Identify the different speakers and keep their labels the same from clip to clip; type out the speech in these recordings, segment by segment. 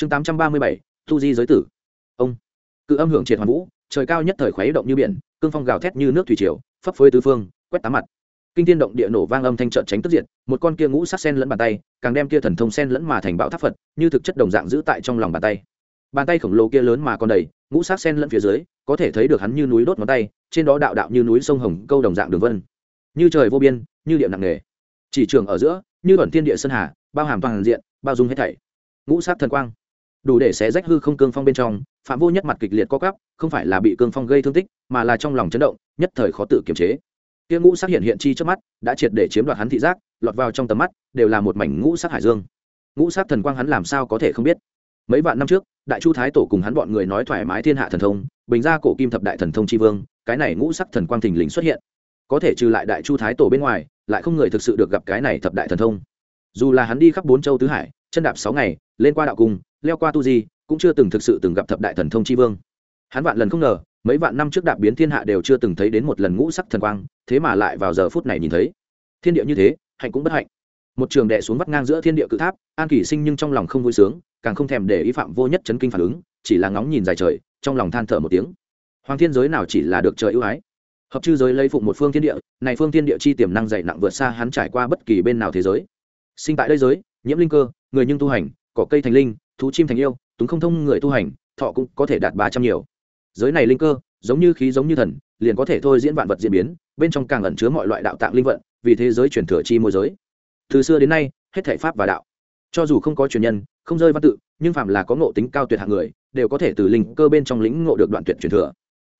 Speaker 1: chương tám trăm ba mươi bảy, tu di giới tử. Ông. Cự âm hưởng triệt hoàn vũ, trời cao nhất thời khuấy động như biển, cương phong gào thét như nước thủy triều, phấp phới tứ phương, quét tám mặt. Kinh thiên động địa nổ vang âm thanh trợn tránh tức diện một con kia ngũ sắc sen lẫn bàn tay, càng đem kia thần thông sen lẫn mà thành bạo tháp phật, như thực chất đồng dạng giữ tại trong lòng bàn tay. Bàn tay khổng lồ kia lớn mà còn đầy, ngũ sắc sen lẫn phía dưới, có thể thấy được hắn như núi đốt ngón tay, trên đó đạo đạo như núi sông hồng, câu đồng dạng đường vân. Như trời vô biên, như địa nặng nghề chỉ trường ở giữa, như ẩn thiên địa sơn hà, bao hàm toàn diện, bao dung hết thảy. Ngũ sắc thần quang đủ để xé rách hư không cương phong bên trong, phạm vô nhất mặt kịch liệt co cắp không phải là bị cương phong gây thương tích, mà là trong lòng chấn động, nhất thời khó tự kiềm chế. Tiêu ngũ sắc hiện hiện chi trước mắt, đã triệt để chiếm đoạt hắn thị giác, lọt vào trong tầm mắt, đều là một mảnh ngũ sắc hải dương. Ngũ sắc thần quang hắn làm sao có thể không biết? Mấy vạn năm trước, đại chu thái tổ cùng hắn bọn người nói thoải mái thiên hạ thần thông, bình ra cổ kim thập đại thần thông tri vương, cái này ngũ sắc thần quang thình lình xuất hiện. Có thể trừ lại đại chu thái tổ bên ngoài, lại không người thực sự được gặp cái này thập đại thần thông. Dù là hắn đi khắp bốn châu tứ hải chân đạp sáu ngày, lên qua đạo cung, leo qua tu di, cũng chưa từng thực sự từng gặp thập đại thần thông tri vương. Hắn vạn lần không ngờ, mấy vạn năm trước đạp biến thiên hạ đều chưa từng thấy đến một lần ngũ sắc thần quang, thế mà lại vào giờ phút này nhìn thấy. Thiên địa như thế, hạnh cũng bất hạnh. Một trường đệ xuống vắt ngang giữa thiên địa cự tháp, an kỷ sinh nhưng trong lòng không vui sướng, càng không thèm để ý phạm vô nhất chấn kinh phản ứng, chỉ là ngóng nhìn dài trời, trong lòng than thở một tiếng. Hoàng thiên giới nào chỉ là được trời ưu ái? Hợp chư giới lấy phụng một phương thiên địa, này phương thiên địa chi tiềm năng dày nặng vượt xa hắn trải qua bất kỳ bên nào thế giới. Sinh tại đây giới nhiễm linh cơ, người nhưng tu hành, cỏ cây thành linh, thú chim thành yêu, túng không thông người tu hành, thọ cũng có thể đạt ba trăm nhiều. Giới này linh cơ, giống như khí giống như thần, liền có thể thôi diễn vạn vật diễn biến, bên trong càng ẩn chứa mọi loại đạo tạng linh vận, vì thế giới chuyển thừa chi môi giới. Từ xưa đến nay, hết thể pháp và đạo. Cho dù không có truyền nhân, không rơi văn tự, nhưng phạm là có ngộ tính cao tuyệt hạng người, đều có thể từ linh cơ bên trong lĩnh ngộ được đoạn tuyệt truyền thừa.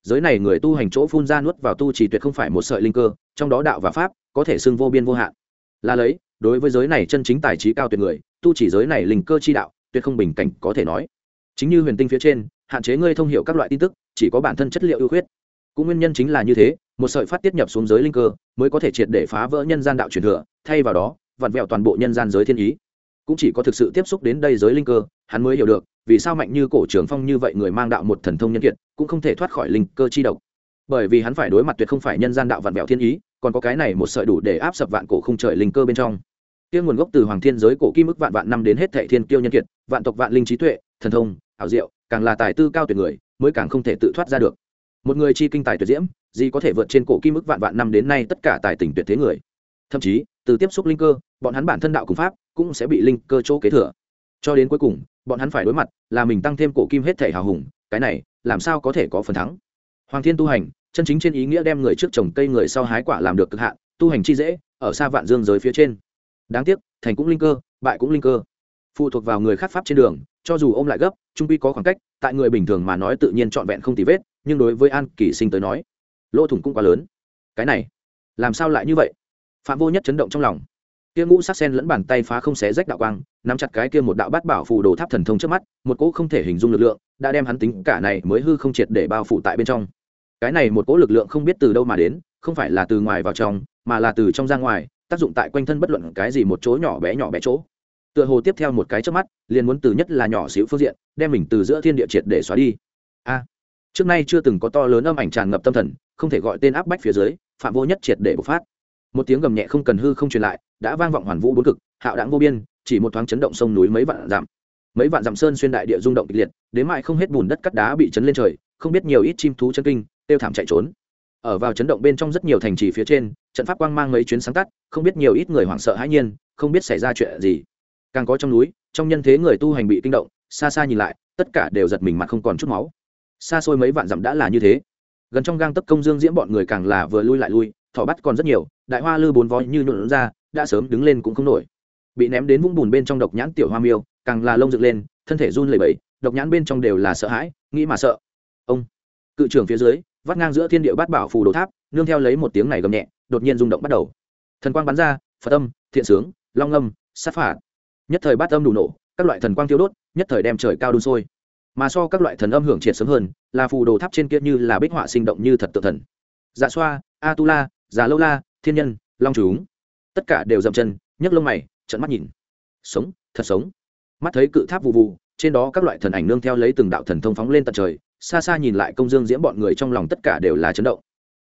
Speaker 1: Giới này người tu hành chỗ phun ra nuốt vào tu chỉ tuyệt không phải một sợi linh cơ, trong đó đạo và pháp có thể xưng vô biên vô hạn. Là lấy đối với giới này chân chính tài trí cao tuyệt người, tu chỉ giới này linh cơ chi đạo, tuyệt không bình cảnh có thể nói. Chính như huyền tinh phía trên, hạn chế ngươi thông hiểu các loại tin tức, chỉ có bản thân chất liệu ưu khuyết. Cũng nguyên nhân chính là như thế, một sợi phát tiết nhập xuống giới linh cơ, mới có thể triệt để phá vỡ nhân gian đạo truyền thừa, thay vào đó, vặn vẹo toàn bộ nhân gian giới thiên ý. Cũng chỉ có thực sự tiếp xúc đến đây giới linh cơ, hắn mới hiểu được, vì sao mạnh như cổ trưởng phong như vậy người mang đạo một thần thông nhân kiệt, cũng không thể thoát khỏi linh cơ chi độc. Bởi vì hắn phải đối mặt tuyệt không phải nhân gian đạo vặn vẹo thiên ý, còn có cái này một sợi đủ để áp sập vạn cổ không trời linh cơ bên trong kia nguồn gốc từ hoàng thiên giới cổ kim mức vạn vạn năm đến hết thệ thiên kiêu nhân kiệt, vạn tộc vạn linh trí tuệ, thần thông, ảo diệu, càng là tài tư cao tuyệt người, mới càng không thể tự thoát ra được. Một người chi kinh tài tuyệt diễm, gì có thể vượt trên cổ kim mức vạn vạn năm đến nay tất cả tài tình tuyệt thế người. Thậm chí, từ tiếp xúc linh cơ, bọn hắn bản thân đạo cùng pháp cũng sẽ bị linh cơ chỗ kế thừa. Cho đến cuối cùng, bọn hắn phải đối mặt là mình tăng thêm cổ kim hết thể hào hùng, cái này làm sao có thể có phần thắng? Hoàng thiên tu hành, chân chính trên ý nghĩa đem người trước trồng cây người sau hái quả làm được cực hạn, tu hành chi dễ, ở xa vạn dương giới phía trên đáng tiếc, thành cũng linh cơ, bại cũng linh cơ. Phụ thuộc vào người khác pháp trên đường, cho dù ôm lại gấp, trung quy có khoảng cách, tại người bình thường mà nói tự nhiên trọn vẹn không tì vết, nhưng đối với an kỳ sinh tới nói, lỗ thủng cũng quá lớn. Cái này, làm sao lại như vậy? Phạm vô nhất chấn động trong lòng. Kia ngũ sắc sen lẫn bàn tay phá không xé rách đạo quang, nắm chặt cái kia một đạo bát bảo phù đồ tháp thần thông trước mắt, một cỗ không thể hình dung lực lượng, đã đem hắn tính cả này mới hư không triệt để bao phủ tại bên trong. Cái này một cỗ lực lượng không biết từ đâu mà đến, không phải là từ ngoài vào trong, mà là từ trong ra ngoài tác dụng tại quanh thân bất luận cái gì một chỗ nhỏ bé nhỏ bé chỗ. Tựa hồ tiếp theo một cái trước mắt, liền muốn từ nhất là nhỏ xíu phương diện, đem mình từ giữa thiên địa triệt để xóa đi. A! Trước nay chưa từng có to lớn âm ảnh tràn ngập tâm thần, không thể gọi tên áp bách phía dưới, phạm vô nhất triệt để bộc phát. Một tiếng gầm nhẹ không cần hư không truyền lại, đã vang vọng hoàn vũ bốn cực, hạo đảng vô biên, chỉ một thoáng chấn động sông núi mấy vạn dặm. Mấy vạn dặm sơn xuyên đại địa rung động kịch liệt, đến mại không hết bùn đất cắt đá bị chấn lên trời, không biết nhiều ít chim thú chân kinh, tiêu thảm chạy trốn ở vào chấn động bên trong rất nhiều thành trì phía trên, trận pháp quang mang mấy chuyến sáng tắt, không biết nhiều ít người hoảng sợ hãi nhiên, không biết xảy ra chuyện gì. Càng có trong núi, trong nhân thế người tu hành bị kinh động, xa xa nhìn lại, tất cả đều giật mình mặt không còn chút máu. Xa xôi mấy vạn dặm đã là như thế. Gần trong gang tấc công dương diễm bọn người càng là vừa lui lại lui, thỏ bắt còn rất nhiều, đại hoa lư bốn vó như nhuộn ra, đã sớm đứng lên cũng không nổi. Bị ném đến vũng bùn bên trong độc nhãn tiểu hoa miêu, càng là lông dựng lên, thân thể run lẩy bẩy, độc nhãn bên trong đều là sợ hãi, nghĩ mà sợ. Ông, cự trưởng phía dưới vắt ngang giữa thiên địa bát bảo phù đồ tháp, nương theo lấy một tiếng này gầm nhẹ, đột nhiên rung động bắt đầu. Thần quang bắn ra, phật âm, thiện sướng, long âm, sát phạt. Nhất thời bát âm đủ nổ, các loại thần quang thiêu đốt, nhất thời đem trời cao đun sôi. Mà so các loại thần âm hưởng triệt sớm hơn, là phù đồ tháp trên kia như là bích họa sinh động như thật tự thần. Dạ xoa, a tu la, già lâu la, thiên nhân, long trúng tất cả đều dậm chân, nhấc lông mày trận mắt nhìn. Sống, thật sống. Mắt thấy cự tháp vụ vụ trên đó các loại thần ảnh nương theo lấy từng đạo thần thông phóng lên tận trời xa xa nhìn lại công dương diễm bọn người trong lòng tất cả đều là chấn động.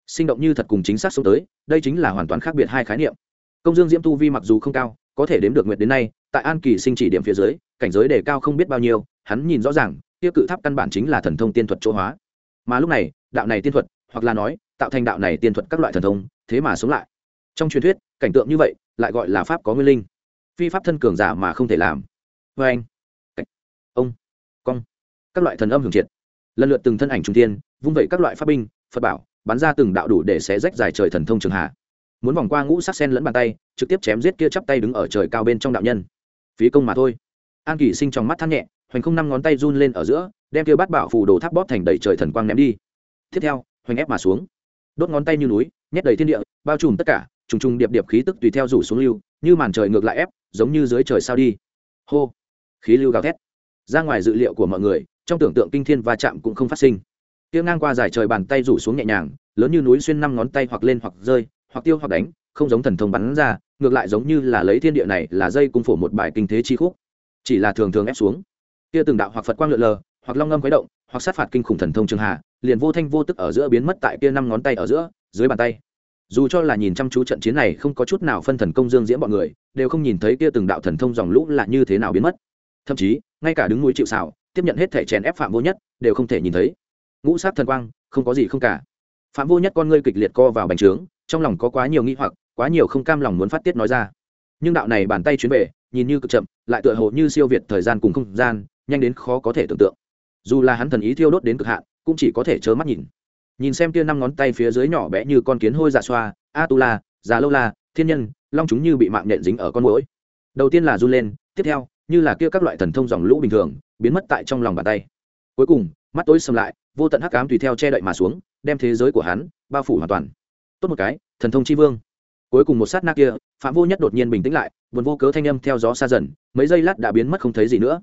Speaker 1: Sinh động như thật cùng chính xác xuống tới, đây chính là hoàn toàn khác biệt hai khái niệm. Công dương diễm tu vi mặc dù không cao, có thể đếm được nguyệt đến nay, tại an kỳ sinh chỉ điểm phía dưới, cảnh giới đề cao không biết bao nhiêu, hắn nhìn rõ ràng kia cự tháp căn bản chính là thần thông tiên thuật chỗ hóa. Mà lúc này, đạo này tiên thuật, hoặc là nói, tạo thành đạo này tiên thuật các loại thần thông, thế mà sống lại. Trong truyền thuyết, cảnh tượng như vậy, lại gọi là pháp có nguyên linh. Phi pháp thân cường giả mà không thể làm. Vê anh ông. Cong. Các loại thần âm hưởng triệt lần lượt từng thân ảnh trung thiên, vung vẩy các loại pháp binh, phật bảo, bắn ra từng đạo đủ để xé rách dài trời thần thông trường hạ. Muốn vòng qua ngũ sắc sen lẫn bàn tay, trực tiếp chém giết kia chắp tay đứng ở trời cao bên trong đạo nhân. Phí công mà thôi. An kỳ sinh trong mắt than nhẹ, hoành không năm ngón tay run lên ở giữa, đem kia bát bảo phù đồ tháp bóp thành đầy trời thần quang ném đi. Tiếp theo, hoành ép mà xuống. Đốt ngón tay như núi, nhét đầy thiên địa, bao trùm tất cả, trùng trùng điệp điệp khí tức tùy theo rủ xuống lưu, như màn trời ngược lại ép, giống như dưới trời sao đi. Hô. Khí lưu gào thét. Ra ngoài dự liệu của mọi người trong tưởng tượng kinh thiên va chạm cũng không phát sinh. Kia ngang qua dài trời bàn tay rủ xuống nhẹ nhàng, lớn như núi xuyên năm ngón tay hoặc lên hoặc rơi, hoặc tiêu hoặc đánh, không giống thần thông bắn ra, ngược lại giống như là lấy thiên địa này là dây cung phổ một bài kinh thế chi khúc. Chỉ là thường thường ép xuống. Kia từng đạo hoặc phật quang lượn lờ, hoặc long ngâm khuấy động, hoặc sát phạt kinh khủng thần thông trường hạ, liền vô thanh vô tức ở giữa biến mất tại kia năm ngón tay ở giữa, dưới bàn tay. Dù cho là nhìn chăm chú trận chiến này không có chút nào phân thần công dương diễn bọn người, đều không nhìn thấy kia từng đạo thần thông dòng lũ là như thế nào biến mất. Thậm chí, ngay cả đứng núi chịu xảo tiếp nhận hết thể chèn ép phạm vô nhất, đều không thể nhìn thấy. Ngũ sát thần quang, không có gì không cả. Phạm vô nhất con ngươi kịch liệt co vào bành trướng, trong lòng có quá nhiều nghi hoặc, quá nhiều không cam lòng muốn phát tiết nói ra. Nhưng đạo này bàn tay chuyến về, nhìn như cực chậm, lại tựa hồ như siêu việt thời gian cùng không gian, nhanh đến khó có thể tưởng tượng. Dù là hắn thần ý thiêu đốt đến cực hạn, cũng chỉ có thể chớ mắt nhìn. Nhìn xem kia năm ngón tay phía dưới nhỏ bé như con kiến hôi dạ xoa a tu la già lâu la, thiên nhân, long chúng như bị mạng nhện dính ở con mũi đầu tiên là run lên, tiếp theo, như là kia các loại thần thông dòng lũ bình thường biến mất tại trong lòng bàn tay. Cuối cùng, mắt tối sầm lại, vô tận hắc ám tùy theo che đậy mà xuống, đem thế giới của hắn bao phủ hoàn toàn. Tốt một cái, thần thông chi vương. Cuối cùng một sát na kia, phạm vô nhất đột nhiên bình tĩnh lại, buồn vô cớ thanh âm theo gió xa dần, mấy giây lát đã biến mất không thấy gì nữa.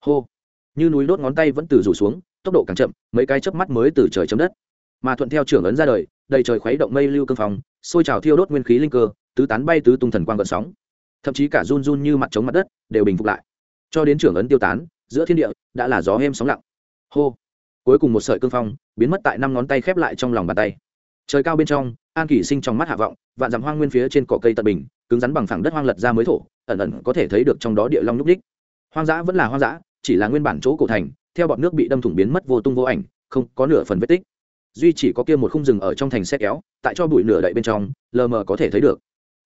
Speaker 1: Hô! Như núi đốt ngón tay vẫn từ rủ xuống, tốc độ càng chậm, mấy cái chớp mắt mới từ trời chấm đất. Mà thuận theo trưởng ấn ra đời, đầy trời khuấy động mây lưu cương phòng xôi trào thiêu đốt nguyên khí linh cơ, tứ tán bay tứ tung thần quang gợn sóng. Thậm chí cả run run như mặt trống mặt đất đều bình phục lại. Cho đến trưởng ấn tiêu tán giữa thiên địa đã là gió êm sóng lặng. Hô! Cuối cùng một sợi cương phong biến mất tại năm ngón tay khép lại trong lòng bàn tay. Trời cao bên trong, an kỷ sinh trong mắt hạ vọng, vạn dặm hoang nguyên phía trên cỏ cây tận bình, cứng rắn bằng phẳng đất hoang lật ra mới thổ, ẩn ẩn có thể thấy được trong đó địa long nhúc đích. Hoang dã vẫn là hoang dã, chỉ là nguyên bản chỗ cổ thành, theo bọn nước bị đâm thủng biến mất vô tung vô ảnh, không có nửa phần vết tích. Duy chỉ có kia một khung rừng ở trong thành xe kéo, tại cho bụi nửa đậy bên trong, lờ mờ có thể thấy được.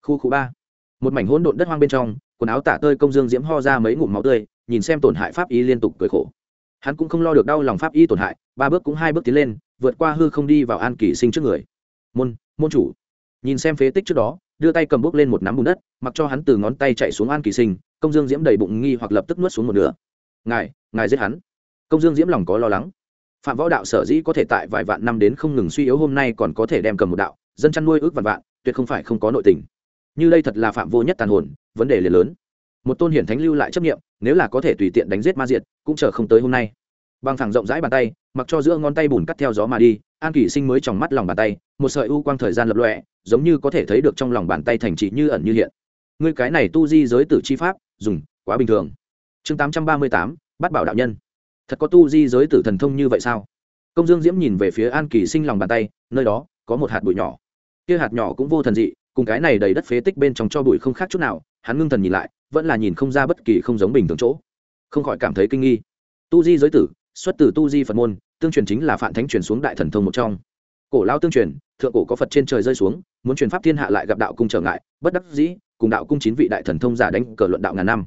Speaker 1: Khu khu ba. Một mảnh hỗn độn đất hoang bên trong quần áo tả tơi công dương diễm ho ra mấy ngụm máu tươi, nhìn xem tổn hại pháp y liên tục cười khổ. Hắn cũng không lo được đau lòng pháp y tổn hại, ba bước cũng hai bước tiến lên, vượt qua hư không đi vào an kỳ sinh trước người. Môn môn chủ. Nhìn xem phế tích trước đó, đưa tay cầm bước lên một nắm bùn đất, mặc cho hắn từ ngón tay chạy xuống an kỳ sinh, công dương diễm đầy bụng nghi hoặc lập tức nuốt xuống một nửa. Ngài ngài giết hắn. Công dương diễm lòng có lo lắng. Phạm võ đạo sở dĩ có thể tại vài vạn năm đến không ngừng suy yếu hôm nay còn có thể đem cầm một đạo, dân chăn nuôi ước vạn vạn, tuyệt không phải không có nội tình như đây thật là phạm vô nhất tàn hồn, vấn đề liền lớn. Một tôn hiển thánh lưu lại chấp nghiệm nếu là có thể tùy tiện đánh giết ma diệt, cũng chờ không tới hôm nay. Bằng thẳng rộng rãi bàn tay, mặc cho giữa ngón tay bùn cắt theo gió mà đi, an kỷ sinh mới tròng mắt lòng bàn tay, một sợi u quang thời gian lập lọe giống như có thể thấy được trong lòng bàn tay thành trị như ẩn như hiện. Ngươi cái này tu di giới tử chi pháp, dùng, quá bình thường. Chương tám trăm ba mươi tám bắt bảo đạo nhân. Thật có tu di giới tử thần thông như vậy sao? Công dương diễm nhìn về phía an kỳ sinh lòng bàn tay, nơi đó có một hạt bụi nhỏ. Kia hạt nhỏ cũng vô thần dị cùng cái này đầy đất phế tích bên trong cho bụi không khác chút nào, hắn ngưng thần nhìn lại, vẫn là nhìn không ra bất kỳ không giống bình thường chỗ. Không khỏi cảm thấy kinh nghi. Tu di giới tử, xuất từ tu di phật môn, tương truyền chính là phản thánh truyền xuống đại thần thông một trong. Cổ lao tương truyền, thượng cổ có phật trên trời rơi xuống, muốn truyền pháp thiên hạ lại gặp đạo cung trở ngại, bất đắc dĩ, cùng đạo cung chín vị đại thần thông giả đánh cờ luận đạo ngàn năm.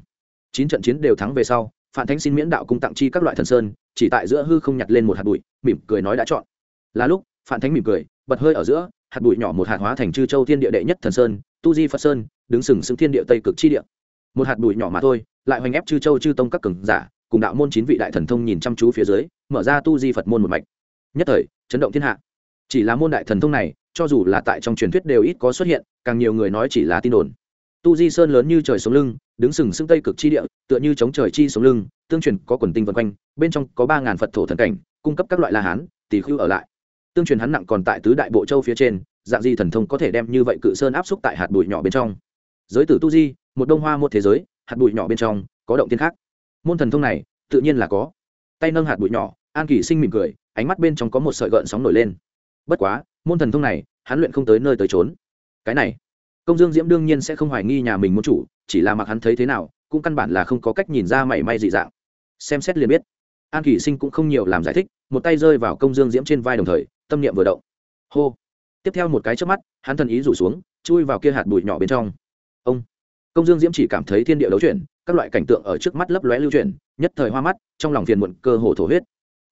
Speaker 1: Chín trận chiến đều thắng về sau phản thánh xin miễn đạo cung tặng chi các loại thần sơn, chỉ tại giữa hư không nhặt lên một hạt bụi, mỉm cười nói đã chọn. Là lúc phản thánh mỉm cười, bật hơi ở giữa hạt bụi nhỏ một hạt hóa thành chư châu thiên địa đệ nhất thần sơn, tu di phật sơn, đứng sừng sững thiên địa tây cực chi địa. Một hạt bụi nhỏ mà thôi, lại hoành ép chư châu chư tông các cường giả, cùng đạo môn chín vị đại thần thông nhìn chăm chú phía dưới, mở ra tu di phật môn một mạch. Nhất thời, chấn động thiên hạ. Chỉ là môn đại thần thông này, cho dù là tại trong truyền thuyết đều ít có xuất hiện, càng nhiều người nói chỉ là tin đồn. Tu di sơn lớn như trời sống lưng, đứng sừng sững tây cực chi địa, tựa như chống trời chi sống lưng, tương truyền có quần tinh vân quanh, bên trong có ba ngàn phật thổ thần cảnh, cung cấp các loại la hán tỷ khưu ở lại tương truyền hắn nặng còn tại tứ đại bộ châu phía trên, dạng di thần thông có thể đem như vậy cự sơn áp xúc tại hạt bụi nhỏ bên trong? Giới tử tu di, một đông hoa một thế giới, hạt bụi nhỏ bên trong, có động tiên khác. Môn thần thông này, tự nhiên là có. Tay nâng hạt bụi nhỏ, an kỳ sinh mỉm cười, ánh mắt bên trong có một sợi gợn sóng nổi lên. Bất quá, môn thần thông này, hắn luyện không tới nơi tới trốn cái này, công dương diễm đương nhiên sẽ không hoài nghi nhà mình muốn chủ, chỉ là mặc hắn thấy thế nào, cũng căn bản là không có cách nhìn ra mảy may dị dạng. Xem xét liền biết. An kỷ sinh cũng không nhiều làm giải thích, một tay rơi vào công dương diễm trên vai đồng thời tâm niệm vừa động. Hô. Tiếp theo một cái trước mắt, hắn thần ý rủ xuống, chui vào kia hạt bụi nhỏ bên trong. Ông. Công dương diễm chỉ cảm thấy thiên địa đấu chuyển, các loại cảnh tượng ở trước mắt lấp lóe lưu chuyển, nhất thời hoa mắt, trong lòng phiền muộn cơ hồ thổ huyết.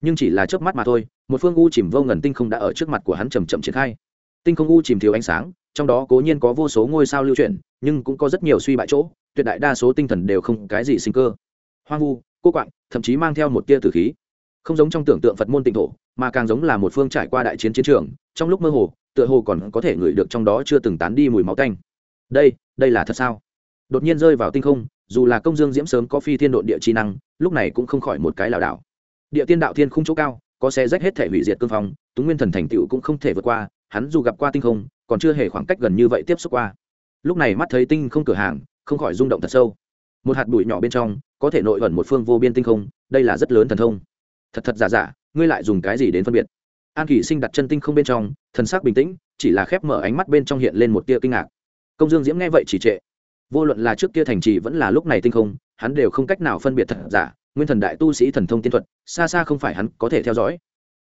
Speaker 1: Nhưng chỉ là trước mắt mà thôi, một phương u chìm vô ngần tinh không đã ở trước mặt của hắn chầm chậm triển khai. Tinh không u chìm thiếu ánh sáng, trong đó cố nhiên có vô số ngôi sao lưu chuyển, nhưng cũng có rất nhiều suy bại chỗ, tuyệt đại đa số tinh thần đều không cái gì sinh cơ. Hoang vu, cô quạng, thậm chí mang theo một tia tử khí. Không giống trong tưởng tượng phật môn tịnh thổ mà càng giống là một phương trải qua đại chiến chiến trường, trong lúc mơ hồ, tựa hồ còn có thể ngửi được trong đó chưa từng tán đi mùi máu tanh. Đây đây là thật sao? Đột nhiên rơi vào tinh không, dù là công dương diễm sớm có phi thiên độn địa trí năng, lúc này cũng không khỏi một cái lảo đảo. Địa tiên đạo thiên không chỗ cao, có xe rách hết thể hủy diệt cương phong, túng nguyên thần thành tựu cũng không thể vượt qua, hắn dù gặp qua tinh không, còn chưa hề khoảng cách gần như vậy tiếp xúc qua. Lúc này mắt thấy tinh không cửa hàng, không khỏi rung động thật sâu. Một hạt bụi nhỏ bên trong, có thể nội ẩn một phương vô biên tinh không, đây là rất lớn thần thông. Thật thật giả giả ngươi lại dùng cái gì đến phân biệt? An kỷ sinh đặt chân tinh không bên trong, thần sắc bình tĩnh, chỉ là khép mở ánh mắt bên trong hiện lên một tia kinh ngạc. Công dương diễm nghe vậy chỉ trệ. Vô luận là trước kia thành trì vẫn là lúc này tinh không, hắn đều không cách nào phân biệt thật giả, nguyên thần đại tu sĩ thần thông tiên thuật, xa xa không phải hắn có thể theo dõi.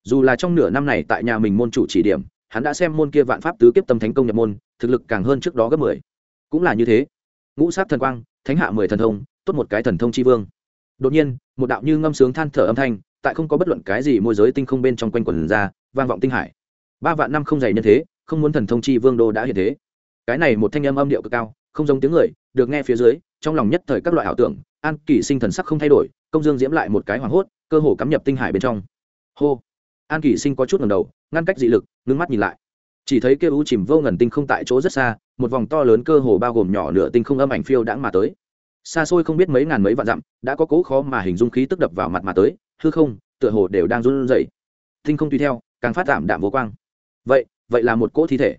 Speaker 1: Dù là trong nửa năm này tại nhà mình môn chủ chỉ điểm, hắn đã xem môn kia vạn pháp tứ kiếp tâm thánh công nhập môn, thực lực càng hơn trước đó gấp mười. Cũng là như thế. Ngũ sát thần quang, thánh hạ mười thần thông, tốt một cái thần thông tri vương. Đột nhiên, một đạo như ngâm sướng than thở âm thanh tại không có bất luận cái gì môi giới tinh không bên trong quanh quần ra, vang vọng tinh hải. Ba vạn năm không dày nhân thế, không muốn thần thông chi vương đô đã hiện thế. Cái này một thanh âm âm điệu cực cao, không giống tiếng người, được nghe phía dưới, trong lòng nhất thời các loại ảo tưởng, an kỳ sinh thần sắc không thay đổi, công dương diễm lại một cái hoảng hốt, cơ hồ cắm nhập tinh hải bên trong. Hô! An kỳ sinh có chút ngầm đầu, ngăn cách dị lực, ngưng mắt nhìn lại. Chỉ thấy kêu u chìm vô ngần tinh không tại chỗ rất xa, một vòng to lớn cơ hồ bao gồm nhỏ nửa tinh không âm ảnh phiêu đãng mà tới xa xôi không biết mấy ngàn mấy vạn dặm, đã có cố khó mà hình dung khí tức đập vào mặt mà tới, hư không, tựa hồ đều đang run rẩy. Tinh không tùy theo, càng phát giảm đạm vô quang. Vậy vậy là một cỗ thi thể.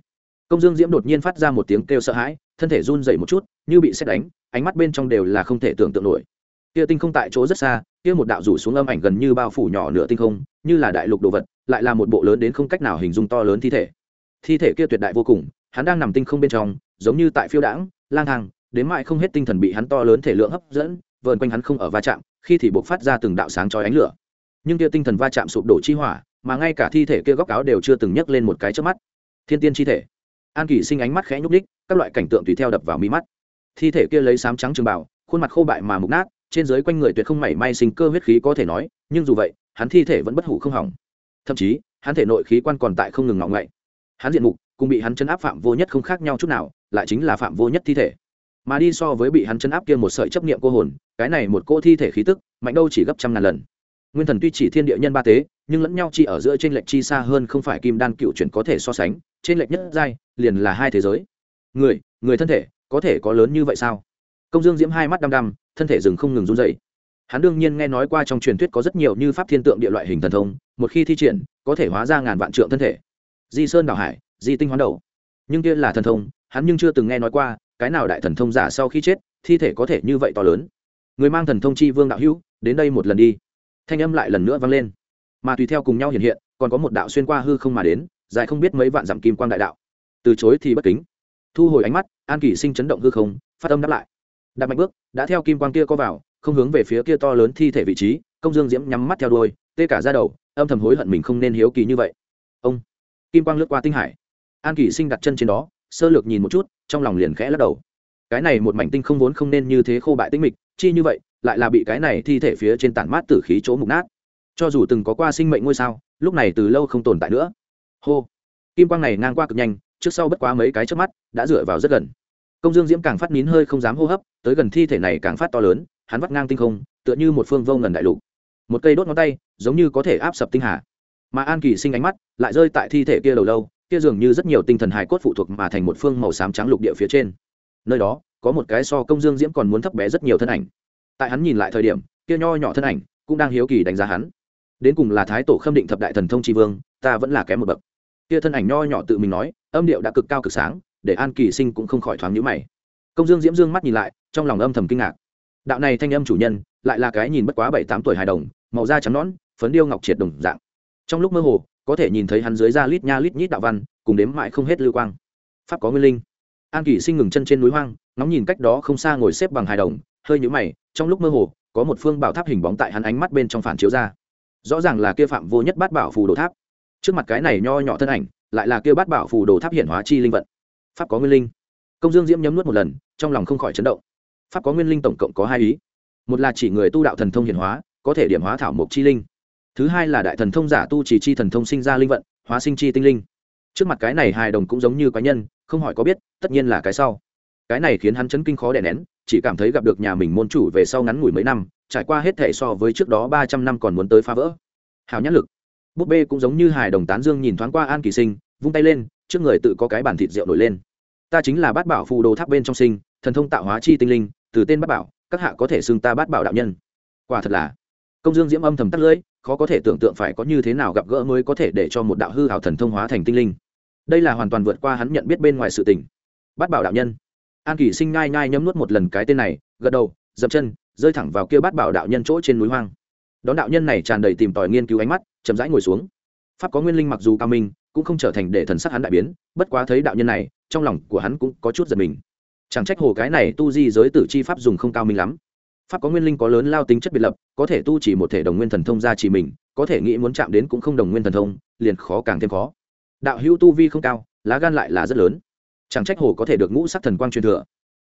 Speaker 1: Công dương diễm đột nhiên phát ra một tiếng kêu sợ hãi, thân thể run rẩy một chút, như bị xét đánh, ánh mắt bên trong đều là không thể tưởng tượng nổi. Kia tinh không tại chỗ rất xa, kia một đạo rủ xuống âm ảnh gần như bao phủ nhỏ nửa tinh không, như là đại lục đồ vật, lại là một bộ lớn đến không cách nào hình dung to lớn thi thể. Thi thể kia tuyệt đại vô cùng, hắn đang nằm tinh không bên trong, giống như tại phiêu đãng, lang thang đến mãi không hết tinh thần bị hắn to lớn thể lượng hấp dẫn, vờn quanh hắn không ở va chạm, khi thì buộc phát ra từng đạo sáng chói ánh lửa. Nhưng kia tinh thần va chạm sụp đổ chi hỏa, mà ngay cả thi thể kia góc áo đều chưa từng nhấc lên một cái trước mắt. Thiên tiên chi thể. An kỷ sinh ánh mắt khẽ nhúc ních các loại cảnh tượng tùy theo đập vào mi mắt. Thi thể kia lấy sám trắng trường bảo khuôn mặt khô bại mà mục nát, trên dưới quanh người tuyệt không mảy may sinh cơ huyết khí có thể nói, nhưng dù vậy, hắn thi thể vẫn bất hủ không hỏng. Thậm chí, hắn thể nội khí quan còn tại không ngừng ngọng ngậy. Hắn diện mục, cùng bị hắn chấn áp phạm vô nhất không khác nhau chút nào, lại chính là phạm vô nhất thi thể mà đi so với bị hắn chấn áp kia một sợi chấp niệm cô hồn, cái này một cô thi thể khí tức, mạnh đâu chỉ gấp trăm ngàn lần. Nguyên thần tuy chỉ thiên địa nhân ba tế, nhưng lẫn nhau chỉ ở giữa trên lệch chi xa hơn không phải kim đan cựu chuyển có thể so sánh, trên lệch nhất giai, liền là hai thế giới. Người người thân thể, có thể có lớn như vậy sao? Công dương diễm hai mắt đăm đăm, thân thể rừng không ngừng run dậy hắn đương nhiên nghe nói qua trong truyền thuyết có rất nhiều như pháp thiên tượng địa loại hình thần thông, một khi thi triển, có thể hóa ra ngàn vạn trượng thân thể. Di sơn đảo hải, di tinh hoán đầu. Nhưng kia là thần thông, hắn nhưng chưa từng nghe nói qua cái nào đại thần thông giả sau khi chết, thi thể có thể như vậy to lớn. Người mang thần thông chi vương đạo hữu, đến đây một lần đi. Thanh âm lại lần nữa vang lên. Mà tùy theo cùng nhau hiện hiện, còn có một đạo xuyên qua hư không mà đến, dài không biết mấy vạn dặm kim quang đại đạo. Từ chối thì bất kính. Thu hồi ánh mắt, an kỷ sinh chấn động hư không, phát âm đáp lại. Đặt mạnh bước, đã theo kim quang kia có vào, không hướng về phía kia to lớn thi thể vị trí, công dương diễm nhắm mắt theo đôi tê cả ra đầu, âm thầm hối hận mình không nên hiếu kỳ như vậy. Ông, kim quang lướt qua tinh hải. An kỷ sinh đặt chân trên đó sơ lược nhìn một chút, trong lòng liền khẽ lắc đầu. Cái này một mảnh tinh không vốn không nên như thế khô bại tinh mịch, chi như vậy, lại là bị cái này thi thể phía trên tản mát tử khí chỗ mục nát. Cho dù từng có qua sinh mệnh ngôi sao, lúc này từ lâu không tồn tại nữa. Hô! Kim quang này ngang qua cực nhanh, trước sau bất quá mấy cái trước mắt, đã dựa vào rất gần. Công dương diễm càng phát nín hơi không dám hô hấp, tới gần thi thể này càng phát to lớn, hắn vắt ngang tinh không, tựa như một phương vô ngần đại lục. Một cây đốt ngón tay, giống như có thể áp sập tinh hà. Mà an kỳ sinh ánh mắt, lại rơi tại thi thể kia đầu lâu kia dường như rất nhiều tinh thần hài cốt phụ thuộc mà thành một phương màu xám trắng lục địa phía trên. Nơi đó, có một cái so công dương diễm còn muốn thấp bé rất nhiều thân ảnh. Tại hắn nhìn lại thời điểm, kia nho nhỏ thân ảnh cũng đang hiếu kỳ đánh giá hắn. Đến cùng là thái tổ khâm định thập đại thần thông tri vương, ta vẫn là kém một bậc. Kia thân ảnh nho nhỏ tự mình nói, âm điệu đã cực cao cực sáng, để an kỳ sinh cũng không khỏi thoáng nhữ mày. Công dương diễm dương mắt nhìn lại, trong lòng âm thầm kinh ngạc. Đạo này thanh âm chủ nhân, lại là cái nhìn bất quá bảy tám tuổi hài đồng, màu da trắng nõn, phấn điêu ngọc triệt đồng dạng. Trong lúc mơ hồ có thể nhìn thấy hắn dưới da lít nha lít nhít đạo văn, cùng đếm mãi không hết lưu quang. Pháp có nguyên linh. An kỳ sinh ngừng chân trên núi hoang, ngóng nhìn cách đó không xa ngồi xếp bằng hài đồng, hơi nhũ mày, trong lúc mơ hồ, có một phương bảo tháp hình bóng tại hắn ánh mắt bên trong phản chiếu ra. Rõ ràng là kia phạm vô nhất bát bảo phù đồ tháp. Trước mặt cái này nho nhỏ thân ảnh, lại là kia bát bảo phù đồ tháp hiện hóa chi linh vận. Pháp có nguyên linh. Công dương diễm nhấm nuốt một lần, trong lòng không khỏi chấn động. Pháp có nguyên linh tổng cộng có hai ý. Một là chỉ người tu đạo thần thông hiển hóa, có thể điểm hóa thảo mộc chi linh thứ hai là đại thần thông giả tu chỉ chi thần thông sinh ra linh vận, hóa sinh chi tinh linh. Trước mặt cái này hài đồng cũng giống như cá nhân, không hỏi có biết, tất nhiên là cái sau. Cái này khiến hắn chấn kinh khó đè nén, chỉ cảm thấy gặp được nhà mình môn chủ về sau ngắn ngủi mấy năm, trải qua hết thể so với trước đó ba trăm năm còn muốn tới phá vỡ. Hào nhãn lực. Búp bê cũng giống như hài đồng tán dương nhìn thoáng qua an kỳ sinh, vung tay lên, trước người tự có cái bản thịt rượu nổi lên. Ta chính là bát bảo phù đồ tháp bên trong sinh, thần thông tạo hóa chi tinh linh, từ tên bát bảo, các hạ có thể xưng ta bát bảo đạo nhân. Quả thật là. Công dương diễm âm thầm tắt lưỡi khó có thể tưởng tượng phải có như thế nào gặp gỡ mới có thể để cho một đạo hư hảo thần thông hóa thành tinh linh. Đây là hoàn toàn vượt qua hắn nhận biết bên ngoài sự tình. Bát bảo đạo nhân. An kỷ sinh ngai ngai nhấm nuốt một lần cái tên này, gật đầu, dậm chân, rơi thẳng vào kia bát bảo đạo nhân chỗ trên núi hoang. Đón đạo nhân này tràn đầy tìm tòi nghiên cứu ánh mắt, chậm rãi ngồi xuống. Pháp có nguyên linh mặc dù cao minh, cũng không trở thành để thần sắc hắn đại biến, bất quá thấy đạo nhân này, trong lòng của hắn cũng có chút giật mình. Chẳng trách hồ cái này tu di giới tử chi pháp dùng không cao minh lắm pháp có nguyên linh có lớn lao tính chất biệt lập, có thể tu chỉ một thể đồng nguyên thần thông ra chỉ mình, có thể nghĩ muốn chạm đến cũng không đồng nguyên thần thông, liền khó càng thêm khó. Đạo hữu tu vi không cao, lá gan lại là rất lớn. Chẳng trách hồ có thể được ngũ sắc thần quang truyền thừa.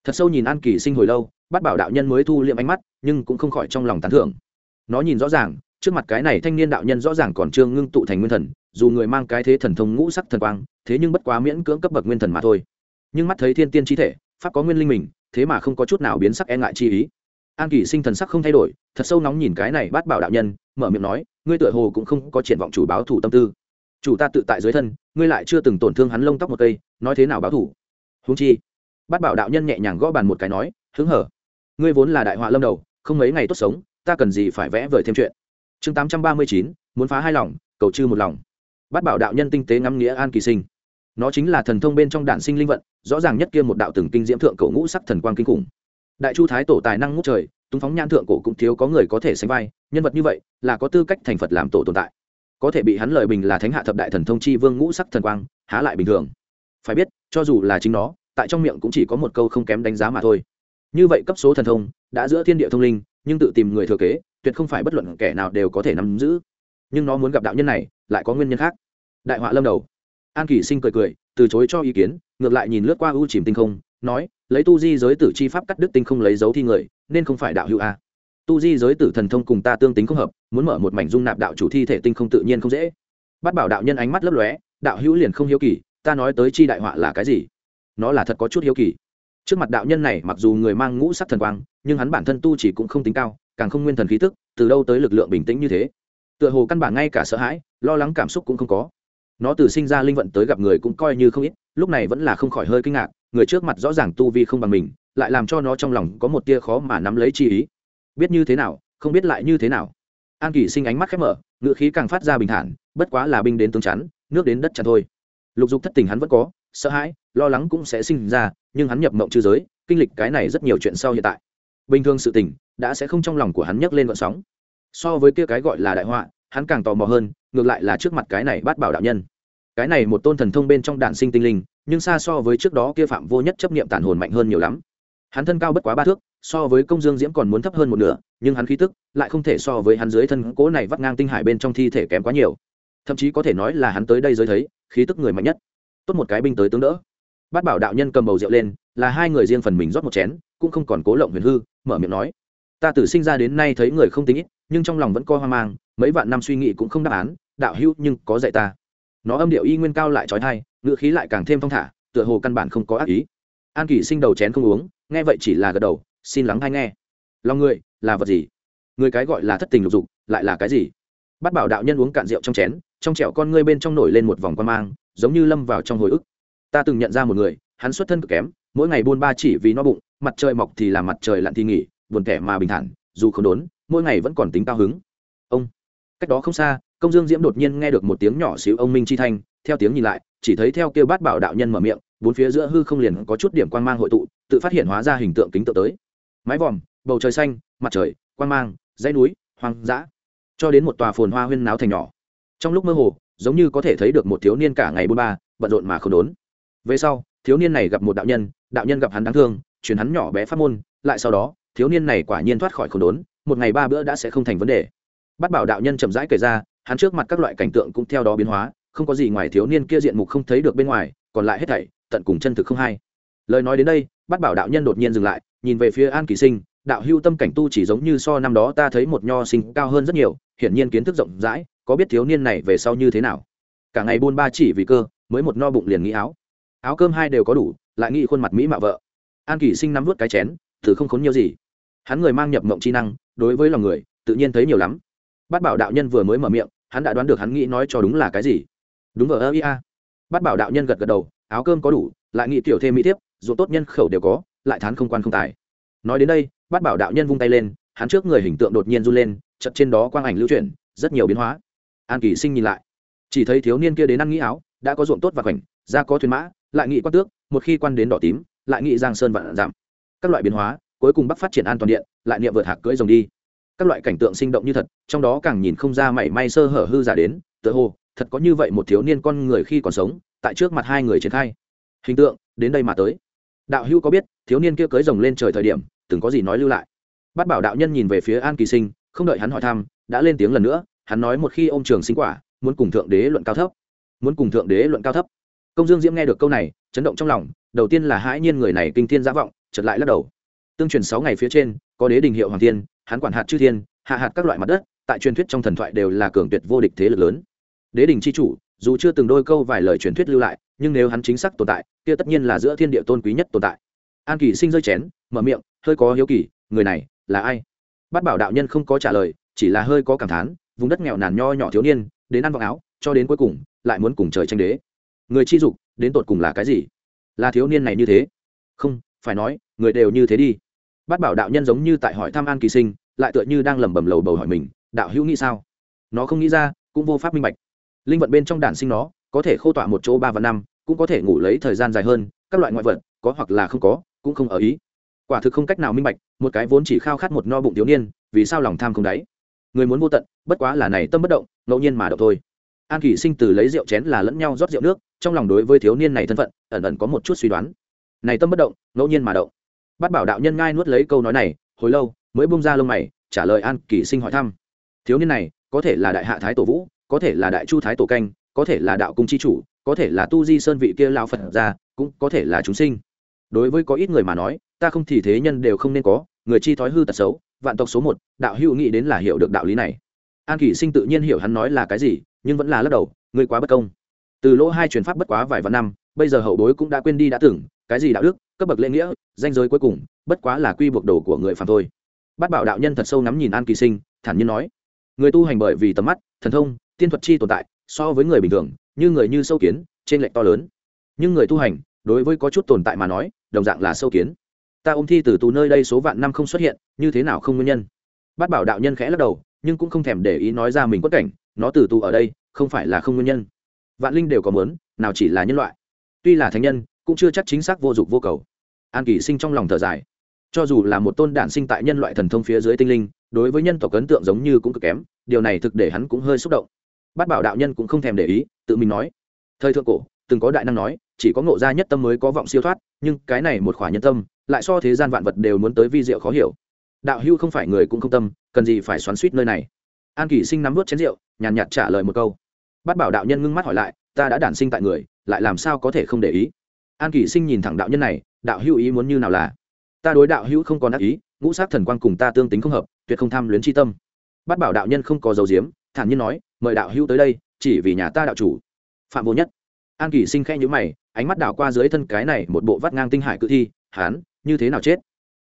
Speaker 1: Thật sâu nhìn an kỳ sinh hồi lâu, bắt bảo đạo nhân mới thu liệm ánh mắt, nhưng cũng không khỏi trong lòng tán thưởng. Nó nhìn rõ ràng, trước mặt cái này thanh niên đạo nhân rõ ràng còn chưa ngưng tụ thành nguyên thần, dù người mang cái thế thần thông ngũ sắc thần quang, thế nhưng bất quá miễn cưỡng cấp bậc nguyên thần mà thôi. Nhưng mắt thấy thiên tiên chi thể, pháp có nguyên linh mình, thế mà không có chút nào biến sắc e ngại chi ý an kỳ sinh thần sắc không thay đổi, thật sâu nóng nhìn cái này Bát bảo đạo nhân, mở miệng nói, ngươi tựa hồ cũng không có triển vọng chủ báo thủ tâm tư. Chủ ta tự tại dưới thân, ngươi lại chưa từng tổn thương hắn lông tóc một cây, nói thế nào báo thủ? Húng chi, Bát bảo đạo nhân nhẹ nhàng gõ bàn một cái nói, hứng hở. Ngươi vốn là đại họa lâm đầu, không mấy ngày tốt sống, ta cần gì phải vẽ vời thêm chuyện? Chương tám trăm ba mươi chín, muốn phá hai lòng, cầu chư một lòng. Bát bảo đạo nhân tinh tế ngắm nghĩa an kỳ sinh. Nó chính là thần thông bên trong đạn sinh linh vận, rõ ràng nhất kia một đạo từng kinh diễm thượng cầu ngũ sắc thần quang kinh khủng. Đại chu thái tổ tài năng ngút trời tung phóng nhan thượng cổ cũng thiếu có người có thể sánh vai, nhân vật như vậy là có tư cách thành phật làm tổ tồn tại. Có thể bị hắn lời bình là thánh hạ thập đại thần thông chi vương ngũ sắc thần quang, há lại bình thường. Phải biết, cho dù là chính nó, tại trong miệng cũng chỉ có một câu không kém đánh giá mà thôi. Như vậy cấp số thần thông đã giữa thiên địa thông linh, nhưng tự tìm người thừa kế, tuyệt không phải bất luận kẻ nào đều có thể nắm giữ. Nhưng nó muốn gặp đạo nhân này, lại có nguyên nhân khác. Đại họa lâm đầu. An kỷ sinh cười cười, từ chối cho ý kiến, ngược lại nhìn lướt qua ưu chìm tinh không nói, lấy tu di giới tử chi pháp cắt đức tinh không lấy dấu thi người, nên không phải đạo hữu a. Tu di giới tử thần thông cùng ta tương tính không hợp, muốn mở một mảnh dung nạp đạo chủ thi thể tinh không tự nhiên không dễ. Bắt bảo đạo nhân ánh mắt lấp lóe, đạo hữu liền không hiếu kỳ, ta nói tới chi đại họa là cái gì? Nó là thật có chút hiếu kỳ. Trước mặt đạo nhân này mặc dù người mang ngũ sắc thần quang, nhưng hắn bản thân tu chỉ cũng không tính cao, càng không nguyên thần khí tức, từ đâu tới lực lượng bình tĩnh như thế? Tựa hồ căn bản ngay cả sợ hãi, lo lắng cảm xúc cũng không có. Nó từ sinh ra linh vận tới gặp người cũng coi như không ít lúc này vẫn là không khỏi hơi kinh ngạc, người trước mặt rõ ràng tu vi không bằng mình, lại làm cho nó trong lòng có một tia khó mà nắm lấy chi ý. Biết như thế nào, không biết lại như thế nào. An kỳ sinh ánh mắt khép mở, ngựa khí càng phát ra bình thản, bất quá là binh đến tướng chắn, nước đến đất chắn thôi. Lục dục thất tình hắn vẫn có, sợ hãi, lo lắng cũng sẽ sinh ra, nhưng hắn nhập mộng trư giới, kinh lịch cái này rất nhiều chuyện sau hiện tại. Bình thường sự tình, đã sẽ không trong lòng của hắn nhấc lên vận sóng. So với kia cái gọi là đại họa, hắn càng tò mò hơn, ngược lại là trước mặt cái này bát bảo đạo nhân cái này một tôn thần thông bên trong đạn sinh tinh linh, nhưng xa so với trước đó kia phạm vô nhất chấp niệm tản hồn mạnh hơn nhiều lắm. Hắn thân cao bất quá ba thước, so với công dương diễm còn muốn thấp hơn một nửa, nhưng hắn khí tức lại không thể so với hắn dưới thân cố này vắt ngang tinh hải bên trong thi thể kém quá nhiều. Thậm chí có thể nói là hắn tới đây giới thấy, khí tức người mạnh nhất. Tốt một cái binh tới tướng đỡ. Bát bảo đạo nhân cầm bầu rượu lên, là hai người riêng phần mình rót một chén, cũng không còn cố lộng huyền hư, mở miệng nói. Ta từ sinh ra đến nay thấy người không tính ít, nhưng trong lòng vẫn co hoang mang, mấy vạn năm suy nghĩ cũng không đáp án, đạo hữu nhưng có dạy ta nó âm điệu y nguyên cao lại trói thai, ngữ khí lại càng thêm thong thả, tựa hồ căn bản không có ác ý. An kỷ sinh đầu chén không uống, nghe vậy chỉ là gật đầu, xin lắng hay nghe. Lòng người là vật gì? Người cái gọi là thất tình lục dục, lại là cái gì? Bắt bảo đạo nhân uống cạn rượu trong chén, trong trẹo con ngươi bên trong nổi lên một vòng quan mang, giống như lâm vào trong hồi ức. Ta từng nhận ra một người, hắn xuất thân cực kém, mỗi ngày buôn ba chỉ vì no bụng, mặt trời mọc thì làm mặt trời lặn thì nghỉ, buồn tẻ mà bình thản, dù không đốn, mỗi ngày vẫn còn tính cao hứng. Ông, cách đó không xa công dương diễm đột nhiên nghe được một tiếng nhỏ xíu ông minh chi thanh, theo tiếng nhìn lại, chỉ thấy theo kêu bát bảo đạo nhân mở miệng, bốn phía giữa hư không liền có chút điểm quan mang hội tụ, tự phát hiện hóa ra hình tượng kính tượng tới. Mái vòm, bầu trời xanh, mặt trời quan mang, dãy núi, hoang dã. Cho đến một tòa phồn hoa huyên náo thành nhỏ. Trong lúc mơ hồ, giống như có thể thấy được một thiếu niên cả ngày buôn ba, bận rộn mà không đốn. Về sau, thiếu niên này gặp một đạo nhân đạo nhân gặp hắn đáng thương chuyển hắn nhỏ bé phát môn, lại sau đó, thiếu niên này quả nhiên thoát khỏi không đốn, một ngày ba bữa đã sẽ không thành vấn đề. Bát bảo đạo nhân chậm rãi kể ra hắn trước mặt các loại cảnh tượng cũng theo đó biến hóa, không có gì ngoài thiếu niên kia diện mục không thấy được bên ngoài, còn lại hết thảy, tận cùng chân thực không hay. Lời nói đến đây, bát bảo đạo nhân đột nhiên dừng lại, nhìn về phía an kỳ sinh, đạo hưu tâm cảnh tu chỉ giống như so năm đó ta thấy một nho sinh cao hơn rất nhiều, hiển nhiên kiến thức rộng rãi, có biết thiếu niên này về sau như thế nào. Cả ngày buôn ba chỉ vì cơ, mới một no bụng liền nghĩ áo. Áo cơm hai đều có đủ, lại nghĩ khuôn mặt mỹ mạ vợ. An kỳ sinh nắm vút cái chén, thử không khốn nhiều gì. Hắn người mang nhập mộng chi năng, đối với lòng người, tự nhiên thấy nhiều lắm. Bát bảo đạo nhân vừa mới mở miệng hắn đã đoán được hắn nghĩ nói cho đúng là cái gì. Đúng vờ ơ ia bắt bảo đạo nhân gật gật đầu, áo cơm có đủ, lại nghĩ tiểu thêm mỹ tiếp dù tốt nhân khẩu đều có, lại thán không quan không tài. Nói đến đây bắt bảo đạo nhân vung tay lên, hắn trước người hình tượng đột nhiên run lên chật trên đó quang ảnh lưu chuyển, rất nhiều biến hóa. An kỳ sinh nhìn lại, chỉ thấy thiếu niên kia đến ăn nghĩ áo, đã có ruộng tốt và khoảnh ra có thuyền mã, lại nghĩ quan tước, một khi quan đến đỏ tím, lại nghĩ giang sơn vạn giảm. Các loại biến hóa, cuối cùng bắc phát triển an toàn điện, lại niệm vượt hạc cưỡi rồng đi các loại cảnh tượng sinh động như thật, trong đó càng nhìn không ra mảy may sơ hở hư giả đến, tựa hồ, thật có như vậy một thiếu niên con người khi còn sống, tại trước mặt hai người triển khai. Hình tượng, đến đây mà tới. Đạo hữu có biết, thiếu niên kia cưới rồng lên trời thời điểm, từng có gì nói lưu lại? Bắt bảo đạo nhân nhìn về phía an kỳ sinh, không đợi hắn hỏi thăm, đã lên tiếng lần nữa, hắn nói một khi ông trường sinh quả, muốn cùng thượng đế luận cao thấp. Muốn cùng thượng đế luận cao thấp. Công dương diễm nghe được câu này, chấn động trong lòng, đầu tiên là hãi nhiên người này kinh thiên giả vọng chật lại lắc đầu. Tương truyền sáu ngày phía trên, có đế đình hiệu hoàng thiên hắn quản hạt chư thiên, hạ hạt các loại mặt đất, tại truyền thuyết trong thần thoại đều là cường tuyệt vô địch thế lực lớn. Đế đình c h i chủ, dù chưa từng đôi câu vài lời truyền thuyết lưu lại, nhưng nếu hắn chính xác tồn tại, kia tất nhiên là giữa thiên địa tôn quý nhất tồn tại. An kỳ sinh rơi chén, mở miệng, hơi có hiếu kỳ, người này là ai? Bát bảo đạo nhân không có trả lời, chỉ là hơi có cảm thán, vùng đất nghèo nàn nho nhỏ thiếu niên, đến ăn vọng áo, cho đến cuối cùng, lại muốn cùng trời tranh đế. Người chi dục, đến tột cùng là cái gì? Là thiếu niên này như thế. Không, phải nói, người đều như thế đi bát bảo đạo nhân giống như tại hỏi thăm an kỳ sinh, lại tựa như đang lẩm bẩm lầu bầu hỏi mình, đạo hữu nghĩ sao? Nó không nghĩ ra, cũng vô pháp minh bạch. Linh vận bên trong đản sinh nó, có thể khô tọa một chỗ ba và năm, cũng có thể ngủ lấy thời gian dài hơn, các loại ngoại vật, có hoặc là không có, cũng không ở ý. Quả thực không cách nào minh bạch, một cái vốn chỉ khao khát một no bụng thiếu niên, vì sao lòng tham không đáy? Người muốn vô tận, bất quá là này tâm bất động, ngẫu nhiên mà động thôi. An kỳ sinh từ lấy rượu chén là lẫn nhau rót rượu nước, trong lòng đối với thiếu niên này thân phận, ẩn ẩn có một chút suy đoán. Này tâm bất động, ngẫu nhiên mà động bắt bảo đạo nhân ngai nuốt lấy câu nói này, hồi lâu, mới bung ra lông mày, trả lời an kỳ sinh hỏi thăm. Thiếu niên này, có thể là đại hạ thái tổ vũ, có thể là đại chu thái tổ canh, có thể là đạo cung c h i chủ, có thể là tu di sơn vị kia lao phật ra, cũng có thể là chúng sinh. Đối với có ít người mà nói, ta không thì thế nhân đều không nên có, người chi thói hư tật xấu, vạn tộc số một, đạo hữu nghĩ đến là hiểu được đạo lý này. An kỷ sinh tự nhiên hiểu hắn nói là cái gì, nhưng vẫn là lắc đầu, ngươi quá bất công. Từ lỗ hai truyền pháp bất quá vài vạn năm, bây giờ hậu bối cũng đã quên đi đã tưởng cái gì đạo đức cấp bậc lễ nghĩa, danh giới cuối cùng, bất quá là quy buộc đồ của người phàm thôi. Bát bảo đạo nhân thật sâu nắm nhìn an kỳ sinh, thản nhiên nói, người tu hành bởi vì tầm mắt, thần thông, tiên thuật chi tồn tại, so với người bình thường, như người như sâu kiến, trên lệnh to lớn. Nhưng người tu hành, đối với có chút tồn tại mà nói, đồng dạng là sâu kiến. Ta ôm thi từ tù nơi đây số vạn năm không xuất hiện, như thế nào không nguyên nhân? Bát bảo đạo nhân khẽ lắc đầu, nhưng cũng không thèm để ý nói ra mình quất cảnh, nó từ tù ở đây, không phải là không nguyên nhân. Vạn linh đều có mớn nào chỉ là nhân loại. Tuy là thánh nhân cũng chưa chắc chính xác vô dụng vô cầu. An kỳ sinh trong lòng thở dài. Cho dù là một tôn đản sinh tại nhân loại thần thông phía dưới tinh linh, đối với nhân tộc ấn tượng giống như cũng cực kém, điều này thực để hắn cũng hơi xúc động. Bát bảo đạo nhân cũng không thèm để ý, tự mình nói, thời thượng cổ, từng có đại năng nói, chỉ có ngộ ra nhất tâm mới có vọng siêu thoát, nhưng cái này một khỏa nhân tâm, lại so thế gian vạn vật đều muốn tới vi diệu khó hiểu. Đạo hưu không phải người cũng không tâm, cần gì phải xoắn suýt nơi này? An kỷ sinh nắm vớt chén rượu, nhàn nhạt trả lời một câu. Bát bảo đạo nhân ngưng mắt hỏi lại, ta đã đản sinh tại người, lại làm sao có thể không để ý? An kỷ sinh nhìn thẳng đạo nhân này, đạo hữu ý muốn như nào là? Ta đối đạo hữu không còn ác ý, ngũ sát thần quang cùng ta tương tính không hợp, tuyệt không tham luyến tri tâm. Bát bảo đạo nhân không có dấu diếm, thản nhiên nói, mời đạo hữu tới đây, chỉ vì nhà ta đạo chủ. Phạm vô nhất. An kỷ sinh khẽ nhữ mày, ánh mắt đảo qua dưới thân cái này một bộ vắt ngang tinh hải cự thi, hán, như thế nào chết?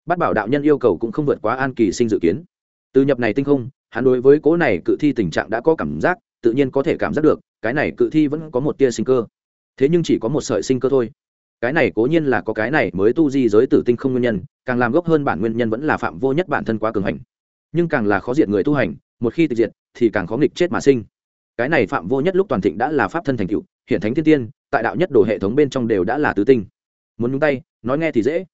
Speaker 1: Bát bảo đạo nhân yêu cầu cũng không vượt quá an kỳ sinh dự kiến. Từ nhập này tinh không, hắn đối với cố này cự thi tình trạng đã có cảm giác, tự nhiên có thể cảm giác được, cái này cự thi vẫn có một tia sinh cơ. Thế nhưng chỉ có một sợi sinh cơ thôi cái này cố nhiên là có cái này mới tu di giới tử tinh không nguyên nhân, càng làm gốc hơn bản nguyên nhân vẫn là phạm vô nhất bản thân quá cường hành. Nhưng càng là khó diệt người tu hành, một khi tịch diệt, thì càng khó nghịch chết mà sinh. Cái này phạm vô nhất lúc toàn thịnh đã là pháp thân thành cựu hiện thánh thiên tiên, tại đạo nhất đồ hệ thống bên trong đều đã là tứ tinh. Muốn nhúng tay, nói nghe thì dễ.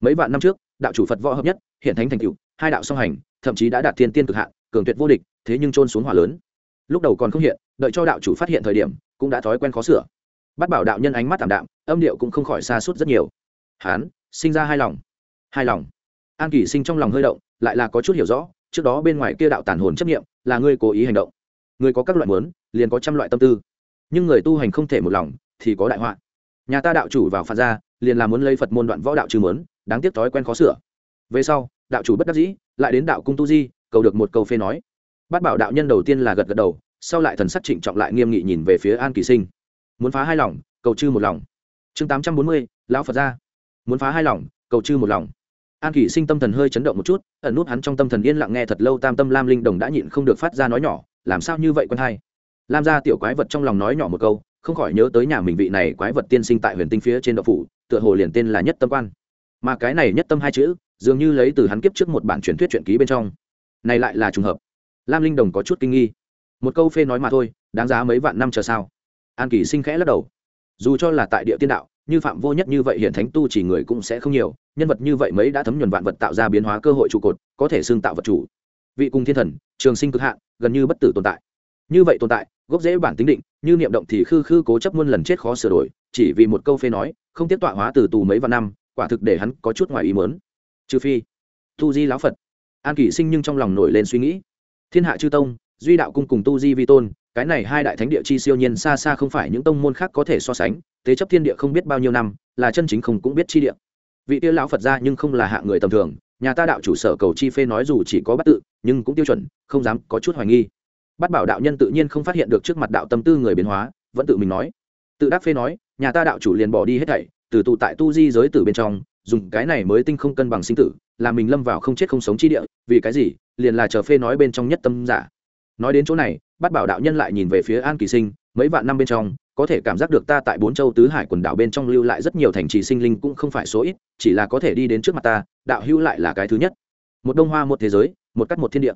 Speaker 1: Mấy vạn năm trước, đạo chủ phật võ hợp nhất, hiện thánh thành cựu hai đạo song hành, thậm chí đã đạt thiên tiên cực hạn, cường tuyệt vô địch, thế nhưng trôn xuống hỏa lớn. Lúc đầu còn không hiện, đợi cho đạo chủ phát hiện thời điểm, cũng đã thói quen khó sửa. Bát bảo đạo nhân ánh mắt t đạm, âm điệu cũng không khỏi xa suốt rất nhiều. Hán, sinh ra hai lòng. Hai lòng. An kỷ sinh trong lòng hơi động, lại là có chút hiểu rõ, trước đó bên ngoài kia đạo tản hồn chấp nghiệm là ngươi cố ý hành động. Người có các loại muốn, liền có trăm loại tâm tư. Nhưng người tu hành không thể một lòng, thì có đại họa. Nhà ta đạo chủ vào phạt ra, liền là muốn lấy phật môn đoạn võ đạo trừ mớn, đáng tiếc thói quen khó sửa. Về sau, đạo chủ bất đắc dĩ, lại đến đạo cung tu di, cầu được một câu phê nói. Bát bảo đạo nhân đầu tiên là gật gật đầu, sau lại thần sắc trịnh trọng lại nghiêm nghị nhìn về phía an kỳ sinh muốn phá hai lòng, cầu chư một lòng. Chương tám trăm bốn mươi, lão phật ra. Muốn phá hai lòng, cầu chư một lòng. An kỳ sinh tâm thần hơi chấn động một chút, ẩn nút hắn trong tâm thần yên lặng nghe thật lâu tam tâm lam linh đồng đã nhịn không được phát ra nói nhỏ, làm sao như vậy quân hai? Lam ra tiểu quái vật trong lòng nói nhỏ một câu, không khỏi nhớ tới nhà mình vị này quái vật tiên sinh tại huyền tinh phía trên đậu phủ, tựa hồ liền tên là nhất tâm quan. Mà cái này nhất tâm hai chữ, dường như lấy từ hắn kiếp trước một bản truyền thuyết truyện ký bên trong. Này lại là trùng hợp. Lam linh đồng có chút kinh nghi. Một câu phê nói mà thôi, đáng giá mấy vạn năm chờ sao? An kỳ sinh khẽ lắc đầu. Dù cho là tại địa tiên đạo, như phạm vô nhất như vậy hiện thánh tu chỉ người cũng sẽ không nhiều, nhân vật như vậy mấy đã thấm nhuần vạn vật tạo ra biến hóa cơ hội trụ cột, có thể xương tạo vật chủ. Vị cung thiên thần, trường sinh cực hạn, gần như bất tử tồn tại. Như vậy tồn tại, gốc dễ bản tính định, như niệm động thì khư khư cố chấp muôn lần chết khó sửa đổi, chỉ vì một câu phê nói, không tiếp tọa hóa từ tù mấy vạn năm, quả thực để hắn có chút ngoài ý mớn trừ phi, tu di lão phật. An kỷ sinh nhưng trong lòng nổi lên suy nghĩ. Thiên hạ chư tông, duy đạo cung cùng tu di vi tôn cái này hai đại thánh địa chi siêu nhiên xa xa không phải những tông môn khác có thể so sánh tế chấp thiên địa không biết bao nhiêu năm, là chân chính không cũng biết chi địa. Vị tiêu lão phật ra nhưng không là hạ người tầm thường, nhà ta đạo chủ sở cầu chi phê nói dù chỉ có bắt tự, nhưng cũng tiêu chuẩn, không dám có chút hoài nghi. Bắt bảo đạo nhân tự nhiên không phát hiện được trước mặt đạo tâm tư người biến hóa, vẫn tự mình nói. Tự đắc phê nói, nhà ta đạo chủ liền bỏ đi hết thảy, từ tụ tại tu di giới tử bên trong, dùng cái này mới tinh không cân bằng sinh tử, là mình lâm vào không chết không sống chi địa, vì cái gì, liền là chờ phê nói bên trong nhất tâm giả nói đến chỗ này bắt bảo đạo nhân lại nhìn về phía an kỳ sinh, mấy vạn năm bên trong, có thể cảm giác được ta tại bốn châu tứ hải quần đảo bên trong lưu lại rất nhiều thành trì sinh linh cũng không phải số ít, chỉ là có thể đi đến trước mặt ta, đạo hữu lại là cái thứ nhất. Một đông hoa một thế giới, một cắt một thiên địa.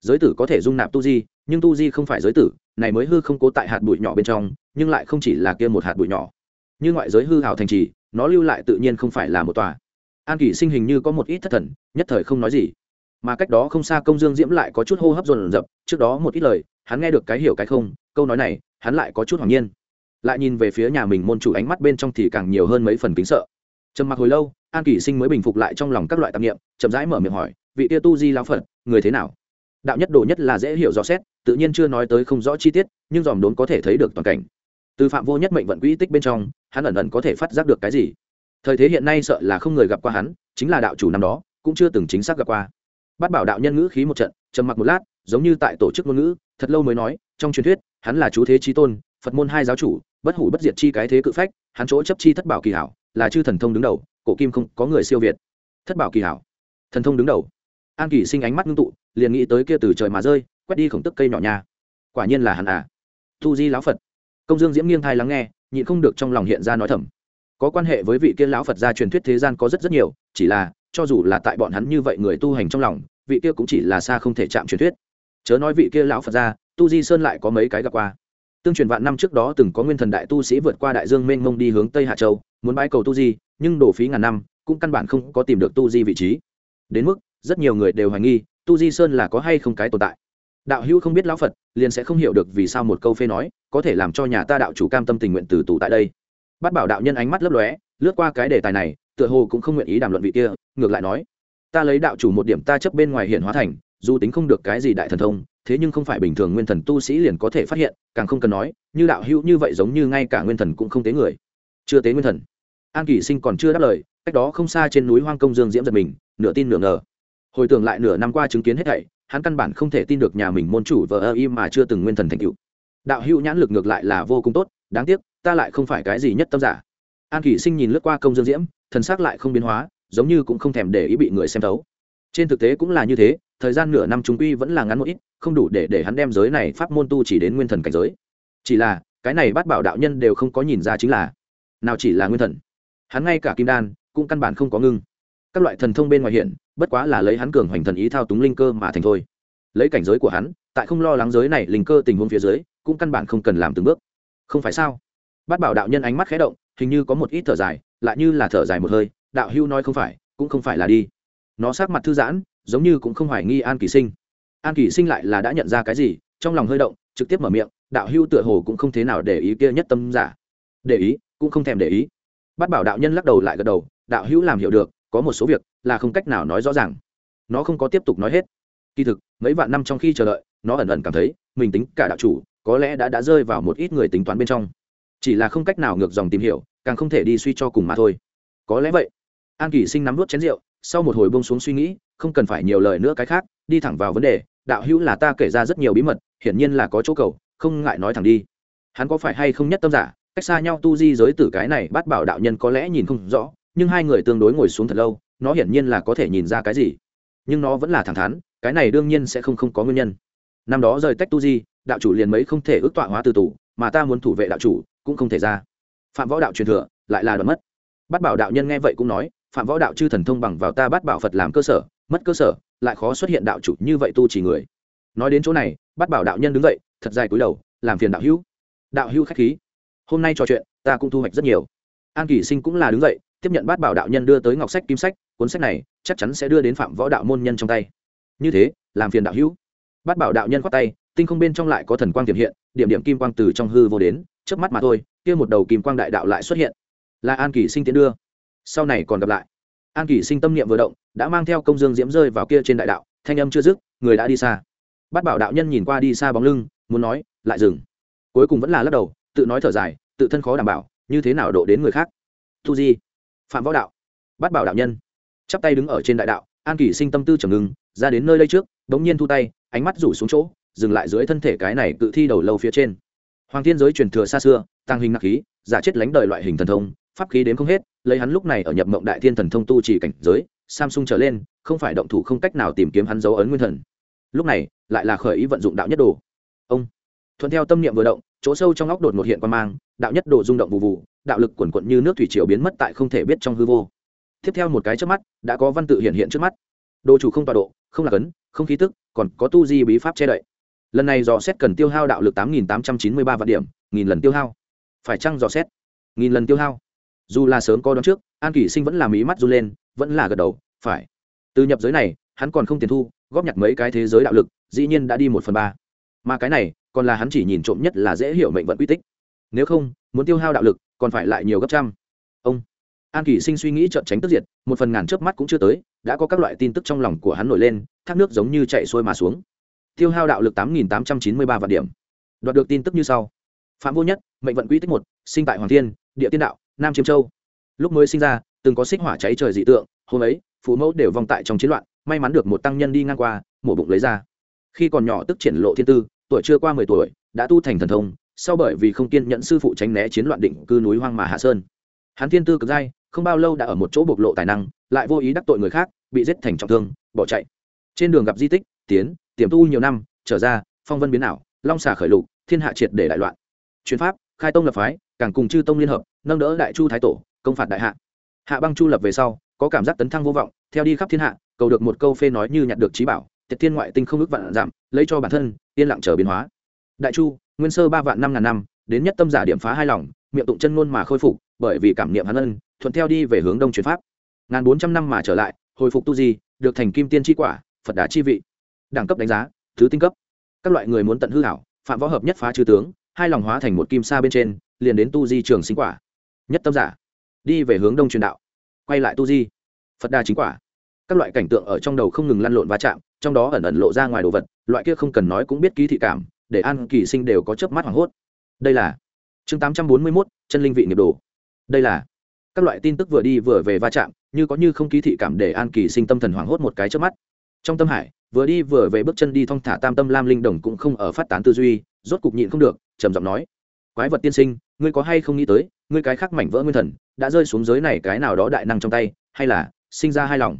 Speaker 1: Giới tử có thể dung nạp tu di, nhưng tu di không phải giới tử, này mới hư không cố tại hạt bụi nhỏ bên trong, nhưng lại không chỉ là kia một hạt bụi nhỏ. Như ngoại giới hư hào thành trì, nó lưu lại tự nhiên không phải là một tòa. An kỷ sinh hình như có một ít thất thần, nhất thời không nói gì mà cách đó không xa công dương diễm lại có chút hô hấp dồn dập, trước đó một ít lời, hắn nghe được cái hiểu cái không, câu nói này, hắn lại có chút hoàng nhiên. Lại nhìn về phía nhà mình môn chủ ánh mắt bên trong thì càng nhiều hơn mấy phần kính sợ. Trầm mặc hồi lâu, an kỷ sinh mới bình phục lại trong lòng các loại tạp nghiệm chậm rãi mở miệng hỏi, vị tia tu di lão phật, người thế nào? Đạo nhất đồ nhất là dễ hiểu rõ xét, tự nhiên chưa nói tới không rõ chi tiết, nhưng dòm đốn có thể thấy được toàn cảnh. Từ phạm vô nhất mệnh vận quỹ tích bên trong, hắn ẩn ẩn có thể phát giác được cái gì? Thời thế hiện nay sợ là không người gặp qua hắn, chính là đạo chủ năm đó, cũng chưa từng chính xác gặp qua bắt bảo đạo nhân ngữ khí một trận, trầm mặc một lát, giống như tại tổ chức ngôn ngữ, thật lâu mới nói, trong truyền thuyết, hắn là chú thế trí tôn, phật môn hai giáo chủ, bất hủ bất diệt chi cái thế cự phách, hắn chỗ chấp chi thất bảo kỳ hảo, là chư thần thông đứng đầu, cổ kim không, có người siêu việt. Thất bảo kỳ hảo. Thần thông đứng đầu. An kỳ sinh ánh mắt ngưng tụ, liền nghĩ tới kia từ trời mà rơi, quét đi khổng tức cây nhỏ nhà. Quả nhiên là hắn à. Tu di lão phật. Công dương diễm nghiêng thai lắng nghe, nhịn không được trong lòng hiện ra nói thầm. Có quan hệ với vị kia lão phật gia truyền thuyết thế gian có rất rất nhiều, chỉ là, cho dù là tại bọn hắn như vậy người tu hành trong lòng vị kia cũng chỉ là xa không thể chạm truyền thuyết. Chớ nói vị kia lão phật ra tu di sơn lại có mấy cái gặp qua. Tương truyền vạn năm trước đó từng có nguyên thần đại tu sĩ vượt qua đại dương mênh mông đi hướng tây hạ châu, muốn bãi cầu tu di, nhưng đổ phí ngàn năm, cũng căn bản không có tìm được tu di vị trí. Đến mức, rất nhiều người đều hoài nghi, tu di sơn là có hay không cái tồn tại. Đạo hữu không biết lão phật, liền sẽ không hiểu được vì sao một câu phê nói, có thể làm cho nhà ta đạo chủ cam tâm tình nguyện từ tù tại đây. Bắt bảo đạo nhân ánh mắt lấp lóe, lướt qua cái đề tài này, tựa hồ cũng không nguyện ý đàm luận vị kia, ngược lại nói ta lấy đạo chủ một điểm ta chấp bên ngoài hiện hóa thành, dù tính không được cái gì đại thần thông, thế nhưng không phải bình thường nguyên thần tu sĩ liền có thể phát hiện, càng không cần nói, như đạo hữu như vậy giống như ngay cả nguyên thần cũng không tế người. Chưa tế nguyên thần. An kỳ sinh còn chưa đáp lời, cách đó không xa trên núi hoang công dương diễm giật mình, nửa tin nửa ngờ. Hồi tưởng lại nửa năm qua chứng kiến hết thảy, hắn căn bản không thể tin được nhà mình môn chủ vờ ơ im mà chưa từng nguyên thần thành cựu đạo hữu nhãn lực ngược lại là vô cùng tốt, đáng tiếc, ta lại không phải cái gì nhất tâm giả. An kỷ sinh nhìn lướt qua công dương diễm, thần xác lại không biến hóa giống như cũng không thèm để ý bị người xem thấu. Trên thực tế cũng là như thế, thời gian nửa năm trung quy vẫn là ngắn một ít, không đủ để để hắn đem giới này pháp môn tu chỉ đến nguyên thần cảnh giới. Chỉ là, cái này bắt bảo đạo nhân đều không có nhìn ra chính là, nào chỉ là nguyên thần. Hắn ngay cả kim đan, cũng căn bản không có ngưng. Các loại thần thông bên ngoài hiện, bất quá là lấy hắn cường hoành thần ý thao túng linh cơ mà thành thôi. Lấy cảnh giới của hắn, tại không lo lắng giới này linh cơ tình huống phía dưới, cũng căn bản không cần làm từng bước. Không phải sao? Bát bảo đạo nhân ánh mắt khé động, hình như có một ít thở dài, lại như là thở dài một hơi đạo hưu nói không phải, cũng không phải là đi. Nó sát mặt thư giãn, giống như cũng không hoài nghi an kỳ sinh. An kỳ sinh lại là đã nhận ra cái gì, trong lòng hơi động, trực tiếp mở miệng, đạo hưu tựa hồ cũng không thế nào để ý kia nhất tâm giả. Để ý, cũng không thèm để ý. Bắt bảo đạo nhân lắc đầu lại gật đầu, đạo hữu làm hiểu được, có một số việc là không cách nào nói rõ ràng. Nó không có tiếp tục nói hết. Kỳ thực, mấy vạn năm trong khi chờ đợi, nó ẩn ẩn cảm thấy, mình tính cả đạo chủ, có lẽ đã đã rơi vào một ít người tính toán bên trong. Chỉ là không cách nào ngược dòng tìm hiểu, càng không thể đi suy cho cùng mà thôi. Có lẽ vậy an kỷ sinh nắm vút chén rượu, sau một hồi bông xuống suy nghĩ, không cần phải nhiều lời nữa cái khác, đi thẳng vào vấn đề, đạo hữu là ta kể ra rất nhiều bí mật, hiển nhiên là có chỗ cầu, không ngại nói thẳng đi. Hắn có phải hay không nhất tâm giả, cách xa nhau tu di giới tử cái này bắt bảo đạo nhân có lẽ nhìn không rõ, nhưng hai người tương đối ngồi xuống thật lâu, nó hiển nhiên là có thể nhìn ra cái gì. Nhưng nó vẫn là thẳng thắn, cái này đương nhiên sẽ không không có nguyên nhân. Năm đó rời tách tu di, đạo chủ liền mấy không thể ước tọa hóa từ tủ mà ta muốn thủ vệ đạo chủ, cũng không thể ra. Phạm võ đạo truyền thừa, lại là đoạn mất. Bắt bảo đạo nhân nghe vậy cũng nói phạm võ đạo chư thần thông bằng vào ta bắt bảo phật làm cơ sở, mất cơ sở, lại khó xuất hiện đạo chủ như vậy tu chỉ người. Nói đến chỗ này, bắt bảo đạo nhân đứng dậy, thật dài cúi đầu, làm phiền đạo hữu. Đạo hữu khách khí. Hôm nay trò chuyện, ta cũng thu hoạch rất nhiều. An kỳ sinh cũng là đứng dậy, tiếp nhận bát bảo đạo nhân đưa tới ngọc sách, kim sách, cuốn sách này, chắc chắn sẽ đưa đến phạm võ đạo môn nhân trong tay. Như thế, làm phiền đạo hữu. Bát bảo đạo nhân khoát tay, tinh không bên trong lại có thần quang tiềm hiện, điểm điểm kim quang từ trong hư vô đến trước mắt mà thôi, kia một đầu kim quang đại đạo lại xuất hiện. Là an kỳ sinh tiến đưa sau này còn gặp lại. An kỳ sinh tâm niệm vừa động, đã mang theo công dương diễm rơi vào kia trên đại đạo, thanh âm chưa dứt, người đã đi xa. Bát bảo đạo nhân nhìn qua đi xa bóng lưng, muốn nói, lại dừng. Cuối cùng vẫn là lắc đầu, tự nói thở dài, tự thân khó đảm bảo, như thế nào độ đến người khác. Thu di, phạm võ đạo, bát bảo đạo nhân, chắp tay đứng ở trên đại đạo, an kỳ sinh tâm tư trầm ngưng, ra đến nơi đây trước đ ố n g nhiên thu tay, ánh mắt rủ xuống chỗ, dừng lại dưới thân thể cái này cự thi đầu lâu phía trên. Hoàng thiên giới truyền thừa xa xưa, tăng hình nặc khí, giả chết lánh đời loại hình thần thông pháp khí đến không hết, lấy hắn lúc này ở nhập mộng đại thiên thần thông tu chỉ cảnh giới, samsung trở lên, không phải động thủ không cách nào tìm kiếm hắn dấu ấn nguyên thần. Lúc này, lại là khởi ý vận dụng đạo nhất đồ. Ông. Thuận theo tâm niệm vừa động, chỗ sâu trong óc đột một hiện quan mang, đạo nhất đồ rung động vụ vụ, đạo lực quần quận như nước thủy triều biến mất tại không thể biết trong hư vô. Tiếp theo một cái trước mắt, đã có văn tự hiện hiện trước mắt. Đồ chủ không tọa độ, không là cấn, không khí tức, còn có tu di bí pháp che đậy. Lần này dò xét cần tiêu hao đạo lực tám nghìn tám trăm chín mươi ba vạn điểm, nghìn lần tiêu hao. Phải chăng dò xét? Nghìn lần tiêu hao dù là sớm có đón trước, an kỷ sinh vẫn làm ý mắt run lên, vẫn là gật đầu, phải. Từ nhập giới này, hắn còn không tiền thu, góp nhặt mấy cái thế giới đạo lực, dĩ nhiên đã đi một phần ba. Mà cái này, còn là hắn chỉ nhìn trộm nhất là dễ hiểu mệnh vận quy tích. Nếu không, muốn tiêu hao đạo lực, còn phải lại nhiều gấp trăm. Ông. An kỷ sinh suy nghĩ trợn tránh tức diệt, một phần ngàn trước mắt cũng chưa tới, đã có các loại tin tức trong lòng của hắn nổi lên, thác nước giống như chạy xuôi mà xuống. Tiêu hao đạo lực tám nghìn tám trăm chín mươi ba vạn điểm. Đoạt được tin tức như sau. Phạm vô nhất, mệnh vận quy tích một, sinh tại hoàng thiên, địa tiên đạo nam chiêm châu. Lúc mới sinh ra, từng có xích hỏa cháy trời dị tượng, hôm ấy, phụ mẫu đều vong tại trong chiến loạn, may mắn được một tăng nhân đi ngang qua, mổ bụng lấy ra. Khi còn nhỏ tức triển lộ thiên tư, tuổi chưa qua mười tuổi, đã tu thành thần thông, sau bởi vì không kiên nhận sư phụ tránh né chiến loạn định cư núi hoang mà hạ sơn. Hắn thiên tư cực dai, không bao lâu đã ở một chỗ bộc lộ tài năng, lại vô ý đắc tội người khác, bị giết thành trọng thương, bỏ chạy. Trên đường gặp di tích, tiến, tiềm tu nhiều năm, trở ra, phong vân biến ảo, long xà khởi lục, thiên hạ triệt để đại loạn. Chuyến pháp khai tông lập phái, càng cùng chư tông liên hợp, nâng đỡ đại chu thái tổ, công phạt đại hạ. Hạ băng chu lập về sau, có cảm giác tấn thăng vô vọng, theo đi khắp thiên hạ, cầu được một câu phê nói như nhặt được trí bảo, tiệt thiên ngoại tinh không ước vạn giảm, lấy cho bản thân, yên lặng chờ biến hóa. Đại chu, nguyên sơ ba vạn năm ngàn năm, đến nhất tâm giả điểm phá hai lòng, miệng tụng chân ngôn mà khôi phục, bởi vì cảm niệm hắn ân, thuận theo đi về hướng đông chuyển pháp. Ngàn bốn trăm năm mà trở lại, hồi phục tu di, được thành kim tiên tri quả, phật đà chi vị. Đẳng cấp đánh giá, thứ tinh cấp. Các loại người muốn tận hư hảo phạm võ hợp nhất phá chư tướng hai lòng hóa thành một kim sa bên trên, liền đến tu di trường sinh quả. Nhất tâm giả, đi về hướng đông truyền đạo. Quay lại tu di, phật đa chính quả. Các loại cảnh tượng ở trong đầu không ngừng lăn lộn va chạm, trong đó ẩn ẩn lộ ra ngoài đồ vật, loại kia không cần nói cũng biết ký thị cảm, để an kỳ sinh đều có chớp mắt hoảng hốt. Đây là chương tám trăm bốn mươi mốt, chân linh vị nghiệp đồ. Đây là các loại tin tức vừa đi vừa về va chạm, như có như không ký thị cảm để an kỳ sinh tâm thần hoảng hốt một cái trước mắt. Trong tâm hải, vừa đi vừa về bước chân đi thong thả tam tâm lam linh đồng cũng không ở phát tán tư duy rốt cục nhịn không được, trầm giọng nói, quái vật tiên sinh, ngươi có hay không nghĩ tới, ngươi cái khác mảnh vỡ nguyên thần, đã rơi xuống giới này cái nào đó đại năng trong tay, hay là sinh ra hai lòng?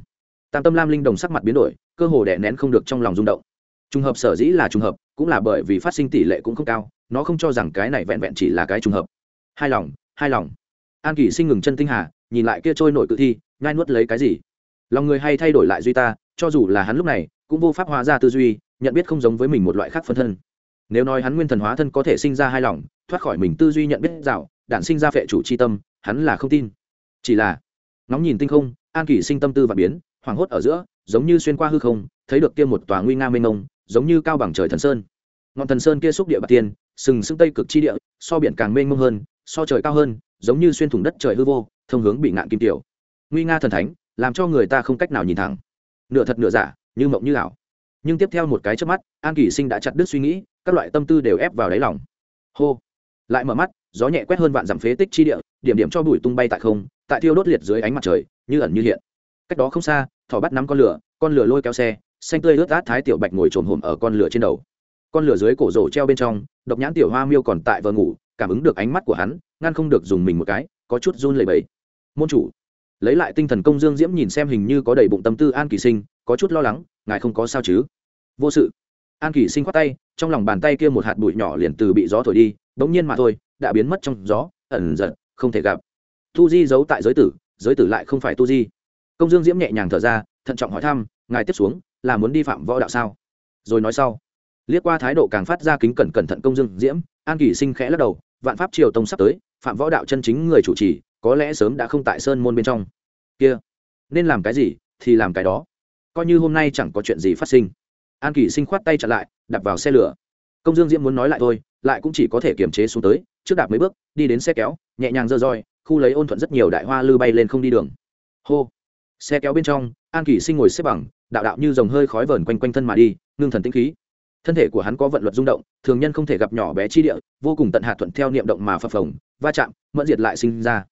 Speaker 1: Tam tâm lam linh đồng sắc mặt biến đổi, cơ hồ đè nén không được trong lòng rung động. Trùng hợp sở dĩ là trùng hợp, cũng là bởi vì phát sinh tỷ lệ cũng không cao, nó không cho rằng cái này vẹn vẹn chỉ là cái trùng hợp. Hai lòng hai lòng. An kỷ sinh ngừng chân tinh hà, nhìn lại kia trôi nổi cự thi ngai nuốt lấy cái gì? Lòng người hay thay đổi lại duy ta, cho dù là hắn lúc này, cũng vô pháp hóa ra tư duy, nhận biết không giống với mình một loại khác phân thân nếu nói hắn nguyên thần hóa thân có thể sinh ra hai lòng, thoát khỏi mình tư duy nhận biết dạo, đản sinh ra phệ chủ c h i tâm, hắn là không tin. Chỉ là, ngóng nhìn tinh không, an kỷ sinh tâm tư và biến, hoảng hốt ở giữa, giống như xuyên qua hư không, thấy được kia một tòa nguy nga mênh mông, giống như cao bằng trời thần sơn. Ngọn thần sơn kia xúc địa bạc tiên sừng sững tây cực chi địa, so biển càng mênh mông hơn, so trời cao hơn, giống như xuyên thủng đất trời hư vô, thông hướng bị ngạn kim tiểu. Nguy nga thần thánh, làm cho người ta không cách nào nhìn thẳng. Nửa thật nửa giả, như mộng như ảo nhưng tiếp theo một cái trước mắt, an Kỷ sinh đã chặt đứt suy nghĩ, các loại tâm tư đều ép vào đáy lòng. Hô! Lại mở mắt, gió nhẹ quét hơn vạn dặm phế tích chi địa, điểm điểm cho bụi tung bay tại không, tại thiêu đốt liệt dưới ánh mặt trời, như ẩn như hiện. Cách đó không xa, thỏ bắt nắm con lửa con lửa lôi kéo xe, xanh tươi ướt át thái tiểu bạch ngồi trồm hổm ở con lửa trên đầu. Con lửa dưới cổ rổ treo bên trong, độc nhãn tiểu hoa miêu còn tại vờ ngủ, cảm ứng được ánh mắt của hắn, ngăn không được dùng mình một cái, có chút run lẩy bẩy. Môn chủ, lấy lại tinh thần công dương diễm nhìn xem hình như có đầy bụng tâm tư an kỳ sinh, có chút lo lắng ngài không có sao chứ? Vô sự. An Kỷ sinh khoát tay, trong lòng bàn tay kia một hạt bụi nhỏ liền từ bị gió thổi đi bỗng nhiên mà thôi, đã biến mất trong gió, ẩn giật, không thể gặp. Tu di giấu tại giới tử giới tử lại không phải tu di. Công dương diễm nhẹ nhàng thở ra, thận trọng hỏi thăm, ngài tiếp xuống là muốn đi phạm võ đạo sao? Rồi nói sau. Liếc qua thái độ càng phát ra kính cẩn cẩn thận công dương diễm, an Kỷ sinh khẽ lắc đầu, vạn pháp triều tông sắp tới, phạm võ đạo chân chính người chủ trì, có lẽ sớm đã không tại sơn môn bên trong. Kia, nên làm cái gì thì làm cái đó coi như hôm nay chẳng có chuyện gì phát sinh. An kỳ sinh khoát tay chặn lại, đạp vào xe lửa. Công dương diễm muốn nói lại thôi, lại cũng chỉ có thể kiềm chế xuống tới, trước đạp mấy bước, đi đến xe kéo, nhẹ nhàng dơ roi, khu lấy ôn thuận rất nhiều đại hoa lư bay lên không đi đường. Hô! Xe kéo bên trong, an kỳ sinh ngồi xếp bằng, đạo đạo như dòng hơi khói vờn quanh quanh thân mà đi, ngưng thần tĩnh khí. Thân thể của hắn có vận luật rung động, thường nhân không thể gặp nhỏ bé chi địa, vô cùng tận hạt thuận theo niệm động mà phập phồng, va chạm, mẫn diệt lại sinh ra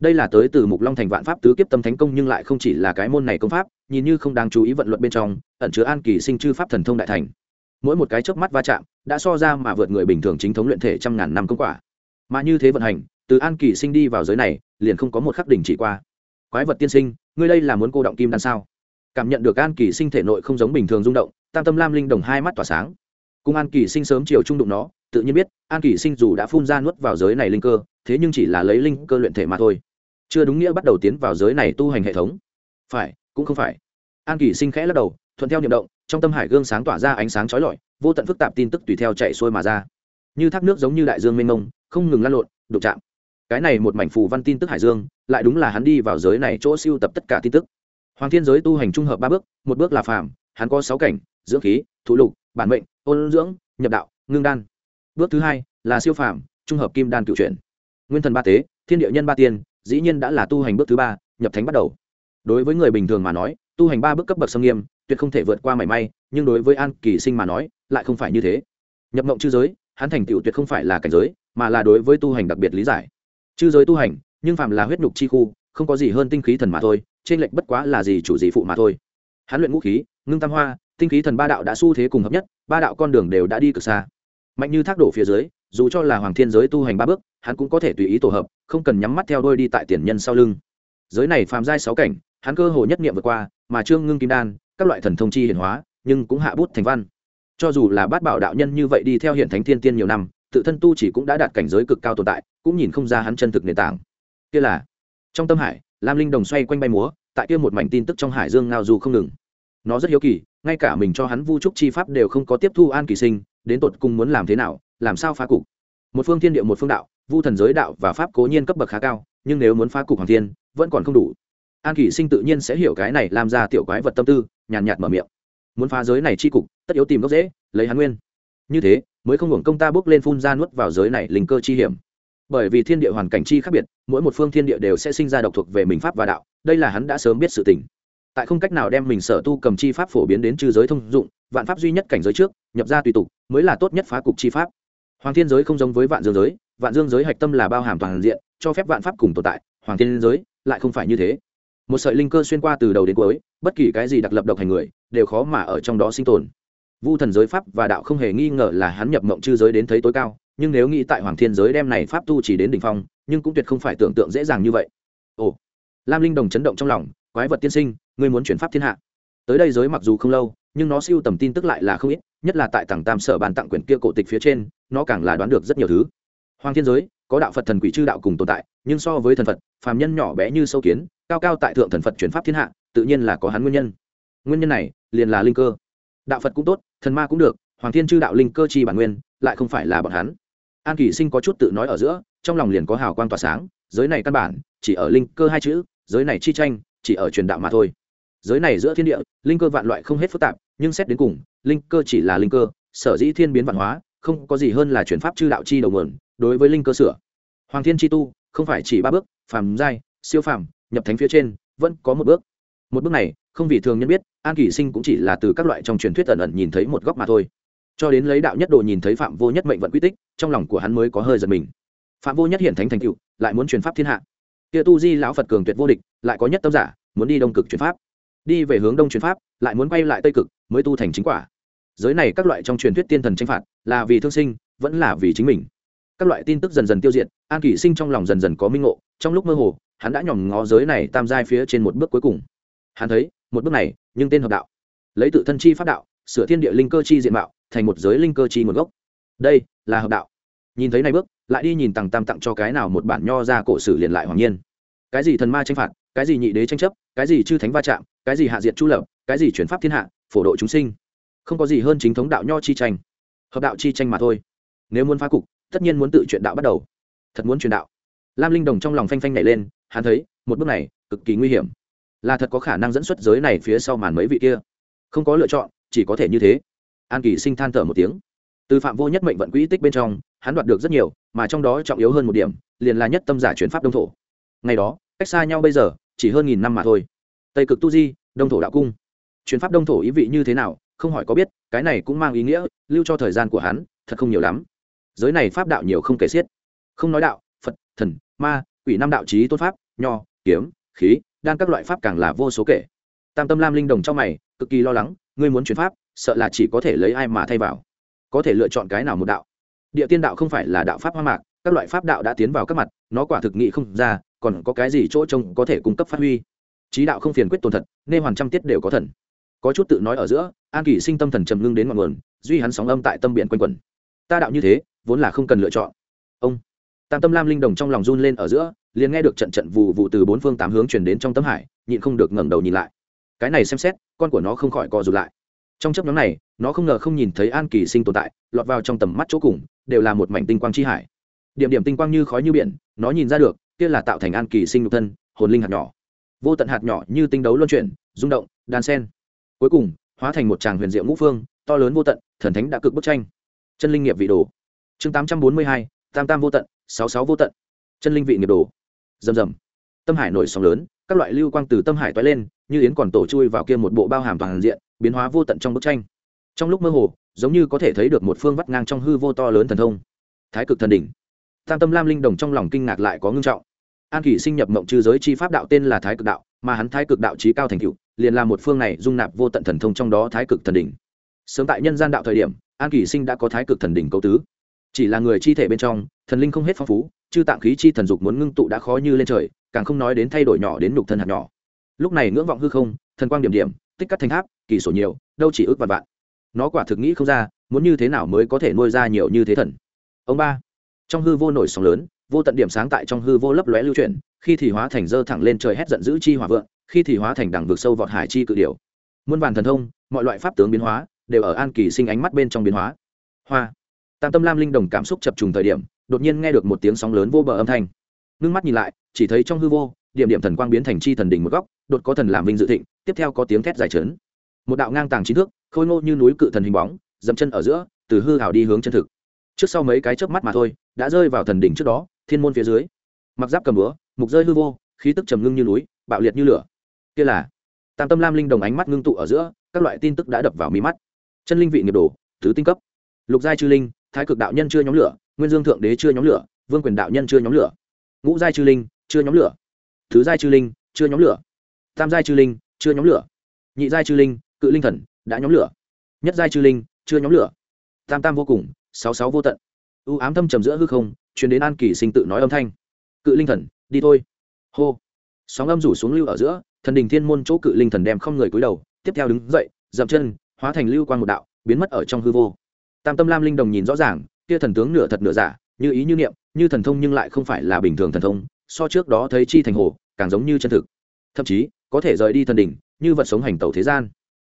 Speaker 1: đây là tới từ mục long thành vạn pháp tứ kiếp tâm thánh công nhưng lại không chỉ là cái môn này công pháp, nhìn như không đáng chú ý vận luật bên trong, ẩn chứa an kỳ sinh chư pháp thần thông đại thành. Mỗi một cái chớp mắt va chạm, đã so ra mà vượt người bình thường chính thống luyện thể trăm ngàn năm công quả. Mà như thế vận hành, từ an kỳ sinh đi vào giới này, liền không có một khắc đỉnh chỉ qua. Quái vật tiên sinh, ngươi đây là muốn cô động kim đan sao? Cảm nhận được an kỳ sinh thể nội không giống bình thường rung động, tam tâm lam linh đồng hai mắt tỏa sáng cùng an kỳ sinh sớm chiều trung đụng nó, tự nhiên biết, an kỳ sinh dù đã phun ra nuốt vào giới này linh cơ, thế nhưng chỉ là lấy linh cơ luyện thể mà thôi. Chưa đúng nghĩa bắt đầu tiến vào giới này tu hành hệ thống. Phải, cũng không phải. An kỳ sinh khẽ lắc đầu, thuận theo niệm động, trong tâm hải gương sáng tỏa ra ánh sáng trói lọi, vô tận phức tạp tin tức tùy theo chạy xuôi mà ra. Như thác nước giống như đại dương mênh mông, không ngừng lăn lộn, đụng chạm. Cái này một mảnh phù văn tin tức hải dương, lại đúng là hắn đi vào giới này chỗ siêu tập tất cả tin tức. Hoàng thiên giới tu hành trung hợp ba bước, một bước là phàm, hắn có sáu cảnh, dưỡng khí, thụ lục bản mệnh, ôn dưỡng, nhập đạo, ngưng đan. Bước thứ hai là siêu phàm, trung hợp kim đan cựu chuyển. Nguyên thần ba tế, thiên địa nhân ba tiên, dĩ nhiên đã là tu hành bước thứ ba, nhập thánh bắt đầu. Đối với người bình thường mà nói, tu hành ba bước cấp bậc sâm nghiêm, tuyệt không thể vượt qua mảy may, nhưng đối với an kỳ sinh mà nói, lại không phải như thế. Nhập mộng chư giới, hắn thành tựu tuyệt không phải là cảnh giới, mà là đối với tu hành đặc biệt lý giải. Chư giới tu hành, nhưng phạm là huyết nhục chi khu, không có gì hơn tinh khí thần mà thôi trên lệnh bất quá là gì chủ gì phụ mà thôi. Hắn luyện ngũ khí, ngưng tam hoa tinh khí thần ba đạo đã xu thế cùng hợp nhất, ba đạo con đường đều đã đi cực xa. Mạnh như thác đổ phía dưới, dù cho là hoàng thiên giới tu hành ba bước, hắn cũng có thể tùy ý tổ hợp, không cần nhắm mắt theo đôi đi tại tiền nhân sau lưng. Giới này phàm giai sáu cảnh, hắn cơ hồ nhất nghiệm vượt qua, mà trương ngưng kim đan, các loại thần thông chi hiển hóa, nhưng cũng hạ bút thành văn. Cho dù là bát bảo đạo nhân như vậy đi theo hiện thánh thiên tiên nhiều năm, tự thân tu chỉ cũng đã đạt cảnh giới cực cao tồn tại, cũng nhìn không ra hắn chân thực nền tảng. Kia là, trong tâm hải, lam linh đồng xoay quanh bay múa, tại kia một mảnh tin tức trong hải dương ngao du không ngừng. Nó rất hiếu kỳ ngay cả mình cho hắn vu trúc chi pháp đều không có tiếp thu an kỳ sinh, đến tột cùng muốn làm thế nào, làm sao phá cục? Một phương thiên địa một phương đạo, vu thần giới đạo và pháp cố nhiên cấp bậc khá cao, nhưng nếu muốn phá cục hoàng thiên, vẫn còn không đủ. An kỳ sinh tự nhiên sẽ hiểu cái này làm ra tiểu quái vật tâm tư, nhàn nhạt mở miệng. Muốn phá giới này chi cục, tất yếu tìm gốc dễ lấy hắn nguyên. Như thế, mới không hưởng công ta bước lên phun ra nuốt vào giới này linh cơ chi hiểm. Bởi vì thiên địa hoàn cảnh chi khác biệt, mỗi một phương thiên địa đều sẽ sinh ra độc thuộc về mình pháp và đạo, đây là hắn đã sớm biết sự tình tại không cách nào đem mình sở tu cầm chi pháp phổ biến đến chư giới thông dụng, vạn pháp duy nhất cảnh giới trước, nhập ra tùy tục, mới là tốt nhất phá cục chi pháp. Hoàng thiên giới không giống với vạn dương giới, vạn dương giới hạch tâm là bao hàm toàn diện, cho phép vạn pháp cùng tồn tại, hoàng thiên giới lại không phải như thế. Một sợi linh cơ xuyên qua từ đầu đến cuối, bất kỳ cái gì đặc lập độc hành người, đều khó mà ở trong đó sinh tồn. Vu thần giới pháp và đạo không hề nghi ngờ là hắn nhập mộng chư giới đến thấy tối cao, nhưng nếu nghĩ tại hoàng thiên giới đem này pháp tu chỉ đến đỉnh phong, nhưng cũng tuyệt không phải tưởng tượng dễ dàng như vậy. Ồ, lam linh đồng chấn động trong lòng, quái vật tiên sinh ngươi muốn chuyển pháp thiên hạ. Tới đây giới mặc dù không lâu, nhưng nó siêu tầm tin tức lại là không ít, nhất là tại tảng tam sở bàn tặng quyển kia cổ tịch phía trên, nó càng là đoán được rất nhiều thứ. Hoàng thiên giới, có đạo phật thần quỷ chư đạo cùng tồn tại, nhưng so với thần phật, phàm nhân nhỏ bé như sâu kiến, cao cao tại thượng thần phật chuyển pháp thiên hạ, tự nhiên là có hắn nguyên nhân. Nguyên nhân này, liền là linh cơ. Đạo phật cũng tốt, thần ma cũng được, hoàng thiên chư đạo linh cơ chi bản nguyên, lại không phải là bọn hắn. An kỳ sinh có chút tự nói ở giữa, trong lòng liền có hào quang tỏa sáng, giới này căn bản, chỉ ở linh cơ hai chữ, giới này chi tranh, chỉ ở truyền đạo mà thôi giới này giữa thiên địa, linh cơ vạn loại không hết phức tạp, nhưng xét đến cùng, linh cơ chỉ là linh cơ, sở dĩ thiên biến vạn hóa, không có gì hơn là chuyển pháp chư đạo chi đầu nguồn, đối với linh cơ sửa. Hoàng thiên chi tu, không phải chỉ ba bước, phàm giai, siêu phàm, nhập thánh phía trên, vẫn có một bước. Một bước này, không vì thường nhân biết, an kỷ sinh cũng chỉ là từ các loại trong truyền thuyết ẩn ẩn nhìn thấy một góc mà thôi. Cho đến lấy đạo nhất đồ nhìn thấy phạm vô nhất mệnh vận quy tích, trong lòng của hắn mới có hơi giật mình. Phạm vô nhất hiện thánh thành cựu lại muốn truyền pháp thiên hạ. Kia tu di lão phật cường tuyệt vô địch, lại có nhất tâm giả, muốn đi đông cực truyền pháp đi về hướng đông truyền pháp, lại muốn quay lại tây cực, mới tu thành chính quả. Giới này các loại trong truyền thuyết tiên thần tranh phạt, là vì thương sinh, vẫn là vì chính mình. Các loại tin tức dần dần tiêu diệt, an kỷ sinh trong lòng dần dần có minh ngộ, trong lúc mơ hồ, hắn đã nhòm ngó giới này tam giai phía trên một bước cuối cùng. Hắn thấy, một bước này, nhưng tên hợp đạo. Lấy tự thân chi pháp đạo, sửa thiên địa linh cơ chi diện mạo, thành một giới linh cơ chi nguồn gốc. Đây, là hợp đạo. Nhìn thấy này bước, lại đi nhìn tằng tam tặng cho cái nào một bản nho ra cổ sử liền lại hoàng nhiên. Cái gì thần ma tranh phạt cái gì nhị đế tranh chấp, cái gì chư thánh va chạm, cái gì hạ diệt chu lập, cái gì chuyển pháp thiên hạ, phổ độ chúng sinh. Không có gì hơn chính thống đạo nho chi tranh. Hợp đạo chi tranh mà thôi. Nếu muốn phá cục, tất nhiên muốn tự chuyện đạo bắt đầu. Thật muốn truyền đạo. Lam linh đồng trong lòng phanh phanh nhảy lên, hắn thấy, một bước này, cực kỳ nguy hiểm. Là thật có khả năng dẫn xuất giới này phía sau màn mấy vị kia. Không có lựa chọn, chỉ có thể như thế. An kỳ sinh than thở một tiếng. Từ phạm vô nhất mệnh vận quỹ tích bên trong, hắn đoạt được rất nhiều, mà trong đó trọng yếu hơn một điểm, liền là nhất tâm giả chuyển pháp đông thổ. Ngày đó, cách xa nhau bây giờ chỉ hơn nghìn năm mà thôi. Tây cực tu di, đông thổ đạo cung. Chuyển pháp đông thổ ý vị như thế nào, không hỏi có biết, cái này cũng mang ý nghĩa, lưu cho thời gian của hắn, thật không nhiều lắm. Giới này pháp đạo nhiều không kể xiết. Không nói đạo, phật, thần, ma, quỷ năm đạo trí tôn pháp, nho, kiếm, khí, đan các loại pháp càng là vô số kể. Tam tâm lam linh đồng trong mày, cực kỳ lo lắng, ngươi muốn chuyển pháp, sợ là chỉ có thể lấy ai mà thay vào. Có thể lựa chọn cái nào một đạo. Địa tiên đạo không phải là đạo pháp hoa mạc, các loại pháp đạo đã tiến vào các mặt, nó quả thực nghị không ra còn có cái gì chỗ trông có thể cung cấp phát huy? Trí đạo không phiền quyết tồn thật, nên hoàn trăm tiết đều có thần. Có chút tự nói ở giữa, an kỳ sinh tâm thần trầm ngưng đến ngọn nguồn, duy hắn sóng âm tại tâm biển quanh quẩn. Ta đạo như thế, vốn là không cần lựa chọn. Ông, tam tâm lam linh đồng trong lòng run lên ở giữa, liền nghe được trận trận vụ vụ từ bốn phương tám hướng chuyển đến trong tấm hải, nhịn không được ngẩng đầu nhìn lại. Cái này xem xét, con của nó không khỏi co rụt lại. Trong chấp nhóm này, nó không ngờ không nhìn thấy an kỳ sinh tồn tại, lọt vào trong tầm mắt chỗ cùng, đều là một mảnh tinh quang chi hải. Điểm điểm tinh quang như khói như biển, nó nhìn ra được kia là tạo thành an kỳ sinh nhục thân, hồn linh hạt nhỏ. Vô tận hạt nhỏ như tinh đấu luân chuyển, rung động, đan sen. Cuối cùng, hóa thành một tràng huyền diệu ngũ phương, to lớn vô tận, thần thánh đã cực bức tranh. Chân linh nghiệp vị đồ. Chương tám trăm bốn mươi hai, tam tam vô tận, sáu sáu vô tận. Chân linh vị nghiệp đồ. Rầm rầm. Tâm hải nổi sóng lớn, các loại lưu quang từ tâm hải toái lên, như yến còn tổ chui vào kia một bộ bao hàm toàn diện, biến hóa vô tận trong bức tranh. Trong lúc mơ hồ, giống như có thể thấy được một phương vắt ngang trong hư vô to lớn thần thông. Thái cực thần đỉnh tam tâm lam linh đồng trong lòng kinh ngạc lại có ngưng trọng. An kỷ sinh nhập mộng trừ giới chi pháp đạo tên là thái cực đạo, mà hắn thái cực đạo trí cao thành cựu liền là một phương này dung nạp vô tận thần thông trong đó thái cực thần đỉnh. Sớm tại nhân gian đạo thời điểm, an kỷ sinh đã có thái cực thần đỉnh câu tứ. Chỉ là người chi thể bên trong, thần linh không hết phong phú, chư tạng khí chi thần dục muốn ngưng tụ đã khó như lên trời, càng không nói đến thay đổi nhỏ đến nhục thân hạt nhỏ. Lúc này ngưỡng vọng hư không, thần quang điểm điểm, tích cắt thành tháp, kỳ sổ nhiều, đâu chỉ ước vạn vạn. Nó quả thực nghĩ không ra, muốn như thế nào mới có thể nuôi ra nhiều như thế thần. Ông ba trong hư vô nổi sóng lớn, vô tận điểm sáng tại trong hư vô lấp lóe lưu chuyển, khi thì hóa thành dơ thẳng lên trời hét giận dữ chi hỏa vượng, khi thì hóa thành đằng vực sâu vọt hải chi cự điều muôn vàn thần thông, mọi loại pháp tướng biến hóa, đều ở an kỳ sinh ánh mắt bên trong biến hóa. Hoa. Tam tâm lam linh đồng cảm xúc chập trùng thời điểm, đột nhiên nghe được một tiếng sóng lớn vô bờ âm thanh. Ngưng mắt nhìn lại, chỉ thấy trong hư vô, điểm điểm thần quang biến thành chi thần đỉnh một góc, đột có thần làm vinh dự thịnh, tiếp theo có tiếng thét dài trấn một đạo ngang tàng trí thước, khôi ngô như núi cự thần hình bóng, dậm chân ở giữa, từ hư hào đi hướng chân thực. Trước sau mấy cái chớp mắt mà thôi đã rơi vào thần đỉnh trước đó, thiên môn phía dưới. Mặc giáp cầm búa, mục rơi hư vô, khí tức trầm ngưng như núi, bạo liệt như lửa. Kia là, tam tâm lam linh đồng ánh mắt ngưng tụ ở giữa, các loại tin tức đã đập vào mí mắt. Chân linh vị nghiệp đồ thứ tinh cấp. Lục giai chư linh, thái cực đạo nhân chưa nhóm lửa, nguyên dương thượng đế chưa nhóm lửa, vương quyền đạo nhân chưa nhóm lửa. Ngũ giai chư linh, chưa nhóm lửa. Thứ giai chư linh, chưa nhóm lửa. Tam giai chư linh, chưa nhóm lửa. Nhị giai chư linh, cự linh thần, đã nhóm lửa. Nhất giai chư linh, chưa nhóm lửa. Tam tam vô cùng, sáu sáu vô tận u ám thâm trầm giữa hư không chuyển đến an kỳ sinh tự nói âm thanh. Cự linh thần, đi thôi. Hô. Sóng âm rủ xuống lưu ở giữa, thần đình thiên môn chỗ cự linh thần đem không người cúi đầu, tiếp theo đứng dậy, dậm chân, hóa thành lưu quan một đạo, biến mất ở trong hư vô. Tam tâm lam linh đồng nhìn rõ ràng, kia thần tướng nửa thật nửa giả, như ý như niệm, như thần thông nhưng lại không phải là bình thường thần thông, so trước đó thấy chi thành hồ, càng giống như chân thực. Thậm chí, có thể rời đi thần đỉnh, như vật sống hành tẩu thế gian.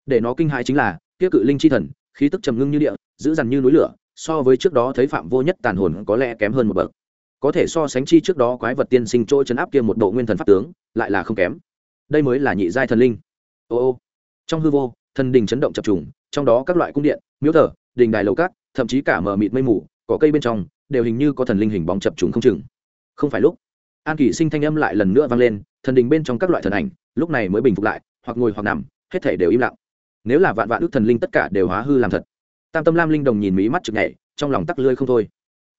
Speaker 1: Để nó kinh hãi chính là, kia cự linh chi thần, khí tức trầm ngưng như địa giữ dằn như núi lửa so với trước đó thấy phạm vô nhất tàn hồn có lẽ kém hơn một bậc. Có thể so sánh chi trước đó quái vật tiên sinh trôi chấn áp kia một độ nguyên thần pháp tướng, lại là không kém. Đây mới là nhị giai thần linh. Ô ô. Trong hư vô, thần đình chấn động chập trùng, trong đó các loại cung điện, miếu thờ, đình đài lầu cát, thậm chí cả mờ mịt mây mù có cây bên trong, đều hình như có thần linh hình bóng chập trùng không chừng. Không phải lúc. An kỷ sinh thanh âm lại lần nữa vang lên, thần đình bên trong các loại thần ảnh, lúc này mới bình phục lại, hoặc ngồi hoặc nằm, hết thể đều im lặng. Nếu là vạn vạn ước thần linh tất cả đều hóa hư làm thật tam tâm lam linh đồng nhìn mí mắt chực nhảy, trong lòng tắc lưới không thôi.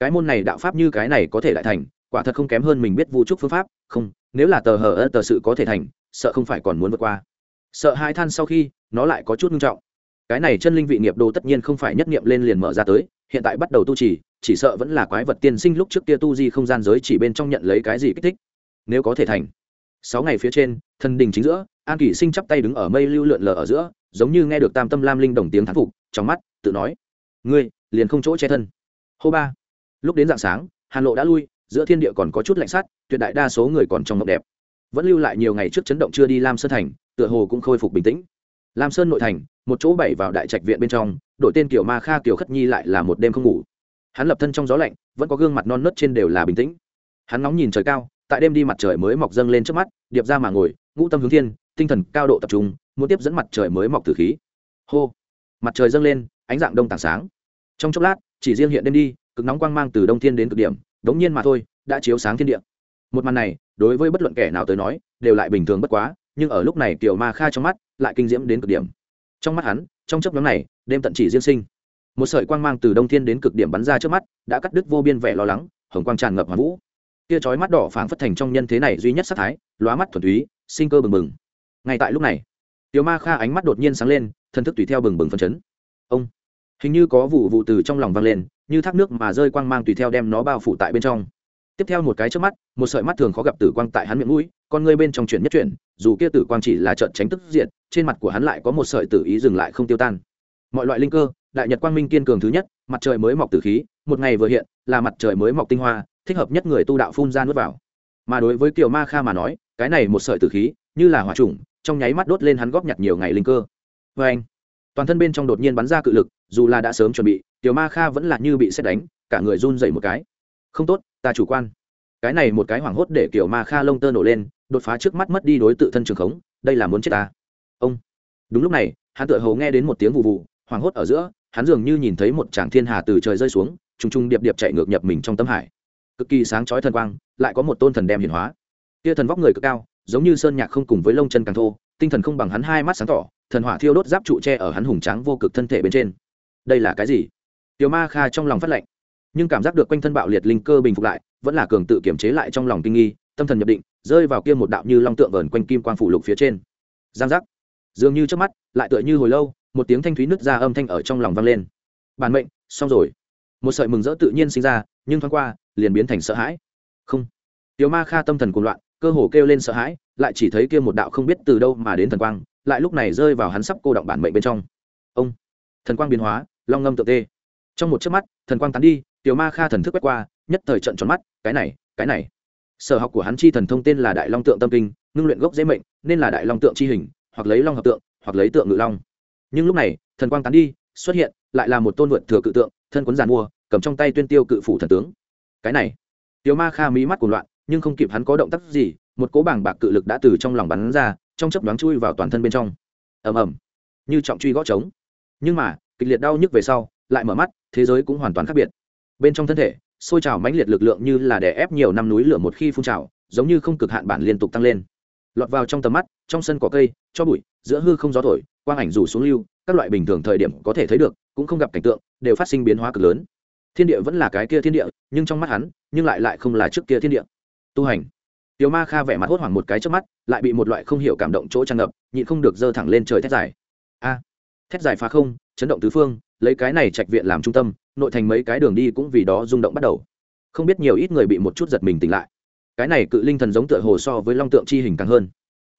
Speaker 1: Cái môn này đạo pháp như cái này có thể lại thành, quả thật không kém hơn mình biết vũ trúc phương pháp. Không, nếu là tờ hờ ơ tờ sự có thể thành, sợ không phải còn muốn vượt qua. Sợ hai than sau khi, nó lại có chút nghiêm trọng. Cái này chân linh vị nghiệp đồ tất nhiên không phải nhất nghiệm lên liền mở ra tới, hiện tại bắt đầu tu trì, chỉ sợ vẫn là quái vật tiên sinh lúc trước kia tu di không gian giới chỉ bên trong nhận lấy cái gì kích thích. Nếu có thể thành, sáu ngày phía trên, thần đình chính giữa, an kỷ sinh chắp tay đứng ở mây lưu lượn lờ ở giữa giống như nghe được tam tâm lam linh đồng tiếng thán phục, trong mắt, tự nói, ngươi, liền không chỗ che thân. Hô ba, lúc đến dạng sáng hàn lộ đã lui, giữa thiên địa còn có chút lạnh sát tuyệt đại đa số người còn trong mộng đẹp. Vẫn lưu lại nhiều ngày trước chấn động chưa đi lam sơn thành, tựa hồ cũng khôi phục bình tĩnh. Lam sơn nội thành, một chỗ bảy vào đại trạch viện bên trong, đội tên kiểu ma kha kiểu khất nhi lại là một đêm không ngủ. Hắn lập thân trong gió lạnh, vẫn có gương mặt non nớt trên đều là bình tĩnh. Hắn nóng nhìn trời cao, tại đêm đi mặt trời mới mọc dâng lên trước mắt, điệp ra mà ngồi, ngũ tâm hướng thiên, tinh thần cao độ tập trung muốn tiếp dẫn mặt trời mới mọc từ khí. Hô! Mặt trời dâng lên, ánh dạng đông tảng sáng. Trong chốc lát, chỉ riêng hiện đêm đi, cực nóng quang mang từ đông thiên đến cực điểm, đống nhiên mà thôi, đã chiếu sáng thiên địa. Một màn này, đối với bất luận kẻ nào tới nói, đều lại bình thường bất quá, nhưng ở lúc này tiểu ma kha trong mắt lại kinh diễm đến cực điểm. Trong mắt hắn, trong chấp nhóm này, đêm tận chỉ riêng sinh. Một sợi quang mang từ đông thiên đến cực điểm bắn ra trước mắt, đã cắt đứt vô biên vẻ lo lắng, hồng quang tràn ngập hoàn vũ. Kia chói mắt đỏ phảng phất thành trong nhân thế này duy nhất sắc thái, lóa mắt thuần túy, sinh cơ bừng bừng. Ngay tại lúc này tiểu ma kha ánh mắt đột nhiên sáng lên thân thức tùy theo bừng bừng phân chấn. Ông, hình như có vụ vụ từ trong lòng vang lên, như thác nước mà rơi quang mang tùy theo đem nó bao phủ tại bên trong. Tiếp theo một cái trước mắt, một sợi mắt thường khó gặp tử quang tại hắn miệng mũi, con ngươi bên trong chuyển nhất chuyển, dù kia tử quang chỉ là trận tránh tức diện trên mặt của hắn lại có một sợi tử ý dừng lại không tiêu tan. Mọi loại linh cơ, đại nhật quang minh kiên cường thứ nhất, mặt trời mới mọc tử khí, một ngày vừa hiện, là mặt trời mới mọc tinh hoa, thích hợp nhất người tu đạo phun ra nuốt vào. Mà đối với kiều ma kha mà nói, cái này một sợi tử khí, như là hòa trùng trong nháy mắt đốt lên hắn góp nhặt nhiều ngày linh cơ. Vê anh, toàn thân bên trong đột nhiên bắn ra cự lực, dù là đã sớm chuẩn bị, tiểu ma kha vẫn là như bị xét đánh, cả người run dậy một cái. Không tốt, ta chủ quan. Cái này một cái hoảng hốt để kiểu ma kha lông tơ nổ lên, đột phá trước mắt mất đi đối tự thân trường khống, đây là muốn chết ta. Ông. Đúng lúc này, hắn tựa hầu nghe đến một tiếng vụ vụ hoảng hốt ở giữa, hắn dường như nhìn thấy một tràng thiên hà từ trời rơi xuống t r ù n g t r ù n g điệp điệp chạy ngược nhập mình trong tâm hải. Cực kỳ sáng chói thần quang, lại có một tôn thần đem hiển hóa. Kia thần vóc người cực cao giống như sơn nhạc không cùng với lông chân càng thô, tinh thần không bằng hắn hai mắt sáng tỏ, thần hỏa thiêu đốt giáp trụ tre ở hắn hùng tráng vô cực thân thể bên trên. Đây là cái gì? Tiểu ma kha trong lòng phát lệnh, nhưng cảm giác được quanh thân bạo liệt linh cơ bình phục lại, vẫn là cường tự kiểm chế lại trong lòng kinh nghi, tâm thần nhập định, rơi vào kia một đạo như long tượng vờn quanh kim quang phủ lục phía trên. Giang giác. Dường như trước mắt, lại tựa như hồi lâu, một tiếng thanh thúy nứt ra âm thanh ở trong lòng vang lên. Bản mệnh, xong rồi. Một sợi mừng rỡ tự nhiên sinh ra, nhưng thoáng qua, liền biến thành sợ hãi. Không. Tiểu ma kha tâm thần cuồng loạn cơ hồ kêu lên sợ hãi, lại chỉ thấy kia một đạo không biết từ đâu mà đến thần quang, lại lúc này rơi vào hắn sắp cô động bản mệnh bên trong. Ông, thần quang biến hóa, long ngâm tự tê. Trong một chớp mắt, thần quang tán đi, tiểu ma kha thần thức quét qua, nhất thời trận tròn mắt, cái này cái này. Sở học của hắn chi thần thông tên là đại long tượng tâm kinh, ngưng luyện gốc dễ mệnh, nên là đại long tượng chi hình, hoặc lấy long hợp tượng, hoặc lấy tượng ngự long. Nhưng lúc này, thần quang tán đi, xuất hiện, lại là một tôn vượt thừa cự tượng, thân quấn giàn mua, cầm trong tay tuyên tiêu cự phủ thần tướng. Cái này. Tiểu ma kha mí mắt cuồng loạn nhưng không kịp hắn có động tác gì, một cố bảng bạc cự lực đã từ trong lòng bắn ra, trong chấp đoán chui vào toàn thân bên trong. Ầm ầm. Như trọng truy gõ trống. Nhưng mà, kịch liệt đau nhức về sau, lại mở mắt, thế giới cũng hoàn toàn khác biệt. Bên trong thân thể, sôi trào mãnh liệt lực lượng như là đè ép nhiều năm núi lửa một khi phun trào, giống như không cực hạn bản liên tục tăng lên. Lọt vào trong tầm mắt, trong sân cỏ cây, cho bụi, giữa hư không gió thổi, quang ảnh rủ xuống lưu, các loại bình thường thời điểm có thể thấy được, cũng không gặp cảnh tượng, đều phát sinh biến hóa cực lớn. Thiên địa vẫn là cái kia thiên địa, nhưng trong mắt hắn, nhưng lại lại không là trước kia thiên địa tu hành. Tiểu ma kha vẻ mặt hốt hoảng một cái trước mắt, lại bị một loại không hiểu cảm động chỗ tràn ngập, nhịn không được dơ thẳng lên trời thét dài. A, thét dài phá không, chấn động tứ phương, lấy cái này trạch viện làm trung tâm, nội thành mấy cái đường đi cũng vì đó rung động bắt đầu. Không biết nhiều ít người bị một chút giật mình tỉnh lại. Cái này cự linh thần giống tựa hồ so với long tượng chi hình càng hơn.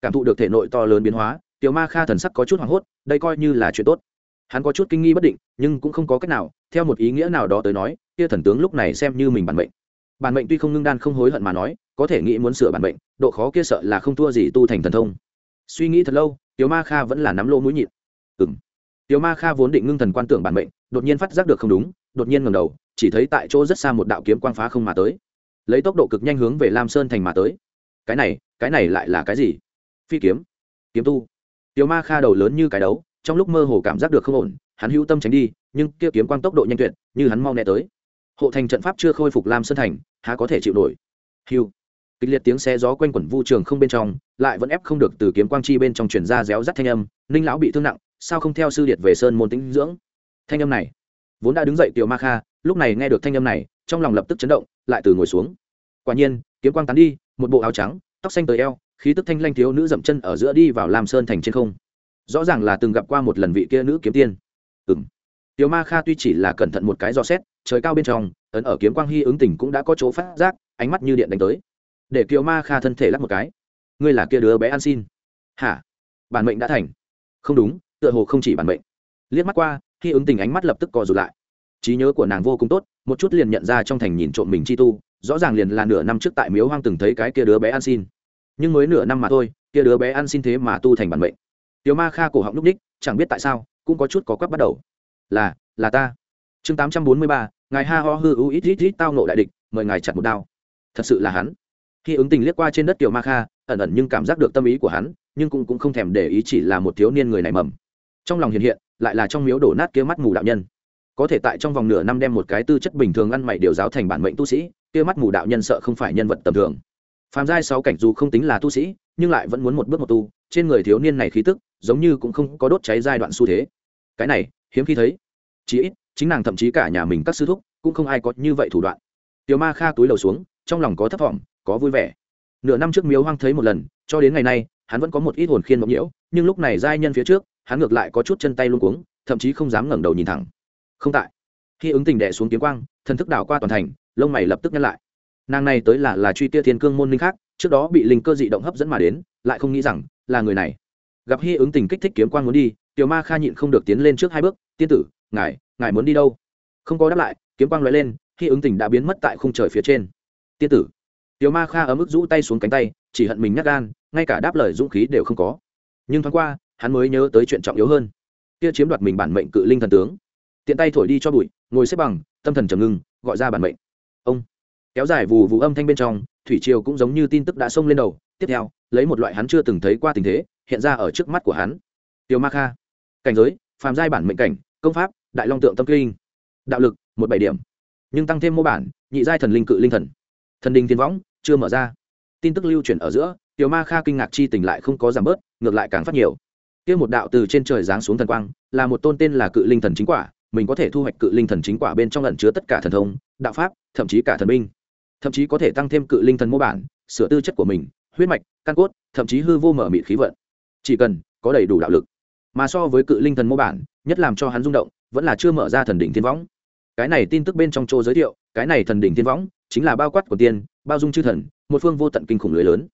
Speaker 1: Cảm thụ được thể nội to lớn biến hóa, tiểu ma kha thần sắc có chút hoảng hốt, đây coi như là chuyện tốt. Hắn có chút kinh nghi bất định, nhưng cũng không có cách nào, theo một ý nghĩa nào đó tới nói, kia thần tướng lúc này xem như mình bản mệnh bản mệnh tuy không ngưng đan không hối hận mà nói, có thể nghĩ muốn sửa bản mệnh, độ khó kia sợ là không thua gì tu thành thần thông. Suy nghĩ thật lâu, tiểu ma kha vẫn là nắm lô mũi nhịn. Ừ m tiểu ma kha vốn định ngưng thần quan tưởng bản mệnh, đột nhiên phát giác được không đúng, đột nhiên ngầm đầu, chỉ thấy tại chỗ rất xa một đạo kiếm quang phá không mà tới. Lấy tốc độ cực nhanh hướng về lam sơn thành mà tới. Cái này cái này lại là cái gì? Phi kiếm. Kiếm tu. Tiểu ma kha đầu lớn như cái đấu, trong lúc mơ hồ cảm giác được không ổn, hắn hữu tâm tránh đi, nhưng kia kiếm quang tốc độ nhanh tuyệt, như hắn mau né tới hộ thành trận pháp chưa khôi phục lam sơn thành, há có thể chịu nổi? Hiu kịch liệt tiếng xe gió quanh quẩn vu trường không bên trong, lại vẫn ép không được từ kiếm quang chi bên trong truyền ra réo rắt thanh âm, ninh lão bị thương nặng, sao không theo sư điệt về sơn môn tĩnh dưỡng? Thanh âm này, vốn đã đứng dậy tiểu ma kha, lúc này nghe được thanh âm này, trong lòng lập tức chấn động, lại từ ngồi xuống. Quả nhiên, kiếm quang tán đi, một bộ áo trắng, tóc xanh tới eo, khí tức thanh lanh thiếu nữ dậm chân ở giữa đi vào lam sơn thành trên không. Rõ ràng là từng gặp qua một lần vị kia nữ kiếm tiên. Ừ m tiểu ma kha tuy chỉ là cẩn thận một cái dò xét trời cao bên trong, ấn ở kiếm quang hy ứng tỉnh cũng đã có chỗ phát giác, ánh mắt như điện đánh tới. Để kiều ma kha thân thể lắc một cái. Ngươi là kia đứa bé ăn xin. Hả? Bản mệnh đã thành. Không đúng, tựa hồ không chỉ bản mệnh. Liếc mắt qua khi ứng tình ánh mắt lập tức co rụt lại. Trí nhớ của nàng vô cùng tốt, một chút liền nhận ra trong thành nhìn trộm mình chi tu, rõ ràng liền là nửa năm trước tại miếu hoang từng thấy cái kia đứa bé ăn xin. Nhưng mới nửa năm mà thôi, kia đứa bé ăn xin thế mà tu thành bản mệnh. Tiểu ma kha cổ họng núp ních chẳng biết tại sao, cũng có chút có quắc bắt đầu. Là là ta chương tám trăm bốn mươi ba ngài ha ho hư u ít ít ít tao nộ đại địch mời ngài chặt một đao. Thật sự là hắn. Khi ứng tình liếc qua trên đất tiểu ma kha ẩn ẩn nhưng cảm giác được tâm ý của hắn nhưng cũng, cũng không thèm để ý chỉ là một thiếu niên người này mầm. Trong lòng hiện hiện lại là trong miếu đổ nát kia mắt mù đạo nhân. Có thể tại trong vòng nửa năm đem một cái tư chất bình thường ăn mày điều giáo thành bản mệnh tu sĩ kia mắt mù đạo nhân sợ không phải nhân vật tầm thường. Phàm giai sáu cảnh dù không tính là tu sĩ nhưng lại vẫn muốn một bước một tu trên người thiếu niên này khí tức giống như cũng không có đốt cháy giai đoạn xu thế. Cái này hiếm khi thấy. Chí ít chính nàng thậm chí cả nhà mình các sư thúc cũng không ai có như vậy thủ đoạn. Tiểu ma kha túi lầu xuống, trong lòng có thấp thỏm, có vui vẻ. Nửa năm trước miếu hoang thấy một lần, cho đến ngày nay, hắn vẫn có một ít hồn khiên mộng nhiễu, nhưng lúc này giai nhân phía trước, hắn ngược lại có chút chân tay luôn cuống, thậm chí không dám ngẩng đầu nhìn thẳng. Không tại. Khi ứng tình đệ xuống kiếm quang, thần thức đảo qua toàn thành, lông mày lập tức nhăn lại. Nàng này tới là là truy tia thiên cương môn linh khác, trước đó bị linh cơ dị động hấp dẫn mà đến, lại không nghĩ rằng là người này. Gặp hy ứng tình kích thích kiếm quang muốn đi tiểu ma kha nhịn không được tiến lên trước hai bước, tiên tử, ngài ngài muốn đi đâu? Không có đáp lại, kiếm quang lóe lên, khi ứng tình đã biến mất tại khung trời phía trên. Tiên tử. Tiểu ma kha ấm ức rũ tay xuống cánh tay, chỉ hận mình nhắc gan, ngay cả đáp lời dũng khí đều không có. Nhưng thoáng qua, hắn mới nhớ tới chuyện trọng yếu hơn. Kia chiếm đoạt mình bản mệnh cự linh thần tướng. Tiện tay thổi đi cho bụi, ngồi xếp bằng, tâm thần trầm ngưng, gọi ra bản mệnh. Ông. Kéo dài vù vù âm thanh bên trong, thủy triều cũng giống như tin tức đã xông lên đầu. Tiếp theo, lấy một loại hắn chưa từng thấy qua tình thế, hiện ra ở trước mắt của hắn. Tiêu ma kha cảnh giới, phàm giai bản mệnh cảnh, công pháp, đại long tượng tâm kinh. Đạo lực, một bảy điểm. Nhưng tăng thêm mô bản, nhị giai thần linh cự linh thần. Thần đình tiên võng, chưa mở ra. Tin tức lưu chuyển ở giữa, tiểu ma kha kinh ngạc chi tình lại không có giảm bớt, ngược lại càng phát nhiều. Kia một đạo từ trên trời giáng xuống thần quang, là một tôn tên là cự linh thần chính quả, mình có thể thu hoạch cự linh thần chính quả bên trong lẩn chứa tất cả thần thông, đạo pháp, thậm chí cả thần binh. Thậm chí có thể tăng thêm cự linh thần mô bản, sửa tư chất của mình, huyết mạch, căn cốt, thậm chí hư vô mở mịt khí vận. Chỉ cần có đầy đủ đạo lực mà so với cự linh thần mô bản, nhất làm cho hắn rung động, vẫn là chưa mở ra thần đỉnh thiên võng. Cái này tin tức bên trong chỗ giới thiệu, cái này thần đỉnh thiên võng chính là bao quát của tiên, bao dung chư thần, một phương vô tận kinh khủng lưới lớn.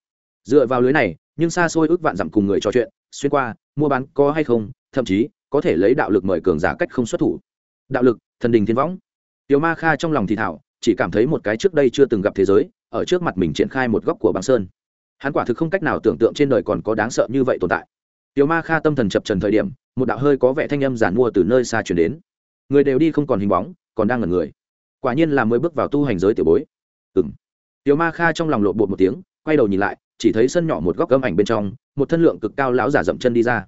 Speaker 1: Dựa vào lưới này, nhưng xa xôi ước vạn dặm cùng người trò chuyện, xuyên qua, mua bán có hay không, thậm chí có thể lấy đạo lực mời cường giả cách không xuất thủ. Đạo lực, thần đình thiên võng. Tiểu ma kha trong lòng thì thảo, chỉ cảm thấy một cái trước đây chưa từng gặp thế giới, ở trước mặt mình triển khai một góc của băng sơn. Hắn quả thực không cách nào tưởng tượng trên đời còn có đáng sợ như vậy tồn tại tiểu ma kha tâm thần chập trần thời điểm, một đạo hơi có vẻ thanh âm giản mua từ nơi xa chuyển đến. Người đều đi không còn hình bóng, còn đang ngẩn người. Quả nhiên là mới bước vào tu hành giới tiểu bối. Ừ m tiểu ma kha trong lòng lộ bột một tiếng, quay đầu nhìn lại, chỉ thấy sân nhỏ một góc gấm ảnh bên trong, một thân lượng cực cao lão giả dậm chân đi ra.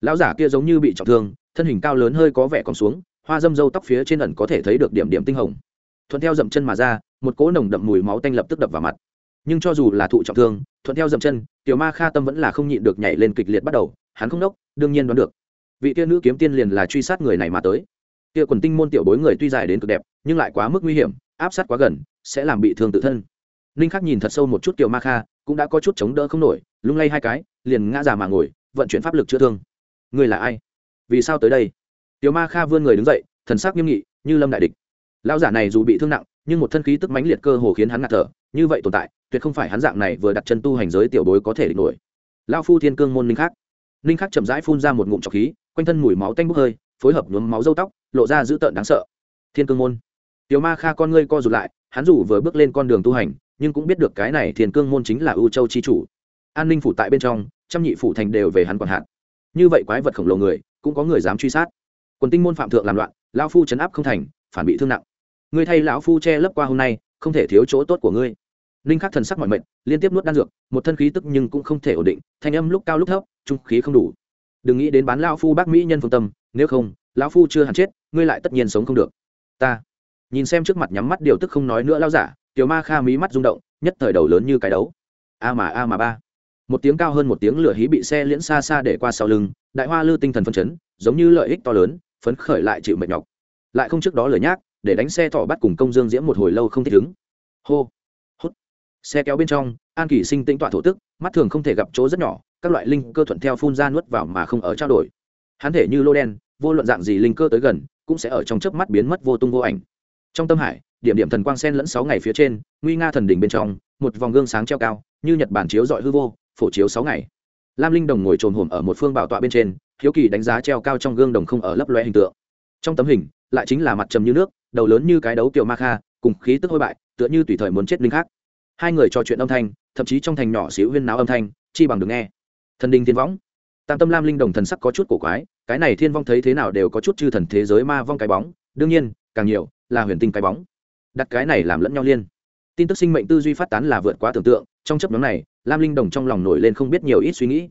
Speaker 1: Lão giả kia giống như bị trọng thương, thân hình cao lớn hơi có vẻ còn xuống, hoa dâm dâu tóc phía trên ẩn có thể thấy được điểm điểm tinh hồng. Thuận theo dậm chân mà ra, một cỗ nồng đậm mùi máu tanh lập tức đập vào mặt. Nhưng cho dù là thụ trọng thương, thuận theo dậm chân, tiểu ma kha tâm vẫn là không nhịn được nhảy lên kịch liệt bắt đầu hắn không đốc, đương nhiên đoán được. Vị kia nữ kiếm tiên liền là truy sát người này mà tới. Kia quần tinh môn tiểu bối người tuy dài đến cực đẹp, nhưng lại quá mức nguy hiểm, áp sát quá gần, sẽ làm bị thương tự thân. Ninh khắc nhìn thật sâu một chút tiểu ma kha, cũng đã có chút chống đỡ không nổi, lung lay hai cái, liền ngã già mà ngồi, vận chuyển pháp lực chữa thương. Người là ai? Vì sao tới đây? Tiểu ma kha vươn người đứng dậy, thần sắc nghiêm nghị, như lâm đại địch. Lão giả này dù bị thương nặng, nhưng một thân khí tức mãnh liệt cơ hồ khiến hắn ngạt thở, như vậy tồn tại, tuyệt không phải hắn dạng này vừa đặt chân tu hành giới tiểu bối có thể địch nổi. Lão phu thiên cương môn ninh khắc ninh khắc chậm rãi phun ra một ngụm trọc khí, quanh thân mùi máu tanh bốc hơi, phối hợp nhuốm máu dâu tóc, lộ ra dữ tợn đáng sợ. Thiên cương môn. Tiểu ma kha con ngươi co rụt lại, hắn dù vừa bước lên con đường tu hành, nhưng cũng biết được cái này thiên cương môn chính là ưu châu chi chủ. An ninh phủ tại bên trong, trăm nhị phủ thành đều về hắn còn hạn như vậy quái vật khổng lồ người, cũng có người dám truy sát. Quần tinh môn phạm thượng làm loạn, lão phu chấn áp không thành, phản bị thương nặng. Ngươi thay lão phu che lấp qua hôm nay, không thể thiếu chỗ tốt của ngươi ninh khắc thần sắc mọi mệnh, liên tiếp nuốt đan dược, một thân khí tức nhưng cũng không thể ổn định, thanh âm lúc cao lúc thấp, trung khí không đủ. Đừng nghĩ đến bán lão phu bác mỹ nhân phương tâm, nếu không, lão phu chưa hẳn chết, ngươi lại tất nhiên sống không được. Ta, nhìn xem trước mặt nhắm mắt điều tức không nói nữa lao giả, tiểu ma kha mí mắt rung động, nhất thời đầu lớn như cái đấu. A mà a mà ba. Một tiếng cao hơn một tiếng lửa hí bị xe liễn xa xa để qua sau lưng, đại hoa lư tinh thần phân chấn, giống như lợi ích to lớn, phấn khởi lại chịu mệt nhọc. Lại không trước đó lời nhác, để đánh xe thỏ bắt cùng công dương diễm một hồi lâu không thích ứng. Hô xe kéo bên trong, an kỳ sinh tĩnh tọa thổ tức, mắt thường không thể gặp chỗ rất nhỏ, các loại linh cơ thuận theo phun ra nuốt vào mà không ở trao đổi. Hắn thể như lô đen, vô luận dạng gì linh cơ tới gần, cũng sẽ ở trong chớp mắt biến mất vô tung vô ảnh. Trong tâm hải, điểm điểm thần quang sen lẫn sáu ngày phía trên, nguy nga thần đỉnh bên trong, một vòng gương sáng treo cao, như nhật bản chiếu dọi hư vô, phổ chiếu sáu ngày. Lam linh đồng ngồi trồn hồn ở một phương bảo tọa bên trên, hiếu kỳ đánh giá treo cao trong gương đồng không ở lấp loe hình tượng. Trong tấm hình, lại chính là mặt trầm như nước, đầu lớn như cái đấu kiều ma kha, cùng khí tức hôi bại, tựa như tùy thời muốn chết linh khác hai người trò chuyện âm thanh, thậm chí trong thành nhỏ xíu huyên náo âm thanh, chi bằng được nghe. Thần đình thiên võng. Tam tâm lam linh đồng thần sắc có chút cổ quái, cái này thiên vong thấy thế nào đều có chút chư thần thế giới ma vong cái bóng, đương nhiên, càng nhiều là huyền tinh cái bóng. Đặt cái này làm lẫn nhau liên. Tin tức sinh mệnh tư duy phát tán là vượt quá tưởng tượng, trong chấp nhóm này, lam linh đồng trong lòng nổi lên không biết nhiều ít suy nghĩ.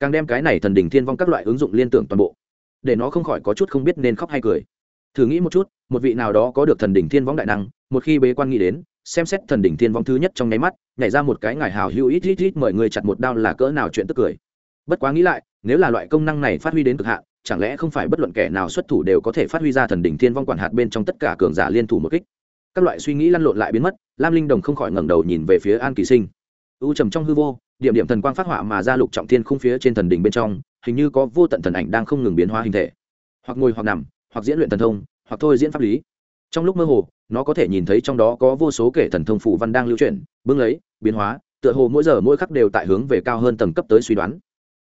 Speaker 1: Càng đem cái này thần đình thiên vong các loại ứng dụng liên tưởng toàn bộ, để nó không khỏi có chút không biết nên khóc hay cười. Thử nghĩ một chút, một vị nào đó có được thần đỉnh thiên vong đại năng, một khi bế quan nghĩ đến xem xét thần đỉnh thiên vong thứ nhất trong nháy mắt, nhảy ra một cái ngài hào hữu ít ít ít mời người chặt một đao là cỡ nào chuyện tức cười. Bất quá nghĩ lại, nếu là loại công năng này phát huy đến cực hạn, chẳng lẽ không phải bất luận kẻ nào xuất thủ đều có thể phát huy ra thần đỉnh thiên vong quản hạt bên trong tất cả cường giả liên thủ một kích? Các loại suy nghĩ lăn lộn lại biến mất, lam linh đồng không khỏi ngẩng đầu nhìn về phía an kỳ sinh. U trầm trong hư vô, điểm điểm thần quang phát họa mà ra lục trọng thiên khung phía trên thần đỉnh bên trong, hình như có vô tận thần ảnh đang không ngừng biến hóa hình thể. Hoặc ngồi hoặc nằm, hoặc diễn luyện thần thông, hoặc thôi diễn pháp lý trong lúc mơ hồ, nó có thể nhìn thấy trong đó có vô số kể thần thông phủ văn đang lưu chuyển, bưng lấy, biến hóa, tựa hồ mỗi giờ mỗi khắc đều tại hướng về cao hơn tầng cấp tới suy đoán.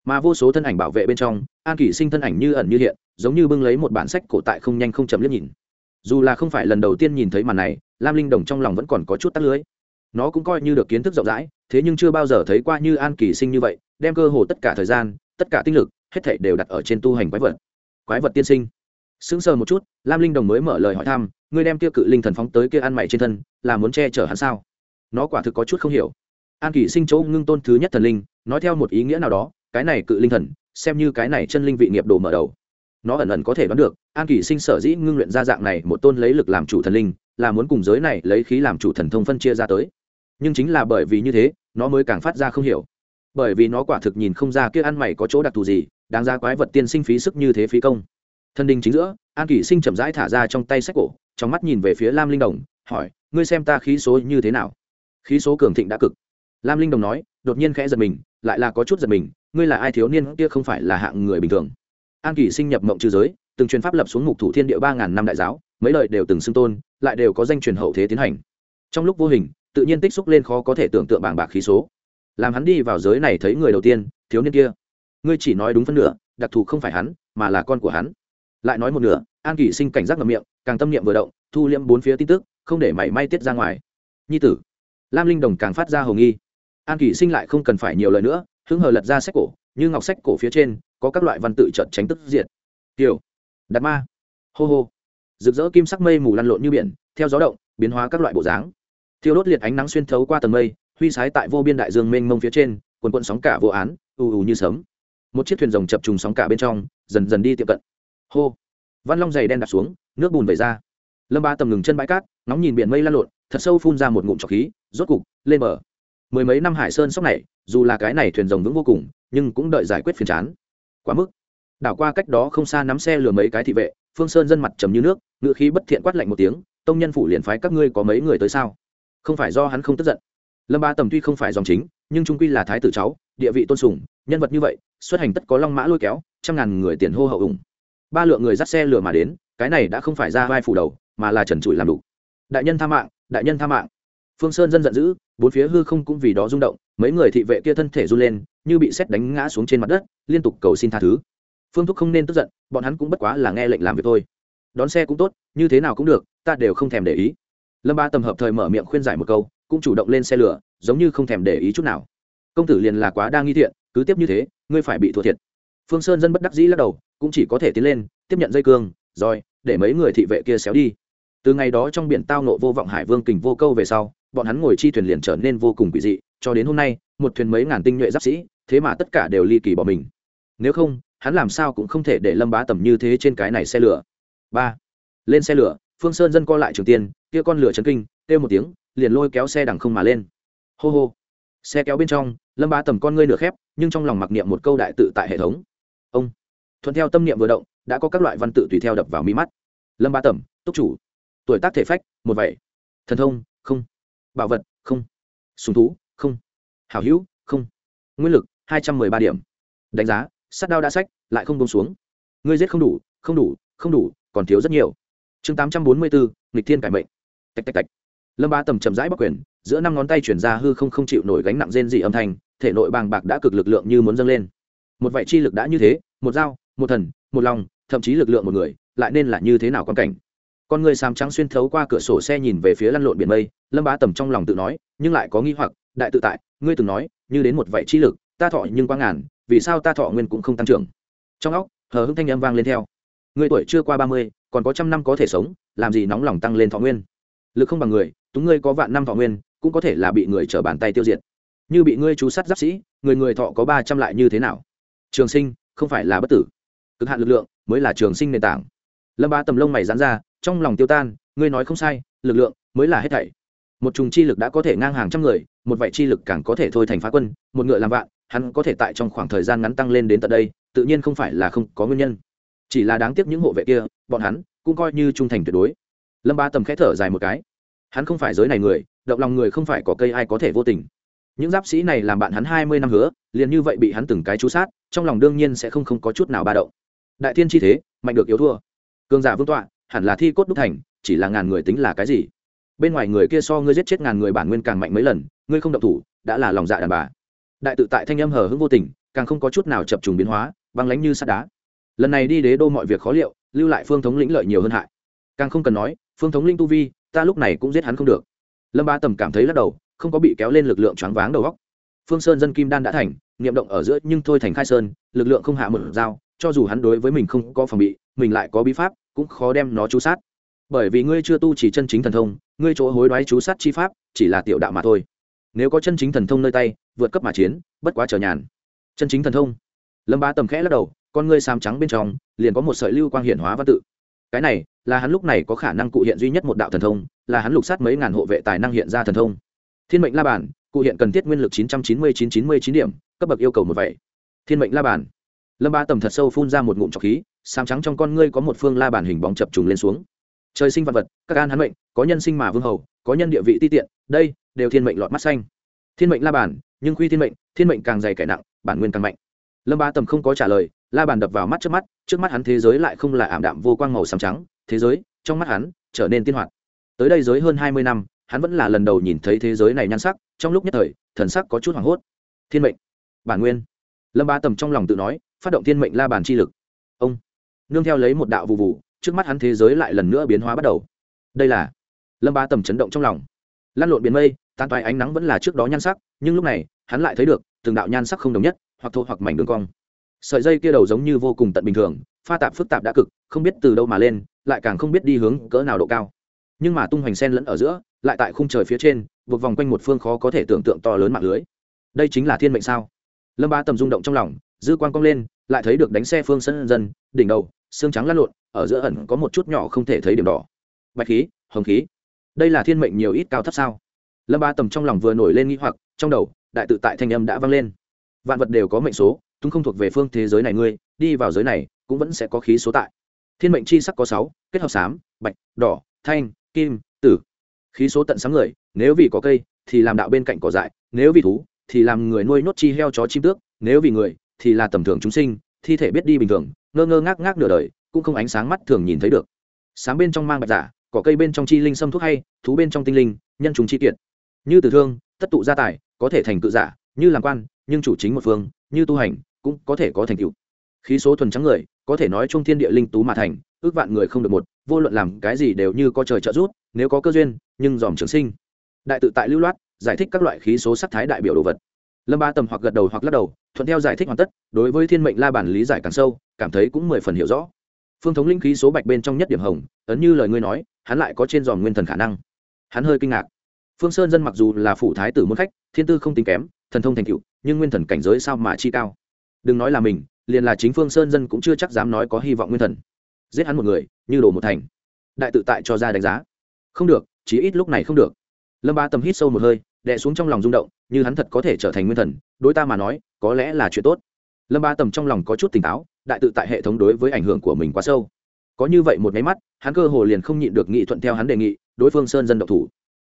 Speaker 1: Mà vô số thân ảnh bảo vệ bên trong, an kỷ sinh thân ảnh như ẩn như hiện, giống như bưng lấy một bản sách cổ tại không nhanh không chậm liếc nhìn. Dù là không phải lần đầu tiên nhìn thấy màn này, lam linh đồng trong lòng vẫn còn có chút tắt lưới. Nó cũng coi như được kiến thức rộng rãi, thế nhưng chưa bao giờ thấy qua như an kỳ sinh như vậy, đem cơ hồ tất cả thời gian, tất cả tinh lực, hết thảy đều đặt ở trên tu hành quái vật. Quái vật tiên sinh. Sững sờ một chút, lam linh đồng mới mở lời hỏi thăm ngươi đem kia cự linh thần phóng tới kia ăn mày trên thân, là muốn che chở hắn sao? Nó quả thực có chút không hiểu. An kỷ sinh chỗ ngưng tôn thứ nhất thần linh, nói theo một ý nghĩa nào đó, cái này cự linh thần, xem như cái này chân linh vị nghiệp đồ mở đầu. Nó ẩn ẩn có thể đoán được, an kỷ sinh sở dĩ ngưng luyện ra dạng này một tôn lấy lực làm chủ thần linh, là muốn cùng giới này lấy khí làm chủ thần thông phân chia ra tới. Nhưng chính là bởi vì như thế, nó mới càng phát ra không hiểu. Bởi vì nó quả thực nhìn không ra kia ăn mày có chỗ đặc thù gì, đáng ra quái vật tiên sinh phí sức như thế phí công. Thân đình chính giữa, an kỷ sinh chậm rãi thả ra trong tay sách cổ trong mắt nhìn về phía lam linh đồng, hỏi, ngươi xem ta khí số như thế nào? Khí số cường thịnh đã cực. Lam linh đồng nói, đột nhiên khẽ giật mình, lại là có chút giật mình, ngươi là ai thiếu niên kia không phải là hạng người bình thường? An kỷ sinh nhập mộng trừ giới, từng truyền pháp lập xuống mục thủ thiên địa ba ngàn năm đại giáo, mấy lời đều từng xưng tôn, lại đều có danh truyền hậu thế tiến hành. Trong lúc vô hình, tự nhiên tích xúc lên khó có thể tưởng tượng bảng bạc khí số. Làm hắn đi vào giới này thấy người đầu tiên, thiếu niên kia. Ngươi chỉ nói đúng phân nửa, đặc thù không phải hắn, mà là con của hắn. Lại nói một nửa, an kỷ sinh cảnh giác ngậm miệng càng tâm niệm vừa động thu liễm bốn phía tin tức không để mảy may tiết ra ngoài. Nhi tử lam linh đồng càng phát ra hồng nghi. An kỷ sinh lại không cần phải nhiều lời nữa hứng hờ lật ra sách cổ như ngọc sách cổ phía trên có các loại văn tự trợt tránh tức diệt. Tiểu, đặt ma hô hô. Rực rỡ kim sắc mây mù lăn lộn như biển theo gió động biến hóa các loại bộ dáng. Thiêu đốt liệt ánh nắng xuyên thấu qua tầng mây huy sái tại vô biên đại dương mênh mông phía trên quần quận sóng cả vô án ù ù như sớm một chiếc thuyền rồng chập trùng sóng cả bên trong dần dần đi tiệm cận. Hô. Văn long dày đen đặt xuống nước bùn vẩy ra. Lâm ba tầm ngừng chân bãi cát nóng nhìn biển mây lan lộn, thật sâu phun ra một ngụm trọc khí, rốt cục, lên bờ. Mười mấy năm hải sơn sóc này, dù là cái này thuyền rồng vững vô cùng, nhưng cũng đợi giải quyết phiền chán. Quá mức. Đảo qua cách đó không xa nắm xe lừa mấy cái thị vệ, phương sơn dân mặt trầm như nước, ngựa khí bất thiện quát lạnh một tiếng, tông nhân phủ liền phái các ngươi có mấy người tới sao? Không phải do hắn không tức giận. Lâm ba tầm tuy không phải dòng chính, nhưng trung quy là thái tử cháu, địa vị tôn sùng, nhân vật như vậy, xuất hành tất có long mã lôi kéo, trăm ngàn người tiền hô hậu ủng ba lượng người dắt xe lừa mà đến, cái này đã không phải ra vai phủ đầu, mà là trần trụi làm đủ. Đại nhân tha mạng, đại nhân tha mạng. Phương sơn dân giận dữ, bốn phía hư không cũng vì đó rung động, mấy người thị vệ kia thân thể run lên, như bị xét đánh ngã xuống trên mặt đất, liên tục cầu xin tha thứ. Phương thúc không nên tức giận, bọn hắn cũng bất quá là nghe lệnh làm việc thôi. Đón xe cũng tốt, như thế nào cũng được, ta đều không thèm để ý. Lâm ba tầm hợp thời mở miệng khuyên giải một câu, cũng chủ động lên xe lửa, giống như không thèm để ý chút nào. Công tử liền là quá đa nghi thiện, cứ tiếp như thế, ngươi phải bị thua thiệt. Phương sơn dân bất đắc dĩ lắc đầu cũng chỉ có thể tiến lên, tiếp nhận dây cương, rồi, để mấy người thị vệ kia xéo đi. Từ ngày đó trong biển tao nộ vô vọng hải vương kình vô câu về sau, bọn hắn ngồi chi thuyền liền trở nên vô cùng quỷ dị, cho đến hôm nay, một thuyền mấy ngàn tinh nhuệ giáp sĩ, thế mà tất cả đều ly kỳ bỏ mình. Nếu không, hắn làm sao cũng không thể để lâm bá tầm như thế trên cái này xe lửa. Ba, lên xe lửa, phương sơn dân co lại trường tiên, kia con lửa chấn kinh, kêu một tiếng, liền lôi kéo xe đằng không mà lên. Hô hô. Xe kéo bên trong, lâm bá tầm con ngươi nửa khép, nhưng trong lòng mặc niệm một câu đại tự tại hệ thống thuận theo tâm niệm vừa động, đã có các loại văn tự tùy theo đập vào mi mắt. Lâm ba tẩm, túc chủ. Tuổi tác thể phách, một vậy thần thông, không. Bảo vật, không. Sùng thú, không. Hảo hữu, không. Nguyên lực, hai trăm mười ba điểm. Đánh giá sắt đao đã sách, lại không bông xuống. Ngươi giết không đủ không đủ không đủ, còn thiếu rất nhiều. Chương tám trăm bốn mươi bốn nghịch thiên cải mệnh. Tạch tạch tạch. Lâm ba tầm chậm rãi bắc quyền, giữa năm ngón tay chuyển ra hư không không chịu nổi gánh nặng rên dị âm thanh, thể nội bàng bạc đã cực lực lượng như muốn dâng lên. Một vậy chi lực đã như thế, một dao một thần, một lòng, thậm chí lực lượng một người, lại nên là như thế nào quan cảnh? Con người sám trắng xuyên thấu qua cửa sổ xe nhìn về phía lăn lộn biển mây, lâm bá tầm trong lòng tự nói, nhưng lại có nghi hoặc, đại tự tại, ngươi từng nói, như đến một vậy chi lực, ta thọ nhưng quá ngàn, vì sao ta thọ nguyên cũng không tăng trưởng? Trong óc, hờ hững thanh âm vang lên theo. Người tuổi chưa qua ba mươi, còn có trăm năm có thể sống, làm gì nóng lòng tăng lên thọ nguyên? Lực không bằng người, túng ngươi có vạn năm thọ nguyên, cũng có thể là bị người trở bàn tay tiêu diệt. Như bị ngươi chú sát giáp sĩ, người người thọ có ba trăm lại như thế nào? Trường sinh, không phải là bất tử cực hạn lực lượng mới là trường sinh nền tảng. Lâm ba tầm lông mày dán ra, trong lòng tiêu tan, ngươi nói không sai, lực lượng mới là hết thảy. Một trùng chi lực đã có thể ngang hàng trăm người, một vậy chi lực càng có thể thôi thành phá quân, một ngựa làm vạn, hắn có thể tại trong khoảng thời gian ngắn tăng lên đến tận đây, tự nhiên không phải là không có nguyên nhân. Chỉ là đáng tiếc những hộ vệ kia, bọn hắn cũng coi như trung thành tuyệt đối. Lâm ba tầm khẽ thở dài một cái. Hắn không phải giới này người, động lòng người không phải có cây ai có thể vô tình. Những giáp sĩ này làm bạn hắn hai mươi năm hứa, liền như vậy bị hắn từng cái chú sát, trong lòng đương nhiên sẽ không không có chút nào ba động đại thiên chi thế, mạnh được yếu thua. Cường giả vương tọa, hẳn là thi cốt đúc thành, chỉ là ngàn người tính là cái gì? Bên ngoài người kia so ngươi giết chết ngàn người bản nguyên càng mạnh mấy lần, ngươi không động thủ, đã là lòng dạ đàn bà. Đại tự tại thanh âm hờ hững vô tình, càng không có chút nào chập trùng biến hóa, băng lánh như sắt đá. Lần này đi đế đô mọi việc khó liệu, lưu lại phương thống lĩnh lợi nhiều hơn hại. Càng không cần nói, phương thống linh tu vi, ta lúc này cũng giết hắn không được. Lâm ba tầm cảm thấy lắc đầu, không có bị kéo lên lực lượng choáng váng đầu góc phương sơn dân kim đan đã thành, niệm động ở giữa nhưng thôi thành khai sơn, lực lượng không hạ một dao cho dù hắn đối với mình không có phòng bị, mình lại có bí pháp, cũng khó đem nó chú sát. Bởi vì ngươi chưa tu chỉ chân chính thần thông, ngươi chỗ hối đoái chú sát chi pháp, chỉ là tiểu đạo mà thôi. Nếu có chân chính thần thông nơi tay, vượt cấp mà chiến, bất quá trở nhàn. Chân chính thần thông. Lâm ba tầm khẽ lắc đầu, con ngươi xám trắng bên trong, liền có một sợi lưu quang hiển hóa văn tự. Cái này, là hắn lúc này có khả năng cụ hiện duy nhất một đạo thần thông, là hắn lục sát mấy ngàn hộ vệ tài năng hiện ra thần thông. Thiên mệnh la bản cụ hiện cần thiết nguyên lực chín trăm chín mươi chín chín mươi chín điểm, cấp bậc yêu cầu một vậy. Thiên mệnh la bản lâm ba tầm thật sâu phun ra một ngụm trọc khí sáng trắng trong con ngươi có một phương la bản hình bóng chập trùng lên xuống. Trời sinh vật vật, các an hắn mệnh, có nhân sinh mà vương hầu, có nhân địa vị ti tiện, đây đều thiên mệnh lọt mắt xanh. Thiên mệnh la bản nhưng khuy thiên mệnh thiên mệnh càng dày kẻ nặng, bản nguyên càng mạnh. Lâm ba tầm không có trả lời, la bàn đập vào mắt trước mắt trước mắt hắn thế giới lại không là ảm đạm vô quang màu xám trắng, thế giới, trong mắt hắn, trở nên tiên hoạt. Tới đây giới hơn hai mươi năm, hắn vẫn là lần đầu nhìn thấy thế giới này nhan sắc, trong lúc nhất thời, thần sắc có chút hoảng hốt. Thiên mệnh, bản nguyên. Lâm ba tầm trong lòng tự nói phát động thiên mệnh la bàn chi lực. Ông nương theo lấy một đạo vụ vụ, trước mắt hắn thế giới lại lần nữa biến hóa bắt đầu. Đây là lâm ba tầm chấn động trong lòng. Lăn lộn biển mây tan toái ánh nắng vẫn là trước đó nhan sắc, nhưng lúc này, hắn lại thấy được, từng đạo nhan sắc không đồng nhất, hoặc thô hoặc mảnh đường cong. Sợi dây kia đầu giống như vô cùng tận bình thường, pha tạp phức tạp đã cực, không biết từ đâu mà lên, lại càng không biết đi hướng cỡ nào độ cao. Nhưng mà tung hoành sen lẫn ở giữa, lại tại khung trời phía trên, buộc vòng quanh một phương khó có thể tưởng tượng to lớn mạng lưới. Đây chính là thiên mệnh sao? Lâm ba tầm rung động trong lòng dư Quang cong lên, lại thấy được đánh xe phương sân dân, đỉnh đầu, xương trắng lăn lộn, ở giữa ẩn có một chút nhỏ không thể thấy điểm đỏ. Bạch khí, hồng khí. Đây là thiên mệnh nhiều ít cao thấp sao? Lâm ba tầm trong lòng vừa nổi lên nghĩ hoặc, trong đầu, đại tự tại thanh âm đã vang lên. Vạn vật đều có mệnh số, chúng không thuộc về phương thế giới này ngươi, đi vào giới này, cũng vẫn sẽ có khí số tại. Thiên mệnh chi sắc có sáu, kết hợp xám bạch, đỏ, thanh, kim, tử. Khí số tận sáng người, nếu vì có cây, thì làm đạo bên cạnh cỏ dại, nếu vì thú, thì làm người nuôi nhốt chi heo chó chim tước, nếu vì người thì là tầm thường chúng sinh, thi thể biết đi bình thường, ngơ ngơ ngác ngác nửa đời, cũng không ánh sáng mắt thường nhìn thấy được. Sáng bên trong mang bạch giả, cỏ cây bên trong chi linh xâm thuốc hay, thú bên trong tinh linh, nhân chúng chi kiệt. Như từ thương, tất tụ gia tài, có thể thành cự giả, như làm quan, nhưng chủ chính một phương, như tu hành, cũng có thể có thành tựu. Khí số thuần trắng người, có thể nói chung thiên địa linh tú mà thành, ước vạn người không được một, vô luận làm cái gì đều như có trời trợ rút nếu có cơ duyên, nhưng dòm trường sinh. Đại tự tại lưu loát, giải thích các loại khí số sắc thái đại biểu đồ vật lâm ba tầm hoặc gật đầu hoặc lắc đầu, thuận theo giải thích hoàn tất, đối với thiên mệnh la bản lý giải càng sâu, cảm thấy cũng mười phần hiểu rõ. Phương thống linh khí số bạch bên trong nhất điểm hồng, ấn như lời ngươi nói, hắn lại có trên dòm nguyên thần khả năng. Hắn hơi kinh ngạc. Phương sơn dân mặc dù là phủ thái tử môn khách, thiên tư không tính kém, thần thông thành cựu nhưng nguyên thần cảnh giới sao mà chi cao? Đừng nói là mình, liền là chính phương sơn dân cũng chưa chắc dám nói có hy vọng nguyên thần. Giết hắn một người, như đổ một thành. Đại tự tại cho ra đánh giá. Không được, chí ít lúc này không được. Lâm ba tầm hít sâu một hơi đè xuống trong lòng rung động, như hắn thật có thể trở thành nguyên thần, đối ta mà nói, có lẽ là chuyện tốt. Lâm ba tầm trong lòng có chút tỉnh táo, đại tự tại hệ thống đối với ảnh hưởng của mình quá sâu. Có như vậy một máy mắt, hắn cơ hồ liền không nhịn được nghị thuận theo hắn đề nghị, đối phương sơn dân độc thủ.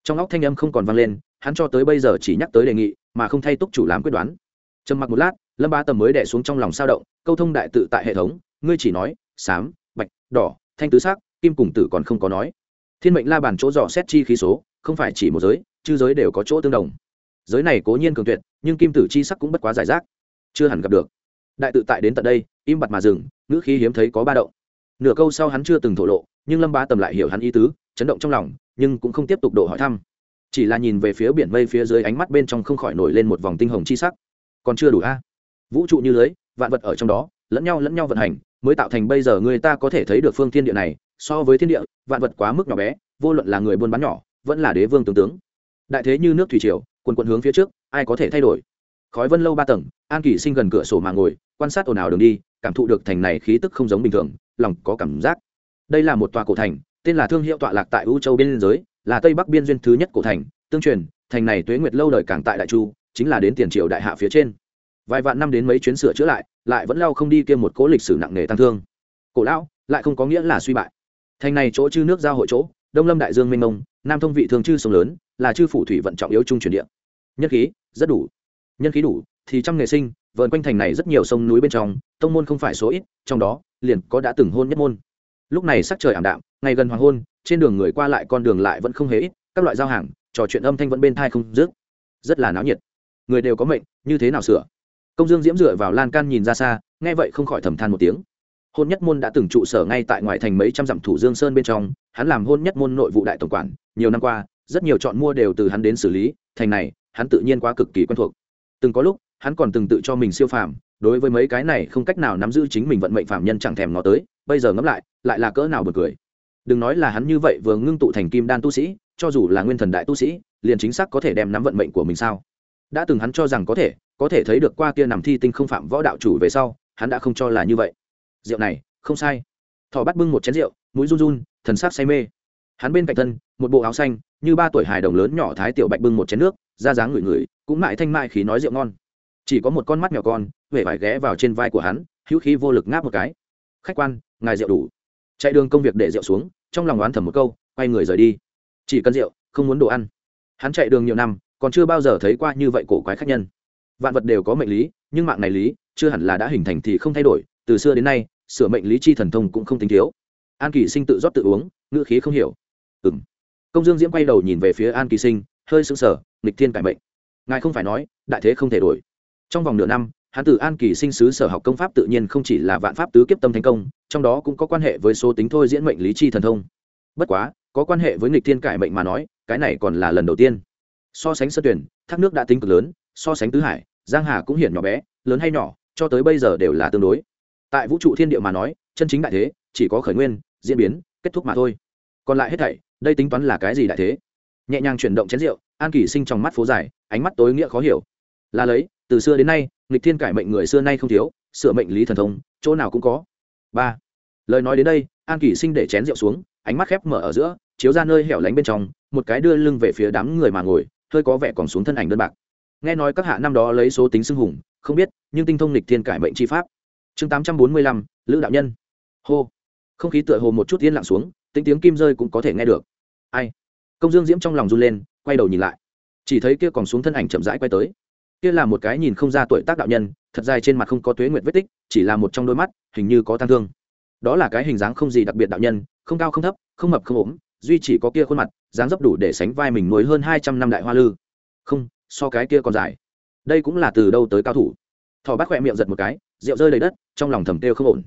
Speaker 1: Trong óc thanh âm không còn vang lên, hắn cho tới bây giờ chỉ nhắc tới đề nghị, mà không thay túc chủ làm quyết đoán. Trầm mặc một lát, lâm ba tầm mới đẻ xuống trong lòng sao động, câu thông đại tự tại hệ thống, ngươi chỉ nói, xám, bạch, đỏ, thanh tứ sắc, kim cùng tử còn không có nói. Thiên mệnh la bàn chỗ dò xét chi khí số, không phải chỉ một giới chư giới đều có chỗ tương đồng. Giới này cố nhiên cường tuyệt, nhưng kim tử chi sắc cũng bất quá giải rác. Chưa hẳn gặp được. Đại tự tại đến tận đây, im bặt mà dừng, ngữ khí hiếm thấy có ba động. Nửa câu sau hắn chưa từng thổ lộ, nhưng lâm bá tầm lại hiểu hắn ý tứ, chấn động trong lòng, nhưng cũng không tiếp tục độ hỏi thăm. Chỉ là nhìn về phía biển mây phía dưới ánh mắt bên trong không khỏi nổi lên một vòng tinh hồng chi sắc. Còn chưa đủ a? Vũ trụ như lưới, vạn vật ở trong đó, lẫn nhau lẫn nhau vận hành, mới tạo thành bây giờ người ta có thể thấy được phương thiên địa này, so với thiên địa, vạn vật quá mức nhỏ bé, vô luận là người buôn bán nhỏ, vẫn là đế vương tướng tướng đại thế như nước thủy triều, quần quận hướng phía trước, ai có thể thay đổi? Khói vân lâu ba tầng, an kỳ sinh gần cửa sổ mà ngồi, quan sát ồn ào đường đi, cảm thụ được thành này khí tức không giống bình thường, lòng có cảm giác. Đây là một tòa cổ thành, tên là thương hiệu tọa lạc tại u châu biên giới, là tây bắc biên duyên thứ nhất cổ thành, tương truyền, thành này tuế nguyệt lâu đời càng tại đại chu, chính là đến tiền triều đại hạ phía trên. Vài vạn năm đến mấy chuyến sửa chữa lại lại vẫn lao không đi kia một cố lịch sử nặng nề tăng thương. Cổ lão, lại không có nghĩa là suy bại. Thành này chỗ chư nước giao hội chỗ đông lâm đại dương mênh mông, nam thông vị thường chư sông lớn, là chư phủ thủy vận trọng yếu trung truyền địa. Nhân khí, rất đủ. Nhân khí đủ, thì trăm nghề sinh vợn quanh thành này rất nhiều sông núi bên trong, tông môn không phải số ít, trong đó, liền có đã từng hôn nhất môn. Lúc này sắc trời ảm đạm, ngày gần hoàng hôn, trên đường người qua lại con đường lại vẫn không hề ít, các loại giao hàng, trò chuyện âm thanh vẫn bên thai không dứt. Rất là náo nhiệt. Người đều có mệnh, như thế nào sửa? Công dương diễm dựa vào lan can nhìn ra xa, nghe vậy không khỏi thầm than một tiếng. Hôn nhất môn đã từng trụ sở ngay tại ngoại thành mấy trăm dặm thủ dương sơn bên trong hắn làm hôn nhất môn nội vụ đại tổng quản, nhiều năm qua, rất nhiều chọn mua đều từ hắn đến xử lý, thành này, hắn tự nhiên quá cực kỳ quen thuộc. Từng có lúc, hắn còn từng tự cho mình siêu phàm, đối với mấy cái này không cách nào nắm giữ chính mình vận mệnh phạm nhân chẳng thèm nó tới, bây giờ ngẫm lại lại là cỡ nào bật cười. Đừng nói là hắn như vậy vừa ngưng tụ thành kim đan tu sĩ, cho dù là nguyên thần đại tu sĩ, liền chính xác có thể đem nắm vận mệnh của mình sao? Đã từng hắn cho rằng có thể có thể thấy được qua kia nằm thi tinh không phạm võ đạo chủ về sau, hắn đã không cho là như vậy. Rượu này, không sai thỏ bắt bưng một chén rượu, mũi run run, thần sắc say mê. Hắn bên cạnh thân, một bộ áo xanh, như ba tuổi hài đồng lớn nhỏ thái tiểu bạch bưng một chén nước ra dáng ngửi ngửi, cũng mãi thanh mại khí nói rượu ngon. Chỉ có một con mắt nhỏ con huệ vải ghé vào trên vai của hắn, hữu khí vô lực ngáp một cái. Khách quan, ngài rượu đủ. Chạy đường công việc để rượu xuống, trong lòng oán thầm một câu, quay người rời đi. Chỉ cần rượu, không muốn đồ ăn. Hắn chạy đường nhiều năm, còn chưa bao giờ thấy qua như vậy cổ quái khách nhân. Vạn vật đều có mệnh lý, nhưng mạng này lý, chưa hẳn là đã hình thành thì không thay đổi, từ xưa đến nay sửa mệnh lý chi thần thông cũng không tính thiếu. An kỳ sinh tự rót tự uống, ngữ khí không hiểu. Ừ m công dương diễm quay đầu nhìn về phía an kỳ sinh, hơi sững sờ, nghịch thiên cải mệnh. Ngài không phải nói, đại thế không thể đổi. Trong vòng nửa năm, hắn từ an kỳ sinh sứ sở học công pháp tự nhiên không chỉ là vạn pháp tứ kiếp tâm thành công, trong đó cũng có quan hệ với số tính thôi diễn mệnh lý chi thần thông. Bất quá, có quan hệ với nghịch thiên cải mệnh mà nói, cái này còn là lần đầu tiên. So sánh sơ tuyển thác nước đã tính cực lớn, so sánh tứ hải, giang hà cũng hiển nhỏ bé, lớn hay nhỏ, cho tới bây giờ đều là tương đối tại vũ trụ thiên địa mà nói, chân chính đại thế, chỉ có khởi nguyên, diễn biến, kết thúc mà thôi. Còn lại hết thảy, đây tính toán là cái gì đại thế? Nhẹ nhàng chuyển động chén rượu, an kỳ sinh trong mắt phố dài, ánh mắt tối nghĩa khó hiểu. Là lấy, từ xưa đến nay, nghịch thiên cải mệnh người xưa nay không thiếu, sửa mệnh lý thần thông, chỗ nào cũng có. Ba. Lời nói đến đây, an kỳ sinh để chén rượu xuống, ánh mắt khép mở ở giữa, chiếu ra nơi hẻo lánh bên trong, một cái đưa lưng về phía đám người mà ngồi, hơi có vẻ còn xuống thân ảnh đơn bạc. Nghe nói các hạ năm đó lấy số tính xưng hùng, không biết, nhưng tinh thông lịch thiên cải mệnh chi pháp chương tám trăm bốn mươi lăm, lữ đạo nhân. Hô. Không khí tựa hồ một chút yên lặng xuống tính tiếng kim rơi cũng có thể nghe được. Ai? Công dương diễm trong lòng run lên, quay đầu nhìn lại. Chỉ thấy kia còn xuống thân ảnh chậm rãi quay tới. Kia là một cái nhìn không ra tuổi tác đạo nhân, thật dài trên mặt không có tuế nguyệt vết tích, chỉ là một trong đôi mắt, hình như có tang thương. Đó là cái hình dáng không gì đặc biệt đạo nhân, không cao không thấp, không mập không ốm, duy chỉ có kia khuôn mặt, dáng dấp đủ để sánh vai mình nuối hơn hai trăm năm đại hoa lư. Không, so cái kia còn dài. Đây cũng là từ đâu tới cao thủ? Thỏ bác khỏe miệng giật một cái rượu rơi đầy đất, trong lòng thầm têu không ổn.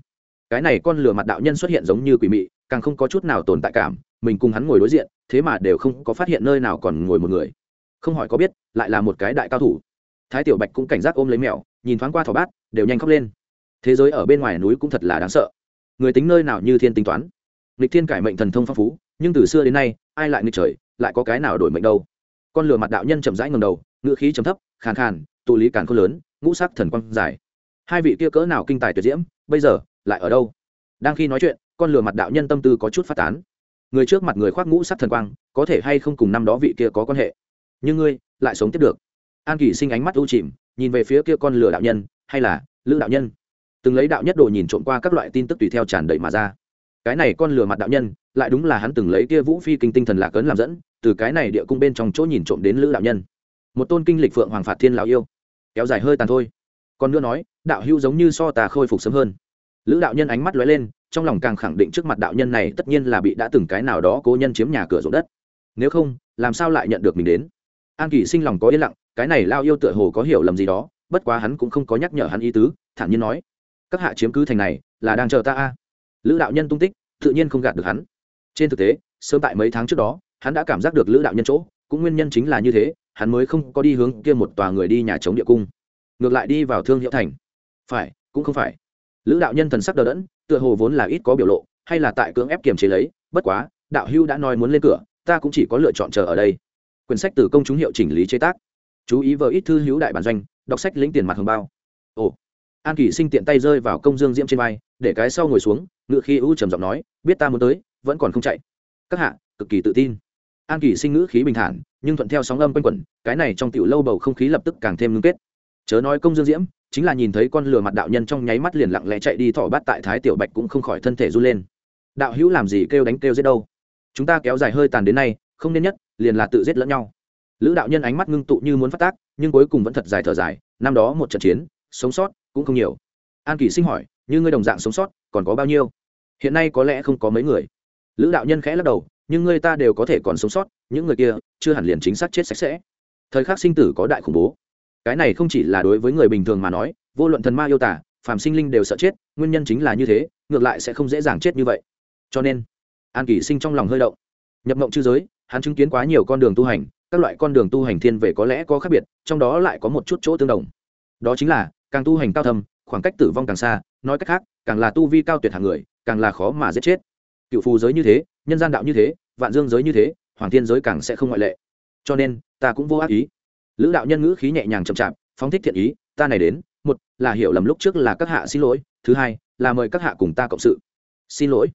Speaker 1: Cái này con lửa mặt đạo nhân xuất hiện giống như quỷ mị, càng không có chút nào tồn tại cảm, mình cùng hắn ngồi đối diện, thế mà đều không có phát hiện nơi nào còn ngồi một người. Không hỏi có biết, lại là một cái đại cao thủ. Thái tiểu bạch cũng cảnh giác ôm lấy mèo, nhìn thoáng qua thỏ bát, đều nhanh khóc lên. Thế giới ở bên ngoài núi cũng thật là đáng sợ. Người tính nơi nào như thiên tính toán. Nghịch thiên cải mệnh thần thông phong phú, nhưng từ xưa đến nay, ai lại nghịch trời, lại có cái nào đổi mệnh đâu. Con lửa mặt đạo nhân chậm rãi ngầm đầu ngựa khí chấm thấp, khàn khàn, tụ lý càn khôn lớn, ngũ sắc thần quang dài hai vị kia cỡ nào kinh tài tuyệt diễm, bây giờ lại ở đâu? Đang khi nói chuyện, con lừa mặt đạo nhân tâm tư có chút phát tán. Người trước mặt người khoác ngũ sắc thần quang, có thể hay không cùng năm đó vị kia có quan hệ? Nhưng ngươi lại sống tiếp được. An kỳ sinh ánh mắt u chìm, nhìn về phía kia con lừa đạo nhân, hay là lữ đạo nhân? Từng lấy đạo nhất đồ nhìn trộm qua các loại tin tức tùy theo tràn đầy mà ra. Cái này con lừa mặt đạo nhân, lại đúng là hắn từng lấy kia vũ phi kinh tinh thần lạc ấn làm dẫn, từ cái này địa cung bên trong chỗ nhìn trộm đến lữ đạo nhân. Một tôn kinh lịch phượng hoàng phạt thiên lão yêu. Kéo dài hơi tàn thôi còn nữa nói, đạo hữu giống như so ta khôi phục sớm hơn. Lữ đạo nhân ánh mắt lóe lên, trong lòng càng khẳng định trước mặt đạo nhân này tất nhiên là bị đã từng cái nào đó cố nhân chiếm nhà cửa ruộng đất. Nếu không, làm sao lại nhận được mình đến? An kỳ sinh lòng có yên lặng, cái này lao yêu tựa hồ có hiểu lầm gì đó, bất quá hắn cũng không có nhắc nhở hắn ý tứ, thản nhiên nói, các hạ chiếm cứ thành này, là đang chờ ta a. Lữ đạo nhân tung tích, tự nhiên không gạt được hắn. Trên thực tế, sớm tại mấy tháng trước đó, hắn đã cảm giác được lữ đạo nhân chỗ, cũng nguyên nhân chính là như thế, hắn mới không có đi hướng kia một tòa người đi nhà chống địa cung ngược lại đi vào thương hiệu thành. Phải, cũng không phải. Lữ đạo nhân thần sắc đờ đẫn, tựa hồ vốn là ít có biểu lộ, hay là tại cưỡng ép kiềm chế lấy, bất quá, đạo hưu đã nói muốn lên cửa, ta cũng chỉ có lựa chọn chờ ở đây. Quyển sách từ công chúng hiệu chỉnh lý chế tác. Chú ý vợ ít thư hữu đại bản doanh, đọc sách lĩnh tiền mặt hồng bao. Ồ. An kỳ sinh tiện tay rơi vào công dương diễm trên vai, để cái sau ngồi xuống, ngự khi ưu trầm giọng nói, biết ta muốn tới, vẫn còn không chạy. Các hạ, cực kỳ tự tin. An kỳ sinh ngữ khí bình thản, nhưng thuận theo sóng âm quanh quẩn, cái này trong tiểu lâu bầu không khí lập tức càng thêm ngưng kết chớ nói công dương diễm, chính là nhìn thấy con lừa mặt đạo nhân trong nháy mắt liền lặng lẽ chạy đi thỏ bắt tại thái tiểu bạch cũng không khỏi thân thể run lên. Đạo hữu làm gì kêu đánh kêu giết đâu? Chúng ta kéo dài hơi tàn đến nay, không nên nhất, liền là tự giết lẫn nhau. Lữ đạo nhân ánh mắt ngưng tụ như muốn phát tác, nhưng cuối cùng vẫn thật dài thở dài, năm đó một trận chiến, sống sót cũng không nhiều. An kỳ sinh hỏi, như ngươi đồng dạng sống sót, còn có bao nhiêu? Hiện nay có lẽ không có mấy người. Lữ đạo nhân khẽ lắc đầu, nhưng ngươi ta đều có thể còn sống sót, những người kia chưa hẳn liền chính xác chết sạch sẽ. Thời khắc sinh tử có đại khủng bố cái này không chỉ là đối với người bình thường mà nói, vô luận thần ma yêu tả phàm sinh linh đều sợ chết, nguyên nhân chính là như thế, ngược lại sẽ không dễ dàng chết như vậy. Cho nên, an kỳ sinh trong lòng hơi động. Nhập mộng chư giới, hắn chứng kiến quá nhiều con đường tu hành, các loại con đường tu hành thiên về có lẽ có khác biệt, trong đó lại có một chút chỗ tương đồng. Đó chính là, càng tu hành cao thâm, khoảng cách tử vong càng xa, nói cách khác, càng là tu vi cao tuyệt hạng người, càng là khó mà giết chết. Cựu phù giới như thế, nhân gian đạo như thế, vạn dương giới như thế, hoàng thiên giới càng sẽ không ngoại lệ. Cho nên, ta cũng vô ác ý lữ đạo nhân ngữ khí nhẹ nhàng chậm chạp, phóng thích thiện ý, ta này đến, một, là hiểu lầm lúc trước là các hạ xin lỗi, thứ hai, là mời các hạ cùng ta cộng sự. Xin lỗi.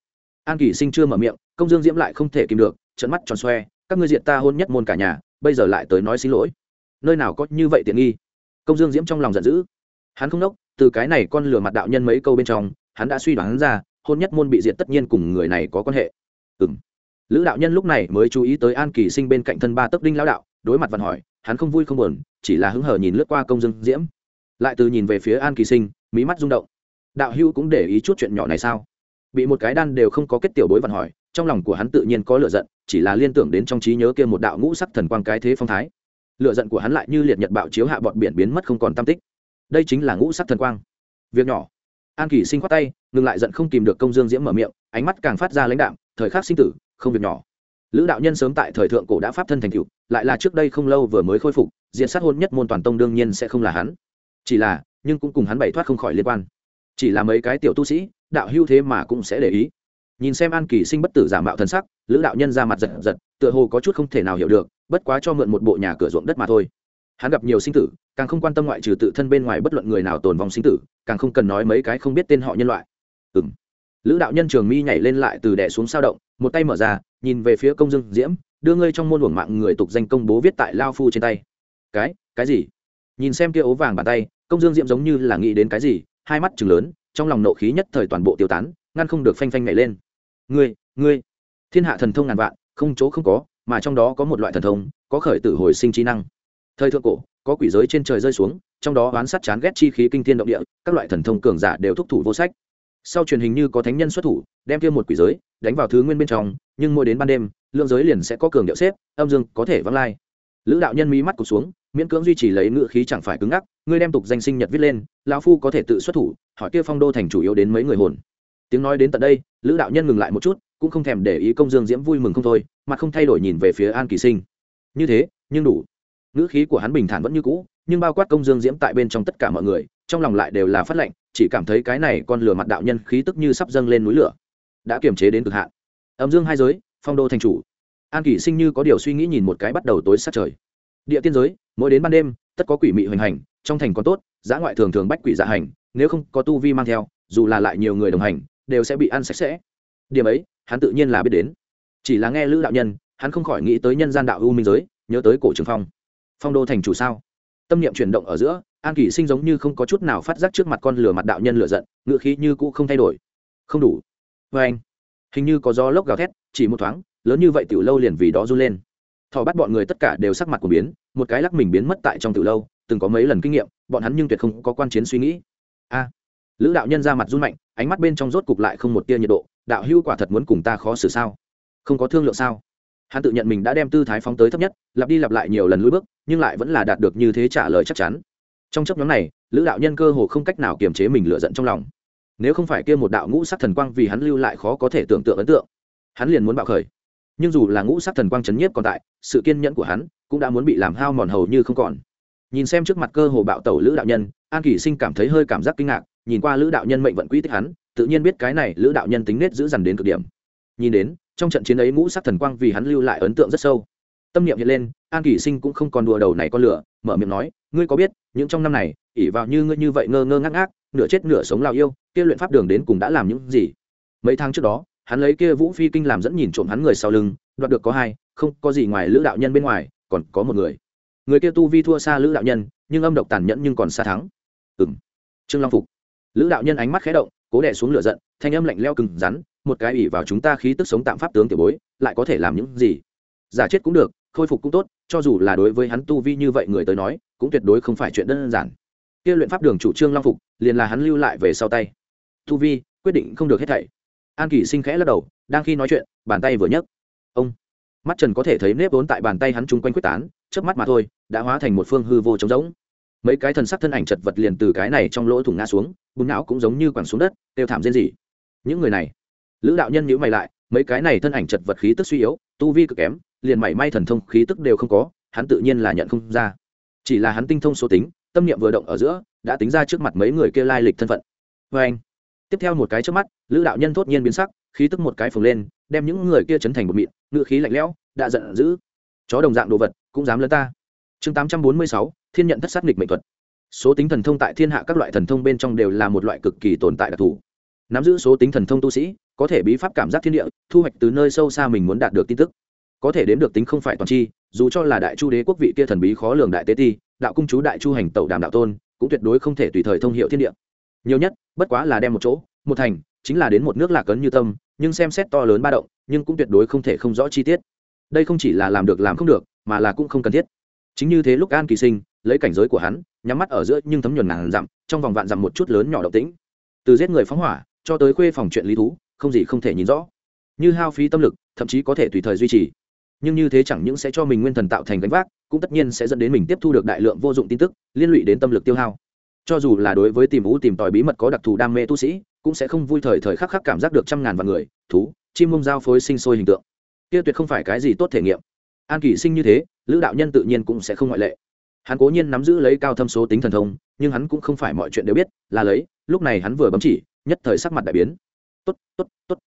Speaker 1: An kỳ sinh chưa mở miệng, công dương diễm lại không thể kìm được trận mắt tròn xoe, các ngươi diện ta hôn nhất môn cả nhà, bây giờ lại tới nói xin lỗi. Nơi nào có như vậy tiện nghi? Công dương diễm trong lòng giận dữ. Hắn không đốc từ cái này con lừa mặt đạo nhân mấy câu bên trong, hắn đã suy đoán ra, hôn nhất môn bị diệt tất nhiên cùng người này có quan hệ. Ừ m lữ đạo nhân lúc này mới chú ý tới an kỳ sinh bên cạnh thân ba tấc đinh lão đạo, đối mặt văn hỏi hắn không vui không buồn, chỉ là hứng hở nhìn lướt qua công dương diễm. Lại từ nhìn về phía an kỳ sinh, mí mắt rung động. Đạo hưu cũng để ý chút chuyện nhỏ này sao? Bị một cái đan đều không có kết tiểu bối vặn hỏi, trong lòng của hắn tự nhiên có lựa giận, chỉ là liên tưởng đến trong trí nhớ kia một đạo ngũ sắc thần quang cái thế phong thái. Lựa giận của hắn lại như liệt nhật bạo chiếu hạ bọn biển biến mất không còn tam tích. Đây chính là ngũ sắc thần quang. Việc nhỏ. An kỳ sinh khoát tay, ngừng lại giận không kìm được công dương diễm mở miệng, ánh mắt càng phát ra lãnh đạm, thời khắc sinh tử, không việc nhỏ. Lữ đạo nhân sớm tại thời thượng cổ đã pháp thân thành cựu lại là trước đây không lâu vừa mới khôi phục, diện sát hôn nhất môn toàn tông đương nhiên sẽ không là hắn. Chỉ là, nhưng cũng cùng hắn bảy thoát không khỏi liên quan. Chỉ là mấy cái tiểu tu sĩ, đạo hưu thế mà cũng sẽ để ý. Nhìn xem an kỳ sinh bất tử giả mạo thần sắc, lữ đạo nhân ra mặt giật giật, tựa hồ có chút không thể nào hiểu được, bất quá cho mượn một bộ nhà cửa ruộng đất mà thôi. Hắn gặp nhiều sinh tử, càng không quan tâm ngoại trừ tự thân bên ngoài bất luận người nào tồn vong sinh tử, càng không cần nói mấy cái không biết tên họ nhân loại. Ừ m lữ đạo nhân trường mi nhảy lên lại từ đẻ xuống sao động, một tay mở ra, nhìn về phía công dương diễm đưa ngươi trong môn luồng mạng người tục danh công bố viết tại lao phu trên tay. Cái cái gì? Nhìn xem kia ố vàng bàn tay, công dương diễm giống như là nghĩ đến cái gì, hai mắt chừng lớn, trong lòng nộ khí nhất thời toàn bộ tiêu tán, ngăn không được phanh phanh nhảy lên. Ngươi ngươi! Thiên hạ thần thông ngàn vạn, không chỗ không có, mà trong đó có một loại thần thông, có khởi tử hồi sinh trí năng. Thời thượng cổ, có quỷ giới trên trời rơi xuống, trong đó oán sát chán ghét chi khí kinh thiên động địa, các loại thần thông cường giả đều thúc thủ vô sách. Sau truyền hình như có thánh nhân xuất thủ, đem kia một quỷ giới, đánh vào thứ nguyên bên trong, nhưng mỗi đến ban đêm lượng giới liền sẽ có cường điệu xếp, âm dương có thể vắng lai. Lữ đạo nhân mí mắt cụt xuống, miễn cưỡng duy trì lấy ngựa khí chẳng phải cứng ngắc, ngươi đem tục danh sinh nhật viết lên, lão phu có thể tự xuất thủ, hỏi kia phong đô thành chủ yếu đến mấy người hồn. Tiếng nói đến tận đây, lữ đạo nhân ngừng lại một chút, cũng không thèm để ý công dương diễm vui mừng không thôi, mà không thay đổi nhìn về phía an kỳ sinh. Như thế, nhưng đủ. Ngữ khí của hắn bình thản vẫn như cũ, nhưng bao quát công dương diễm tại bên trong tất cả mọi người, trong lòng lại đều là phát lệnh, chỉ cảm thấy cái này con lửa mặt đạo nhân khí tức như sắp dâng lên núi lửa, đã kiềm chế đến cực hạn. Âm dương hai giới phong đô thành chủ. An kỷ sinh như có điều suy nghĩ nhìn một cái bắt đầu tối sát trời. Địa tiên giới, mỗi đến ban đêm, tất có quỷ mị hoành hành, trong thành còn tốt giã ngoại thường thường bách quỷ dạ hành, nếu không có tu vi mang theo, dù là lại nhiều người đồng hành, đều sẽ bị ăn sạch sẽ. Điểm ấy, hắn tự nhiên là biết đến. Chỉ là nghe lữ đạo nhân, hắn không khỏi nghĩ tới nhân gian đạo u minh giới, nhớ tới cổ trường phong. Phong đô thành chủ sao? Tâm niệm chuyển động ở giữa, an kỷ sinh giống như không có chút nào phát giác trước mặt con lửa mặt đạo nhân lửa giận, ngựa khí như cũ không thay đổi. Không đủ. Vê anh hình như có gió lốc gào thét chỉ một thoáng, lớn như vậy tiểu lâu liền vì đó run lên. Thỏ bắt bọn người tất cả đều sắc mặt của biến, một cái lắc mình biến mất tại trong tiểu lâu, từng có mấy lần kinh nghiệm, bọn hắn nhưng tuyệt không có quan chiến suy nghĩ. A! Lữ đạo nhân ra mặt run mạnh, ánh mắt bên trong rốt cục lại không một tia nhiệt độ, đạo hưu quả thật muốn cùng ta khó xử sao? Không có thương lượng sao? Hắn tự nhận mình đã đem tư thái phóng tới thấp nhất, lặp đi lặp lại nhiều lần lùi bước, nhưng lại vẫn là đạt được như thế trả lời chắc chắn. Trong chấp nhóm này, lữ đạo nhân cơ hồ không cách nào kiềm chế mình lựa giận trong lòng. Nếu không phải kia một đạo ngũ sắc thần quang vì hắn lưu lại khó có thể tưởng tượng ấn tượng hắn liền muốn bạo khởi. Nhưng dù là ngũ sắc thần quang chấn nhiếp còn tại, sự kiên nhẫn của hắn cũng đã muốn bị làm hao mòn hầu như không còn. Nhìn xem trước mặt cơ hồ bạo tẩu lữ đạo nhân, an kỷ sinh cảm thấy hơi cảm giác kinh ngạc, nhìn qua lữ đạo nhân mệnh vận quỹ tích hắn, tự nhiên biết cái này lữ đạo nhân tính nết giữ dằn đến cực điểm. Nhìn đến, trong trận chiến ấy ngũ sắc thần quang vì hắn lưu lại ấn tượng rất sâu. Tâm niệm hiện lên, an kỷ sinh cũng không còn đùa đầu này con lửa, mở miệng nói, ngươi có biết, những trong năm này ỉ vào như ngươi như vậy ngơ ngơ ngác ngác, nửa chết nửa sống lao yêu, kia luyện pháp đường đến cùng đã làm những gì? Mấy tháng trước đó hắn lấy kia vũ phi kinh làm dẫn nhìn trộm hắn người sau lưng, đoạt được có hai, không có gì ngoài lữ đạo nhân bên ngoài, còn có một người. Người kia tu vi thua xa lữ đạo nhân, nhưng âm độc tàn nhẫn nhưng còn xa thắng. Ừ m trương long phục. Lữ đạo nhân ánh mắt khé động, cố đẻ xuống lửa giận, thanh âm lạnh leo cừng rắn, một cái ủy vào chúng ta khí tức sống tạm pháp tướng tiểu bối, lại có thể làm những gì? Giả chết cũng được, khôi phục cũng tốt, cho dù là đối với hắn tu vi như vậy người tới nói, cũng tuyệt đối không phải chuyện đơn giản. Kia luyện pháp đường chủ trương long phục, liền là hắn lưu lại về sau tay. Tu vi, quyết định không được hết thảy an kỳ sinh khẽ lắc đầu, đang khi nói chuyện, bàn tay vừa nhấc. Ông. Mắt trần có thể thấy nếp vốn tại bàn tay hắn chung quanh quyết tán trước mắt mà thôi, đã hóa thành một phương hư vô trống rỗng. Mấy cái thần sắc thân ảnh chật vật liền từ cái này trong lỗ thủng ngã xuống, bùn não cũng giống như quẳng xuống đất đều thảm rên gì những người này. Lữ đạo nhân nhữ mày lại, mấy cái này thân ảnh chật vật khí tức suy yếu, tu vi cực kém, liền mảy may thần thông khí tức đều không có, hắn tự nhiên là nhận không ra. Chỉ là hắn tinh thông số tính, tâm niệm vừa động ở giữa, đã tính ra trước mặt mấy người kia lai lịch thân phận. Vê anh tiếp theo một cái trước mắt, lữ đạo nhân thốt nhiên biến sắc, khí tức một cái phồng lên, đem những người kia chấn thành một mịn ngự khí lạnh lẽo, đã giận dữ. Chó đồng dạng đồ vật, cũng dám lấn ta. Chương tám trăm bốn mươi sáu, thiên nhận thất sát nghịch mệnh thuật. Số tính thần thông tại thiên hạ các loại thần thông bên trong đều là một loại cực kỳ tồn tại đặc thù. Nắm giữ số tính thần thông tu sĩ, có thể bí pháp cảm giác thiên địa, thu hoạch từ nơi sâu xa mình muốn đạt được tin tức. Có thể đếm được tính không phải toàn chi, dù cho là đại chu đế quốc vị kia thần bí khó lường đại tế ti, đạo cung chú đại chu hành tẩu đàm đạo tôn, cũng tuyệt đối không thể tùy thời thông hiệu thiên địa nhiều nhất, bất quá là đem một chỗ, một thành, chính là đến một nước lạc ấn như tâm, nhưng xem xét to lớn ba động, nhưng cũng tuyệt đối không thể không rõ chi tiết. Đây không chỉ là làm được làm không được, mà là cũng không cần thiết. Chính như thế lúc an kỳ sinh, lấy cảnh giới của hắn, nhắm mắt ở giữa nhưng thấm nhuần ngàn dặm, trong vòng vạn dặm một chút lớn nhỏ động tĩnh. Từ giết người phóng hỏa, cho tới khuê phòng chuyện lý thú, không gì không thể nhìn rõ. Như hao phí tâm lực, thậm chí có thể tùy thời duy trì. Nhưng như thế chẳng những sẽ cho mình nguyên thần tạo thành gánh vác, cũng tất nhiên sẽ dẫn đến mình tiếp thu được đại lượng vô dụng tin tức, liên lụy đến tâm lực tiêu hao cho dù là đối với tìm vũ tìm tòi bí mật có đặc thù đam mê tu sĩ, cũng sẽ không vui thời thời khắc khắc cảm giác được trăm ngàn vạn người, thú, chim mông giao phối sinh sôi hình tượng. Kia tuyệt không phải cái gì tốt thể nghiệm. An kỷ sinh như thế, lữ đạo nhân tự nhiên cũng sẽ không ngoại lệ. Hắn cố nhiên nắm giữ lấy cao thâm số tính thần thông, nhưng hắn cũng không phải mọi chuyện đều biết, là lấy, lúc này hắn vừa bấm chỉ, nhất thời sắc mặt đại biến. Tốt tốt tốt.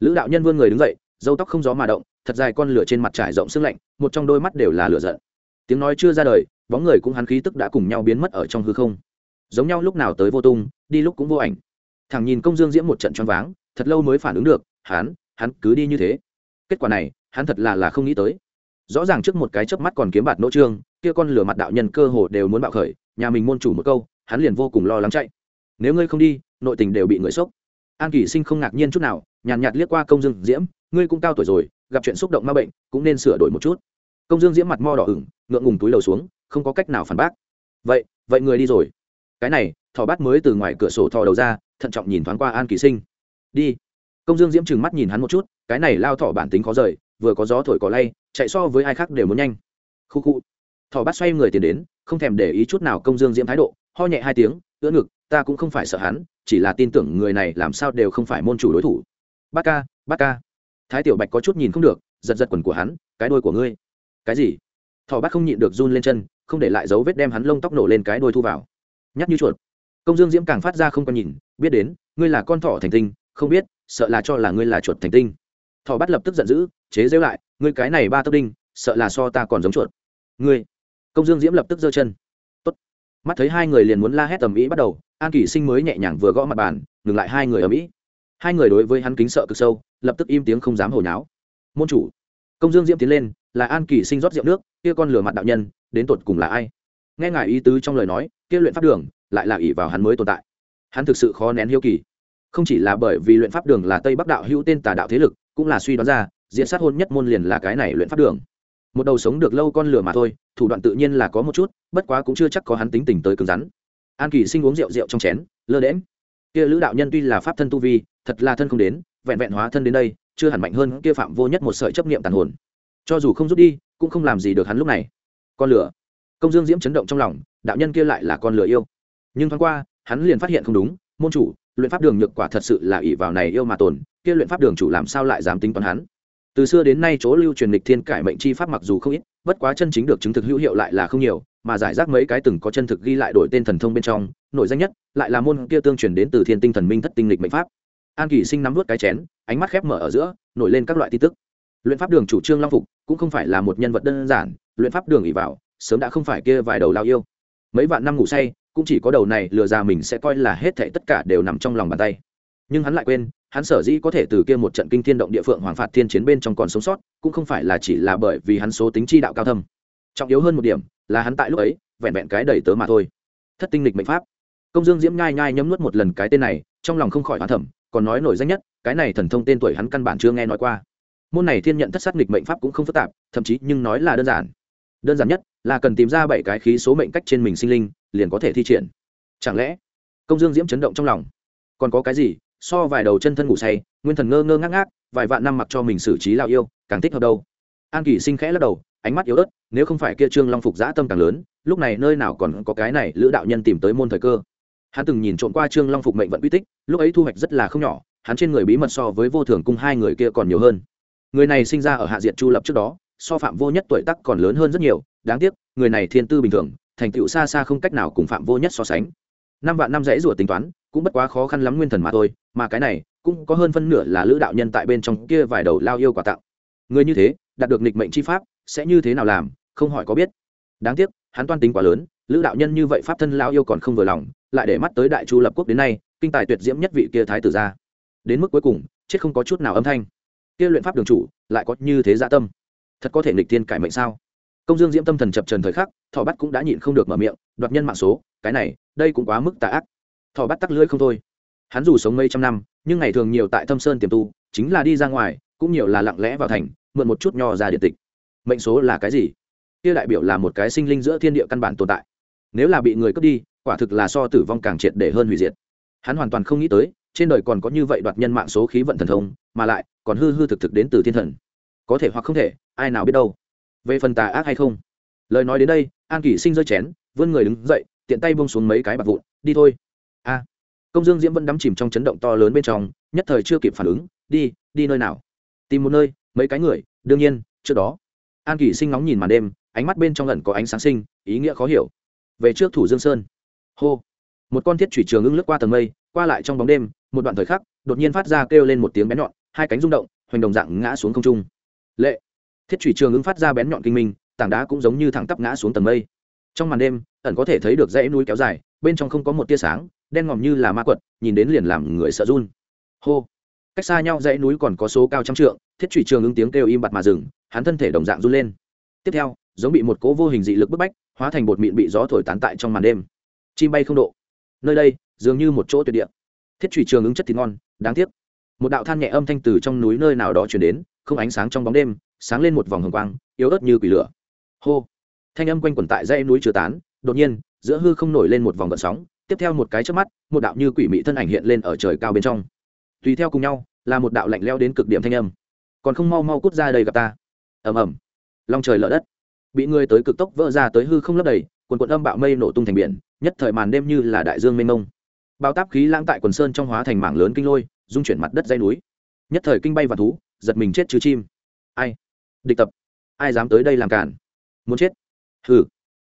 Speaker 1: Lữ đạo nhân vươn người đứng dậy, dâu tóc không gió mà động, thật dài con lửa trên mặt trải rộng sưng lạnh, một trong đôi mắt đều là lửa giận. Tiếng nói chưa ra đời, bóng người cũng hắn khí tức đã cùng nhau biến mất ở trong hư không giống nhau lúc nào tới vô tung đi lúc cũng vô ảnh. Thằng nhìn công dương diễm một trận choáng váng thật lâu mới phản ứng được hắn hắn cứ đi như thế. Kết quả này hắn thật là là không nghĩ tới. Rõ ràng trước một cái chớp mắt còn kiếm bạt nỗ trương kia con lửa mặt đạo nhân cơ hồ đều muốn bạo khởi nhà mình môn chủ một câu hắn liền vô cùng lo lắng chạy. Nếu ngươi không đi nội tình đều bị người sốc. An kỷ sinh không ngạc nhiên chút nào nhàn nhạt, nhạt liếc qua công dương diễm ngươi cũng cao tuổi rồi gặp chuyện xúc động ma bệnh cũng nên sửa đổi một chút. Công dương diễm mặt mo đỏ ửng ngượng ngùng túi lầu xuống không có cách nào phản bác. Vậy vậy người đi rồi cái này, thỏ bát mới từ ngoài cửa sổ thò đầu ra, thận trọng nhìn thoáng qua an kỳ sinh. Đi. Công dương diễm trừng mắt nhìn hắn một chút, cái này lao thỏ bản tính khó rời, vừa có gió thổi có lay, chạy so với ai khác đều muốn nhanh. Khu khu. Thỏ bát xoay người tiến đến, không thèm để ý chút nào công dương diễm thái độ, ho nhẹ hai tiếng, ưỡn ngực, ta cũng không phải sợ hắn, chỉ là tin tưởng người này làm sao đều không phải môn chủ đối thủ. Bát ca bát ca. Thái tiểu bạch có chút nhìn không được, giật giật quần của hắn, cái đôi của ngươi. Cái gì? Thỏ bát không nhịn được run lên chân, không để lại dấu vết đem hắn lông tóc nổ lên cái đôi thu vào nhắc như chuột. Công dương diễm càng phát ra không còn nhìn, biết đến, ngươi là con thỏ thành tinh, không biết, sợ là cho là ngươi là chuột thành tinh. Thỏ bắt lập tức giận dữ, chế dễu lại, ngươi cái này ba tấc đinh, sợ là so ta còn giống chuột. Ngươi. Công dương diễm lập tức giơ chân. Tốt. mắt thấy hai người liền muốn la hét tầm ý bắt đầu, an kỷ sinh mới nhẹ nhàng vừa gõ mặt bàn, ngừng lại hai người ở mỹ hai người đối với hắn kính sợ cực sâu, lập tức im tiếng không dám hồi nháo môn chủ. Công dương diễm tiến lên, là an kỷ sinh rót rượu nước, kia con lửa mặt đạo nhân, đến tột cùng là ai? Nghe ngài ý tứ trong lời nói kia luyện pháp đường lại là ỷ vào hắn mới tồn tại. Hắn thực sự khó nén hiếu kỳ. Không chỉ là bởi vì luyện pháp đường là tây bắc đạo hữu tên tà đạo thế lực, cũng là suy đoán ra, diện sát hôn nhất môn liền là cái này luyện pháp đường. Một đầu sống được lâu con lửa mà thôi, thủ đoạn tự nhiên là có một chút, bất quá cũng chưa chắc có hắn tính tình tới cứng rắn. An kỳ sinh uống rượu rượu trong chén, lơ đễm kia lữ đạo nhân tuy là pháp thân tu vi, thật là thân không đến, vẹn vẹn hóa thân đến đây, chưa hẳn mạnh hơn, kia phạm vô nhất một sợi chấp niệm tàn hồn. Cho dù không rút đi, cũng không làm gì được hắn lúc này. Con lửa công dương diễm chấn động trong lòng, đạo nhân kia lại là con lừa yêu. Nhưng thoáng qua, hắn liền phát hiện không đúng, môn chủ, luyện pháp đường nhược quả thật sự là ỷ vào này yêu mà tồn, kia luyện pháp đường chủ làm sao lại dám tính toán hắn? Từ xưa đến nay chỗ lưu truyền lịch thiên cải mệnh chi pháp mặc dù không ít, bất quá chân chính được chứng thực hữu hiệu lại là không nhiều, mà giải rác mấy cái từng có chân thực ghi lại đổi tên thần thông bên trong nội danh nhất lại là môn kia tương truyền đến từ thiên tinh thần minh thất tinh lịch mệnh pháp. An kỳ sinh nắm vút cái chén, ánh mắt khép mở ở giữa, nổi lên các loại tin tức. Luyện pháp đường chủ trương long phục cũng không phải là một nhân vật đơn giản, luyện pháp đường ỉ vào sớm đã không phải kia vài đầu lao yêu. Mấy vạn năm ngủ say, cũng chỉ có đầu này lừa ra mình sẽ coi là hết thảy tất cả đều nằm trong lòng bàn tay. Nhưng hắn lại quên, hắn sở dĩ có thể từ kia một trận kinh thiên động địa phượng hoàng phạt thiên chiến bên trong còn sống sót, cũng không phải là chỉ là bởi vì hắn số tính chi đạo cao thâm. Trọng yếu hơn một điểm, là hắn tại lúc ấy, vẹn vẹn cái đầy tớ mà thôi. Thất tinh lịch mệnh pháp. Công dương diễm nhai nhai nhấm nuốt một lần cái tên này, trong lòng không khỏi hoán thẩm còn nói nổi danh nhất, cái này thần thông tên tuổi hắn căn bản chưa nghe nói qua. Môn này thiên nhận thất sát nghịch mệnh pháp cũng không phức tạp, thậm chí nhưng nói là đơn giản. Đơn giản nhất là cần tìm ra bảy cái khí số mệnh cách trên mình sinh linh, liền có thể thi triển. Chẳng lẽ, công dương diễm chấn động trong lòng? Còn có cái gì, so vài đầu chân thân ngủ say, nguyên thần ngơ ngơ ngác ngác, vài vạn năm mặc cho mình xử trí lao yêu, càng thích hợp đâu? An kỳ sinh khẽ lắc đầu, ánh mắt yếu ớt, nếu không phải kia trương long phục giã tâm càng lớn, lúc này nơi nào còn có cái này lữ đạo nhân tìm tới môn thời cơ. Hắn từng nhìn trộm qua trương long phục mệnh vận uy tích, lúc ấy thu hoạch rất là không nhỏ, hắn trên người bí mật so với vô thường cung hai người kia còn nhiều hơn. Người này sinh ra ở hạ diện chu lập trước đó so phạm vô nhất tuổi tắc còn lớn hơn rất nhiều, đáng tiếc, người này thiên tư bình thường, thành tựu xa xa không cách nào cùng phạm vô nhất so sánh. Năm vạn năm rẽ rủa tính toán, cũng bất quá khó khăn lắm nguyên thần mà thôi, mà cái này, cũng có hơn phân nửa là lữ đạo nhân tại bên trong kia vài đầu lao yêu quả tặng. người như thế, đạt được nịch mệnh chi pháp, sẽ như thế nào làm, không hỏi có biết. Đáng tiếc, hắn toan tính quá lớn, lữ đạo nhân như vậy pháp thân lao yêu còn không vừa lòng, lại để mắt tới đại chu lập quốc đến nay, kinh tài tuyệt diễm nhất vị kia thái tử ra đến mức cuối cùng, chết không có chút nào âm thanh. Kia luyện pháp đường chủ, lại có như thế dạ tâm thật có thể nghịch tiên cải mệnh sao? Công dương diễm tâm thần chập trần thời khắc, thọ bắt cũng đã nhịn không được mở miệng, đoạt nhân mạng số, cái này, đây cũng quá mức tà ác. Thọ bắt tắc lưỡi không thôi. Hắn dù sống mấy trăm năm, nhưng ngày thường nhiều tại thâm sơn tiềm tu, chính là đi ra ngoài, cũng nhiều là lặng lẽ vào thành, mượn một chút nho ra điện tịch. Mệnh số là cái gì? Kia đại biểu là một cái sinh linh giữa thiên địa căn bản tồn tại. Nếu là bị người cướp đi, quả thực là so tử vong càng triệt để hơn hủy diệt. Hắn hoàn toàn không nghĩ tới, trên đời còn có như vậy đoạt nhân mạng số khí vận thần thông, mà lại còn hư hư thực thực đến từ thiên thần. Có thể hoặc không thể ai nào biết đâu. Về phần tà ác hay không? Lời nói đến đây, an kỷ sinh rơi chén, vươn người đứng dậy, tiện tay bông xuống mấy cái bạc vụn, đi thôi. A. Công dương diễm vẫn đắm chìm trong chấn động to lớn bên trong, nhất thời chưa kịp phản ứng, đi đi nơi nào? Tìm một nơi, mấy cái người, đương nhiên, trước đó. An kỷ sinh ngóng nhìn màn đêm, ánh mắt bên trong lần có ánh sáng sinh, ý nghĩa khó hiểu. Về trước thủ dương sơn. Hô. Một con thiết thủy trường ưng lướt qua tầng mây, qua lại trong bóng đêm, một đoạn thời khắc, đột nhiên phát ra kêu lên một tiếng bén nhọn, hai cánh rung động, hoành đồng dạng ngã xuống không trung. Lệ thiết thủy trường ứng phát ra bén nhọn kinh minh, tảng đá cũng giống như thẳng tắp ngã xuống tầng mây. Trong màn đêm, ẩn có thể thấy được dãy núi kéo dài, bên trong không có một tia sáng, đen ngòm như là ma quật, nhìn đến liền làm người sợ run. Hô! Cách xa nhau dãy núi còn có số cao trăm trượng, thiết thủy trường ứng tiếng kêu im bặt mà dừng, hắn thân thể đồng dạng run lên. Tiếp theo, giống bị một cố vô hình dị lực bức bách, hóa thành bột mịn bị gió thổi tán tại trong màn đêm. Chim bay không độ. Nơi đây, dường như một chỗ tuyệt địa. Thiết thủy trường ứng chất thịt ngon, đáng tiếc. Một đạo than nhẹ âm thanh từ trong núi nơi nào đó chuyển đến, không ánh sáng trong bóng đêm sáng lên một vòng hồng quang, yếu ớt như quỷ lửa. Hô! Thanh âm quanh quẩn tại dãy núi chứa tán, đột nhiên, giữa hư không nổi lên một vòng gợn sóng, tiếp theo một cái chớp mắt, một đạo như quỷ mị thân ảnh hiện lên ở trời cao bên trong. Tùy theo cùng nhau, là một đạo lạnh leo đến cực điểm thanh âm. Còn không mau mau cút ra đây gặp ta. Ầm ầm. Long trời lở đất. Bị người tới cực tốc vỡ ra tới hư không lấp đầy, quần quần âm bạo mây nổ tung thành biển, nhất thời màn đêm như là đại dương mênh mông. Bao táp khí lãng tại quần sơn trong hóa thành mảng lớn kinh lôi dung chuyển mặt đất dây núi. Nhất thời kinh bay và thú, giật mình chết chứ chim. Ai? Địch tập. Ai dám tới đây làm cản? Muốn chết? Hừ.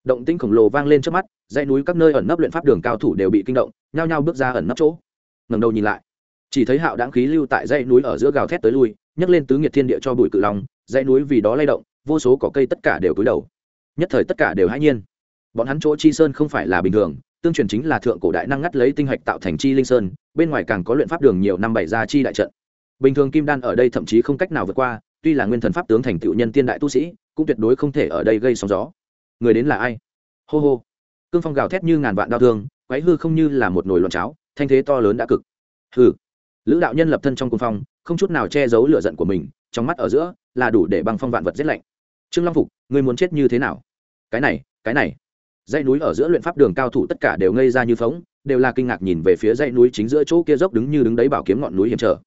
Speaker 1: Động tinh khổng lồ vang lên trước mắt, dãy núi các nơi ẩn nấp luyện pháp đường cao thủ đều bị kinh động, nhao nhao bước ra ẩn nấp chỗ. Ngầm đầu nhìn lại, chỉ thấy hạo đáng khí lưu tại dãy núi ở giữa gào thét tới lui, nhấc lên tứ nghiệt thiên địa cho bụi cự lòng dãy núi vì đó lay động, vô số cỏ cây tất cả đều cúi đầu. Nhất thời tất cả đều hãi nhiên. Bọn hắn chỗ chi sơn không phải là bình thường, tương truyền chính là thượng cổ đại năng ngắt lấy tinh hạch tạo thành chi linh sơn, bên ngoài càng có luyện pháp đường nhiều năm bảy ra chi đại trận. Bình thường kim đan ở đây thậm chí không cách nào vượt qua tuy là nguyên thần pháp tướng thành tựu nhân tiên đại tu sĩ, cũng tuyệt đối không thể ở đây gây sóng gió. Người đến là ai? Hô hô. Cương phong gào thét như ngàn vạn đau thương quái hư không như là một nồi loạn cháo, thanh thế to lớn đã cực. Hừ. Lữ đạo nhân lập thân trong cung phong, không chút nào che giấu lửa giận của mình, trong mắt ở giữa là đủ để băng phong vạn vật rét lạnh. Trương long phục, ngươi muốn chết như thế nào? Cái này cái này. Dãy núi ở giữa luyện pháp đường cao thủ tất cả đều ngây ra như phóng, đều là kinh ngạc nhìn về phía dãy núi chính giữa chỗ kia dốc đứng như đứng đấy bảo kiếm ngọn núi hiểm trở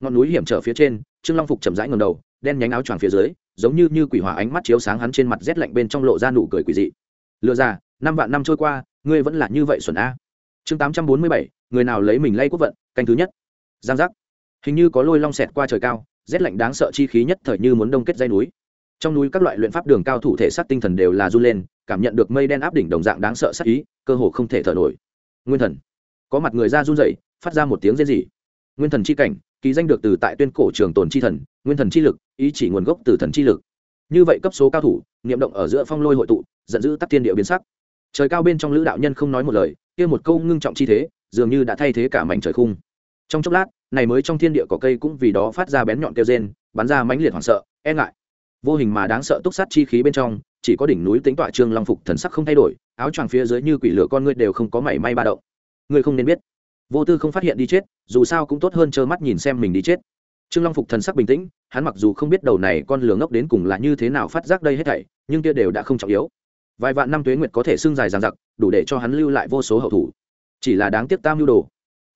Speaker 1: ngọn núi hiểm trở phía trên, trương long phục chậm rãi ngầm đầu, đen nhánh áo choàng phía dưới, giống như như quỷ hỏa ánh mắt chiếu sáng hắn trên mặt rét lạnh bên trong lộ ra nụ cười quỷ dị. Lừa ra năm vạn năm trôi qua, ngươi vẫn là như vậy xuẩn a. Chương tám trăm bốn mươi bảy, người nào lấy mình lay quốc vận, canh thứ nhất. Giang giác. Hình như có lôi long xẹt qua trời cao, rét lạnh đáng sợ chi khí nhất thời như muốn đông kết dây núi. Trong núi các loại luyện pháp đường cao thủ thể xác tinh thần đều là run lên, cảm nhận được mây đen áp đỉnh đồng dạng đáng sợ sắc ý, cơ hồ không thể thở nổi. Nguyên thần. Có mặt người ra run dậy phát ra một tiếng rên rỉ. Nguyên thần chi cảnh ký danh được từ tại tuyên cổ trường tồn chi thần, nguyên thần chi lực, ý chỉ nguồn gốc từ thần chi lực. Như vậy cấp số cao thủ, niệm động ở giữa phong lôi hội tụ, giận dữ tắc thiên địa biến sắc. Trời cao bên trong lữ đạo nhân không nói một lời, kia một câu ngưng trọng chi thế, dường như đã thay thế cả mảnh trời khung. Trong chốc lát, này mới trong thiên địa có cây cũng vì đó phát ra bén nhọn kêu rên, bắn ra mãnh liệt hoảng sợ e ngại. Vô hình mà đáng sợ túc sát chi khí bên trong, chỉ có đỉnh núi tính tọa trương long phục thần sắc không thay đổi, áo choàng phía dưới như quỷ lửa con ngươi đều không có mảy may ba động. Ngươi không nên biết vô tư không phát hiện đi chết, dù sao cũng tốt hơn trơ mắt nhìn xem mình đi chết. Trương long phục thần sắc bình tĩnh, hắn mặc dù không biết đầu này con lửa ngốc đến cùng là như thế nào phát giác đây hết thảy, nhưng kia đều đã không trọng yếu. Vài vạn năm tuế nguyệt có thể xưng dài dằng dặc, đủ để cho hắn lưu lại vô số hậu thủ. Chỉ là đáng tiếc tam lưu đồ.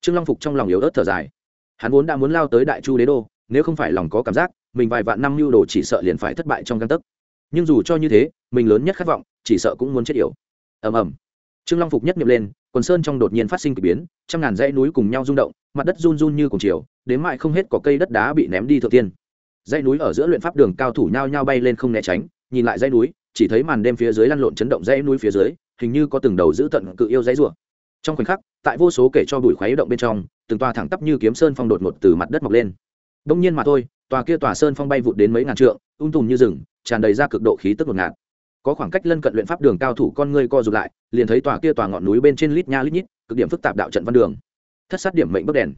Speaker 1: Trương long phục trong lòng yếu ớt thở dài. Hắn vốn đã muốn lao tới đại chu đế đô, nếu không phải lòng có cảm giác, mình vài vạn năm lưu đồ chỉ sợ liền phải thất bại trong căn tấc. Nhưng dù cho như thế, mình lớn nhất khát vọng, chỉ sợ cũng muốn chết yểu. Ầm ầm. Trương long phục nhất nghiệm lên quần sơn trong đột nhiên phát sinh k ỳ biến, trăm ngàn dãy núi cùng nhau rung động, mặt đất run run như cùng chiều, đến mại không hết có cây đất đá bị ném đi thượng tiên. Dãy núi ở giữa luyện pháp đường cao thủ nhao nhao bay lên không né tránh, nhìn lại dãy núi, chỉ thấy màn đêm phía dưới lăn lộn chấn động dãy núi phía dưới, hình như có từng đầu giữ tận cự yêu dãy rủa. Trong khoảnh khắc, tại vô số kể cho bụi khoáy động bên trong, từng tòa thẳng tắp như kiếm sơn phong đột ngột từ mặt đất mọc lên. Đông nhiên mà thôi, tòa kia tòa sơn phong bay vụt đến mấy ngàn trượng, ung tùm như rừng, tràn đầy ra cực độ khí tức ngột ngạt có khoảng cách lân cận luyện pháp đường cao thủ con ngươi co rụt lại, liền thấy tòa kia tòa ngọn núi bên trên lít nha lít nhít, cực điểm phức tạp đạo trận văn đường. Thất sát điểm mệnh bất đèn.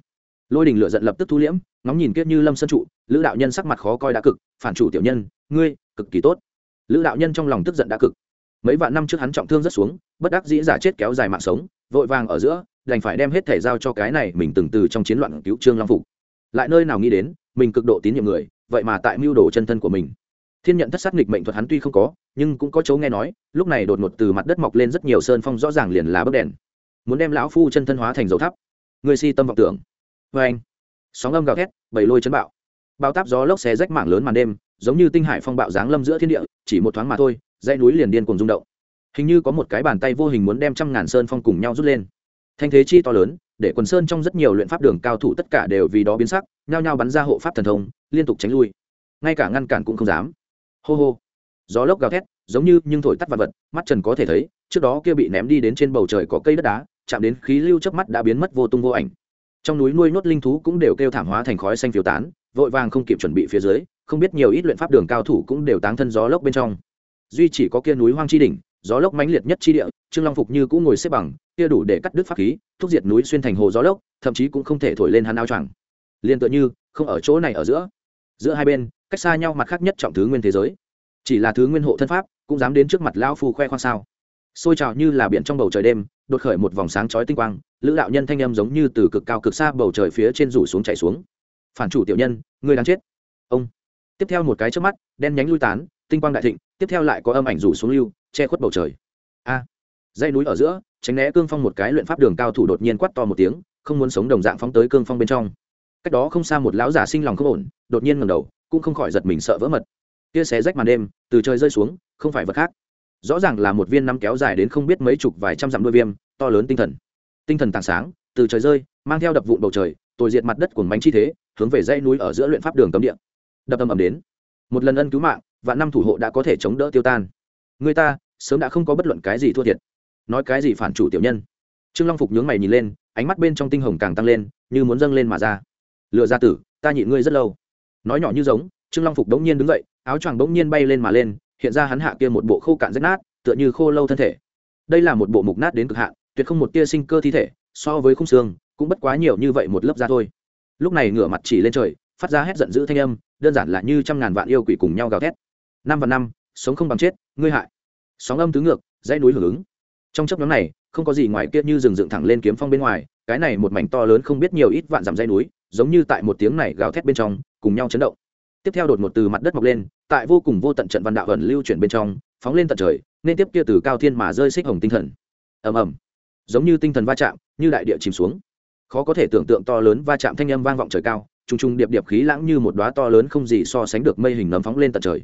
Speaker 1: Lôi đình lửa giận lập tức thu liễm, ngóng nhìn kiết như lâm sân trụ, lữ đạo nhân sắc mặt khó coi đã cực, phản chủ tiểu nhân, ngươi, cực kỳ tốt. Lữ đạo nhân trong lòng tức giận đã cực. Mấy vạn năm trước hắn trọng thương rất xuống, bất đắc dĩ giả chết kéo dài mạng sống, vội vàng ở giữa, đành phải đem hết thể giao cho cái này mình từng từ trong chiến loạn cứu trương long phục. Lại nơi nào nghĩ đến, mình cực độ tín nhiệm người, vậy mà tại mưu đồ chân thân của mình. Thiên nhận thất sát nghịch mệnh thuật hắn tuy không có nhưng cũng có chỗ nghe nói, lúc này đột ngột từ mặt đất mọc lên rất nhiều sơn phong rõ ràng liền là bấc đèn. Muốn đem lão phu chân thân hóa thành dấu thắp người si tâm vọng tưởng. Vê anh, sóng âm gào thét bầy lôi chấn bạo. Bao táp gió lốc xé rách mảng lớn màn đêm, giống như tinh hải phong bạo giáng lâm giữa thiên địa, chỉ một thoáng mà thôi, dãy núi liền điên cùng rung động. Hình như có một cái bàn tay vô hình muốn đem trăm ngàn sơn phong cùng nhau rút lên. Thanh thế chi to lớn, để quần sơn trong rất nhiều luyện pháp đường cao thủ tất cả đều vì đó biến sắc, nhao nhao bắn ra hộ pháp thần thông, liên tục tránh lui. Ngay cả ngăn cản cũng không dám. Hô hô gió lốc gào thét, giống như nhưng thổi tắt vật vật, mắt trần có thể thấy, trước đó kia bị ném đi đến trên bầu trời có cây đất đá, chạm đến khí lưu chớp mắt đã biến mất vô tung vô ảnh. Trong núi nuôi nhốt linh thú cũng đều kêu thảm hóa thành khói xanh phiêu tán, vội vàng không kịp chuẩn bị phía dưới, không biết nhiều ít luyện pháp đường cao thủ cũng đều táng thân gió lốc bên trong. Duy chỉ có kia núi hoang chi đỉnh, gió lốc mãnh liệt nhất chi địa, trương long phục như cũng ngồi xếp bằng, kia đủ để cắt đứt pháp khí, thúc diệt núi xuyên thành hồ gió lốc, thậm chí cũng không thể thổi lên hắn áo choàng. Liền tựa như, không ở chỗ này ở giữa. Giữa hai bên, cách xa nhau mặt khác nhất trọng thứ nguyên thế giới chỉ là thứ nguyên hộ thân pháp, cũng dám đến trước mặt lão phu khoe khoang sao? Xôi trào như là biển trong bầu trời đêm, đột khởi một vòng sáng chói tinh quang, lữ đạo nhân thanh âm giống như từ cực cao cực xa bầu trời phía trên rủ xuống chạy xuống. Phản chủ tiểu nhân người đang chết. Ông. Tiếp theo một cái trước mắt, đen nhánh lui tán, tinh quang đại thịnh, tiếp theo lại có âm ảnh rủ xuống lưu, che khuất bầu trời. A. Dây núi ở giữa, tránh né cương phong một cái luyện pháp đường cao thủ đột nhiên quát to một tiếng, không muốn sống đồng dạng phóng tới cương phong bên trong. Cách đó không xa một lão giả sinh lòng không ổn, đột nhiên ngầm đầu, cũng không khỏi giật mình sợ vỡ mật kia xé rách màn đêm, từ trời rơi xuống, không phải vật khác. Rõ ràng là một viên nắm kéo dài đến không biết mấy chục vài trăm dặm đôi viêm, to lớn tinh thần. Tinh thần tảng sáng, từ trời rơi, mang theo đập vụn bầu trời, tồi diệt mặt đất của bánh chi thế, hướng về dãy núi ở giữa luyện pháp đường cấm địa. Đập âm ầm đến. Một lần ân cứu mạng và năm thủ hộ đã có thể chống đỡ tiêu tan. Người ta, sớm đã không có bất luận cái gì thua thiệt. Nói cái gì phản chủ tiểu nhân? Trương long phục nhướng mày nhìn lên, ánh mắt bên trong tinh hồng càng tăng lên, như muốn dâng lên mà ra. Lựa ra tử, ta nhịn ngươi rất lâu. Nói nhỏ như giống trương long phục bỗng nhiên đứng dậy, áo choàng bỗng nhiên bay lên mà lên, hiện ra hắn hạ kia một bộ khô cạn rách nát, tựa như khô lâu thân thể. Đây là một bộ mục nát đến cực hạn, tuyệt không một tia sinh cơ thi thể, so với khung xương, cũng bất quá nhiều như vậy một lớp da thôi. Lúc này ngửa mặt chỉ lên trời, phát ra hét giận dữ thanh âm, đơn giản là như trăm ngàn vạn yêu quỷ cùng nhau gào thét. Năm và năm, sống không bằng chết, ngươi hại. Sóng âm tứ ngược, dãy núi hưởng ứng. Trong chấp nhóm này, không có gì ngoài kia như rừng dựng thẳng lên kiếm phong bên ngoài, cái này một mảnh to lớn không biết nhiều ít vạn dặm dây núi, giống như tại một tiếng này gào thét bên trong, cùng nhau chấn động tiếp theo đột một từ mặt đất mọc lên, tại vô cùng vô tận trận văn đạo ẩn lưu chuyển bên trong, phóng lên tận trời, nên tiếp kia từ cao thiên mà rơi xích hồng tinh thần. Ầm ầm. Giống như tinh thần va chạm, như đại địa chìm xuống. Khó có thể tưởng tượng to lớn va chạm thanh âm vang vọng trời cao, trùng trùng điệp điệp khí lãng như một đóa to lớn không gì so sánh được mây hình nấm phóng lên tận trời.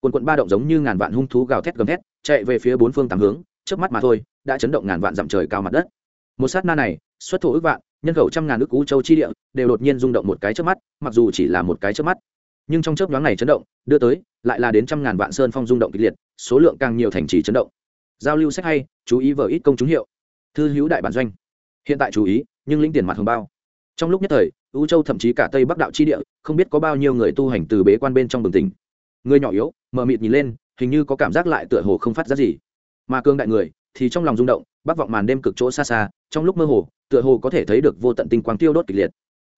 Speaker 1: Quần quận ba động giống như ngàn vạn hung thú gào thét gầm thét, chạy về phía bốn phương tám hướng trước mắt mà thôi, đã chấn động ngàn vạn dặm trời cao mặt đất. Một sát na này, xuất thổ ước vạn, nhân khẩu trăm ngàn nước cú châu chi địa, đều đột nhiên rung động một cái trước mắt, mặc dù chỉ là một cái trước mắt nhưng trong chớp nhoáng này chấn động, đưa tới, lại là đến trăm ngàn vạn sơn phong rung động kịch liệt, số lượng càng nhiều thành trì chấn động. Giao lưu sách hay, chú ý vở ít công chúng hiệu. Thư hữu đại bản doanh. Hiện tại chú ý, nhưng lĩnh tiền mặt hồng bao. Trong lúc nhất thời, u châu thậm chí cả tây bắc đạo chi địa, không biết có bao nhiêu người tu hành từ bế quan bên trong bừng tỉnh. Người nhỏ yếu, mờ mịt nhìn lên, hình như có cảm giác lại tựa hồ không phát ra gì. Mà cương đại người, thì trong lòng rung động bắc vọng màn đêm cực chỗ xa xa, trong lúc mơ hồ, tựa hồ có thể thấy được vô tận tinh quang tiêu đốt kịch liệt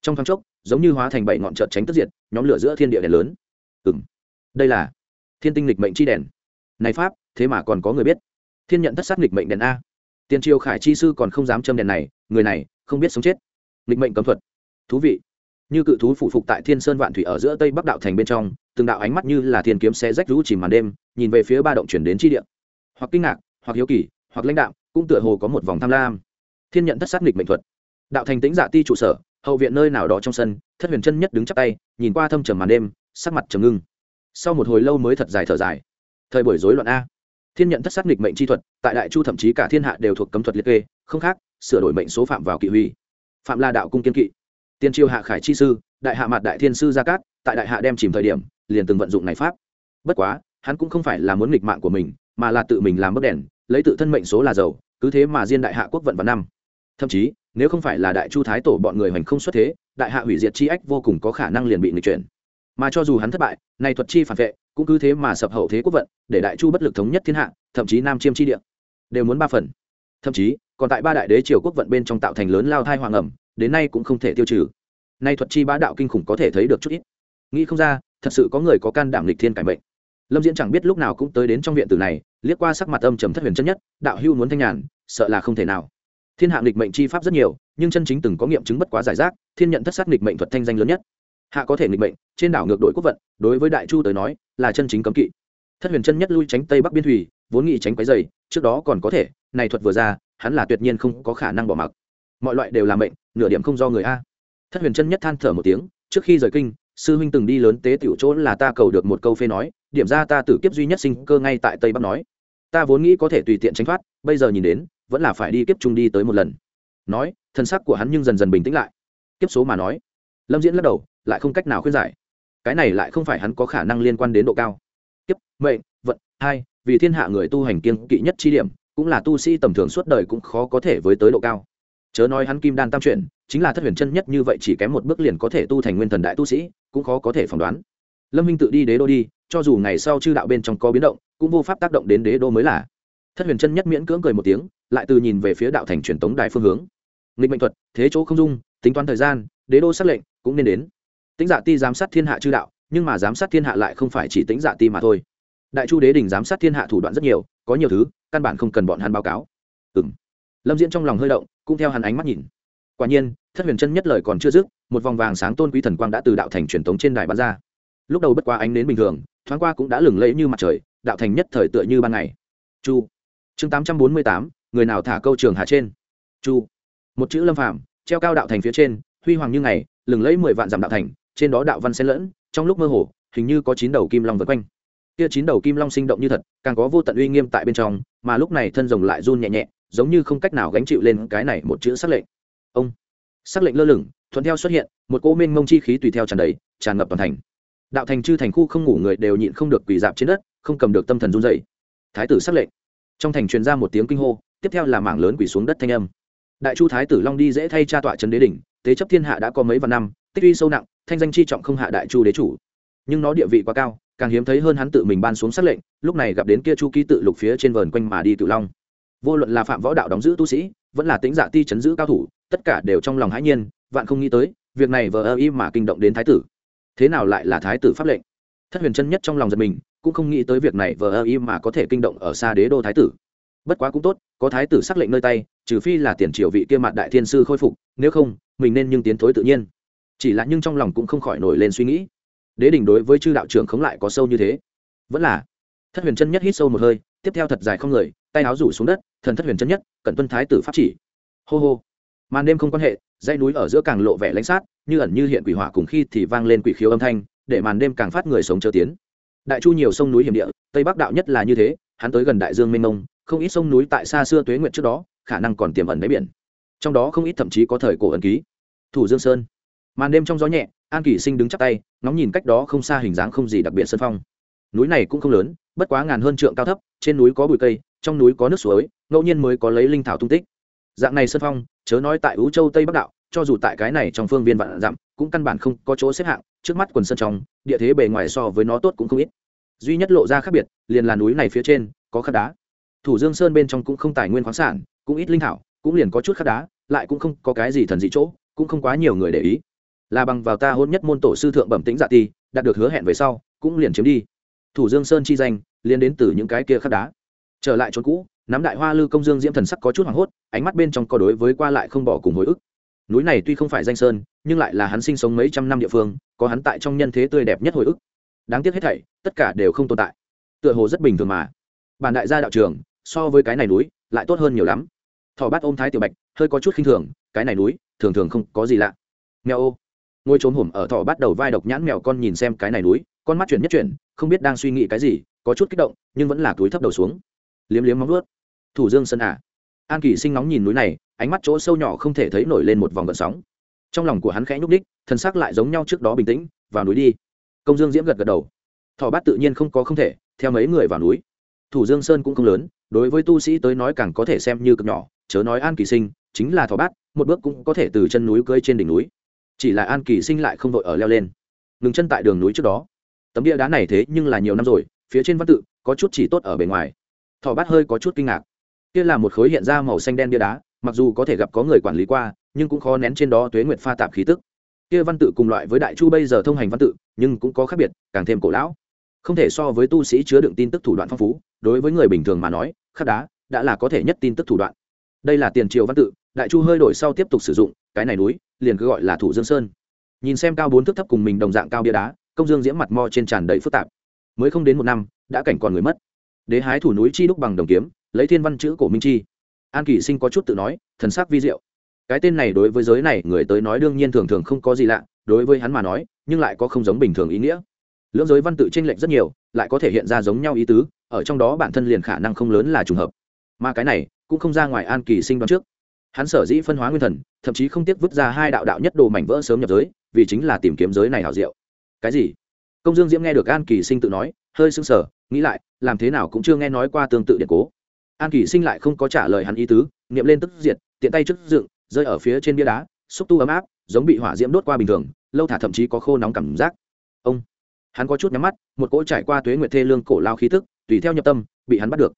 Speaker 1: trong thoáng chốc, giống như hóa thành bảy ngọn trợt tránh tức diệt, nhóm lửa giữa thiên địa đèn lớn. Ừng đây là thiên tinh lịch mệnh chi đèn. Này pháp, thế mà còn có người biết. Thiên nhận thất sát lịch mệnh đèn a. Tiền triều khải chi sư còn không dám châm đèn này, người này không biết sống chết. Lịch mệnh cấm thuật. Thú vị. Như cự thú phụ phục tại thiên sơn vạn thủy ở giữa tây bắc đạo thành bên trong, từng đạo ánh mắt như là thiên kiếm xe rách rũ chìm màn đêm, nhìn về phía ba động chuyển đến chi địa. Hoặc kinh ngạc, hoặc hiếu kỳ, hoặc lãnh đạo cũng tựa hồ có một vòng tham lam. Thiên nhận thất sát nghịch mệnh thuật. Đạo thành tính dạ ti trụ sở hậu viện nơi nào đó trong sân, thất huyền chân nhất đứng chắp tay, nhìn qua thâm trầm màn đêm, sắc mặt trầm ngưng. Sau một hồi lâu mới thật dài thở dài. Thời buổi rối loạn a. Thiên nhận thất sát nghịch mệnh chi thuật, tại đại chu thậm chí cả thiên hạ đều thuộc cấm thuật liệt kê, không khác, sửa đổi mệnh số phạm vào kỵ huy. Phạm la đạo cung kiên kỵ. Tiên triều hạ khải chi sư, đại hạ mặt đại thiên sư gia cát, tại đại hạ đem chìm thời điểm, liền từng vận dụng này pháp. Bất quá, hắn cũng không phải là muốn nghịch mạng của mình, mà là tự mình làm bức đèn, lấy tự thân mệnh số là giàu, cứ thế mà diên đại hạ quốc vận vào năm. Thậm chí nếu không phải là đại chu thái tổ bọn người hoành không xuất thế, đại hạ hủy diệt chi ách vô cùng có khả năng liền bị nghịch chuyển. Mà cho dù hắn thất bại, nay thuật chi phản vệ, cũng cứ thế mà sập hậu thế quốc vận, để đại chu bất lực thống nhất thiên hạ, thậm chí nam chiêm chi địa. Đều muốn ba phần. Thậm chí, còn tại ba đại đế triều quốc vận bên trong tạo thành lớn lao thai hoàng ẩm, đến nay cũng không thể tiêu trừ. Nay thuật chi bá đạo kinh khủng có thể thấy được chút ít. Nghĩ không ra, thật sự có người có can đảm lịch thiên cải mệnh. Lâm diễn chẳng biết lúc nào cũng tới đến trong viện tử này, liếc qua sắc mặt âm trầm thất huyền chân nhất, đạo hưu muốn thanh nhàn, sợ là không thể nào thiên hạ nghịch mệnh chi pháp rất nhiều, nhưng chân chính từng có nghiệm chứng bất quá giải rác, thiên nhận thất sát nghịch mệnh thuật thanh danh lớn nhất. Hạ có thể nghịch mệnh, trên đảo ngược đội quốc vận, đối với đại chu tới nói, là chân chính cấm kỵ. Thất huyền chân nhất lui tránh tây bắc biên thủy, vốn nghĩ tránh quái dày trước đó còn có thể, này thuật vừa ra, hắn là tuyệt nhiên không có khả năng bỏ mặc. Mọi loại đều là mệnh, nửa điểm không do người a. Thất huyền chân nhất than thở một tiếng, trước khi rời kinh, sư huynh từng đi lớn tế tiểu chỗ là ta cầu được một câu phê nói, điểm ra ta tử kiếp duy nhất sinh cơ ngay tại tây bắc nói. Ta vốn nghĩ có thể tùy tiện tránh thoát, bây giờ nhìn đến vẫn là phải đi kiếp trung đi tới một lần. Nói, thân sắc của hắn nhưng dần dần bình tĩnh lại. Kiếp số mà nói, lâm diễn lắc đầu, lại không cách nào khuyên giải. Cái này lại không phải hắn có khả năng liên quan đến độ cao. Kiếp, mệnh, vận, hai, vì thiên hạ người tu hành kiên kỵ nhất chi điểm, cũng là tu sĩ tầm thường suốt đời cũng khó có thể với tới độ cao. Chớ nói hắn kim đan tam chuyển, chính là thất huyền chân nhất như vậy chỉ kém một bước liền có thể tu thành nguyên thần đại tu sĩ, cũng khó có thể phỏng đoán. Lâm minh tự đi đế đô đi, cho dù ngày sau chư đạo bên trong có biến động, cũng vô pháp tác động đến đế đô mới là thất huyền chân nhất miễn cưỡng cười một tiếng, lại từ nhìn về phía đạo thành truyền tống đài phương hướng. Nghịch mệnh thuật, thế chỗ không dung, tính toán thời gian, đế đô xác lệnh, cũng nên đến. Tính dạ ti giám sát thiên hạ chư đạo, nhưng mà giám sát thiên hạ lại không phải chỉ tính dạ ti mà thôi. Đại chu đế đình giám sát thiên hạ thủ đoạn rất nhiều, có nhiều thứ, căn bản không cần bọn hắn báo cáo. Ừ m lâm diễn trong lòng hơi động, cũng theo hắn ánh mắt nhìn. Quả nhiên, thất huyền chân nhất lời còn chưa dứt, một vòng vàng sáng tôn quý thần quang đã từ đạo thành truyền tống trên đài bắn ra. Lúc đầu bất quá ánh đến bình thường, thoáng qua cũng đã lừng lẫy như mặt trời, đạo thành nhất thời tựa như ban ngày. Chu chương tám trăm bốn mươi tám, người nào thả câu trường hạ trên? Chu. Một chữ lâm phạm treo cao đạo thành phía trên, huy hoàng như ngày, lừng lẫy mười vạn dặm đạo thành, trên đó đạo văn xen lẫn, trong lúc mơ hồ, hình như có chín đầu kim long vây quanh. Kia chín đầu kim long sinh động như thật, càng có vô tận uy nghiêm tại bên trong, mà lúc này thân rồng lại run nhẹ nhẹ, giống như không cách nào gánh chịu lên cái này một chữ sắc lệnh. Ông. Sắc lệnh lơ lửng, thuận theo xuất hiện, một cỗ mênh mông chi khí tùy theo tràn đầy, tràn ngập toàn thành. Đạo thành chư thành khu không ngủ người đều nhịn không được quỳ dạp trên đất, không cầm được tâm thần run dậy thái tử sắc lệnh trong thành truyền ra một tiếng kinh hô, tiếp theo là mảng lớn quỷ xuống đất thanh âm. Đại chu thái tử long đi dễ thay cha tọa trấn đế đỉnh tế chấp thiên hạ đã có mấy vạn năm, tích uy sâu nặng, thanh danh chi trọng không hạ đại chu đế chủ. Nhưng nó địa vị quá cao, càng hiếm thấy hơn hắn tự mình ban xuống sắc lệnh, lúc này gặp đến kia chu ký tự lục phía trên vườn quanh mà đi cửu long. Vô luận là phạm võ đạo đóng giữ tu sĩ, vẫn là tính giả dạ ti chấn giữ cao thủ, tất cả đều trong lòng hãi nhiên, vạn không nghĩ tới, việc này vờ ơ y mà kinh động đến thái tử. Thế nào lại là thái tử pháp lệnh? Thất huyền chân nhất trong lòng giật mình cũng không nghĩ tới việc này vờ ơ y mà có thể kinh động ở xa đế đô thái tử. Bất quá cũng tốt, có thái tử xác lệnh nơi tay, trừ phi là tiền triều vị kia mặt đại thiên sư khôi phục, nếu không, mình nên nhưng tiến thối tự nhiên. Chỉ là nhưng trong lòng cũng không khỏi nổi lên suy nghĩ. Đế đình đối với chư đạo trưởng không lại có sâu như thế. Vẫn là, thất huyền chân nhất hít sâu một hơi, tiếp theo thật dài không người, tay áo rủ xuống đất, thần thất huyền chân nhất cẩn tuân thái tử pháp chỉ. Hô hô. Màn đêm không quan hệ, dãy núi ở giữa càng lộ vẻ lãnh sát, như ẩn như hiện quỷ hỏa cùng khi thì vang lên quỷ khiếu âm thanh, để màn đêm càng phát người sống chờ tiến đại chu nhiều sông núi hiểm địa, tây bắc đạo nhất là như thế, hắn tới gần đại dương mênh mông, không ít sông núi tại xa xưa tuế nguyện trước đó, khả năng còn tiềm ẩn đáy biển. Trong đó không ít thậm chí có thời cổ ẩn ký. Thủ dương sơn. Màn đêm trong gió nhẹ, an kỷ sinh đứng chắp tay, ngóng nhìn cách đó không xa hình dáng không gì đặc biệt sân phong. Núi này cũng không lớn, bất quá ngàn hơn trượng cao thấp, trên núi có bụi cây, trong núi có nước suối, ngẫu nhiên mới có lấy linh thảo tung tích. Dạng này sân phong, chớ nói tại ú châu tây bắc đạo, cho dù tại cái này trong phương viên vạn dặm cũng căn bản không có chỗ xếp hạng, trước mắt quần sân trong, địa thế bề ngoài so với nó tốt cũng không ít. Duy nhất lộ ra khác biệt, liền là núi này phía trên, có khắc đá. Thủ dương sơn bên trong cũng không tài nguyên khoáng sản, cũng ít linh thảo, cũng liền có chút khắc đá, lại cũng không có cái gì thần dị chỗ, cũng không quá nhiều người để ý. Là bằng vào ta hôn nhất môn tổ sư thượng bẩm tĩnh dạ ti, đạt được hứa hẹn về sau, cũng liền chiếm đi. Thủ dương sơn chi danh, liền đến từ những cái kia khắc đá. Trở lại chốn cũ, nắm đại hoa lư công dương diễm thần sắc có chút hoảng hốt, ánh mắt bên trong có đối với qua lại không bỏ cùng hồi ức núi này tuy không phải danh sơn, nhưng lại là hắn sinh sống mấy trăm năm địa phương, có hắn tại trong nhân thế tươi đẹp nhất hồi ức. Đáng tiếc hết thảy, tất cả đều không tồn tại. Tựa hồ rất bình thường mà. Bản đại gia đạo trường so với cái này núi, lại tốt hơn nhiều lắm. Thỏ bát ôm thái tiểu bạch, hơi có chút khinh thường, cái này núi, thường thường không có gì lạ. Mèo ô. Ngôi trốn hổm ở thỏ bắt đầu vai độc nhãn mèo con nhìn xem cái này núi, con mắt chuyển nhất chuyển, không biết đang suy nghĩ cái gì, có chút kích động, nhưng vẫn là túi thấp đầu xuống. Liếm liếm móng vuốt. Thủ dương sân à. An kỳ sinh nóng nhìn núi này ánh mắt chỗ sâu nhỏ không thể thấy nổi lên một vòng gợn sóng. Trong lòng của hắn khẽ nhúc đích thân xác lại giống nhau trước đó bình tĩnh, vào núi đi. Công dương diễm gật gật đầu. Thỏ bát tự nhiên không có không thể, theo mấy người vào núi. Thủ dương sơn cũng không lớn, đối với tu sĩ tới nói càng có thể xem như cực nhỏ, chớ nói an kỳ sinh, chính là thỏ bát, một bước cũng có thể từ chân núi cưỡi trên đỉnh núi. Chỉ là an kỳ sinh lại không vội ở leo lên. Ngừng chân tại đường núi trước đó. Tấm địa đá này thế nhưng là nhiều năm rồi, phía trên văn tự có chút chỉ tốt ở bề ngoài. Thỏ bát hơi có chút kinh ngạc. Kia là một khối hiện ra màu xanh đen bia đá mặc dù có thể gặp có người quản lý qua, nhưng cũng khó nén trên đó tuế nguyệt pha tạp khí tức. Kia văn tự cùng loại với đại chu bây giờ thông hành văn tự, nhưng cũng có khác biệt, càng thêm cổ lão. Không thể so với tu sĩ chứa đựng tin tức thủ đoạn phong phú, đối với người bình thường mà nói, khắc đá đã là có thể nhất tin tức thủ đoạn. Đây là tiền triều văn tự, đại chu hơi đổi sau tiếp tục sử dụng, cái này núi liền cứ gọi là thủ dương sơn. Nhìn xem cao bốn thước thấp cùng mình đồng dạng cao bia đá, công dương diễm mặt mo trên tràn đầy phức tạp. Mới không đến một năm, đã cảnh còn người mất. Đế hái thủ núi chi đúc bằng đồng kiếm, lấy thiên văn chữ cổ minh chi an Kỳ sinh có chút tự nói, thần sắc vi diệu. Cái tên này đối với giới này người tới nói đương nhiên thường thường không có gì lạ, đối với hắn mà nói, nhưng lại có không giống bình thường ý nghĩa. Lưỡng giới văn tự tranh lệch rất nhiều, lại có thể hiện ra giống nhau ý tứ, ở trong đó bản thân liền khả năng không lớn là trùng hợp. Mà cái này, cũng không ra ngoài an kỳ sinh đoán trước. Hắn sở dĩ phân hóa nguyên thần, thậm chí không tiếc vứt ra hai đạo đạo nhất đồ mảnh vỡ sớm nhập giới, vì chính là tìm kiếm giới này hảo diệu. Cái gì? Công dương diễm nghe được an kỳ sinh tự nói, hơi sưng sờ, nghĩ lại, làm thế nào cũng chưa nghe nói qua tương tự điện cố an kỳ sinh lại không có trả lời hắn ý tứ, niệm lên tức diệt, tiện tay trước dựng, rơi ở phía trên bia đá, xúc tu ấm áp, giống bị hỏa diễm đốt qua bình thường, lâu thả thậm chí có khô nóng cảm giác. Ông, hắn có chút nhắm mắt, một cỗ trải qua tuế nguyệt thê lương cổ lao khí thức tùy theo nhập tâm, bị hắn bắt được.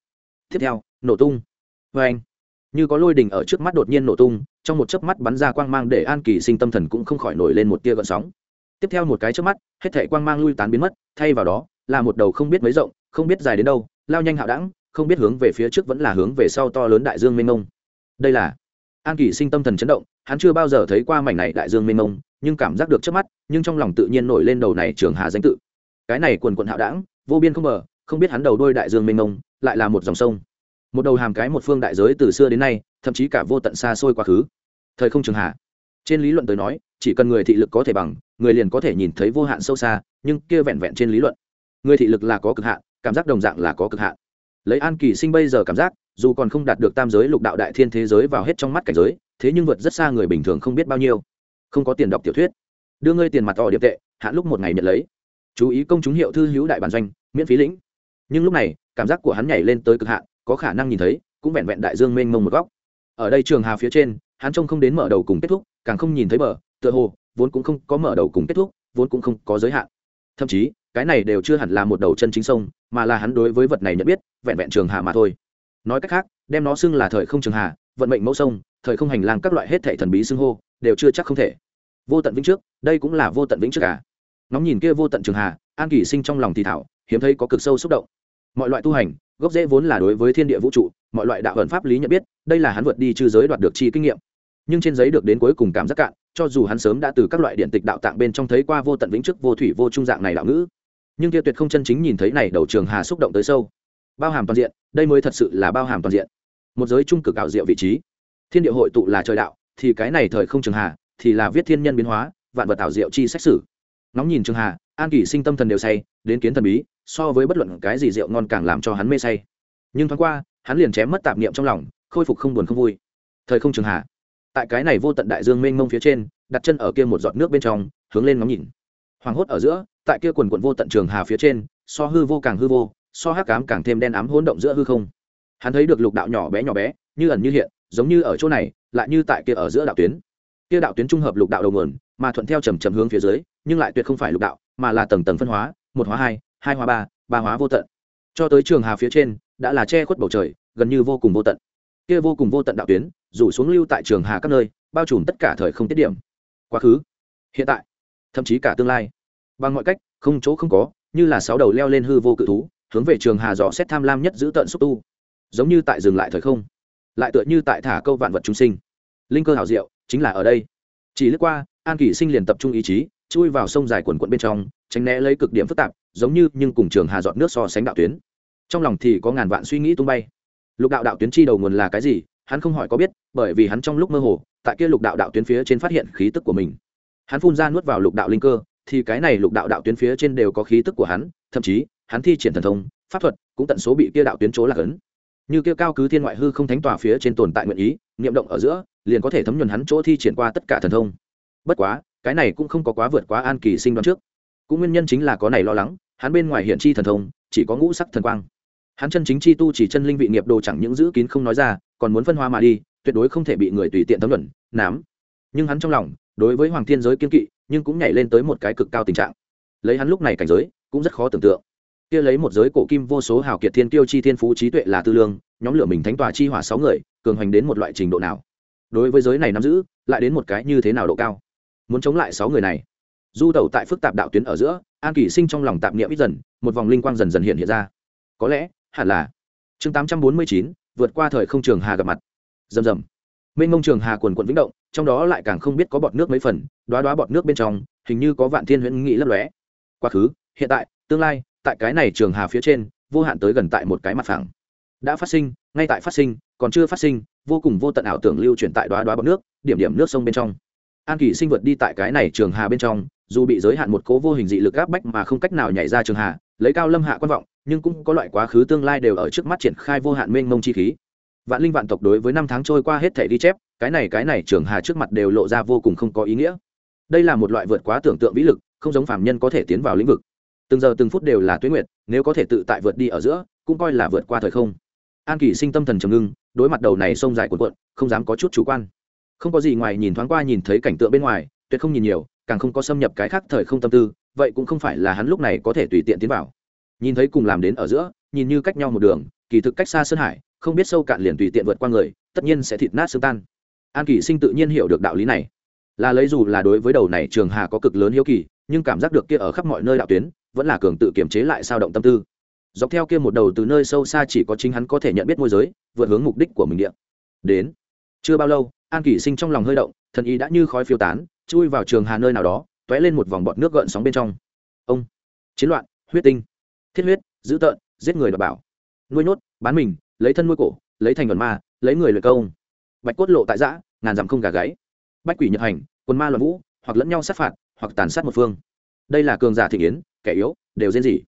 Speaker 1: Tiếp theo, nổ tung. Vê anh, như có lôi đình ở trước mắt đột nhiên nổ tung, trong một chớp mắt bắn ra quang mang để an kỳ sinh tâm thần cũng không khỏi nổi lên một tia gợn sóng. Tiếp theo một cái chớp mắt, hết thảy quang mang lui tán biến mất, thay vào đó, là một đầu không biết mấy rộng, không biết dài đến đâu, lao nhanh hạo đẳng không biết hướng về phía trước vẫn là hướng về sau to lớn đại dương mênh mông. Đây là an kỳ sinh tâm thần chấn động, hắn chưa bao giờ thấy qua mảnh này đại dương mênh mông, nhưng cảm giác được trước mắt, nhưng trong lòng tự nhiên nổi lên đầu này trường hà danh tự. Cái này quần quận hạo đảng, vô biên không bờ, không biết hắn đầu đôi đại dương mênh mông, lại là một dòng sông. Một đầu hàm cái một phương đại giới từ xưa đến nay, thậm chí cả vô tận xa xôi quá khứ. Thời không trường hạ trên lý luận tới nói, chỉ cần người thị lực có thể bằng, người liền có thể nhìn thấy vô hạn sâu xa, nhưng kia vẹn vẹn trên lý luận. Người thị lực là có cực hạn, cảm giác đồng dạng là có cực hạn lấy an kỳ sinh bây giờ cảm giác, dù còn không đạt được tam giới lục đạo đại thiên thế giới vào hết trong mắt cảnh giới, thế nhưng vượt rất xa người bình thường không biết bao nhiêu. Không có tiền đọc tiểu thuyết. Đưa ngươi tiền mặt ỏ điệp tệ, hạn lúc một ngày nhận lấy. Chú ý công chúng hiệu thư hữu đại bản doanh, miễn phí lĩnh. Nhưng lúc này, cảm giác của hắn nhảy lên tới cực hạn, có khả năng nhìn thấy, cũng vẹn vẹn đại dương mênh mông một góc. Ở đây trường hà phía trên, hắn trông không đến mở đầu cùng kết thúc, càng không nhìn thấy bờ, tựa hồ, vốn cũng không có mở đầu cùng kết thúc, vốn cũng không có giới hạn thậm chí, cái này đều chưa hẳn là một đầu chân chính sông, mà là hắn đối với vật này nhận biết, vẹn vẹn trường hà mà thôi. Nói cách khác, đem nó xưng là thời không trường hà vận mệnh mẫu sông, thời không hành lang các loại hết thệ thần bí xưng hô, đều chưa chắc không thể. Vô tận vĩnh trước, đây cũng là vô tận vĩnh trước cả. Ngóng nhìn kia vô tận trường hà an kỳ sinh trong lòng thì thảo, hiếm thấy có cực sâu xúc động. Mọi loại tu hành, gốc rễ vốn là đối với thiên địa vũ trụ, mọi loại đạo ẩn pháp lý nhận biết, đây là hắn vượt đi trư giới đoạt được chi kinh nghiệm nhưng trên giấy được đến cuối cùng cảm giác cạn, cho dù hắn sớm đã từ các loại điện tịch đạo tạng bên trong thấy qua vô tận vĩnh chức vô thủy, vô trung dạng này đạo ngữ. Nhưng kia tuyệt không chân chính nhìn thấy này đầu trường hà xúc động tới sâu. Bao hàm toàn diện, đây mới thật sự là bao hàm toàn diện. Một giới trung cực ảo diệu vị trí. Thiên địa hội tụ là trời đạo, thì cái này thời không trường hà, thì là viết thiên nhân biến hóa, vạn vật ảo diệu chi xét xử nóng nhìn trường hà, an kỷ sinh tâm thần đều say, đến kiến thần bí, so với bất luận cái gì rượu ngon càng làm cho hắn mê say. Nhưng thoáng qua, hắn liền chém mất tạp niệm trong lòng, khôi phục không buồn không vui. Thời không trường hà tại cái này vô tận đại dương mênh mông phía trên, đặt chân ở kia một giọt nước bên trong, hướng lên ngắm nhìn. Hoàng hốt ở giữa, tại kia quần quận vô tận trường hà phía trên, so hư vô càng hư vô, so hắc cám càng thêm đen ám hỗn động giữa hư không. Hắn thấy được lục đạo nhỏ bé nhỏ bé, như ẩn như hiện, giống như ở chỗ này, lại như tại kia ở giữa đạo tuyến. Kia đạo tuyến trung hợp lục đạo đầu nguồn, mà thuận theo trầm trầm hướng phía dưới, nhưng lại tuyệt không phải lục đạo, mà là tầng tầng phân hóa, một hóa hai hai hóa ba ba hóa vô tận. Cho tới trường hà phía trên, đã là che khuất bầu trời, gần như vô cùng vô tận. Kia vô cùng vô tận đạo tuyến rủ xuống lưu tại trường hà các nơi, bao trùm tất cả thời không tiết điểm. Quá khứ, hiện tại, thậm chí cả tương lai. Bằng mọi cách, không chỗ không có, như là sáu đầu leo lên hư vô cự thú, hướng về trường hà dò xét tham lam nhất giữ tận xúc tu. Giống như tại dừng lại thời không, lại tựa như tại thả câu vạn vật chúng sinh. Linh cơ hảo diệu, chính là ở đây. Chỉ lướt qua, an kỷ sinh liền tập trung ý chí, chui vào sông dài quần quận bên trong, tránh né lấy cực điểm phức tạp, giống như nhưng cùng trường hà dọn nước so sánh đạo tuyến. Trong lòng thì có ngàn vạn suy nghĩ tung bay. Lục đạo đạo tuyến chi đầu nguồn là cái gì hắn không hỏi có biết, bởi vì hắn trong lúc mơ hồ, tại kia lục đạo đạo tuyến phía trên phát hiện khí tức của mình. Hắn phun ra nuốt vào lục đạo linh cơ, thì cái này lục đạo đạo tuyến phía trên đều có khí tức của hắn, thậm chí, hắn thi triển thần thông, pháp thuật, cũng tận số bị kia đạo tuyến chỗ lạc ấn. Như kia cao cứ thiên ngoại hư không thánh tòa phía trên tồn tại nguyện ý, niệm động ở giữa, liền có thể thấm nhuần hắn chỗ thi triển qua tất cả thần thông. Bất quá, cái này cũng không có quá vượt quá an kỳ sinh đoán trước. Cũng nguyên nhân chính là có này lo lắng, hắn bên ngoài hiện chi thần thông, chỉ có ngũ sắc thần quang. Hắn chân chính chi tu chỉ chân linh vị nghiệp đồ chẳng những giữ kín không nói ra còn muốn phân hoa mà đi, tuyệt đối không thể bị người tùy tiện thấm luận nám. Nhưng hắn trong lòng, đối với hoàng thiên giới kiên kỵ, nhưng cũng nhảy lên tới một cái cực cao tình trạng. Lấy hắn lúc này cảnh giới, cũng rất khó tưởng tượng. Kia lấy một giới cổ kim vô số hào kiệt thiên tiêu chi thiên phú trí tuệ là tư lương, nhóm lửa mình thánh tòa chi hỏa sáu người, cường hoành đến một loại trình độ nào? Đối với giới này nắm giữ, lại đến một cái như thế nào độ cao? Muốn chống lại sáu người này. Du tẩu tại phức tạp đạo tuyến ở giữa, an kỳ sinh trong lòng tạp niệm ít dần, một vòng linh quang dần dần hiện hiện ra. Có lẽ, hẳn là. Chương tám trăm bốn mươi chín vượt qua thời không trường hà gặp mặt. Rầm rầm. Mênh mông trường hà quần quận vĩnh động, trong đó lại càng không biết có bọt nước mấy phần đoá đoá bọt nước bên trong, hình như có vạn thiên huyễn nghị lấp lóe. Quá khứ, hiện tại, tương lai, tại cái này trường hà phía trên, vô hạn tới gần tại một cái mặt phẳng. Đã phát sinh, ngay tại phát sinh, còn chưa phát sinh, vô cùng vô tận ảo tưởng lưu chuyển tại đoá đoá bọt nước, điểm điểm nước sông bên trong. An kỳ sinh vượt đi tại cái này trường hà bên trong, dù bị giới hạn một cố vô hình dị lực áp bách mà không cách nào nhảy ra trường hà, lấy cao lâm hạ quan vọng nhưng cũng có loại quá khứ tương lai đều ở trước mắt triển khai vô hạn mênh mông chi khí. Vạn linh vạn tộc đối với năm tháng trôi qua hết thể ghi chép, cái này cái này trường hà trước mặt đều lộ ra vô cùng không có ý nghĩa. Đây là một loại vượt quá tưởng tượng vĩ lực, không giống phạm nhân có thể tiến vào lĩnh vực. Từng giờ từng phút đều là tuyến nguyệt, nếu có thể tự tại vượt đi ở giữa, cũng coi là vượt qua thời không. An kỳ sinh tâm thần trầm ngưng, đối mặt đầu này sông dài cuộn cuộn, không dám có chút chủ quan. Không có gì ngoài nhìn thoáng qua nhìn thấy cảnh tượng bên ngoài, tuyệt không nhìn nhiều, càng không có xâm nhập cái khác thời không tâm tư, vậy cũng không phải là hắn lúc này có thể tùy tiện tiến vào nhìn thấy cùng làm đến ở giữa, nhìn như cách nhau một đường, kỳ thực cách xa sơn hải, không biết sâu cạn liền tùy tiện vượt qua người, tất nhiên sẽ thịt nát xương tan. An kỳ sinh tự nhiên hiểu được đạo lý này. Là lấy dù là đối với đầu này trường hà có cực lớn hiếu kỳ, nhưng cảm giác được kia ở khắp mọi nơi đạo tuyến, vẫn là cường tự kiềm chế lại sao động tâm tư. Dọc theo kia một đầu từ nơi sâu xa chỉ có chính hắn có thể nhận biết môi giới, vượt hướng mục đích của mình điện đến. Chưa bao lâu, an kỷ sinh trong lòng hơi động, thần ý đã như khói phiêu tán, chui vào trường hà nơi nào đó t ó é lên một vòng bọt nước gợn sóng bên trong. Ông. Chiến loạn, huyết tinh thiết huyết, dữ tợn, giết người đọc bảo. Nuôi nhốt, bán mình, lấy thân nuôi cổ, lấy thành luận ma, lấy người lợi công. Bạch cốt lộ tại giã ngàn dặm không gà gáy. Bách quỷ nhật hành quân ma luận vũ, hoặc lẫn nhau sát phạt, hoặc tàn sát một phương. Đây là cường giả thị yến, kẻ yếu, đều rên gì.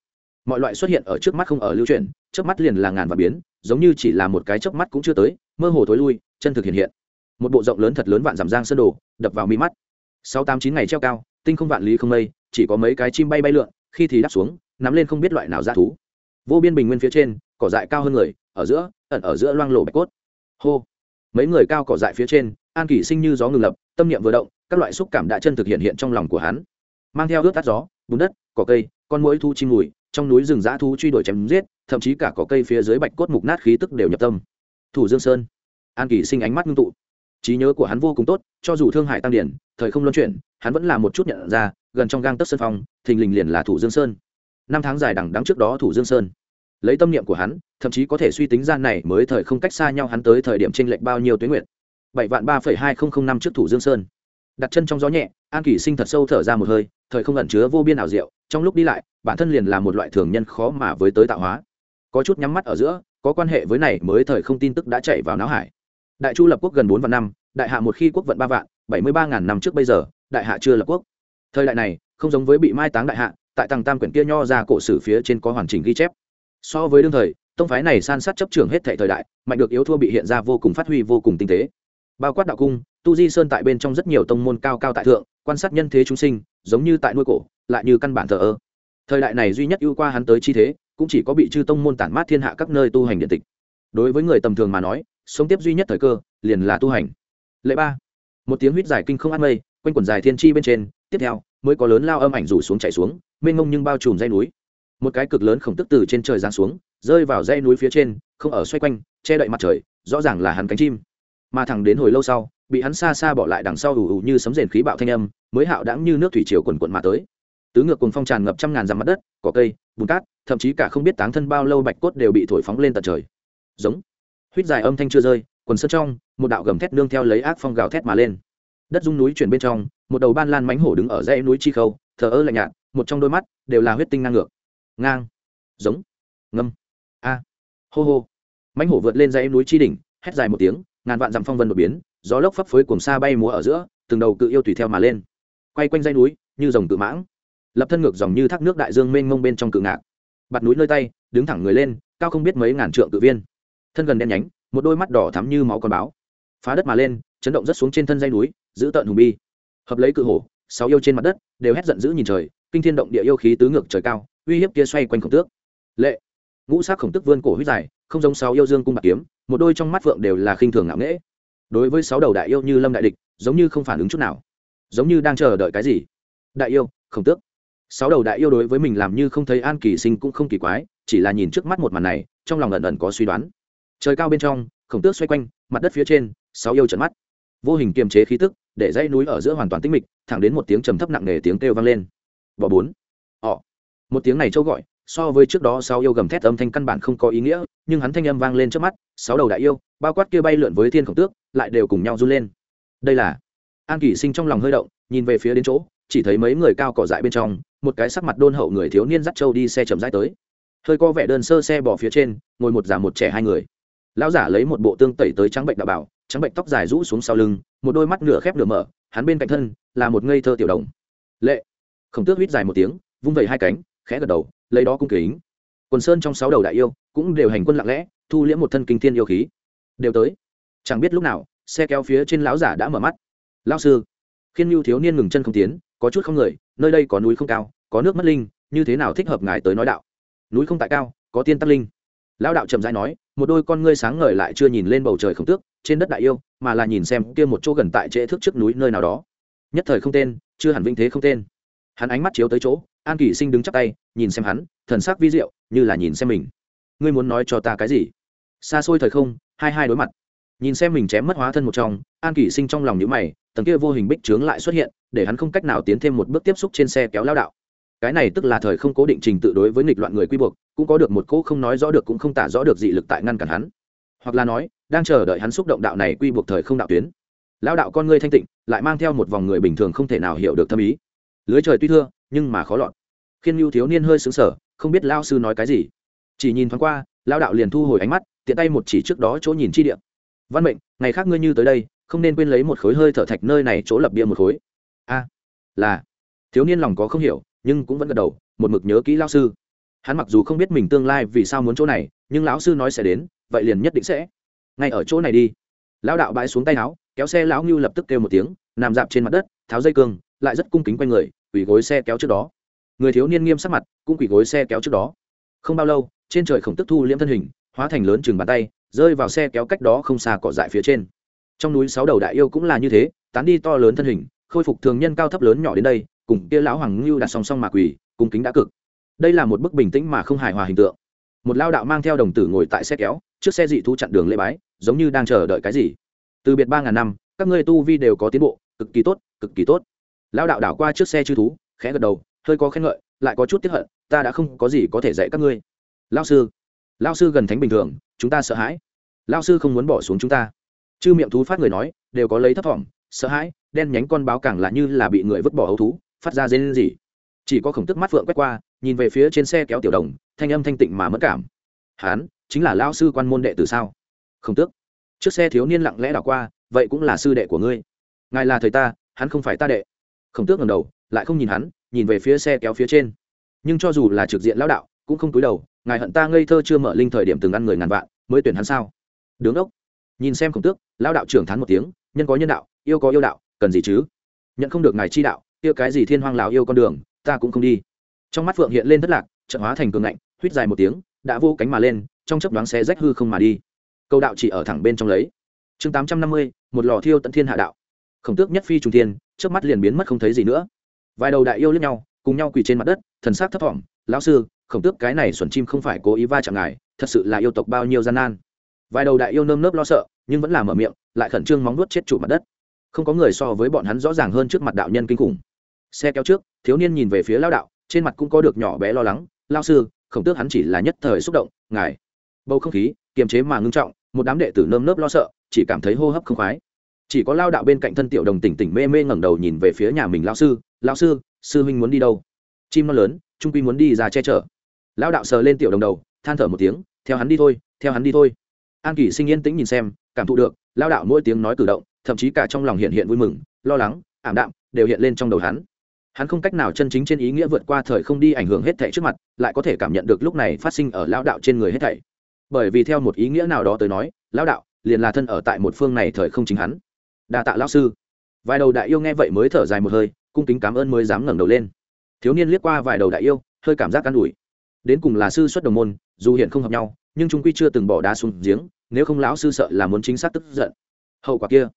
Speaker 1: Mọi loại xuất hiện ở trước mắt không ở lưu truyền trước mắt liền là ngàn và biến, giống như chỉ là một cái chớp mắt cũng chưa tới, mơ hồ thối lui, chân thực hiện hiện. Một bộ rộng lớn thật lớn vạn giảm giang sơn đồ, đập vào mi mắt. Sáu tám chín ngày treo cao, tinh không vạn lý không mây, chỉ có mấy cái chim bay bay lượn, khi thì đáp xuống nắm lên không biết loại nào ra thú. Vô biên bình nguyên phía trên, cỏ dại cao hơn người, ở giữa, ẩn ở giữa loang lộ bạch cốt. Hô. Mấy người cao cỏ dại phía trên, an kỷ sinh như gió ngừng lập, tâm niệm vừa động, các loại xúc cảm đã chân thực hiện hiện trong lòng của hắn. Mang theo ướt tắt gió, bùn đất, cỏ cây, con mũi thu chim mùi, trong núi rừng dã thú truy đuổi chém giết, thậm chí cả cỏ cây phía dưới bạch cốt mục nát khí tức đều nhập tâm. Thủ dương sơn. An kỷ sinh ánh mắt ngưng tụ. Trí nhớ của hắn vô cùng tốt, cho dù thương hải tăng điển, thời không luân chuyển, hắn vẫn là một chút nhận ra, gần trong gang tấc sơn phong, thình lình liền là thủ dương sơn năm tháng dài đằng đắng trước đó thủ dương sơn. Lấy tâm niệm của hắn, thậm chí có thể suy tính ra này mới thời không cách xa nhau hắn tới thời điểm tranh lệch bao nhiêu tuyến nguyện bảy vạn ba phẩy hai không không năm trước thủ dương sơn. Đặt chân trong gió nhẹ, an kỷ sinh thật sâu thở ra một hơi, thời không ẩn chứa vô biên ảo diệu, trong lúc đi lại, bản thân liền là một loại thường nhân khó mà với tới tạo hóa. Có chút nhắm mắt ở giữa, có quan hệ với này mới thời không tin tức đã chạy vào não hải. Đại chu lập quốc gần bốn vạn năm, đại hạ một khi quốc vận ba vạn, bảy mươi ba ngàn năm trước bây giờ, đại hạ chưa lập quốc. Thời đại này, không giống với bị mai táng đại hạ tại tầng tam quyển kia nho ra cổ sử phía trên có hoàn chỉnh ghi chép. So với đương thời, tông phái này san sát chấp trường hết thệ thời đại, mạnh được yếu thua bị hiện ra vô cùng phát huy, vô cùng tinh tế. Bao quát đạo cung, tu di sơn tại bên trong rất nhiều tông môn cao cao tại thượng, quan sát nhân thế chúng sinh, giống như tại nuôi cổ, lại như căn bản thờ ơ. Thời đại này duy nhất ưu qua hắn tới chi thế, cũng chỉ có bị chư tông môn tản mát thiên hạ các nơi tu hành điện tịch. Đối với người tầm thường mà nói, sống tiếp duy nhất thời cơ, liền là tu hành. Lệ ba. Một tiếng huýt dài kinh không ăn mây, quanh quần dài thiên chi bên trên, tiếp theo, mới có lớn lao âm ảnh rủ xuống chạy xuống mênh mông nhưng bao trùm dây núi. Một cái cực lớn khổng tức từ trên trời giáng xuống, rơi vào dây núi phía trên, không ở xoay quanh, che đậy mặt trời, rõ ràng là hắn cánh chim. Mà thẳng đến hồi lâu sau, bị hắn xa xa bỏ lại đằng sau ù ù như sấm rền khí bạo thanh âm, mới hạo đãng như nước thủy triều quần quận mà tới. Tứ ngược cùng phong tràn ngập trăm ngàn dặm mặt đất, cỏ cây, bùn cát, thậm chí cả không biết táng thân bao lâu bạch cốt đều bị thổi phóng lên tận trời. Giống. Huyết dài âm thanh chưa rơi, quần sơn trong, một đạo gầm thét nương theo lấy ác phong gào thét mà lên. Đất dung núi chuyển bên trong, một đầu ban lan mánh hổ đứng ở dãy núi chi khâu, thờ ơ lạnh nhạt một trong đôi mắt đều là huyết tinh ngang ngược. Ngang. Giống. Ngâm. A. Hô hô. Mãnh hổ vượt lên dãy núi chi đỉnh, hét dài một tiếng, ngàn vạn dặm phong vân đột biến, gió lốc phấp phới cùng xa bay múa ở giữa, từng đầu cự yêu tùy theo mà lên. Quay quanh dãy núi, như dòng cự mãng. Lập thân ngược dòng như thác nước đại dương mênh mông bên trong cự ngạc. Bạt núi nơi tay, đứng thẳng người lên, cao không biết mấy ngàn trượng cự viên. Thân gần đen nhánh, một đôi mắt đỏ thắm như máu con báo. Phá đất mà lên, chấn động rất xuống trên thân dây núi, giữ tợn hùng bi. Hợp lấy cự hổ, sáu yêu trên mặt đất, đều hét giận dữ nhìn trời kinh thiên động địa yêu khí tứ ngược trời cao, uy hiếp kia xoay quanh khổng tước. Lệ. Ngũ sắc khổng tức vươn cổ huyết dài, không giống sáu yêu dương cung bạc kiếm, một đôi trong mắt phượng đều là khinh thường ngạo nghễ. Đối với sáu đầu đại yêu như lâm đại địch, giống như không phản ứng chút nào. Giống như đang chờ đợi cái gì? Đại yêu, khổng tước. Sáu đầu đại yêu đối với mình làm như không thấy an kỳ sinh cũng không kỳ quái, chỉ là nhìn trước mắt một màn này, trong lòng ẩn ẩn có suy đoán. Trời cao bên trong, khổng tước xoay quanh, mặt đất phía trên, sáu yêu trận mắt. Vô hình kiềm chế khí tức, để dãy núi ở giữa hoàn toàn tĩnh mịch, thẳng đến một tiếng trầm thấp nặng nề tiếng kêu vang lên bỏ bốn. Họ một tiếng này châu gọi, so với trước đó sáu yêu gầm thét âm thanh căn bản không có ý nghĩa, nhưng hắn thanh âm vang lên trước mắt, sáu đầu đại yêu, bao quát kia bay lượn với thiên khổng tước, lại đều cùng nhau run lên. Đây là. An kỷ sinh trong lòng hơi động, nhìn về phía đến chỗ, chỉ thấy mấy người cao cỏ dại bên trong, một cái sắc mặt đôn hậu người thiếu niên dắt trâu đi xe chậm rãi tới. Hơi có vẻ đơn sơ xe bỏ phía trên, ngồi một già một trẻ hai người. Lão giả lấy một bộ tương tẩy tới trắng bệnh đạo bảo, trắng bệnh tóc dài rũ xuống sau lưng, một đôi mắt nửa khép nửa mở, hắn bên cạnh thân là một ngây thơ tiểu đồng. Lệ khổng tước huýt dài một tiếng, vung vẩy hai cánh, khẽ gật đầu, lấy đó cung kính. Quần sơn trong sáu đầu đại yêu cũng đều hành quân lặng lẽ, thu liễm một thân kinh thiên yêu khí. Đều tới. Chẳng biết lúc nào, xe kéo phía trên lão giả đã mở mắt. Lão sư. Khiên nhu thiếu niên ngừng chân không tiến, có chút không người, nơi đây có núi không cao, có nước mất linh, như thế nào thích hợp ngài tới nói đạo? Núi không tại cao, có tiên tắc linh. Lão đạo trầm rãi nói, một đôi con ngươi sáng ngời lại chưa nhìn lên bầu trời không tước, trên đất đại yêu, mà là nhìn xem kia một chỗ gần tại trễ thước trước núi nơi nào đó. Nhất thời không tên, chưa hẳn vinh thế không tên hắn ánh mắt chiếu tới chỗ, an kỳ sinh đứng chắp tay, nhìn xem hắn, thần sắc vi diệu, như là nhìn xem mình. Ngươi muốn nói cho ta cái gì? Xa xôi thời không, hai hai đối mặt. Nhìn xem mình chém mất hóa thân một trong, an kỳ sinh trong lòng nhữ mày, tầng kia vô hình bích trướng lại xuất hiện, để hắn không cách nào tiến thêm một bước tiếp xúc trên xe kéo lao đạo. Cái này tức là thời không cố định trình tự đối với nghịch loạn người quy buộc, cũng có được một cỗ không nói rõ được cũng không tả rõ được dị lực tại ngăn cản hắn. Hoặc là nói, đang chờ đợi hắn xúc động đạo này quy buộc thời không đạo tuyến. Lao đạo con ngươi thanh tịnh, lại mang theo một vòng người bình thường không thể nào hiểu được thâm ý lưới trời tuy thưa, nhưng mà khó lọt. Khiên mưu thiếu niên hơi xứng sở không biết lao sư nói cái gì. Chỉ nhìn thoáng qua lao đạo liền thu hồi ánh mắt, tiện tay một chỉ trước đó chỗ nhìn chi điện văn mệnh, ngày khác ngươi như tới đây, không nên quên lấy một khối hơi thở thạch nơi này chỗ lập bia một khối. A, là. Thiếu niên lòng có không hiểu, nhưng cũng vẫn gật đầu, một mực nhớ kỹ lao sư. Hắn mặc dù không biết mình tương lai vì sao muốn chỗ này, nhưng lão sư nói sẽ đến, vậy liền nhất định sẽ. Ngay ở chỗ này đi. Lão đạo bãi xuống tay áo, kéo xe lão ngưu lập tức kêu một tiếng, nằm dạp trên mặt đất, tháo dây cương, lại rất cung kính quanh người quỳ gối xe kéo trước đó. Người thiếu niên nghiêm sắc mặt, cũng quỳ gối xe kéo trước đó. Không bao lâu, trên trời khổng tức thu liễm thân hình, hóa thành lớn chừng bàn tay, rơi vào xe kéo cách đó không xa cỏ dại phía trên. Trong núi sáu đầu đại yêu cũng là như thế, tán đi to lớn thân hình, khôi phục thường nhân cao thấp lớn nhỏ đến đây, cùng kia lão hoàng ngưu đặt song song mà quỳ cung kính đã cực. Đây là một bức bình tĩnh mà không hài hòa hình tượng. Một lao đạo mang theo đồng tử ngồi tại xe kéo, trước xe dị thu chặn đường lễ bái, giống như đang chờ đợi cái gì. Từ biệt ba ngàn năm, các ngươi tu vi đều có tiến bộ, cực kỳ tốt, cực kỳ tốt lao đạo đảo qua trước xe chư thú, khẽ gật đầu, hơi có khen ngợi, lại có chút tiếp hận, ta đã không có gì có thể dạy các ngươi. Lao sư lao sư gần thánh bình thường, chúng ta sợ hãi. Lao sư không muốn bỏ xuống chúng ta. Chư miệng thú phát người nói, đều có lấy thấp thỏm, sợ hãi, đen nhánh con báo càng là như là bị người vứt bỏ ấu thú, phát ra dây lên gì chỉ có khổng tức mắt phượng quét qua, nhìn về phía trên xe kéo tiểu đồng, thanh âm thanh tịnh mà mất cảm. Hán, chính là lao sư quan môn đệ từ sao? Khổng tước, trước xe thiếu niên lặng lẽ đảo qua, vậy cũng là sư đệ của ngươi. Ngài là thầy ta, hắn không phải ta đệ khổng tước ngầm đầu, lại không nhìn hắn, nhìn về phía xe kéo phía trên. Nhưng cho dù là trực diện lão đạo, cũng không túi đầu, ngài hận ta ngây thơ chưa mở linh thời điểm từng ăn người ngàn vạn, mới tuyển hắn sao? Đứng ốc. Nhìn xem khổng tước, lão đạo trưởng thán một tiếng, nhân có nhân đạo, yêu có yêu đạo, cần gì chứ? Nhận không được ngài chi đạo, yêu cái gì thiên hoang lào yêu con đường, ta cũng không đi. Trong mắt phượng hiện lên thất lạc, trận hóa thành cường ngạnh huýt dài một tiếng, đã vô cánh mà lên, trong chấp đoán xe rách hư không mà đi. Câu đạo chỉ ở thẳng bên trong lấy. Chương tám trăm năm mươi, một lò thiêu tận thiên hạ đạo khổng tước nhất phi trùng thiên trước mắt liền biến mất không thấy gì nữa. Vài đầu đại yêu lẫn nhau, cùng nhau quỳ trên mặt đất, thần sắc thấp thỏm. Lão sư, khổng tước cái này xuẩn chim không phải cố ý va chạm ngài, thật sự là yêu tộc bao nhiêu gian nan. Vài đầu đại yêu nơm nớp lo sợ, nhưng vẫn là mở miệng, lại khẩn trương móng nuốt chết trụ mặt đất. Không có người so với bọn hắn rõ ràng hơn trước mặt đạo nhân kinh khủng. Xe kéo trước, thiếu niên nhìn về phía lao đạo, trên mặt cũng có được nhỏ bé lo lắng. Lao sư, khổng tước hắn chỉ là nhất thời xúc động, ngài. Bầu không khí, kiềm chế mà ngưng trọng, một đám đệ tử nơm nớp lo sợ, chỉ cảm thấy hô hấp không khoái chỉ có lao đạo bên cạnh thân tiểu đồng tỉnh tỉnh mê mê ngẩng đầu nhìn về phía nhà mình lao sư lao sư sư huynh muốn đi đâu? Chim non lớn, trung quy muốn đi ra che chở. Lao đạo sờ lên tiểu đồng đầu, than thở một tiếng, theo hắn đi thôi, theo hắn đi thôi. An kỳ sinh yên tĩnh nhìn xem, cảm thụ được, lao đạo mỗi tiếng nói cử động, thậm chí cả trong lòng hiện hiện vui mừng, lo lắng, ảm đạm, đều hiện lên trong đầu hắn. Hắn không cách nào chân chính trên ý nghĩa vượt qua thời không đi ảnh hưởng hết thảy trước mặt, lại có thể cảm nhận được lúc này phát sinh ở lao đạo trên người hết thảy. Bởi vì theo một ý nghĩa nào đó tới nói, lao đạo liền là thân ở tại một phương này thời không chính hắn đa tạ lão sư. Vài đầu đại yêu nghe vậy mới thở dài một hơi, cung kính cảm ơn mới dám ngẩng đầu lên. Thiếu niên liếc qua vài đầu đại yêu, hơi cảm giác an ủi. Đến cùng là sư xuất đồng môn, dù hiện không hợp nhau, nhưng trung quy chưa từng bỏ đá xuống giếng, nếu không lão sư sợ là muốn chính xác tức giận. Hậu quả kia.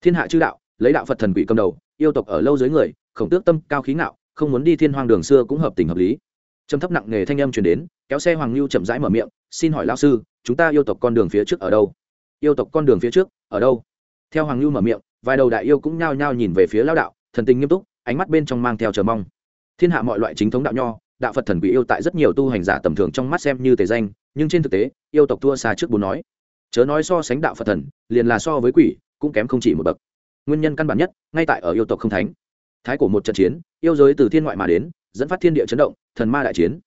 Speaker 1: Thiên hạ chư đạo, lấy đạo phật thần quỷ cầm đầu, yêu tộc ở lâu dưới người, khổng tước tâm, cao khí ngạo, không muốn đi thiên hoàng đường xưa cũng hợp tình hợp lý. Trầm thấp nặng nề thanh âm truyền đến, kéo xe hoàng lưu chậm rãi mở miệng, xin hỏi lão sư, chúng ta yêu tộc con đường phía trước ở đâu? Yêu tộc con đường phía trước, ở đâu? Theo hoàng lưu mở miệng, vài đầu đại yêu cũng nhao nhao nhìn về phía lão đạo, thần tình nghiêm túc, ánh mắt bên trong mang theo chờ mong. Thiên hạ mọi loại chính thống đạo nho, đạo phật thần bị yêu tại rất nhiều tu hành giả tầm thường trong mắt xem như tề danh, nhưng trên thực tế, yêu tộc thua xa trước bốn nói. Chớ nói so sánh đạo phật thần, liền là so với quỷ, cũng kém không chỉ một bậc. Nguyên nhân căn bản nhất, ngay tại ở yêu tộc không thánh. Thái cổ một trận chiến, yêu giới từ thiên ngoại mà đến, dẫn phát thiên địa chấn động, thần ma đại chiến.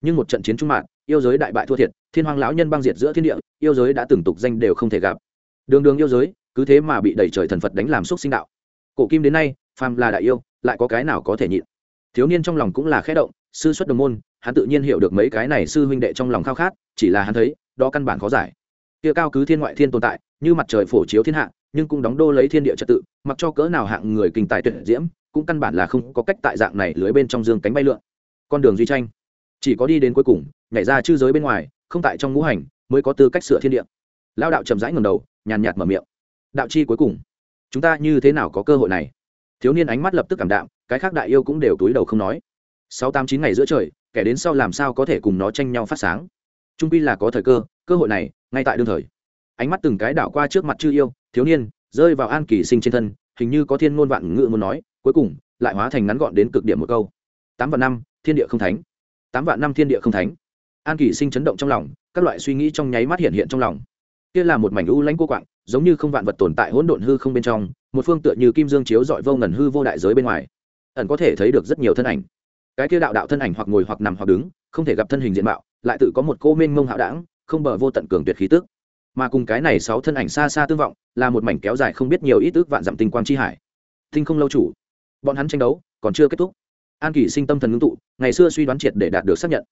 Speaker 1: Nhưng một trận chiến trung mạng yêu giới đại bại thua thiệt, thiên hoàng lão nhân băng diệt giữa thiên địa, yêu giới đã từng tục danh đều không thể gặp. Đường đường yêu giới cứ thế mà bị đẩy trời thần phật đánh làm xúc sinh đạo. Cổ kim đến nay, phàm là đại yêu, lại có cái nào có thể nhịn? Thiếu niên trong lòng cũng là khẽ động, sư xuất đồng môn, hắn tự nhiên hiểu được mấy cái này sư huynh đệ trong lòng khao khát, chỉ là hắn thấy, đó căn bản khó giải. Kia cao cứ thiên ngoại thiên tồn tại, như mặt trời phổ chiếu thiên hạ, nhưng cũng đóng đô lấy thiên địa trật tự, mặc cho cỡ nào hạng người kinh tài tuyệt diễm, cũng căn bản là không có cách tại dạng này lưới bên trong dương cánh bay lượn. Con đường duy tranh, chỉ có đi đến cuối cùng, nhảy ra chư giới bên ngoài, không tại trong ngũ hành, mới có tư cách sửa thiên địa. Lao đạo chậm rãi ngầm đầu, nhàn nhạt mở miệng đạo chi cuối cùng. Chúng ta như thế nào có cơ hội này? Thiếu niên ánh mắt lập tức cảm đạm, cái khác đại yêu cũng đều túi đầu không nói. Sáu, tám, chín ngày giữa trời, kẻ đến sau làm sao có thể cùng nó tranh nhau phát sáng? Trung pi là có thời cơ cơ hội này, ngay tại đương thời. Ánh mắt từng cái đảo qua trước mặt chư yêu, thiếu niên, rơi vào an kỳ sinh trên thân, hình như có thiên ngôn vạn ngữ muốn nói, cuối cùng, lại hóa thành ngắn gọn đến cực điểm một câu. Tám vạn năm, thiên địa không thánh. Tám vạn năm thiên địa không thánh. An kỳ sinh chấn động trong lòng, các loại suy nghĩ trong nháy mắt hiện hiện trong lòng. Kia là một mảnh u lãnh cô quạng giống như không vạn vật tồn tại hỗn độn hư không bên trong, một phương tựa như kim dương chiếu dọi vô ngần hư vô đại giới bên ngoài. Ẩn có thể thấy được rất nhiều thân ảnh. Cái kia đạo đạo thân ảnh hoặc ngồi hoặc nằm hoặc đứng, không thể gặp thân hình diện mạo, lại tự có một cô mênh mông hạo đảng không bờ vô tận cường tuyệt khí tức. Mà cùng cái này sáu thân ảnh xa xa tương vọng, là một mảnh kéo dài không biết nhiều ít ước vạn dặm tinh quang chi hải. Tinh không lâu chủ. Bọn hắn tranh đấu, còn chưa kết thúc. An kỷ sinh tâm thần ngưng tụ, ngày xưa suy đoán triệt để đạt được xác nhận.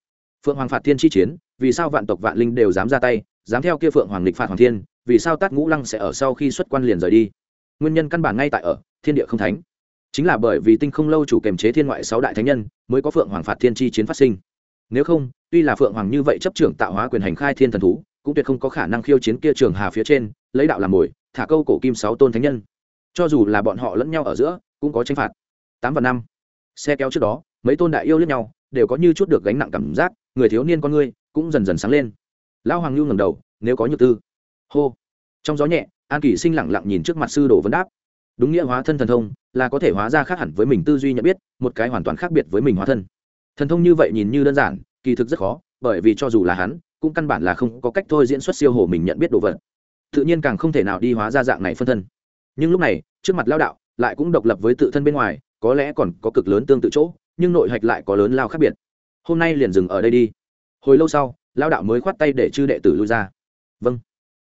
Speaker 1: Phượng hoàng phạt thiên chi chiến, vì sao vạn tộc vạn linh đều dám ra tay dám theo kia phượng hoàng lịch phạt hoàng thiên, vì sao tát ngũ lăng sẽ ở sau khi xuất quan liền rời đi? Nguyên nhân căn bản ngay tại ở, thiên địa không thánh. Chính là bởi vì tinh không lâu chủ kềm chế thiên ngoại sáu đại thánh nhân, mới có phượng hoàng phạt thiên chi chiến phát sinh. Nếu không, tuy là phượng hoàng như vậy chấp trưởng tạo hóa quyền hành khai thiên thần thú, cũng tuyệt không có khả năng khiêu chiến kia trường hà phía trên, lấy đạo làm mồi, thả câu cổ kim sáu tôn thánh nhân. Cho dù là bọn họ lẫn nhau ở giữa, cũng có tranh phạt. Tám và năm. Xe kéo trước đó, mấy tôn đại yêu lẫn nhau, đều có như chút được gánh nặng cảm giác, người thiếu niên con ngươi cũng dần dần sáng lên lão hoàng lưu ngầm đầu, nếu có nhược tư. Hô. Trong gió nhẹ, an kỷ sinh lẳng lặng nhìn trước mặt sư đồ vấn đáp. Đúng nghĩa hóa thân thần thông, là có thể hóa ra khác hẳn với mình tư duy nhận biết, một cái hoàn toàn khác biệt với mình hóa thân. Thần thông như vậy nhìn như đơn giản, kỳ thực rất khó, bởi vì cho dù là hắn, cũng căn bản là không có cách thôi diễn xuất siêu hồ mình nhận biết đồ vật. Tự nhiên càng không thể nào đi hóa ra dạng này phân thân. Nhưng lúc này, trước mặt lao đạo lại cũng độc lập với tự thân bên ngoài, có lẽ còn có cực lớn tương tự chỗ, nhưng nội hạch lại có lớn lao khác biệt. Hôm nay liền dừng ở đây đi. Hồi lâu sau lao đạo mới khoát tay để chư đệ tử lui ra. Vâng.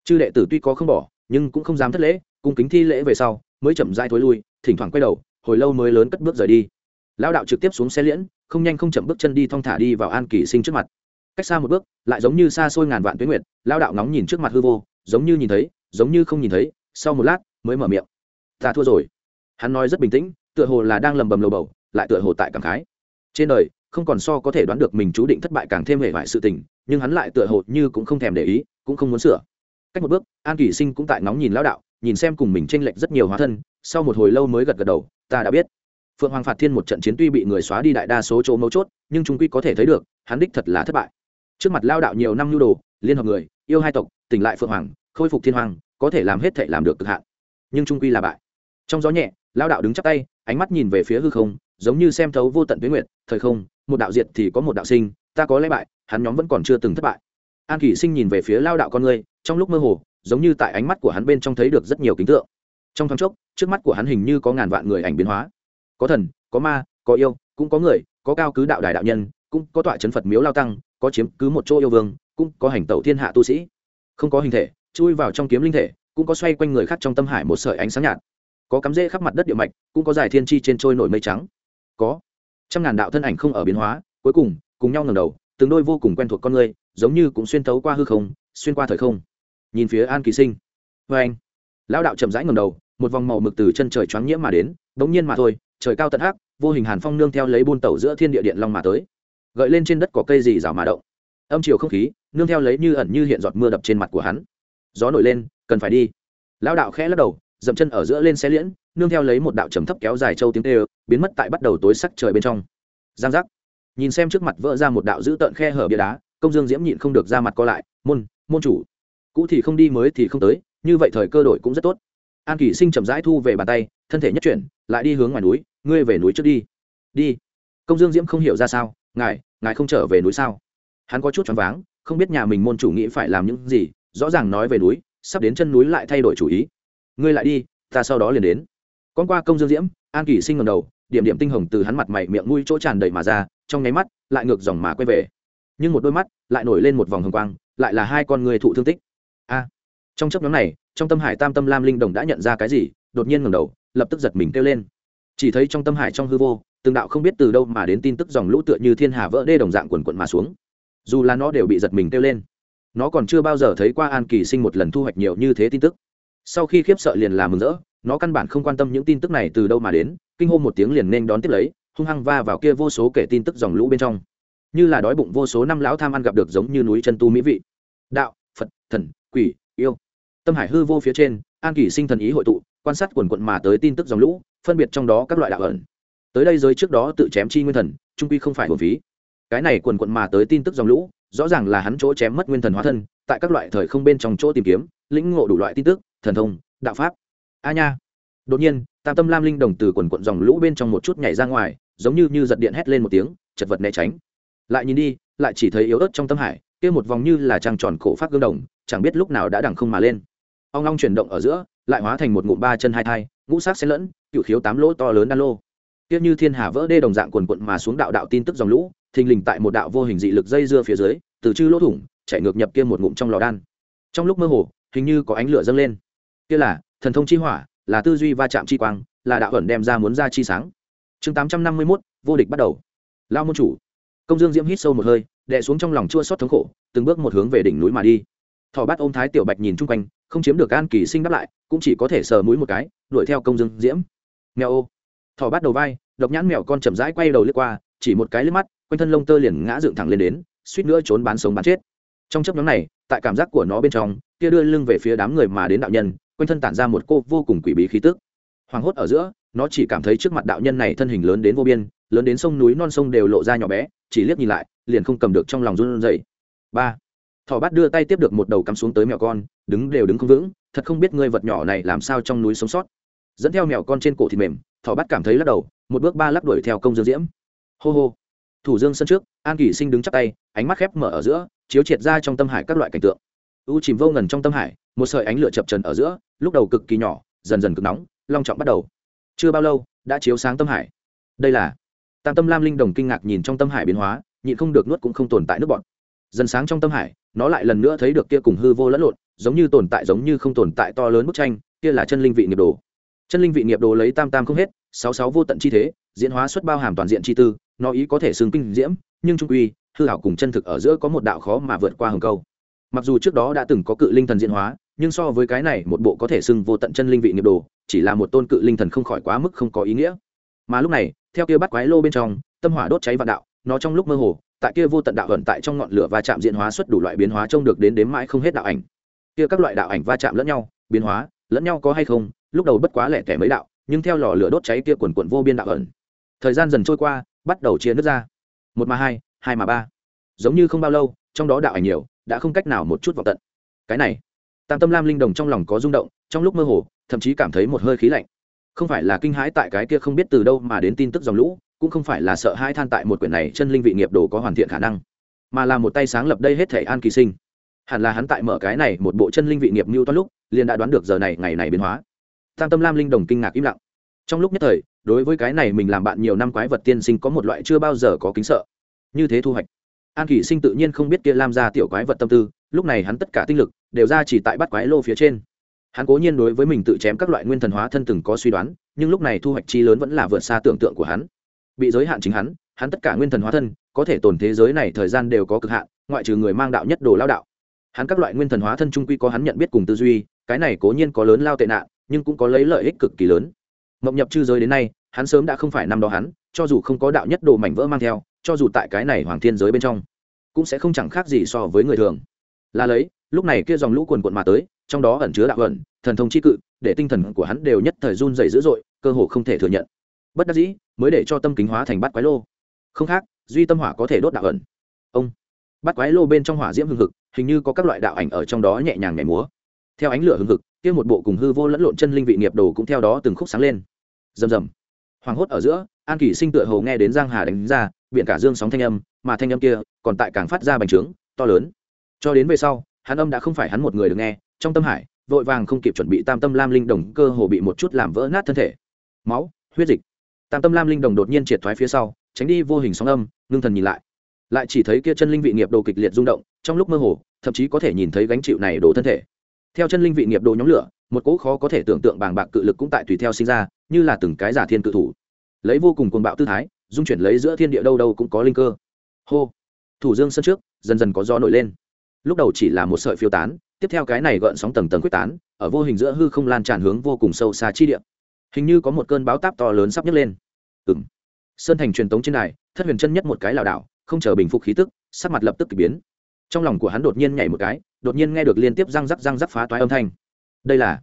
Speaker 1: Chư đệ tử tuy có không bỏ, nhưng cũng không dám thất lễ, cung kính thi lễ về sau, mới chậm dai thối lui, thỉnh thoảng quay đầu, hồi lâu mới lớn cất bước rời đi. Lao đạo trực tiếp xuống xe liễn, không nhanh không chậm bước chân đi thong thả đi vào an kỳ sinh trước mặt. Cách xa một bước, lại giống như xa xôi ngàn vạn tuyến nguyệt, lao đạo ngóng nhìn trước mặt hư vô, giống như nhìn thấy, giống như không nhìn thấy, sau một lát, mới mở miệng. Ta thua rồi. Hắn nói rất bình tĩnh, tựa hồ là đang lầm bầm lầu bầu, lại tựa hồ tại cảm khái. Trên đời không còn so có thể đoán được mình chú định thất bại càng thêm hề vải sự tình, nhưng hắn lại tựa hồ như cũng không thèm để ý, cũng không muốn sửa. Cách một bước, an kỷ sinh cũng tại ngóng nhìn lão đạo, nhìn xem cùng mình tranh lệch rất nhiều hóa thân, sau một hồi lâu mới gật gật đầu, ta đã biết. Phượng hoàng phạt thiên một trận chiến tuy bị người xóa đi đại đa số chỗ mấu chốt, nhưng chúng quy có thể thấy được, hắn đích thật là thất bại. Trước mặt lao đạo nhiều năm nhu đồ, liên hợp người, yêu hai tộc, tỉnh lại phượng hoàng, khôi phục thiên hoàng, có thể làm hết thể làm được cực hạn. Nhưng trung quy là bại. Trong gió nhẹ lao đạo đứng chắc tay, ánh mắt nhìn về phía hư không, giống như xem thấu vô tận tuyến nguyện thời không một đạo diệt thì có một đạo sinh, ta có lẽ bại, hắn nhóm vẫn còn chưa từng thất bại. An kỷ sinh nhìn về phía lao đạo con người trong lúc mơ hồ, giống như tại ánh mắt của hắn bên trong thấy được rất nhiều kính tượng. Trong thoáng chốc, trước mắt của hắn hình như có ngàn vạn người ảnh biến hóa. Có thần, có ma, có yêu, cũng có người, có cao cứ đạo đài đạo nhân, cũng có tọa chấn phật miếu lao tăng, có chiếm cứ một chỗ yêu vương, cũng có hành tẩu thiên hạ tu sĩ. Không có hình thể, chui vào trong kiếm linh thể, cũng có xoay quanh người khác trong tâm hải một sợi ánh sáng nhạt. Có cắm rễ khắp mặt đất địa mạch, cũng có dài thiên chi trên trôi nổi mây trắng. Có trăm ngàn đạo thân ảnh không ở biến hóa cuối cùng cùng nhau ngầm đầu từng đôi vô cùng quen thuộc con người giống như cũng xuyên thấu qua hư không xuyên qua thời không. Nhìn phía an kỳ sinh. Vê anh lão đạo chậm rãi ngầm đầu một vòng màu mực từ chân trời choáng nhiễm mà đến bỗng nhiên mà thôi trời cao tận hắc, vô hình hàn phong nương theo lấy buôn tẩu giữa thiên địa điện long mà tới. Gợi lên trên đất có cây gì rào mà động. Âm chiều không khí nương theo lấy như ẩn như hiện giọt mưa đập trên mặt của hắn. Gió nổi lên cần phải đi. Lão đạo khẽ lắc đầu dậm chân ở giữa lên xe liễn, nương theo lấy một đạo trầm thấp kéo dài châu tiếng tê biến mất tại bắt đầu tối sắc trời bên trong. Giang giác. Nhìn xem trước mặt vỡ ra một đạo dữ tợn khe hở bia đá, công dương diễm nhịn không được ra mặt co lại, môn môn chủ, cũ thì không đi mới thì không tới, như vậy thời cơ đổi cũng rất tốt. An kỷ sinh chậm rãi thu về bàn tay, thân thể nhất chuyển, lại đi hướng ngoài núi, ngươi về núi trước đi. Đi. Công dương diễm không hiểu ra sao, ngài ngài không trở về núi sao? Hắn có chút choáng váng, không biết nhà mình môn chủ nghĩ phải làm những gì, rõ ràng nói về núi, sắp đến chân núi lại thay đổi chủ ý ngươi lại đi, ta sau đó liền đến. Con qua công dương diễm, an kỷ sinh ngầm đầu, điểm điểm tinh hồng từ hắn mặt mày miệng mũi chỗ tràn đầy mà ra, trong nháy mắt, lại ngược dòng mà quay về. Nhưng một đôi mắt lại nổi lên một vòng hồng quang, lại là hai con người thụ thương tích. A! Trong chấp nhóm này, trong tâm hải tam tâm lam linh đồng đã nhận ra cái gì, đột nhiên ngầm đầu, lập tức giật mình kêu lên. Chỉ thấy trong tâm hải trong hư vô, từng đạo không biết từ đâu mà đến tin tức dòng lũ tựa như thiên hà vỡ đê đồng dạng quần quận mà xuống. Dù là nó đều bị giật mình kêu lên, nó còn chưa bao giờ thấy qua an kỳ sinh một lần thu hoạch nhiều như thế tin tức sau khi khiếp sợ liền làm mừng rỡ, nó căn bản không quan tâm những tin tức này từ đâu mà đến, kinh hô một tiếng liền nên đón tiếp lấy, hung hăng va vào kia vô số kể tin tức dòng lũ bên trong. Như là đói bụng vô số năm lão tham ăn gặp được giống như núi chân tu mỹ vị. Đạo, phật, thần, quỷ, yêu. Tâm hải hư vô phía trên, an kỳ sinh thần ý hội tụ, quan sát quần quận mà tới tin tức dòng lũ, phân biệt trong đó các loại đạo ẩn. Tới đây giới trước đó tự chém chi nguyên thần, trung quy không phải hồn phí. Cái này quần quận mà tới tin tức dòng lũ, rõ ràng là hắn chỗ chém mất nguyên thần hóa thân, tại các loại thời không bên trong chỗ tìm kiếm, lĩnh ngộ đủ loại tin tức thần thông, đạo pháp. A nha. Đột nhiên, tam tâm lam linh đồng từ quần quận dòng lũ bên trong một chút nhảy ra ngoài, giống như như giật điện hét lên một tiếng, chật vật né tránh. Lại nhìn đi, lại chỉ thấy yếu ớt trong tâm hải, kia một vòng như là trăng tròn cổ phát gương đồng, chẳng biết lúc nào đã đằng không mà lên. Ong long chuyển động ở giữa, lại hóa thành một ngụm ba chân hai thai, ngũ sắc xen lẫn, cựu khiếu tám lỗ to lớn đan lô. Kia như thiên hà vỡ đê đồng dạng quần quận mà xuống đạo đạo tin tức dòng lũ, thình lình tại một đạo vô hình dị lực dây dưa phía dưới, từ chư lỗ thủng chạy ngược nhập kia một ngụm trong lò đan. Trong lúc mơ hồ, hình như có ánh lửa dâng lên kia là, thần thông chi hỏa, là tư duy va chạm chi quang, là đạo ẩn đem ra muốn ra chi sáng. Chương tám trăm năm mươi mốt, vô địch bắt đầu. Lao môn chủ. Công dương diễm hít sâu một hơi, đè xuống trong lòng chua xót thống khổ, từng bước một hướng về đỉnh núi mà đi. Thỏ bắt ôm thái tiểu bạch nhìn chung quanh, không chiếm được an kỳ sinh đáp lại, cũng chỉ có thể sờ mũi một cái, đuổi theo công dương diễm. Mèo ô. Thỏ bắt đầu vai, độc nhãn mèo con chậm rãi quay đầu lướt qua, chỉ một cái lướt mắt, quanh thân lông tơ liền ngã dựng thẳng lên đến, suýt nữa trốn bán sống bán chết. Trong chấp nhóm này, tại cảm giác của nó bên trong, kia đưa lưng về phía đám người mà đến đạo nhân quanh thân tản ra một cô vô cùng quỷ bí khí tức. Hoàng hốt ở giữa, nó chỉ cảm thấy trước mặt đạo nhân này thân hình lớn đến vô biên, lớn đến sông núi non sông đều lộ ra nhỏ bé, chỉ liếc nhìn lại, liền không cầm được trong lòng run rẩy. Ba, thỏ bát đưa tay tiếp được một đầu cắm xuống tới mèo con, đứng đều đứng không vững, thật không biết ngươi vật nhỏ này làm sao trong núi sống sót. Dẫn theo mèo con trên cổ thịt mềm, thỏ bát cảm thấy lắc đầu, một bước ba lắc đuổi theo công dương diễm. Hô hô. Thủ dương sân trước, an kỷ sinh đứng chắp tay, ánh mắt khép mở ở giữa, chiếu triệt ra trong tâm hải các loại cảnh tượng. U chìm vô ngần trong tâm hải một sợi ánh lửa chập trần ở giữa, lúc đầu cực kỳ nhỏ, dần dần cực nóng, long trọng bắt đầu. Chưa bao lâu, đã chiếu sáng tâm hải. Đây là, tam tâm lam linh đồng kinh ngạc nhìn trong tâm hải biến hóa, nhịn không được nuốt cũng không tồn tại nước bọn dần sáng trong tâm hải, nó lại lần nữa thấy được kia cùng hư vô lẫn lộn, giống như tồn tại giống như không tồn tại to lớn bức tranh, kia là chân linh vị nghiệp đồ. Chân linh vị nghiệp đồ lấy tam tam không hết, sáu sáu vô tận chi thế, diễn hóa xuất bao hàm toàn diện chi tư, nó ý có thể xưng kinh diễm, nhưng trung uy hư hảo cùng chân thực ở giữa có một đạo khó mà vượt qua hầm câu. Mặc dù trước đó đã từng có cự linh thần diễn hóa nhưng so với cái này, một bộ có thể xưng vô tận chân linh vị nghiệp đồ, chỉ là một tôn cự linh thần không khỏi quá mức không có ý nghĩa. Mà lúc này, theo kia bắt quái lô bên trong, tâm hỏa đốt cháy vạn đạo, nó trong lúc mơ hồ, tại kia vô tận đạo ẩn tại trong ngọn lửa va chạm diễn hóa xuất đủ loại biến hóa trông được đến đếm mãi không hết đạo ảnh. Kia các loại đạo ảnh va chạm lẫn nhau, biến hóa, lẫn nhau có hay không, lúc đầu bất quá lẻ tẻ mấy đạo, nhưng theo lò lửa đốt cháy kia quần quần vô biên đạo ẩn. Thời gian dần trôi qua, bắt đầu chia nước ra. Một mà hai hai mà ba. Giống như không bao lâu, trong đó đạo ảnh nhiều, đã không cách nào một chút vào tận. Cái này tam tâm lam linh đồng trong lòng có rung động, trong lúc mơ hồ, thậm chí cảm thấy một hơi khí lạnh. Không phải là kinh hãi tại cái kia không biết từ đâu mà đến tin tức dòng lũ, cũng không phải là sợ hãi than tại một quyển này chân linh vị nghiệp đồ có hoàn thiện khả năng, mà là một tay sáng lập đây hết thể an kỳ sinh. Hẳn là hắn tại mở cái này một bộ chân linh vị nghiệp mưu toán lúc, liền đã đoán được giờ này, ngày này biến hóa. Tam tâm lam linh đồng kinh ngạc im lặng. Trong lúc nhất thời, đối với cái này mình làm bạn nhiều năm quái vật tiên sinh có một loại chưa bao giờ có kính sợ. Như thế thu hoạch. An kỷ sinh tự nhiên không biết kia lam ra tiểu quái vật tâm tư, lúc này hắn tất cả tinh lực đều ra chỉ tại bắt quái lô phía trên. Hắn cố nhiên đối với mình tự chém các loại nguyên thần hóa thân từng có suy đoán, nhưng lúc này thu hoạch chi lớn vẫn là vượt xa tưởng tượng của hắn. Bị giới hạn chính hắn hắn tất cả nguyên thần hóa thân, có thể tồn thế giới này thời gian đều có cực hạn, ngoại trừ người mang đạo nhất đồ lao đạo. Hắn các loại nguyên thần hóa thân trung quy có hắn nhận biết cùng tư duy, cái này cố nhiên có lớn lao tệ nạn, nhưng cũng có lấy lợi ích cực kỳ lớn. Mộng nhập chư giới đến nay, hắn sớm đã không phải năm đó hắn, cho dù không có đạo nhất đồ mảnh vỡ mang theo, cho dù tại cái này hoàng thiên giới bên trong, cũng sẽ không chẳng khác gì so với người thường. Là lấy lúc này kia dòng lũ cuồn cuộn mà tới, trong đó ẩn chứa đạo ẩn thần thông chi cự, để tinh thần của hắn đều nhất thời run dày dữ dội, cơ hồ không thể thừa nhận. Bất đắc dĩ, mới để cho tâm kính hóa thành bát quái lô. Không khác, duy tâm hỏa có thể đốt đạo ẩn ông. Bát quái lô bên trong hỏa diễm hưng hực, hình như có các loại đạo ảnh ở trong đó nhẹ nhàng nhảy múa. Theo ánh lửa hưng hực, kia một bộ cùng hư vô lẫn lộn chân linh vị nghiệp đồ cũng theo đó từng khúc sáng lên. Rầm rầm. Hoàng hốt ở giữa, an kỷ sinh tựa hồ nghe đến giang hà đánh ra, biển cả dương sóng thanh âm, mà thanh âm kia còn tại càng phát ra bành trướng, to lớn. Cho đến về sau hắn âm đã không phải hắn một người được nghe, trong tâm hải, vội vàng không kịp chuẩn bị tam tâm lam linh đồng cơ hồ bị một chút làm vỡ nát thân thể. Máu, huyết dịch. Tam tâm lam linh đồng đột nhiên triệt thoái phía sau, tránh đi vô hình sóng âm, ngưng thần nhìn lại. Lại chỉ thấy kia chân linh vị nghiệp đồ kịch liệt rung động, trong lúc mơ hồ, thậm chí có thể nhìn thấy gánh chịu này đổ thân thể. Theo chân linh vị nghiệp đồ nhóm lửa, một cỗ khó có thể tưởng tượng bàng bạc cự lực cũng tại tùy theo sinh ra, như là từng cái giả thiên cự thủ. Lấy vô cùng cuồng bạo tư thái, dung chuyển lấy giữa thiên địa đâu đâu cũng có linh cơ. Hô. Thủ dương sân trước, dần dần có gió nổi lên lúc đầu chỉ là một sợi phiêu tán, tiếp theo cái này gợn sóng tầng tầng quyết tán, ở vô hình giữa hư không lan tràn hướng vô cùng sâu xa chi địa. Hình như có một cơn báo táp to lớn sắp nhấc lên. Ừng sơn thành truyền tống trên này, thất huyền chân nhất một cái lảo đảo, không chờ bình phục khí tức, sắc mặt lập tức k ỳ biến. Trong lòng của hắn đột nhiên nhảy một cái, đột nhiên nghe được liên tiếp răng rắc răng rắc phá toái âm thanh. Đây là,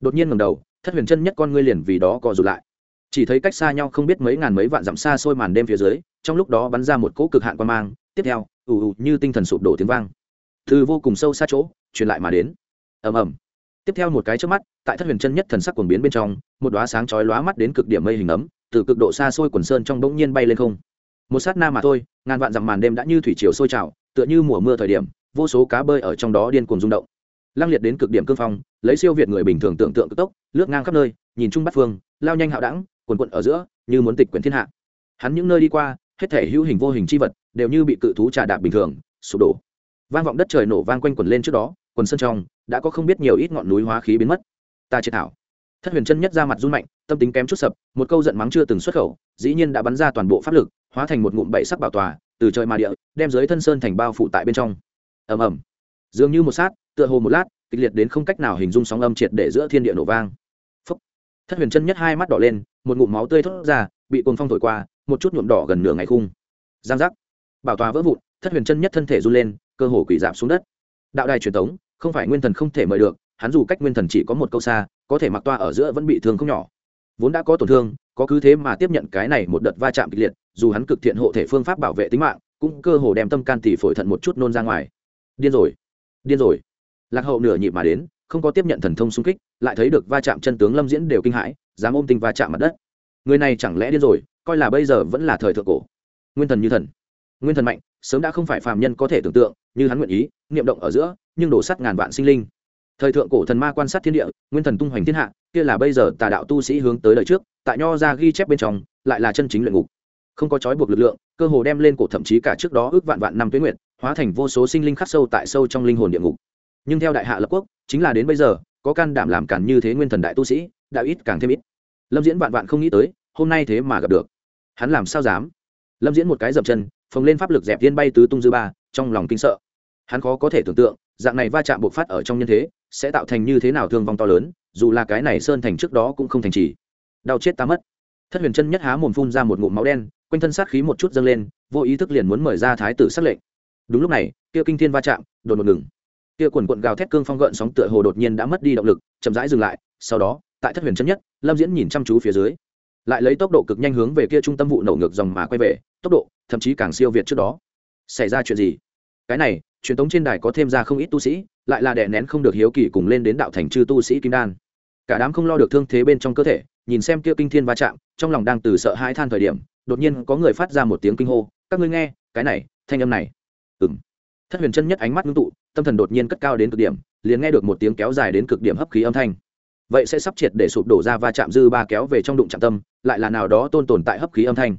Speaker 1: đột nhiên ngầm đầu, thất huyền chân nhất con ngươi liền vì đó co rụt lại. Chỉ thấy cách xa nhau không biết mấy ngàn mấy vạn dặm xa xôi màn đêm phía dưới, trong lúc đó bắn ra một cỗ cực hạn quan mang, tiếp theo, ù ù như tinh thần sụp đổ tiếng vang từ vô cùng sâu xa chỗ, truyền lại mà đến. Ầm ầm. Tiếp theo một cái trước mắt, tại thất huyền chân nhất thần sắc cuồng biến bên trong, một đóa sáng chói lóa mắt đến cực điểm mây hình ấm, từ cực độ xa xôi quần sơn trong bỗng nhiên bay lên không. Một sát na mà thôi, ngàn vạn dặm màn đêm đã như thủy triều sôi trào, tựa như mùa mưa thời điểm, vô số cá bơi ở trong đó điên cuồng rung động. Lăng liệt đến cực điểm cương phong, lấy siêu việt người bình thường tưởng tượng cực tốc, lướt ngang khắp nơi, nhìn chung bắt phương, lao nhanh hạo đẳng, quần quận ở giữa, như muốn tịch quyển thiên hạ. Hắn những nơi đi qua, hết thể hữu hình vô hình chi vật, đều như bị cự thú trà đạp bình thường, sụp đổ vang vọng đất trời nổ vang quanh quần lên trước đó, quần sân trong, đã có không biết nhiều ít ngọn núi hóa khí biến mất. Ta chết thảo. Thất huyền chân nhất ra mặt run mạnh, tâm tính kém chút sập, một câu giận mắng chưa từng xuất khẩu, dĩ nhiên đã bắn ra toàn bộ pháp lực, hóa thành một ngụm bảy sắc bảo tòa, từ trời mà địa, đem dưới thân sơn thành bao phủ tại bên trong. Ầm ầm. Dường như một sát, tựa hồ một lát, kịch liệt đến không cách nào hình dung sóng âm triệt để giữa thiên địa nổ vang. Phúc. thất huyền chân nhất hai mắt đỏ lên, một ngụm máu tươi thốt ra, bị cồn phong thổi qua, một chút nhuộm đỏ gần nửa ngày khung. Giang giác. Bảo tòa vỡ vụn, thất huyền chân nhất thân thể run lên cơ hồ quỷ giảm xuống đất. Đạo đài truyền thống, không phải nguyên thần không thể mời được, hắn dù cách nguyên thần chỉ có một câu xa, có thể mặc toa ở giữa vẫn bị thương không nhỏ. Vốn đã có tổn thương, có cứ thế mà tiếp nhận cái này một đợt va chạm kịch liệt, dù hắn cực thiện hộ thể phương pháp bảo vệ tính mạng, cũng cơ hồ đem tâm can tỷ phổi thận một chút nôn ra ngoài. Điên rồi điên rồi. Lạc hậu nửa nhịp mà đến, không có tiếp nhận thần thông xung kích, lại thấy được va chạm chân tướng lâm diễn đều kinh hãi, dám ôm tinh va chạm mặt đất. Người này chẳng lẽ điên rồi, coi là bây giờ vẫn là thời thượng cổ. Nguyên thần như thần. Nguyên thần mạnh sớm đã không phải phàm nhân có thể tưởng tượng, như hắn nguyện ý, niệm động ở giữa, nhưng đổ sắt ngàn vạn sinh linh. Thời thượng cổ thần ma quan sát thiên địa, nguyên thần tung hoành thiên hạ, kia là bây giờ tà đạo tu sĩ hướng tới đời trước, tại nho ra ghi chép bên trong, lại là chân chính luyện ngục. Không có trói buộc lực lượng, cơ hồ đem lên cổ thậm chí cả trước đó ước vạn vạn năm tuyến nguyện hóa thành vô số sinh linh khắc sâu tại sâu trong linh hồn địa ngục. Nhưng theo đại hạ lập quốc, chính là đến bây giờ, có can đảm làm cản như thế nguyên thần đại tu sĩ, đã ít càng thêm ít. Lâm diễn vạn vạn không nghĩ tới, hôm nay thế mà gặp được. Hắn làm sao dám? Lâm diễn một cái dập chân phồng lên pháp lực dẹp tiên bay tứ tung dư ba, trong lòng kinh sợ. Hắn khó có thể tưởng tượng, dạng này va chạm bộc phát ở trong nhân thế, sẽ tạo thành như thế nào thương vong to lớn, dù là cái này sơn thành trước đó cũng không thành trì. Đau chết ta mất. Thất huyền chân nhất há mồm phun ra một ngụm máu đen, quanh thân sát khí một chút dâng lên, vô ý thức liền muốn mời ra thái tử sát lệnh. Đúng lúc này, kia kinh thiên va chạm, đột ngột ngừng. Kia quần quận gào thét cương phong gợn sóng tựa hồ đột nhiên đã mất đi động lực, chậm rãi dừng lại, sau đó, tại thất huyền chân nhất, lâm diễn nhìn chăm chú phía dưới. Lại lấy tốc độ cực nhanh hướng về kia trung tâm vụ nổ ngược dòng mà quay về, tốc độ thậm chí càng siêu việt trước đó. Xảy ra chuyện gì? Cái này, truyền thống trên đài có thêm ra không ít tu sĩ, lại là đè nén không được hiếu kỳ cùng lên đến đạo thành chư tu sĩ kim đan. Cả đám không lo được thương thế bên trong cơ thể, nhìn xem kia kinh thiên va chạm, trong lòng đang từ sợ hãi than thời điểm, đột nhiên có người phát ra một tiếng kinh hô, các ngươi nghe, cái này, thanh âm này. Ừng thất huyền chân nhất ánh mắt ngưng tụ, tâm thần đột nhiên cất cao đến cực điểm, liền nghe được một tiếng kéo dài đến cực điểm hấp khí âm thanh. Vậy sẽ sắp triệt để sụp đổ ra va chạm dư ba kéo về trong đụng chạm tâm, lại là nào đó tôn tồn tại hấp khí âm thanh.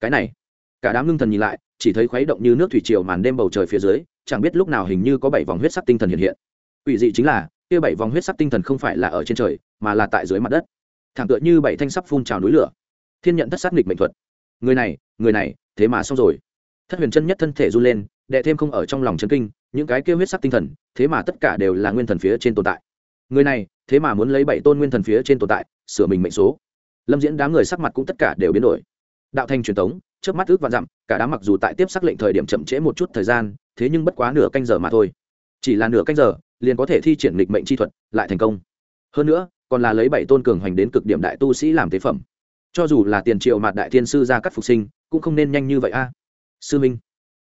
Speaker 1: Cái này cả đám ngưng thần nhìn lại, chỉ thấy khuấy động như nước thủy triều màn đêm bầu trời phía dưới, chẳng biết lúc nào hình như có bảy vòng huyết sắc tinh thần hiện hiện. Quỷ dị chính là, kia bảy vòng huyết sắc tinh thần không phải là ở trên trời, mà là tại dưới mặt đất. Thẳng tựa như bảy thanh sắc phun trào núi lửa. Thiên nhận thất sát nghịch mệnh thuật. Người này người này, thế mà xong rồi. Thất huyền chân nhất thân thể run lên, đệ thêm không ở trong lòng chân kinh, những cái kia huyết sắc tinh thần, thế mà tất cả đều là nguyên thần phía trên tồn tại. Người này, thế mà muốn lấy bảy tôn nguyên thần phía trên tồn tại, sửa mình mệnh số. Lâm diễn đám người sắc mặt cũng tất cả đều biến đổi đạo thanh truyền thống trước mắt ước và dặm, cả đám mặc dù tại tiếp xác lệnh thời điểm chậm trễ một chút thời gian, thế nhưng bất quá nửa canh giờ mà thôi. Chỉ là nửa canh giờ, liền có thể thi triển lịch mệnh chi thuật, lại thành công. Hơn nữa, còn là lấy bảy tôn cường hoành đến cực điểm đại tu sĩ làm tế phẩm. Cho dù là tiền triệu mạt đại thiên sư ra cắt phục sinh, cũng không nên nhanh như vậy a. Sư minh,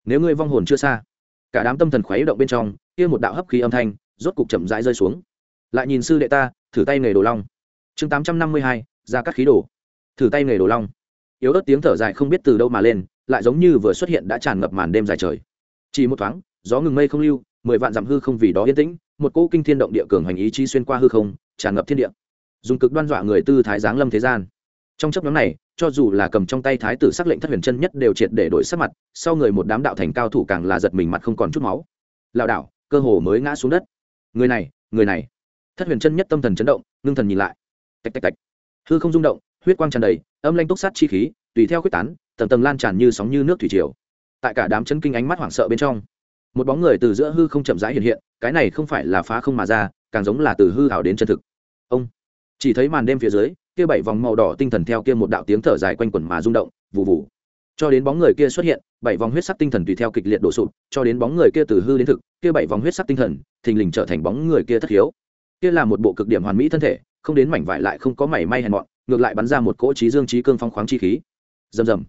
Speaker 1: nếu ngươi vong hồn chưa xa, cả đám tâm thần khuấy động bên trong, kia một đạo hấp khí âm thanh, rốt cục chậm rãi rơi xuống. Lại nhìn sư đệ ta, thử tay nghề đồ long. Chương tám trăm năm mươi hai, ra cắt khí đồ. Thử tay nghề đồ long yếu ớt tiếng thở dài không biết từ đâu mà lên, lại giống như vừa xuất hiện đã tràn ngập màn đêm dài trời. Chỉ một thoáng, gió ngừng mây không lưu, mười vạn dặm hư không vì đó yên tĩnh, một cỗ kinh thiên động địa cường hành ý chi xuyên qua hư không, tràn ngập thiên địa. Dùng cực đoan dọa người tư thái giáng lâm thế gian. Trong chấp nhóm này, cho dù là cầm trong tay thái tử sắc lệnh thất huyền chân nhất đều triệt để đổi sắc mặt, sau người một đám đạo thành cao thủ càng là giật mình mặt không còn chút máu. Lảo đảo cơ hồ mới ngã xuống đất. Người này người này. Thất huyền chân nhất tâm thần chấn động, ngưng thần nhìn lại. Tạch tạch tạch. Hư không rung động huyết quang tràn đầy, âm lanh túc sát chi khí, tùy theo quyết tán, tầng tầng lan tràn như sóng như nước thủy triều. Tại cả đám chân kinh ánh mắt hoảng sợ bên trong, một bóng người từ giữa hư không chậm rãi hiện hiện, cái này không phải là phá không mà ra, càng giống là từ hư hảo đến chân thực. Ông, chỉ thấy màn đêm phía dưới, kia bảy vòng màu đỏ tinh thần theo kia một đạo tiếng thở dài quanh quẩn mà rung động, vù vù. cho đến bóng người kia xuất hiện, bảy vòng huyết sắc tinh thần tùy theo kịch liệt đổ sụp, cho đến bóng người kia từ hư đến thực, kia bảy vòng huyết sắc tinh thần, thình lình trở thành bóng người kia thất hiếu. Kia là một bộ cực điểm hoàn mỹ thân thể, không đến mảnh vải lại không có mảy may hèn mọn ngược lại bắn ra một cỗ trí dương trí cương phong khoáng chi khí. Rầm rầm.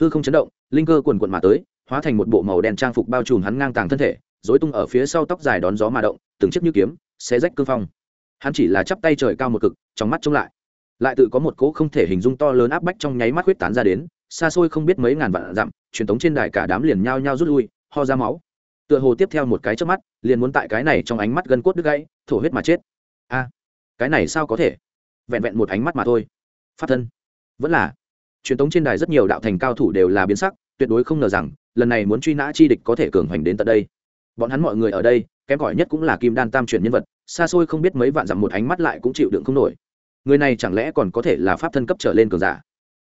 Speaker 1: Hư không chấn động, linh cơ quần quận mà tới, hóa thành một bộ màu đen trang phục bao trùm hắn ngang tàng thân thể dối tung ở phía sau tóc dài đón gió mà động, từng chiếc như kiếm, xé rách cương phong. Hắn chỉ là chắp tay trời cao một cực, trong mắt trông lại. Lại tự có một cỗ không thể hình dung to lớn áp bách trong nháy mắt huyết tán ra đến, xa xôi không biết mấy ngàn vạn dặm, truyền thống trên đài cả đám liền nhao nhao rút lui, ho ra máu. Tựa hồ tiếp theo một cái trước mắt, liền muốn tại cái này trong ánh mắt gân cốt đứt gãy, thổ huyết mà chết. A, cái này sao có thể? Vẹn vẹn một ánh mắt mà thôi phát thân. Vẫn là, truyền thống trên đài rất nhiều đạo thành cao thủ đều là biến sắc, tuyệt đối không ngờ rằng, lần này muốn truy nã chi địch có thể cường hoành đến tận đây. Bọn hắn mọi người ở đây, kém cỏi nhất cũng là kim đan tam truyền nhân vật, xa xôi không biết mấy vạn dặm một ánh mắt lại cũng chịu đựng không nổi. Người này chẳng lẽ còn có thể là pháp thân cấp trở lên cường giả?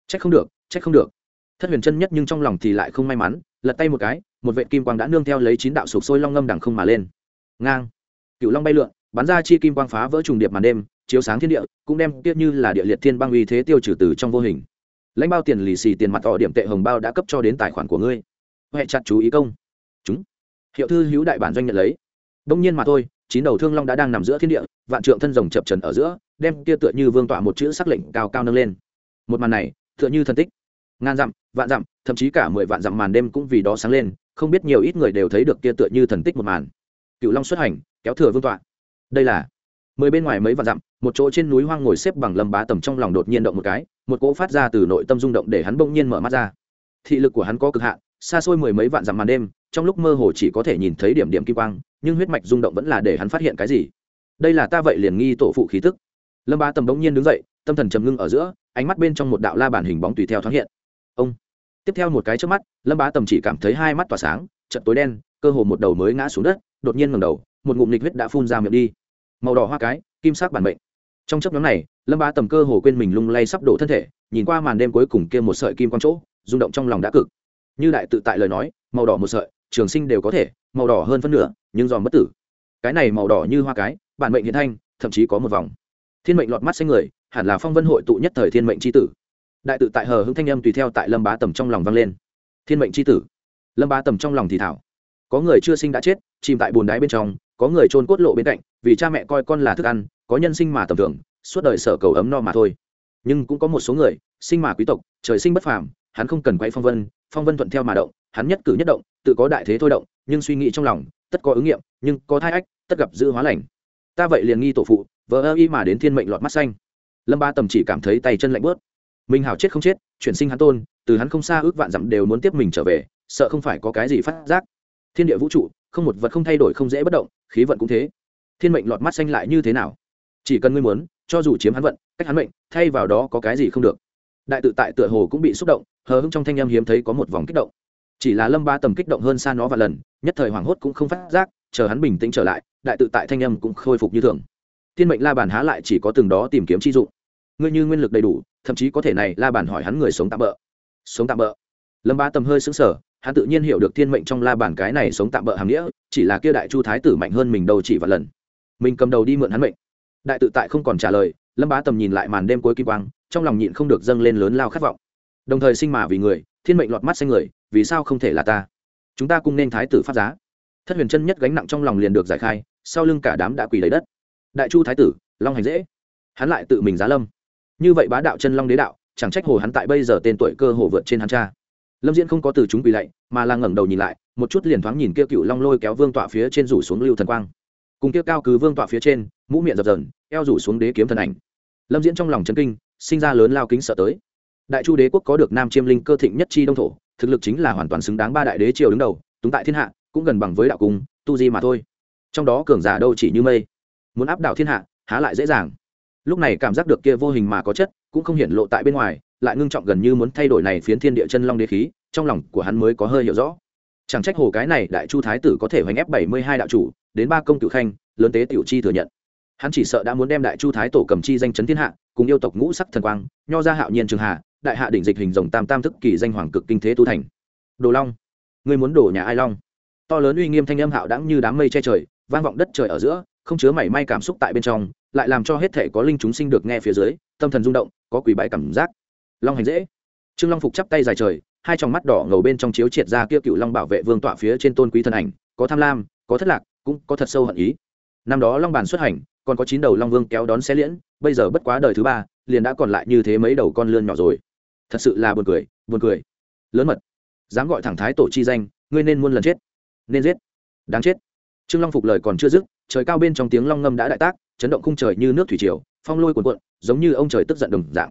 Speaker 1: Trách không được trách không được. Thất huyền chân nhất nhưng trong lòng thì lại không may mắn, lật tay một cái, một vệ kim quang đã nương theo lấy chín đạo sụp sôi long ngâm đằng không mà lên. Ngang. Cựu long bay lượn, bắn ra chi kim quang phá vỡ trùng điệp màn đêm chiếu sáng thiên địa, cũng đem tiếp như là địa liệt thiên băng uy thế tiêu trừ từ trong vô hình. Lãnh bao tiền lì xì tiền mặt tỏ điểm tệ hồng bao đã cấp cho đến tài khoản của ngươi. Huệ chặt chú ý công. Chúng. Hiệu thư hữu đại bản doanh nhận lấy. Đông nhiên mà thôi, chín đầu thương long đã đang nằm giữa thiên địa, vạn trượng thân rồng chập trần ở giữa, đem kia tựa như vương tọa một chữ sắc lệnh cao cao nâng lên. Một màn này, tựa như thân tích. Ngàn dặm, vạn dặm, thậm chí cả mười vạn dặm màn đêm cũng vì đó sáng lên, không biết nhiều ít người đều thấy được kia tựa như thần tích một màn. Cựu long xuất hành, kéo thừa vương tọa. Đây là mười bên ngoài mấy vạn dặm, một chỗ trên núi hoang ngồi xếp bằng lâm bá tầm trong lòng đột nhiên động một cái, một cỗ phát ra từ nội tâm rung động để hắn bỗng nhiên mở mắt ra. Thị lực của hắn có cực hạn, xa xôi mười mấy vạn dặm màn đêm, trong lúc mơ hồ chỉ có thể nhìn thấy điểm điểm kim quang, nhưng huyết mạch rung động vẫn là để hắn phát hiện cái gì? Đây là ta vậy liền nghi tổ phụ khí tức. Lâm bá tầm bỗng nhiên đứng dậy, tâm thần trầm ngưng ở giữa, ánh mắt bên trong một đạo la bản hình bóng tùy theo thoáng hiện. Ông. Tiếp theo một cái trước mắt, lâm bá tầm chỉ cảm thấy hai mắt tỏa sáng trận tối đen, cơ hồ một đầu mới ngã xuống đất, đột nhiên ngầm đầu, một ngụm nịch huyết đã phun ra miệng đi màu đỏ hoa cái, kim sắc bản mệnh. Trong chấp nhóm này, lâm bá tầm cơ hồ quên mình lung lay sắp đổ thân thể, nhìn qua màn đêm cuối cùng kia một sợi kim quang chỗ, rung động trong lòng đã cực. Như đại tự tại lời nói, màu đỏ một sợi, trường sinh đều có thể, màu đỏ hơn phân nửa, nhưng giòn bất tử. Cái này màu đỏ như hoa cái, bản mệnh hiện thanh, thậm chí có một vòng. Thiên mệnh lọt mắt xanh người, hẳn là phong vân hội tụ nhất thời thiên mệnh c tử. Đại tự tại hờ hững thanh âm tùy theo tại lâm bá tầm trong lòng vang lên. Thiên mệnh c tử. Lâm bá tầm trong lòng thì thảo. Có người chưa sinh đã chết, chìm tại bùn đáy bên trong, có người trôn cốt lộ bên cạnh vì cha mẹ coi con là thức ăn, có nhân sinh mà tầm thường, suốt đời sở cầu ấm no mà thôi. Nhưng cũng có một số người, sinh mà quý tộc, trời sinh bất phàm, hắn không cần quay phong vân phong vân thuận theo mà động, hắn nhất cử nhất động, tự có đại thế thôi động, nhưng suy nghĩ trong lòng, tất có ứng nghiệm, nhưng có thai ách, tất gặp dữ hóa lành. Ta vậy liền nghi tổ phụ vợ ơ y mà đến thiên mệnh lọt mắt xanh. Lâm ba tầm chỉ cảm thấy tay chân lạnh bớt. Mình hảo chết không chết, chuyển sinh hắn tôn, từ hắn không xa ước vạn dặm đều muốn tiếp mình trở về, sợ không phải có cái gì phát giác. Thiên địa vũ trụ, không một vật không thay đổi không dễ bất động, khí vận cũng thế thiên mệnh lọt mắt xanh lại như thế nào? Chỉ cần ngươi muốn, cho dù chiếm hắn vận, cách hắn mệnh, thay vào đó có cái gì không được. Đại tự tại tựa hồ cũng bị xúc động, hờ hững trong thanh âm hiếm thấy có một vòng kích động. Chỉ là lâm ba tầm kích động hơn xa nó và lần, nhất thời hoảng hốt cũng không phát giác, chờ hắn bình tĩnh trở lại, đại tự tại thanh âm cũng khôi phục như thường. Thiên mệnh la bàn há lại chỉ có từng đó tìm kiếm chi dụng. Ngươi như nguyên lực đầy đủ, thậm chí có thể này la bàn hỏi hắn người sống tạm bỡ sống tạm bỡ lâm ba tầm hơi xứng sở hắn tự nhiên hiểu được thiên mệnh trong la bàn cái này sống tạm bỡ hàm nghĩa, chỉ là kia đại chu thái tử mạnh hơn mình đâu chỉ vài lần mình cầm đầu đi mượn hắn mệnh. Đại tự tại không còn trả lời, lâm bá tầm nhìn lại màn đêm cuối kim quang, trong lòng nhịn không được dâng lên lớn lao khát vọng. Đồng thời sinh mà vì người, thiên mệnh lọt mắt xanh người, vì sao không thể là ta? Chúng ta cùng nên thái tử phát giá. Thất huyền chân nhất gánh nặng trong lòng liền được giải khai, sau lưng cả đám đã quỳ lấy đất. Đại chu thái tử, long hành dễ. Hắn lại tự mình giá lâm. Như vậy bá đạo chân long đế đạo, chẳng trách hồ hắn tại bây giờ tên tuổi cơ hồ vượt trên hắn cha. Lâm diễn không có từ chúng quỳ lạy, mà là ngẩng đầu nhìn lại, một chút liền thoáng nhìn kia cựu long lôi kéo vương tọa phía trên rủ xuống lưu thần quang cùng kia cao cứ vương tọa phía trên, mũ miệng dập dờn, eo rủ xuống đế kiếm thần ảnh. Lâm diễn trong lòng chấn kinh, sinh ra lớn lao kính sợ tới. Đại chu đế quốc có được nam chiêm linh cơ thịnh nhất chi đông thổ, thực lực chính là hoàn toàn xứng đáng ba đại đế triều đứng đầu, túng tại thiên hạ, cũng gần bằng với đạo cung, tu di mà thôi. Trong đó cường giả đâu chỉ như mây. Muốn áp đảo thiên hạ, há lại dễ dàng. Lúc này cảm giác được kia vô hình mà có chất, cũng không hiển lộ tại bên ngoài, lại ngưng trọng gần như muốn thay đổi này phiến thiên địa chân long đế khí, trong lòng của hắn mới có hơi hiểu rõ chẳng trách hồ cái này đại chu thái tử có thể hoành ép bảy mươi hai đạo chủ, đến ba công cựu khanh, lớn tế tiểu chi thừa nhận. Hắn chỉ sợ đã muốn đem đại chu thái tổ cầm chi danh chấn thiên hạ, cùng yêu tộc ngũ sắc thần quang, nho ra hạo nhiên trường hạ, đại hạ đỉnh dịch hình rồng tam tam thức kỳ danh hoàng cực kinh thế tu thành. Đồ long người muốn đổ nhà ai long? To lớn uy nghiêm thanh âm hạo đãng như đám mây che trời, vang vọng đất trời ở giữa, không chứa mảy may cảm xúc tại bên trong, lại làm cho hết thể có linh chúng sinh được nghe phía dưới, tâm thần rung động, có quỷ bại cảm giác. Long hành dễ. Trương long phục chắp tay dài trời hai tròng mắt đỏ ngầu bên trong chiếu triệt ra kia cựu long bảo vệ vương tọa phía trên tôn quý thân ảnh, có tham lam, có thất lạc, cũng có thật sâu hận ý. Năm đó long bàn xuất hành, còn có chín đầu long vương kéo đón xe liễn, bây giờ bất quá đời thứ ba, liền đã còn lại như thế mấy đầu con lươn nhỏ rồi. Thật sự là buồn cười buồn cười. Lớn mật. Dám gọi thẳng thái tổ chi danh, ngươi nên muôn lần chết. Nên giết. Đáng chết. Trương long phục lời còn chưa dứt, trời cao bên trong tiếng long ngâm đã đại tác, chấn động khung trời như nước thủy triều, phong lôi cuồn cuộn, giống như ông trời tức giận đồng dạng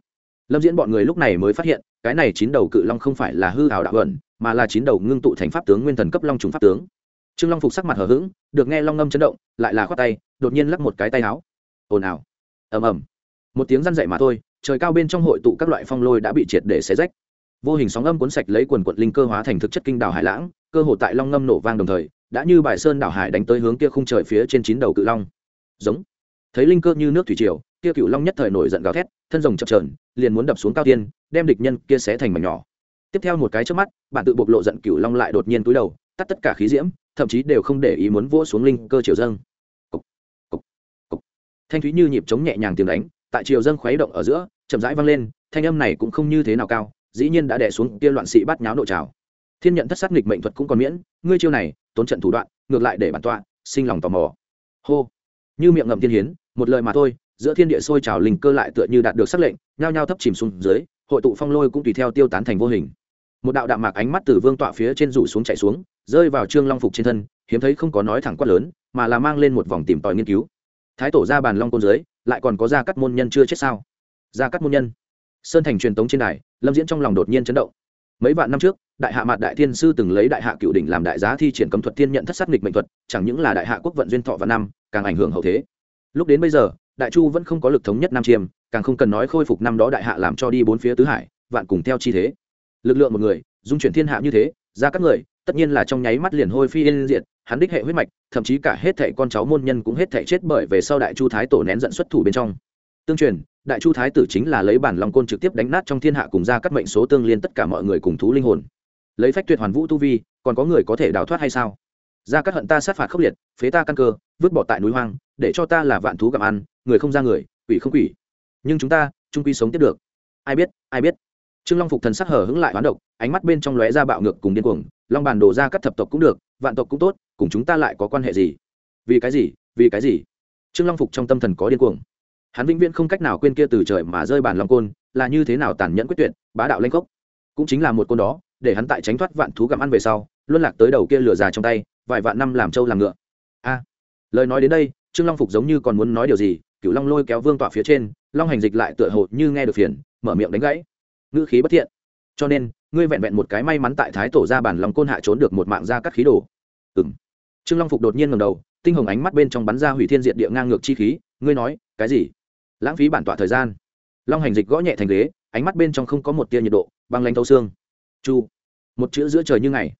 Speaker 1: lâm diễn bọn người lúc này mới phát hiện, cái này chín đầu cự long không phải là hư hào đạo ẩn, mà là chín đầu ngưng tụ thành pháp tướng nguyên thần cấp long trùng pháp tướng. Trương long phục sắc mặt hờ hững, được nghe long ngâm chấn động, lại là khoát tay, đột nhiên lắc một cái tay áo. Ồn ào. Ầm ầm. Một tiếng răn dậy mà thôi, trời cao bên trong hội tụ các loại phong lôi đã bị triệt để xé rách. Vô hình sóng âm cuốn sạch lấy quần quận linh cơ hóa thành thực chất kinh đảo hải lãng, cơ hồ tại long ngâm nổ vang đồng thời, đã như bài sơn đảo hải đánh tới hướng kia khung trời phía trên chín đầu cự long. Giống. Thấy linh cơ như nước thủy triều kia cựu long nhất thời nổi giận gào thét thân rồng chập trờn liền muốn đập xuống cao tiên đem địch nhân kia xé thành mảnh nhỏ. Tiếp theo một cái trước mắt bạn tự bộc lộ giận cựu long lại đột nhiên túi đầu tắt tất cả khí diễm thậm chí đều không để ý muốn vỗ xuống linh cơ triều dâng. Cục, cục, cục. thanh thúy như nhịp chống nhẹ nhàng tiếng đánh tại triều dâng khuấy động ở giữa chậm rãi vang lên thanh âm này cũng không như thế nào cao dĩ nhiên đã đè xuống kia loạn sĩ bắt nháo độ trào. Thiên nhận thất sát nghịch mệnh thuật cũng còn miễn ngươi chiêu này tốn trận thủ đoạn ngược lại để bản tọa sinh lòng tò mò. Hô. Như miệng ngậm thiên hiến một lời mà thôi giữa thiên địa sôi trào linh cơ lại tựa như đạt được sắc lệnh, nhao nhao thấp chìm xuống dưới, hội tụ phong lôi cũng tùy theo tiêu tán thành vô hình. Một đạo đạm mạc ánh mắt từ vương tọa phía trên rủ xuống chạy xuống, rơi vào trương long phục trên thân, hiếm thấy không có nói thẳng quát lớn, mà là mang lên một vòng tìm tòi nghiên cứu. Thái tổ ra bàn long côn dưới, lại còn có gia cắt môn nhân chưa chết sao? Gia cắt môn nhân. Sơn thành truyền tống trên đài, lâm diễn trong lòng đột nhiên chấn động. Mấy vạn năm trước, đại hạ mạt đại thiên sư từng lấy đại hạ cựu đỉnh làm đại giá thi triển cấm thuật thiên nhận thất sát nghịch mệnh thuật, chẳng những là đại hạ quốc vận duyên thọ và năm, càng ảnh hưởng hậu thế. Lúc đến bây giờ đại chu vẫn không có lực thống nhất nam chiêm, càng không cần nói khôi phục năm đó đại hạ làm cho đi bốn phía tứ hải, vạn cùng theo chi thế. Lực lượng một người, dung chuyển thiên hạ như thế, ra các người, tất nhiên là trong nháy mắt liền hôi phi yên diệt, hắn đích hệ huyết mạch, thậm chí cả hết thệ con cháu môn nhân cũng hết thệ chết bởi về sau đại chu thái tổ nén giận xuất thủ bên trong. Tương truyền, đại chu thái tử chính là lấy bản long côn trực tiếp đánh nát trong thiên hạ cùng ra các mệnh số tương liên tất cả mọi người cùng thú linh hồn. Lấy phách tuyệt hoàn vũ tu vi, còn có người có thể đào thoát hay sao? Ra các hận ta sát phạt khốc liệt, phế ta căn cơ, vứt bỏ tại núi hoang để cho ta là vạn thú gặm ăn, người không ra người, quỷ không quỷ. Nhưng chúng ta, trung quy sống tiếp được. Ai biết ai biết. Trương long phục thần sắc hở hững lại hoán độc, ánh mắt bên trong lóe ra bạo ngược cùng điên cuồng, long bàn đổ ra các thập tộc cũng được, vạn tộc cũng tốt, cùng chúng ta lại có quan hệ gì? Vì cái gì, vì cái gì? Trương long phục trong tâm thần có điên cuồng. Hắn vĩnh viễn không cách nào quên kia từ trời mà rơi bàn long côn, là như thế nào tàn nhẫn quyết tuyệt, bá đạo lanh cốc cũng chính là một côn đó, để hắn tại tránh thoát vạn thú gặm ăn về sau, luân lạc tới đầu kia lửa già trong tay, vài vạn năm làm trâu làm ngựa. A, lời nói đến đây trương long phục giống như còn muốn nói điều gì cựu long lôi kéo vương tọa phía trên, long hành dịch lại tựa hồ như nghe được phiền, mở miệng đánh gãy. Ngữ khí bất thiện. Cho nên, ngươi vẹn vẹn một cái may mắn tại thái tổ ra bản lòng côn hạ trốn được một mạng ra cắt khí đồ. Ừng trương long phục đột nhiên ngầm đầu, tinh hồng ánh mắt bên trong bắn ra hủy thiên diện địa ngang ngược chi khí, ngươi nói, cái gì? Lãng phí bản tọa thời gian. Long hành dịch gõ nhẹ thành ghế, ánh mắt bên trong không có một tia nhiệt độ, băng lanh thâu xương. Chu. Một chữ giữa trời như ngày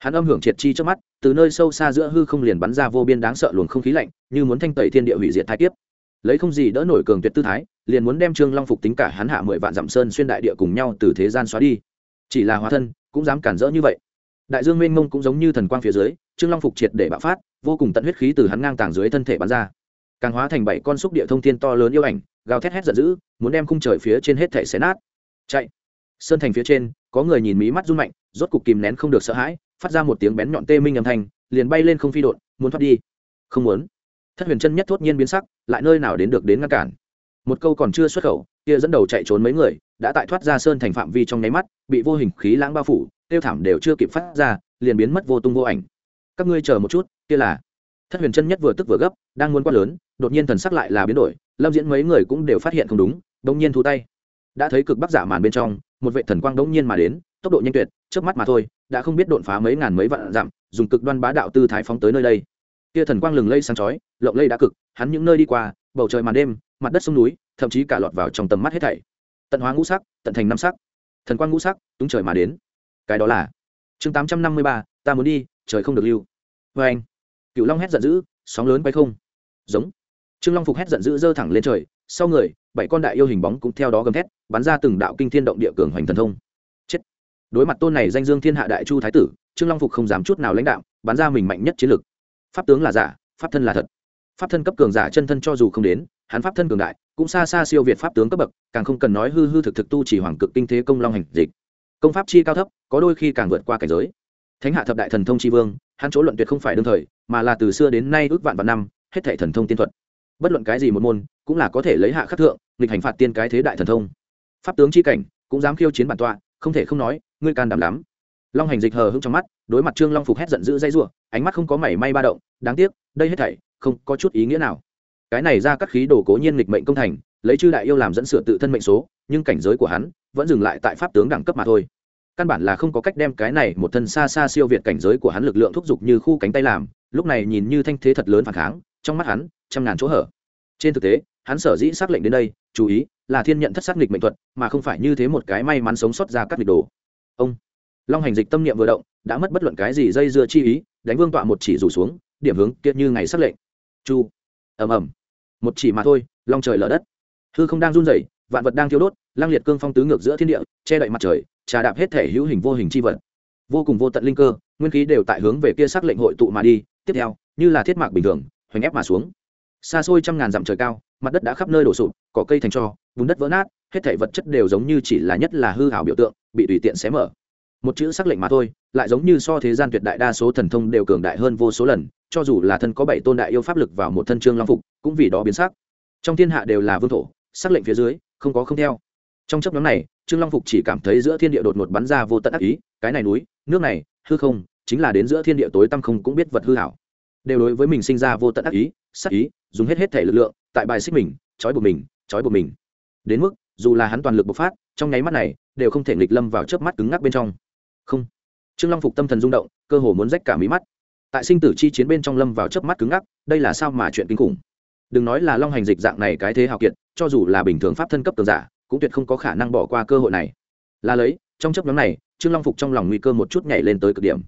Speaker 1: hắn âm hưởng triệt chi trước mắt, từ nơi sâu xa giữa hư không liền bắn ra vô biên đáng sợ luồng không khí lạnh, như muốn thanh tẩy thiên địa hủy diệt thái tiếp lấy không gì đỡ nổi cường tuyệt tư thái, liền muốn đem trương long phục tính cả hắn hạ mười vạn dặm sơn xuyên đại địa cùng nhau từ thế gian xóa đi. Chỉ là hóa thân, cũng dám cản rỡ như vậy. Đại dương mênh mông cũng giống như thần quang phía dưới, trương long phục triệt để bạo phát, vô cùng tận huyết khí từ hắn ngang tàng dưới thân thể bắn ra. Càng hóa thành bảy con xúc địa thông thiên to lớn yêu ảnh, gào thét hét giận dữ, muốn đem khung trời phía trên hết thể xé nát. Chạy. Sơn thành phía trên, có người nhìn mí mắt run mạnh, rốt cục kìm nén không được sợ hãi phát ra một tiếng bén nhọn tê minh âm thanh, liền bay lên không phi đột muốn thoát đi. Không muốn. Thất huyền chân nhất thốt nhiên biến sắc, lại nơi nào đến được đến ngăn cản. Một câu còn chưa xuất khẩu, kia dẫn đầu chạy trốn mấy người, đã tại thoát ra sơn thành phạm vi trong nháy mắt, bị vô hình khí lãng bao phủ, tiêu thảm đều chưa kịp phát ra, liền biến mất vô tung vô ảnh. Các ngươi chờ một chút, kia là. Thất huyền chân nhất vừa tức vừa gấp, đang muốn quát lớn, đột nhiên thần sắc lại là biến đổi, lâm diễn mấy người cũng đều phát hiện không đúng, đống nhiên thu tay. Đã thấy cực bắc giả màn bên trong, một vệ thần quang đống nhiên mà đến, tốc độ nhanh tuyệt trước mắt mà thôi đã không biết đột phá mấy ngàn mấy vạn dặm, dùng cực đoan bá đạo tư thái phóng tới nơi đây. Kia thần quang lừng lây sáng chói, lộng lây đã cực, hắn những nơi đi qua, bầu trời màn đêm, mặt đất sông núi, thậm chí cả lọt vào trong tầm mắt hết thảy. Tận hóa ngũ sắc, tận thành năm sắc. Thần quang ngũ sắc, túng trời mà đến. Cái đó là chương tám trăm năm mươi ba, ta muốn đi, trời không được lưu. Vê anh cựu long hét giận dữ, sóng lớn bay không. Giống. Trương long phục hét giận dữ giơ thẳng lên trời, sau người, bảy con đại yêu hình bóng cũng theo đó gầm thét, bắn ra từng đạo kinh thiên động địa cường hoành thần thông đối mặt tôn này danh dương thiên hạ đại chu thái tử, trương long phục không dám chút nào lãnh đạo bắn ra mình mạnh nhất chiến lực. Pháp tướng là giả, pháp thân là thật. Pháp thân cấp cường giả chân thân cho dù không đến, hắn pháp thân cường đại, cũng xa xa siêu việt pháp tướng cấp bậc, càng không cần nói hư hư thực thực tu chỉ hoàng cực kinh thế công long hành dịch. Công pháp chi cao thấp, có đôi khi càng vượt qua cảnh giới. Thánh hạ thập đại thần thông chi vương, hắn chỗ luận tuyệt không phải đương thời, mà là từ xưa đến nay ước vạn vạn năm, hết thảy thần thông tiên thuật. Bất luận cái gì một môn, cũng là có thể lấy hạ khắc thượng, nghịch hành phạt tiên cái thế đại thần thông. Pháp tướng chi cảnh, cũng dám khiêu chiến bản tọa, không thể không nói ngươi can đảm lắm. Long hành dịch hờ hững trong mắt, đối mặt trương long phục hét giận dữ dây rủa, ánh mắt không có mảy may ba động, đáng tiếc, đây hết thảy, không có chút ý nghĩa nào. Cái này ra các khí đồ cố nhiên nghịch mệnh công thành, lấy chư đại yêu làm dẫn sửa tự thân mệnh số, nhưng cảnh giới của hắn, vẫn dừng lại tại pháp tướng đẳng cấp mà thôi. Căn bản là không có cách đem cái này một thân xa xa siêu việt cảnh giới của hắn lực lượng thúc giục như khu cánh tay làm, lúc này nhìn như thanh thế thật lớn phản kháng, trong mắt hắn, trăm ngàn chỗ hở. Trên thực tế, hắn sở dĩ xác lệnh đến đây, chú ý là thiên nhận thất xác nghịch mệnh thuật, mà không phải như thế một cái may mắn sống sót ra các nghịch đồ ông. Long hành dịch tâm niệm vừa động, đã mất bất luận cái gì dây dưa chi ý, đánh vương tọa một chỉ rủ xuống, điểm hướng kiệt như ngày sắc lệnh. Chu. Ầm ầm. Một chỉ mà thôi, long trời lở đất. Hư không đang run rẩy, vạn vật đang thiêu đốt, lang liệt cương phong tứ ngược giữa thiên địa, che đậy mặt trời, trà đạp hết thể hữu hình vô hình chi vật. Vô cùng vô tận linh cơ, nguyên khí đều tại hướng về kia sắc lệnh hội tụ mà đi, tiếp theo, như là thiết mạc bình thường, hoành ép mà xuống. Xa xôi trăm ngàn dặm trời cao, mặt đất đã khắp nơi đổ sụp, cỏ cây thành cho vùng đất vỡ nát hết thể vật chất đều giống như chỉ là nhất là hư hảo biểu tượng, bị tùy tiện xé mở. Một chữ sắc lệnh mà thôi, lại giống như so thế gian tuyệt đại đa số thần thông đều cường đại hơn vô số lần, cho dù là thân có bảy tôn đại yêu pháp lực vào một thân trương long phục, cũng vì đó biến sắc. Trong thiên hạ đều là vương thổ, sắc lệnh phía dưới, không có không theo. Trong chấp nhóm này, trương long phục chỉ cảm thấy giữa thiên địa đột ngột bắn ra vô tận ác ý, cái này núi, nước này, hư không, chính là đến giữa thiên địa tối tăm không cũng biết vật hư hảo đều đối với mình sinh ra vô tận ác ý sắc ý, dùng hết hết thể lực lượng, tại bài xích mình, trói buộc mình, trói buộc mình. Đến mức dù là hắn toàn lực bộc phát, trong nháy mắt này, đều không thể nghịch lâm vào chớp mắt cứng ngắc bên trong. Không. Trương long phục tâm thần rung động, cơ hồ muốn rách cả mí mắt. Tại sinh tử chi chiến bên trong lâm vào chớp mắt cứng ngắc, đây là sao mà chuyện kinh khủng? Đừng nói là long hành dịch dạng này cái thế hào kiệt, cho dù là bình thường pháp thân cấp tường giả, cũng tuyệt không có khả năng bỏ qua cơ hội này. Là lấy, trong chấp nhóm này, trương long phục trong lòng nguy cơ một chút nhảy lên tới cực điểm.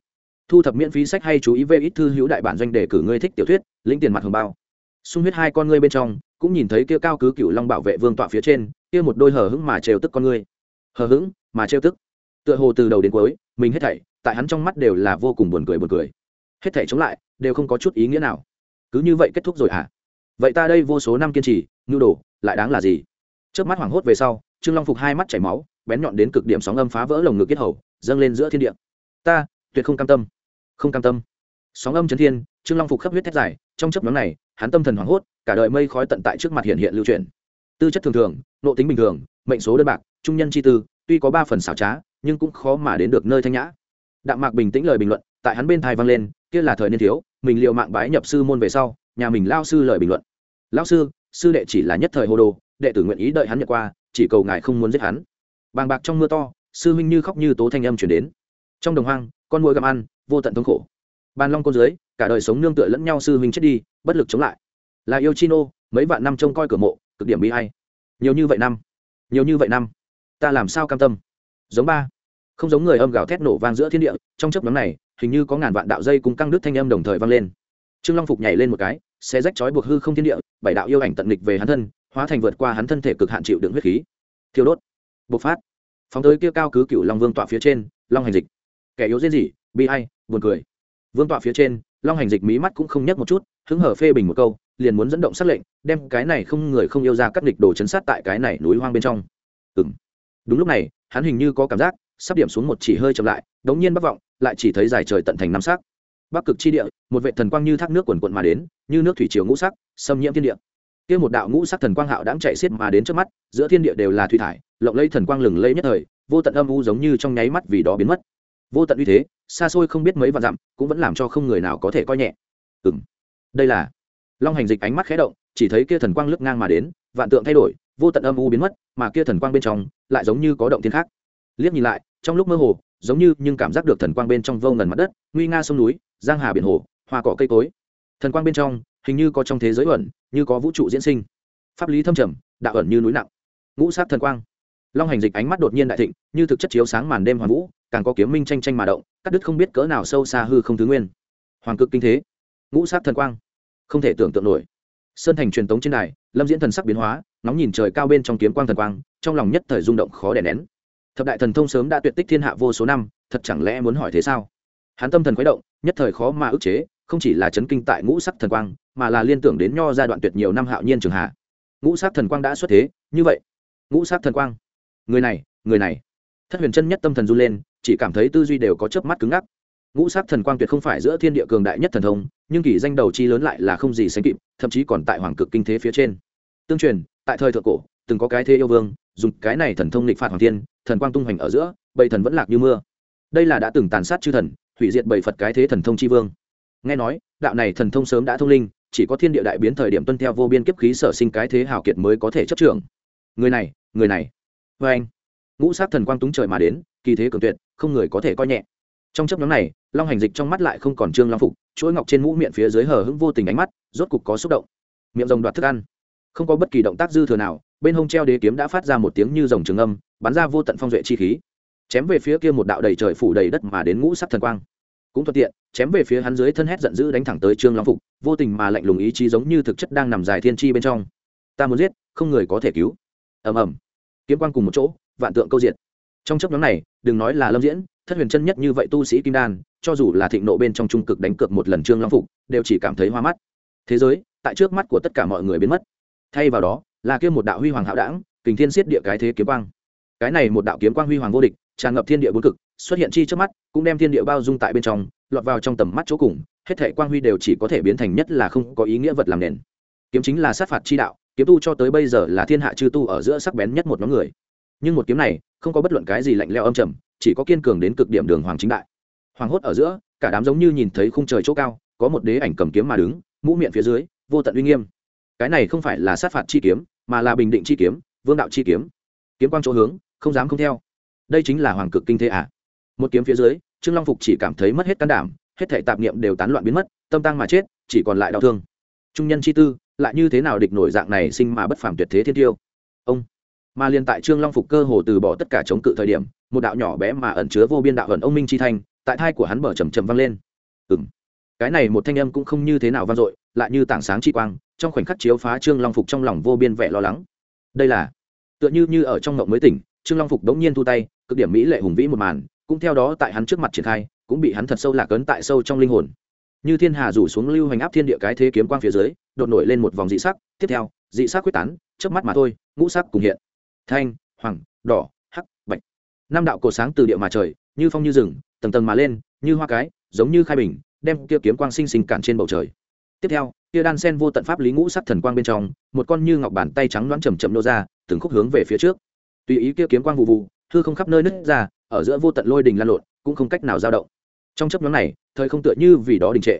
Speaker 1: Thu thập miễn phí sách hay chú ý về ít thư hữu đại bản doanh đề cử ngươi thích tiểu thuyết, lĩnh tiền mặt hồng bao. Sung huyết hai con ngươi bên trong, cũng nhìn thấy kia cao cứ cựu long bảo vệ vương tọa phía trên kia một đôi hờ hững mà trêu tức con ngươi. Hờ hững mà trêu tức. Tựa hồ từ đầu đến cuối, mình hết thảy, tại hắn trong mắt đều là vô cùng buồn cười buồn cười. Hết thảy chống lại, đều không có chút ý nghĩa nào. Cứ như vậy kết thúc rồi hả? Vậy ta đây vô số năm kiên trì, nhu đồ, lại đáng là gì? Trước mắt hoảng hốt về sau, trương long phục hai mắt chảy máu, bén nhọn đến cực điểm sóng âm phá vỡ lồng ngực kết hầu, dâng lên giữa thiên địa. Ta, tuyệt không cam tâm. Không cam tâm. Sóng âm chấn thiên, trương long phục khắp huyết thét dài, trong chấp nhóm này, hắn tâm thần hoảng hốt, cả đời mây khói tận tại trước mặt hiện hiện lưu truyền tư chất thường thường, nộ tính bình thường, mệnh số đơn bạc, trung nhân chi tư, tuy có ba phần xảo trá, nhưng cũng khó mà đến được nơi thanh nhã. Đạm mạc bình tĩnh lời bình luận, tại hắn bên thai vang lên, kia là thời niên thiếu, mình liệu mạng bái nhập sư môn về sau, nhà mình lao sư lời bình luận. Lao sư sư đệ chỉ là nhất thời hồ đồ, đệ tử nguyện ý đợi hắn nhận qua, chỉ cầu ngài không muốn giết hắn. Bàng bạc trong mưa to, sư huynh như khóc như tố thanh âm chuyển đến. Trong đồng hoang, con mồi gặm ăn, vô tận thống khổ. Bàn long con dưới, cả đời sống nương tựa lẫn nhau sư huynh chết đi, bất lực chống lại. Là yêu chino mấy vạn năm trông coi cửa mộ cực điểm bi hay. Nhiều như vậy năm. Nhiều như vậy năm. Ta làm sao cam tâm? Giống ba. Không giống người âm gào thét nổ vang giữa thiên địa, trong chấp nhóm này, hình như có ngàn vạn đạo dây cùng căng đứt thanh âm đồng thời vang lên. Trương long phục nhảy lên một cái xe rách chói buộc hư không thiên địa, bảy đạo yêu ảnh tận nghịch về hắn thân, hóa thành vượt qua hắn thân thể cực hạn chịu đựng huyết khí. Thiêu đốt. Bộc phát. Phóng tới kia cao cứ cựu long vương tọa phía trên, long hành dịch. Kẻ yếu dễ gì, bi hay, buồn cười. Vương tọa phía trên, long hành dịch mí mắt cũng không nhấc một chút, hứng hở phê bình một câu liền muốn dẫn động sát lệnh, đem cái này không người không yêu ra cắt địch đồ chấn sát tại cái này núi hoang bên trong. Ừ đúng lúc này, hắn hình như có cảm giác, sắp điểm xuống một chỉ hơi chậm lại, đống nhiên bắc vọng, lại chỉ thấy dài trời tận thành năm sắc. Bắc cực chi địa, một vệ thần quang như thác nước quần quận mà đến, như nước thủy triều ngũ sắc, xâm nhiễm thiên địa. Kia một đạo ngũ sắc thần quang hạo đãng chạy xiết mà đến trước mắt, giữa thiên địa đều là thủy thải, lộng lẫy thần quang lừng lẫy nhất thời, vô tận âm u giống như trong nháy mắt vì đó biến mất. Vô tận uy thế, xa xôi không biết mấy vạn dặm, cũng vẫn làm cho không người nào có thể coi nhẹ. Ừng đây là long hành dịch ánh mắt khẽ động, chỉ thấy kia thần quang lướt ngang mà đến, vạn tượng thay đổi, vô tận âm u biến mất, mà kia thần quang bên trong lại giống như có động thiên khác. Liếc nhìn lại, trong lúc mơ hồ, giống như nhưng cảm giác được thần quang bên trong vô ngần mặt đất, nguy nga sông núi, giang hà biển hồ, hoa cỏ cây cối. Thần quang bên trong, hình như có trong thế giới ẩn, như có vũ trụ diễn sinh. Pháp lý thâm trầm, đạo ẩn như núi nặng. Ngũ sát thần quang. Long hành dịch ánh mắt đột nhiên đại thịnh, như thực chất chiếu sáng màn đêm hoàn vũ, càng có kiếm minh tranh tranh mà động, cắt đứt không biết cỡ nào sâu xa hư không thứ nguyên. Hoàng cực kinh thế. Ngũ sát thần quang không thể tưởng tượng nổi. Sơn thành truyền tống trên đài, lâm diễn thần sắc biến hóa nóng nhìn trời cao bên trong kiếm quang thần quang, trong lòng nhất thời rung động khó đè nén. Thập đại thần thông sớm đã tuyệt tích thiên hạ vô số năm, thật chẳng lẽ muốn hỏi thế sao? Hắn tâm thần khuấy động, nhất thời khó mà ức chế, không chỉ là chấn kinh tại ngũ sắc thần quang, mà là liên tưởng đến nho giai đoạn tuyệt nhiều năm hạo nhiên trường hạ. Ngũ sắc thần quang đã xuất thế, như vậy, ngũ sắc thần quang. Người này người này. Thất huyền chân nhất tâm thần run lên, chỉ cảm thấy tư duy đều có chớp mắt cứng ngắc ngũ sắc thần quang tuyệt không phải giữa thiên địa cường đại nhất thần thông, nhưng kỳ danh đầu chi lớn lại là không gì sánh kịp, thậm chí còn tại hoàng cực kinh thế phía trên. Tương truyền, tại thời thượng cổ, từng có cái thế yêu vương, dùng cái này thần thông lịch phạt hoàng thiên, thần quang tung hoành ở giữa, bầy thần vẫn lạc như mưa. Đây là đã từng tàn sát chư thần, hủy diệt bầy phật cái thế thần thông chi vương. Nghe nói, đạo này thần thông sớm đã thông linh, chỉ có thiên địa đại biến thời điểm tuân theo vô biên kiếp khí sở sinh cái thế hào kiệt mới có thể chấp trưởng. Người này người này. Vê anh ngũ sát thần quang túng trời mà đến, kỳ thế cường tuyệt, không người có thể coi nhẹ trong chấp nhóm này, long hành dịch trong mắt lại không còn trương long phục, chuỗi ngọc trên mũ miệng phía dưới hờ hững vô tình ánh mắt, rốt cục có xúc động. Miệng rồng đoạt thức ăn. Không có bất kỳ động tác dư thừa nào, bên hông treo đế kiếm đã phát ra một tiếng như rồng trường âm, bắn ra vô tận phong duệ chi khí. Chém về phía kia một đạo đầy trời phủ đầy đất mà đến ngũ sắc thần quang. Cũng thuận tiện, chém về phía hắn dưới thân hét giận dữ đánh thẳng tới trương long phục, vô tình mà lạnh lùng ý chí giống như thực chất đang nằm dài thiên chi bên trong. Ta muốn giết, không người có thể cứu. Ầm ầm. Kiếm quang cùng một chỗ, vạn tượng câu diện trong chấp nhóm này, đừng nói là lâm diễn thất huyền chân nhất như vậy tu sĩ kim đan, cho dù là thịnh nộ bên trong trung cực đánh cược một lần trương long phục, đều chỉ cảm thấy hoa mắt. Thế giới, tại trước mắt của tất cả mọi người biến mất. Thay vào đó, là kia một đạo huy hoàng hạo đảng kình thiên siết địa cái thế kiếm quang. Cái này một đạo kiếm quang huy hoàng vô địch, tràn ngập thiên địa bốn cực, xuất hiện chi trước mắt, cũng đem thiên địa bao dung tại bên trong, lọt vào trong tầm mắt chỗ cùng, hết thể quang huy đều chỉ có thể biến thành nhất là không có ý nghĩa vật làm nền. Kiếm chính là sát phạt chi đạo, kiếm tu cho tới bây giờ là thiên hạ chư tu ở giữa sắc bén nhất một nhóm người. Nhưng một kiếm này, không có bất luận cái gì lạnh leo âm trầm chỉ có kiên cường đến cực điểm đường hoàng chính đại. Hoàng hốt ở giữa, cả đám giống như nhìn thấy khung trời chỗ cao, có một đế ảnh cầm kiếm mà đứng, mũ miệng phía dưới, vô tận uy nghiêm. Cái này không phải là sát phạt chi kiếm, mà là bình định chi kiếm, vương đạo chi kiếm. Kiếm quang chỗ hướng, không dám không theo. Đây chính là hoàng cực kinh thế à? Một kiếm phía dưới, trương long phục chỉ cảm thấy mất hết can đảm, hết thể tạp niệm đều tán loạn biến mất, tâm tăng mà chết, chỉ còn lại đau thương. Trung nhân chi tư, lại như thế nào địch nổi dạng này sinh mà bất phàm tuyệt thế thiên tiêu? Ông mà liên tại trương long phục cơ hồ từ bỏ tất cả chống cự thời điểm, một đạo nhỏ bé mà ẩn chứa vô biên đạo ẩn ông minh chi thanh, tại thai của hắn mở trầm trầm vang lên. Ừng cái này một thanh âm cũng không như thế nào vang dội, lại như tảng sáng chi quang, trong khoảnh khắc chiếu phá trương long phục trong lòng vô biên vẻ lo lắng. Đây là, tựa như như ở trong ngộng mới tỉnh, trương long phục đống nhiên thu tay, cực điểm mỹ lệ hùng vĩ một màn, cũng theo đó tại hắn trước mặt triển khai, cũng bị hắn thật sâu lạc ấn tại sâu trong linh hồn. Như thiên hà rủ xuống lưu hành áp thiên địa cái thế kiếm quang phía dưới, đột nổi lên một vòng dị sắc, tiếp theo, dị sắc quyết tán trước mắt mà thôi, ngũ sắc cùng hiện thanh, hoàng, đỏ, hắc, bạch. Năm đạo cổ sáng từ địa mà trời, như phong như rừng, tầng tầng mà lên, như hoa cái, giống như khai bình, đem kia kiếm quang sinh sinh cản trên bầu trời. Tiếp theo, kia đan sen vô tận pháp lý ngũ sắc thần quang bên trong, một con như ngọc bàn tay trắng đoán chầm chậm nô ra, từng khúc hướng về phía trước. Tùy ý kia kiếm quang vụ vụ, hư không khắp nơi nứt ra, ở giữa vô tận lôi đình lan lộn, cũng không cách nào dao động. Trong chấp nhóm này, thời không tựa như vì đó đình trệ.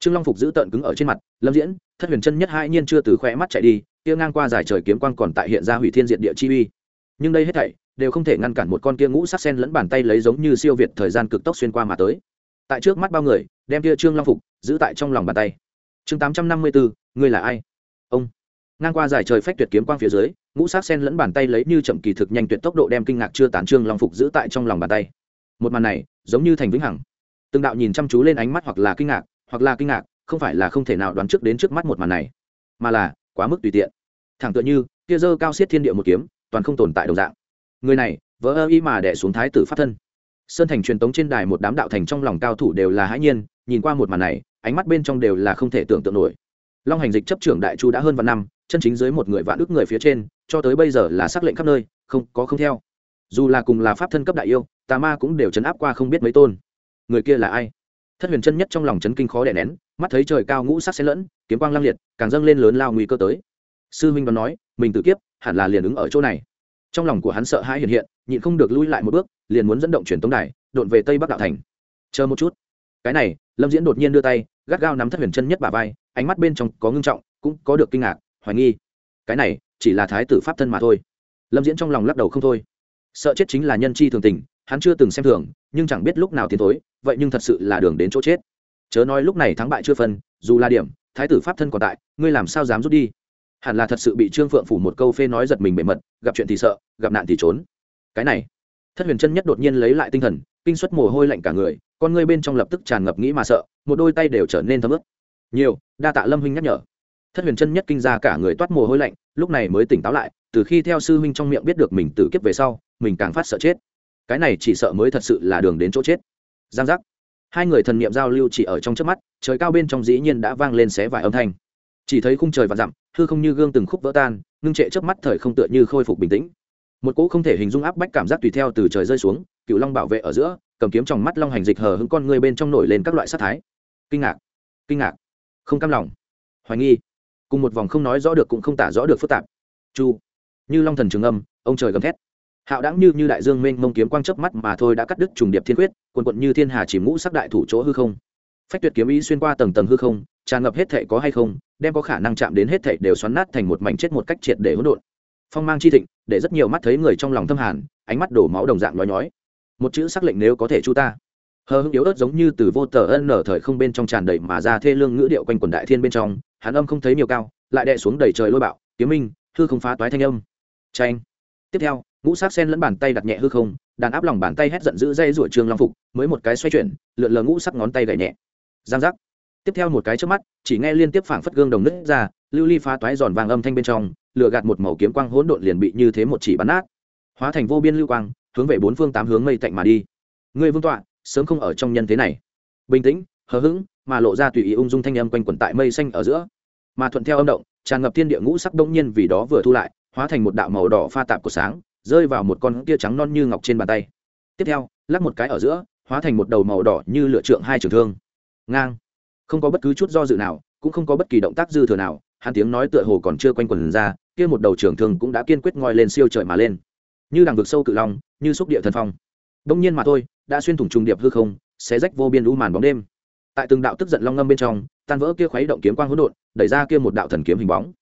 Speaker 1: Trương long phục giữ tận cứng ở trên mặt, lâm diễn, thất huyền chân nhất hai nhiên chưa từ khỏe mắt chạy đi kia ngang qua dài trời kiếm quang còn tại hiện ra hủy thiên diện địa chi uy. Nhưng đây hết thảy đều không thể ngăn cản một con kia ngũ sắc sen lẫn bàn tay lấy giống như siêu việt thời gian cực tốc xuyên qua mà tới. Tại trước mắt bao người, đem kia trương long phục, giữ tại trong lòng bàn tay. Chương tám trăm năm mươi bốn ngươi là ai? Ông. Ngang qua dài trời phách tuyệt kiếm quang phía dưới, ngũ sắc sen lẫn bàn tay lấy như chậm kỳ thực nhanh tuyệt tốc độ đem kinh ngạc chưa tán trương long phục giữ tại trong lòng bàn tay. Một màn này, giống như thành vĩnh hằng. Từng đạo nhìn chăm chú lên ánh mắt hoặc là kinh ngạc, hoặc là kinh ngạc, không phải là không thể nào đoán trước đến trước mắt một màn này, mà là quá mức tùy tiện. Thẳng tựa như, kia dơ cao xiết thiên địa một kiếm, toàn không tồn tại đồng dạng. Người này, vỡ ơ ý mà đẻ xuống thái tử pháp thân. Sơn thành truyền tống trên đài một đám đạo thành trong lòng cao thủ đều là hãi nhiên, nhìn qua một màn này, ánh mắt bên trong đều là không thể tưởng tượng nổi. Long hành dịch chấp trưởng đại chu đã hơn vạn năm, chân chính dưới một người vạn ước người phía trên, cho tới bây giờ là xác lệnh khắp nơi, không, có không theo. Dù là cùng là pháp thân cấp đại yêu, tà ma cũng đều chấn áp qua không biết mấy tôn. Người kia là ai? Thất huyền chân nhất trong lòng chấn kinh khó đè nén mắt thấy trời cao ngũ sắc xen lẫn, kiếm quang lăng liệt, càng dâng lên lớn lao nguy cơ tới. Sư huynh đoán nói, mình tự kiếp, hẳn là liền ứng ở chỗ này. Trong lòng của hắn sợ hãi hiện hiện, nhịn không được lui lại một bước, liền muốn dẫn động truyền tống đài đột về tây bắc đạo thành. Chờ một chút. Cái này, lâm diễn đột nhiên đưa tay, gắt gao nắm thất huyền chân nhất bà vai, ánh mắt bên trong có ngưng trọng, cũng có được kinh ngạc, hoài nghi. Cái này, chỉ là thái tử pháp thân mà thôi. Lâm diễn trong lòng lắc đầu không thôi. Sợ chết chính là nhân chi thường tình, hắn chưa từng xem thường, nhưng chẳng biết lúc nào tiến tối vậy nhưng thật sự là đường đến chỗ chết chớ nói lúc này thắng bại chưa phân, dù là điểm, thái tử pháp thân còn tại, ngươi làm sao dám rút đi? Hẳn là thật sự bị trương phượng phủ một câu phê nói giật mình bề mật, gặp chuyện thì sợ, gặp nạn thì trốn. Cái này, thất huyền chân nhất đột nhiên lấy lại tinh thần, kinh suất mồ hôi lạnh cả người, con ngươi bên trong lập tức tràn ngập nghĩ mà sợ, một đôi tay đều trở nên thấm ướt. Nhiều, đa tạ lâm huynh nhắc nhở. Thất huyền chân nhất kinh ra cả người toát mồ hôi lạnh, lúc này mới tỉnh táo lại, từ khi theo sư huynh trong miệng biết được mình tử kiếp về sau, mình càng phát sợ chết. Cái này chỉ sợ mới thật sự là đường đến chỗ chết. Giang giác hai người thần niệm giao lưu chỉ ở trong trước mắt, trời cao bên trong dĩ nhiên đã vang lên xé vài âm thanh. Chỉ thấy khung trời và dặm, hư không như gương từng khúc vỡ tan, ngưng trệ trước mắt thời không tựa như khôi phục bình tĩnh. Một cỗ không thể hình dung áp bách cảm giác tùy theo từ trời rơi xuống, cựu long bảo vệ ở giữa, cầm kiếm trong mắt long hành dịch hờ hững con người bên trong nổi lên các loại sát thái. Kinh ngạc kinh ngạc, không cam lòng, hoài nghi. Cùng một vòng không nói rõ được cũng không tả rõ được phức tạp. Chu, như long thần trường âm, ông trời gầm thét hạo đáng như như đại dương mênh mông kiếm quang chớp mắt mà thôi đã cắt đứt trùng điệp thiên quyết, quần quận như thiên hà chỉ ngũ sắc đại thủ chỗ hư không. Phách tuyệt kiếm ý xuyên qua tầng tầng hư không, tràn ngập hết thệ có hay không, đem có khả năng chạm đến hết thệ đều xoắn nát thành một mảnh chết một cách triệt để hỗn độn. Phong mang chi thịnh, để rất nhiều mắt thấy người trong lòng thâm hàn, ánh mắt đổ máu đồng dạng nói nhói. Một chữ xác lệnh nếu có thể chu ta. Hờ hững yếu ớt giống như từ vô tờ ân nở thời không bên trong tràn đầy mà ra thê lương ngữ điệu quanh quần đại thiên bên trong, hắn âm không thấy nhiều cao, lại đè xuống đầy trời lôi bạo, kiếm minh thư không phá toái thanh âm. Tranh tiếp theo ngũ sát sen lẫn bàn tay đặt nhẹ hư không, đàn áp lòng bàn tay hét giận dữ dây ruổi trường long phục, mới một cái xoay chuyển, lượn lờ ngũ sắc ngón tay gảy nhẹ. Giang giác. Tiếp theo một cái trước mắt, chỉ nghe liên tiếp phảng phất gương đồng nứt ra, lưu ly phá toái giòn vàng âm thanh bên trong, lửa gạt một màu kiếm quang hỗn độn liền bị như thế một chỉ bắn nát. Hóa thành vô biên lưu quang, hướng về bốn phương tám hướng mây tạnh mà đi. Ngươi vương tọa, sớm không ở trong nhân thế này. Bình tĩnh, hờ hững, mà lộ ra tùy ý ung dung thanh âm quanh quẩn tại mây xanh ở giữa. Mà thuận theo âm động, tràn ngập thiên địa ngũ sắc đông nhiên vì đó vừa thu lại, hóa thành một đạo màu đỏ pha tạp của sáng rơi vào một con kia trắng non như ngọc trên bàn tay. Tiếp theo, lắc một cái ở giữa, hóa thành một đầu màu đỏ như lựa trượng hai trường thương. Ngang. Không có bất cứ chút do dự nào, cũng không có bất kỳ động tác dư thừa nào, hắn tiếng nói tựa hồ còn chưa quanh quần ra, kia một đầu trường thương cũng đã kiên quyết ngoi lên siêu trời mà lên. Như đằng vực sâu cự long, như xúc địa thần phong. Đông nhiên mà thôi, đã xuyên thủng trùng điệp hư không, xé rách vô biên lũ màn bóng đêm. Tại từng đạo tức giận long ngâm bên trong, tan vỡ kia khuấy động kiếm quang hỗn độn, đẩy ra kia một đạo thần kiếm hình bóng.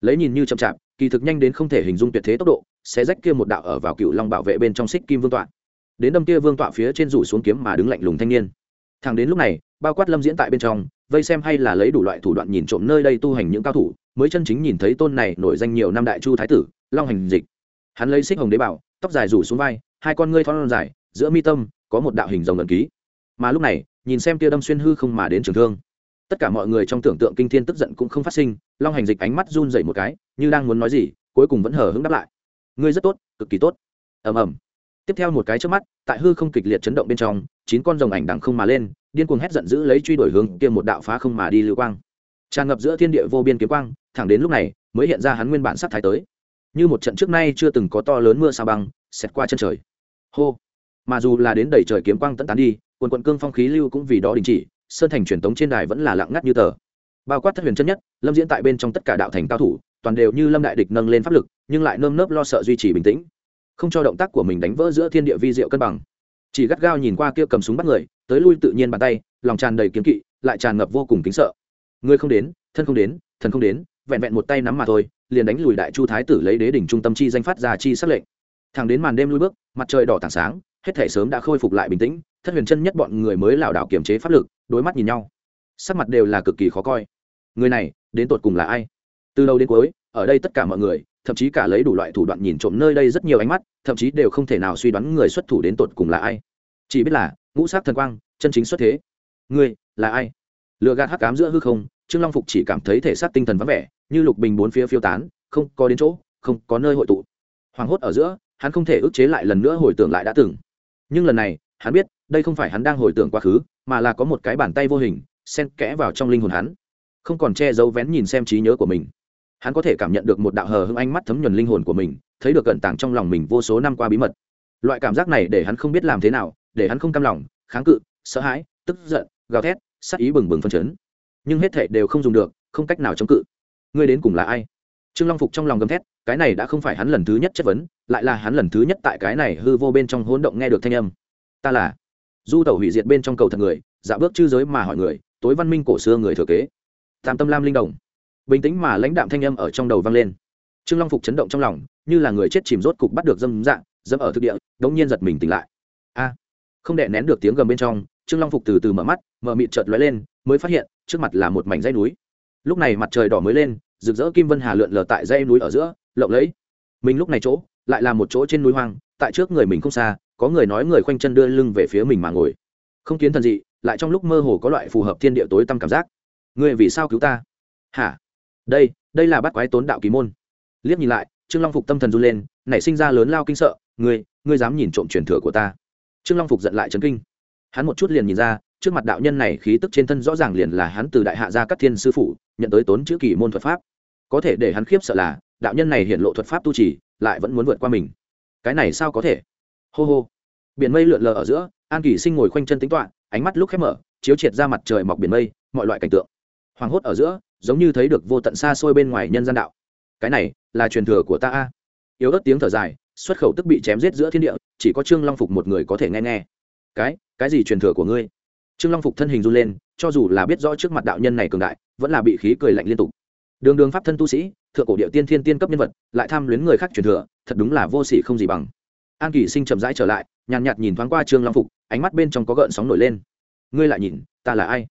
Speaker 1: Lấy nhìn như chậm chạp, kỳ thực nhanh đến không thể hình dung tuyệt thế tốc độ sẽ rách kia một đạo ở vào cựu long bảo vệ bên trong xích kim vương tọa. Đến đâm kia vương tọa phía trên rủ xuống kiếm mà đứng lạnh lùng thanh niên. Thằng đến lúc này, bao quát lâm diễn tại bên trong, vây xem hay là lấy đủ loại thủ đoạn nhìn trộm nơi đây tu hành những cao thủ, mới chân chính nhìn thấy tôn này nổi danh nhiều năm đại chu thái tử, long hành dịch. Hắn lấy xích hồng đế bảo, tóc dài rủ xuống vai, hai con ngươi thon dài, giữa mi tâm có một đạo hình rồng ẩn ký. Mà lúc này, nhìn xem kia đâm xuyên hư không mà đến trường thương, tất cả mọi người trong tưởng tượng kinh thiên tức giận cũng không phát sinh, long hành dịch ánh mắt run dậy một cái, như đang muốn nói gì, cuối cùng vẫn hờ hững đáp lại ngươi rất tốt, cực kỳ tốt. Ầm ầm. Tiếp theo một cái trước mắt, tại hư không kịch liệt chấn động bên trong, chín con rồng ảnh đằng không mà lên, điên cuồng hét giận dữ lấy truy đuổi hướng kia một đạo phá không mà đi lưu quang. Tràn ngập giữa thiên địa vô biên kiếm quang, thẳng đến lúc này, mới hiện ra hắn nguyên bản sắc thái tới. Như một trận trước nay chưa từng có to lớn mưa sao băng, xẹt qua chân trời. Hô. Mà dù là đến đầy trời kiếm quang tận tán đi, quần quận cương phong khí lưu cũng vì đó đình chỉ, sơn thành truyền tống trên đài vẫn là lặng ngắt như tờ. Bao quát thất huyền chân nhất, lâm diễn tại bên trong tất cả đạo thành cao thủ toàn đều như lâm đại địch nâng lên pháp lực, nhưng lại nơm nớp lo sợ duy trì bình tĩnh. Không cho động tác của mình đánh vỡ giữa thiên địa vi diệu cân bằng. Chỉ gắt gao nhìn qua kia cầm súng bắt người, tới lui tự nhiên bàn tay, lòng tràn đầy kiếm kỵ, lại tràn ngập vô cùng kính sợ. Người không đến, thân không đến, thần không đến, vẹn vẹn một tay nắm mà thôi, liền đánh lùi đại chu thái tử lấy đế đỉnh trung tâm chi danh phát ra chi sắc lệnh. Thẳng đến màn đêm lui bước, mặt trời đỏ tảng sáng, hết thể sớm đã khôi phục lại bình tĩnh, thất huyền chân nhất bọn người mới lảo đảo kiềm chế pháp lực, đối mắt nhìn nhau. Sắc mặt đều là cực kỳ khó coi. Người này, đến tột cùng là ai? Từ đầu đến cuối, ở đây tất cả mọi người, thậm chí cả lấy đủ loại thủ đoạn nhìn trộm nơi đây rất nhiều ánh mắt, thậm chí đều không thể nào suy đoán người xuất thủ đến tột cùng là ai. Chỉ biết là, ngũ sát thần quang, chân chính xuất thế. Ngươi, là ai? Lựa gạt hắc cám giữa hư không, trương long phục chỉ cảm thấy thể xác tinh thần vắng vẻ, như lục bình bốn phía phiêu tán, không có đến chỗ, không có nơi hội tụ. Hoảng hốt ở giữa, hắn không thể ức chế lại lần nữa hồi tưởng lại đã từng. Nhưng lần này, hắn biết, đây không phải hắn đang hồi tưởng quá khứ, mà là có một cái bàn tay vô hình, xen kẽ vào trong linh hồn hắn. Không còn che giấu vén nhìn xem trí nhớ của mình hắn có thể cảm nhận được một đạo hờ hững ánh mắt thấm nhuần linh hồn của mình, thấy được cẩn tàng trong lòng mình vô số năm qua bí mật. Loại cảm giác này để hắn không biết làm thế nào, để hắn không cam lòng, kháng cự, sợ hãi, tức giận, gào thét sắc ý bừng bừng phân chấn. Nhưng hết thệ đều không dùng được, không cách nào chống cự. Ngươi đến cùng là ai? Trương long phục trong lòng gầm thét, cái này đã không phải hắn lần thứ nhất chất vấn, lại là hắn lần thứ nhất tại cái này hư vô bên trong hỗn động nghe được thanh âm. Ta là du tẩu hủy diệt bên trong cầu thật người dạ bước chư giới mà hỏi người, tối văn minh cổ xưa người thừa kế. Tam tâm lam linh đồng bình tĩnh mà lãnh đạm thanh âm ở trong đầu vang lên. Trương long phục chấn động trong lòng, như là người chết chìm rốt cục bắt được dâm dạng dâm ở thực địa, đống nhiên giật mình tỉnh lại. A! Không đè nén được tiếng gầm bên trong, trương long phục từ từ mở mắt, mở mịt chợt lóe lên, mới phát hiện, trước mặt là một mảnh dãy núi. Lúc này mặt trời đỏ mới lên, rực rỡ kim vân hà lượn lờ tại dãy núi ở giữa, lộng lẫy. Mình lúc này chỗ, lại là một chỗ trên núi hoang, tại trước người mình không xa, có người nói người khoanh chân đưa lưng về phía mình mà ngồi. Không kiến thần dị, lại trong lúc mơ hồ có loại phù hợp thiên địa tối tăm cảm giác. Ngươi vì sao cứu ta? Hả? Đây đây là bắt quái tốn đạo kỳ môn. Liếc nhìn lại, trương long phục tâm thần run lên, nảy sinh ra lớn lao kinh sợ, ngươi ngươi dám nhìn trộm truyền thừa của ta? Trương long phục giận lại chấn kinh. Hắn một chút liền nhìn ra, trước mặt đạo nhân này khí tức trên thân rõ ràng liền là hắn từ đại hạ gia các thiên sư phụ nhận tới tốn chữ kỳ môn thuật pháp. Có thể để hắn khiếp sợ là, đạo nhân này hiện lộ thuật pháp tu trì, lại vẫn muốn vượt qua mình. Cái này sao có thể? Hô hô. Biển mây lượn lờ ở giữa, an kỳ sinh ngồi khoanh chân tính toạ ánh mắt lúc khép mở, chiếu triệt ra mặt trời mọc biển mây, mọi loại cảnh tượng. Hoàng hốt ở giữa giống như thấy được vô tận xa xôi bên ngoài nhân gian đạo. Cái này là truyền thừa của ta a. Yếu ớt tiếng thở dài, xuất khẩu tức bị chém giết giữa thiên địa, chỉ có trương long phục một người có thể nghe nghe. Cái cái gì truyền thừa của ngươi? Trương long phục thân hình run lên, cho dù là biết rõ trước mặt đạo nhân này cường đại, vẫn là bị khí cười lạnh liên tục. Đường đường pháp thân tu sĩ, thượng cổ điệu tiên thiên tiên cấp nhân vật, lại tham luyến người khác truyền thừa, thật đúng là vô sỉ không gì bằng. An kỷ sinh chậm rãi trở lại, nhàn nhạt nhìn thoáng qua trương long phục, ánh mắt bên trong có gợn sóng nổi lên. Ngươi lại nhìn, ta là ai?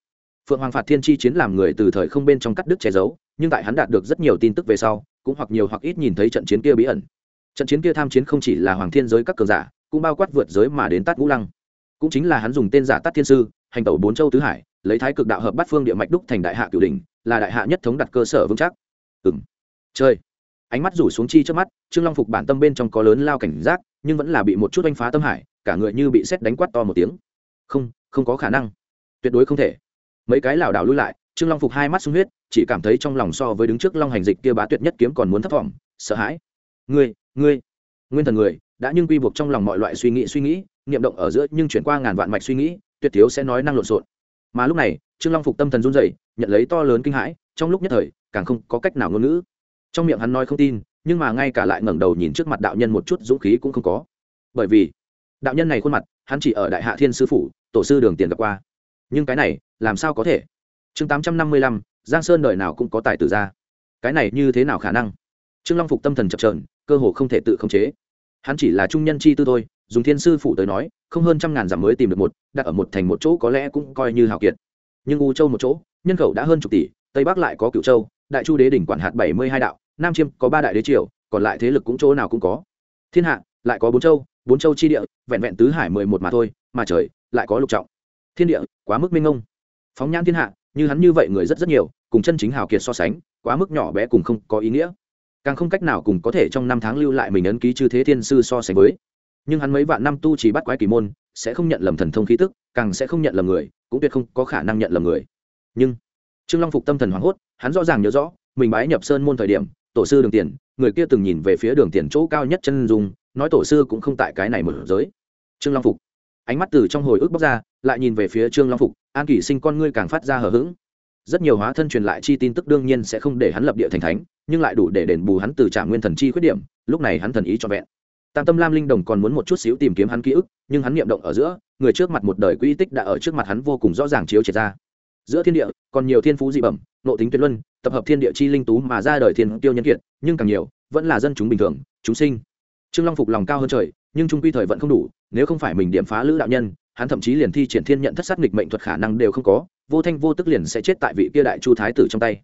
Speaker 1: Phượng hoàng phạt thiên chi chiến làm người từ thời không bên trong cắt đứt che giấu, nhưng tại hắn đạt được rất nhiều tin tức về sau, cũng hoặc nhiều hoặc ít nhìn thấy trận chiến kia bí ẩn. Trận chiến kia tham chiến không chỉ là hoàng thiên giới các cường giả, cũng bao quát vượt giới mà đến tát ngũ lăng. Cũng chính là hắn dùng tên giả tát thiên sư, hành tẩu bốn châu tứ hải, lấy thái cực đạo hợp bát phương địa mạch đúc thành đại hạ cửu đình là đại hạ nhất thống đặt cơ sở vững chắc. Ừ m chơi. Ánh mắt rủ xuống chi trước mắt, trương long phục bản tâm bên trong có lớn lao cảnh giác, nhưng vẫn là bị một chút oanh phá tâm hải, cả người như bị xét đánh quát to một tiếng. Không không có khả năng. Tuyệt đối không thể mấy cái lảo đảo lui lại trương long phục hai mắt sung huyết chỉ cảm thấy trong lòng so với đứng trước long hành dịch kia bá tuyệt nhất kiếm còn muốn thấp thỏm sợ hãi. Ngươi ngươi nguyên thần người đã nhưng quy buộc trong lòng mọi loại suy nghĩ suy nghĩ niệm động ở giữa nhưng chuyển qua ngàn vạn mạch suy nghĩ tuyệt thiếu sẽ nói năng lộn xộn. Mà lúc này trương long phục tâm thần run rẩy, nhận lấy to lớn kinh hãi trong lúc nhất thời càng không có cách nào ngôn ngữ. Trong miệng hắn nói không tin nhưng mà ngay cả lại ngẩng đầu nhìn trước mặt đạo nhân một chút dũng khí cũng không có. Bởi vì đạo nhân này khuôn mặt hắn chỉ ở đại hạ thiên sư phủ tổ sư đường tiền gặp qua nhưng cái này, làm sao có thể? Chương tám trăm năm mươi lăm, giang sơn đời nào cũng có tài tử ra. Cái này như thế nào khả năng? Trương long phục tâm thần chập trờn cơ hồ không thể tự khống chế. Hắn chỉ là trung nhân chi tư thôi, dùng thiên sư phụ tới nói, không hơn trăm ngàn dặm mới tìm được một, đặt ở một thành một chỗ có lẽ cũng coi như hào kiệt. Nhưng u châu một chỗ, nhân khẩu đã hơn chục tỷ, tây bắc lại có cửu châu, đại chu đế đỉnh quản hạt bảy mươi hai đạo, nam chiêm có ba đại đế triều, còn lại thế lực cũng chỗ nào cũng có. Thiên hạ, lại có bốn châu bốn châu chi địa, vẹn vẹn tứ hải mười một mà thôi, mà trời, lại có lục trọng thiên địa, quá mức minh ngông phóng nhãn thiên hạ, như hắn như vậy người rất rất nhiều, cùng chân chính hào kiệt so sánh, quá mức nhỏ bé cùng không có ý nghĩa. Càng không cách nào cùng có thể trong năm tháng lưu lại mình ấn ký chư thế thiên sư so sánh với. Nhưng hắn mấy vạn năm tu chỉ bắt quái kỳ môn, sẽ không nhận lầm thần thông khí tức, càng sẽ không nhận lầm người, cũng tuyệt không có khả năng nhận lầm người. Nhưng, trương long phục tâm thần hoảng hốt, hắn rõ ràng nhớ rõ, mình bái nhập sơn môn thời điểm, tổ sư đường tiền, người kia từng nhìn về phía đường tiền chỗ cao nhất chân dung, nói tổ sư cũng không tại cái này mở giới. Trương long phục ánh mắt từ trong hồi ức bóc ra, lại nhìn về phía trương long phục, an kỷ sinh con ngươi càng phát ra hờ hững. Rất nhiều hóa thân truyền lại chi tin tức đương nhiên sẽ không để hắn lập địa thành thánh, nhưng lại đủ để đền bù hắn từ trả nguyên thần chi khuyết điểm, lúc này hắn thần ý cho vẹn. Tam tâm lam linh đồng còn muốn một chút xíu tìm kiếm hắn ký ức, nhưng hắn niệm động ở giữa, người trước mặt một đời quỹ tích đã ở trước mặt hắn vô cùng rõ ràng chiếu triệt ra. Giữa thiên địa, còn nhiều thiên phú dị bẩm, nộ tính tuyệt luân, tập hợp thiên địa chi linh tú mà ra đời thiên tiêu nhân kiệt, nhưng càng nhiều, vẫn là dân chúng bình thường, chúng sinh. Trương long phục lòng cao hơn trời nhưng trung quy thời vẫn không đủ, nếu không phải mình điểm phá lữ đạo nhân, hắn thậm chí liền thi triển thiên nhận thất sát nghịch mệnh thuật khả năng đều không có, vô thanh vô tức liền sẽ chết tại vị kia đại chu thái tử trong tay.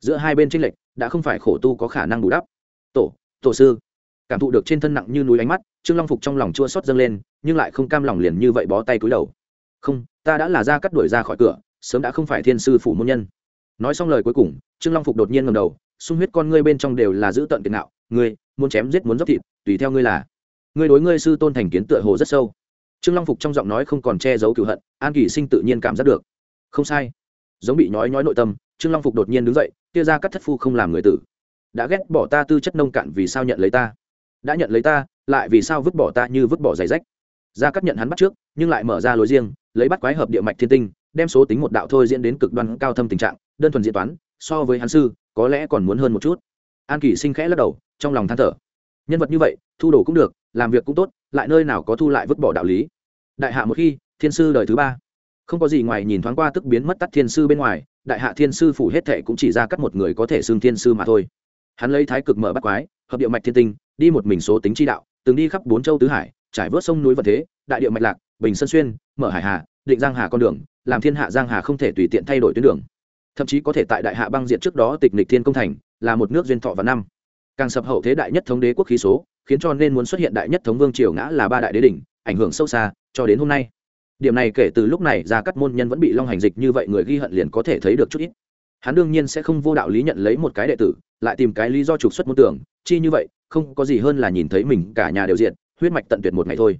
Speaker 1: Giữa hai bên tranh lệch, đã không phải khổ tu có khả năng bù đắp. Tổ tổ sư. Cảm thụ được trên thân nặng như núi ánh mắt, trương long phục trong lòng chua xót dâng lên, nhưng lại không cam lòng liền như vậy bó tay cúi đầu. Không, ta đã là ra cắt đuổi ra khỏi cửa, sớm đã không phải thiên sư phủ môn nhân. Nói xong lời cuối cùng, trương long phục đột nhiên ngầm đầu, sung huyết con ngươi bên trong đều là giữ tận tiền nạo ngươi, muốn chém giết muốn dốc thịt, tùy theo ngươi là ngươi đối ngươi sư tôn thành kiến tựa hồ rất sâu. Trương long phục trong giọng nói không còn che giấu cựu hận, an kỳ sinh tự nhiên cảm giác được. Không sai. Giống bị nhói nhói nội tâm, trương long phục đột nhiên đứng dậy, kia ra cắt thất phu không làm người tử. Đã ghét bỏ ta tư chất nông cạn vì sao nhận lấy ta? Đã nhận lấy ta, lại vì sao vứt bỏ ta như vứt bỏ giày rách? Gia cắt nhận hắn bắt trước, nhưng lại mở ra lối riêng, lấy bắt quái hợp địa mạch thiên tinh, đem số tính một đạo thôi diễn đến cực đoan cao thâm tình trạng, đơn thuần diễn toán, so với hắn sư, có lẽ còn muốn hơn một chút. An Kỳ sinh khẽ lắc đầu, trong lòng than thở. Nhân vật như vậy, thu đồ cũng được làm việc cũng tốt, lại nơi nào có thu lại vứt bỏ đạo lý. Đại hạ một khi, thiên sư đời thứ ba. Không có gì ngoài nhìn thoáng qua tức biến mất tắt thiên sư bên ngoài, đại hạ thiên sư phủ hết thệ cũng chỉ ra cắt một người có thể xưng thiên sư mà thôi. Hắn lấy thái cực mở bắt quái, hợp địa mạch thiên tinh, đi một mình số tính chi đạo, từng đi khắp bốn châu tứ hải, trải vớt sông núi vật thế, đại địa mạch lạc, bình sơn xuyên, mở hải hà, định giang hà con đường, làm thiên hạ giang hà không thể tùy tiện thay đổi tuyến đường. Thậm chí có thể tại đại hạ băng diện trước đó tịch nịch thiên công thành, là một nước duyên thọ và năm. Càng sập hậu thế đại nhất thống đế quốc khí số khiến cho nên muốn xuất hiện đại nhất thống vương triều ngã là ba đại đế đỉnh, ảnh hưởng sâu xa, cho đến hôm nay. Điểm này kể từ lúc này ra các môn nhân vẫn bị long hành dịch như vậy người ghi hận liền có thể thấy được chút ít. Hắn đương nhiên sẽ không vô đạo lý nhận lấy một cái đệ tử, lại tìm cái lý do trục xuất môn tưởng, chi như vậy, không có gì hơn là nhìn thấy mình cả nhà đều diện huyết mạch tận tuyệt một ngày thôi.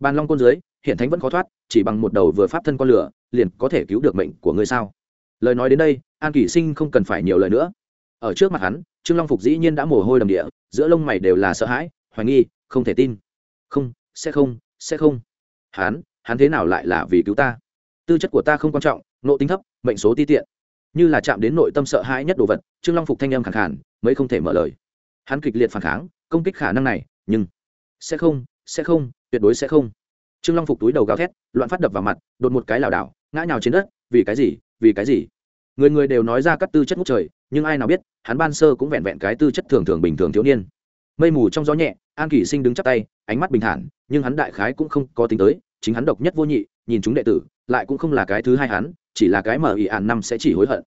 Speaker 1: Bàn long côn dưới, hiện thánh vẫn khó thoát, chỉ bằng một đầu vừa pháp thân con lửa, liền có thể cứu được mệnh của ngươi sao? Lời nói đến đây, an kỷ sinh không cần phải nhiều lời nữa. Ở trước mặt hắn, trương long phục dĩ nhiên đã mồ hôi đầm địa, giữa lông mày đều là sợ hãi hoài nghi, không thể tin. Không, sẽ không sẽ không. Hắn hắn thế nào lại là vì cứu ta? Tư chất của ta không quan trọng nộ tính thấp, mệnh số ti tiện. Như là chạm đến nội tâm sợ hãi nhất đồ vật, trương long phục thanh âm khẳng khản mới không thể mở lời. Hắn kịch liệt phản kháng, công kích khả năng này, nhưng sẽ không sẽ không, tuyệt đối sẽ không. Trương long phục túi đầu gào thét, loạn phát đập vào mặt, đột một cái lảo đảo, ngã nhào trên đất, vì cái gì, vì cái gì? Người người đều nói ra các tư chất ngút trời, nhưng ai nào biết, hắn ban sơ cũng vẹn vẹn cái tư chất thường thường bình thường thiếu niên mây mù trong gió nhẹ, an kỷ sinh đứng chắp tay, ánh mắt bình thản, nhưng hắn đại khái cũng không có tính tới, chính hắn độc nhất vô nhị, nhìn chúng đệ tử, lại cũng không là cái thứ hai hắn, chỉ là cái mở ỉ ạn năm sẽ chỉ hối hận.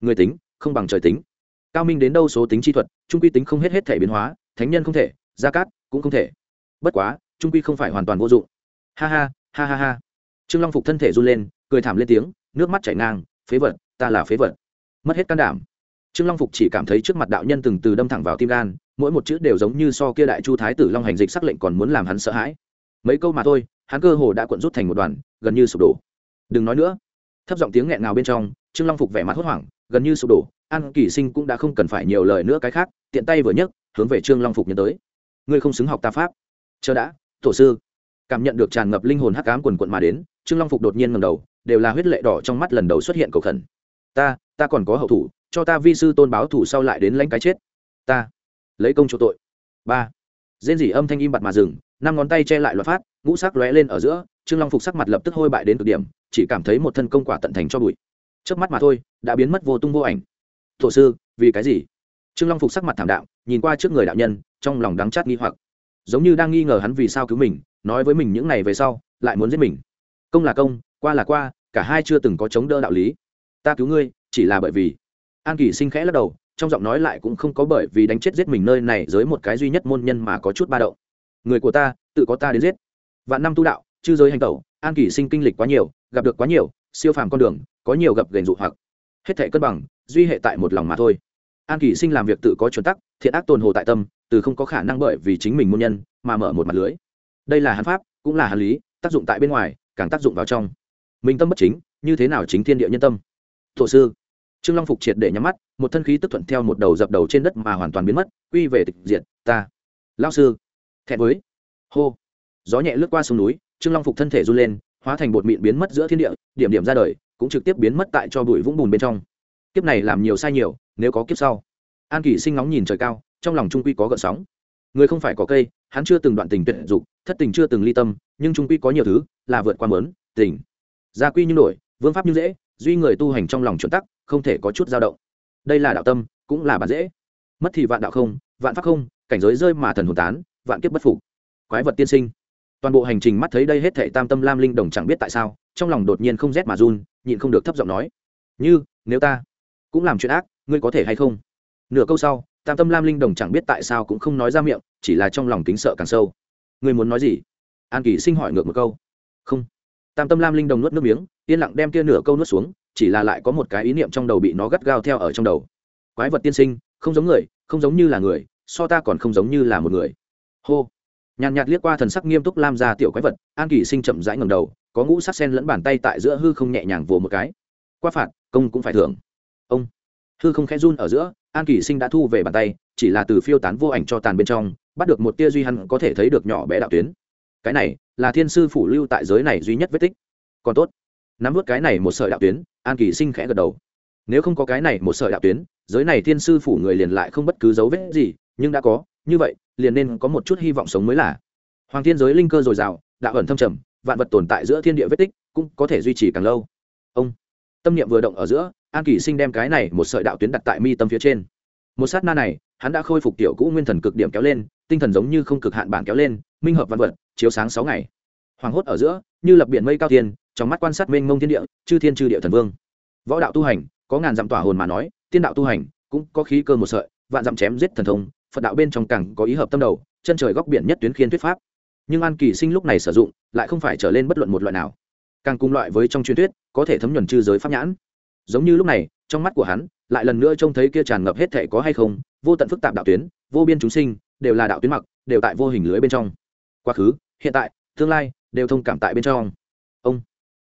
Speaker 1: Người tính, không bằng trời tính. Cao minh đến đâu số tính chi thuật, trung quy tính không hết hết thể biến hóa, thánh nhân không thể, gia cát cũng không thể. Bất quá, trung quy không phải hoàn toàn vô dụng. Ha ha ha ha ha. Trương long phục thân thể run lên, cười thảm lên tiếng, nước mắt chảy ngang, phế vật, ta là phế vật. Mất hết can đảm. Trương long phục chỉ cảm thấy trước mặt đạo nhân từng từ đâm thẳng vào tim gan mỗi một chữ đều giống như so kia đại chu thái tử long hành dịch sắc lệnh còn muốn làm hắn sợ hãi. Mấy câu mà thôi, hắn cơ hồ đã cuộn rút thành một đoàn, gần như sụp đổ. Đừng nói nữa. Thấp giọng tiếng nghẹn ngào bên trong, trương long phục vẻ mặt hốt hoảng, gần như sụp đổ, an kỳ sinh cũng đã không cần phải nhiều lời nữa cái khác, tiện tay vừa nhấc, hướng về trương long phục nhớ tới. Ngươi không xứng học ta pháp. Chờ đã, tổ sư. Cảm nhận được tràn ngập linh hồn hắc ám quần quận mà đến, trương long phục đột nhiên ngầm đầu, đều là huyết lệ đỏ trong mắt lần đầu xuất hiện cầu khẩn. Ta ta còn có hậu thủ, cho ta vi sư tôn báo thủ sau lại đến lãnh cái chết. Ta lấy công chỗ tội. Ba. Rên rỉ âm thanh im bặt mà dừng, năm ngón tay che lại loạt phát ngũ sắc lóe lên ở giữa, trương long phục sắc mặt lập tức hôi bại đến cực điểm, chỉ cảm thấy một thân công quả tận thành cho bụi. Trước mắt mà thôi, đã biến mất vô tung vô ảnh. Tổ sư, vì cái gì? Trương long phục sắc mặt thảm đạo nhìn qua trước người đạo nhân, trong lòng đắng chát nghi hoặc. Giống như đang nghi ngờ hắn vì sao cứu mình, nói với mình những ngày về sau, lại muốn giết mình. Công là công, qua là qua, cả hai chưa từng có chống đỡ đạo lý. Ta cứu ngươi, chỉ là bởi vì. An kỳ sinh khẽ lắc đầu trong giọng nói lại cũng không có bởi vì đánh chết giết mình nơi này dưới một cái duy nhất môn nhân mà có chút ba động. Người của ta, tự có ta đến giết. Vạn năm tu đạo, chư giới hành tẩu, an kỳ sinh kinh lịch quá nhiều, gặp được quá nhiều, siêu phàm con đường, có nhiều gặp gành dụ hoặc. Hết thể cân bằng, duy hệ tại một lòng mà thôi. An kỳ sinh làm việc tự có chuẩn tắc, thiện ác tồn hồ tại tâm, từ không có khả năng bởi vì chính mình môn nhân mà mở một mặt lưới. Đây là hắn pháp, cũng là hắn lý, tác dụng tại bên ngoài, càng tác dụng vào trong. Minh tâm bất chính, như thế nào chính thiên địa nhân tâm? Thổ sư trương long phục triệt để nhắm mắt một thân khí tức thuận theo một đầu dập đầu trên đất mà hoàn toàn biến mất quy về tịch diệt ta. Lao sư. Thẹn với. Hô. Gió nhẹ lướt qua sông núi trương long phục thân thể run lên hóa thành bột mịn biến mất giữa thiên địa điểm điểm ra đời cũng trực tiếp biến mất tại cho bụi vũng bùn bên trong. Kiếp này làm nhiều sai nhiều nếu có kiếp sau. An kỷ sinh ngóng nhìn trời cao trong lòng trung quy có gợn sóng. Người không phải có cây hắn chưa từng đoạn tình tuyệt dục thất tình chưa từng ly tâm nhưng trung quy có nhiều thứ là vượt qua mớn tình. Gia quy như nổi, vương pháp như dễ duy người tu hành trong lòng chuẩn tắc không thể có chút dao động. Đây là đạo tâm, cũng là bản dễ. Mất thì vạn đạo không, vạn pháp không, cảnh giới rơi mà thần hồn tán, vạn kiếp bất phục. Quái vật tiên sinh. Toàn bộ hành trình mắt thấy đây hết thệ tam tâm lam linh đồng chẳng biết tại sao, trong lòng đột nhiên không rét mà run, nhịn không được thấp giọng nói. Như, nếu ta cũng làm chuyện ác, ngươi có thể hay không? Nửa câu sau, tam tâm lam linh đồng chẳng biết tại sao cũng không nói ra miệng, chỉ là trong lòng kính sợ càng sâu. Ngươi muốn nói gì? An kỳ sinh hỏi ngược một câu. Không tam tâm lam linh đồng nuốt nước miếng, yên lặng đem kia nửa câu nuốt xuống, chỉ là lại có một cái ý niệm trong đầu bị nó gắt gao theo ở trong đầu. Quái vật tiên sinh, không giống người, không giống như là người, so ta còn không giống như là một người. Hô. Nhàn nhạt liếc qua thần sắc nghiêm túc lam ra tiểu quái vật, an kỳ sinh chậm rãi ngầm đầu, có ngũ sắc sen lẫn bàn tay tại giữa hư không nhẹ nhàng vồ một cái. Qua phạt, công cũng phải thưởng. Ông. Hư không khẽ run ở giữa, an kỳ sinh đã thu về bàn tay, chỉ là từ phiêu tán vô ảnh cho tàn bên trong, bắt được một tia duy hắn có thể thấy được nhỏ bé đạo tuyến. Cái này là thiên sư phủ lưu tại giới này duy nhất vết tích. Còn tốt, nắm vớt cái này một sợi đạo tuyến, an kỳ sinh khẽ gật đầu. Nếu không có cái này một sợi đạo tuyến, giới này thiên sư phủ người liền lại không bất cứ dấu vết gì, nhưng đã có, như vậy, liền nên có một chút hy vọng sống mới là. Hoàng thiên giới linh cơ dồi dào, đạo ẩn thâm trầm, vạn vật tồn tại giữa thiên địa vết tích cũng có thể duy trì càng lâu. Ông, tâm niệm vừa động ở giữa, an kỳ sinh đem cái này một sợi đạo tuyến đặt tại mi tâm phía trên. Một sát na này, hắn đã khôi phục tiểu cũ nguyên thần cực điểm kéo lên, tinh thần giống như không cực hạn bản kéo lên minh hợp văn vật, chiếu sáng sáu ngày. Hoàng hốt ở giữa, như lập biển mây cao tiên trong mắt quan sát mênh mông thiên địa, chư thiên chư địa thần vương. Võ đạo tu hành, có ngàn dặm tỏa hồn mà nói, tiên đạo tu hành, cũng có khí cơ một sợi, vạn dặm chém giết thần thông, phật đạo bên trong cẳng có ý hợp tâm đầu, chân trời góc biển nhất tuyến khiên thuyết pháp. Nhưng an kỳ sinh lúc này sử dụng, lại không phải trở lên bất luận một loại nào. Càng cùng loại với trong truyền thuyết, có thể thấm nhuần chư giới pháp nhãn. Giống như lúc này, trong mắt của hắn, lại lần nữa trông thấy kia tràn ngập hết thể có hay không, vô tận phức tạp đạo tuyến, vô biên chúng sinh, đều là đạo tuyến mặc, đều tại vô hình lưới bên trong quá khứ, hiện tại, tương lai, đều thông cảm tại bên trong. Ông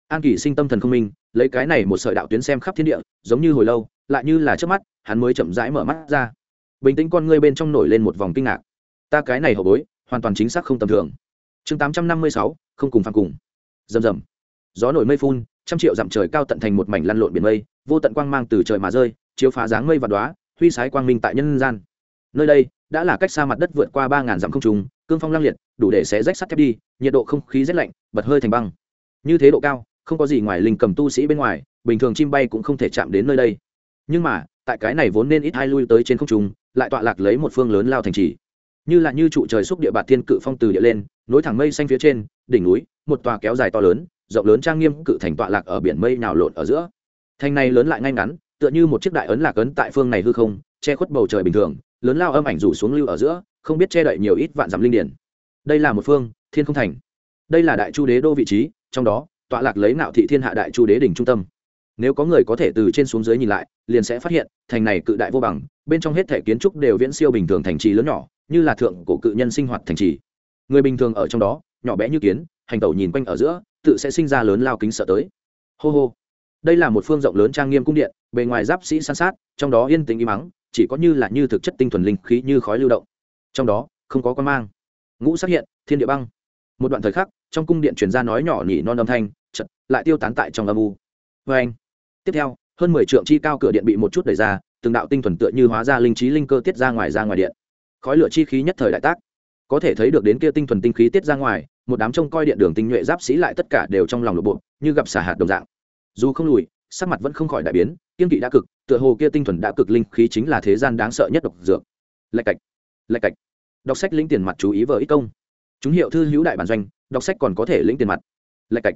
Speaker 1: an kỳ sinh tâm thần không minh, lấy cái này một sợi đạo tuyến xem khắp thiên địa, giống như hồi lâu, lại như là trước mắt, hắn mới chậm rãi mở mắt ra. Bình tĩnh con ngươi bên trong nổi lên một vòng kinh ngạc. Ta cái này hậu bối, hoàn toàn chính xác không tầm thường. Chương tám trăm năm mươi sáu, không cùng phàm cùng. Rầm rầm. Gió nổi mây phun, trăm triệu dặm trời cao tận thành một mảnh lăn lộn biển mây, vô tận quang mang từ trời mà rơi, chiếu phá dáng mây và đoá huy sái quang minh tại nhân gian. Nơi đây, đã là cách xa mặt đất vượt qua ba ngàn dặm không trùng cương phong lang liệt, đủ để xé rách sắt thép đi, nhiệt độ không khí rét lạnh, bật hơi thành băng. Như thế độ cao, không có gì ngoài linh cầm tu sĩ bên ngoài, bình thường chim bay cũng không thể chạm đến nơi đây. Nhưng mà, tại cái này vốn nên ít hai lui tới trên không trung, lại tọa lạc lấy một phương lớn lao thành trì. Như là như trụ trời xúc địa bạt thiên cự phong từ địa lên, nối thẳng mây xanh phía trên, đỉnh núi, một tòa kéo dài to lớn, rộng lớn trang nghiêm cự thành tọa lạc ở biển mây nào lộn ở giữa. Thành này lớn lại ngay ngắn, tựa như một chiếc đại ấn lạc ấn tại phương này hư không, che khuất bầu trời bình thường, lớn lao âm ảnh rủ xuống lưu ở giữa không biết che đậy nhiều ít vạn dặm linh điển. Đây là một phương, thiên không thành. Đây là đại chu đế đô vị trí, trong đó, tọa lạc lấy nạo thị thiên hạ đại chu đế đỉnh trung tâm. Nếu có người có thể từ trên xuống dưới nhìn lại, liền sẽ phát hiện, thành này cự đại vô bằng, bên trong hết thể kiến trúc đều viễn siêu bình thường thành trì lớn nhỏ, như là thượng cổ cự nhân sinh hoạt thành trì. Người bình thường ở trong đó, nhỏ bé như kiến, hành tẩu nhìn quanh ở giữa, tự sẽ sinh ra lớn lao kính sợ tới. Hô hô. Đây là một phương rộng lớn trang nghiêm cung điện, bề ngoài giáp sĩ san sát, trong đó yên tĩnh im mắng, chỉ có như là như thực chất tinh thuần linh khí như khói lưu động trong đó không có quan mang. Ngũ xác hiện, thiên địa băng. Một đoạn thời khắc, trong cung điện chuyển ra nói nhỏ nhỉ non âm thanh chật lại tiêu tán tại trong âm u. Vê anh, tiếp theo, hơn mười trượng chi cao cửa điện bị một chút đẩy ra, từng đạo tinh thuần tựa như hóa ra linh trí linh cơ tiết ra ngoài ra ngoài điện. Khói lửa chi khí nhất thời đại tác. Có thể thấy được đến kia tinh thuần tinh khí tiết ra ngoài, một đám trông coi điện đường tinh nhuệ giáp sĩ lại tất cả đều trong lòng lộp bộ như gặp xả hạt đồng dạng. Dù không lùi, sắc mặt vẫn không khỏi đại biến, kiên kỵ đã cực, tựa hồ kia tinh thuần đã cực linh khí chính là thế gian đáng sợ nhất độc dược. Lạch cạch lạch cạch đọc sách lĩnh tiền mặt chú ý vợ ít công. Chúng hiệu thư hữu đại bản doanh, đọc sách còn có thể lĩnh tiền mặt. Lạch cạch.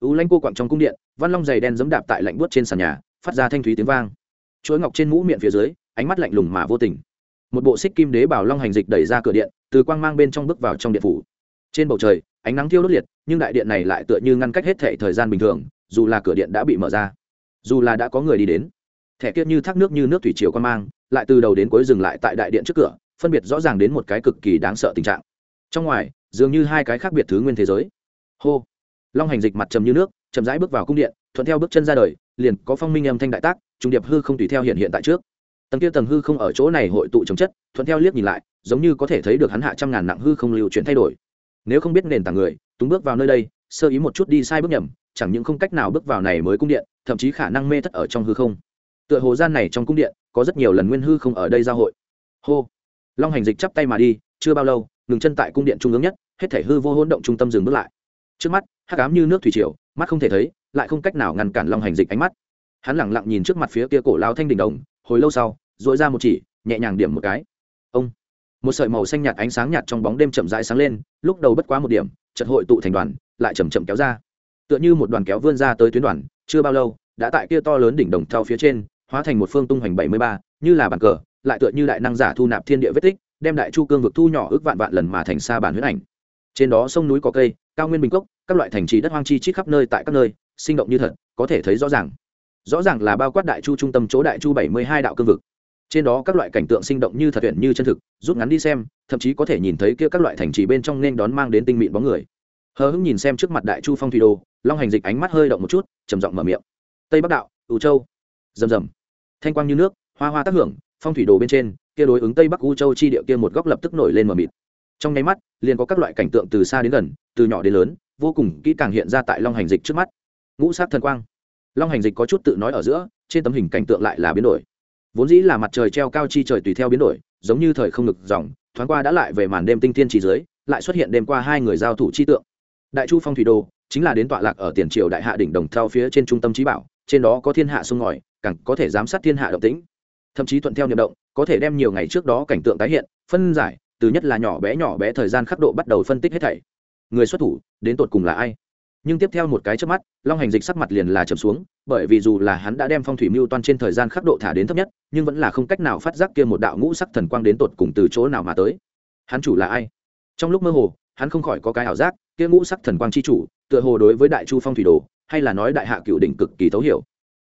Speaker 1: U lanh cô quặng trong cung điện, văn long giày đen giấm đạp tại lạnh buốt trên sàn nhà, phát ra thanh thúy tiếng vang. Chuỗi ngọc trên mũ miệng phía dưới, ánh mắt lạnh lùng mà vô tình. Một bộ xích kim đế bảo long hành dịch đẩy ra cửa điện, từ quang mang bên trong bước vào trong điện phủ. Trên bầu trời, ánh nắng thiêu đốt liệt, nhưng đại điện này lại tựa như ngăn cách hết thệ thời gian bình thường, dù là cửa điện đã bị mở ra, dù là đã có người đi đến. Thẻ kiết như thác nước như nước thủy chiều quan mang, lại từ đầu đến cuối dừng lại tại đại điện trước cửa phân biệt rõ ràng đến một cái cực kỳ đáng sợ tình trạng. Trong ngoài, dường như hai cái khác biệt thứ nguyên thế giới. Hô! Long hành dịch mặt trầm như nước, chậm rãi bước vào cung điện, thuận theo bước chân ra đời, liền có phong minh âm thanh đại tác, trung điệp hư không tùy theo hiện hiện tại trước. Tầng kia tầng hư không ở chỗ này hội tụ chống chất, thuận theo liếc nhìn lại, giống như có thể thấy được hắn hạ trăm ngàn nặng hư không lưu chuyển thay đổi. Nếu không biết nền tảng người, túng bước vào nơi đây, sơ ý một chút đi sai bước nhầm, chẳng những không cách nào bước vào này mới cung điện, thậm chí khả năng mê thất ở trong hư không. Tựa hồ gian này trong cung điện, có rất nhiều lần nguyên hư không ở đây giao hội. Hô! Long hành dịch chắp tay mà đi, chưa bao lâu, ngừng chân tại cung điện trung ương nhất, hết thể hư vô hỗn động trung tâm dừng bước lại. Trước mắt, hắc ám như nước thủy triều, mắt không thể thấy, lại không cách nào ngăn cản long hành dịch ánh mắt. Hắn lẳng lặng nhìn trước mặt phía kia cổ lao thanh đình đồng, hồi lâu sau dội ra một chỉ, nhẹ nhàng điểm một cái. Ông! Một sợi màu xanh nhạt ánh sáng nhạt trong bóng đêm chậm rãi sáng lên, lúc đầu bất quá một điểm chật hội tụ thành đoàn, lại chầm chậm kéo ra. Tựa như một đoàn kéo vươn ra tới tuyến đoàn, chưa bao lâu, đã tại kia to lớn đỉnh đồng thao phía trên, hóa thành một phương tung hoành bảy mươi ba, như là bàn cờ lại tựa như đại năng giả thu nạp thiên địa vết tích đem đại chu cương vực thu nhỏ ước vạn vạn lần mà thành xa bản huyết ảnh. Trên đó sông núi có cây cao nguyên bình cốc các loại thành trì đất hoang chi chít khắp nơi tại các nơi sinh động như thật có thể thấy rõ ràng. Rõ ràng là bao quát đại chu trung tâm chỗ đại chu bảy mươi hai đạo cương vực. Trên đó các loại cảnh tượng sinh động như thật tuyển như chân thực rút ngắn đi xem thậm chí có thể nhìn thấy kia các loại thành trì bên trong nên đón mang đến tinh mịn bóng người. Hờ hững nhìn xem trước mặt đại chu phong thủy đồ, long hành dịch ánh mắt hơi động một chút trầm giọng mở miệng. Tây bắc đạo ủ châu. Rầm rầm. Thanh quang như nước hoa hoa tác hưởng phong thủy đồ bên trên, kia đối ứng tây bắc u châu chi địa kia một góc lập tức nổi lên mờ mịt. Trong nháy mắt, liền có các loại cảnh tượng từ xa đến gần, từ nhỏ đến lớn, vô cùng kỹ càng hiện ra tại long hành dịch trước mắt. Ngũ sát thần quang. Long hành dịch có chút tự nói ở giữa, trên tấm hình cảnh tượng lại là biến đổi. Vốn dĩ là mặt trời treo cao chi trời tùy theo biến đổi, giống như thời không ngực dòng, thoáng qua đã lại về màn đêm tinh thiên chỉ dưới, lại xuất hiện đêm qua hai người giao thủ chi tượng. Đại chu phong thủy đô chính là đến tọa lạc ở tiền triều đại hạ đỉnh đồng theo phía trên trung tâm trí bảo, trên đó có thiên hạ sông ngòi, càng có thể giám sát thiên hạ động tĩnh thậm chí thuận theo niệm động, có thể đem nhiều ngày trước đó cảnh tượng tái hiện, phân giải, từ nhất là nhỏ bé nhỏ bé thời gian khắc độ bắt đầu phân tích hết thảy. Người xuất thủ, đến tột cùng là ai? Nhưng tiếp theo một cái trước mắt, long hành dịch sắc mặt liền là trầm xuống, bởi vì dù là hắn đã đem phong thủy mưu toan trên thời gian khắc độ thả đến thấp nhất, nhưng vẫn là không cách nào phát giác kia một đạo ngũ sắc thần quang đến tột cùng từ chỗ nào mà tới. Hắn chủ là ai? Trong lúc mơ hồ, hắn không khỏi có cái ảo giác, kia ngũ sắc thần quang chi chủ, tựa hồ đối với đại chu phong thủy đồ, hay là nói đại hạ cựu đỉnh cực kỳ thấu hiểu.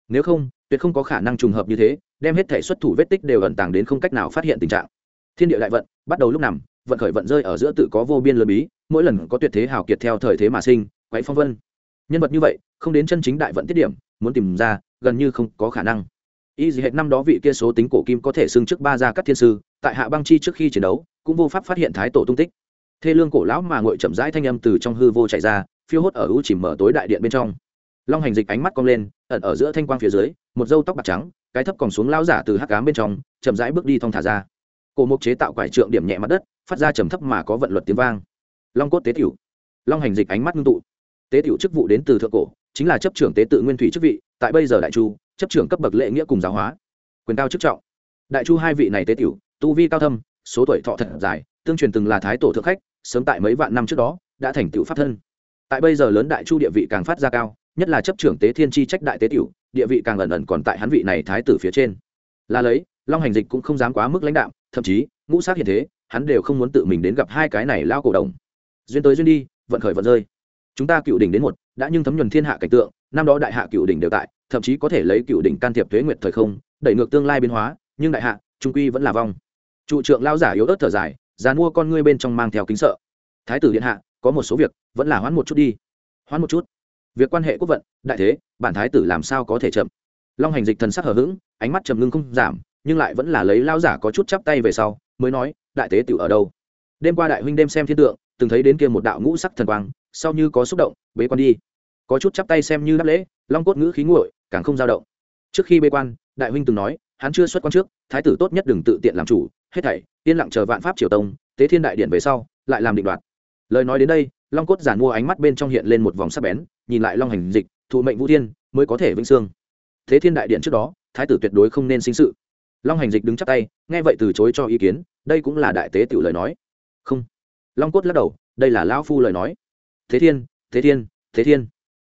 Speaker 1: Nếu không, tuyệt không có khả năng trùng hợp như thế đem hết thể xuất thủ vết tích đều ẩn tàng đến không cách nào phát hiện tình trạng. Thiên địa đại vận, bắt đầu lúc nằm, vận khởi vận rơi ở giữa tự có vô biên lớn bí, mỗi lần có tuyệt thế hào kiệt theo thời thế mà sinh, quấy phong vân. Nhân vật như vậy, không đến chân chính đại vận tiết điểm, muốn tìm ra, gần như không có khả năng. Y gì hệ năm đó vị kia số tính cổ kim có thể xưng trước ba gia các thiên sư, tại hạ băng chi trước khi chiến đấu, cũng vô pháp phát hiện thái tổ tung tích. Thê lương cổ lão mà ngội chậm rãi thanh âm từ trong hư vô chạy ra, phiêu hốt ở u chìm mở tối đại điện bên trong. Long hành dịch ánh mắt cong lên, ẩn ở giữa thanh quang phía dưới, một dâu tóc bạc trắng cái thấp còn xuống lao giả từ hắc cám bên trong, chậm rãi bước đi thong thả ra. Cổ mục chế tạo quải trượng điểm nhẹ mặt đất, phát ra trầm thấp mà có vận luật tiếng vang. Long cốt tế tiểu. Long hành dịch ánh mắt ngưng tụ. Tế tiểu chức vụ đến từ thượng cổ, chính là chấp trưởng tế tự nguyên thủy chức vị, tại bây giờ đại chu, chấp trưởng cấp bậc lệ nghĩa cùng giáo hóa. Quyền cao chức trọng. Đại chu hai vị này tế tiểu, tu vi cao thâm, số tuổi thọ thật dài, tương truyền từng là thái tổ thượng khách, sớm tại mấy vạn năm trước đó, đã thành tựu pháp thân. Tại bây giờ lớn đại chu địa vị càng phát ra cao, nhất là chấp trưởng tế thiên chi trách đại tế tiểu địa vị càng ẩn ẩn còn tại hắn vị này thái tử phía trên. Là lấy, long hành dịch cũng không dám quá mức lãnh đạo thậm chí, ngũ sát hiện thế, hắn đều không muốn tự mình đến gặp hai cái này lao cổ đồng. Duyên tới duyên đi, vận khởi vận rơi. Chúng ta cựu đỉnh đến một, đã nhưng thấm nhuần thiên hạ cảnh tượng, năm đó đại hạ cựu đỉnh đều tại, thậm chí có thể lấy cựu đỉnh can thiệp thuế nguyệt thời không, đẩy ngược tương lai biến hóa, nhưng đại hạ, trung quy vẫn là vong. Trụ trượng lao giả yếu ớt thở dài dàn mua con ngươi bên trong mang theo kính sợ. Thái tử điện hạ, có một số việc, vẫn là hoãn một chút đi. Hoãn một chút. Việc quan hệ quốc vận, đại thế bản thái tử làm sao có thể chậm? Long hành dịch thần sắc hờ hững, ánh mắt trầm ngưng không giảm, nhưng lại vẫn là lấy lao giả có chút chắp tay về sau, mới nói, đại tế tử ở đâu? Đêm qua đại huynh đêm xem thiên tượng, từng thấy đến kia một đạo ngũ sắc thần quang, sau như có xúc động, bế quan đi. Có chút chắp tay xem như đáp lễ, long cốt ngữ khí nguội, càng không dao động. Trước khi bế quan, đại huynh từng nói, hắn chưa xuất quan trước, thái tử tốt nhất đừng tự tiện làm chủ, hết thảy, yên lặng chờ vạn pháp triều tông, tế thiên đại điện về sau, lại làm định đoạt. Lời nói đến đây, long cốt giản mua ánh mắt bên trong hiện lên một vòng sắc bén, nhìn lại long hành dịch thụ mệnh vũ thiên mới có thể vĩnh sương thế thiên đại điện trước đó, thái tử tuyệt đối không nên sinh sự. Long hành dịch đứng chắc tay, nghe vậy từ chối cho ý kiến, đây cũng là đại tế tiểu lời nói. Không. Long cốt lắc đầu, đây là lão phu lời nói. Thế thiên thế thiên thế thiên.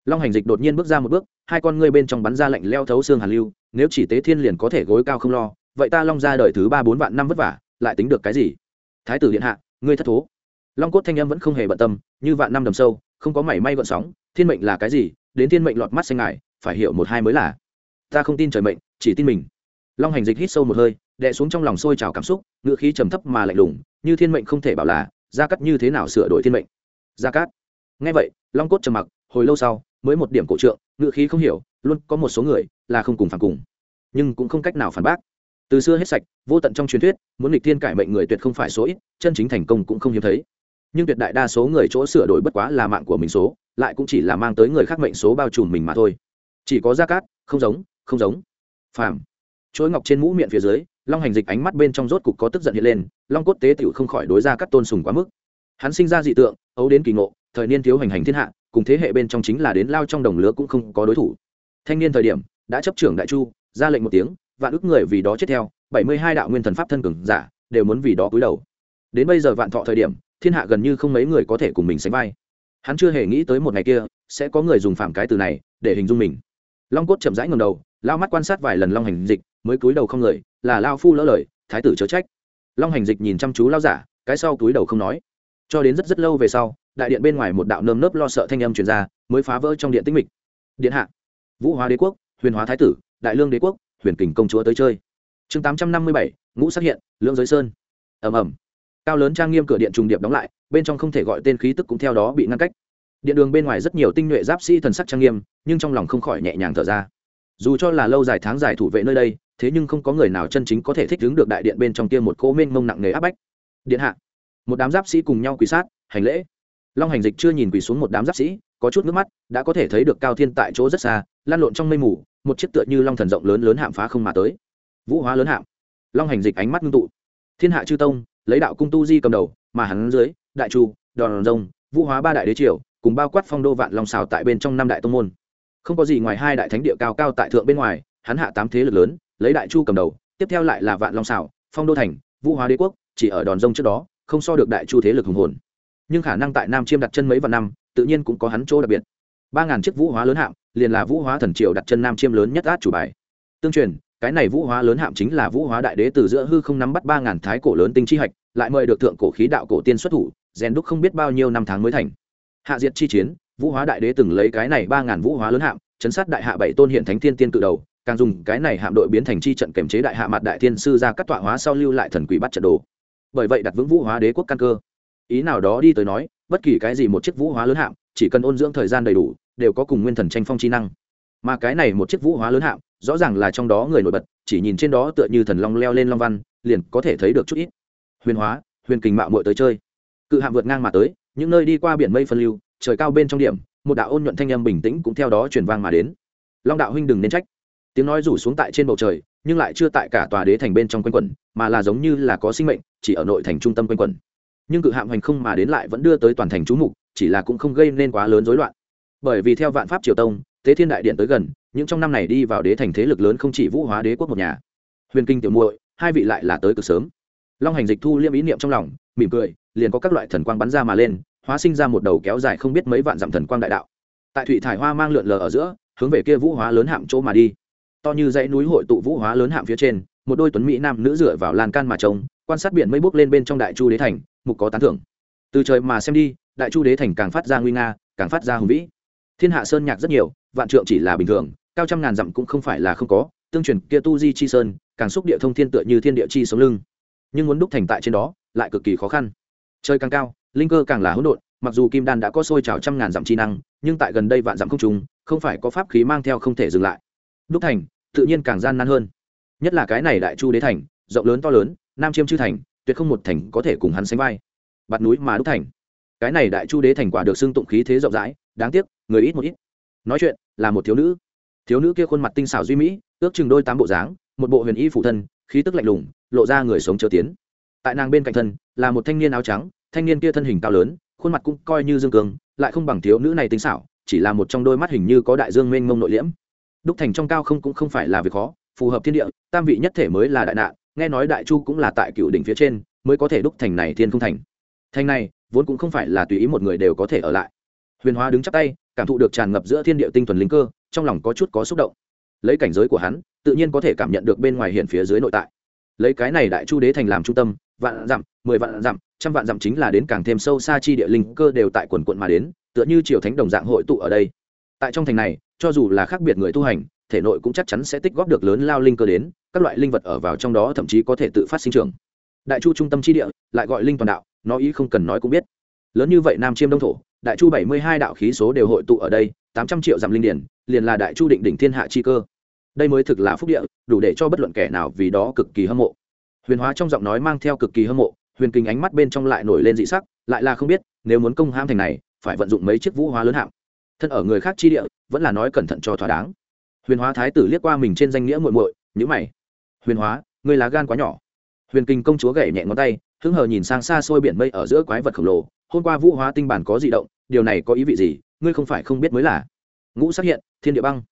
Speaker 1: Long hành dịch đột nhiên bước ra một bước, hai con ngươi bên trong bắn ra lạnh leo thấu xương hàn lưu, nếu chỉ tế thiên liền có thể gối cao không lo, vậy ta long ra đời thứ ba bốn vạn năm vất vả, lại tính được cái gì? Thái tử điện hạ, ngươi thất thố. Long cốt thanh âm vẫn không hề bận tâm, như vạn năm đầm sâu, không có mảy may gợn sóng, thiên mệnh là cái gì đến thiên mệnh lọt mắt xanh ngài, phải hiểu một hai mới là. Ta không tin trời mệnh, chỉ tin mình. Long hành dịch hít sâu một hơi, đè xuống trong lòng sôi trào cảm xúc ngựa khí trầm thấp mà lạnh lùng, như thiên mệnh không thể bảo là, gia cắt như thế nào sửa đổi thiên mệnh? Gia cát. Ngay vậy, long cốt trầm mặc, hồi lâu sau, mới một điểm cổ trượng ngựa khí không hiểu, luôn có một số người là không cùng phản cùng, nhưng cũng không cách nào phản bác. Từ xưa hết sạch, vô tận trong truyền thuyết, muốn lịch thiên cải mệnh người tuyệt không phải số ít, chân chính thành công cũng không hiếm thấy. Nhưng tuyệt đại đa số người chỗ sửa đổi bất quá là mạng của mình số lại cũng chỉ là mang tới người khác mệnh số bao trùm mình mà thôi. Chỉ có gia cát, không giống không giống. Phàm. Chuỗi ngọc trên mũ miệng phía dưới, long hành dịch ánh mắt bên trong rốt cục có tức giận hiện lên, long cốt tế tiểu không khỏi đối ra các tôn sùng quá mức. Hắn sinh ra dị tượng, ấu đến kỳ ngộ, thời niên thiếu hành hành thiên hạ, cùng thế hệ bên trong chính là đến lao trong đồng lứa cũng không có đối thủ. Thanh niên thời điểm, đã chấp trưởng đại chu, ra lệnh một tiếng, vạn ước người vì đó chết theo, bảy mươi hai đạo nguyên thần pháp thân cường giả, đều muốn vì đó cúi đầu. Đến bây giờ vạn thọ thời điểm, thiên hạ gần như không mấy người có thể cùng mình sánh vai hắn chưa hề nghĩ tới một ngày kia sẽ có người dùng phạm cái từ này để hình dung mình. Long cốt chậm rãi ngầm đầu, lao mắt quan sát vài lần long hành dịch, mới cúi đầu không người, là lao phu lỡ lời, thái tử chớ trách. Long hành dịch nhìn chăm chú lao giả, cái sau cúi đầu không nói. Cho đến rất rất lâu về sau, đại điện bên ngoài một đạo nơm nớp lo sợ thanh âm truyền ra, mới phá vỡ trong điện tích mịch. Điện hạ, vũ hóa đế quốc, huyền hóa thái tử, đại lương đế quốc, huyền kình công chúa tới chơi. Chương tám trăm năm mươi bảy, ngũ xác hiện lương giới sơn. Ầm ầm cao lớn trang nghiêm cửa điện trùng điệp đóng lại, bên trong không thể gọi tên khí tức cũng theo đó bị ngăn cách. Điện đường bên ngoài rất nhiều tinh nhuệ giáp sĩ thần sắc trang nghiêm, nhưng trong lòng không khỏi nhẹ nhàng thở ra. Dù cho là lâu dài tháng dài thủ vệ nơi đây, thế nhưng không có người nào chân chính có thể thích ứng được đại điện bên trong kia một cỗ mênh mông nặng nề áp bách. Điện hạ, một đám giáp sĩ cùng nhau quỳ sát, hành lễ. Long hành dịch chưa nhìn quỳ xuống một đám giáp sĩ, có chút nước mắt, đã có thể thấy được cao thiên tại chỗ rất xa, lan lộn trong mây mù, một chiếc tựa như long thần rộng lớn lớn hạm phá không mà tới. Vũ hóa lớn hạm. Long hành dịch ánh mắt ngưng tụ thiên hạ chư tông lấy đạo cung tu di cầm đầu mà hắn dưới đại chu đòn rông vũ hóa ba đại đế triều cùng bao quát phong đô vạn long xào tại bên trong năm đại tông môn. Không có gì ngoài hai đại thánh địa cao cao tại thượng bên ngoài hắn hạ tám thế lực lớn lấy đại chu cầm đầu tiếp theo lại là vạn long xào phong đô thành vũ hóa đế quốc chỉ ở đòn rông trước đó không so được đại chu thế lực hùng hồn. Nhưng khả năng tại nam chiêm đặt chân mấy vạn năm tự nhiên cũng có hắn chỗ đặc biệt. Ba ngàn chiếc vũ hóa lớn hạng, liền là vũ hóa thần triều đặt chân nam chiêm lớn nhất át chủ bài. Tương truyền cái này vũ hóa lớn hạm chính là vũ hóa đại đế từ giữa hư không nắm bắt ba ngàn thái cổ lớn tinh chi hạch, lại mời được thượng cổ khí đạo cổ tiên xuất thủ, rèn đúc không biết bao nhiêu năm tháng mới thành. Hạ diệt chi chiến, vũ hóa đại đế từng lấy cái này ba ngàn vũ hóa lớn hạm, chấn sát đại hạ bảy tôn hiện thánh thiên tiên cự đầu, càng dùng cái này hạm đội biến thành chi trận kiểm chế đại hạ mặt đại thiên sư ra cắt tọa hóa sau lưu lại thần quỷ bắt trận đồ. Bởi vậy đặt vững vũ hóa đế quốc căn cơ. Ý nào đó đi tới nói, bất kỳ cái gì một chiếc vũ hóa lớn hạm, chỉ cần ôn dưỡng thời gian đầy đủ, đều có cùng nguyên thần tranh phong chi năng mà cái này một chiếc vũ hóa lớn hạm rõ ràng là trong đó người nổi bật, chỉ nhìn trên đó tựa như thần long leo lên long văn, liền có thể thấy được chút ít. Huyền hóa, huyền kình mạo muội tới chơi. Cự hạm vượt ngang mà tới, những nơi đi qua biển mây phân lưu, trời cao bên trong điểm, một đạo ôn nhuận thanh âm bình tĩnh cũng theo đó truyền vang mà đến. Long đạo huynh đừng nên trách. Tiếng nói rủ xuống tại trên bầu trời, nhưng lại chưa tại cả tòa đế thành bên trong quanh quẩn, mà là giống như là có sinh mệnh, chỉ ở nội thành trung tâm quanh quẩn. Nhưng cự hạm hành không mà đến lại vẫn đưa tới toàn thành chú mục, chỉ là cũng không gây nên quá lớn rối loạn. Bởi vì theo vạn pháp triều tông tế thiên đại điện tới gần, những trong năm này đi vào đế thành thế lực lớn không chỉ vũ hóa đế quốc một nhà. Huyền kinh tiểu muội, hai vị lại là tới cực sớm. Long hành dịch thu liêm ý niệm trong lòng, mỉm cười, liền có các loại thần quang bắn ra mà lên, hóa sinh ra một đầu kéo dài không biết mấy vạn dặm thần quang đại đạo. Tại thụy thải hoa mang lượn lờ ở giữa, hướng về kia vũ hóa lớn hạm chỗ mà đi. To như dãy núi hội tụ vũ hóa lớn hạm phía trên, một đôi tuấn mỹ nam nữ dựa vào lan can mà trông, quan sát biển mây bốc lên bên trong đại chu đế thành, mục có tán thưởng. Từ trời mà xem đi, đại chu đế thành càng phát ra nguy nga, càng phát ra hùng vĩ. Thiên hạ sơn nhạc rất nhiều vạn trượng chỉ là bình thường, cao trăm ngàn dặm cũng không phải là không có, tương truyền kia tu di chi sơn, càng xúc địa thông thiên tựa như thiên địa chi sống lưng. Nhưng muốn đúc thành tại trên đó, lại cực kỳ khó khăn. Chơi càng cao, linh cơ càng là hỗn độn, mặc dù kim đan đã có sôi trào trăm ngàn dặm chi năng, nhưng tại gần đây vạn dặm không trùng không phải có pháp khí mang theo không thể dừng lại. Đúc thành, tự nhiên càng gian nan hơn. Nhất là cái này đại chu đế thành, rộng lớn to lớn, nam chiêm chư thành, tuyệt không một thành có thể cùng hắn sánh vai. Bạt núi mà đúc thành. Cái này đại chu đế thành quả được xưng tụng khí thế rộng rãi, đáng tiếc, người ít một ít nói chuyện, là một thiếu nữ. Thiếu nữ kia khuôn mặt tinh xảo duy mỹ, ước chừng đôi tám bộ dáng, một bộ huyền y phủ thân, khí tức lạnh lùng, lộ ra người sống chờ tiến. Tại nàng bên cạnh thân, là một thanh niên áo trắng, thanh niên kia thân hình cao lớn, khuôn mặt cũng coi như dương cường lại không bằng thiếu nữ này tinh xảo, chỉ là một trong đôi mắt hình như có đại dương mênh mông nội liễm. Đúc thành trong cao không cũng không phải là việc khó, phù hợp thiên địa, tam vị nhất thể mới là đại nạn, nghe nói đại chu cũng là tại cựu đỉnh phía trên, mới có thể đúc thành này thiên không thành. Thành này, vốn cũng không phải là tùy ý một người đều có thể ở lại. Huyền hóa đứng chắp tay cảm thụ được tràn ngập giữa thiên địa tinh thuần linh cơ, trong lòng có chút có xúc động. Lấy cảnh giới của hắn, tự nhiên có thể cảm nhận được bên ngoài hiện phía dưới nội tại. Lấy cái này đại chu đế thành làm trung tâm, vạn dặm, mười vạn dặm, trăm vạn dặm chính là đến càng thêm sâu xa chi địa linh cơ đều tại quần quận mà đến, tựa như triều thánh đồng dạng hội tụ ở đây. Tại trong thành này, cho dù là khác biệt người tu hành, thể nội cũng chắc chắn sẽ tích góp được lớn lao linh cơ đến, các loại linh vật ở vào trong đó thậm chí có thể tự phát sinh trưởng. Đại chu trung tâm chi địa, lại gọi linh toàn đạo, nó ý không cần nói cũng biết. Lớn như vậy nam chiêm đông thổ đại chu bảy mươi hai đạo khí số đều hội tụ ở đây, tám trăm triệu dặm linh điển, liền là đại chu định đỉnh thiên hạ chi cơ. Đây mới thực là phúc địa, đủ để cho bất luận kẻ nào vì đó cực kỳ hâm mộ. Huyền hóa trong giọng nói mang theo cực kỳ hâm mộ, huyền kinh ánh mắt bên trong lại nổi lên dị sắc, lại là không biết, nếu muốn công ham thành này, phải vận dụng mấy chiếc vũ hóa lớn hạng. Thân ở người khác chi địa, vẫn là nói cẩn thận cho thỏa đáng. Huyền hóa thái tử liếc qua mình trên danh nghĩa muội muội nhữ mày. Huyền hóa, ngươi lá gan quá nhỏ. Huyền kinh công chúa gậy nhẹ ngón tay, hứng hờ nhìn sang xa xôi biển mây ở giữa quái vật khổng lồ hôm qua vũ hóa tinh bản có di động, điều này có ý vị gì, ngươi không phải không biết mới là. Ngũ xác hiện, thiên địa băng.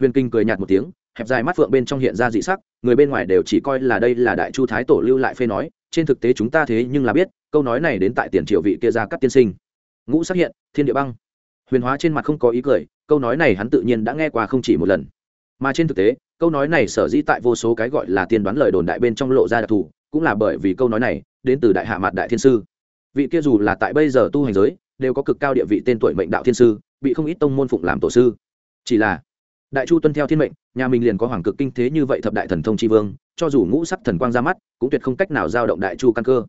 Speaker 1: Huyền kinh cười nhạt một tiếng, hẹp dài mắt phượng bên trong hiện ra dị sắc, người bên ngoài đều chỉ coi là đây là đại chu thái tổ lưu lại phê nói, trên thực tế chúng ta thế nhưng là biết, câu nói này đến tại tiền triệu vị kia ra các tiên sinh. Ngũ xác hiện, thiên địa băng. Huyền hóa trên mặt không có ý cười, câu nói này hắn tự nhiên đã nghe qua không chỉ một lần. Mà trên thực tế, câu nói này sở dĩ tại vô số cái gọi là tiên đoán lời đồn đại bên trong lộ ra đặc thù, cũng là bởi vì câu nói này, đến từ đại hạ mặt đại thiên sư vị kia dù là tại bây giờ tu hành giới, đều có cực cao địa vị tên tuổi mệnh đạo thiên sư, bị không ít tông môn phụng làm tổ sư. Chỉ là, đại chu tuân theo thiên mệnh, nhà mình liền có hoàng cực kinh thế như vậy thập đại thần thông tri vương, cho dù ngũ sắc thần quang ra mắt, cũng tuyệt không cách nào giao động đại chu căn cơ.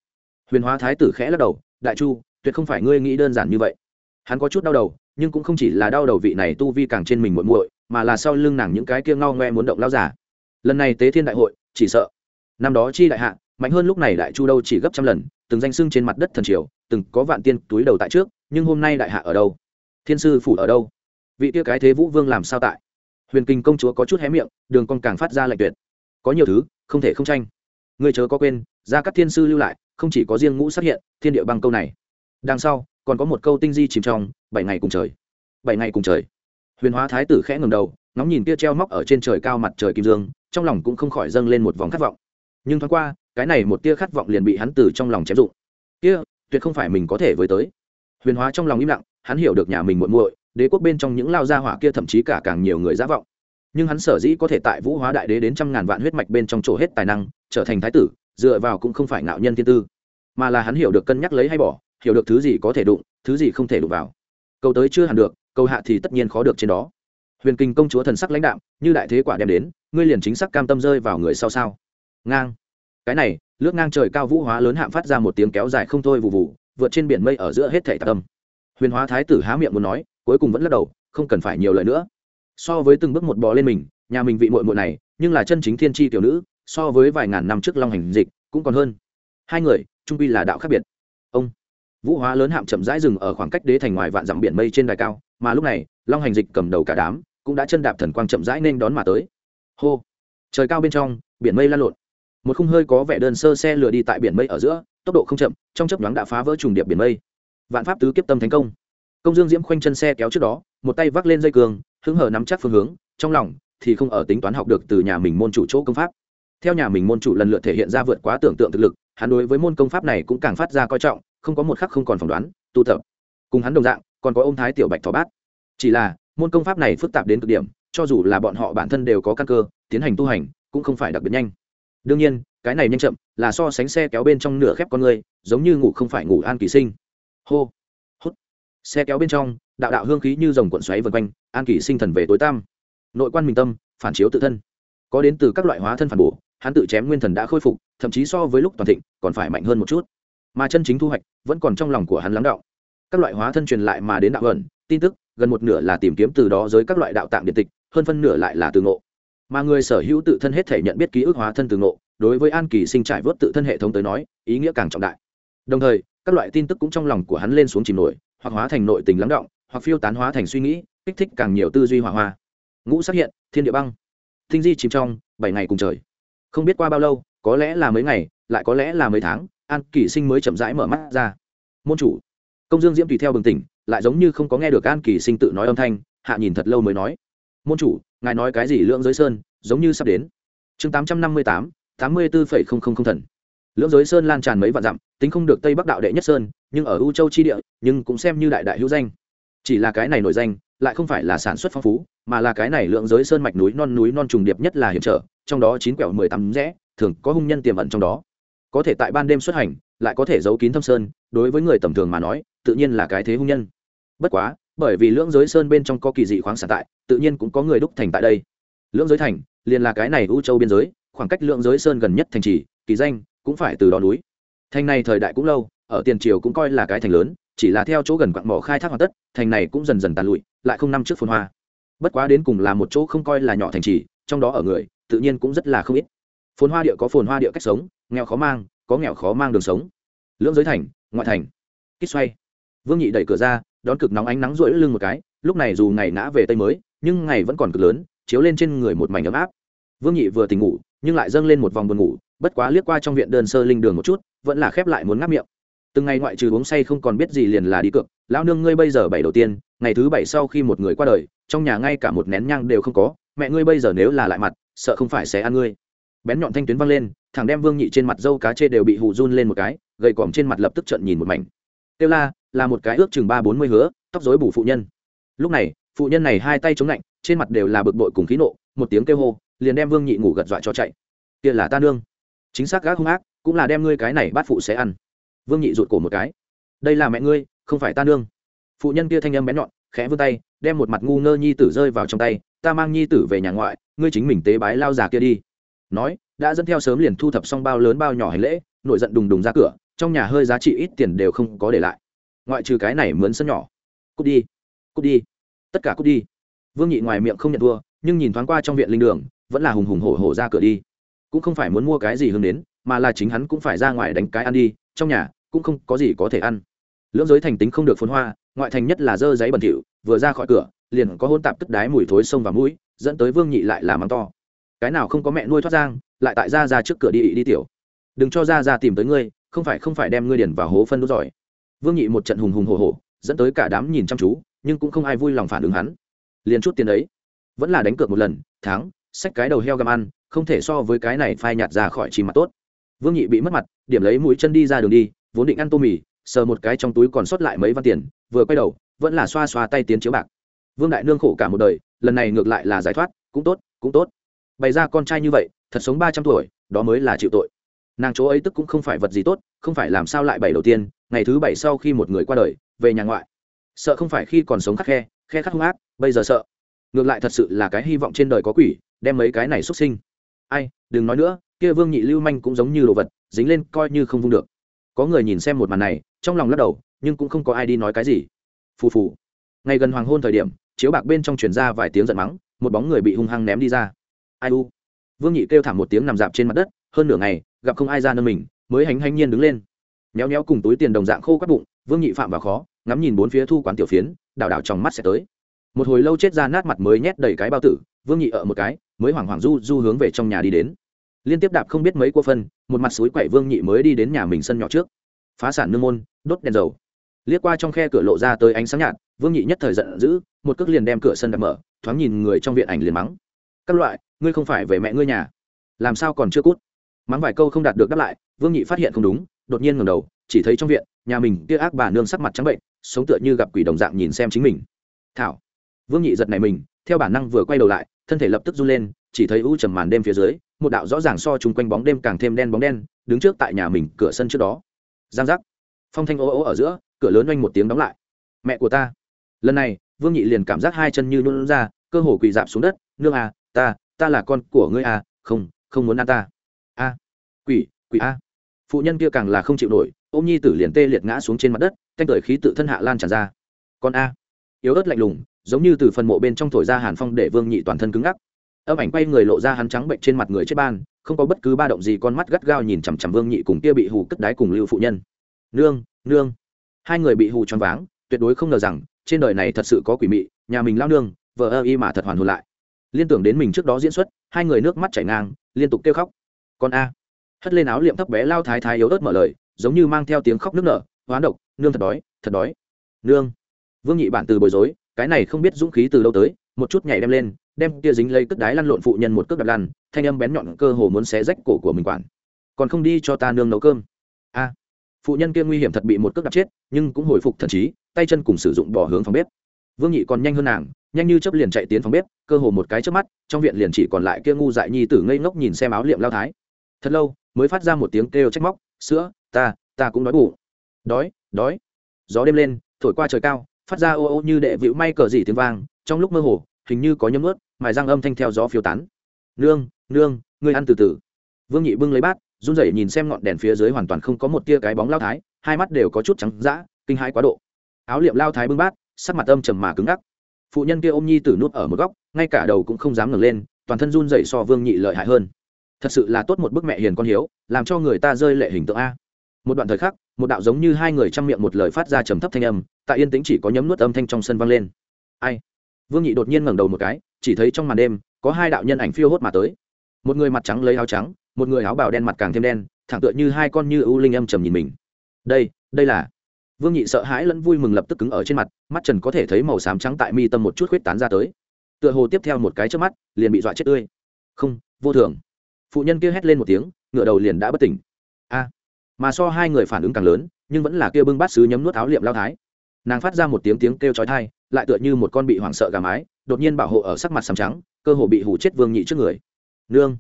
Speaker 1: Huyền hóa thái tử khẽ lắc đầu, đại chu, tuyệt không phải ngươi nghĩ đơn giản như vậy. Hắn có chút đau đầu, nhưng cũng không chỉ là đau đầu vị này tu vi càng trên mình muội muội, mà là sau lưng nàng những cái kia ngao ngoe muốn động lao giả lần này tế thiên đại hội, chỉ sợ năm đó chi đại hạ mạnh hơn lúc này đại chu đâu chỉ gấp trăm lần, từng danh sưng trên mặt đất thần triều, từng có vạn tiên túi đầu tại trước, nhưng hôm nay đại hạ ở đâu? Thiên sư phủ ở đâu? Vị kia cái thế vũ vương làm sao tại? Huyền kinh công chúa có chút hé miệng, đường con càng phát ra lệnh tuyệt. Có nhiều thứ, không thể không tranh. Người chớ có quên, ra các thiên sư lưu lại, không chỉ có riêng ngũ xuất hiện, thiên địa bằng câu này. Đằng sau, còn có một câu tinh di chìm trong, bảy ngày cùng trời. Bảy ngày cùng trời. Huyền hóa thái tử khẽ ngầm đầu, ngóng nhìn kia treo móc ở trên trời cao mặt trời kim dương, trong lòng cũng không khỏi dâng lên một vòng khát vọng. Nhưng thoáng qua cái này một tia khát vọng liền bị hắn từ trong lòng chém dụng. Kia, tuyệt không phải mình có thể với tới. Huyền hóa trong lòng im lặng, hắn hiểu được nhà mình muội muội, đế quốc bên trong những lao gia hỏa kia thậm chí cả càng nhiều người giả vọng. Nhưng hắn sở dĩ có thể tại vũ hóa đại đế đến trăm ngàn vạn huyết mạch bên trong chỗ hết tài năng, trở thành thái tử, dựa vào cũng không phải ngạo nhân thiên tư. Mà là hắn hiểu được cân nhắc lấy hay bỏ, hiểu được thứ gì có thể đụng, thứ gì không thể đụng vào. Câu tới chưa hẳn được câu hạ thì tất nhiên khó được trên đó. Huyền kinh công chúa thần sắc lãnh đạm, như đại thế quả đem đến, ngươi liền chính xác cam tâm rơi vào người sau sao? Ngang cái này, lướt ngang trời cao vũ hóa lớn hạm phát ra một tiếng kéo dài không thôi vụ vụ vượt trên biển mây ở giữa hết thể tạc tâm huyền hóa thái tử há miệng muốn nói, cuối cùng vẫn lắc đầu, không cần phải nhiều lời nữa. So với từng bước một bò lên mình, nhà mình vị muội muội này, nhưng là chân chính thiên tri tiểu nữ, so với vài ngàn năm trước long hành dịch, cũng còn hơn. Hai người, trung quy là đạo khác biệt. Ông, vũ hóa lớn hạm chậm rãi rừng ở khoảng cách đế thành ngoài vạn dặm biển mây trên đài cao, mà lúc này, long hành dịch cầm đầu cả đám, cũng đã chân đạp thần quang chậm rãi nên đón mà tới. Hô, trời cao bên trong, biển mây lan lộn một khung hơi có vẻ đơn sơ xe lửa đi tại biển mây ở giữa, tốc độ không chậm, trong chấp nhoáng đã phá vỡ trùng điệp biển mây. Vạn pháp tứ kiếp tâm thành công. Công dương diễm khoanh chân xe kéo trước đó, một tay vác lên dây cường, hứng hở nắm chắc phương hướng, trong lòng thì không ở tính toán học được từ nhà mình môn chủ chỗ công pháp. Theo nhà mình môn chủ lần lượt thể hiện ra vượt quá tưởng tượng thực lực, hắn đối với môn công pháp này cũng càng phát ra coi trọng, không có một khắc không còn phỏng đoán, tu tập. Cùng hắn đồng dạng, còn có ôm thái tiểu bạch thỏ bát. Chỉ là, môn công pháp này phức tạp đến cực điểm, cho dù là bọn họ bản thân đều có căn cơ, tiến hành tu hành, cũng không phải đặc biệt nhanh đương nhiên, cái này nhanh chậm, là so sánh xe kéo bên trong nửa khép con người, giống như ngủ không phải ngủ an kỳ sinh. Hô, hút. Xe kéo bên trong, đạo đạo hương khí như dòng cuộn xoáy vần quanh, an kỳ sinh thần về tối tam nội quan mình tâm, phản chiếu tự thân. Có đến từ các loại hóa thân phản bổ, hắn tự chém nguyên thần đã khôi phục, thậm chí so với lúc toàn thịnh, còn phải mạnh hơn một chút. Mà chân chính thu hoạch, vẫn còn trong lòng của hắn lắng đạo các loại hóa thân truyền lại mà đến đạo ẩn tin tức, gần một nửa là tìm kiếm từ đó giới các loại đạo tạng điện tịch, hơn phân nửa lại là từ ngộ mà người sở hữu tự thân hết thể nhận biết ký ức hóa thân từ ngộ, đối với an kỳ sinh trải vớt tự thân hệ thống tới nói, ý nghĩa càng trọng đại. Đồng thời, các loại tin tức cũng trong lòng của hắn lên xuống chìm nổi, hoặc hóa thành nội tình lắng động, hoặc phiêu tán hóa thành suy nghĩ, kích thích càng nhiều tư duy hỏa hoa. Ngũ xác hiện, thiên địa băng. Thinh di chìm trong, bảy ngày cùng trời. Không biết qua bao lâu, có lẽ là mấy ngày, lại có lẽ là mấy tháng, an kỳ sinh mới chậm rãi mở mắt ra. Môn chủ. Công dương diễm tùy theo bừng tỉnh, lại giống như không có nghe được an kỳ sinh tự nói âm thanh, hạ nhìn thật lâu mới nói. Môn chủ ngài nói cái gì lượng giới sơn, giống như sắp đến. Chương tám trăm năm mươi tám tám mươi bốn thần. Lưỡng giới sơn lan tràn mấy vạn dặm, tính không được tây bắc đạo đệ nhất sơn, nhưng ở u châu chi địa, nhưng cũng xem như đại đại hữu danh. Chỉ là cái này nổi danh, lại không phải là sản xuất phong phú, mà là cái này lượng giới sơn mạch núi non núi non trùng điệp nhất là hiểm trở, trong đó chín quẹo mười tám rẽ, thường có hung nhân tiềm ẩn trong đó. Có thể tại ban đêm xuất hành, lại có thể giấu kín thâm sơn, đối với người tầm thường mà nói, tự nhiên là cái thế hung nhân. Bất quá bởi vì lưỡng giới sơn bên trong có kỳ dị khoáng sản tại, tự nhiên cũng có người đúc thành tại đây. Lưỡng giới thành, liền là cái này u châu biên giới, khoảng cách lưỡng giới sơn gần nhất thành trì, kỳ danh cũng phải từ đó núi. Thành này thời đại cũng lâu, ở tiền triều cũng coi là cái thành lớn, chỉ là theo chỗ gần quặng mỏ khai thác hoàn tất, thành này cũng dần dần tàn lụi, lại không năm trước phồn hoa. Bất quá đến cùng là một chỗ không coi là nhỏ thành trì, trong đó ở người, tự nhiên cũng rất là không ít. Phồn hoa địa có phồn hoa địa cách sống, nghèo khó mang, có nghèo khó mang đường sống. Lưỡng giới thành, ngoại thành. Kích xoay. Vương nhị đẩy cửa ra đón cực nóng ánh nắng rỗi lưng một cái, lúc này dù ngày ngã về tây mới, nhưng ngày vẫn còn cực lớn, chiếu lên trên người một mảnh ấm áp. Vương nhị vừa tỉnh ngủ, nhưng lại dâng lên một vòng buồn ngủ, bất quá liếc qua trong viện đơn sơ linh đường một chút, vẫn là khép lại muốn ngáp miệng. Từng ngày ngoại trừ uống say không còn biết gì liền là đi cược, lão nương ngươi bây giờ bảy đầu tiên, ngày thứ bảy sau khi một người qua đời, trong nhà ngay cả một nén nhang đều không có, mẹ ngươi bây giờ nếu là lại mặt, sợ không phải sẽ ăn ngươi. Bén nhọn thanh tuyến văng lên, thằng đem vương nhị trên mặt dâu cá chê đều bị hù run lên một cái, gầy còm trên mặt lập tức trận nhìn một mảnh. Tiêu la là một cái ước chừng ba bốn mươi hứa, tóc dối bù phụ nhân. Lúc này, phụ nhân này hai tay chống lạnh, trên mặt đều là bực bội cùng khí nộ, một tiếng kêu hô, liền đem vương nhị ngủ gật dọa cho chạy. Kia là ta nương. Chính xác, gác hung ác, cũng là đem ngươi cái này bát phụ sẽ ăn. Vương nhị rụt cổ một cái. Đây là mẹ ngươi, không phải ta nương. Phụ nhân kia thanh âm bén nhọn, khẽ vươn tay, đem một mặt ngu ngơ nhi tử rơi vào trong tay. Ta mang nhi tử về nhà ngoại, ngươi chính mình tế bái lao già kia đi. Nói, đã dẫn theo sớm liền thu thập xong bao lớn bao nhỏ hành lễ, nổi giận đùng đùng ra cửa, trong nhà hơi giá trị ít tiền đều không có để lại ngoại trừ cái này mướn sân nhỏ. Cút đi cút đi, tất cả cút đi. Vương nhị ngoài miệng không nhận thua, nhưng nhìn thoáng qua trong viện linh đường, vẫn là hùng hùng hổ hổ ra cửa đi. Cũng không phải muốn mua cái gì hướng đến, mà là chính hắn cũng phải ra ngoài đánh cái ăn đi, trong nhà cũng không có gì có thể ăn. Lưỡng giới thành tính không được phun hoa, ngoại thành nhất là dơ giấy bẩn thỉu, vừa ra khỏi cửa, liền có hôn tạp tức đái mùi thối sông và mũi, dẫn tới vương nhị lại là mắng to. Cái nào không có mẹ nuôi thoát giang, lại tại ra ra trước cửa đi đi tiểu. Đừng cho ra ra tìm tới ngươi, không phải không phải đem ngươi điền vào hố phân đốt giỏi vương nhị một trận hùng hùng hồ hồ dẫn tới cả đám nhìn chăm chú, nhưng cũng không ai vui lòng phản ứng hắn. Liền chút tiền ấy vẫn là đánh cược một lần, thắng, xách cái đầu heo găm ăn, không thể so với cái này phai nhạt ra khỏi chi mặt tốt. Vương nhị bị mất mặt, điểm lấy mũi chân đi ra đường đi, vốn định ăn tô mì, sờ một cái trong túi còn sót lại mấy văn tiền, vừa quay đầu, vẫn là xoa xoa tay tiến chiếu bạc. Vương đại nương khổ cả một đời, lần này ngược lại là giải thoát, cũng tốt cũng tốt. Bày ra con trai như vậy, thật sống ba trăm tuổi, đó mới là chịu tội. Nàng chỗ ấy tức cũng không phải vật gì tốt, không phải làm sao lại bảy đầu tiên ngày thứ bảy sau khi một người qua đời, về nhà ngoại. Sợ không phải khi còn sống khắc khe khe khắc hung ác, bây giờ sợ. Ngược lại thật sự là cái hy vọng trên đời có quỷ, đem mấy cái này xuất sinh. Ai, đừng nói nữa, kia vương nhị lưu manh cũng giống như đồ vật, dính lên coi như không vung được. Có người nhìn xem một màn này, trong lòng lắc đầu, nhưng cũng không có ai đi nói cái gì. Phù phù. Ngày gần hoàng hôn thời điểm, chiếu bạc bên trong truyền ra vài tiếng giận mắng, một bóng người bị hung hăng ném đi ra. Ai u? Vương nhị kêu thảm một tiếng nằm dạp trên mặt đất, hơn nửa ngày, gặp không ai ra nơi mình, mới hánh hánh nhiên đứng lên méo méo cùng túi tiền đồng dạng khô quắt bụng, vương nhị phạm vào khó, ngắm nhìn bốn phía thu quán tiểu phiến, đảo đảo trong mắt sẽ tới. Một hồi lâu chết ra nát mặt mới nhét đầy cái bao tử, vương nhị ở một cái, mới hoảng hoảng du du hướng về trong nhà đi đến. Liên tiếp đạp không biết mấy cua phân, một mặt suối quậy vương nhị mới đi đến nhà mình sân nhỏ trước. Phá sản nương môn, đốt đèn dầu. Liếc qua trong khe cửa lộ ra tới ánh sáng nhạt, vương nhị nhất thời giận dữ, một cước liền đem cửa sân đập mở, thoáng nhìn người trong viện ảnh liền mắng. Các loại, ngươi không phải về mẹ ngươi nhà. Làm sao còn chưa cút? Mắng vài câu không đạt được đáp lại, vương nhị phát hiện không đúng đột nhiên ngẩng đầu, chỉ thấy trong viện, nhà mình kia ác bà nương sắc mặt trắng bệnh, sống tựa như gặp quỷ đồng dạng nhìn xem chính mình. Thảo. Vương nhị giật này mình, theo bản năng vừa quay đầu lại, thân thể lập tức run lên, chỉ thấy u trầm màn đêm phía dưới, một đạo rõ ràng so chung quanh bóng đêm càng thêm đen bóng đen, đứng trước tại nhà mình cửa sân trước đó. Giang giác. Phong thanh ố ố ở giữa, cửa lớn oanh một tiếng đóng lại. Mẹ của ta. Lần này, vương nhị liền cảm giác hai chân như nôn ra, cơ hồ quỳ dạp xuống đất, nương à ta ta là con của ngươi à không không muốn ăn ta. A, quỷ quỷ a phụ nhân kia càng là không chịu nổi, ôm nhi tử liền tê liệt ngã xuống trên mặt đất, thanh cởi khí tự thân hạ lan tràn ra. Con a. Yếu ớt lạnh lùng, giống như từ phần mộ bên trong thổi ra hàn phong để vương nhị toàn thân cứng ngắc. Âm ảnh quay người lộ ra hắn trắng bệnh trên mặt người chết ban, không có bất cứ ba động gì, con mắt gắt gao nhìn chằm chằm vương nhị cùng kia bị hù cất đái cùng lưu phụ nhân. Nương nương. Hai người bị hù choáng váng, tuyệt đối không ngờ rằng, trên đời này thật sự có quỷ mị, nhà mình lao nương vợ ơ y mà thật hoàn hồn lại. Liên tưởng đến mình trước đó diễn xuất, hai người nước mắt chảy ngang, liên tục kêu khóc. Con a hất lên áo liệm thấp bé lao thái thái yếu ớt mở lời, giống như mang theo tiếng khóc nước nở, hoán độc, nương thật đói thật đói. Nương. Vương nhị bản từ bối rối, cái này không biết dũng khí từ lâu tới, một chút nhảy đem lên, đem kia dính lấy cất đái lăn lộn phụ nhân một cước đập lăn, thanh âm bén nhọn cơ hồ muốn xé rách cổ của mình quản. Còn không đi cho ta nương nấu cơm. A. Phụ nhân kia nguy hiểm thật bị một cước đạp chết, nhưng cũng hồi phục thần trí, tay chân cùng sử dụng bỏ hướng phòng bếp. Vương nhị còn nhanh hơn nàng, nhanh như chấp liền chạy tiến phòng bếp, cơ hồ một cái trước mắt, trong viện liền chỉ còn lại kia ngu dại nhi tử ngây ngốc nhìn xem áo liệm lao thái. Thật lâu mới phát ra một tiếng kêu trách móc, sữa, ta ta cũng đói bụng. Đói đói. Gió đêm lên, thổi qua trời cao, phát ra ô ô như đệ vịu may cờ gì tiếng vang, trong lúc mơ hồ, hình như có nhấm ướt mài răng âm thanh theo gió phiêu tán. Nương nương, ngươi ăn từ từ. Vương nhị bưng lấy bát, run rẩy nhìn xem ngọn đèn phía dưới hoàn toàn không có một tia cái bóng lao thái, hai mắt đều có chút trắng dã, kinh hãi quá độ. Áo liệm lao thái bưng bát, sắc mặt âm trầm mà cứng ngắc. Phụ nhân kia ôm nhi tử nút ở một góc, ngay cả đầu cũng không dám ngẩng lên, toàn thân run rẩy so vương nhị lợi hại hơn thật sự là tốt một bức mẹ hiền con hiếu, làm cho người ta rơi lệ hình tượng a. Một đoạn thời khắc, một đạo giống như hai người chăm miệng một lời phát ra trầm thấp thanh âm, tại yên tĩnh chỉ có nhấm nuốt âm thanh trong sân vang lên. Ai? Vương nhị đột nhiên ngẩng đầu một cái, chỉ thấy trong màn đêm, có hai đạo nhân ảnh phiêu hốt mà tới. Một người mặt trắng lấy áo trắng, một người áo bào đen mặt càng thêm đen, thẳng tựa như hai con như ưu linh âm trầm nhìn mình. Đây đây là. Vương nhị sợ hãi lẫn vui mừng lập tức cứng ở trên mặt, mắt trần có thể thấy màu xám trắng tại mi tâm một chút khuyết tán ra tới. Tựa hồ tiếp theo một cái trước mắt, liền bị dọa chết tươi. Không, vô thường phụ nhân kia hét lên một tiếng ngựa đầu liền đã bất tỉnh. A! Mà so hai người phản ứng càng lớn, nhưng vẫn là kia bưng bát sứ nhấm nuốt áo liệm lao thái. Nàng phát ra một tiếng tiếng kêu chói thai lại tựa như một con bị hoảng sợ gà mái, đột nhiên bảo hộ ở sắc mặt sầm trắng, cơ hồ bị hủ chết vương nhị trước người. Nương!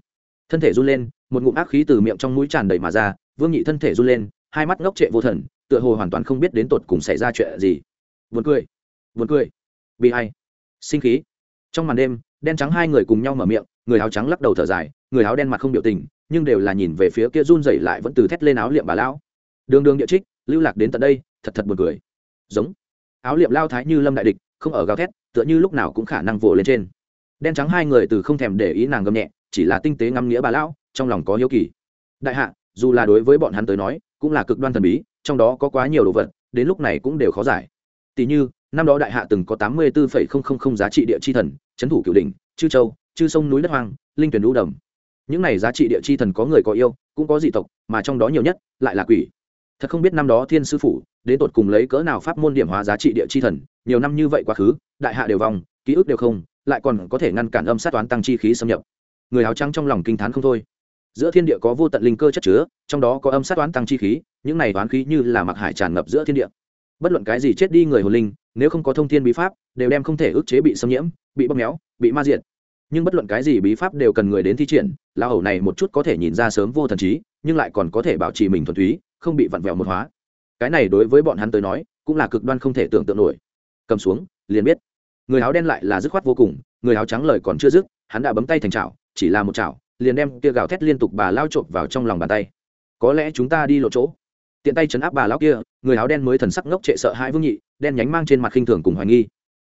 Speaker 1: Thân thể run lên, một ngụm ác khí từ miệng trong mũi tràn đầy mà ra, vương nhị thân thể run lên, hai mắt ngốc trệ vô thần, tựa hồ hoàn toàn không biết đến tột cùng xảy ra chuyện gì. Buồn cười! Buồn cười! Bị hay sinh khí! Trong màn đêm đen trắng hai người cùng nhau mở miệng, người áo trắng lắc đầu thở dài, người áo đen mặt không biểu tình, nhưng đều là nhìn về phía kia run rẩy lại vẫn từ thét lên áo liệm bà lão. Đường đường địa trích, lưu lạc đến tận đây, thật thật buồn cười. Giống. Áo liệm lao thái như lâm đại địch, không ở gào thét, tựa như lúc nào cũng khả năng vồ lên trên. Đen trắng hai người từ không thèm để ý nàng gầm nhẹ, chỉ là tinh tế ngắm nghĩa bà lão, trong lòng có hiếu kỳ. Đại hạ, dù là đối với bọn hắn tới nói, cũng là cực đoan thần bí, trong đó có quá nhiều đồ vật, đến lúc này cũng đều khó giải. Tỷ như, năm đó đại hạ từng có tám mươi bốn giá trị địa chi thần trấn thủ cửu đỉnh, chư châu, chư sông núi đất hoang, linh tuyển đu đầm. Những này giá trị địa chi thần có người có yêu, cũng có dị tộc, mà trong đó nhiều nhất lại là quỷ. Thật không biết năm đó thiên sư phủ, đến tột cùng lấy cỡ nào pháp môn điểm hóa giá trị địa chi thần, nhiều năm như vậy quá khứ, đại hạ đều vòng ký ức đều không, lại còn có thể ngăn cản âm sát toán tăng chi khí xâm nhập. Người áo trắng trong lòng kinh t h á n không thôi. Giữa thiên địa có vô tận linh cơ chất chứa, trong đó có âm sát toán tăng chi khí, những này toán khí như là mặc hải tràn ngập giữa thiên địa. Bất luận cái gì chết đi người hồn linh, nếu không có thông thiên bí pháp, đều đem không thể ức chế bị xâm nhiễm bị bóp méo bị ma diện, nhưng bất luận cái gì bí pháp đều cần người đến thi triển la hầu này một chút có thể nhìn ra sớm vô thần trí nhưng lại còn có thể bảo trì mình thuần túy không bị vặn vẹo một hóa. Cái này đối với bọn hắn tới nói cũng là cực đoan không thể tưởng tượng nổi. Cầm xuống liền biết. Người áo đen lại là dứt khoát vô cùng người áo trắng lời còn chưa dứt hắn đã bấm tay thành chảo chỉ là một chảo liền đem kia gào thét liên tục bà lao trộm vào trong lòng bàn tay. Có lẽ chúng ta đi lộ chỗ. Tiện tay chấn áp bà lao kia người áo đen mới thần sắc ngốc trệ sợ hãi vương nhị đen nhánh mang trên mặt khinh thường cùng hoài nghi.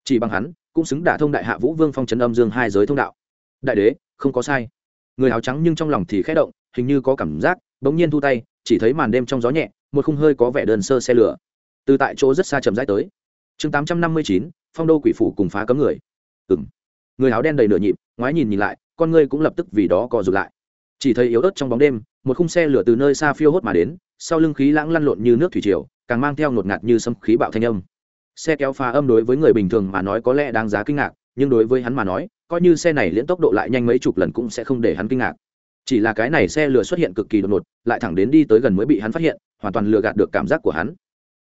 Speaker 1: Chỉ bằng hắn cũng xứng đả thông đại hạ vũ vương phong trấn âm dương hai giới thông đạo. Đại đế, không có sai. Người áo trắng nhưng trong lòng thì khẽ động, hình như có cảm giác, bỗng nhiên thu tay, chỉ thấy màn đêm trong gió nhẹ, một khung hơi có vẻ đơn sơ xe lửa. Từ tại chỗ rất xa chậm rãi tới. Chương tám trăm năm mươi chín, phong đô quỷ phủ cùng phá cấm người. Ừ m người áo đen đầy nửa nhịp, ngoái nhìn nhìn lại, con ngươi cũng lập tức vì đó co rụt lại. Chỉ thấy yếu ớt trong bóng đêm, một khung xe lửa từ nơi xa phiêu hốt mà đến, sau lưng khí lãng lăn lộn như nước thủy triều, càng mang theo ngột ngạt như sâm khí bạo thanh âm xe kéo phá âm đối với người bình thường mà nói có lẽ đáng giá kinh ngạc, nhưng đối với hắn mà nói, coi như xe này liễn tốc độ lại nhanh mấy chục lần cũng sẽ không để hắn kinh ngạc. Chỉ là cái này xe lừa xuất hiện cực kỳ đột ngột, lại thẳng đến đi tới gần mới bị hắn phát hiện, hoàn toàn lừa gạt được cảm giác của hắn.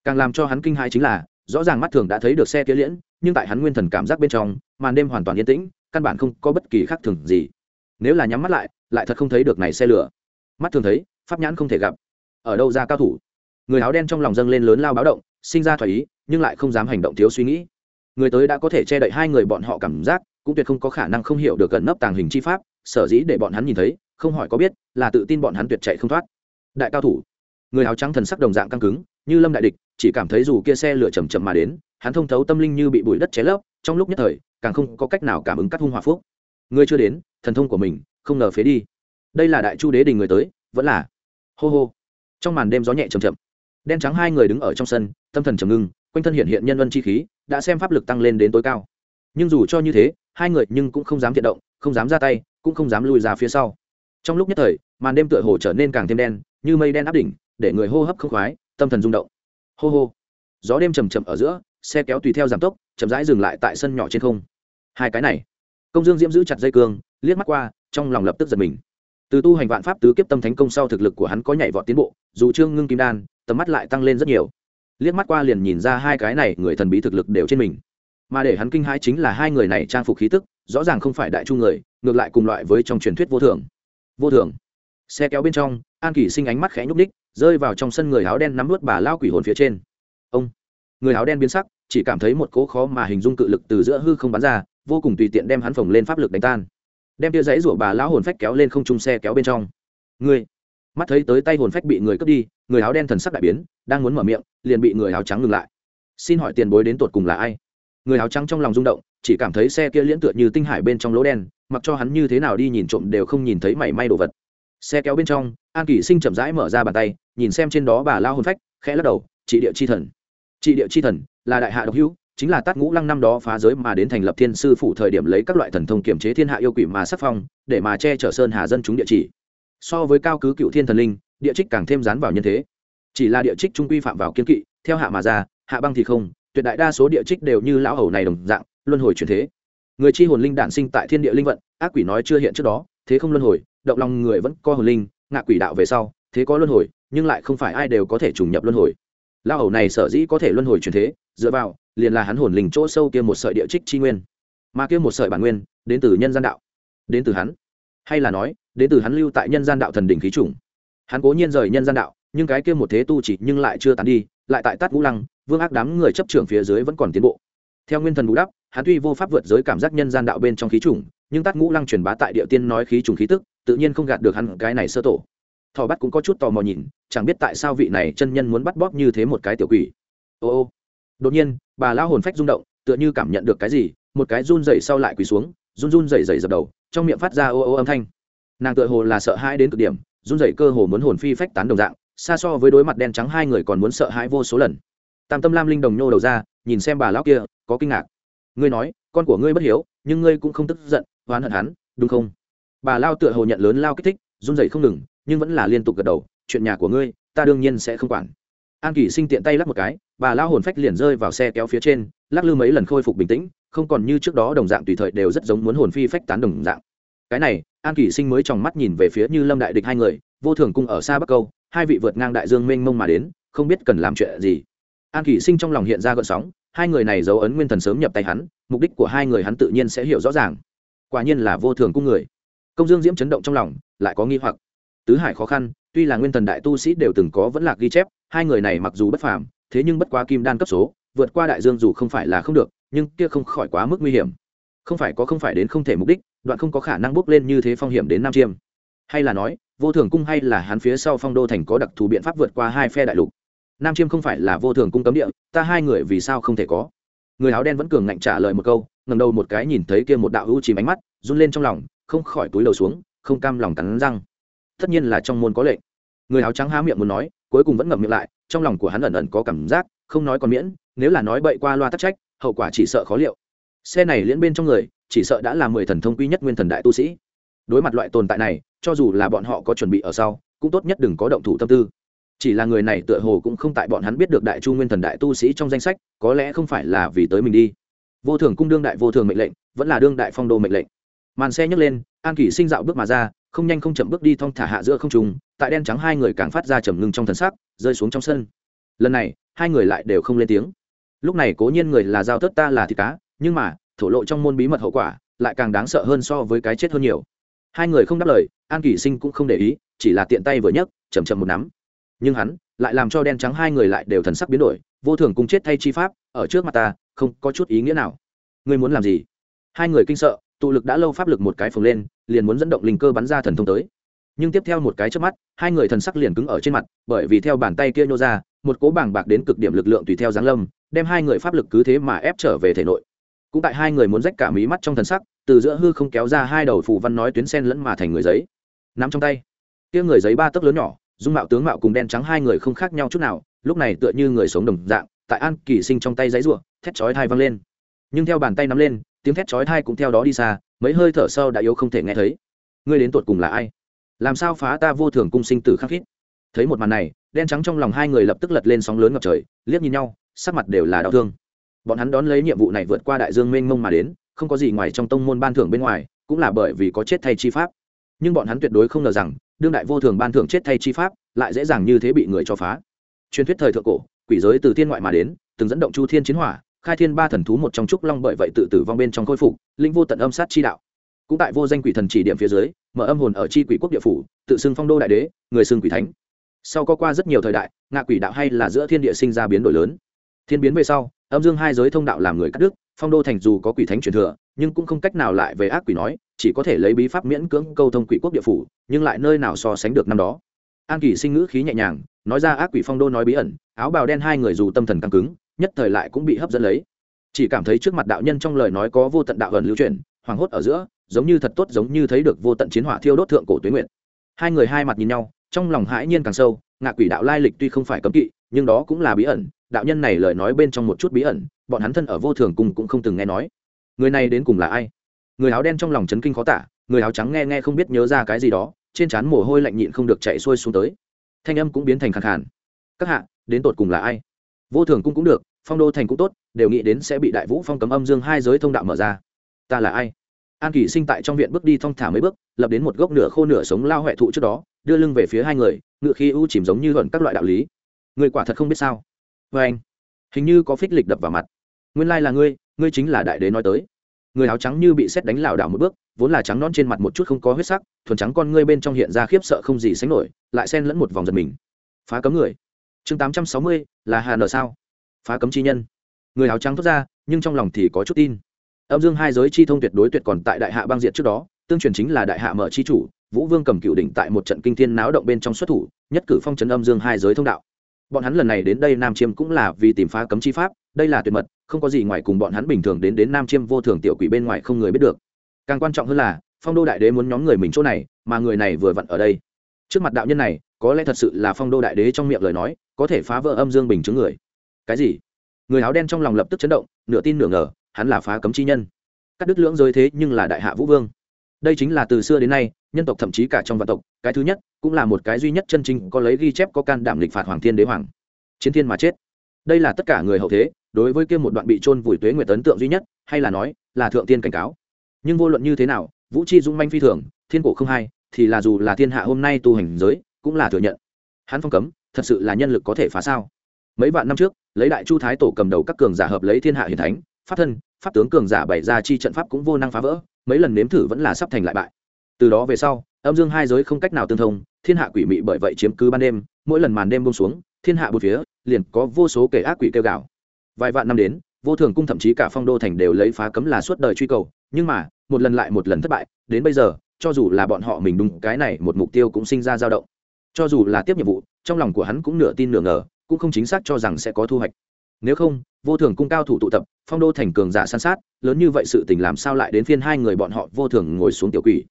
Speaker 1: Càng làm cho hắn kinh hãi chính là, rõ ràng mắt thường đã thấy được xe kia liễn, nhưng tại hắn nguyên thần cảm giác bên trong, màn đêm hoàn toàn yên tĩnh, căn bản không có bất kỳ khác thường gì. Nếu là nhắm mắt lại lại thật không thấy được này xe lửa. Mắt thường thấy, pháp nhãn không thể gặp. Ở đâu ra cao thủ? Người áo đen trong lòng dâng lên lớn lao báo động, sinh ra thoải ý, nhưng lại không dám hành động thiếu suy nghĩ. Người tới đã có thể che đậy hai người bọn họ cảm giác, cũng tuyệt không có khả năng không hiểu được gần nấp tàng hình chi pháp, sở dĩ để bọn hắn nhìn thấy, không hỏi có biết, là tự tin bọn hắn tuyệt chạy không thoát. Đại cao thủ, người áo trắng thần sắc đồng dạng căng cứng, như lâm đại địch, chỉ cảm thấy dù kia xe lửa chầm chậm mà đến, hắn thông thấu tâm linh như bị bụi đất cháy lấp, trong lúc nhất thời, càng không có cách nào cảm ứng cắt hung hòa phúc. Người chưa đến, thần thông của mình, không ngờ phế đi. Đây là đại chu đế đình người tới, vẫn là, hô hô. Trong màn đêm gió nhẹ chầm chậm đen trắng hai người đứng ở trong sân, tâm thần trầm ngưng, quanh thân hiện hiện nhân vân chi khí, đã xem pháp lực tăng lên đến tối cao. Nhưng dù cho như thế, hai người nhưng cũng không dám thiện động, không dám ra tay, cũng không dám lùi ra phía sau. Trong lúc nhất thời, màn đêm tựa hồ trở nên càng thêm đen, như mây đen áp đỉnh, để người hô hấp không khoái, tâm thần rung động. Hô hô. Gió đêm chầm chậm ở giữa, xe kéo tùy theo giảm tốc, chậm rãi dừng lại tại sân nhỏ trên không. Hai cái này. Công dương diễm giữ chặt dây cương, liếc mắt qua, trong lòng lập tức giật mình. Từ tu hành vạn pháp tứ kiếp tâm thánh công sau thực lực của hắn có nhảy vọt tiến bộ, dù trương ngưng kim đan tầm mắt lại tăng lên rất nhiều. Liếc mắt qua liền nhìn ra hai cái này người thần bí thực lực đều trên mình. Mà để hắn kinh hãi chính là hai người này trang phục khí tức, rõ ràng không phải đại trung người, ngược lại cùng loại với trong truyền thuyết vô thường vô thường xe kéo bên trong, an kỷ sinh ánh mắt khẽ nhúc ních rơi vào trong sân người áo đen nắm vớt bà lao quỷ hồn phía trên. Ông. Người áo đen biến sắc, chỉ cảm thấy một cỗ khó mà hình dung cự lực từ giữa hư không bắn ra, vô cùng tùy tiện đem hắn phồng lên pháp lực đánh tan. Đem tia giấy rủa bà lão hồn phách kéo lên không trung xe kéo bên trong. Người mắt thấy tới tay hồn phách bị người cướp đi người áo đen thần sắc đại biến, đang muốn mở miệng, liền bị người áo trắng ngừng lại. Xin hỏi tiền bối đến tột cùng là ai? Người áo trắng trong lòng rung động, chỉ cảm thấy xe kia liễn tựa như tinh hải bên trong lỗ đen, mặc cho hắn như thế nào đi nhìn trộm đều không nhìn thấy mảy may đồ vật. Xe kéo bên trong, an kỷ sinh chậm rãi mở ra bàn tay, nhìn xem trên đó bà lao hồn phách, khẽ lắc đầu, trị địa chi thần. Trị địa chi thần, là đại hạ độc hữu, chính là tát ngũ lăng năm đó phá giới mà đến thành lập thiên sư phủ thời điểm lấy các loại thần thông kiểm chế thiên hạ yêu quỷ mà sắc phong, để mà che chở sơn hà dân chúng địa chỉ. So với cao cứ cựu thiên thần linh địa trích càng thêm dán vào nhân thế. Chỉ là địa trích trung quy phạm vào kiên kỵ, theo hạ mà ra, hạ băng thì không, tuyệt đại đa số địa trích đều như lão hầu này đồng dạng, luân hồi chuyển thế. Người chi hồn linh đản sinh tại thiên địa linh vận, ác quỷ nói chưa hiện trước đó, thế không luân hồi, động lòng người vẫn có hồn linh, ngạ quỷ đạo về sau, thế có luân hồi, nhưng lại không phải ai đều có thể trùng nhập luân hồi. Lão hầu này sở dĩ có thể luân hồi chuyển thế, dựa vào, liền là hắn hồn linh chỗ sâu kia một sợi địa trích chi nguyên. Mà kia một sợi bản nguyên, đến từ nhân gian đạo. Đến từ hắn. Hay là nói, đến từ hắn lưu tại nhân gian đạo thần đỉnh khí chủng hắn cố nhiên rời nhân gian đạo nhưng cái kia một thế tu chỉ nhưng lại chưa tán đi lại tại tát ngũ lăng vương ác đám người chấp trưởng phía dưới vẫn còn tiến bộ. Theo nguyên thần bù đắp hắn tuy vô pháp vượt giới cảm giác nhân gian đạo bên trong khí trùng, nhưng tát ngũ lăng truyền bá tại địa tiên nói khí trùng khí tức tự nhiên không gạt được hắn cái này sơ tổ. Thỏ bắt cũng có chút tò mò nhìn chẳng biết tại sao vị này chân nhân muốn bắt bóp như thế một cái tiểu quỷ. Ô ô. Đột nhiên bà lão hồn phách rung động tựa như cảm nhận được cái gì một cái run rẩy sau lại quỳ xuống run run rẩy rẩy dập đầu trong miệng phát ra ô ô âm thanh. Nàng tựa hồ là sợ hãi đến cực điểm run dậy cơ hồ muốn hồn phi phách tán đồng dạng, xa so với đối mặt đen trắng hai người còn muốn sợ hãi vô số lần. Tam tâm lam linh đồng nhô đầu ra, nhìn xem bà lão kia, có kinh ngạc. Ngươi nói, con của ngươi bất hiếu, nhưng ngươi cũng không tức giận, oán hận hắn, đúng không? Bà lao tựa hồ nhận lớn lao kích thích, run dậy không ngừng, nhưng vẫn là liên tục gật đầu, chuyện nhà của ngươi, ta đương nhiên sẽ không quản. An kỷ sinh tiện tay lắc một cái, bà lao hồn phách liền rơi vào xe kéo phía trên, lắc lư mấy lần khôi phục bình tĩnh, không còn như trước đó đồng dạng tùy thời đều rất giống muốn hồn phi phách tán đồng dạng cái này, an kỷ sinh mới tròng mắt nhìn về phía như lâm đại địch hai người, vô thường cung ở xa bắc câu, hai vị vượt ngang đại dương mênh mông mà đến, không biết cần làm chuyện gì. An kỷ sinh trong lòng hiện ra gợn sóng, hai người này dấu ấn nguyên thần sớm nhập tay hắn, mục đích của hai người hắn tự nhiên sẽ hiểu rõ ràng. Quả nhiên là vô thường cung người. Công dương diễm chấn động trong lòng, lại có nghi hoặc. Tứ hải khó khăn, tuy là nguyên thần đại tu sĩ đều từng có vẫn lạc ghi chép, hai người này mặc dù bất phàm, thế nhưng bất quá kim đan cấp số, vượt qua đại dương dù không phải là không được, nhưng kia không khỏi quá mức nguy hiểm không phải có không phải đến không thể mục đích, đoạn không có khả năng bước lên như thế phong hiểm đến nam chiêm. Hay là nói, vô thường cung hay là hắn phía sau phong đô thành có đặc thù biện pháp vượt qua hai phe đại lục? Nam chiêm không phải là vô thường cung cấm địa, ta hai người vì sao không thể có? Người áo đen vẫn cường ngạnh trả lời một câu ngầm đầu một cái nhìn thấy kia một đạo hữu chìm ánh mắt, run lên trong lòng, không khỏi túi đầu xuống, không cam lòng cắn răng. Tất nhiên là trong môn có lệnh người áo trắng há miệng muốn nói, cuối cùng vẫn ngậm miệng lại, trong lòng của hắn ẩn ẩn có cảm giác, không nói còn miễn, nếu là nói bậy qua loa tắc trách, hậu quả chỉ sợ khó liệu xe này liễn bên trong người, chỉ sợ đã là mười thần thông quy nhất nguyên thần đại tu sĩ. Đối mặt loại tồn tại này, cho dù là bọn họ có chuẩn bị ở sau, cũng tốt nhất đừng có động thủ tâm tư. Chỉ là người này tựa hồ cũng không tại bọn hắn biết được đại chu nguyên thần đại tu sĩ trong danh sách, có lẽ không phải là vì tới mình đi. Vô thường cung đương đại vô thường mệnh lệnh, vẫn là đương đại phong đô mệnh lệnh. Màn xe nhấc lên, an kỷ sinh dạo bước mà ra, không nhanh không chậm bước đi thong thả hạ giữa không trùng tại đen trắng hai người càng phát ra trầm ngưng trong thần sắc, rơi xuống trong sân. Lần này, hai người lại đều không lên tiếng. Lúc này cố nhiên người là giao tớt ta là thịt cá nhưng mà, thổ lộ trong môn bí mật hậu quả lại càng đáng sợ hơn so với cái chết hơn nhiều. Hai người không đáp lời, an kỷ sinh cũng không để ý, chỉ là tiện tay vừa nhấc chầm chầm một nắm. Nhưng hắn lại làm cho đen trắng hai người lại đều thần sắc biến đổi, vô thường cùng chết thay chi pháp, ở trước mặt ta, không có chút ý nghĩa nào. Ngươi muốn làm gì? Hai người kinh sợ, tụ lực đã lâu pháp lực một cái phồng lên, liền muốn dẫn động linh cơ bắn ra thần thông tới. Nhưng tiếp theo một cái trước mắt, hai người thần sắc liền cứng ở trên mặt, bởi vì theo bàn tay kia nhô ra, một cố bảng bạc đến cực điểm lực lượng tùy theo giáng lâm, đem hai người pháp lực cứ thế mà ép trở về thể nội cũng tại hai người muốn rách cả mí mắt trong thần sắc, từ giữa hư không kéo ra hai đầu phù văn nói tuyến sen lẫn mà thành người giấy. Nắm trong tay. Kia người giấy ba tấc lớn nhỏ, dung mạo tướng mạo cùng đen trắng hai người không khác nhau chút nào, lúc này tựa như người sống đồng dạng, tại an kỳ sinh trong tay giấy ruộng thét chói thai văng lên. Nhưng theo bàn tay nắm lên, tiếng thét chói thai cũng theo đó đi xa, mấy hơi thở sâu đã yếu không thể nghe thấy. Ngươi đến tột cùng là ai? Làm sao phá ta vô thường cung sinh tử khắc khít? Thấy một màn này, đen trắng trong lòng hai người lập tức lật lên sóng lớn ngập trời, liếc nhìn nhau, sắc mặt đều là đau thương bọn hắn đón lấy nhiệm vụ này vượt qua đại dương mênh mông mà đến, không có gì ngoài trong tông môn ban thưởng bên ngoài, cũng là bởi vì có chết thay chi pháp. Nhưng bọn hắn tuyệt đối không ngờ rằng, đương đại vô thường ban thưởng chết thay chi pháp, lại dễ dàng như thế bị người cho phá. Truyền thuyết thời thượng cổ, quỷ giới từ thiên ngoại mà đến, từng dẫn động chu thiên chiến hỏa, khai thiên ba thần thú một trong trúc long bởi vậy tự tử vong bên trong khôi phục, linh vô tận âm sát chi đạo. Cũng tại vô danh quỷ thần chỉ điểm phía dưới, mở âm hồn ở chi quỷ quốc địa phủ, tự xưng phong đô đại đế, người xưng quỷ thánh. Sau có qua rất nhiều thời đại, ngạ quỷ đạo hay là giữa thiên địa sinh ra biến đổi lớn. Thiên biến về sau âm dương hai giới thông đạo làm người cắt đức phong đô thành dù có quỷ thánh truyền thừa, nhưng cũng không cách nào lại về ác quỷ nói, chỉ có thể lấy bí pháp miễn cưỡng câu thông quỷ quốc địa phủ, nhưng lại nơi nào so sánh được năm đó. An kỳ sinh ngữ khí nhẹ nhàng, nói ra ác quỷ phong đô nói bí ẩn, áo bào đen hai người dù tâm thần căng cứng, nhất thời lại cũng bị hấp dẫn lấy. Chỉ cảm thấy trước mặt đạo nhân trong lời nói có vô tận đạo ẩn lưu truyền, hoảng hốt ở giữa, giống như thật tốt giống như thấy được vô tận chiến hỏa thiêu đốt thượng cổ tuyến nguyện hai người hai mặt nhìn nhau, trong lòng hãi nhiên càng sâu, ngạ quỷ đạo lai lịch tuy không phải cấm kỵ, nhưng đó cũng là bí ẩn đạo nhân này lời nói bên trong một chút bí ẩn, bọn hắn thân ở vô thường cùng cũng không từng nghe nói. Người này đến cùng là ai? Người áo đen trong lòng chấn kinh khó tả, người áo trắng nghe nghe không biết nhớ ra cái gì đó, trên trán mồ hôi lạnh nhịn không được chạy xuôi xuống tới. Thanh âm cũng biến thành khẳng khản các hạ, đến tột cùng là ai? Vô thường cung cũng được, phong đô thành cũng tốt, đều nghĩ đến sẽ bị đại vũ phong cấm âm dương hai giới thông đạo mở ra. Ta là ai? An kỳ sinh tại trong viện bước đi thong thả mấy bước, lập đến một gốc nửa khô nửa sống lao huệ thụ trước đó, đưa lưng về phía hai người, ngựa khi ưu chìm giống như gần các loại đạo lý. Người quả thật không biết sao? Vê anh. Hình như có phích lịch đập vào mặt. Nguyên lai là ngươi ngươi chính là đại đế nói tới. Người áo trắng như bị xét đánh lảo đảo một bước, vốn là trắng non trên mặt một chút không có huyết sắc, thuần trắng con ngươi bên trong hiện ra khiếp sợ không gì sánh nổi, lại xen lẫn một vòng giật mình. Phá cấm người. Chương tám trăm sáu mươi, là hà nở sao? Phá cấm chi nhân. Người áo trắng thốt ra, nhưng trong lòng thì có chút tin. Âm dương hai giới chi thông tuyệt đối tuyệt còn tại đại hạ bang diện trước đó, tương truyền chính là đại hạ mở chi chủ, vũ vương cầm cựu đỉnh tại một trận kinh thiên náo động bên trong xuất thủ, nhất cử phong trấn âm dương hai giới thông đạo bọn hắn lần này đến đây nam chiêm cũng là vì tìm phá cấm chi pháp, đây là tuyệt mật, không có gì ngoài cùng bọn hắn bình thường đến đến nam chiêm vô thường tiểu quỷ bên ngoài không người biết được. Càng quan trọng hơn là, phong đô đại đế muốn nhóm người mình chỗ này, mà người này vừa vặn ở đây. Trước mặt đạo nhân này, có lẽ thật sự là phong đô đại đế trong miệng lời nói, có thể phá vỡ âm dương bình chứng người. Cái gì? Người áo đen trong lòng lập tức chấn động, nửa tin nửa ngờ, hắn là phá cấm chi nhân. Cắt đứt lưỡng giới thế nhưng là đại hạ vũ vương đây chính là từ xưa đến nay, nhân tộc thậm chí cả trong vạn tộc, cái thứ nhất, cũng là một cái duy nhất chân chính có lấy ghi chép có can đảm lịch phạt hoàng thiên đế hoàng. Chiến thiên mà chết. Đây là tất cả người hậu thế, đối với kia một đoạn bị trôn vùi tuế nguyệt tấn tượng duy nhất, hay là nói, là thượng tiên cảnh cáo. Nhưng vô luận như thế nào, vũ chi dung manh phi thường, thiên cổ không hai, thì là dù là thiên hạ hôm nay tu hành giới, cũng là thừa nhận. Hắn phong cấm, thật sự là nhân lực có thể phá sao? Mấy vạn năm trước, lấy đại chu thái tổ cầm đầu các cường giả hợp lấy thiên hạ hiền thánh pháp thân, pháp tướng cường giả bày ra chi trận pháp cũng vô năng phá vỡ, mấy lần nếm thử vẫn là sắp thành lại bại. Từ đó về sau, âm dương hai giới không cách nào tương thông, thiên hạ quỷ mị bởi vậy chiếm cứ ban đêm, mỗi lần màn đêm bông xuống, thiên hạ bột phía, liền có vô số kẻ ác quỷ kêu gào. Vài vạn năm đến, vô thường cung thậm chí cả phong đô thành đều lấy phá cấm là suốt đời truy cầu, nhưng mà, một lần lại một lần thất bại, đến bây giờ, cho dù là bọn họ mình đúng, cái này một mục tiêu cũng sinh ra dao động. Cho dù là tiếp nhiệm vụ, trong lòng của hắn cũng nửa tin nửa ngờ, cũng không chính xác cho rằng sẽ có thu hoạch nếu không, vô thường cung cao thủ tụ tập, phong đô thành cường giả san sát, lớn như vậy sự tình làm sao lại đến phiên hai người bọn họ vô thường ngồi xuống tiểu quỷ.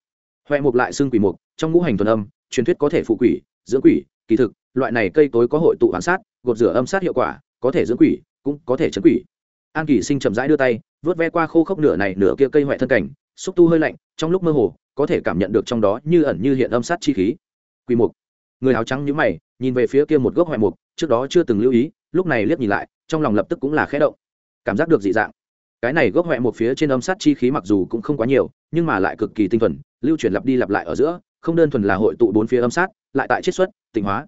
Speaker 1: Huệ mục lại xưng quỷ mục, trong ngũ hành thuần âm, truyền thuyết có thể phụ quỷ, dưỡng quỷ, kỳ thực, loại này cây tối có hội tụ hoàn sát, gột rửa âm sát hiệu quả, có thể dưỡng quỷ, cũng có thể chấn quỷ. An kỳ sinh chậm rãi đưa tay, vớt ve qua khô khốc nửa này nửa kia cây huệ thân cảnh, xúc tu hơi lạnh, trong lúc mơ hồ, có thể cảm nhận được trong đó như ẩn như hiện âm sát chi khí. Quỷ mục. Người áo trắng nhíu mày, nhìn về phía kia một gốc huệ mục, trước đó chưa từng lưu ý, lúc này liếc nhìn lại trong lòng lập tức cũng là khẽ động. Cảm giác được dị dạng. Cái này gốc huệ một phía trên âm sát chi khí mặc dù cũng không quá nhiều, nhưng mà lại cực kỳ tinh thuần, lưu chuyển lặp đi lặp lại ở giữa, không đơn thuần là hội tụ bốn phía âm sát, lại tại chiết xuất, tịnh hóa.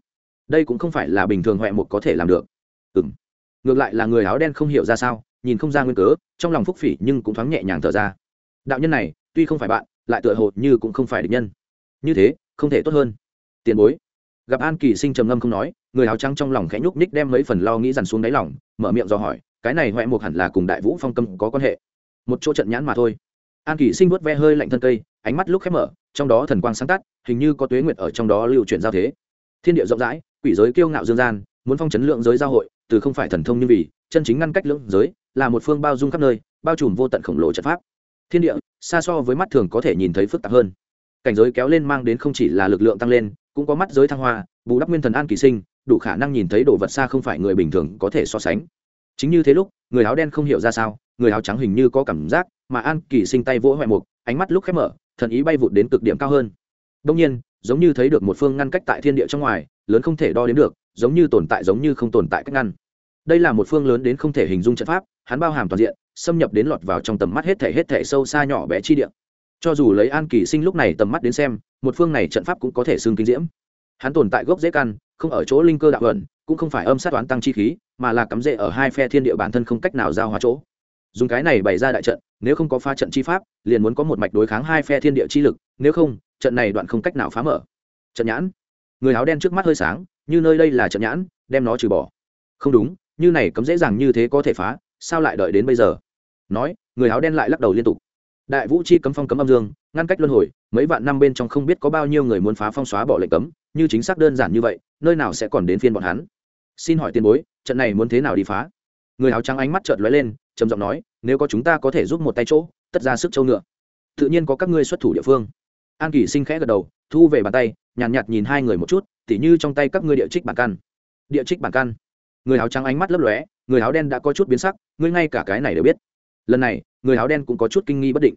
Speaker 1: Đây cũng không phải là bình thường huệ một có thể làm được. Ừ ngược lại là người áo đen không hiểu ra sao, nhìn không ra nguyên cớ, trong lòng phúc phỉ nhưng cũng thoáng nhẹ nhàng thở ra. Đạo nhân này, tuy không phải bạn, lại tựa hồ như cũng không phải địch nhân. Như thế, không thể tốt hơn. Tiền bối. Gặp an kỳ sinh trầm ngâm không nói, người áo trắng trong lòng khẽ nhúc nhích đem mấy phần lo nghĩ dằn xuống đáy lòng mở miệng do hỏi, cái này huệ mục hẳn là cùng đại vũ phong cầm có quan hệ. Một chỗ trận nhãn mà thôi. An kỳ sinh vuốt ve hơi lạnh thân cây, ánh mắt lúc khép mở, trong đó thần quang sáng tắt, hình như có tuế nguyệt ở trong đó lưu chuyển giao thế. Thiên địa rộng rãi, quỷ giới kiêu ngạo dương gian, muốn phong chấn lượng giới giao hội, từ không phải thần thông như vì, chân chính ngăn cách lượng giới, là một phương bao dung khắp nơi, bao trùm vô tận khổng lồ trận pháp. Thiên địa, xa so với mắt thường có thể nhìn thấy phức tạp hơn. Cảnh giới kéo lên mang đến không chỉ là lực lượng tăng lên, cũng có mắt giới thăng hoa, bù đắp nguyên thần an kỳ sinh đủ khả năng nhìn thấy đồ vật xa không phải người bình thường có thể so sánh. Chính như thế lúc, người áo đen không hiểu ra sao, người áo trắng hình như có cảm giác, mà an kỳ sinh tay vỗ hoại mục, ánh mắt lúc khép mở, thần ý bay vụt đến cực điểm cao hơn. Đông nhiên, giống như thấy được một phương ngăn cách tại thiên địa trong ngoài, lớn không thể đo đến được, giống như tồn tại giống như không tồn tại cách ngăn. Đây là một phương lớn đến không thể hình dung trận pháp, hắn bao hàm toàn diện, xâm nhập đến lọt vào trong tầm mắt hết thể hết thể sâu xa nhỏ bé chi địa. Cho dù lấy an kỳ sinh lúc này tầm mắt đến xem, một phương này trận pháp cũng có thể xương kinh diễm hắn tồn tại gốc dễ căn, không ở chỗ linh cơ đạo ẩn cũng không phải âm sát toán tăng chi khí, mà là cắm rễ ở hai phe thiên địa bản thân không cách nào giao hóa chỗ. Dùng cái này bày ra đại trận, nếu không có pha trận chi pháp, liền muốn có một mạch đối kháng hai phe thiên địa chi lực, nếu không, trận này đoạn không cách nào phá mở. Trận nhãn. Người áo đen trước mắt hơi sáng, như nơi đây là trận nhãn, đem nó trừ bỏ. Không đúng, như này cấm dễ dàng như thế có thể phá, sao lại đợi đến bây giờ? Nói, người áo đen lại lắc đầu liên tục. Đại vũ chi cấm phong cấm âm dương ngăn cách luân hồi mấy vạn năm bên trong không biết có bao nhiêu người muốn phá phong xóa bỏ lệnh cấm như chính xác đơn giản như vậy nơi nào sẽ còn đến phiên bọn hắn. Xin hỏi tiền bối trận này muốn thế nào đi phá? Người áo trắng ánh mắt chợt lóe lên trầm giọng nói nếu có chúng ta có thể giúp một tay chỗ tất ra sức châu ngựa. Tự nhiên có các ngươi xuất thủ địa phương. An kỳ sinh khẽ gật đầu thu về bàn tay nhàn nhạt, nhạt nhìn hai người một chút tỉ như trong tay các ngươi địa trích bản căn. Địa trích bản căn. Người áo trắng ánh mắt lấp lóe người áo đen đã có chút biến sắc ngươi ngay cả cái này đều biết. Lần này người áo đen cũng có chút kinh nghi bất định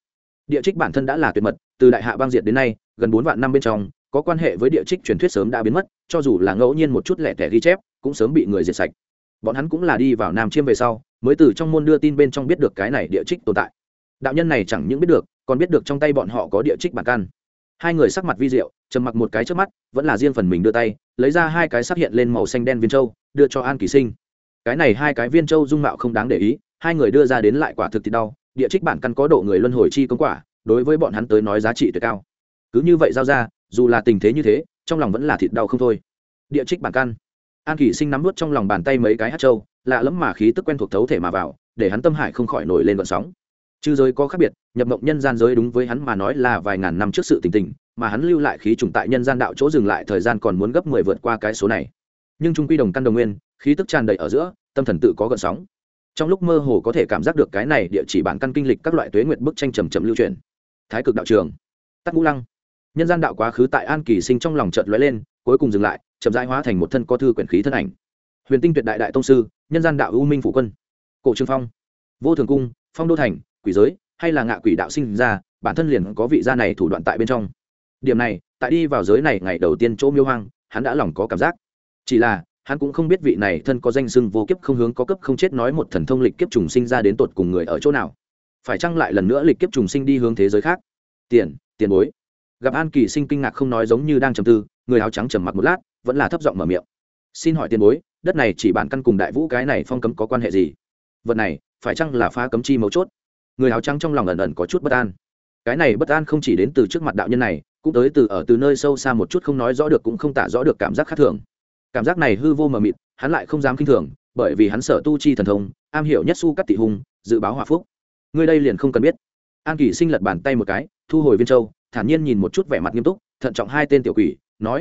Speaker 1: địa trích bản thân đã là tuyệt mật, từ đại hạ băng diệt đến nay, gần bốn vạn năm bên trong, có quan hệ với địa trích truyền thuyết sớm đã biến mất, cho dù là ngẫu nhiên một chút lẻ tẻ ghi chép, cũng sớm bị người diệt sạch. Bọn hắn cũng là đi vào nam chiêm về sau, mới từ trong môn đưa tin bên trong biết được cái này địa trích tồn tại. Đạo nhân này chẳng những biết được, còn biết được trong tay bọn họ có địa trích bản căn. Hai người sắc mặt vi diệu, trầm mặc một cái trước mắt, vẫn là riêng phần mình đưa tay, lấy ra hai cái sắc hiện lên màu xanh đen viên châu, đưa cho an kỳ sinh. Cái này hai cái viên châu dung mạo không đáng để ý, hai người đưa ra đến lại quả thực thì đau địa trích bản căn có độ người luân hồi chi công quả, đối với bọn hắn tới nói giá trị tuyệt cao. Cứ như vậy giao ra, dù là tình thế như thế, trong lòng vẫn là thịt đau không thôi. Địa trích bản căn. An kỳ sinh nắm nuốt trong lòng bàn tay mấy cái hát trâu lạ lẫm mà khí tức quen thuộc thấu thể mà vào, để hắn tâm hải không khỏi nổi lên vận sóng. Chư giới có khác biệt, nhập mộng nhân gian giới đúng với hắn mà nói là vài ngàn năm trước sự tình tình, mà hắn lưu lại khí trùng tại nhân gian đạo chỗ dừng lại thời gian còn muốn gấp mười vượt qua cái số này. Nhưng trung quy đồng căn đồng nguyên, khí tức tràn đầy ở giữa, tâm thần tự có gợn sóng trong lúc mơ hồ có thể cảm giác được cái này địa chỉ bản căn kinh lịch các loại tuế nguyệt bức tranh trầm trầm lưu truyền. Thái cực đạo trường. Tắc ngũ lăng. Nhân gian đạo quá khứ tại an kỳ sinh trong lòng chợt lóe lên, cuối cùng dừng lại, chậm rãi hóa thành một thân co thư quyển khí thân ảnh. Huyền tinh tuyệt đại đại tông sư, nhân gian đạo u minh phủ quân. Cổ trương phong. Vô thường cung, phong đô thành, quỷ giới, hay là ngạ quỷ đạo sinh ra, bản thân liền có vị gia này thủ đoạn tại bên trong. Điểm này, tại đi vào giới này ngày đầu tiên chỗ miêu hoang, hắn đã lòng có cảm giác. Chỉ là hắn cũng không biết vị này thân có danh xưng vô kiếp không hướng có cấp không chết nói một thần thông lịch kiếp trùng sinh ra đến tột cùng người ở chỗ nào. Phải chăng lại lần nữa lịch kiếp trùng sinh đi hướng thế giới khác? Tiền tiền bối. Gặp an kỳ sinh kinh ngạc không nói giống như đang trầm tư, người áo trắng trầm mặc một lát, vẫn là thấp giọng mở miệng. Xin hỏi tiền bối, đất này chỉ bản căn cùng đại vũ cái này phong cấm có quan hệ gì? Vật này, phải chăng là phá cấm chi mấu chốt? Người áo trắng trong lòng ẩn ẩn có chút bất an. Cái này bất an không chỉ đến từ trước mặt đạo nhân này, cũng tới từ ở từ nơi sâu xa một chút không nói rõ được cũng không tả rõ được cảm giác khác thường cảm giác này hư vô mờ mịt, hắn lại không dám k i n h thường, bởi vì hắn sở tu chi thần thông, am hiểu nhất su cắt tị hùng dự báo hòa phúc. Ngươi đây liền không cần biết. An kỷ sinh lật bàn tay một cái, thu hồi viên châu, thản nhiên nhìn một chút vẻ mặt nghiêm túc, thận trọng hai tên tiểu quỷ, nói,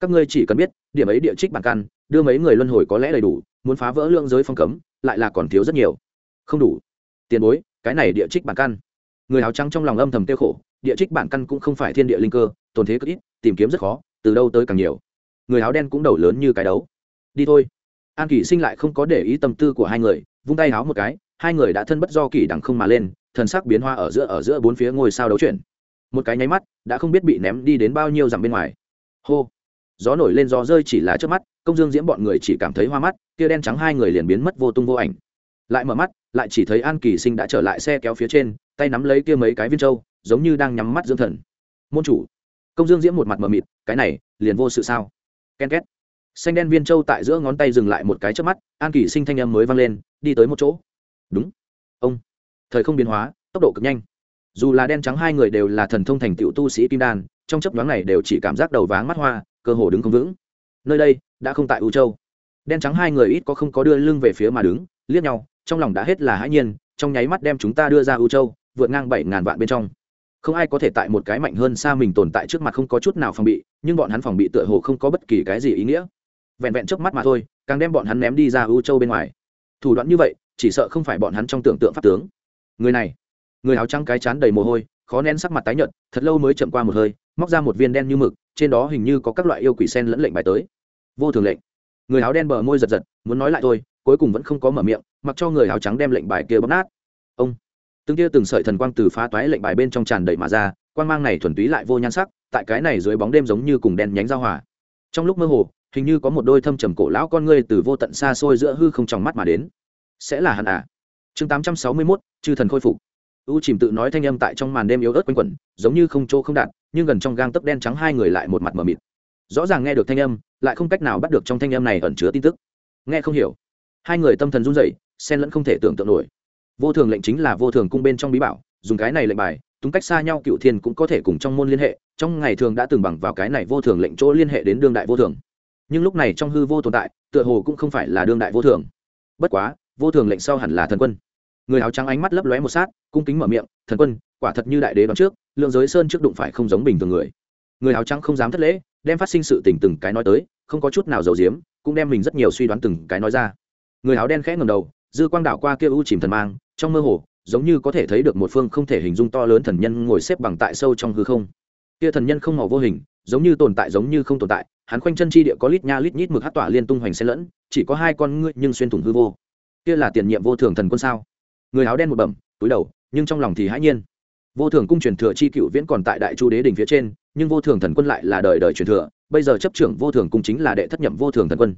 Speaker 1: các ngươi chỉ cần biết, điểm ấy địa trích bản căn, đưa mấy người luân hồi có lẽ đầy đủ, muốn phá vỡ lượng giới phong cấm, lại là còn thiếu rất nhiều. Không đủ. Tiền bối, cái này địa trích bản căn. Người áo trắng trong lòng âm thầm tiêu khổ, địa trích bản căn cũng không phải thiên địa linh cơ, tồn thế cực ít, tìm kiếm rất khó, từ đâu tới càng nhiều người áo đen cũng đầu lớn như cái đấu. Đi thôi. An kỷ sinh lại không có để ý tâm tư của hai người, vung tay háo một cái, hai người đã thân bất do kỷ đằng không mà lên, thần sắc biến hoa ở giữa ở giữa bốn phía ngôi sao đấu chuyển. Một cái nháy mắt, đã không biết bị ném đi đến bao nhiêu dặm bên ngoài. Hô. Gió nổi lên gió rơi chỉ là trước mắt, công dương diễm bọn người chỉ cảm thấy hoa mắt kia đen trắng hai người liền biến mất vô tung vô ảnh. Lại mở mắt, lại chỉ thấy an kỳ sinh đã trở lại xe kéo phía trên, tay nắm lấy kia mấy cái viên trâu giống như đang nhắm mắt dưỡng thần. Môn chủ. Công dương diễm một mặt mờ mịt, cái này, liền vô sự sao? Ken két. Xanh đen viên trâu tại giữa ngón tay dừng lại một cái trước mắt, an kỳ sinh thanh âm mới vang lên, đi tới một chỗ. Đúng. Ông. Thời không biến hóa, tốc độ cực nhanh. Dù là đen trắng hai người đều là thần thông thành tựu tu sĩ kim đan, trong chấp đoán này đều chỉ cảm giác đầu váng mắt hoa, cơ hồ đứng không vững. Nơi đây, đã không tại u châu. Đen trắng hai người ít có không có đưa lưng về phía mà đứng, liếc nhau, trong lòng đã hết là hãi nhiên, trong nháy mắt đem chúng ta đưa ra u châu, vượt ngang bảy ngàn vạn bên trong không ai có thể tại một cái mạnh hơn xa mình tồn tại trước mặt không có chút nào phòng bị, nhưng bọn hắn phòng bị tựa hồ không có bất kỳ cái gì ý nghĩa. Vẹn vẹn trước mắt mà thôi, càng đem bọn hắn ném đi ra u châu bên ngoài. Thủ đoạn như vậy, chỉ sợ không phải bọn hắn trong tưởng tượng pháp tướng. Người này, người áo trắng cái chán đầy mồ hôi, khó nén sắc mặt tái nhợt, thật lâu mới chậm qua một hơi, móc ra một viên đen như mực, trên đó hình như có các loại yêu quỷ sen lẫn lệnh bài tới. Vô thường lệnh. Người áo đen bờ môi giật giật, muốn nói lại thôi, cuối cùng vẫn không có mở miệng, mặc cho người áo trắng đem lệnh bài kia bóp nát. Ông từng tia từng sợi thần quang từ phá toái lệnh bài bên trong tràn đầy mà ra, quang mang này thuần túy lại vô nhan sắc, tại cái này dưới bóng đêm giống như cùng đen nhánh giao hòa. Trong lúc mơ hồ, hình như có một đôi thâm trầm cổ lão con ngươi từ vô tận xa xôi giữa hư không trong mắt mà đến. Sẽ là hắn à? Chương tám trăm sáu mươi mốt, chư thần khôi phục. U chìm tự nói thanh âm tại trong màn đêm yếu ớt quanh quẩn, giống như không chỗ không đạt nhưng gần trong gang tấc đen trắng hai người lại một mặt mờ mịt. Rõ ràng nghe được thanh âm, lại không cách nào bắt được trong thanh âm này ẩn chứa tin tức. Nghe không hiểu. Hai người tâm thần run rẩy, xen lẫn không thể tưởng tượng nổi vô thường lệnh chính là vô thường cung bên trong bí bảo, dùng cái này lệnh bài, túng cách xa nhau cựu thiên cũng có thể cùng trong môn liên hệ, trong ngày thường đã từng bằng vào cái này vô thường lệnh chỗ liên hệ đến đương đại vô thường. Nhưng lúc này trong hư vô tồn tại, tựa hồ cũng không phải là đương đại vô thường. Bất quá, vô thường lệnh sau hẳn là thần quân. Người áo trắng ánh mắt lấp lóe một sát, cung kính mở miệng, thần quân, quả thật như đại đế đoán trước, lượng giới sơn trước đụng phải không giống bình thường người. Người áo trắng không dám thất lễ, đem phát sinh sự tình từng cái nói tới, không có chút nào giàu diếm cũng đem mình rất nhiều suy đoán từng cái nói ra. Người áo đen khẽ ngầm đầu, dư quang đảo qua kia u chìm thần mang trong mơ hồ, giống như có thể thấy được một phương không thể hình dung to lớn thần nhân ngồi xếp bằng tại sâu trong hư không. Kia thần nhân không màu vô hình, giống như tồn tại giống như không tồn tại, hắn khoanh chân chi địa có lít nha lít nhít mực hát tỏa liên tung hoành xen lẫn, chỉ có hai con ngươi nhưng xuyên thủng hư vô. Kia là tiền nhiệm vô thường thần quân sao? Người áo đen một bẩm, túi đầu, nhưng trong lòng thì hãi nhiên. Vô thường cung truyền thừa chi cựu viễn còn tại đại chu đế đình phía trên, nhưng vô thường thần quân lại là đời đời truyền thừa, bây giờ chấp trưởng vô thường cung chính là đệ thất nhậm vô thường thần quân.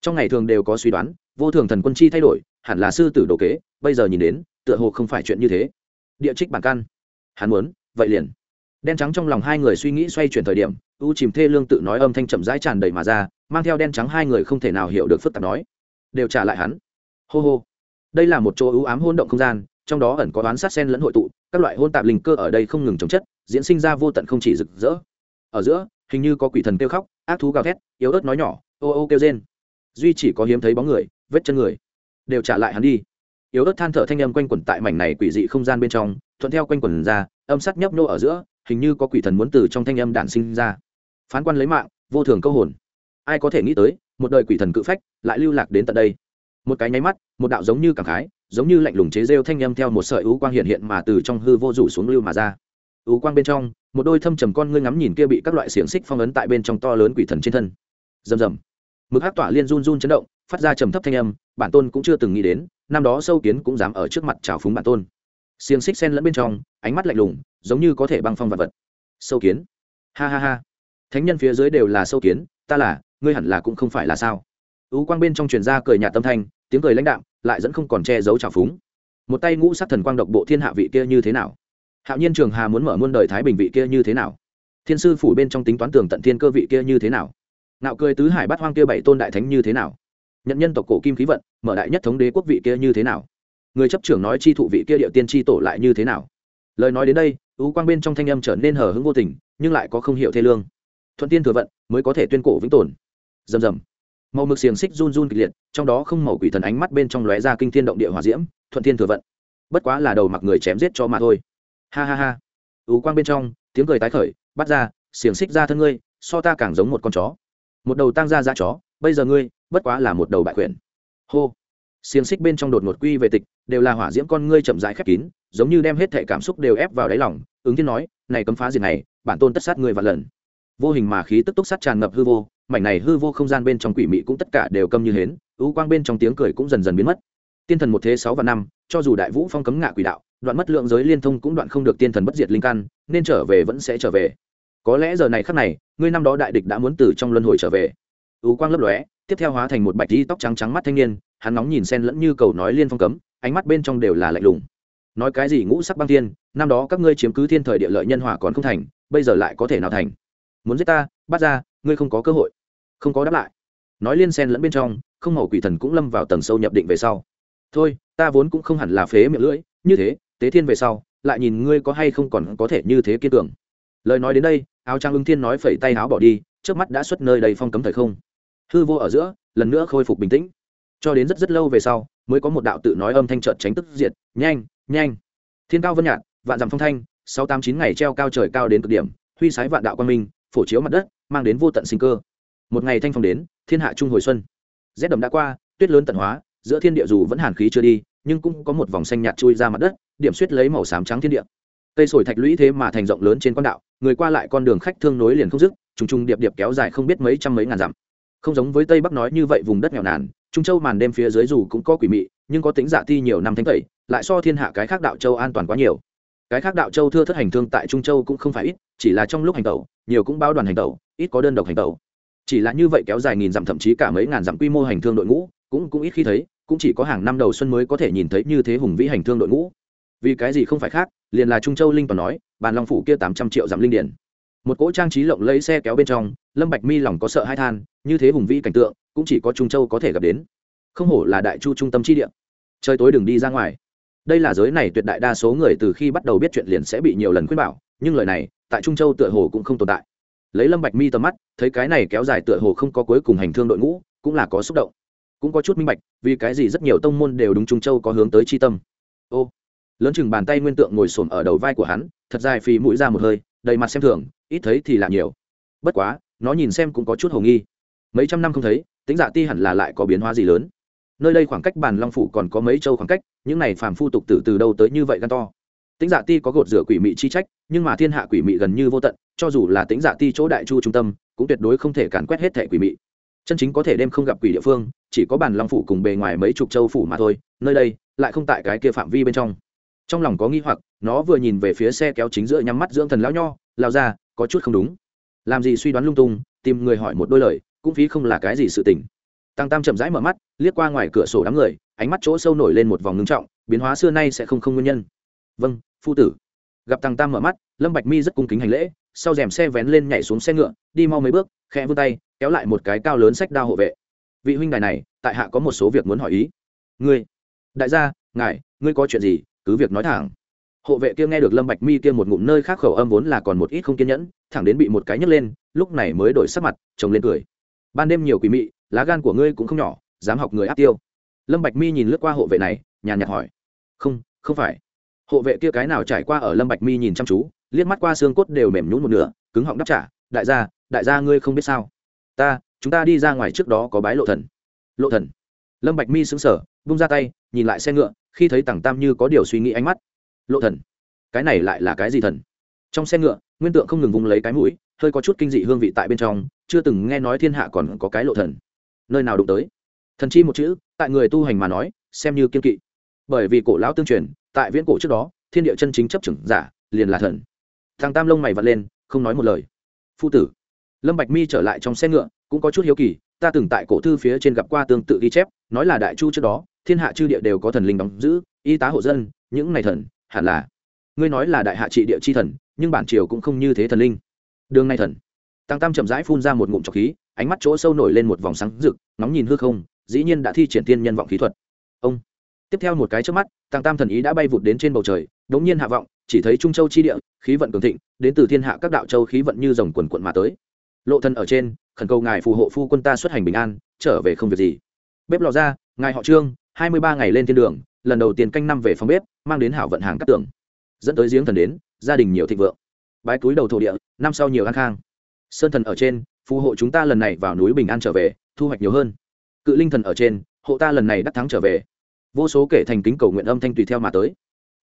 Speaker 1: Trong ngày thường đều có suy đoán, vô thường thần quân chi thay đổi hẳn là sư tử đồ kế, bây giờ nhìn đến, tựa hồ không phải chuyện như thế. Địa trích bản căn. Hắn muốn, vậy liền. Đen trắng trong lòng hai người suy nghĩ xoay chuyển thời điểm, u chìm thê lương tự nói âm thanh chậm rãi tràn đầy mà ra, mang theo đen trắng hai người không thể nào hiểu được phức tạp nói. Đều trả lại hắn. Hô hô. Đây là một chỗ ưu ám hôn động không gian, trong đó ẩn có đoán sát sen lẫn hội tụ, các loại hôn tạp linh cơ ở đây không ngừng chống chất, diễn sinh ra vô tận không chỉ rực rỡ. Ở giữa, hình như có quỷ thần kêu khóc, ác thú gào thét, yếu ớt nói nhỏ, ô ô kêu rên. Duy chỉ có hiếm thấy bóng người, vết chân người đều trả lại hắn đi. Yếu ớt than thở thanh âm quanh quẩn tại mảnh này quỷ dị không gian bên trong, thuận theo quanh quẩn ra, âm sắc nhấp nô ở giữa, hình như có quỷ thần muốn từ trong thanh âm đản sinh ra. Phán quan lấy mạng, vô thường câu hồn. Ai có thể nghĩ tới, một đời quỷ thần cự phách lại lưu lạc đến tận đây. Một cái nháy mắt, một đạo giống như cảm khái, giống như lạnh lùng chế rêu thanh âm theo một sợi ú quang hiện hiện mà từ trong hư vô rủ xuống lưu mà ra. Ú quang bên trong, một đôi thâm trầm con ngươi ngắm nhìn kia bị các loại xiềng xích phong ấn tại bên trong to lớn quỷ thần trên thân. Rầm rầm. Mực hát tỏa liên run run chấn động, phát ra trầm thấp thanh âm bản tôn cũng chưa từng nghĩ đến, năm đó sâu kiến cũng dám ở trước mặt trào phúng bản tôn. Xiềng xích sen lẫn bên trong, ánh mắt lạnh lùng, giống như có thể băng phong vật vật. Sâu kiến. Ha ha ha. Thánh nhân phía dưới đều là sâu kiến, ta là, ngươi hẳn là cũng không phải là sao? Ú quang bên trong truyền ra cười nhạt tâm thanh, tiếng cười lãnh đạm, lại dẫn không còn che giấu trào phúng. Một tay ngũ sát thần quang độc bộ thiên hạ vị kia như thế nào? Hạo nhiên trường hà muốn mở muôn đời thái bình vị kia như thế nào? Thiên sư phủ bên trong tính toán tường tận thiên cơ vị kia như thế nào? Nạo cười tứ hải bắt hoang kia bảy tôn đại thánh như thế nào? Nhận nhân tộc cổ kim khí vận, mở đại nhất thống đế quốc vị kia như thế nào? Người chấp trưởng nói chi thụ vị kia địa tiên chi tổ lại như thế nào? Lời nói đến đây ú quang bên trong thanh âm trở nên hờ hững vô tình, nhưng lại có không hiểu thê lương. Thuận tiên thừa vận, mới có thể tuyên cổ vĩnh tồn. Rầm rầm. Màu mực xiềng xích run run kịch liệt, trong đó không màu quỷ thần ánh mắt bên trong lóe ra kinh thiên động địa hòa diễm, thuận thiên thừa vận. Bất quá là đầu mặc người chém giết cho mà thôi. Ha ha ha. Ú quang bên trong, tiếng cười tái khởi, bắt ra, xiềng xích ra thân ngươi, so ta càng giống một con chó. Một đầu tăng ra ra chó, bây giờ ngươi bất quá là một đầu bại quyển hô. Xiềng xích bên trong đột ngột quy về tịch, đều là hỏa diễm con ngươi chậm rãi khép kín, giống như đem hết thể cảm xúc đều ép vào đáy lòng, ứng thiên nói, này cấm phá diệt này, bản tôn tất sát ngươi và lần. Vô hình mà khí tức túc sát tràn ngập hư vô, mảnh này hư vô không gian bên trong quỷ mị cũng tất cả đều câm như hến, ưu quang bên trong tiếng cười cũng dần dần biến mất. Tiên thần một thế sáu và năm, cho dù đại vũ phong cấm ngạ quỷ đạo, đoạn mất lượng giới liên thông cũng đoạn không được tiên thần bất diệt linh căn, nên trở về vẫn sẽ trở về. Có lẽ giờ này khắc này, ngươi năm đó đại địch đã muốn từ trong luân hồi trở về. Ưu quang lấp lóe tiếp theo hóa thành một bạch y tóc trắng trắng mắt thanh niên, hắn nóng nhìn sen lẫn như cầu nói liên phong cấm, ánh mắt bên trong đều là lạnh lùng. Nói cái gì ngũ sắc băng thiên, năm đó các ngươi chiếm cứ thiên thời địa lợi nhân hòa còn không thành, bây giờ lại có thể nào thành? Muốn giết ta, bắt ra, ngươi không có cơ hội. Không có đáp lại. Nói liên sen lẫn bên trong, không hầu quỷ thần cũng lâm vào tầng sâu nhập định về sau. Thôi, ta vốn cũng không hẳn là phế miệng lưỡi, như thế, tế thiên về sau, lại nhìn ngươi có hay không còn có thể như thế kiên cường. Lời nói đến đây, áo trang ứng thiên nói phẩy tay áo bỏ đi, trước mắt đã xuất nơi đầy phong cấm thời không hư vô ở giữa, lần nữa khôi phục bình tĩnh. Cho đến rất rất lâu về sau, mới có một đạo tự nói âm thanh trợt tránh tức diệt, nhanh nhanh. Thiên cao vân nhạt, vạn dặm phong thanh, sáu tám chín ngày treo cao trời cao đến cực điểm, huy sái vạn đạo quang minh, phổ chiếu mặt đất, mang đến vô tận sinh cơ. Một ngày thanh phong đến, thiên hạ trung hồi xuân. Rét đậm đã qua, tuyết lớn tận hóa, giữa thiên địa dù vẫn hàn khí chưa đi, nhưng cũng có một vòng xanh nhạt chui ra mặt đất, điểm suýt lấy màu xám trắng thiên địa. Cây sồi thạch lũy thế mà thành rộng lớn trên con đạo, người qua lại con đường khách thương nối liền không dứt, trùng trùng điệp điệp kéo dài không biết mấy trăm mấy ngàn dặm không giống với tây bắc nói như vậy vùng đất nghèo nàn, trung châu màn đêm phía dưới dù cũng có quỷ mị, nhưng có tính dạ thi nhiều năm thánh tẩy, lại so thiên hạ cái khác đạo châu an toàn quá nhiều. Cái khác đạo châu thưa thất hành thương tại trung châu cũng không phải ít, chỉ là trong lúc hành tẩu, nhiều cũng bao đoàn hành tẩu, ít có đơn độc hành tẩu. Chỉ là như vậy kéo dài nghìn dặm thậm chí cả mấy ngàn dặm quy mô hành thương đội ngũ, cũng cũng ít khi thấy, cũng chỉ có hàng năm đầu xuân mới có thể nhìn thấy như thế hùng vĩ hành thương đội ngũ. Vì cái gì không phải khác, liền là trung châu linh toàn nói, bàn long phủ kia tám trăm triệu dặm linh điển một cỗ trang trí lộng lấy xe kéo bên trong, lâm bạch mi lòng có sợ hai than, như thế hùng vĩ cảnh tượng, cũng chỉ có trung châu có thể gặp đến. Không hổ là đại chu trung tâm chi địa. Trời tối đừng đi ra ngoài. Đây là giới này tuyệt đại đa số người từ khi bắt đầu biết chuyện liền sẽ bị nhiều lần khuyên bảo, nhưng lời này, tại trung châu tựa hồ cũng không tồn tại. Lấy lâm bạch mi tầm mắt, thấy cái này kéo dài tựa hồ không có cuối cùng hành thương đội ngũ, cũng là có xúc động. Cũng có chút minh bạch, vì cái gì rất nhiều tông môn đều đúng trung châu có hướng tới chi tâm. Ô, lớn chừng bàn tay nguyên tượng ngồi sồn ở đầu vai của hắn, thật dài phì mũi ra một hơi, đầy mặt xem thường ít thấy thì là nhiều. Bất quá, nó nhìn xem cũng có chút hồ nghi. Mấy trăm năm không thấy, tính dạ ti hẳn là lại có biến hóa gì lớn. Nơi đây khoảng cách bàn long phủ còn có mấy châu khoảng cách, những này phàm phu tục tử từ đâu tới như vậy gan to? Tính dạ ti có gột rửa quỷ mị chi trách, nhưng mà thiên hạ quỷ mị gần như vô tận, cho dù là tính dạ ti chỗ đại chu trung tâm, cũng tuyệt đối không thể càn quét hết thẻ quỷ mị. Chân chính có thể đem không gặp quỷ địa phương, chỉ có bàn long phủ cùng bề ngoài mấy chục châu phủ mà thôi, nơi đây lại không tại cái kia phạm vi bên trong. Trong lòng có nghi hoặc, nó vừa nhìn về phía xe kéo chính giữa nhắm mắt dưỡng thần lão nho, lao ra có chút không đúng. Làm gì suy đoán lung tung, tìm người hỏi một đôi lời, cũng phí không là cái gì sự tình. Tăng tam chậm rãi mở mắt, liếc qua ngoài cửa sổ đám người, ánh mắt chỗ sâu nổi lên một vòng ngưng trọng, biến hóa xưa nay sẽ không không nguyên nhân. Vâng phu tử. Gặp tăng tam mở mắt, lâm bạch mi rất cung kính hành lễ, sau rèm xe vén lên nhảy xuống xe ngựa, đi mau mấy bước, khẽ vươn tay, kéo lại một cái cao lớn sách đao hộ vệ. Vị huynh đài này, tại hạ có một số việc muốn hỏi ý. Ngươi, đại gia, ngài, ngươi có chuyện gì, cứ việc nói thẳng hộ vệ kia nghe được lâm bạch mi kia một ngụm nơi khác khẩu âm vốn là còn một ít không kiên nhẫn, thẳng đến bị một cái nhấc lên, lúc này mới đổi sắc mặt, chồng lên cười. Ban đêm nhiều quỷ mị, lá gan của ngươi cũng không nhỏ, dám học người áp tiêu. Lâm bạch mi nhìn lướt qua hộ vệ này, nhàn nhạt hỏi. Không không phải. Hộ vệ kia cái nào trải qua ở lâm bạch mi nhìn chăm chú, liếc mắt qua xương cốt đều mềm nhũn một nửa, cứng họng đáp trả, đại gia đại gia ngươi không biết sao? Ta, chúng ta đi ra ngoài trước đó có bái lộ thần. Lộ thần. Lâm bạch mi sững sờ bung ra tay, nhìn lại xe ngựa, khi thấy tằng tam như có điều suy nghĩ ánh mắt lộ thần. Cái này lại là cái gì thần? Trong xe ngựa, nguyên tượng không ngừng vung lấy cái mũi, hơi có chút kinh dị hương vị tại bên trong, chưa từng nghe nói thiên hạ còn có cái lộ thần. Nơi nào đụng tới? Thần chi một chữ, tại người tu hành mà nói, xem như kiên kỵ. Bởi vì cổ lão tương truyền, tại viễn cổ trước đó, thiên địa chân chính chấp chừng giả, liền là thần. Thằng tam lông mày vặn lên, không nói một lời. Phu tử. Lâm bạch mi trở lại trong xe ngựa, cũng có chút hiếu kỳ, ta từng tại cổ thư phía trên gặp qua tương tự ghi chép, nói là đại chu trước đó, thiên hạ chư địa đều có thần linh đóng giữ, y tá hộ dân, những này thần hẳn là. Ngươi nói là đại hạ trị địa chi thần, nhưng bản triều cũng không như thế thần linh. Đường này thần. Tăng tam chậm rãi phun ra một ngụm trọc khí, ánh mắt chỗ sâu nổi lên một vòng sáng rực nóng nhìn hư không, dĩ nhiên đã thi triển tiên nhân vọng khí thuật. Ông. Tiếp theo một cái trước mắt, tăng tam thần ý đã bay vụt đến trên bầu trời đống nhiên hạ vọng, chỉ thấy trung châu chi địa, khí vận cường thịnh, đến từ thiên hạ các đạo châu khí vận như dòng quần quận mà tới. Lộ thân ở trên, khẩn cầu ngài phù hộ phu quân ta xuất hành bình an, trở về không việc gì. Bếp lò ra, ngài họ trương, hai mươi ba ngày lên thiên đường lần đầu tiên canh năm về phòng bếp, mang đến hảo vận hàng các tường. Dẫn tới giếng thần đến, gia đình nhiều thịnh vượng. Bái túi đầu thổ địa, năm sau nhiều an khang. Sơn thần ở trên, phù hộ chúng ta lần này vào núi bình an trở về, thu hoạch nhiều hơn. Cự linh thần ở trên, hộ ta lần này đắc thắng trở về. Vô số kể thành kính cầu nguyện âm thanh tùy theo mà tới.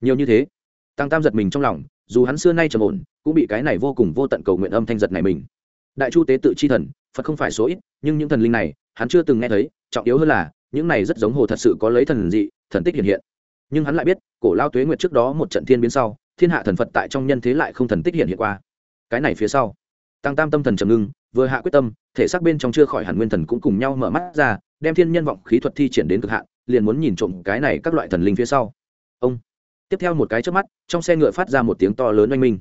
Speaker 1: Nhiều như thế, tăng tam giật mình trong lòng, dù hắn xưa nay trầm ổn, cũng bị cái này vô cùng vô tận cầu nguyện âm thanh giật này mình. Đại chu tế tự chi thần, phật không phải số ít, nhưng những thần linh này, hắn chưa từng nghe thấy, trọng yếu hơn là, những này rất giống hồ thật sự có lấy thần dị thần tích hiện hiện. Nhưng hắn lại biết, cổ lao tuế nguyệt trước đó một trận thiên biến sau, thiên hạ thần phật tại trong nhân thế lại không thần tích hiện hiện qua. Cái này phía sau, tăng tam tâm thần trầm ngưng, vừa hạ quyết tâm, thể xác bên trong chưa khỏi hẳn nguyên thần cũng cùng nhau mở mắt ra, đem thiên nhân vọng khí thuật thi triển đến cực hạn, liền muốn nhìn trộm cái này các loại thần linh phía sau. Ông, tiếp theo một cái trước mắt, trong xe ngựa phát ra một tiếng to lớn oanh minh.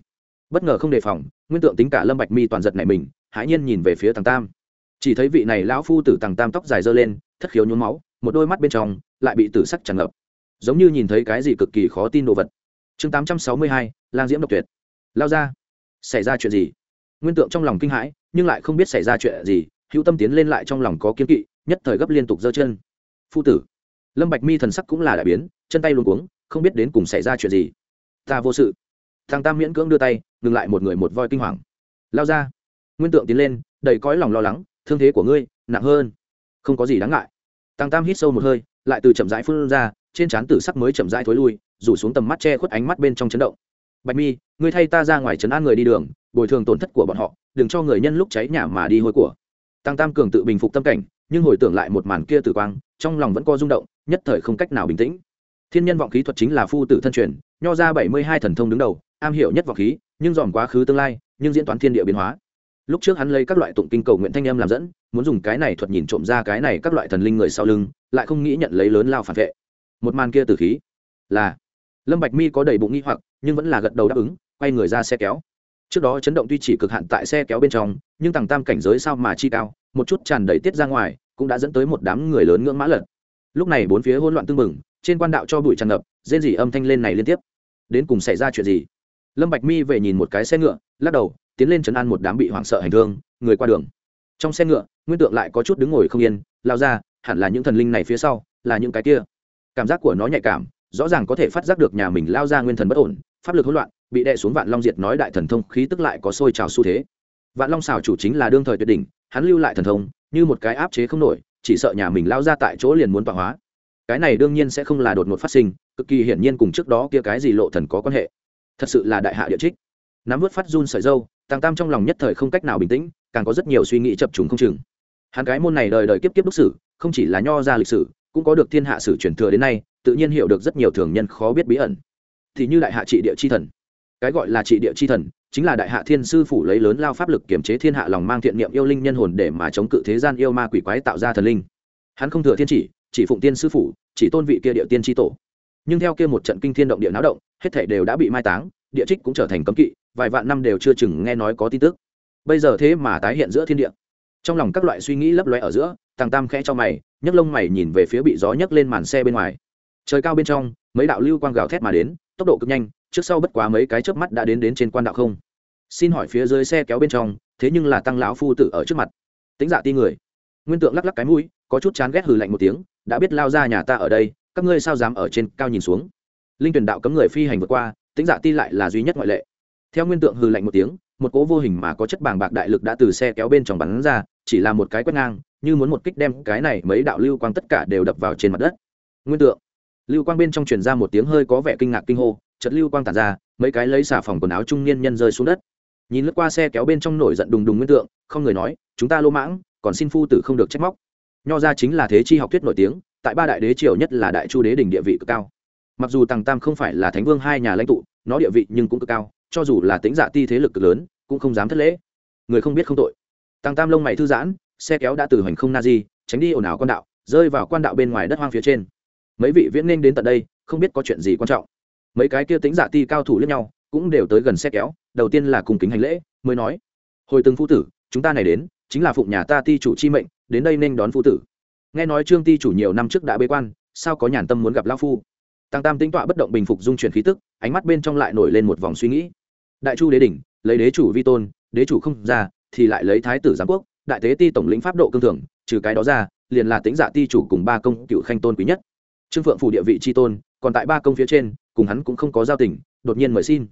Speaker 1: Bất ngờ không đề phòng, nguyên tượng tính cả lâm bạch mi toàn giật này mình, hãi nhiên nhìn về phía tàng tam. Chỉ thấy vị này lão phu tử tàng tam tóc dài dơ lên, thất khiếu nhuốm máu, một đôi mắt bên trong lại bị tử sắc tràn ngập. Giống như nhìn thấy cái gì cực kỳ khó tin đồ vật. Chương tám trăm sáu mươi hai, lang diễm độc tuyệt. Lao ra. Xảy ra chuyện gì? Nguyên tượng trong lòng kinh hãi, nhưng lại không biết xảy ra chuyện gì, hữu tâm tiến lên lại trong lòng có kiên kỵ, nhất thời gấp liên tục giơ chân. Phu tử. Lâm bạch mi thần sắc cũng là đại biến, chân tay luôn cuống, không biết đến cùng xảy ra chuyện gì. Ta vô sự. Thằng tam miễn cưỡng đưa tay, ngừng lại một người một voi kinh hoàng. Lao ra. Nguyên tượng tiến lên, đầy cõi lòng lo lắng, thương thế của ngươi, nặng hơn. Không có gì đáng ngại. Thằng tam hít sâu một hơi lại từ chậm rãi phun ra, trên trán tử sắc mới chậm rãi thối lui, rủ xuống tầm mắt che khuất ánh mắt bên trong chấn động. Bạch mi, ngươi thay ta ra ngoài trấn an người đi đường, bồi thường tổn thất của bọn họ, đừng cho người nhân lúc cháy nhà mà đi hôi của. Tăng tam cường tự bình phục tâm cảnh, nhưng hồi tưởng lại một màn kia tử quang, trong lòng vẫn có rung động, nhất thời không cách nào bình tĩnh. Thiên nhân vọng khí thuật chính là phu tử thân truyền, nho ra bảy mươi hai thần thông đứng đầu, am hiểu nhất vọng khí, nhưng dòm quá khứ tương lai, nhưng diễn toán thiên địa biến hóa. Lúc trước hắn lấy các loại tụng kinh cầu nguyện thanh âm làm dẫn, muốn dùng cái này thuật nhìn trộm ra cái này các loại thần linh người sau lưng lại không nghĩ nhận lấy lớn lao phản vệ. Một màn kia tử khí là lâm bạch mi có đầy bụng nghi hoặc, nhưng vẫn là gật đầu đáp ứng, quay người ra xe kéo. Trước đó chấn động tuy chỉ cực hạn tại xe kéo bên trong, nhưng tầng tam cảnh giới sao mà chi cao, một chút tràn đầy tiết ra ngoài, cũng đã dẫn tới một đám người lớn ngưỡng mã lật. Lúc này bốn phía hỗn loạn tương mừng trên quan đạo cho bụi tràn ngập, rên rỉ âm thanh lên này liên tiếp. Đến cùng xảy ra chuyện gì? Lâm bạch mi về nhìn một cái xe ngựa, lắc đầu, tiến lên chấn an một đám bị hoảng sợ hành thương người qua đường. Trong xe ngựa, nguyên tượng lại có chút đứng ngồi không yên, lao ra hẳn là những thần linh này phía sau, là những cái kia. Cảm giác của nó nhạy cảm, rõ ràng có thể phát giác được nhà mình lao ra nguyên thần bất ổn, pháp lực hỗn loạn, bị đè xuống vạn long diệt nói đại thần thông khí tức lại có sôi trào xu thế. Vạn long xảo chủ chính là đương thời tuyệt đỉnh, hắn lưu lại thần thông, như một cái áp chế không nổi, chỉ sợ nhà mình lao ra tại chỗ liền muốn tọa hóa. Cái này đương nhiên sẽ không là đột ngột phát sinh, cực kỳ hiển nhiên cùng trước đó kia cái gì lộ thần có quan hệ. Thật sự là đại hạ địa trích. Nắm vớt phát run sợi dâu, tàng tam trong lòng nhất thời không cách nào bình tĩnh, càng có rất nhiều suy nghĩ chập trùng không chừng. Hắn cái môn này đời đời kiếp kiếp đúc sử không chỉ là nho ra lịch sử, cũng có được thiên hạ sử truyền thừa đến nay, tự nhiên hiểu được rất nhiều thường nhân khó biết bí ẩn. Thì như đại hạ trị địa chi thần. Cái gọi là trị địa chi thần, chính là đại hạ thiên sư phủ lấy lớn lao pháp lực kiểm chế thiên hạ lòng mang thiện niệm yêu linh nhân hồn để mà chống cự thế gian yêu ma quỷ quái tạo ra thần linh. Hắn không thừa thiên chỉ chỉ phụng tiên sư phủ, chỉ tôn vị kia địa tiên tri tổ. Nhưng theo kia một trận kinh thiên động địa náo động, hết thể đều đã bị mai táng, địa trích cũng trở thành cấm kỵ, vài vạn năm đều chưa chừng nghe nói có tin tức. Bây giờ thế mà tái hiện giữa thiên địa trong lòng các loại suy nghĩ lấp lóe ở giữa tàng tam khẽ cho mày, nhấc lông mày nhìn về phía bị gió nhấc lên màn xe bên ngoài. Trời cao bên trong, mấy đạo lưu quang gào thét mà đến, tốc độ cực nhanh, trước sau bất quá mấy cái chớp mắt đã đến đến trên quan đạo không. Xin hỏi phía dưới xe kéo bên trong, thế nhưng là tăng lão phu tử ở trước mặt. Tính dạ ti người. Nguyên tượng lắc lắc cái mũi, có chút chán ghét hừ lạnh một tiếng, đã biết lao ra nhà ta ở đây, các ngươi sao dám ở trên cao nhìn xuống. Linh tuyển đạo cấm người phi hành vượt qua, tính dạ ti lại là duy nhất ngoại lệ. Theo nguyên tượng hừ lạnh một tiếng một cố vô hình mà có chất bàng bạc đại lực đã từ xe kéo bên trong bắn ra, chỉ là một cái quét ngang, như muốn một kích đem cái này mấy đạo lưu quang tất cả đều đập vào trên mặt đất. Nguyên tượng. Lưu quang bên trong truyền ra một tiếng hơi có vẻ kinh ngạc kinh hô chật lưu quang tàn ra, mấy cái lấy xả phòng quần áo trung niên nhân rơi xuống đất. Nhìn lướt qua xe kéo bên trong nổi giận đùng đùng nguyên tượng, không người nói, chúng ta lô mãng, còn xin phu tử không được trách móc. Nho ra chính là thế chi học thuyết nổi tiếng, tại ba đại đế triều nhất là đại chu đế đỉnh địa vị cực cao. Mặc dù tàng tam không phải là thánh vương hai nhà lãnh tụ, nó địa vị nhưng cũng cực cao cho dù là tính dạ ti thế lực cực lớn, cũng không dám thất lễ. Người không biết không tội. Tăng tam lông mày thư giãn, xe kéo đã từ hoành không na di, tránh đi ồn ào quan đạo, rơi vào quan đạo bên ngoài đất hoang phía trên. Mấy vị viễn ninh đến tận đây, không biết có chuyện gì quan trọng. Mấy cái kia tính dạ ti cao thủ lẫn nhau, cũng đều tới gần xe kéo, đầu tiên là cùng kính hành lễ, mới nói, hồi từng phu tử, chúng ta này đến, chính là phụng nhà ta ti chủ chi mệnh, đến đây nên đón phu tử. Nghe nói trương ti chủ nhiều năm trước đã bế quan, sao có nhàn tâm muốn gặp lao phu? Tăng tam tính tọa bất động bình phục dung chuyển khí tức, ánh mắt bên trong lại nổi lên một vòng suy nghĩ đại chu đế đỉnh, lấy đế chủ vi tôn, đế chủ không ra, thì lại lấy thái tử giám quốc, đại tế ti tổng lĩnh pháp độ cương thường trừ cái đó ra, liền là tính dạ ti chủ cùng ba công cựu khanh tôn quý nhất. Trương phượng phủ địa vị tri tôn, còn tại ba công phía trên, cùng hắn cũng không có giao tình, đột nhiên mời xin.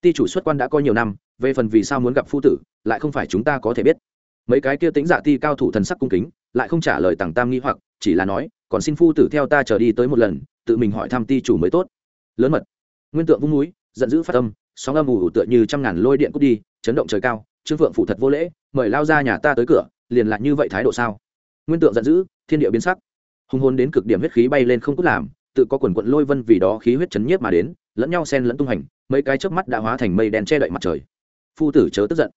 Speaker 1: Ti chủ xuất quan đã có nhiều năm, về phần vì sao muốn gặp phu tử, lại không phải chúng ta có thể biết. Mấy cái kia tính dạ ti cao thủ thần sắc cung kính, lại không trả lời tàng tam nghi hoặc, chỉ là nói, còn xin phu tử theo ta trở đi tới một lần, tự mình hỏi thăm ti chủ mới tốt. Lớn mật. Nguyên tượng vung núi, giận dữ phát tâm sóng âm ù ù tựa như trăm ngàn lôi điện cút đi, chấn động trời cao, trương phượng phủ thật vô lễ, mời lao ra nhà ta tới cửa, liền lại như vậy thái độ sao? Nguyên tượng giận dữ, thiên địa biến sắc. Hùng hồn đến cực điểm huyết khí bay lên không cút làm, tự có quần quận lôi vân vì đó khí huyết chấn nhiếp mà đến, lẫn nhau sen lẫn tung hành, mấy cái chớp mắt đã hóa thành mây đen che đậy mặt trời. Phu tử chớ tức giận.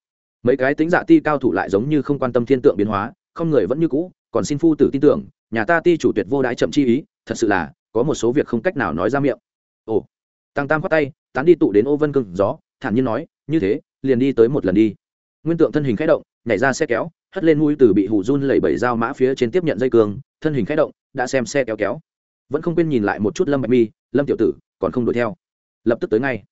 Speaker 1: Mấy cái tính dạ ti cao thủ lại giống như không quan tâm thiên tượng biến hóa, không người vẫn như cũ, còn xin phu tử tin tưởng, nhà ta ti chủ tuyệt vô đái chậm chi ý, thật sự là, có một số việc không cách nào nói ra miệng. Ồ. Tăng tam khoát tay tán đi tụ đến ô vân cưng gió, thản nhiên nói, như thế, liền đi tới một lần đi. Nguyên tượng thân hình khẽ động, nhảy ra xe kéo, hất lên mũi từ bị hủ run lẩy bẩy dao mã phía trên tiếp nhận dây cương, thân hình khẽ động, đã xem xe kéo kéo. Vẫn không quên nhìn lại một chút lâm bạch mi, lâm tiểu tử, còn không đuổi theo. Lập tức tới ngay.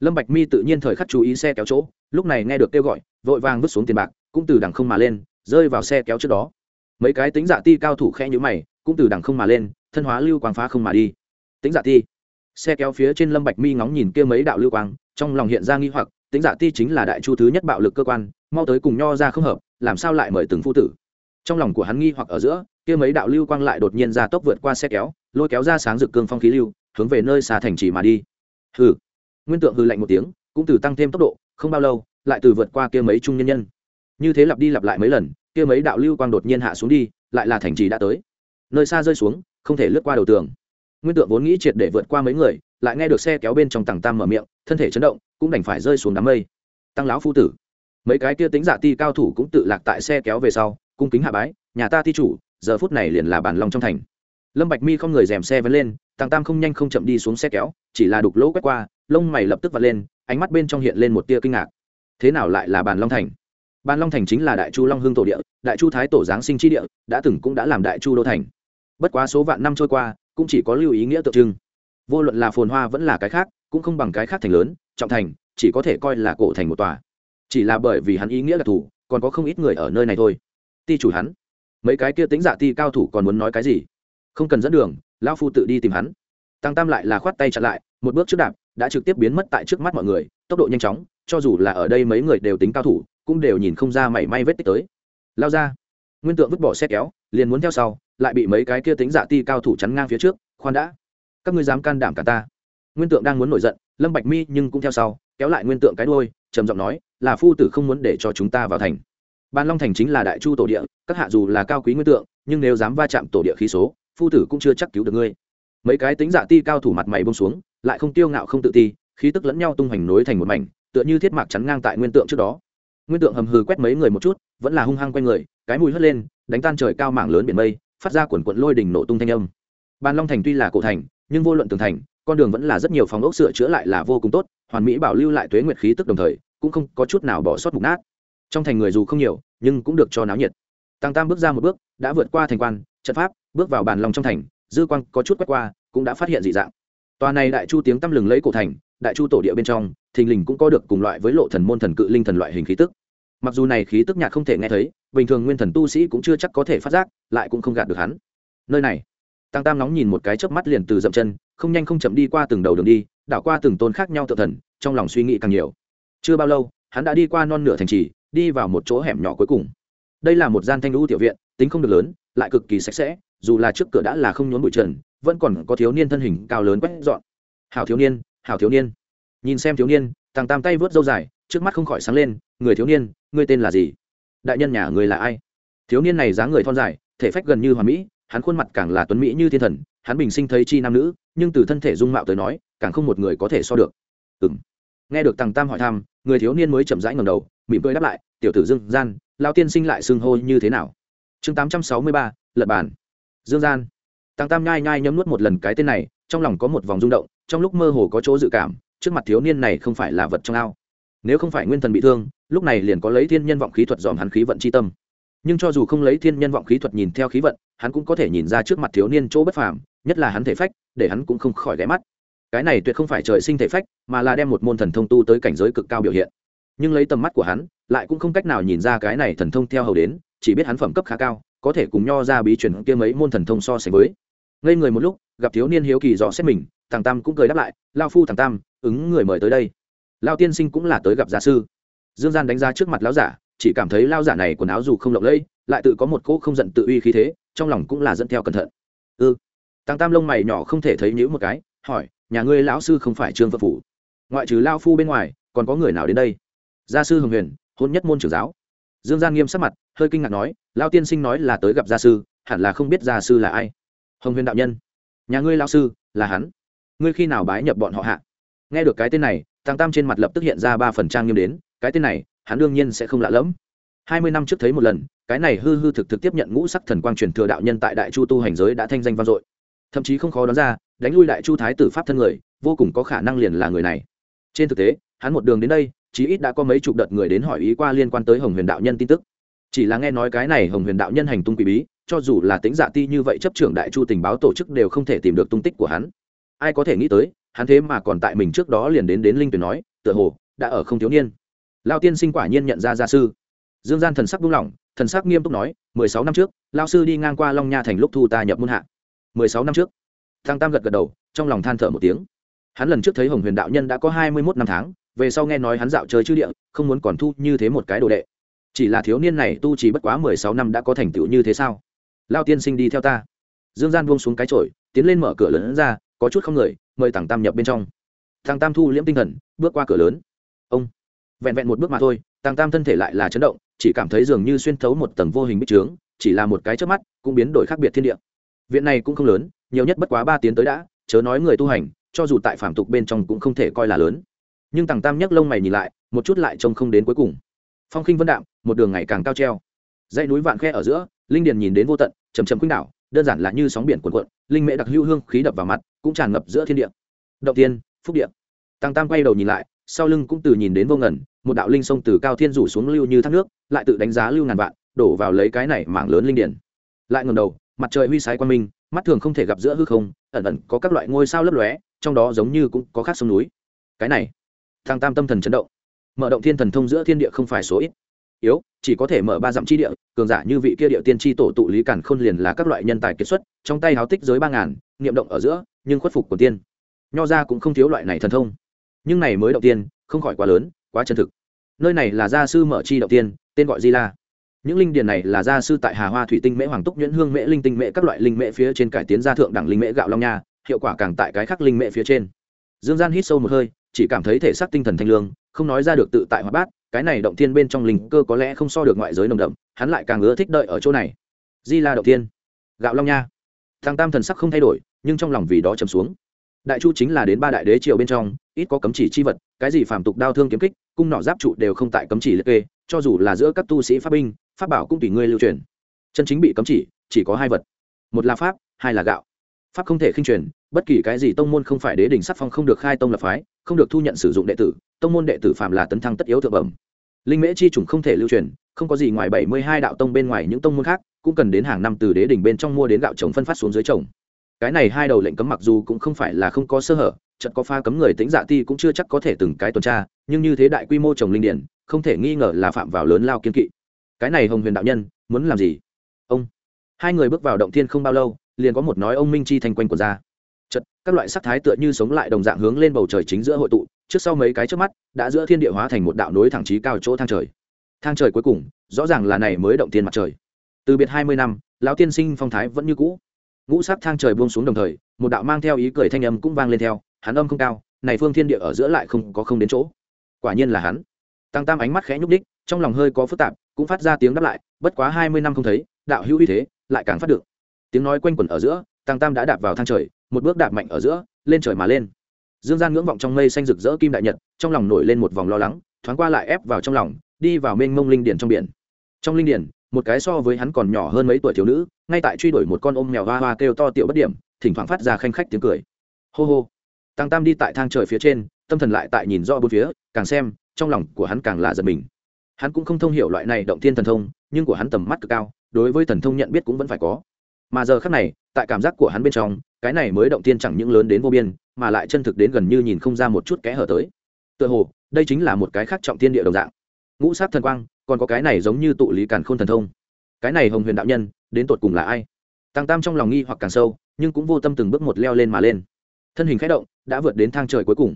Speaker 1: Lâm bạch mi tự nhiên thời khắc chú ý xe kéo chỗ, lúc này nghe được kêu gọi, vội vàng vứt xuống tiền bạc, cũng từ đằng không mà lên, rơi vào xe kéo trước đó. Mấy cái tính dạ ti cao thủ khẽ nhíu mày, cũng từ đằng không mà lên, thân hóa lưu quang phá không mà đi. Tính dạ ti xe kéo phía trên lâm bạch mi ngóng nhìn kia mấy đạo lưu quang, trong lòng hiện ra nghi hoặc, tính dạ ti chính là đại chu thứ nhất bạo lực cơ quan, mau tới cùng nho ra không hợp, làm sao lại mời từng phu tử. Trong lòng của hắn nghi hoặc ở giữa, kia mấy đạo lưu quang lại đột nhiên ra tốc vượt qua xe kéo, lôi kéo ra sáng rực cương phong khí lưu, hướng về nơi xa thành trì mà đi. Hừ. Nguyên tượng hừ lạnh một tiếng, cũng từ tăng thêm tốc độ, không bao lâu, lại từ vượt qua kia mấy trung nhân nhân. Như thế lặp đi lặp lại mấy lần, kia mấy đạo lưu quang đột nhiên hạ xuống đi, lại là thành trì đã tới. Nơi xa rơi xuống, không thể lướt qua đầu tường nguyên tượng vốn nghĩ triệt để vượt qua mấy người, lại nghe được xe kéo bên trong tàng tam mở miệng, thân thể chấn động, cũng đành phải rơi xuống đám mây. Tăng lão phu tử, mấy cái kia tính giả ti cao thủ cũng tự lạc tại xe kéo về sau, cung kính hạ bái, nhà ta ti chủ, giờ phút này liền là bản lòng trong thành. Lâm bạch mi không người dèm xe vẫn lên tàng tam không nhanh không chậm đi xuống xe kéo, chỉ là đục lỗ quét qua, lông mày lập tức vặn lên, ánh mắt bên trong hiện lên một tia kinh ngạc. Thế nào lại là bàn long thành? Bàn long thành chính là đại chu long hương tổ địa, đại chu thái tổ giáng sinh tri địa, đã từng cũng đã làm đại chu đô thành. Bất quá số vạn năm trôi qua cũng chỉ có lưu ý nghĩa tượng trưng. Vô luận là phồn hoa vẫn là cái khác, cũng không bằng cái khác thành lớn, trọng thành, chỉ có thể coi là cổ thành một tòa. Chỉ là bởi vì hắn ý nghĩa là thủ còn có không ít người ở nơi này thôi. Ti chủ hắn. Mấy cái kia tính dạ ti cao thủ còn muốn nói cái gì? Không cần dẫn đường, lão phu tự đi tìm hắn. Tăng tam lại là khoát tay chặn lại, một bước trước đạp, đã trực tiếp biến mất tại trước mắt mọi người, tốc độ nhanh chóng, cho dù là ở đây mấy người đều tính cao thủ, cũng đều nhìn không ra mảy may vết tích tới. Lao ra nguyên tượng vứt bỏ xe kéo, liền muốn theo sau, lại bị mấy cái kia tính dạ ti cao thủ chắn ngang phía trước, khoan đã. Các ngươi dám can đảm cả ta. Nguyên tượng đang muốn nổi giận, lâm bạch mi nhưng cũng theo sau, kéo lại nguyên tượng cái đuôi, trầm giọng nói, là phu tử không muốn để cho chúng ta vào thành. Ban long thành chính là đại chu tổ địa, các hạ dù là cao quý nguyên tượng, nhưng nếu dám va chạm tổ địa khí số, phu tử cũng chưa chắc cứu được ngươi. Mấy cái tính dạ ti cao thủ mặt mày buông xuống, lại không tiêu ngạo không tự ti, khí tức lẫn nhau tung hoành nối thành một mảnh, tựa như thiết mạc chắn ngang tại nguyên tượng trước đó nguyên tượng hầm hừ quét mấy người một chút, vẫn là hung hăng quanh người, cái mùi hất lên, đánh tan trời cao mảng lớn biển mây, phát ra quần quận lôi đỉnh nổ tung thanh âm. Ban long thành tuy là cổ thành, nhưng vô luận tường thành, con đường vẫn là rất nhiều phòng ốc sửa chữa lại là vô cùng tốt, hoàn mỹ bảo lưu lại tuế nguyệt khí tức đồng thời, cũng không có chút nào bỏ sót mục nát. Trong thành người dù không nhiều, nhưng cũng được cho náo nhiệt. Tăng tam bước ra một bước, đã vượt qua thành quan, trận pháp, bước vào bàn lòng trong thành, dư quang có chút quét qua, cũng đã phát hiện dị dạng. Tòa này đại chu tiếng tăm lừng lấy cổ thành, đại chu tổ địa bên trong, thình lình cũng có được cùng loại với lộ thần môn thần cự linh thần loại hình khí tức mặc dù này khí tức nhạt không thể nghe thấy, bình thường nguyên thần tu sĩ cũng chưa chắc có thể phát giác, lại cũng không gạt được hắn. Nơi này, tăng tam nóng nhìn một cái chớp mắt liền từ dậm chân, không nhanh không chậm đi qua từng đầu đường đi, đảo qua từng tôn khác nhau tự thần, trong lòng suy nghĩ càng nhiều. Chưa bao lâu, hắn đã đi qua non nửa thành trì, đi vào một chỗ hẻm nhỏ cuối cùng. Đây là một gian thanh lũ tiểu viện, tính không được lớn, lại cực kỳ sạch sẽ, dù là trước cửa đã là không nhốn bụi trần, vẫn còn có thiếu niên thân hình cao lớn quét dọn. Hảo thiếu niên, hảo thiếu niên. Nhìn xem thiếu niên thằng tam tay vớt dâu dài trước mắt không khỏi sáng lên, người thiếu niên, ngươi tên là gì? Đại nhân nhà người là ai? Thiếu niên này dáng người thon dài, thể phách gần như hoàn mỹ, hắn khuôn mặt càng là tuấn mỹ như thiên thần, hắn bình sinh thấy chi nam nữ, nhưng từ thân thể dung mạo tới nói, càng không một người có thể so được. Ừng nghe được tằng tam hỏi thăm, người thiếu niên mới chậm rãi ngầm đầu, mỉm cười đáp lại, tiểu tử dương gian lao tiên sinh lại xưng hô như thế nào? Chương tám trăm sáu mươi ba, lật bàn. Dương gian. Tăng tam nhai nhai nhấm nuốt một lần cái tên này, trong lòng có một vòng rung động, trong lúc mơ hồ có chỗ dự cảm, trước mặt thiếu niên này không phải là vật trong ao nếu không phải nguyên thần bị thương, lúc này liền có lấy thiên nhân vọng khí thuật dòm hắn khí vận c h i tâm. Nhưng cho dù không lấy thiên nhân vọng khí thuật nhìn theo khí vận, hắn cũng có thể nhìn ra trước mặt thiếu niên chỗ bất phàm, nhất là hắn thể phách, để hắn cũng không khỏi ghé mắt. Cái này tuyệt không phải trời sinh thể phách, mà là đem một môn thần thông tu tới cảnh giới cực cao biểu hiện. Nhưng lấy tầm mắt của hắn, lại cũng không cách nào nhìn ra cái này thần thông theo hầu đến, chỉ biết hắn phẩm cấp khá cao, có thể cùng nho ra bí truyền kia mấy môn thần thông so sánh với. Ngây người một lúc, gặp thiếu niên hiếu kỳ dò xét mình, thằng tam cũng cười đáp lại, lao phu thằng tam, ứng người mời tới đây lao tiên sinh cũng là tới gặp gia sư. Dương gian đánh ra trước mặt lão giả, chỉ cảm thấy lao giả này quần áo dù không lộng lẫy, lại tự có một cỗ không giận tự uy khí thế, trong lòng cũng là dẫn theo cẩn thận. Ư ừ. tăng tam lông mày nhỏ không thể thấy nhữ một cái, hỏi, nhà ngươi lão sư không phải trương phật phủ? Ngoại trừ lao phu bên ngoài, còn có người nào đến đây? Gia sư hồng huyền, hôn nhất môn trưởng giáo. Dương gian nghiêm sắc mặt, hơi kinh ngạc nói, lao tiên sinh nói là tới gặp gia sư, hẳn là không biết gia sư là ai. Hồng huyền đạo nhân, nhà ngươi lao sư, là hắn. Ngươi khi nào bái nhập bọn họ hạ? Nghe được cái tên này tăng tam trên mặt lập tức hiện ra ba phần trang nghiêm đến, cái tên này, hắn đương nhiên sẽ không lạ lẫm. Hai mươi năm trước thấy một lần, cái này hư hư thực thực tiếp nhận ngũ sắc thần quang truyền thừa đạo nhân tại đại chu tu hành giới đã thanh danh vang dội. Thậm chí không khó đoán ra, đánh lui đại chu thái tử pháp thân người, vô cùng có khả năng liền là người này. Trên thực tế, hắn một đường đến đây, chí ít đã có mấy chục đợt người đến hỏi ý qua liên quan tới hồng huyền đạo nhân tin tức. Chỉ là nghe nói cái này hồng huyền đạo nhân hành tung quỷ bí, cho dù là tính dạ ti như vậy chấp trưởng đại chu tình báo tổ chức đều không thể tìm được tung tích của hắn. Ai có thể nghĩ tới hắn thế mà còn tại mình trước đó liền đến đến linh tuyển nói, tựa hồ, đã ở không thiếu niên. Lao tiên sinh quả nhiên nhận ra gia sư. Dương gian thần sắc buông lỏng, thần sắc nghiêm túc nói, mười sáu năm trước lao sư đi ngang qua long nha thành lúc thu ta nhập môn hạ. Mười sáu năm trước thang tam gật gật đầu, trong lòng than thở một tiếng. Hắn lần trước thấy hồng huyền đạo nhân đã có hai mươi mốt năm tháng, về sau nghe nói hắn dạo chơi chư địa, không muốn còn thu như thế một cái đồ đệ. Chỉ là thiếu niên này tu chỉ bất quá mười sáu năm đã có thành tựu như thế sao? Lao tiên sinh đi theo ta. Dương gian buông xuống cái trội tiến lên mở cửa lớn ra, có chút không người mời thằng tam nhập bên trong. Thằng tam thu liễm tinh thần, bước qua cửa lớn. Ông, vẹn vẹn một bước mà thôi, thằng tam thân thể lại là chấn động, chỉ cảm thấy dường như xuyên thấu một tầng vô hình bích trướng, chỉ là một cái trước mắt, cũng biến đổi khác biệt thiên địa. Viện này cũng không lớn, nhiều nhất bất quá ba tiếng tới đã, chớ nói người tu hành, cho dù tại phạm tục bên trong cũng không thể coi là lớn. Nhưng tàng tam nhấc lông mày nhìn lại, một chút lại trông không đến cuối cùng. Phong khinh vân đạm, một đường ngày càng cao treo. Dãy núi vạn khe ở giữa, linh điền nhìn đến vô tận chầm chầm khuynh đảo, đơn giản là như sóng biển cuộn cuộn linh mễ đặc hữu hương khí đập vào mặt, cũng tràn ngập giữa thiên địa. Động tiên, phúc địa. Tăng tam quay đầu nhìn lại, sau lưng cũng từ nhìn đến vô ngần, một đạo linh sông từ cao thiên rủ xuống lưu như thác nước, lại tự đánh giá lưu ngàn vạn, đổ vào lấy cái này mảng lớn linh điển lại ngầm đầu, mặt trời huy sái quan minh, mắt thường không thể gặp giữa hư không, ẩn ẩn có các loại ngôi sao lấp lóe, trong đó giống như cũng có khác sông núi. Cái này thang tam tâm thần chấn động. Mở động thiên thần thông giữa thiên địa không phải số ít. Yếu chỉ có thể mở ba dặm chi địa, cường giả như vị kia địa tiên tri tổ tụ lý cản khôn liền là các loại nhân tài kết xuất, trong tay háo tích giới ba ngàn, niệm động ở giữa, nhưng khuất phục của tiên. Nho ra cũng không thiếu loại này thần thông. Nhưng này mới động tiên, không khỏi quá lớn, quá chân thực. Nơi này là gia sư mở chi động tiên, tên gọi di la. Những linh điền này là gia sư tại hà hoa thủy tinh mễ hoàng túc nhuyễn hương mễ linh tinh mễ các loại linh mễ phía trên cải tiến gia thượng đẳng linh mễ gạo long nha, hiệu quả càng tại cái khác linh mễ phía trên. Dương gian hít sâu một hơi, chỉ cảm thấy thể xác tinh thần thanh lương, không nói ra được tự tại hoạt bát cái này động thiên bên trong linh cơ có lẽ không so được ngoại giới nồng đậm, hắn lại càng ưa thích đợi ở chỗ này. Di la động thiên. Gạo long nha. Thằng tam thần sắc không thay đổi, nhưng trong lòng vì đó trầm xuống. Đại chu chính là đến ba đại đế triều bên trong, ít có cấm chỉ chi vật, cái gì phàm tục đao thương kiếm kích, cung nỏ giáp trụ đều không tại cấm chỉ liệt kê, cho dù là giữa các tu sĩ pháp binh, pháp bảo cũng tùy ngươi lưu truyền. Chân chính bị cấm chỉ chỉ có hai vật. Một là pháp, hai là gạo. Pháp không thể khinh truyền, bất kỳ cái gì tông môn không phải đế đình sắc phong không được khai tông lập phái, không được thu nhận sử dụng đệ tử, tông môn đệ tử phạm là tấn thăng tất yếu thượng bẩm linh mễ chi chủng không thể lưu truyền, không có gì ngoài bảy mươi hai đạo tông bên ngoài những tông môn khác, cũng cần đến hàng năm từ đế đình bên trong mua đến gạo trồng phân phát xuống dưới trồng. Cái này hai đầu lệnh cấm mặc dù cũng không phải là không có sơ hở trận có pha cấm người tính dạ ti cũng chưa chắc có thể từng cái tuần tra, nhưng như thế đại quy mô trồng linh điển, không thể nghi ngờ là phạm vào lớn lao kiên kỵ. Cái này hồng huyền đạo nhân, muốn làm gì? Ông. Hai người bước vào động thiên không bao lâu, liền có một nói ông minh chi thành quanh của ra. Chật các loại sắc thái tựa như sống lại đồng dạng hướng lên bầu trời chính giữa hội tụ trước sau mấy cái trước mắt, đã giữa thiên địa hóa thành một đạo nối thẳng trí cao chỗ thang trời. Thang trời cuối cùng, rõ ràng là này mới động tiên mặt trời. Từ biệt hai mươi năm, lão tiên sinh phong thái vẫn như cũ. Ngũ sắc thang trời buông xuống đồng thời, một đạo mang theo ý cười thanh âm cũng vang lên theo, hắn âm không cao, này phương thiên địa ở giữa lại không có không đến chỗ. Quả nhiên là hắn. Tăng tam ánh mắt khẽ nhúc đích trong lòng hơi có phức tạp, cũng phát ra tiếng đáp lại, bất quá hai mươi năm không thấy, đạo hữu uy thế, lại càng phát được. Tiếng nói quanh quẩn ở giữa, tăng tam đã đạp vào thang trời, một bước đạp mạnh ở giữa, lên trời mà lên dương gian ngưỡng vọng trong mây xanh rực rỡ kim đại nhật, trong lòng nổi lên một vòng lo lắng, thoáng qua lại ép vào trong lòng, đi vào mênh mông linh điển trong biển. Trong linh điển, một cái so với hắn còn nhỏ hơn mấy tuổi thiếu nữ, ngay tại truy đuổi một con ôm mèo hoa hoa kêu to tiểu bất điểm, thỉnh thoảng phát ra khanh khách tiếng cười. Hô hô. Tăng tam đi tại thang trời phía trên, tâm thần lại tại nhìn rõ bốn phía, càng xem, trong lòng của hắn càng là giật mình. Hắn cũng không thông hiểu loại này động thiên thần thông, nhưng của hắn tầm mắt cực cao, đối với thần thông nhận biết cũng vẫn phải có. Mà giờ khác này tại cảm giác của hắn bên trong, cái này mới động tiên chẳng những lớn đến vô biên, mà lại chân thực đến gần như nhìn không ra một chút kẽ hở tới. Tựa hồ, đây chính là một cái khác trọng tiên địa đồng dạng. Ngũ sát thần quang, còn có cái này giống như tụ lý càn k h ô n thần thông. Cái này hồng huyền đạo nhân, đến tột cùng là ai? Tăng tam trong lòng nghi hoặc càng sâu, nhưng cũng vô tâm từng bước một leo lên mà lên. Thân hình k h ẽ động, đã vượt đến thang trời cuối cùng.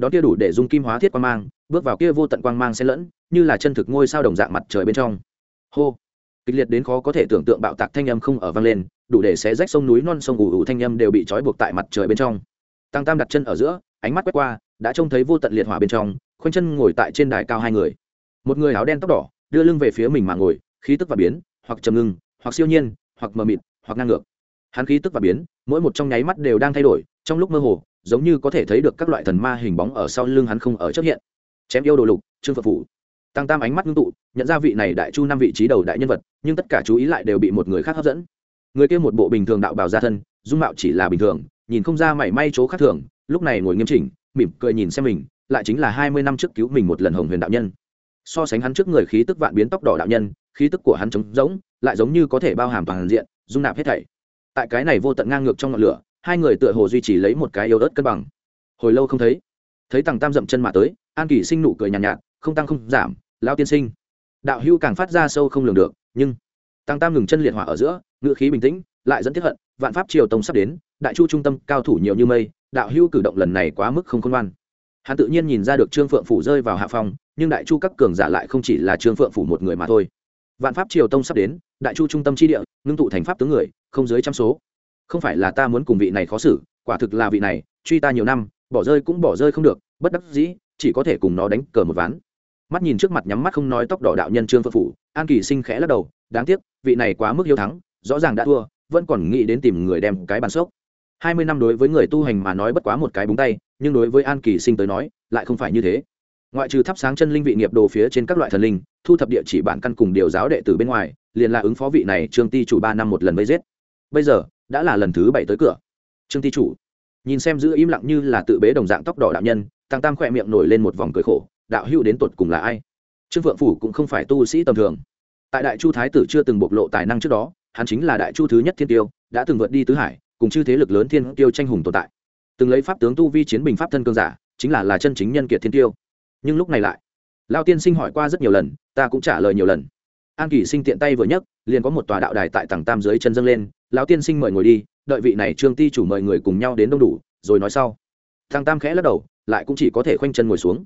Speaker 1: Đó kia đủ để dung kim hóa thiết quang mang, bước vào kia vô tận quang mang xen lẫn, như là chân thực ngôi sao đồng dạng mặt trời bên trong. Hô! Kịch liệt đến khó có thể tưởng tượng bạo tạc thanh âm không ở vang lên, đủ để xé rách sông núi non sông ủ ủ thanh âm đều bị trói buộc tại mặt trời bên trong. Tăng tam đặt chân ở giữa, ánh mắt quét qua, đã trông thấy vô tận liệt hỏa bên trong, khoanh chân ngồi tại trên đài cao hai người. Một người áo đen tóc đỏ, đưa lưng về phía mình mà ngồi, khí tức và biến, hoặc trầm ngưng, hoặc siêu nhiên, hoặc mờ mịt, hoặc ngang ngược. Hắn khí tức và biến, mỗi một trong nháy mắt đều đang thay đổi, trong lúc mơ hồ, giống như có thể thấy được các loại thần ma hình bóng ở sau lưng hắn không ở chấp hiện. Chém yêu đồ lục, trương phật phủ tăng tam ánh mắt ngưng tụ nhận ra vị này đại chu năm vị trí đầu đại nhân vật nhưng tất cả chú ý lại đều bị một người khác hấp dẫn. Người kia một bộ bình thường đạo bào gia thân dung mạo chỉ là bình thường nhìn không ra mảy may chỗ khác thường lúc này ngồi nghiêm chỉnh mỉm cười nhìn xem mình lại chính là hai mươi năm trước cứu mình một lần hồng huyền đạo nhân. So sánh hắn trước người khí tức vạn biến tóc đỏ đạo nhân khí tức của hắn trống rỗng lại giống như có thể bao hàm toàn diện dung nạp hết thảy. Tại cái này vô tận ngang ngược trong ngọn lửa hai người tựa hồ duy trì lấy một cái yếu ớt cân bằng. Hồi lâu không thấy thấy tằng tam dậm chân mà tới an kỳ sinh nụ cười nhàn nhạt, nhạt không tăng không giảm lao tiên sinh. Đạo hưu càng phát ra sâu không lường được, nhưng tăng tam ngừng chân liệt hỏa ở giữa ngựa khí bình tĩnh, lại dẫn tiếp hận, vạn pháp triều tông sắp đến, đại chu trung tâm cao thủ nhiều như mây, đạo hưu cử động lần này quá mức không khôn ngoan. Hắn tự nhiên nhìn ra được trương phượng phủ rơi vào hạ phòng nhưng đại chu các cường giả lại không chỉ là trương phượng phủ một người mà thôi. Vạn pháp triều tông sắp đến, đại chu trung tâm tri địa, ngưng tụ thành pháp tướng người, không dưới trăm số. Không phải là ta muốn cùng vị này khó xử, quả thực là vị này, truy ta nhiều năm, bỏ rơi cũng bỏ rơi không được, bất đắc dĩ, chỉ có thể cùng nó đánh cờ một ván mắt nhìn trước mặt nhắm mắt không nói tóc đỏ đạo nhân trương phượng phủ, an kỳ sinh khẽ lắc đầu, đáng tiếc, vị này quá mức hiếu thắng, rõ ràng đã thua, vẫn còn nghĩ đến tìm người đem cái bàn sốc. Hai mươi năm đối với người tu hành mà nói bất quá một cái búng tay, nhưng đối với an kỳ sinh tới nói, lại không phải như thế. Ngoại trừ thắp sáng chân linh vị nghiệp đồ phía trên các loại thần linh, thu thập địa chỉ bản căn cùng điều giáo đệ tử bên ngoài, liền là ứng phó vị này trương ti chủ ba năm một lần vây giết. Bây giờ, đã là lần thứ bảy tới cửa. Trương ti chủ, nhìn xem giữ im lặng như là tự bế đồng dạng tóc đỏ đạo nhân tăng tam khỏe miệng nổi lên một vòng cười khổ đạo hữu đến tột cùng là ai? Trương phượng phủ cũng không phải tu sĩ tầm thường. Tại đại chu thái tử chưa từng bộc lộ tài năng trước đó, hắn chính là đại chu thứ nhất thiên tiêu, đã từng vượt đi tứ hải, cùng chư thế lực lớn thiên tiêu tranh hùng tồn tại. Từng lấy pháp tướng tu vi chiến bình pháp thân cương giả, chính là là chân chính nhân kiệt thiên tiêu. Nhưng lúc này lại, lao tiên sinh hỏi qua rất nhiều lần, ta cũng trả lời nhiều lần. An kỳ sinh tiện tay vừa nhấc, liền có một tòa đạo đài tại tầng tam dưới chân dâng lên. Lão tiên sinh mời ngồi đi, đợi vị này trương ti chủ mời người cùng nhau đến đông đủ, rồi nói sau. Thằng tam khẽ lắc đầu, lại cũng chỉ có thể khoanh chân ngồi xuống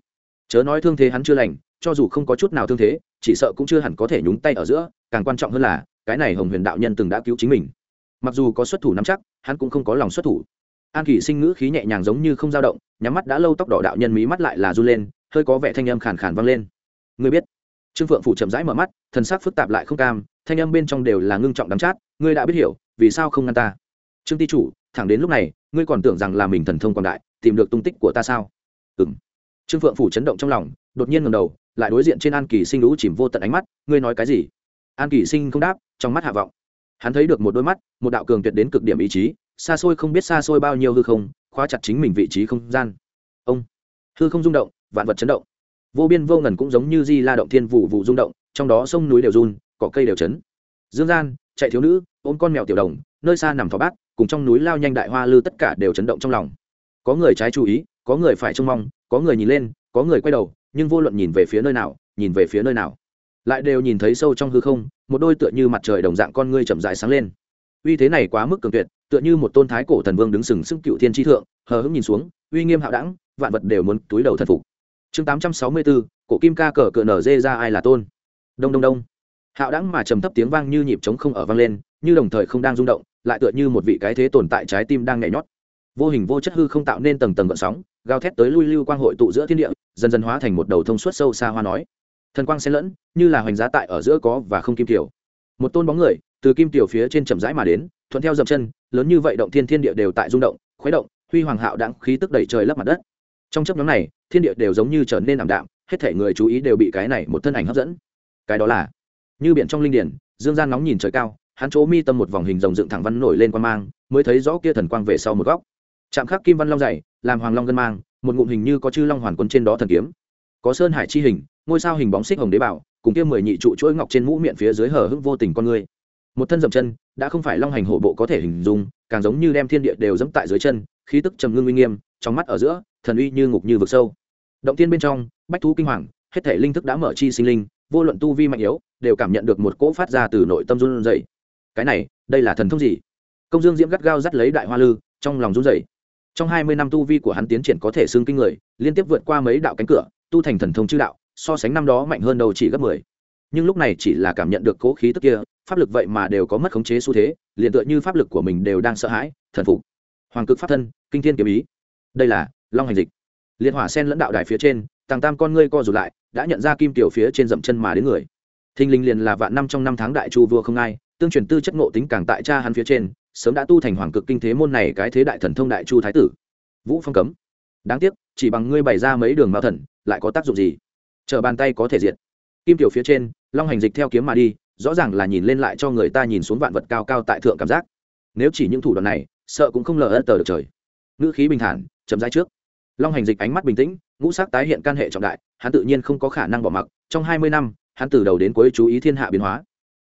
Speaker 1: chớ nói thương thế hắn chưa lành, cho dù không có chút nào thương thế, chỉ sợ cũng chưa hẳn có thể nhúng tay ở giữa, càng quan trọng hơn là, cái này hồng huyền đạo nhân từng đã cứu chính mình. Mặc dù có xuất thủ nắm chắc, hắn cũng không có lòng xuất thủ. An kỷ sinh ngữ khí nhẹ nhàng giống như không dao động, nhắm mắt đã lâu tóc đỏ đạo nhân mí mắt lại là run lên, hơi có vẻ thanh âm khàn khàn vang lên. Ngươi biết, trương phượng phủ chậm rãi mở mắt, thần sắc phức tạp lại không cam, thanh âm bên trong đều là ngưng trọng đắm chát, ngươi đã biết hiểu, vì sao không ngăn ta? Trương ti chủ, thẳng đến lúc này, ngươi còn tưởng rằng là mình thần thông quảng đại, tìm được tung tích của ta sao? Ừ m trương phượng phủ chấn động trong lòng, đột nhiên ngầm đầu, lại đối diện trên an kỳ sinh lũ chìm vô tận ánh mắt, ngươi nói cái gì? An kỳ sinh không đáp, trong mắt hạ vọng. Hắn thấy được một đôi mắt, một đạo cường tuyệt đến cực điểm ý chí, xa xôi không biết xa xôi bao nhiêu hư không, khóa chặt chính mình vị trí không gian. Ông! Hư không rung động, vạn vật chấn động. Vô biên vô ngần cũng giống như di la động thiên vụ vụ rung động, trong đó sông núi đều run, cỏ cây đều chấn. Dương gian, chạy thiếu nữ, ôm con mèo tiểu đồng, nơi xa nằm thỏ bát, cùng trong núi lao nhanh đại hoa lư tất cả đều chấn động trong lòng. Có người trái chú ý, có người phải trông mong có người nhìn lên, có người quay đầu, nhưng vô luận nhìn về phía nơi nào, nhìn về phía nơi nào. Lại đều nhìn thấy sâu trong hư không, một đôi tựa như mặt trời đồng dạng con ngươi chậm dài sáng lên. Uy thế này quá mức cường tuyệt, tựa như một tôn thái cổ thần vương đứng sừng sững cựu thiên tri thượng, hờ hững nhìn xuống, uy nghiêm hạo đẳng, vạn vật đều muốn túi đầu thần phục. Chương tám trăm sáu mươi bốn cổ kim ca cờ cờ nở dê ra ai là tôn? Đông đông đông. Hạo đẳng mà trầm thấp tiếng vang như nhịp trống không ở vang lên, như đồng thời không đang rung động, lại tựa như một vị cái thế tồn tại trái tim đang nhảy nhót. Vô hình vô chất hư không tạo nên tầng tầng gợn sóng gào thét tới lui lưu quang hội tụ giữa thiên địa, dần dần hóa thành một đầu thông suốt sâu xa hoa nói. Thần quang xen lẫn, như là hoành giá tại ở giữa có và không kim tiểu. Một tôn bóng người, từ kim tiểu phía trên chậm rãi mà đến, thuận theo dậm chân, lớn như vậy động thiên thiên địa đều tại rung động, khuấy động, huy hoàng hạo đãng khí tức đầy trời lấp mặt đất. Trong chấp nhóm này, thiên địa đều giống như trở nên ảm đạm, hết thể người chú ý đều bị cái này một thân ảnh hấp dẫn. Cái đó là, như biển trong linh điển, dương gian nóng nhìn trời cao, hắn chỗ mi tâm một vòng hình rồng dựng thẳng văn nổi lên quan mang, mới thấy rõ kia thần quang về sau một góc. Chạm khắc kim văn long dày làm hoàng long ngân mang, một ngụm hình như có chư long hoàn quân trên đó thần kiếm. Có sơn hải chi hình, ngôi sao hình bóng xích hồng đế bảo, cùng kia mười nhị trụ chuỗi ngọc trên mũ miệng phía dưới hở hững vô tình con người. Một thân dậm chân, đã không phải long hành hổ bộ có thể hình dung, càng giống như đem thiên địa đều dẫm tại dưới chân, khí tức trầm ngưng uy nghiêm, trong mắt ở giữa, thần uy như ngục như vực sâu. Động tiên bên trong, bách thú kinh hoàng, hết thể linh thức đã mở chi sinh linh, vô luận tu vi mạnh yếu, đều cảm nhận được một cỗ phát ra từ nội tâm run rẩy. Cái này, đây là thần thông gì? Công dương diễm gắt gao dắt lấy đại hoa lư, trong lòng run rẩy trong hai mươi năm tu vi của hắn tiến triển có thể xương kinh người, liên tiếp vượt qua mấy đạo cánh cửa, tu thành thần thông chư đạo, so sánh năm đó mạnh hơn đầu chỉ gấp mười. Nhưng lúc này chỉ là cảm nhận được cố khí tức kia, pháp lực vậy mà đều có mất khống chế xu thế, liền tựa như pháp lực của mình đều đang sợ hãi, thần phục. Hoàng cực pháp thân, kinh thiên kiếm ý. Đây là long hành dịch. Liệt hỏa sen lẫn đạo đài phía trên, tàng tam con ngươi co rụt lại, đã nhận ra kim tiểu phía trên dậm chân mà đến người. Thinh linh liền là vạn năm trong năm tháng đại chu vua không ai, tương truyền tư chất ngộ tính càng tại cha hắn phía trên sớm đã tu thành hoàng cực kinh thế môn này cái thế đại thần thông đại chu thái tử. Vũ phong cấm. Đáng tiếc, chỉ bằng ngươi bày ra mấy đường mao thần, lại có tác dụng gì? Chờ bàn tay có thể diệt. Kim tiểu phía trên, long hành dịch theo kiếm mà đi, rõ ràng là nhìn lên lại cho người ta nhìn xuống vạn vật cao cao tại thượng cảm giác. Nếu chỉ những thủ đoạn này, sợ cũng không lờ ớt tờ được trời. Ngữ khí bình thản, chậm rãi trước. Long hành dịch ánh mắt bình tĩnh, ngũ sắc tái hiện can hệ trọng đại, hắn tự nhiên không có khả năng bỏ mặc, trong hai mươi năm, hắn từ đầu đến cuối chú ý thiên hạ biến hóa.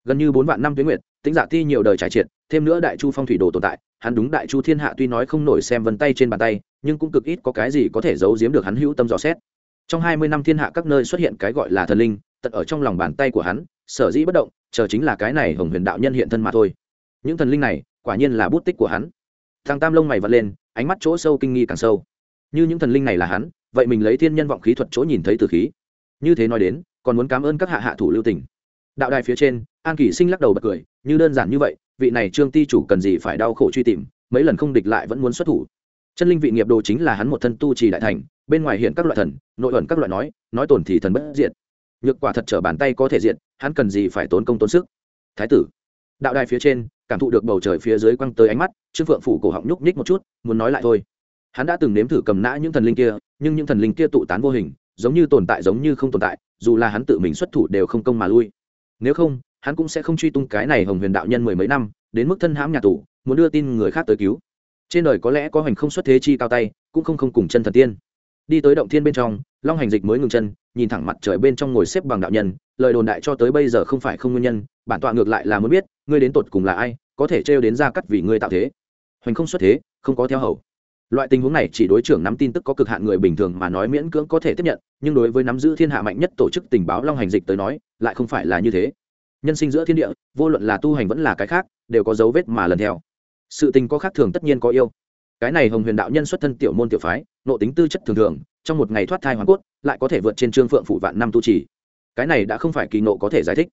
Speaker 1: Gần như bốn vạn năm tuyến nguyệt tính giả dạ ti nhiều đời trải triệt, thêm nữa đại chu phong thủy đồ tồn tại, hắn đúng đại chu thiên hạ tuy nói không nổi xem vân tay trên bàn tay, nhưng cũng cực ít có cái gì có thể giấu giếm được hắn hữu tâm dò xét. Trong hai mươi năm thiên hạ các nơi xuất hiện cái gọi là thần linh, tận ở trong lòng bàn tay của hắn, sở dĩ bất động, chờ chính là cái này hồng huyền đạo nhân hiện thân mà thôi. Những thần linh này, quả nhiên là bút tích của hắn. Thằng tam lông mày vật lên, ánh mắt chỗ sâu kinh nghi càng sâu. Như những thần linh này là hắn, vậy mình lấy thiên nhân vọng khí thuật chỗ nhìn thấy từ khí. Như thế nói đến, còn muốn cảm ơn các hạ hạ thủ lưu tình. Đạo đài phía trên an kỷ sinh lắc đầu bật cười như đơn giản như vậy vị này trương ti chủ cần gì phải đau khổ truy tìm mấy lần không địch lại vẫn muốn xuất thủ. Chân linh vị nghiệp đồ chính là hắn một thân tu trì đại thành bên ngoài hiện các loại thần nội ẩn các loại nói nói tổn thì thần bất diệt, nhược quả thật trở bàn tay có thể diện hắn cần gì phải tốn công tốn sức. Thái tử đạo đài phía trên cảm thụ được bầu trời phía dưới quăng tới ánh mắt trương phượng phủ cổ họng nhúc nhích một chút muốn nói lại thôi. Hắn đã từng nếm thử cầm nã những thần linh kia nhưng những thần linh kia tụ tán vô hình giống như tồn tại giống như không tồn tại dù là hắn tự mình xuất thủ đều không công mà lui. Nếu không hắn cũng sẽ không truy tung cái này hồng huyền đạo nhân mười mấy năm, đến mức thân hãm nhà tù, muốn đưa tin người khác tới cứu. Trên đời có lẽ có hành không xuất thế chi cao tay, cũng không không cùng chân thần tiên. Đi tới động thiên bên trong, long hành dịch mới ngừng chân, nhìn thẳng mặt trời bên trong ngồi xếp bằng đạo nhân, lời đồn đại cho tới bây giờ không phải không nguyên nhân, bản tọa ngược lại là muốn biết, ngươi đến tột cùng là ai, có thể trêu đến ra cắt vì ngươi tạo thế. Hoành không xuất thế, không có theo hầu. Loại tình huống này chỉ đối trưởng nắm tin tức có cực hạn người bình thường mà nói miễn cưỡng có thể tiếp nhận, nhưng đối với nắm giữ thiên hạ mạnh nhất tổ chức tình báo long hành dịch tới nói, lại không phải là như thế nhân sinh giữa thiên địa, vô luận là tu hành vẫn là cái khác, đều có dấu vết mà lần theo. Sự tình có khác thường tất nhiên có yêu. Cái này hồng huyền đạo nhân xuất thân tiểu môn tiểu phái, nộ tính tư chất thường thường, trong một ngày thoát thai hoàn cốt, lại có thể vượt trên trương phượng phủ vạn năm tu trì. Cái này đã không phải kỳ nộ có thể giải thích.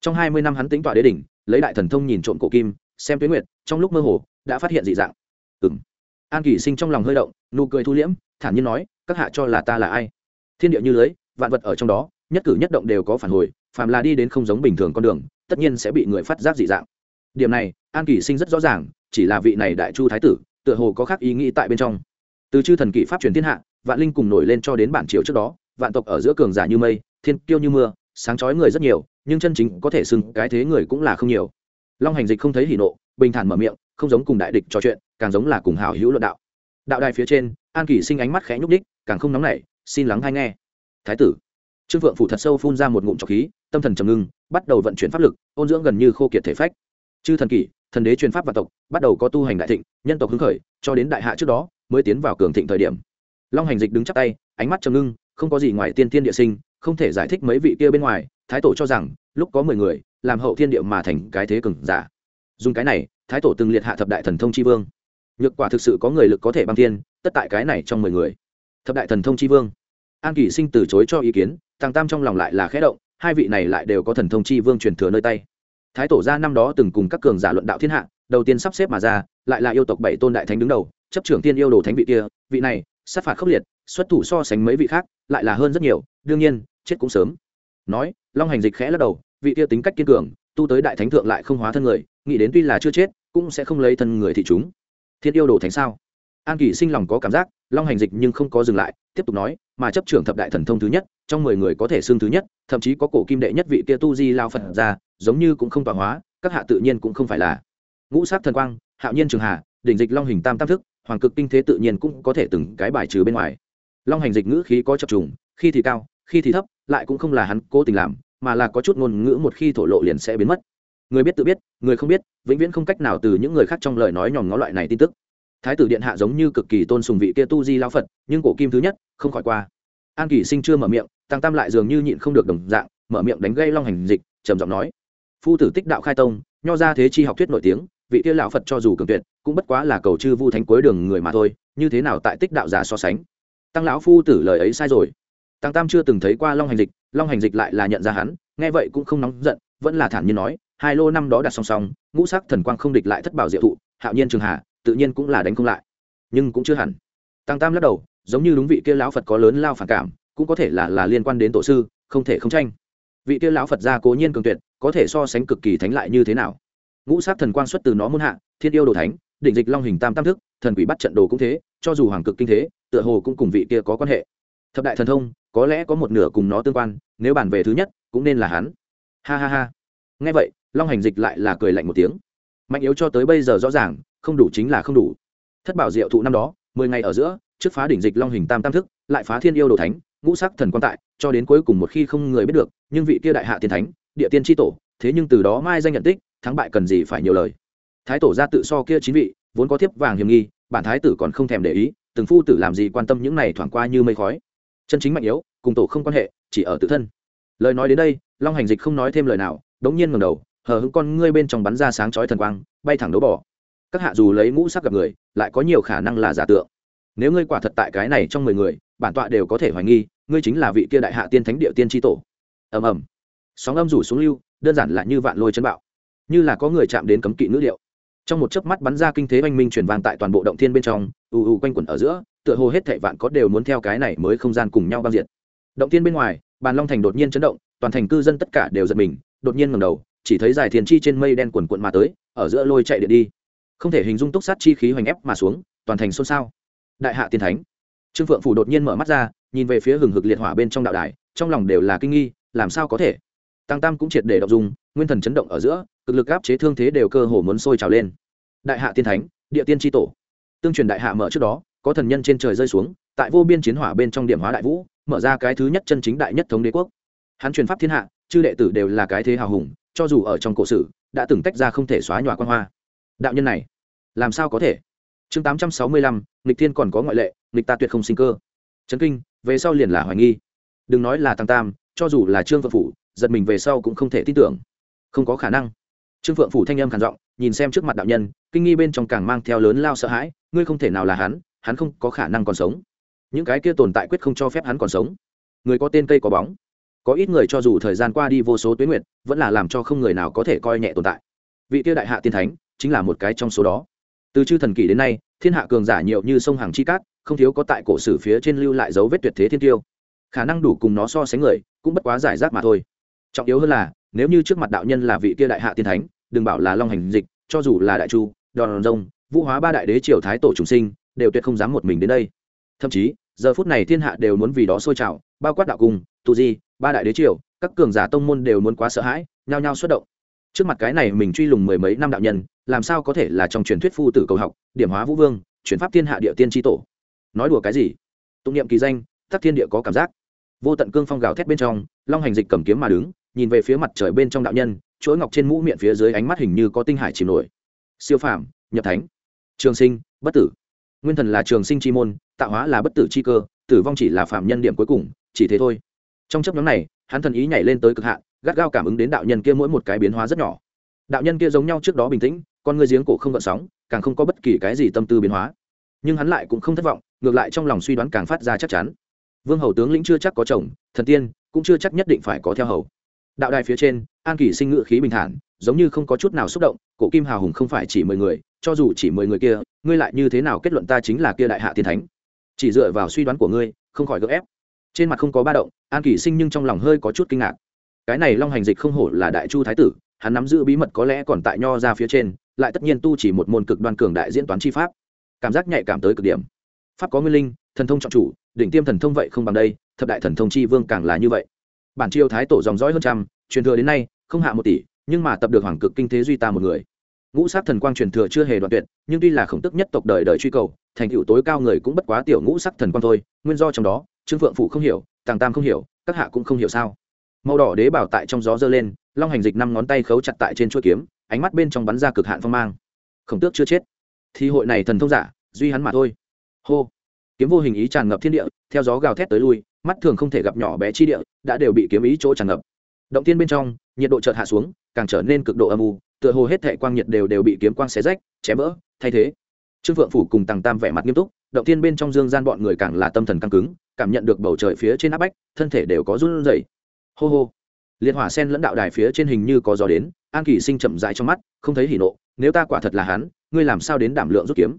Speaker 1: Trong hai mươi năm hắn tính tọa đế đỉnh, lấy đại thần thông nhìn trộm cổ kim, xem tuyến nguyệt, trong lúc mơ hồ, đã phát hiện dị dạng. Ừ m an kỳ sinh trong lòng hơi động, nụ cười thu liễm, thản nhiên nói, các hạ cho là ta là ai? Thiên địa như lưới, vạn vật ở trong đó, nhất cử nhất động đều có phản hồi phàm là đi đến không giống bình thường con đường, tất nhiên sẽ bị người phát giác dị dạng. Điểm này, an kỳ sinh rất rõ ràng, chỉ là vị này đại chu thái tử, tựa hồ có khác ý nghĩ tại bên trong. Từ chư thần kỷ pháp truyền thiên hạ, vạn linh cùng nổi lên cho đến bản triều trước đó, vạn tộc ở giữa cường giả như mây, thiên kiêu như mưa, sáng chói người rất nhiều, nhưng chân chính có thể xưng cái thế người cũng là không nhiều. Long hành dịch không thấy hỉ nộ, bình thản mở miệng, không giống cùng đại địch trò chuyện, càng giống là cùng hào hữu luận đạo. Đạo đài phía trên, an kỳ sinh ánh mắt khẽ nhúc đích càng không nóng nảy, xin lắng hay nghe. Thái tử. Trương phượng phủ thật sâu phun ra một ngụm trọc khí tâm thần trầm ngưng, bắt đầu vận chuyển pháp lực, ôn dưỡng gần như khô kiệt thể phách. Chư thần kỷ, thần đế truyền pháp và tộc, bắt đầu có tu hành đại thịnh, nhân tộc hứng khởi, cho đến đại hạ trước đó, mới tiến vào cường thịnh thời điểm. Long hành dịch đứng chắc tay, ánh mắt trầm ngưng, không có gì ngoài tiên tiên địa sinh, không thể giải thích mấy vị kia bên ngoài, thái tổ cho rằng, lúc có mười người, làm hậu thiên địa mà thành cái thế cường giả. Dùng cái này, thái tổ từng liệt hạ thập đại thần thông tri vương. Nhược quả thực sự có người lực có thể băng thiên, tất tại cái này trong mười người. Thập đại thần thông tri vương. An kỳ sinh từ chối cho ý kiến, thằng tam trong lòng lại là khẽ động hai vị này lại đều có thần thông chi vương truyền thừa nơi tay. Thái tổ gia năm đó từng cùng các cường giả luận đạo thiên hạ, đầu tiên sắp xếp mà ra, lại là yêu tộc bảy tôn đại thánh đứng đầu, chấp trưởng tiên yêu đồ thánh vị kia, vị này, sát phạt khốc liệt, xuất thủ so sánh mấy vị khác, lại là hơn rất nhiều, đương nhiên, chết cũng sớm. Nói, long hành dịch khẽ lắc đầu, vị kia tính cách kiên cường, tu tới đại thánh thượng lại không hóa thân người, nghĩ đến tuy là chưa chết, cũng sẽ không lấy thân người thị chúng. Thiên yêu đồ thánh sao? An kỳ sinh lòng có cảm giác long hành dịch nhưng không có dừng lại, tiếp tục nói, mà chấp trưởng thập đại thần thông thứ nhất, trong mười người có thể xưng thứ nhất, thậm chí có cổ kim đệ nhất vị kia tu di lao phật ra, giống như cũng không tọa hóa, các hạ tự nhiên cũng không phải là. Ngũ sát thần quang, hạo nhiên trường hà, đỉnh dịch long hình tam tam thức, hoàng cực kinh thế tự nhiên cũng có thể từng cái bài trừ bên ngoài. Long hành dịch ngữ khí có chập trùng, khi thì cao, khi thì thấp, lại cũng không là hắn cố tình làm, mà là có chút ngôn ngữ một khi thổ lộ liền sẽ biến mất. Người biết tự biết, người không biết, vĩnh viễn không cách nào từ những người khác trong lời nói nhòm ngó loại này tin tức thái tử điện hạ giống như cực kỳ tôn sùng vị kia tu di lao phật, nhưng cổ kim thứ nhất, không khỏi qua. An kỳ sinh chưa mở miệng, tăng tam lại dường như nhịn không được đồng dạng, mở miệng đánh gây long hành dịch, trầm giọng nói, phu tử tích đạo khai tông, nho ra thế chi học thuyết nổi tiếng, vị kia lão phật cho dù cường tuyệt, cũng bất quá là cầu chư vu thánh cuối đường người mà thôi, như thế nào tại tích đạo giả so sánh? Tăng lão phu tử lời ấy sai rồi. Tăng tam chưa từng thấy qua long hành dịch, long hành dịch lại là nhận ra hắn, nghe vậy cũng không nóng giận, vẫn là thản nhiên nói, hai lô năm đó đặt song song, ngũ sắc thần quang không địch lại thất bảo diệu thụ, hạo nhiên trường hà tự nhiên cũng là đánh không lại. Nhưng cũng chưa hẳn. Tăng tam lắc đầu, giống như đúng vị kia lão phật có lớn lao phản cảm, cũng có thể là là liên quan đến tổ sư, không thể không tranh. Vị kia lão phật gia cố nhiên cường tuyệt, có thể so sánh cực kỳ thánh lại như thế nào? Ngũ sát thần quang xuất từ nó muôn hạ, thiên yêu đồ thánh, định dịch long hình tam tam thức, thần quỷ bắt trận đồ cũng thế, cho dù hoàng cực kinh thế, tựa hồ cũng cùng vị kia có quan hệ. Thập đại thần thông, có lẽ có một nửa cùng nó tương quan, nếu bàn về thứ nhất, cũng nên là hắn. Ha ha ha. Nghe vậy, long hành dịch lại là cười lạnh một tiếng. Mạnh yếu cho tới bây giờ rõ ràng không đủ chính là không đủ. Thất bảo diệu thụ năm đó, mười ngày ở giữa, trước phá đỉnh dịch long hình tam tam thức, lại phá thiên yêu đồ thánh, ngũ sắc thần quan tại, cho đến cuối cùng một khi không người biết được, nhưng vị kia đại hạ tiên thánh, địa tiên tri tổ, thế nhưng từ đó mai danh nhận tích, thắng bại cần gì phải nhiều lời. Thái tổ ra tự so kia chín vị, vốn có thiếp vàng hiểm nghi, bản thái tử còn không thèm để ý, từng phu tử làm gì quan tâm những này thoảng qua như mây khói. Chân chính mạnh yếu, cùng tổ không quan hệ, chỉ ở tự thân. Lời nói đến đây, long hành dịch không nói thêm lời nào, đống nhiên ngầm đầu, hờ hững con ngươi bên trong bắn ra sáng chói thần quang, bay thẳng đấu bỏ các hạ dù lấy ngũ sắc gặp người, lại có nhiều khả năng là giả tượng. Nếu ngươi quả thật tại cái này trong mười người, bản tọa đều có thể hoài nghi, ngươi chính là vị kia đại hạ tiên thánh địa tiên tri tổ. Ầm ầm. Sóng âm rủ xuống lưu, đơn giản là như vạn lôi chân bạo. Như là có người chạm đến cấm kỵ ngữ liệu trong một chớp mắt bắn ra kinh thế oanh minh chuyển vang tại toàn bộ động thiên bên trong, ù ù quanh quẩn ở giữa, tựa hồ hết thảy vạn có đều muốn theo cái này mới không gian cùng nhau băng diệt. Động thiên bên ngoài, bàn long thành đột nhiên chấn động, toàn thành cư dân tất cả đều giật mình, đột nhiên ngẩng đầu, chỉ thấy dài thiền chi trên mây đen quần quận mà tới, ở giữa lôi chạy điện đi không thể hình dung túc sát chi khí hoành ép mà xuống, toàn thành xôn xao. Đại hạ tiên thánh. Trương phượng phủ đột nhiên mở mắt ra, nhìn về phía hừng hực liệt hỏa bên trong đạo đài, trong lòng đều là kinh nghi, làm sao có thể? Tăng tam cũng triệt để đọc dùng nguyên thần chấn động ở giữa, cực lực áp chế thương thế đều cơ hồ muốn sôi trào lên. Đại hạ tiên thánh, địa tiên tri tổ. Tương truyền đại hạ mở trước đó, có thần nhân trên trời rơi xuống, tại vô biên chiến hỏa bên trong điểm hóa đại vũ, mở ra cái thứ nhất chân chính đại nhất thống đế quốc. Hắn truyền pháp thiên hạ, chư đệ tử đều là cái thế hào hùng, cho dù ở trong cổ sử, đã từng tách ra không thể xóa nhòa quan hoa đạo nhân này, làm sao có thể? Chương tám trăm sáu mươi lăm, nghịch thiên còn có ngoại lệ, nghịch ta tuyệt không sinh cơ. Trấn kinh, về sau liền là hoài nghi. Đừng nói là tăng tam, cho dù là trương phượng phủ, giật mình về sau cũng không thể tin tưởng. Không có khả năng. Trương phượng phủ thanh âm khản giọng, nhìn xem trước mặt đạo nhân, kinh nghi bên trong càng mang theo lớn lao sợ hãi, ngươi không thể nào là hắn hắn không có khả năng còn sống. Những cái kia tồn tại quyết không cho phép hắn còn sống. Người có tên cây có bóng. Có ít người cho dù thời gian qua đi vô số tuyến nguyện vẫn là làm cho không người nào có thể coi nhẹ tồn tại. Vị tiêu đại hạ tiên thánh chính là một cái trong số đó. Từ chư thần kỷ đến nay, thiên hạ cường giả nhiều như sông hàng chi cát, không thiếu có tại cổ sử phía trên lưu lại dấu vết tuyệt thế thiên tiêu. Khả năng đủ cùng nó so sánh người, cũng bất quá giải rác mà thôi. Trọng yếu hơn là, nếu như trước mặt đạo nhân là vị kia đại hạ tiên thánh, đừng bảo là long hành dịch, cho dù là đại chu đòn rông vũ hóa ba đại đế triều thái tổ trùng sinh, đều tuyệt không dám một mình đến đây. Thậm chí, giờ phút này thiên hạ đều muốn vì đó sôi trào, bao quát đạo cung tu di, ba đại đế triều, các cường giả tông môn đều muốn quá sợ hãi, nhao nhao xuất động. Trước mặt cái này mình truy lùng mười mấy năm đạo nhân làm sao có thể là trong truyền thuyết phu tử cầu học, điểm hóa vũ vương, chuyển pháp thiên hạ địa tiên tri tổ? Nói đùa cái gì? Tụng niệm kỳ danh tắc thiên địa có cảm giác. Vô tận cương phong gào thét bên trong, long hành dịch cầm kiếm mà đứng, nhìn về phía mặt trời bên trong đạo nhân, chuỗi ngọc trên mũ miệng phía dưới ánh mắt hình như có tinh hải chìm nổi. Siêu phàm, nhập thánh. Trường sinh, bất tử. Nguyên thần là trường sinh chi môn, tạo hóa là bất tử chi cơ, tử vong chỉ là phạm nhân điểm cuối cùng, chỉ thế thôi. Trong chấp nhóm này, hắn thần ý nhảy lên tới cực hạn, gắt gao cảm ứng đến đạo nhân kia mỗi một cái biến hóa rất nhỏ. Đạo nhân kia giống nhau trước đó bình tĩnh con ngươi giếng cổ không gợn sóng, càng không có bất kỳ cái gì tâm tư biến hóa. Nhưng hắn lại cũng không thất vọng, ngược lại trong lòng suy đoán càng phát ra chắc chắn. Vương hầu tướng lĩnh chưa chắc có chồng, thần tiên cũng chưa chắc nhất định phải có theo hầu. Đạo đài phía trên, an kỳ sinh ngự khí bình thản, giống như không có chút nào xúc động, cổ kim hào hùng không phải chỉ mười người, cho dù chỉ mười người kia, ngươi lại như thế nào kết luận ta chính là kia đại hạ tiên thánh? Chỉ dựa vào suy đoán của ngươi, không khỏi gấp ép. Trên mặt không có ba động, an kỳ sinh nhưng trong lòng hơi có chút kinh ngạc. Cái này long hành dịch không hổ là đại chu thái tử, hắn nắm giữ bí mật có lẽ còn tại nho ra phía trên lại tất nhiên tu chỉ một môn cực đoan cường đại diễn toán chi pháp. Cảm giác nhạy cảm tới cực điểm. Pháp có nguyên linh, thần thông trọng chủ, đỉnh tiêm thần thông vậy không bằng đây, thập đại thần thông chi vương càng là như vậy. Bản triều thái tổ dòng dõi hơn trăm, truyền thừa đến nay, không hạ một tỷ, nhưng mà tập được hoàng cực kinh thế duy ta một người. Ngũ sát thần quang truyền thừa chưa hề đoạn tuyệt, nhưng tuy là khổng tức nhất tộc đời đời truy cầu, thành tựu tối cao người cũng bất quá tiểu ngũ sắc thần quang thôi, nguyên do trong đó, trương phượng phụ không hiểu, tàng tam không hiểu, các hạ cũng không hiểu sao. Màu đỏ đế bảo tại trong gió dơ lên, long hành dịch năm ngón tay khấu chặt tại trên chuỗi kiếm ánh mắt bên trong bắn ra cực hạn phong mang. Khổng tước chưa chết. Thì hội này thần thông giả, duy hắn mà thôi. Hô. Kiếm vô hình ý tràn ngập thiên địa, theo gió gào thét tới lui, mắt thường không thể gặp nhỏ bé chi địa, đã đều bị kiếm ý chỗ tràn ngập. Động tiên bên trong, nhiệt độ chợt hạ xuống, càng trở nên cực độ âm u, tựa hồ hết thệ quang nhiệt đều đều bị kiếm quang xé rách chém vỡ thay thế. Trương phượng phủ cùng tàng tam vẻ mặt nghiêm túc, động tiên bên trong dương gian bọn người càng là tâm thần căng cứng, cảm nhận được bầu trời phía trên áp bách, thân thể đều có run rẩy. Hô hô liệt hỏa sen lẫn đạo đài phía trên hình như có gió đến, an kỳ sinh chậm rãi trong mắt, không thấy hỉ nộ, nếu ta quả thật là hắn, ngươi làm sao đến đảm lượng rút kiếm?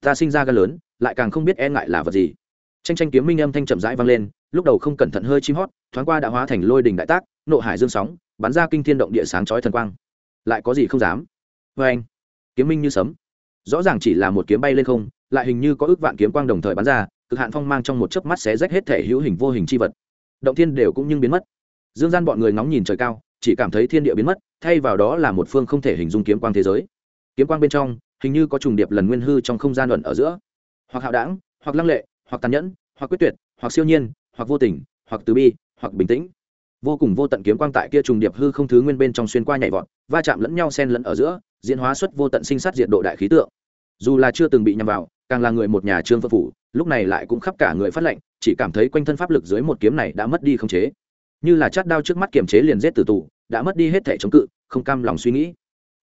Speaker 1: Ta sinh ra gan lớn, lại càng không biết e ngại là vật gì. Tranh tranh kiếm minh âm thanh chậm rãi vang lên, lúc đầu không cẩn thận hơi chim hót, thoáng qua đã hóa thành lôi đình đại tác, nộ hải dương sóng, bắn ra kinh thiên động địa sáng chói thần quang. Lại có gì không dám? Vê anh. Kiếm minh như sấm. Rõ ràng chỉ là một kiếm bay lên không, lại hình như có ước vạn kiếm quang đồng thời bắn ra, cực hạn phong mang trong một chớp mắt xé rách hết thể hữu hình vô hình chi vật. Động thiên đều cũng nhưng biến mất dương gian bọn người ngóng nhìn trời cao, chỉ cảm thấy thiên địa biến mất, thay vào đó là một phương không thể hình dung kiếm quang thế giới. Kiếm quang bên trong, hình như có trùng điệp lần nguyên hư trong không gian luận ở giữa. Hoặc hạo đảng, hoặc lăng lệ, hoặc tàn nhẫn, hoặc quyết tuyệt, hoặc siêu nhiên, hoặc vô tình, hoặc từ bi, hoặc bình tĩnh. Vô cùng vô tận kiếm quang tại kia trùng điệp hư không thứ nguyên bên trong xuyên qua nhảy vọt, va chạm lẫn nhau xen lẫn ở giữa, diễn hóa xuất vô tận sinh sát diệt độ đại khí tượng. Dù là chưa từng bị nhằm vào, càng là người một nhà trương phật phủ, lúc này lại cũng khắp cả người phát lệnh, chỉ cảm thấy quanh thân pháp lực dưới một kiếm này đã mất đi không chế như là chát đao trước mắt kiềm chế liền giết tử tù, đã mất đi hết thể chống cự, không cam lòng suy nghĩ.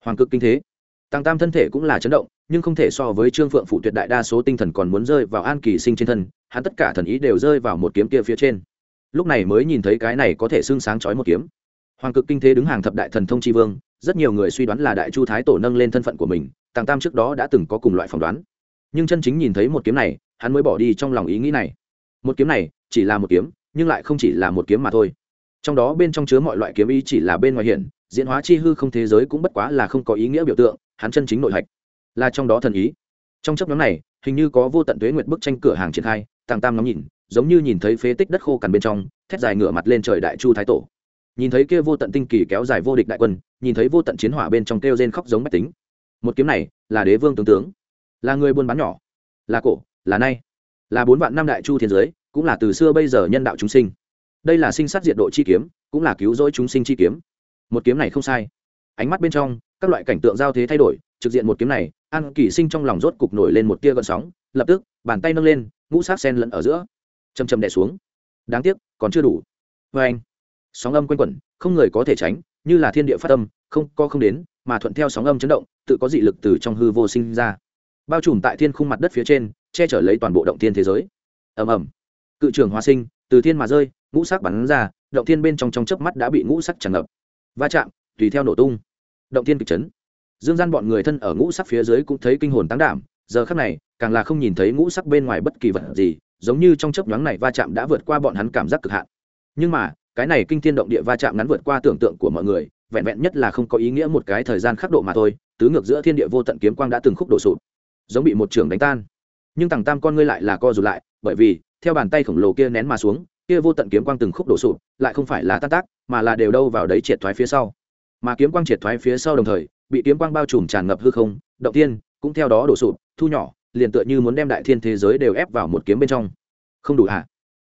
Speaker 1: Hoàng cực kinh thế. Tăng tam thân thể cũng là chấn động, nhưng không thể so với trương phượng phụ tuyệt đại đa số tinh thần còn muốn rơi vào an kỳ sinh trên thân, hắn tất cả thần ý đều rơi vào một kiếm kia phía trên. Lúc này mới nhìn thấy cái này có thể xưng sáng chói một kiếm. Hoàng cực kinh thế đứng hàng thập đại thần thông tri vương, rất nhiều người suy đoán là đại chu thái tổ nâng lên thân phận của mình tàng tam trước đó đã từng có cùng loại phỏng đoán. Nhưng chân chính nhìn thấy một kiếm này, hắn mới bỏ đi trong lòng ý nghĩ này. Một kiếm này chỉ là một kiếm, nhưng lại không chỉ là một kiếm mà thôi trong đó bên trong chứa mọi loại kiếm ý chỉ là bên ngoài hiển, diễn hóa chi hư không thế giới cũng bất quá là không có ý nghĩa biểu tượng, hắn chân chính nội hạch là trong đó thần ý. Trong chấp nhóm này, hình như có vô tận tuế nguyệt bức tranh cửa hàng triển khai, tàng tam ngắm nhìn, giống như nhìn thấy phế tích đất khô cằn bên trong, thét dài ngửa mặt lên trời đại chu thái tổ. Nhìn thấy kia vô tận tinh kỳ kéo dài vô địch đại quân, nhìn thấy vô tận chiến hỏa bên trong kêu rên khóc giống bách tính. Một kiếm này, là đế vương tướng tướng, là người buôn bán nhỏ, là cổ, là nay, là bốn vạn năm đại chu thiên giới, cũng là từ xưa bây giờ nhân đạo chúng sinh đây là sinh sát diệt độ chi kiếm, cũng là cứu rỗi chúng sinh chi kiếm. Một kiếm này không sai. Ánh mắt bên trong, các loại cảnh tượng giao thế thay đổi, trực diện một kiếm này, an kỷ sinh trong lòng rốt cục nổi lên một tia gợn sóng, lập tức, bàn tay nâng lên, ngũ sát sen lẫn ở giữa. Chầm chầm đè xuống. Đáng tiếc, còn chưa đủ. Vê anh sóng âm quanh quẩn, không người có thể tránh, như là thiên địa phát âm, không co không đến, mà thuận theo sóng âm chấn động, tự có dị lực từ trong hư vô sinh ra. Bao trùm tại thiên khung mặt đất phía trên, che chở lấy toàn bộ động thiên thế giới. Ầm ầm. Cự trường hóa sinh từ thiên mà rơi, ngũ sắc bắn ra, động thiên bên trong trong chớp mắt đã bị ngũ sắc tràn ngập. Va chạm, tùy theo nổ tung. Động thiên kịch chấn. Dương gian bọn người thân ở ngũ sắc phía dưới cũng thấy kinh hồn tăng đảm, giờ khắc này, càng là không nhìn thấy ngũ sắc bên ngoài bất kỳ vật gì, giống như trong chớp nhoáng này va chạm đã vượt qua bọn hắn cảm giác cực hạn. Nhưng mà, cái này kinh thiên động địa va chạm ngắn vượt qua tưởng tượng của mọi người, vẹn vẹn nhất là không có ý nghĩa một cái thời gian khắc độ mà thôi, tứ ngược giữa thiên địa vô tận kiếm quang đã từng khúc đổ sụp, giống bị một trường đánh tan. Nhưng thằng tam con ngươi lại là co rụt lại, bởi vì theo bàn tay khổng lồ kia nén mà xuống, kia vô tận kiếm quang từng khúc đổ sụp, lại không phải là tan tác, mà là đều đâu vào đấy triệt thoái phía sau. Mà kiếm quang triệt thoái phía sau đồng thời, bị kiếm quang bao trùm tràn ngập hư không, động tiên cũng theo đó đổ sụp, thu nhỏ, liền tựa như muốn đem đại thiên thế giới đều ép vào một kiếm bên trong. Không đủ hả?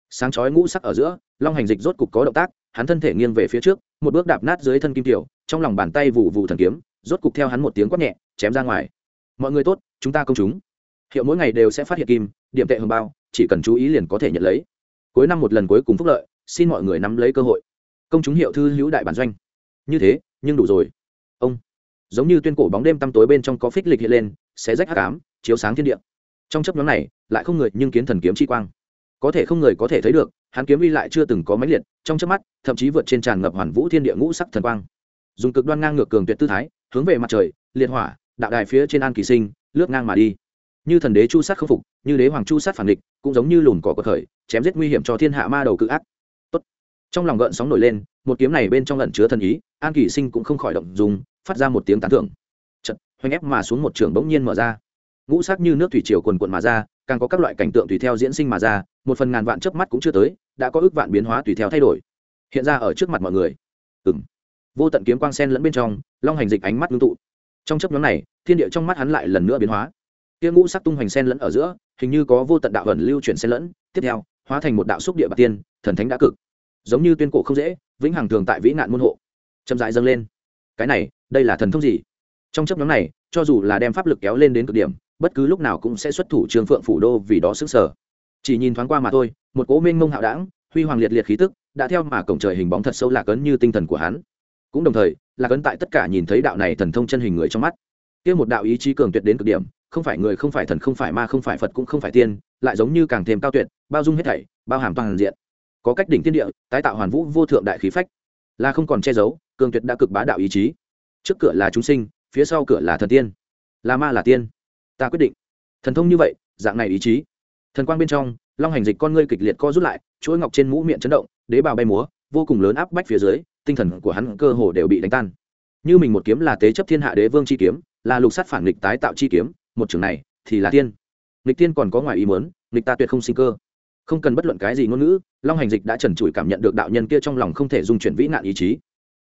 Speaker 1: Sáng chói ngũ sắc ở giữa, long hành dịch rốt cục có động tác, hắn thân thể nghiêng về phía trước, một bước đạp nát dưới thân kim tiểu, trong lòng bàn tay vụ vụ thần kiếm, rốt cục theo hắn một tiếng quát nhẹ, chém ra ngoài. Mọi người tốt, chúng ta công chúng hiệu mỗi ngày đều sẽ phát hiện kim, điểm tệ hồng bao, chỉ cần chú ý liền có thể nhận lấy. Cuối năm một lần cuối cùng phúc lợi, xin mọi người nắm lấy cơ hội. Công chúng hiệu thư hữu đại bản doanh. Như thế, nhưng đủ rồi. Ông, giống như tuyên cổ bóng đêm tăm tối bên trong có phích lịch hiện lên sẽ rách hắc ám, chiếu sáng thiên địa. Trong chấp nhóm này, lại không người nhưng kiến thần kiếm chi quang. Có thể không người có thể thấy được, hắn kiếm vi lại chưa từng có máy liệt, trong chớp mắt, thậm chí vượt trên tràn ngập hoàn vũ thiên địa ngũ sắc thần quang. Dùng cực đoan ngang ngược cường tuyệt tư thái, hướng về mặt trời, liệt hỏa, đạo đài phía trên an kỳ sinh, lướt ngang mà đi như thần đế chu sát khâm phục, như đế hoàng chu sát phản địch cũng giống như lùn cỏ cờ khởi, chém giết nguy hiểm cho thiên hạ ma đầu cự ác. Tốt. trong lòng gợn sóng nổi lên, một kiếm này bên trong lẩn chứa thần ý, an kỳ sinh cũng không khỏi động dùng phát ra một tiếng tán thưởng. Chật hoành ép mà xuống một trường bỗng nhiên mở ra. Ngũ sắc như nước thủy triều quần quận mà ra, càng có các loại cảnh tượng tùy theo diễn sinh mà ra, một phần ngàn vạn chớp mắt cũng chưa tới, đã có ước vạn biến hóa tùy theo thay đổi. Hiện ra ở trước mặt mọi người. Ừng vô tận kiếm quang sen lẫn bên trong, long hành dịch ánh mắt ngưng tụ. Trong chấp nhóm này, thiên địa trong mắt hắn lại lần nữa biến hóa kia ngũ sắc tung hoành sen lẫn ở giữa, hình như có vô tận đạo ẩn lưu chuyển sen lẫn, tiếp theo, hóa thành một đạo xúc địa bạc tiên, thần thánh đã cực. Giống như tuyên cổ không dễ, vĩnh hằng thường tại vĩ nạn môn hộ. Chậm dại dâng lên. Cái này, đây là thần thông gì? Trong chấp nhóm này, cho dù là đem pháp lực kéo lên đến cực điểm, bất cứ lúc nào cũng sẽ xuất thủ trường phượng phủ đô vì đó sức sở. Chỉ nhìn thoáng qua mà thôi, một cố minh mông hạo đảng huy hoàng liệt liệt khí tức, đã theo mà cổng trời hình bóng thật sâu lạc ấn như tinh thần của hắn. Cũng đồng thời, lạc ấn tại tất cả nhìn thấy đạo này thần thông chân hình người trong mắt. Kia một đạo ý chí cường tuyệt đến cực điểm không phải người không phải thần, không phải ma, không phải phật, cũng không phải tiên, lại giống như càng thêm cao tuyệt, bao dung hết thảy, bao hàm toàn diện. Có cách đỉnh thiên địa, tái tạo hoàn vũ vô thượng đại khí phách. Là không còn che giấu, cường tuyệt đã cực bá đạo ý chí. Trước cửa là chúng sinh, phía sau cửa là thần tiên. Là ma là tiên. Ta quyết định. Thần thông như vậy, dạng này ý chí. Thần quang bên trong, long hành dịch con ngươi kịch liệt co rút lại, chuỗi ngọc trên mũ miệng chấn động, đế bào bay múa, vô cùng lớn áp bách phía dưới, tinh thần của hắn cơ hồ đều bị đánh tan. Như mình một kiếm là tế chấp thiên hạ đế vương chi kiếm, là lục sát phản nghịch tái tạo chi kiếm một trường này thì là tiên. Nghịch tiên còn có ngoài ý muốn, nghịch ta tuyệt không sinh cơ. Không cần bất luận cái gì ngôn ngữ, long hành dịch đã trần trụi cảm nhận được đạo nhân kia trong lòng không thể dung chuyển vĩ nạn ý chí.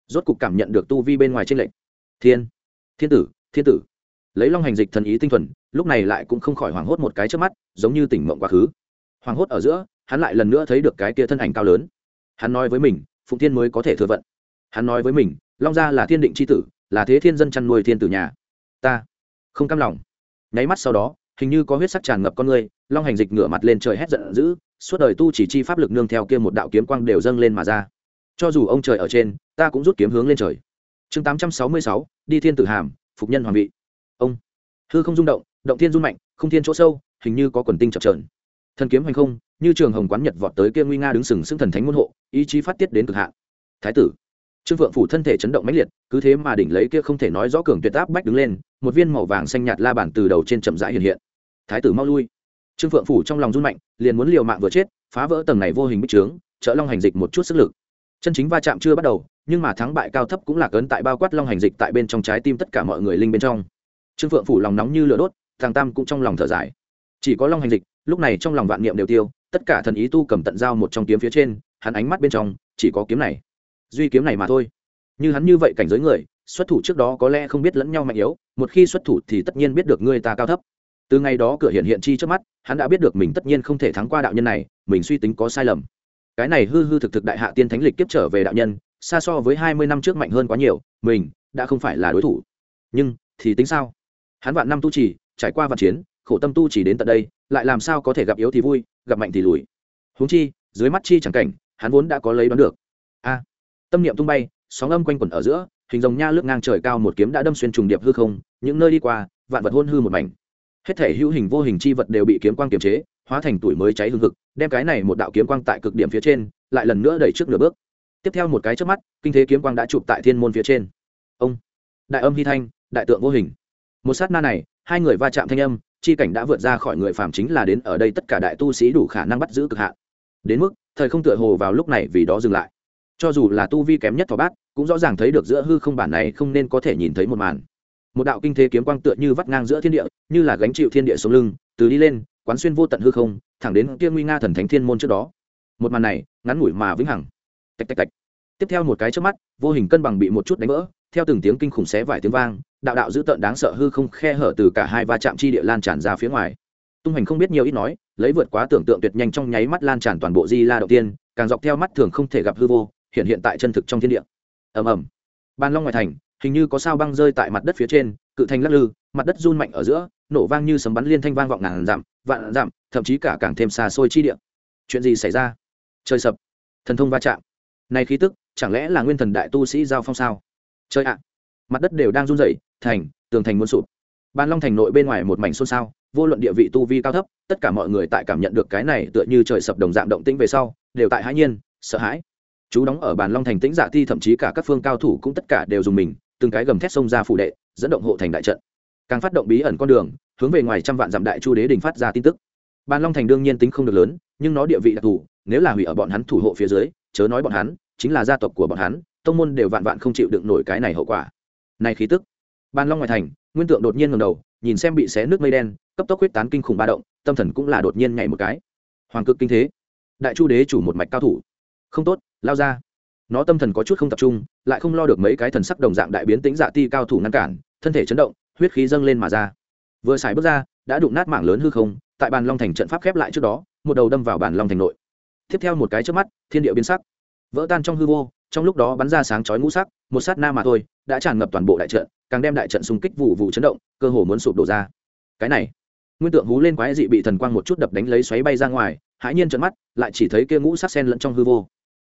Speaker 1: Rốt cục cảm nhận được tu vi bên ngoài trên lệnh thiên thiên tử thiên tử. Lấy long hành dịch thần ý tinh thuần, lúc này lại cũng không khỏi hoảng hốt một cái trước mắt, giống như tỉnh mộng quá khứ. Hoảng hốt ở giữa, hắn lại lần nữa thấy được cái kia thân ảnh cao lớn. Hắn nói với mình, phụng thiên mới có thể thừa vận. Hắn nói với mình, long gia là thiên định c h i tử, là thế thiên dân chăn nuôi thiên tử nhà. Ta không cam lòng nháy mắt sau đó, hình như có huyết sắc tràn ngập con người, long hành dịch ngửa mặt lên trời hét giận dữ, suốt đời tu chỉ chi pháp lực nương theo kia một đạo kiếm quang đều dâng lên mà ra. Cho dù ông trời ở trên, ta cũng rút kiếm hướng lên trời. Chương tám trăm sáu mươi sáu, đi thiên tử hàm, phục nhân hoàng vị. Ông. Hư không rung động động thiên rung mạnh, không thiên chỗ sâu, hình như có quần tinh chập trờn thần kiếm hành không, như trường hồng quán nhật vọt tới kia nguy nga đứng sừng sững thần thánh môn hộ, ý chí phát tiết đến cực hạn. Thái tử trương phượng phủ thân thể chấn động mãnh liệt, cứ thế mà đỉnh lấy kia không thể nói rõ cường tuyệt áp bách đứng lên, một viên màu vàng xanh nhạt la bản từ đầu trên chậm rãi hiện hiện. Thái tử mau lui. Trương phượng phủ trong lòng run mạnh, liền muốn liều mạng vừa chết, phá vỡ tầng này vô hình bích trướng, trợ long hành dịch một chút sức lực. Chân chính va chạm chưa bắt đầu, nhưng mà thắng bại cao thấp cũng là cấn tại bao quát long hành dịch tại bên trong trái tim tất cả mọi người linh bên trong. Trương phượng phủ lòng nóng như lửa đốt, thằng tam cũng trong lòng thở dài. Chỉ có long hành dịch, lúc này trong lòng vạn niệm đều tiêu, tất cả thần ý tu cầm tận dao một trong kiếm phía trên, hắn ánh mắt bên trong, chỉ có kiếm này duy kiếm này mà thôi. Như hắn như vậy cảnh giới người, xuất thủ trước đó có lẽ không biết lẫn nhau mạnh yếu, một khi xuất thủ thì tất nhiên biết được người ta cao thấp. Từ ngày đó cửa hiện hiện chi trước mắt, hắn đã biết được mình tất nhiên không thể thắng qua đạo nhân này, mình suy tính có sai lầm. Cái này hư hư thực thực đại hạ tiên thánh lịch kiếp trở về đạo nhân, xa so với hai mươi năm trước mạnh hơn quá nhiều, mình đã không phải là đối thủ. Nhưng, thì tính sao? Hắn vạn năm tu trì, trải qua vạn chiến, khổ tâm tu chỉ đến tận đây, lại làm sao có thể gặp yếu thì vui, gặp mạnh thì lùi. Huống chi, dưới mắt chi chẳng cảnh, hắn vốn đã có lấy đoán được. A! Tâm niệm tung bay, sóng âm quanh quẩn ở giữa, hình rồng nha lướt ngang trời cao một kiếm đã đâm xuyên trùng điệp hư không, những nơi đi qua, vạn vật hôn hư một mảnh. Hết thể hữu hình vô hình chi vật đều bị kiếm quang kiềm chế, hóa thành tuổi mới cháy hương thực đem cái này một đạo kiếm quang tại cực điểm phía trên, lại lần nữa đẩy trước nửa bước. Tiếp theo một cái trước mắt, kinh thế kiếm quang đã chụp tại thiên môn phía trên. Ông, đại âm hy thanh, đại tượng vô hình. Một sát na này, hai người va chạm thanh âm, chi cảnh đã vượt ra khỏi người phàm chính là đến ở đây tất cả đại tu sĩ đủ khả năng bắt giữ cực hạn. Đến mức, thời không tựa hồ vào lúc này vì đó dừng lại cho dù là tu vi kém nhất thỏ bát, cũng rõ ràng thấy được giữa hư không bản này không nên có thể nhìn thấy một màn. Một đạo kinh thế kiếm quang tựa như vắt ngang giữa thiên địa, như là gánh chịu thiên địa sống lưng, từ đi lên, quán xuyên vô tận hư không, thẳng đến kia nguy nga thần thánh thiên môn trước đó. Một màn này, ngắn ngủi mà vĩnh hằng. Tạch tạch tạch. Tiếp theo một cái trước mắt, vô hình cân bằng bị một chút đánh vỡ, theo từng tiếng kinh khủng xé vải tiếng vang, đạo đạo dữ tợn đáng sợ hư không khe hở từ cả hai va chạm chi địa lan tràn ra phía ngoài. Tung hành không biết nhiều ít nói, lấy vượt quá tưởng tượng tuyệt nhanh trong nháy mắt lan tràn toàn bộ di la đầu tiên, càng dọc theo mắt thường không thể gặp hư vô hiện hiện tại chân thực trong thiên địa. Ầm ầm. Ban long ngoài thành, hình như có sao băng rơi tại mặt đất phía trên, cự thành lắc lư, mặt đất run mạnh ở giữa, nổ vang như sấm bắn liên thanh vang vọng ngàn dặm, vạn dặm, thậm chí cả càng thêm xa xôi chi địa. Chuyện gì xảy ra? Trời sập. Thần thông va chạm. Này khí tức, chẳng lẽ là nguyên thần đại tu sĩ giao phong sao? Chơi ạ. Mặt đất đều đang run rẩy, thành, tường thành muốn sụp. Ban long thành nội bên ngoài một mảnh xôn xao, vô luận địa vị tu vi cao thấp, tất cả mọi người tại cảm nhận được cái này tựa như trời sập đồng dạng động tĩnh về sau, đều tại hãi nhiên, sợ hãi chú đóng ở bàn long thành tĩnh dạ thi thậm chí cả các phương cao thủ cũng tất cả đều dùng mình, từng cái gầm thét xông ra phủ đệ, dẫn động hộ thành đại trận. Càng phát động bí ẩn con đường, hướng về ngoài trăm vạn dặm đại chu đế đình phát ra tin tức. Bàn long thành đương nhiên tính không được lớn, nhưng nó địa vị đặc thù, nếu là hủy ở bọn hắn thủ hộ phía dưới, chớ nói bọn hắn, chính là gia tộc của bọn hắn, tông môn đều vạn vạn không chịu đựng nổi cái này hậu quả. Này khí tức. Bàn long ngoài thành, nguyên tượng đột nhiên ngầm đầu, nhìn xem bị xé nước mây đen, cấp tốc huyết tán kinh khủng ba động, tâm thần cũng là đột nhiên nhảy một cái. Hoàng cực kinh thế. Đại chu đế chủ một mạch cao thủ. Không tốt lao ra. Nó tâm thần có chút không tập trung, lại không lo được mấy cái thần sắc đồng dạng đại biến tính dạ ti cao thủ ngăn cản, thân thể chấn động, huyết khí dâng lên mà ra. Vừa xài bước ra, đã đụng nát mảng lớn hư không, tại bàn long thành trận pháp khép lại trước đó, một đầu đâm vào bàn long thành nội. Tiếp theo một cái trước mắt, thiên địa biến sắc. Vỡ tan trong hư vô, trong lúc đó bắn ra sáng chói ngũ sắc, một sát na mà thôi, đã tràn ngập toàn bộ đại trận, càng đem đại trận xung kích vụ vụ chấn động, cơ hồ muốn sụp đổ ra. Cái này, nguyên tượng hú lên quái dị bị thần quang một chút đập đánh lấy xoáy bay ra ngoài, hãi nhiên trận mắt, lại chỉ thấy kia ngũ sắc sen lẫn trong hư vô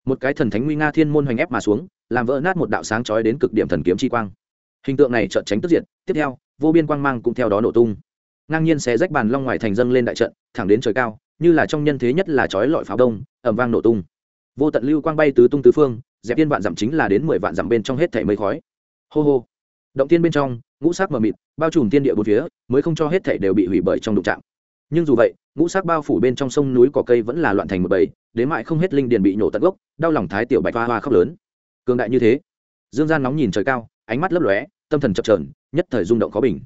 Speaker 1: một cái thần thánh nguy nga thiên môn hoành ép mà xuống, làm vỡ nát một đạo sáng chói đến cực điểm thần kiếm chi quang. Hình tượng này trợn tránh tức diệt, tiếp theo, vô biên quang mang cũng theo đó nổ tung. Ngang nhiên xé rách bàn long ngoài thành dâng lên đại trận, thẳng đến trời cao, như là trong nhân thế nhất là chói lọi pháo đông ẩm vang nổ tung. Vô tận lưu quang bay tứ tung tứ phương, dẹp tiên vạn dặm chính là đến mười vạn dặm bên trong hết thảy mây khói. Hô hô. Động tiên bên trong, ngũ sắc mờ mịt, bao trùm tiên địa bốn phía, mới không cho hết thảy đều bị hủy bởi trong đụng trạm nhưng dù vậy, ngũ sắc bao phủ bên trong sông núi cỏ cây vẫn là loạn thành một bầy đến mại không hết linh điền bị nhổ tận gốc, đau lòng thái tiểu bạch hoa hoa khóc lớn. Cường đại như thế, dương gian nóng nhìn trời cao, ánh mắt lấp lóe, tâm thần chập trờn nhất thời rung động khó bình.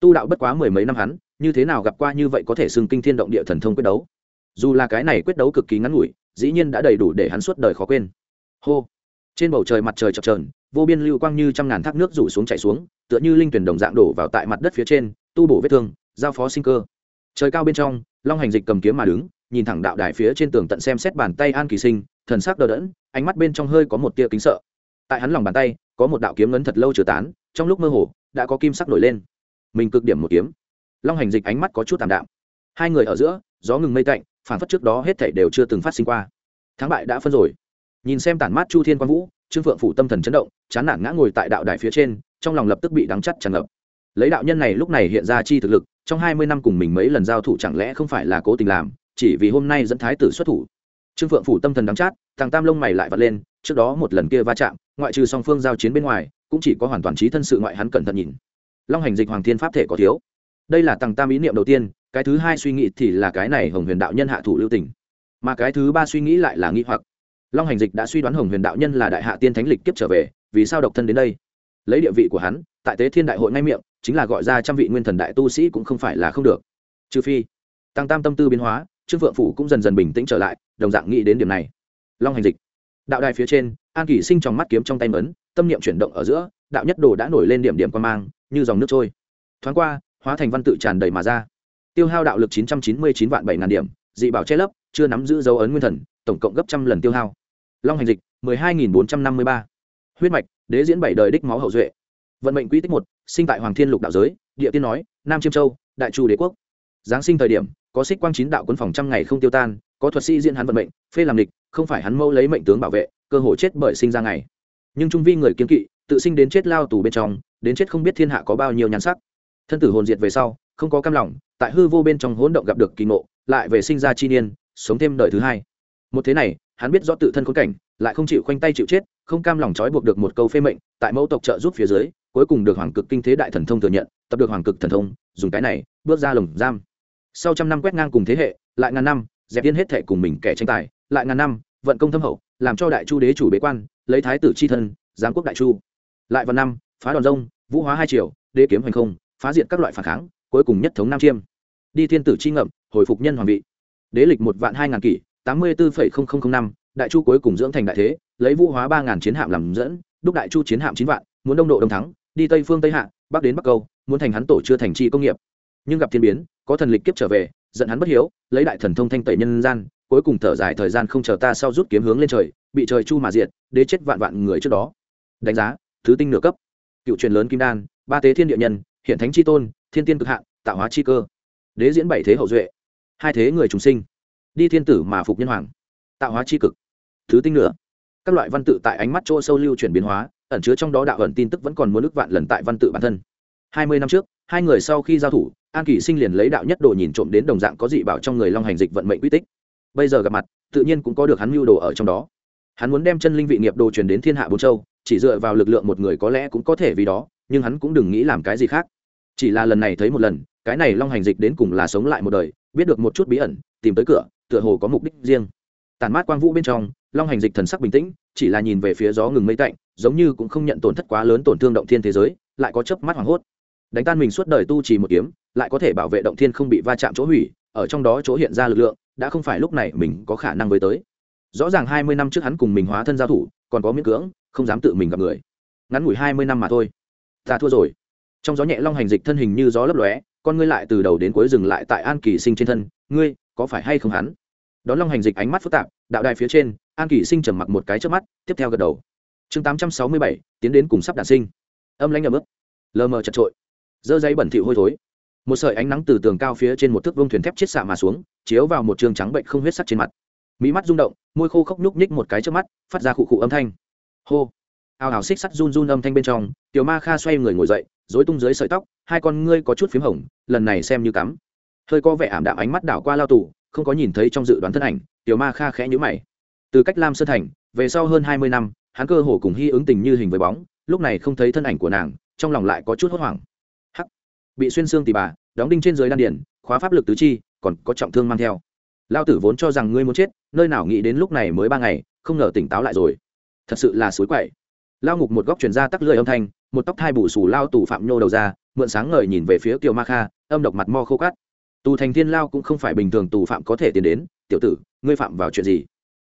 Speaker 1: Tu đạo bất quá mười mấy năm hắn, như thế nào gặp qua như vậy có thể xưng kinh thiên động địa thần thông quyết đấu? Dù là cái này quyết đấu cực kỳ ngắn ngủi, dĩ nhiên đã đầy đủ để hắn suốt đời khó quên. Hô! Trên bầu trời mặt trời chập trờn vô biên lưu quang như trăm ngàn thác nước rủ xuống chảy xuống, tựa như linh tuyển đồng dạng đổ vào tại mặt đất phía trên, tu bổ vết thương, giao phó sinh cơ trời cao bên trong, long hành dịch cầm kiếm mà đứng, nhìn thẳng đạo đài phía trên tường tận xem xét bàn tay an kỳ sinh, thần sắc đờ đẫn, ánh mắt bên trong hơi có một tia kính sợ. Tại hắn lòng bàn tay, có một đạo kiếm ngấn thật lâu chưa tán, trong lúc mơ hồ, đã có kim sắc nổi lên. Mình cực điểm một kiếm. Long hành dịch ánh mắt có chút tạm đạm. Hai người ở giữa, gió ngừng mây tạnh phản phất trước đó hết thảy đều chưa từng phát sinh qua. Thắng bại đã phân rồi. Nhìn xem tản mát chu thiên quang vũ, trương phượng phủ tâm thần chấn động, chán nản ngã ngồi tại đạo đài phía trên, trong lòng lập tức bị đắng chắt tràn ngập. Lấy đạo nhân này lúc này hiện ra chi thực lực trong hai mươi năm cùng mình mấy lần giao thủ chẳng lẽ không phải là cố tình làm, chỉ vì hôm nay dẫn thái tử xuất thủ. Trương phượng phủ tâm thần đắng chát, thằng tam lông mày lại vật lên, trước đó một lần kia va chạm, ngoại trừ song phương giao chiến bên ngoài, cũng chỉ có hoàn toàn trí thân sự ngoại hắn cẩn thận nhìn. Long hành dịch hoàng thiên pháp thể có thiếu. Đây là tầng tam ý niệm đầu tiên, cái thứ hai suy nghĩ thì là cái này hồng huyền đạo nhân hạ thủ lưu tình. Mà cái thứ ba suy nghĩ lại là nghi hoặc. Long hành dịch đã suy đoán hồng huyền đạo nhân là đại hạ tiên thánh lịch kiếp trở về, vì sao độc thân đến đây? Lấy địa vị của hắn, tại tế thiên đại hội ngay miệng, chính là gọi ra trăm vị nguyên thần đại tu sĩ cũng không phải là không được. Trừ phi, tăng tam tâm tư biến hóa, trương phượng phủ cũng dần dần bình tĩnh trở lại, đồng dạng nghĩ đến điểm này. Long hành dịch. Đạo đài phía trên, an kỷ sinh trong mắt kiếm trong tay mấn, tâm niệm chuyển động ở giữa, đạo nhất đồ đã nổi lên điểm điểm quan mang, như dòng nước trôi. Thoáng qua, hóa thành văn tự tràn đầy mà ra. Tiêu hao đạo lực chín trăm chín mươi chín vạn bảy ngàn điểm, dị bảo che lấp, chưa nắm giữ dấu ấn nguyên thần, tổng cộng gấp trăm lần tiêu hao. Long hành dịch, mười hai nghìn bốn trăm năm mươi ba. Huyết mạch đế diễn bảy đời đích máu hậu duệ. Vận mệnh quỹ tích một, sinh tại hoàng thiên lục đạo giới, địa tiên nói, nam chiêm châu, đại chu đế quốc. Giáng sinh thời điểm, có xích quang chín đạo quân phòng trăm ngày không tiêu tan, có thuật sĩ diễn hắn vận mệnh, phê làm địch không phải hắn mâu lấy mệnh tướng bảo vệ, cơ hội chết bởi sinh ra ngày. Nhưng trung vi người kiên kỵ, tự sinh đến chết lao tù bên trong, đến chết không biết thiên hạ có bao nhiêu nhan sắc. Thân tử hồn diệt về sau, không có cam lòng, tại hư vô bên trong hỗn động gặp được kỳ ngộ, lại về sinh ra chi niên, sống thêm đời thứ hai. Một thế này, hắn biết rõ tự thân khốn cảnh, lại không chịu khoanh tay chịu chết không cam lòng trói buộc được một câu phê mệnh, tại mẫu tộc trợ giúp phía dưới, cuối cùng được hoàng cực kinh thế đại thần thông thừa nhận, tập được hoàng cực thần thông, dùng cái này, bước ra lồng giam. Sau trăm năm quét ngang cùng thế hệ, lại ngàn năm, dẹp yên hết thệ cùng mình kẻ tranh tài, lại ngàn năm, vận công thâm hậu, làm cho đại chu đế chủ bế quan, lấy thái tử c h i thân, giáng quốc đại chu. Lại vào năm, phá đòn rông, vũ hóa hai triệu đế kiếm hành không, phá diệt các loại phản kháng, cuối cùng nhất thống nam chiêm. Đi thiên tử c h i ngậm, hồi phục nhân hoàng vị. Đế lịch một vạn hai ngàn kỷ, tám mươi bốn năm đại chu cuối cùng dưỡng thành đại thế, lấy vũ hóa ba ngàn chiến hạm làm dẫn, đúc đại chu chiến hạm chín vạn, muốn đông độ đông thắng, đi tây phương tây hạ, bắc đến bắc câu, muốn thành hắn tổ chưa thành chi công nghiệp. Nhưng gặp thiên biến, có thần lịch kiếp trở về, giận hắn bất hiếu, lấy đại thần thông thanh tẩy nhân gian, cuối cùng thở dài thời gian không chờ ta sau rút kiếm hướng lên trời, bị trời chu mà diệt, đế chết vạn vạn người trước đó. Đánh giá, thứ tinh nửa cấp. Cựu truyền lớn kim đan, ba tế thiên địa nhân, hiện thánh chi tôn, thiên tiên cực hạn tạo hóa chi cơ. Đế diễn bảy thế hậu duệ. Hai thế người trùng sinh. Đi thiên tử mà phục nhân hoàng. Tạo hóa chi cực thứ tinh nữa, các loại văn tự tại ánh mắt chỗ sâu lưu chuyển biến hóa ẩn chứa trong đó đạo ẩn tin tức vẫn còn muốn ước vạn lần tại văn tự bản thân. Hai mươi năm trước hai người sau khi giao thủ an kỷ sinh liền lấy đạo nhất đồ nhìn trộm đến đồng dạng có dị bảo trong người long hành dịch vận mệnh quy tích. Bây giờ gặp mặt tự nhiên cũng có được hắn mưu đồ ở trong đó. Hắn muốn đem chân linh vị nghiệp đồ truyền đến thiên hạ bốn châu chỉ dựa vào lực lượng một người có lẽ cũng có thể vì đó nhưng hắn cũng đừng nghĩ làm cái gì khác. Chỉ là lần này thấy một lần cái này long hành dịch đến cùng là sống lại một đời biết được một chút bí ẩn tìm tới cửa tựa hồ có mục đích riêng tàn mát quang vũ bên trong, long hành dịch thần sắc bình tĩnh, chỉ là nhìn về phía gió ngừng mây tạnh, giống như cũng không nhận tổn thất quá lớn tổn thương động thiên thế giới, lại có chớp mắt hoảng hốt. Đánh tan mình suốt đời tu trì một kiếm, lại có thể bảo vệ động thiên không bị va chạm chỗ hủy, ở trong đó chỗ hiện ra lực lượng, đã không phải lúc này mình có khả năng với tới. Rõ ràng hai mươi năm trước hắn cùng mình hóa thân giao thủ, còn có miễn cưỡng, không dám tự mình gặp người. Ngắn ngủi hai mươi năm mà thôi. Ta thua rồi. Trong gió nhẹ long hành dịch thân hình như gió lấp lóe, con ngươi lại từ đầu đến cuối dừng lại tại an kỳ sinh trên thân, ngươi, có phải hay không hắn? Đón long hành dịch ánh mắt phức tạp, đạo đài phía trên, an kỳ sinh trầm mặc một cái trước mắt, tiếp theo gật đầu. Chương tám trăm sáu mươi bảy, tiến đến cùng sắp đản sinh. Âm lãnh ấm ức lờ mờ chật trội. Dơ giấy bẩn thịu hôi thối. Một sợi ánh nắng từ tường cao phía trên một thước vông thuyền thép chết xạ mà xuống, chiếu vào một trường trắng bệnh không huyết sắc trên mặt. Mỹ mắt rung động, môi khô khốc nhúc nhích một cái trước mắt, phát ra khụ khụ âm thanh. Hô. Ào ào xích sắt run run âm thanh bên trong, tiểu ma kha xoay người ngồi dậy dối tung dưới sợi tóc, hai con ngươi có chút p h í m hồng, lần này xem như cắm. Hơi có vẻ ảm đạm ánh mắt đảo qua lao tù không có nhìn thấy trong dự đoán thân ảnh, tiểu ma kha khẽ nhữ mày. Từ cách lam sơn thành, về sau hơn hai mươi năm, hắn cơ hồ cùng hy ứng tình như hình với bóng, lúc này không thấy thân ảnh của nàng, trong lòng lại có chút hốt hoảng. Hắc! Bị xuyên xương tì bà, đóng đinh trên dưới đan điển khóa pháp lực tứ chi, còn có trọng thương mang theo. Lao tử vốn cho rằng ngươi muốn chết, nơi nào nghĩ đến lúc này mới ba ngày, không ngờ tỉnh táo lại rồi. Thật sự là suối quậy. Lao ngục một góc chuyển ra tắc lưỡi âm thanh, một tóc thai bù xù lao tù phạm nhô đầu ra, mượn sáng ngời nhìn về phía kiều ma kha, âm độc mặt mo khô cát tù thành thiên lao cũng không phải bình thường tù phạm có thể tiến đến. Tiểu tử, ngươi phạm vào chuyện gì?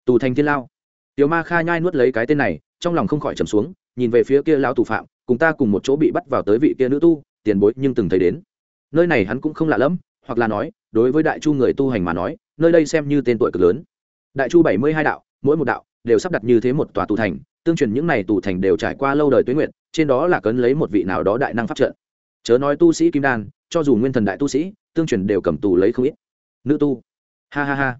Speaker 1: Tù thành thiên lao. Tiểu ma kha nhai nuốt lấy cái tên này, trong lòng không khỏi trầm xuống, nhìn về phía kia lao tù phạm, cùng ta cùng một chỗ bị bắt vào tới vị kia nữ tu, tiền bối nhưng từng thấy đến. Nơi này hắn cũng không lạ lẫm, hoặc là nói, đối với đại chu người tu hành mà nói, nơi đây xem như tên tuổi cực lớn. Đại chu bảy mươi hai đạo, mỗi một đạo đều sắp đặt như thế một tòa tù thành, tương truyền những này tù thành đều trải qua lâu đời tuế nguyện trên đó là cấn lấy một vị nào đó đại năng pháp trận. Chớ nói tu sĩ kim đan, cho dù nguyên thần đại tu sĩ tương truyền đều cầm tù lấy không ít. Nữ tu. Ha ha ha.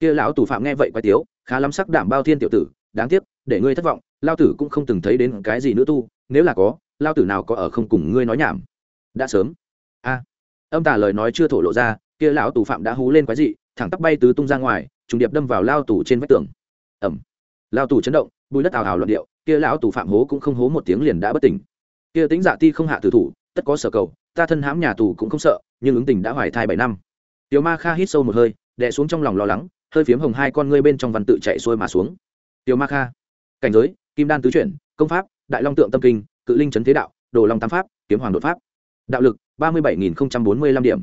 Speaker 1: Kia lão tù phạm nghe vậy quái tiếu, khá lắm sắc đảm bao thiên tiểu tử, đáng tiếc, để ngươi thất vọng, lao tử cũng không từng thấy đến cái gì nữ tu, nếu là có, lao tử nào có ở không cùng ngươi nói nhảm. Đã sớm. A. Âm tả lời nói chưa thổ lộ ra, kia lão tù phạm đã hú lên quái dị, thẳng tắp bay tứ tung ra ngoài, trùng điệp đâm vào lao tù trên vách tường. Ẩm lao tù chấn động, bùi đất ào ào luận điệu, kia lão tù phạm hố cũng không hố một tiếng liền đã bất tỉnh. Kia tính dạ ti không hạ tử thủ, tất có sở cầu, ta thân hãm nhà tù cũng không sợ nhưng ứng tình đã hoài thai bảy năm. Tiểu ma kha hít sâu một hơi, đè xuống trong lòng lo lắng, hơi phiếm hồng hai con ngươi bên trong văn tự chạy xuôi mà xuống. Tiểu ma kha, cảnh giới, kim đan tứ chuyển, công pháp, đại long tượng tâm kinh, cự linh trấn thế đạo, đồ long tam pháp, kiếm hoàng đột pháp. Đạo lực, ba mươi bảy nghìn bốn mươi lăm điểm.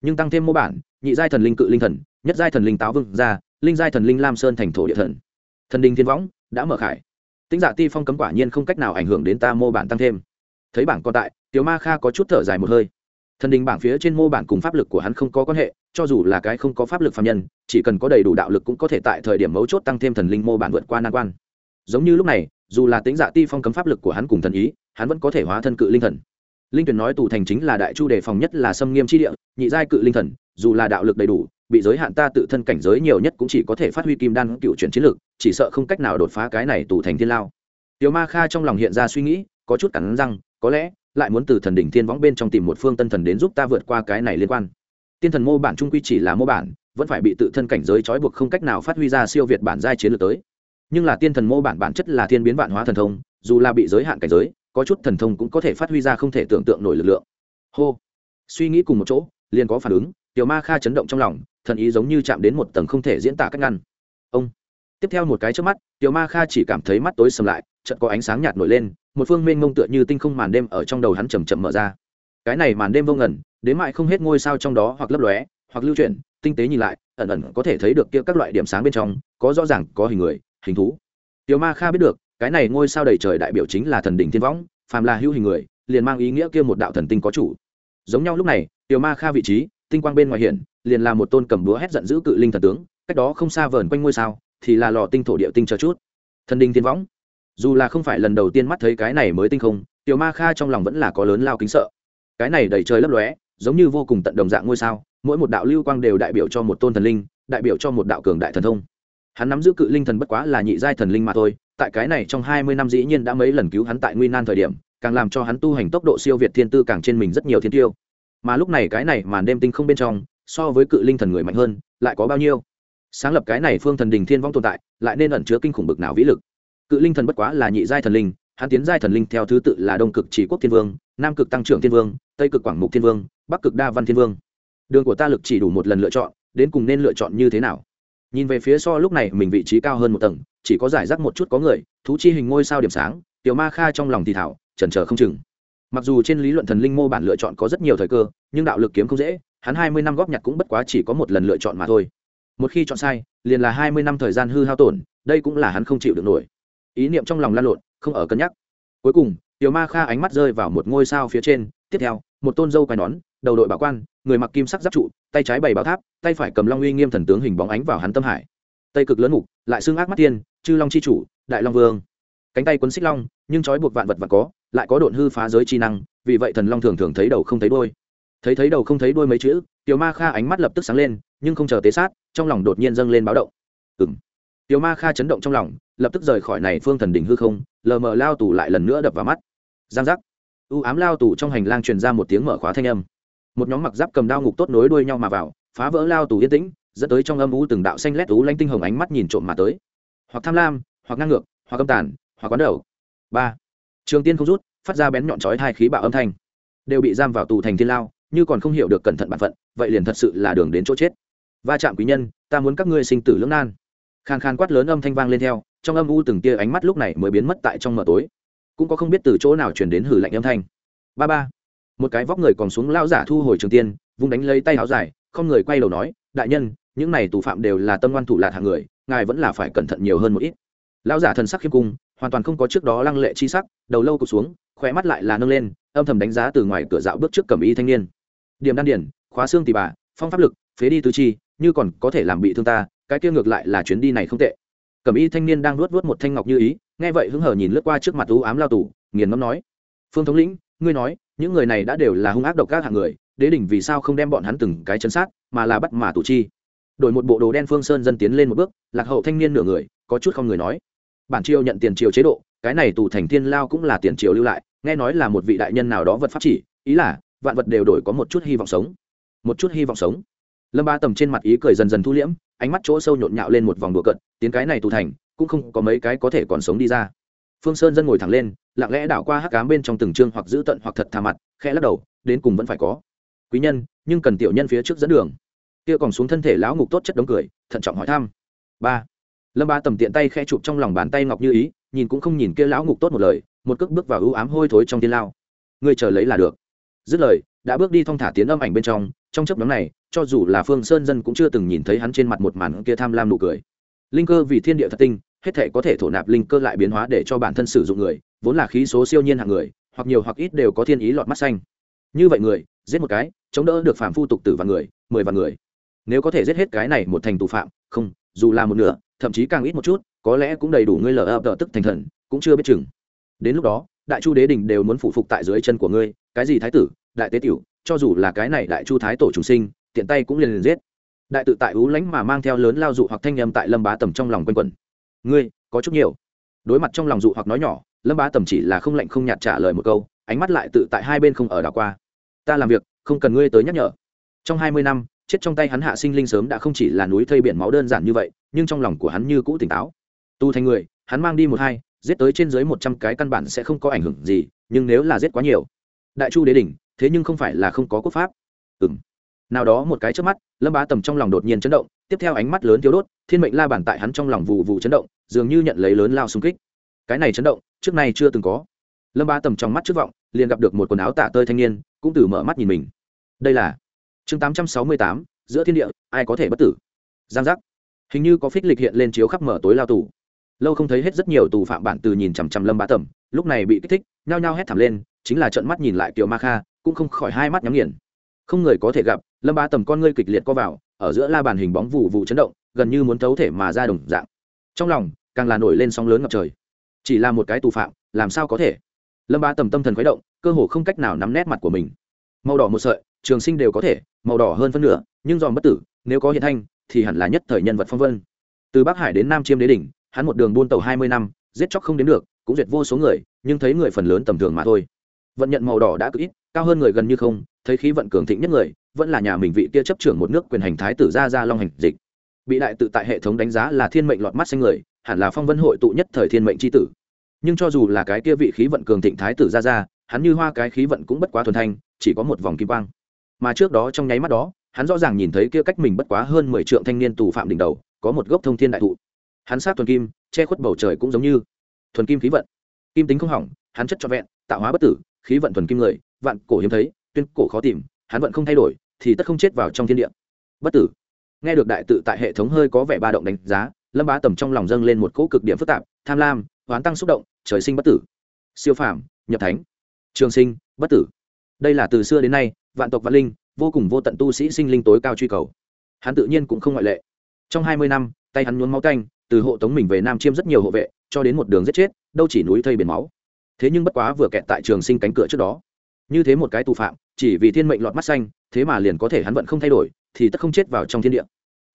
Speaker 1: Nhưng tăng thêm mô bản, nhị giai thần linh cự linh thần, nhất giai thần linh táo vương gia, linh giai thần linh lam sơn thành thổ địa thần. Thần đình thiên võng đã mở khải. Tính giả ti phong cấm quả nhiên không cách nào ảnh hưởng đến ta mô bản tăng thêm. Thấy bảng còn tại, tiểu ma kha có chút thở dài một hơi thần đình bảng phía trên mô bản cùng pháp lực của hắn không có quan hệ, cho dù là cái không có pháp lực phạm nhân, chỉ cần có đầy đủ đạo lực cũng có thể tại thời điểm mấu chốt tăng thêm thần linh mô bản vượt qua nan quan. Giống như lúc này, dù là tính dạ ti phong cấm pháp lực của hắn cùng thần ý, hắn vẫn có thể hóa thân cự linh thần. Linh tuyển nói tù thành chính là đại chu đề phòng nhất là xâm nghiêm chi địa, nhị giai cự linh thần, dù là đạo lực đầy đủ, bị giới hạn ta tự thân cảnh giới nhiều nhất cũng chỉ có thể phát huy kim đan cựu chuyển chiến lược chỉ sợ không cách nào đột phá cái này tù thành thiên lao. Tiểu ma kha trong lòng hiện ra suy nghĩ, có chút cắn răng, có lẽ lại muốn từ thần đỉnh thiên võng bên trong tìm một phương tân thần đến giúp ta vượt qua cái này liên quan. Tiên thần mô bản trung quy chỉ là mô bản, vẫn phải bị tự thân cảnh giới trói buộc không cách nào phát huy ra siêu việt bản giai chiến lược tới. Nhưng là tiên thần mô bản bản chất là thiên biến vạn hóa thần thông, dù là bị giới hạn cảnh giới, có chút thần thông cũng có thể phát huy ra không thể tưởng tượng nổi lực lượng. Hô. Suy nghĩ cùng một chỗ, liền có phản ứng, tiểu ma kha chấn động trong lòng, thần ý giống như chạm đến một tầng không thể diễn tả cách ngăn. Ông. Tiếp theo một cái trước mắt, tiểu ma kha chỉ cảm thấy mắt tối sầm lại chợt có ánh sáng nhạt nổi lên, một phương mênh mông tựa như tinh không màn đêm ở trong đầu hắn chầm chậm mở ra. Cái này màn đêm vô ngẩn đến mãi không hết ngôi sao trong đó hoặc lấp lóe, hoặc lưu chuyển, tinh tế nhìn lại, ẩn ẩn có thể thấy được kia các loại điểm sáng bên trong, có rõ ràng, có hình người, hình thú. Tiểu ma kha biết được, cái này ngôi sao đầy trời đại biểu chính là thần đỉnh thiên võng, phàm là hữu hình người, liền mang ý nghĩa kia một đạo thần tinh có chủ. Giống nhau lúc này, tiểu ma kha vị trí, tinh quang bên ngoài hiển, liền là một tôn cầm búa hét giận dữ cự linh thần tướng, cách đó không xa vờn quanh ngôi sao, thì là lò tinh thổ địa tinh chờ chút. Thần đỉnh thiên võng dù là không phải lần đầu tiên mắt thấy cái này mới tinh không, tiểu ma kha trong lòng vẫn là có lớn lao kính sợ. Cái này đầy trời lấp lóe, giống như vô cùng tận đồng dạng ngôi sao, mỗi một đạo lưu quang đều đại biểu cho một tôn thần linh, đại biểu cho một đạo cường đại thần thông. Hắn nắm giữ cự linh thần bất quá là nhị giai thần linh mà thôi, tại cái này trong hai mươi năm dĩ nhiên đã mấy lần cứu hắn tại nguy nan thời điểm, càng làm cho hắn tu hành tốc độ siêu việt thiên tư càng trên mình rất nhiều thiên tiêu. Mà lúc này cái này màn đêm tinh không bên trong, so với cự linh thần người mạnh hơn, lại có bao nhiêu? Sáng lập cái này phương thần đình thiên vong tồn tại, lại nên ẩn chứa kinh khủng bực nào vĩ lực cự linh thần bất quá là nhị giai thần linh, hắn tiến giai thần linh theo thứ tự là đông cực chỉ quốc thiên vương, nam cực tăng trưởng thiên vương, tây cực quảng mục thiên vương, bắc cực đa văn thiên vương. Đường của ta lực chỉ đủ một lần lựa chọn, đến cùng nên lựa chọn như thế nào? Nhìn về phía so lúc này mình vị trí cao hơn một tầng, chỉ có giải rác một chút có người, thú chi hình ngôi sao điểm sáng, tiểu ma kha trong lòng thì thảo, chần chờ không chừng. Mặc dù trên lý luận thần linh mô bản lựa chọn có rất nhiều thời cơ, nhưng đạo lực kiếm không dễ, hắn hai mươi năm góp nhặt cũng bất quá chỉ có một lần lựa chọn mà thôi. Một khi chọn sai, liền là hai mươi năm thời gian hư hao tổn, đây cũng là hắn không chịu được nổi ý niệm trong lòng lan lộn, không ở cân nhắc. Cuối cùng, tiểu ma kha ánh mắt rơi vào một ngôi sao phía trên, tiếp theo, một tôn dâu quai nón, đầu đội bảo quan, người mặc kim sắc giáp trụ, tay trái bày bảo tháp, tay phải cầm long uy nghiêm thần tướng hình bóng ánh vào hắn tâm hải. Tây cực lớn mục, lại xương ác mắt tiên, chư long c h i chủ, đại long vương. Cánh tay quấn xích long, nhưng trói buộc vạn vật và có, lại có độn hư phá giới chi năng, vì vậy thần long thường thường thấy đầu không thấy đôi thấy thấy đầu không thấy đôi mấy chữ, tiểu ma kha ánh mắt lập tức sáng lên, nhưng không chờ tế sát, trong lòng đột nhiên dâng lên báo động. Ừ m tiểu ma kha chấn động trong lòng, lập tức rời khỏi này phương thần đỉnh hư không, lờ mờ lao tù lại lần nữa đập vào mắt. Giang giác. U ám lao tù trong hành lang truyền ra một tiếng mở khóa thanh âm. Một nhóm mặc giáp cầm đao ngục tốt nối đuôi nhau mà vào, phá vỡ lao tù yên tĩnh, dẫn tới trong âm u từng đạo xanh lét tú lanh tinh hồng ánh mắt nhìn trộm mà tới. Hoặc tham lam, hoặc ngang ngược, hoặc âm tàn, hoặc quán đầu. Ba. Trường tiên không rút, phát ra bén nhọn chói hai khí bạo âm thanh. Đều bị giam vào tù thành thiên lao, như còn không hiểu được cẩn thận bản phận, vậy liền thật sự là đường đến chỗ chết. Va chạm quý nhân, ta muốn các ngươi sinh tử lưỡng nan khàn khàn quát lớn âm thanh vang lên theo, trong âm u từng tia ánh mắt lúc này mới biến mất tại trong mờ tối. Cũng có không biết từ chỗ nào chuyển đến hử lạnh âm thanh. Ba ba, một cái vóc người còn xuống lao giả thu hồi trường tiên, vung đánh lấy tay áo dài, không người quay đầu nói, đại nhân, những này tù phạm đều là tâm ngoan thủ lạc hạng người, ngài vẫn là phải cẩn thận nhiều hơn một ít. Lão giả thần sắc khiêm cung, hoàn toàn không có trước đó lăng lệ chi sắc, đầu lâu cụt xuống khỏe mắt lại là nâng lên, âm thầm đánh giá từ ngoài cửa dạo bước trước cầm y thanh niên. Điểm đan điển, khóa xương tỉ bà, phong pháp lực, phế đi tứ chi, như còn có thể làm bị thương ta cái kia ngược lại là chuyến đi này không tệ. Cẩm y thanh niên đang nuốt vớt một thanh ngọc như ý, nghe vậy hứng hở nhìn lướt qua trước mặt u ám lao tù, nghiền ngẫm nói, phương thống lĩnh, ngươi nói, những người này đã đều là hung ác độc các hạng người, đế đỉnh vì sao không đem bọn hắn từng cái chấn sát, mà là bắt mà tù chi? Đổi một bộ đồ đen phương sơn dân tiến lên một bước, lạc hậu thanh niên nửa người, có chút không người nói, bản triều nhận tiền triều chế độ, cái này tù thành thiên lao cũng là tiền triều lưu lại, nghe nói là một vị đại nhân nào đó vật pháp chỉ, ý là, vạn vật đều đổi có một chút hy vọng sống. Một chút hy vọng sống. Lâm ba tầm trên mặt ý cười dần dần thu liễm ánh mắt chỗ sâu nhộn nhạo lên một vòng đùa cận tiến cái này tù thành, cũng không có mấy cái có thể còn sống đi ra. Phương sơn dân ngồi thẳng lên, lặng lẽ đảo qua hắc cám bên trong từng chương hoặc giữ tận hoặc thật thà mặt, khẽ lắc đầu, đến cùng vẫn phải có. Quý nhân, nhưng cần tiểu nhân phía trước dẫn đường. Kia còn xuống thân thể lão ngục tốt chất đống cười, thận trọng hỏi thăm. Ba. Lâm ba tầm tiện tay khẽ chụp trong lòng bàn tay ngọc như ý, nhìn cũng không nhìn kia lão ngục tốt một lời, một cước bước vào ưu ám hôi thối trong tiên lao. Ngươi chờ lấy là được. Dứt lời, đã bước đi thong thả tiến âm ảnh bên trong trong chấp nhóm này cho dù là phương sơn dân cũng chưa từng nhìn thấy hắn trên mặt một màn kia tham lam nụ cười. Linh cơ vì thiên địa thật tinh, hết thể có thể thổ nạp linh cơ lại biến hóa để cho bản thân sử dụng người, vốn là khí số siêu nhiên hạng người, hoặc nhiều hoặc ít đều có thiên ý lọt mắt xanh. Như vậy người, giết một cái, chống đỡ được phạm phu tục tử và người, mười và người. Nếu có thể giết hết cái này một thành tù phạm, không, dù là một nửa, thậm chí càng ít một chút, có lẽ cũng đầy đủ ngươi lờ ập tức thành thần, cũng chưa biết chừng. Đến lúc đó, đại chu đế đình đều muốn phụ phục tại dưới chân của ngươi, cái gì thái tử, đại tế tiểu, cho dù là cái này đại chu thái tổ trùng sinh tiện tay cũng liền liền giết. Đại tự tại ú lánh mà mang theo lớn lao dụ hoặc thanh âm tại lâm bá tầm trong lòng quanh quẩn. Ngươi, có chút nhiều. Đối mặt trong lòng dụ hoặc nói nhỏ, lâm bá tầm chỉ là không lạnh không nhạt trả lời một câu, ánh mắt lại tự tại hai bên không ở đảo qua. Ta làm việc, không cần ngươi tới nhắc nhở. Trong hai mươi năm, chết trong tay hắn hạ sinh linh sớm đã không chỉ là núi thây biển máu đơn giản như vậy, nhưng trong lòng của hắn như cũ tỉnh táo. Tu thành người, hắn mang đi một hai, giết tới trên dưới một trăm cái căn bản sẽ không có ảnh hưởng gì, nhưng nếu là giết quá nhiều, đại chu đế đỉnh, thế nhưng không phải là không có quốc pháp. Ừ m nào đó một cái trước mắt, lâm bá tầm trong lòng đột nhiên chấn động, tiếp theo ánh mắt lớn thiếu đốt, thiên mệnh la bàn tại hắn trong lòng vụ vụ chấn động, dường như nhận lấy lớn lao xung kích. Cái này chấn động, trước nay chưa từng có. Lâm bá tầm trong mắt trước vọng, liền gặp được một quần áo tả tơi thanh niên, cũng từ mở mắt nhìn mình. Đây là chương tám trăm sáu mươi tám, giữa thiên địa, ai có thể bất tử? Giang giác. Hình như có phích lịch hiện lên chiếu khắp mở tối lao tù. Lâu không thấy hết rất nhiều tù phạm bản từ nhìn chằm chằm lâm bá tầm, lúc này bị kích thích, nhao nhao hét thảm lên, chính là trận mắt nhìn lại kiều ma kha, cũng không khỏi hai mắt nhắm nghiền. Không người có thể gặp lâm Ba tầm con ngươi kịch liệt co vào, ở giữa la bàn hình bóng vụ vụ chấn động, gần như muốn thấu thể mà ra đồng dạng. Trong lòng, càng là nổi lên sóng lớn ngập trời. Chỉ là một cái tù phạm, làm sao có thể? Lâm Ba tầm tâm thần khuấy động, cơ hồ không cách nào nắm nét mặt của mình. Màu đỏ một sợi, trường sinh đều có thể, màu đỏ hơn phân nửa, nhưng dòm bất tử, nếu có hiện thanh, thì hẳn là nhất thời nhân vật phong vân. Từ bắc hải đến nam chiêm đế đỉnh, hắn một đường buôn tàu hai mươi năm, giết chóc không đến được, cũng duyệt vô số người, nhưng thấy người phần lớn tầm thường mà thôi. Vận nhận màu đỏ đã cực ít, cao hơn người gần như không thấy khí vận cường thịnh nhất người, vẫn là nhà mình vị kia chấp trưởng một nước quyền hành thái tử gia gia long hành dịch. Bị đại tự tại hệ thống đánh giá là thiên mệnh lọt mắt xanh người, hẳn là phong vân hội tụ nhất thời thiên mệnh c tử. Nhưng cho dù là cái kia vị khí vận cường thịnh thái tử gia gia, hắn như hoa cái khí vận cũng bất quá thuần thanh, chỉ có một vòng kim quang. Mà trước đó trong nháy mắt đó, hắn rõ ràng nhìn thấy kia cách mình bất quá hơn mười triệu thanh niên tù phạm đỉnh đầu, có một gốc thông thiên đại thụ. Hắn sát thuần kim, che khuất bầu trời cũng giống như thuần kim khí vận. Kim tính không hỏng, hắn chất cho vẹn, tạo hóa bất tử, khí vận thuần kim người, vạn cổ hiếm thấy tuyên cổ khó tìm, hắn vẫn không thay đổi, thì tất không chết vào trong thiên địa. Bất tử. Nghe được đại tự tại hệ thống hơi có vẻ ba động đánh giá, lâm bá tầm trong lòng dâng lên một cỗ cực điểm phức tạp, tham lam, hoán tăng xúc động, trời sinh bất tử. Siêu phàm, nhập thánh. Trường sinh, bất tử. Đây là từ xưa đến nay, vạn tộc văn linh, vô cùng vô tận tu sĩ sinh linh tối cao truy cầu. Hắn tự nhiên cũng không ngoại lệ. Trong hai mươi năm, tay hắn nhuốm máu canh từ hộ tống mình về nam chiêm rất nhiều hộ vệ, cho đến một đường giết chết, đâu chỉ núi thây biển máu. Thế nhưng bất quá vừa kẹt tại trường sinh cánh cửa trước đó như thế một cái tù phạm, chỉ vì thiên mệnh lọt mắt xanh, thế mà liền có thể hắn vẫn không thay đổi, thì tất không chết vào trong thiên địa.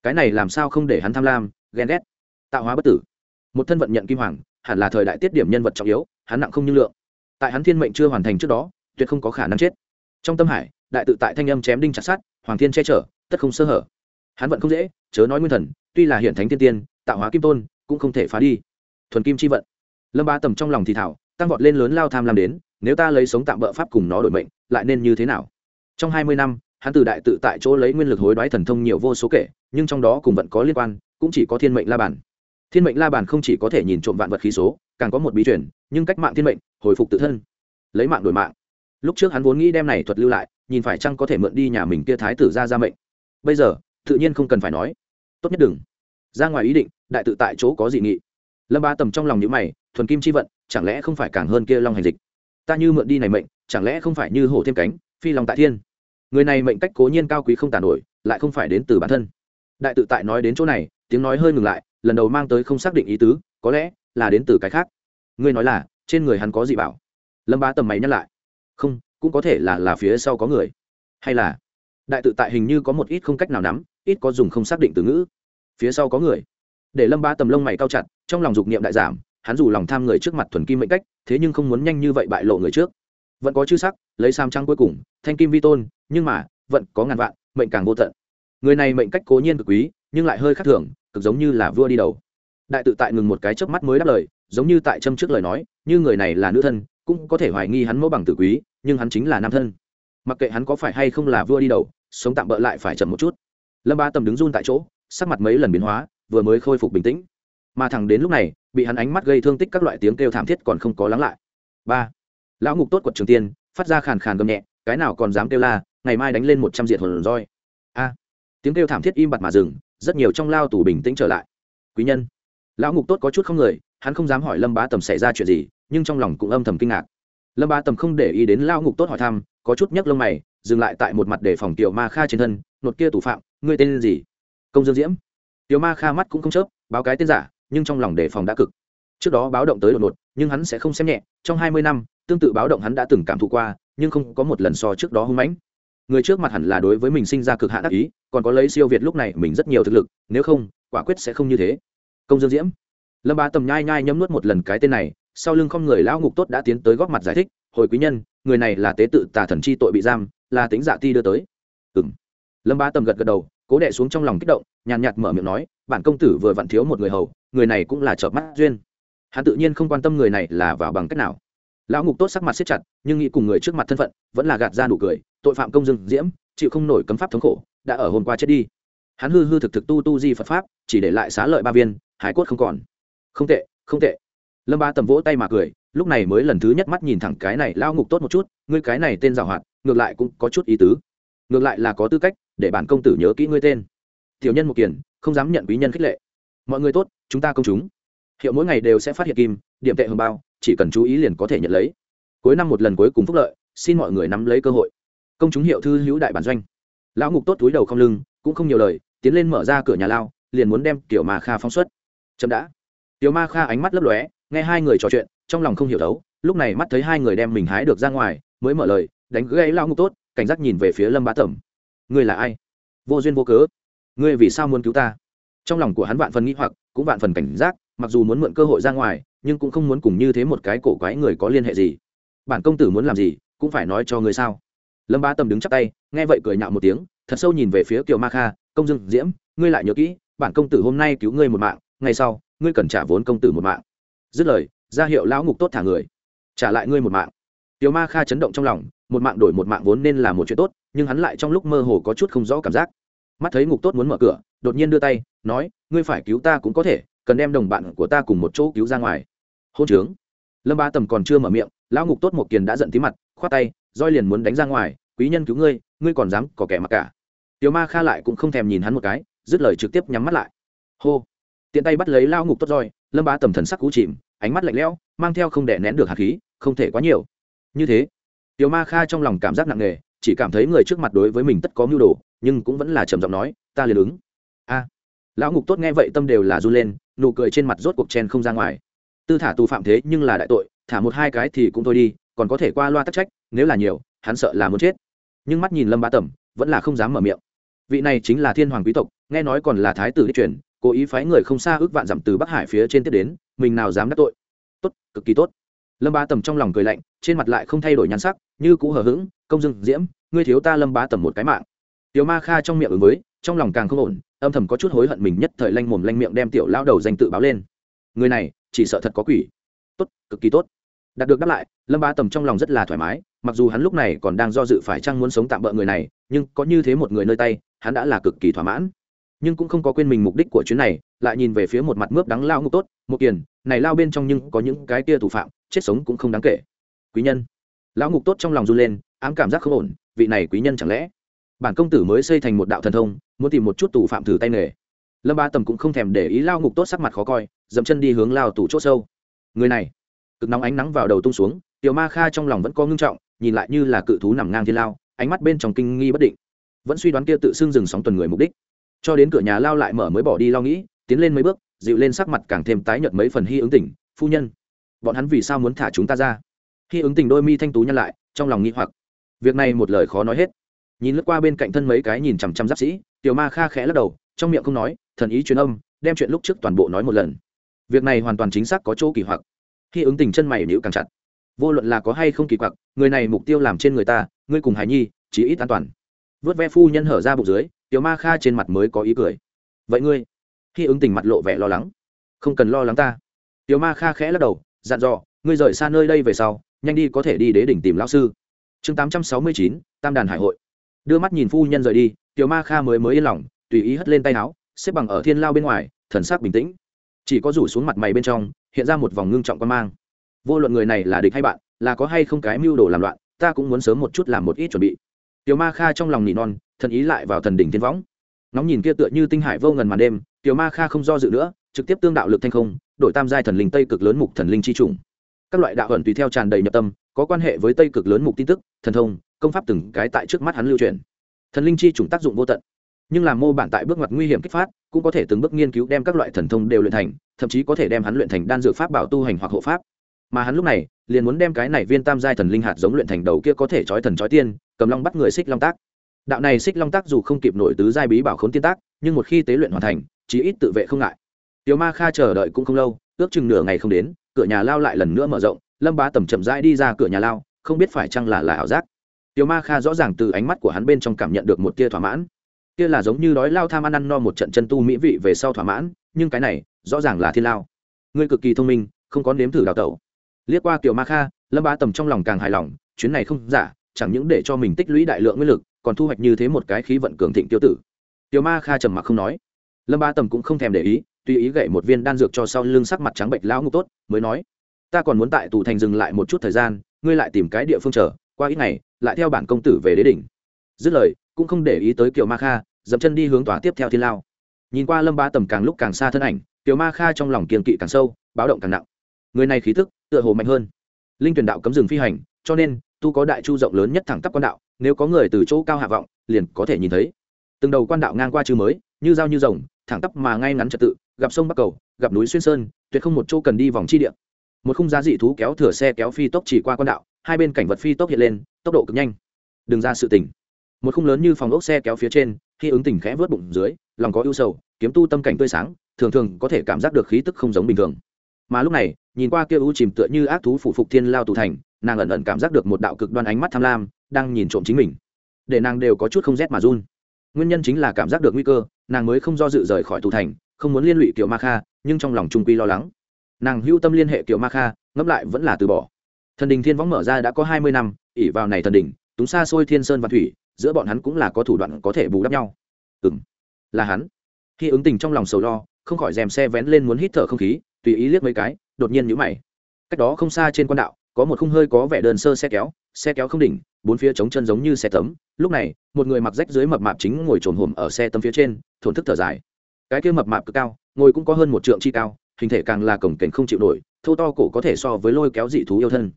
Speaker 1: Cái này làm sao không để hắn tham lam, ghen ghét, tạo hóa bất tử. Một thân vận nhận kim hoàng, hẳn là thời đại tiết điểm nhân vật trọng yếu, hắn nặng không như lượng. Tại hắn thiên mệnh chưa hoàn thành trước đó, tuyệt không có khả năng chết. Trong tâm hải, đại tự tại thanh âm chém đinh chặt sát hoàng thiên che chở, tất không sơ hở. Hắn vận không dễ, chớ nói nguyên thần, tuy là hiện thánh tiên tiên, tạo hóa kim tôn, cũng không thể phá đi. Thuần kim chi vận. Lâm ba tầm trong lòng thì thảo tăng vọt lên lớn lao tham lam đến, nếu ta lấy sống tạm bỡ pháp cùng nó đổi mệnh, lại nên như thế nào? Trong hai mươi năm, hắn từ đại tự tại chỗ lấy nguyên lực hối đoái thần thông nhiều vô số kể, nhưng trong đó cùng vẫn có liên quan, cũng chỉ có thiên mệnh la bản. Thiên mệnh la bản không chỉ có thể nhìn trộm vạn vật khí số, càng có một bí truyền, nhưng cách mạng thiên mệnh, hồi phục tự thân, lấy mạng đổi mạng. Lúc trước hắn vốn nghĩ đem này thuật lưu lại, nhìn phải chăng có thể mượn đi nhà mình kia thái tử ra ra mệnh. Bây giờ, tự nhiên không cần phải nói. Tốt nhất đừng. Ra ngoài ý định, đại tự tại chỗ có dị nghị. Lâm ba tầm trong lòng nhữ mày, thuần kim chi vận chẳng lẽ không phải càng hơn kia long hành dịch? Ta như mượn đi này mệnh, chẳng lẽ không phải như hổ thêm cánh, phi lòng tại thiên? Người này mệnh cách cố nhiên cao quý không tàn nổi, lại không phải đến từ bản thân. Đại tự tại nói đến chỗ này, tiếng nói hơi ngừng lại, lần đầu mang tới không xác định ý tứ, có lẽ là đến từ cái khác. Ngươi nói là, trên người hắn có gì bảo. Lâm ba tầm mày nhắc lại. Không, cũng có thể là là phía sau có người. Hay là, đại tự tại hình như có một ít không cách nào nắm, ít có dùng không xác định từ ngữ. Phía sau có người. Để lâm ba tầm lông mày cao chặt, trong lòng dục niệm đại giảm hắn dù lòng tham người trước mặt thuần kim mệnh cách, thế nhưng không muốn nhanh như vậy bại lộ người trước. Vẫn có chư sắc, lấy sam trăng cuối cùng, thanh kim vi tôn, nhưng mà, vẫn có ngàn vạn, mệnh càng vô tận. Người này mệnh cách cố nhiên cực quý, nhưng lại hơi khác thường, cực giống như là vua đi đầu. Đại tự tại ngừng một cái chớp mắt mới đáp lời, giống như tại châm trước lời nói, như người này là nữ thân, cũng có thể hoài nghi hắn mẫu bằng tử quý, nhưng hắn chính là nam thân. Mặc kệ hắn có phải hay không là vua đi đầu, sống tạm bỡ lại phải chậm một chút. Lâm ba tầm đứng run tại chỗ, sắc mặt mấy lần biến hóa, vừa mới khôi phục bình tĩnh. Mà thẳng đến lúc này bị hắn ánh mắt gây thương tích các loại tiếng kêu thảm thiết còn không có lắng lại. Ba. Lão ngục tốt quật trường tiên, phát ra khàn khàn gầm nhẹ, cái nào còn dám kêu la, ngày mai đánh lên một trăm diện hồn roi. A. Tiếng kêu thảm thiết im bặt mà dừng, rất nhiều trong lao tù bình tĩnh trở lại. Quý nhân. Lão ngục tốt có chút không người, hắn không dám hỏi lâm bá tầm xảy ra chuyện gì, nhưng trong lòng cũng âm thầm kinh ngạc. Lâm bá tầm không để ý đến lao ngục tốt hỏi thăm, có chút nhấc lông mày, dừng lại tại một mặt để phòng tiểu ma kha trên thân, nột kia thủ phạm, ngươi tên gì? Công dương diễm. Tiểu ma kha mắt cũng không chớp, báo cái tên giả nhưng trong lòng đề phòng đã cực. Trước đó báo động tới đột ngột, nhưng hắn sẽ không xem nhẹ. Trong hai mươi năm, tương tự báo động hắn đã từng cảm thụ qua, nhưng không có một lần so trước đó hung mãnh. Người trước mặt hẳn là đối với mình sinh ra cực hạ đắc ý, còn có lấy siêu việt lúc này mình rất nhiều thực lực, nếu không, quả quyết sẽ không như thế. Công dương diễm. Lâm bá tầm nhai nhai nhấm nuốt một lần cái tên này, sau lưng không người lão ngục tốt đã tiến tới góp mặt giải thích, hồi quý nhân, người này là tế tự tà thần chi tội bị giam, là tính dạ ti đưa tới. Ừ m lâm bá tầm gật gật đầu, cố đệ xuống trong lòng kích động, nhàn nhạt mở miệng nói, bản công tử vừa vặn thiếu một người hầu người này cũng là chợp mắt duyên. Hắn tự nhiên không quan tâm người này là vào bằng cách nào. Lão ngục tốt sắc mặt siết chặt, nhưng nghĩ cùng người trước mặt thân phận, vẫn là gạt ra nụ cười, tội phạm công dương, diễm, chịu không nổi cấm pháp thống khổ, đã ở hôm qua chết đi. Hắn hư hư thực thực tu tu di phật pháp, chỉ để lại xá lợi ba viên, hải cốt không còn. Không tệ không tệ. Lâm ba tầm vỗ tay mà cười, lúc này mới lần thứ nhất mắt nhìn thẳng cái này lao ngục tốt một chút, ngươi cái này tên giảo hoạt, ngược lại cũng có chút ý tứ. Ngược lại là có tư cách để bản công tử nhớ kỹ ngươi tên. Tiểu nhân một kiền, không dám nhận quý nhân khích lệ mọi người tốt, chúng ta công chúng. Hiệu mỗi ngày đều sẽ phát hiện kim, điểm tệ hồng bao, chỉ cần chú ý liền có thể nhận lấy. Cuối năm một lần cuối cùng phúc lợi, xin mọi người nắm lấy cơ hội. Công chúng hiệu thư hữu đại bản doanh. Lão ngục tốt túi đầu không lưng, cũng không nhiều lời, tiến lên mở ra cửa nhà lao, liền muốn đem tiểu ma kha phóng xuất. Chậm đã. Tiểu ma kha ánh mắt lấp lóe, nghe hai người trò chuyện, trong lòng không hiểu thấu, lúc này mắt thấy hai người đem mình hái được ra ngoài, mới mở lời, đánh gãy lão ngục tốt, cảnh giác nhìn về phía lâm bá tẩm. Ngươi là ai? Vô duyên vô cớ. Ngươi vì sao muốn cứu ta? Trong lòng của hắn vạn phần nghĩ hoặc, cũng vạn phần cảnh giác, mặc dù muốn mượn cơ hội ra ngoài, nhưng cũng không muốn cùng như thế một cái cổ quái người có liên hệ gì. Bản công tử muốn làm gì, cũng phải nói cho người sao. Lâm ba tâm đứng chắp tay, nghe vậy cười nhạo một tiếng, thật sâu nhìn về phía kiều ma kha, công dương diễm, ngươi lại nhớ kỹ, bản công tử hôm nay cứu ngươi một mạng, ngày sau, ngươi cần trả vốn công tử một mạng. Dứt lời, ra hiệu lão ngục tốt thả người. Trả lại ngươi một mạng. Tiểu ma kha chấn động trong lòng, một mạng đổi một mạng vốn nên là một chuyện tốt, nhưng hắn lại trong lúc mơ hồ có chút không rõ cảm giác. Mắt thấy ngục tốt muốn mở cửa đột nhiên đưa tay, nói, ngươi phải cứu ta cũng có thể, cần đem đồng bạn của ta cùng một chỗ cứu ra ngoài. Hôn trướng. Lâm ba tầm còn chưa mở miệng, lão ngục tốt một kiền đã giận tí mặt, khoát tay roi liền muốn đánh ra ngoài, quý nhân cứu ngươi ngươi còn dám có kẻ mặc cả. Tiểu ma kha lại cũng không thèm nhìn hắn một cái, dứt lời trực tiếp nhắm mắt lại. Hô. Tiện tay bắt lấy lao ngục tốt roi lâm ba tầm thần sắc cú chìm, ánh mắt lạnh lẽo, mang theo không đè nén được hạt khí, không thể quá nhiều. Như thế, tiểu ma kha trong lòng cảm giác nặng nề, chỉ cảm thấy người trước mặt đối với mình tất có mưu đồ, nhưng cũng vẫn là trầm giọng nói, ta liền ứng a lão ngục tốt nghe vậy tâm đều là run lên, nụ cười trên mặt rốt cuộc chen không ra ngoài. Tư thả tù phạm thế nhưng là đại tội, thả một hai cái thì cũng thôi đi, còn có thể qua loa tắc trách, nếu là nhiều, hắn sợ là muốn chết. Nhưng mắt nhìn lâm bá tẩm, vẫn là không dám mở miệng. Vị này chính là thiên hoàng quý tộc, nghe nói còn là thái tử đích truyền, cố ý phái người không xa ước vạn dặm từ bắc hải phía trên tiếp đến, mình nào dám đắc tội. Tốt, cực kỳ tốt. Lâm bá tầm trong lòng cười lạnh, trên mặt lại không thay đổi nhan sắc, như cũ hờ hững, công dưng diễm, ngươi thiếu ta lâm bá tầm một cái mạng. Tiểu ma kha trong miệng ứng với trong lòng càng không ổn, âm thầm có chút hối hận mình nhất thời lanh mồm lanh miệng đem tiểu lao đầu danh tự báo lên. Người này, chỉ sợ thật có quỷ. Tốt, cực kỳ tốt. Đạt được đáp lại, lâm ba tầm trong lòng rất là thoải mái, mặc dù hắn lúc này còn đang do dự phải chăng muốn sống tạm bỡ người này, nhưng có như thế một người nơi tay, hắn đã là cực kỳ thỏa mãn. Nhưng cũng không có quên mình mục đích của chuyến này, lại nhìn về phía một mặt mướp đắng lao ngục tốt, một kiền, này lao bên trong nhưng có những cái kia thủ phạm, chết sống cũng không đáng kể. Quý nhân. Lão ngục tốt trong lòng run lên, ám cảm giác không ổn, vị này quý nhân chẳng lẽ bản công tử mới xây thành một đạo thần thông, muốn tìm một chút tù phạm thử tay nghề. Lâm ba tầm cũng không thèm để ý lao ngục tốt sắc mặt khó coi, dậm chân đi hướng lao tù c h ỗ sâu. Người này, cực nóng ánh nắng vào đầu tung xuống, tiểu ma kha trong lòng vẫn có ngưng trọng, nhìn lại như là cự thú nằm ngang thiên lao, ánh mắt bên trong kinh nghi bất định. Vẫn suy đoán kia tự xưng dừng sóng tuần người mục đích. Cho đến cửa nhà lao lại mở mới bỏ đi lo nghĩ, tiến lên mấy bước, dịu lên sắc mặt càng thêm tái nhợt mấy phần hy ứng tỉnh phu nhân, bọn hắn vì sao muốn thả chúng ta ra? Hy ứng tình đôi mi thanh tú nhăn lại, trong lòng nghi hoặc. Việc này một lời khó nói hết nhìn lướt qua bên cạnh thân mấy cái nhìn chằm chằm giáp sĩ, tiểu ma kha khẽ lắc đầu, trong miệng không nói, thần ý truyền âm, đem chuyện lúc trước toàn bộ nói một lần. Việc này hoàn toàn chính xác có chỗ kỳ hoặc. Khi ứng tình chân mày nhữ càng chặt. Vô luận là có hay không kỳ quặc, người này mục tiêu làm trên người ta, ngươi cùng hải nhi, chí ít an toàn. Vớt ve phu nhân hở ra bụng dưới, tiểu ma kha trên mặt mới có ý cười. Vậy ngươi? Khi ứng tình mặt lộ vẻ lo lắng. Không cần lo lắng ta. Tiểu ma kha khẽ lắc đầu, dặn dò, ngươi rời xa nơi đây về sau, nhanh đi có thể đi đế đỉnh tìm lão sư. Chương tám trăm sáu mươi chín, tam đàn hải hội đưa mắt nhìn phu nhân rời đi, tiểu ma kha mới mới yên lòng, tùy ý hất lên tay áo, xếp bằng ở thiên lao bên ngoài, thần sắc bình tĩnh. Chỉ có rủ xuống mặt mày bên trong, hiện ra một vòng ngưng trọng quan mang. Vô luận người này là địch hay bạn, là có hay không cái mưu đồ làm loạn, ta cũng muốn sớm một chút làm một ít chuẩn bị. Tiểu ma kha trong lòng nỉ non, thần ý lại vào thần đỉnh thiên võng. Nóng nhìn kia tựa như tinh hải vô ngần màn đêm, tiểu ma kha không do dự nữa, trực tiếp tương đạo lực thanh không, đổi tam giai thần linh tây cực lớn mục thần linh chi trùng các loại đạo ẩn tùy theo tràn đầy nhập tâm, có quan hệ với tây cực lớn mục tin tức, thần thông công pháp từng cái tại trước mắt hắn lưu truyền. Thần linh chi chủng tác dụng vô tận. Nhưng làm mô bản tại bước ngoặt nguy hiểm kích phát, cũng có thể từng bước nghiên cứu đem các loại thần thông đều luyện thành, thậm chí có thể đem hắn luyện thành đan dược pháp bảo tu hành hoặc hộ pháp. Mà hắn lúc này, liền muốn đem cái này viên tam giai thần linh hạt giống luyện thành đầu kia có thể trói thần trói tiên, cầm long bắt người xích long tác. Đạo này xích long tác dù không kịp nổi tứ giai bí bảo khốn tiên tác, nhưng một khi tế luyện hoàn thành, chí ít tự vệ không ngại. Tiểu ma kha chờ đợi cũng không lâu, ước chừng nửa ngày không đến, cửa nhà lao lại lần nữa mở rộng, lâm bá tầm chậm rãi đi ra cửa nhà lao, không biết phải chăng là là ảo giác tiểu ma kha rõ ràng từ ánh mắt của hắn bên trong cảm nhận được một tia thỏa mãn. Kia là giống như đói lao tham ăn ăn no một trận chân tu mỹ vị về sau thỏa mãn, nhưng cái này, rõ ràng là thiên lao. Ngươi cực kỳ thông minh, không có nếm thử đào tẩu. Liếc qua tiểu ma kha, lâm Ba tầm trong lòng càng hài lòng, chuyến này không giả, chẳng những để cho mình tích lũy đại lượng nguyên lực, còn thu hoạch như thế một cái khí vận cường thịnh tiêu tử. Tiểu ma kha trầm mặc không nói. Lâm Ba tầm cũng không thèm để ý, tùy ý gậy một viên đan dược cho sau lưng sắc mặt trắng bệnh lão ngục tốt, mới nói, ta còn muốn tại tù thành dừng lại một chút thời gian, ngươi lại tìm cái địa phương chờ qua ít ngày, lại theo bản công tử về đế đỉnh. Dứt lời, cũng không để ý tới kiều ma kha, dậm chân đi hướng tòa tiếp theo thiên lao. Nhìn qua lâm ba tầm càng lúc càng xa thân ảnh, kiều ma kha trong lòng kiềm kỵ càng sâu, báo động càng nặng. Người này khí thức tựa hồ mạnh hơn. Linh tuyển đạo cấm rừng phi hành, cho nên, tu có đại chu rộng lớn nhất thẳng tắp quan đạo, nếu có người từ chỗ cao hạ vọng, liền có thể nhìn thấy. Từng đầu quan đạo ngang qua chư mới, như dao như rồng, thẳng tắp mà ngay ngắn trật tự, gặp sông bắc cầu, gặp núi xuyên sơn, tuyệt không một chỗ cần đi vòng chi địa. Một khung giá dị thú kéo thừa xe kéo phi tốc chỉ qua quan đạo hai bên cảnh vật phi tốc hiện lên, tốc độ cực nhanh. Đừng ra sự tỉnh một khung lớn như phòng ốc xe kéo phía trên, khi ứng tỉnh khẽ vớt bụng dưới, lòng có ưu sầu, kiếm tu tâm cảnh tươi sáng, thường thường có thể cảm giác được khí tức không giống bình thường. Mà lúc này, nhìn qua kia ưu chìm tựa như ác thú phủ phục thiên lao tù thành, nàng ẩn ẩn cảm giác được một đạo cực đoan ánh mắt tham lam, đang nhìn trộm chính mình. Để nàng đều có chút không rét mà run. Nguyên nhân chính là cảm giác được nguy cơ, nàng mới không do dự rời khỏi tù thành, không muốn liên lụy kiểu ma kha, nhưng trong lòng trung quy lo lắng. Nàng hưu tâm liên hệ kiểu ma kha, ngẫm lại vẫn là từ bỏ thần đình thiên võng mở ra đã có hai mươi năm ỉ vào này thần đình, túng xa xôi thiên sơn và thủy, giữa bọn hắn cũng là có thủ đoạn có thể bù đắp nhau. Ừ m là hắn. Khi ứng tình trong lòng sầu lo, không khỏi dèm xe vén lên muốn hít thở không khí, tùy ý liếc mấy cái, đột nhiên nhũ mày. Cách đó không xa trên quan đạo, có một khung hơi có vẻ đơn sơ xe kéo xe kéo không đỉnh, bốn phía trống chân giống như xe tấm. Lúc này, một người mặc rách dưới mập mạp chính ngồi trồn hùm ở xe tấm phía trên, thổn thức thở dài. Cái kia mập mạp cực cao, ngồi cũng có hơn một trượng chi cao, hình thể càng là cổng kềnh không chịu nổi thâu to cổ có thể so với lôi kéo dị thú yêu thân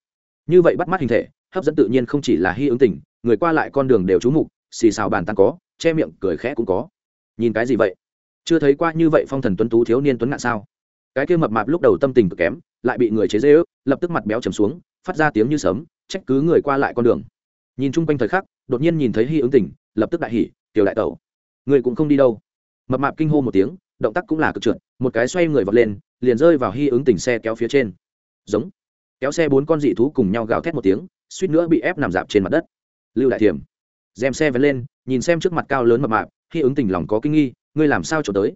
Speaker 1: như vậy bắt mắt hình thể, hấp dẫn tự nhiên không chỉ là hy ứng tình, người qua lại con đường đều trú mục, xì xào bàn tăng có, che miệng, cười khẽ cũng có. Nhìn cái gì vậy? Chưa thấy qua như vậy phong thần tuấn tú thiếu niên tuấn ngạn sao? Cái kia mập mạp lúc đầu tâm tình cực kém, lại bị người chế dễ ước lập tức mặt béo trầm xuống, phát ra tiếng như sấm, trách cứ người qua lại con đường. Nhìn chung quanh thời khắc, đột nhiên nhìn thấy hy ứng tình, lập tức đại hỉ, tiểu đại tẩu, người cũng không đi đâu. Mập mạp kinh hô một tiếng, động tác cũng là cực trượt, một cái xoay người vọt lên, liền rơi vào hy ứng tình xe kéo phía trên. Giống kéo xe bốn con dị thú cùng nhau gào thét một tiếng, suýt nữa bị ép nằm dạp trên mặt đất. Lưu đại thiểm, dèm xe vén lên, nhìn xem trước mặt cao lớn mập mạp, khi ứng tình lòng có kinh nghi, ngươi làm sao trốn tới?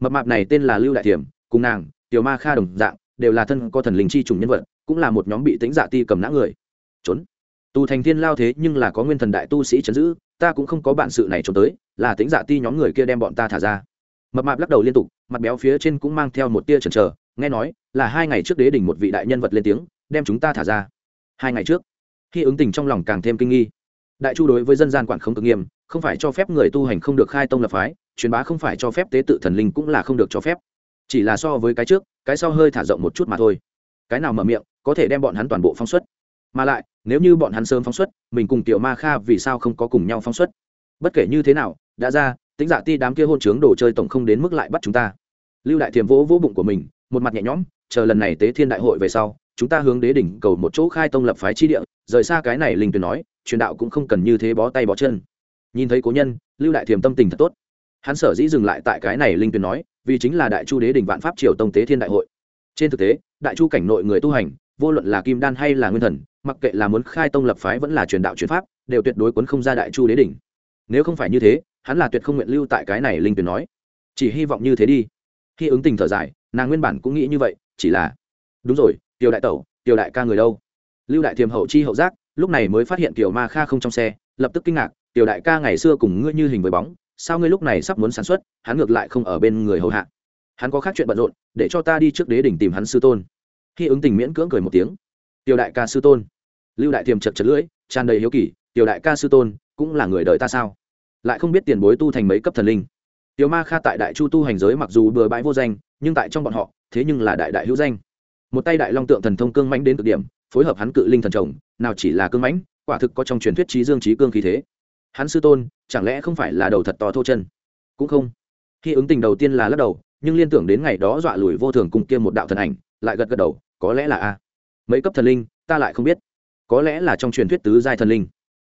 Speaker 1: Mập mạp này tên là lưu đại thiểm, cùng nàng, tiểu ma kha đồng dạng, đều là thân có thần linh chi trùng nhân vật, cũng là một nhóm bị tính dạ ti cầm nã người. Trốn. Tù thành thiên lao thế nhưng là có nguyên thần đại tu sĩ chấn giữ, ta cũng không có bạn sự này trốn tới, là tính dạ ti nhóm người kia đem bọn ta thả ra. Mập mạp lắc đầu liên tục, mặt béo phía trên cũng mang theo một tia chần chờ, nghe nói là hai ngày trước đế đỉnh một vị đại nhân vật lên tiếng đem chúng ta thả ra. Hai ngày trước, khi ứng tình trong lòng càng thêm kinh nghi, đại chu đối với dân gian quản không cực nghiêm, không phải cho phép người tu hành không được khai tông lập phái, truyền bá không phải cho phép tế tự thần linh cũng là không được cho phép. Chỉ là so với cái trước, cái sau hơi thả rộng một chút mà thôi. Cái nào mở miệng, có thể đem bọn hắn toàn bộ phóng xuất. Mà lại, nếu như bọn hắn sớm phóng xuất, mình cùng tiểu ma kha vì sao không có cùng nhau phóng xuất? Bất kể như thế nào, đã ra tính giả dạ ti đám kia hôn trướng đồ chơi tổng không đến mức lại bắt chúng ta. Lưu đại thiềm vỗ vỗ bụng của mình, một mặt nhẹ nhõm, chờ lần này tế thiên đại hội về sau chúng ta hướng đế đỉnh cầu một chỗ khai tông lập phái chi địa, rời xa cái này linh tuyển nói, truyền đạo cũng không cần như thế bó tay bó chân. Nhìn thấy cố nhân, lưu đại thiềm tâm tình thật tốt. Hắn sở dĩ dừng lại tại cái này linh tuyển nói, vì chính là đại chu đế đỉnh vạn pháp triều tông tế thiên đại hội. Trên thực tế, đại chu cảnh nội người tu hành, vô luận là kim đan hay là nguyên thần, mặc kệ là muốn khai tông lập phái vẫn là truyền đạo truyền pháp, đều tuyệt đối quấn không ra đại chu đế đỉnh. Nếu không phải như thế, hắn là tuyệt không nguyện lưu tại cái này linh tuyển nói. Chỉ hy vọng như thế đi. Khi ứng tình thở dài, nàng nguyên bản cũng nghĩ như vậy, chỉ là, đúng rồi tiểu đại tẩu, tiểu đại ca người đâu? Lưu đại thiềm hậu chi hậu giác, lúc này mới phát hiện tiểu ma kha không trong xe, lập tức kinh ngạc, tiểu đại ca ngày xưa cùng ngươi như hình với bóng, sao ngươi lúc này sắp muốn sản xuất, hắn ngược lại không ở bên người hầu hạ? Hắn có khác chuyện bận rộn, để cho ta đi trước đế đỉnh tìm hắn sư tôn. Khi ứng tình miễn cưỡng cười một tiếng, tiểu đại ca sư tôn. Lưu đại thiềm chật chật lưỡi, tràn đầy hiếu kỳ, tiểu đại ca sư tôn, cũng là người đời ta sao? Lại không biết tiền bối tu thành mấy cấp thần linh? Tiểu ma kha tại đại chu tu hành giới mặc dù bừa bãi vô danh, nhưng tại trong bọn họ, thế nhưng là đại đại hữu danh một tay đại long tượng thần thông cương mãnh đến cực điểm, phối hợp hắn cự linh thần chồng, nào chỉ là cương mãnh, quả thực có trong truyền thuyết trí dương trí cương khí thế. Hắn sư tôn, chẳng lẽ không phải là đầu thật to thô chân? Cũng không. Khi ứng tình đầu tiên là lắc đầu, nhưng liên tưởng đến ngày đó dọa lùi vô thường cùng kia một đạo thần ảnh, lại gật gật đầu, có lẽ là a. Mấy cấp thần linh, ta lại không biết. Có lẽ là trong truyền thuyết tứ giai thần linh.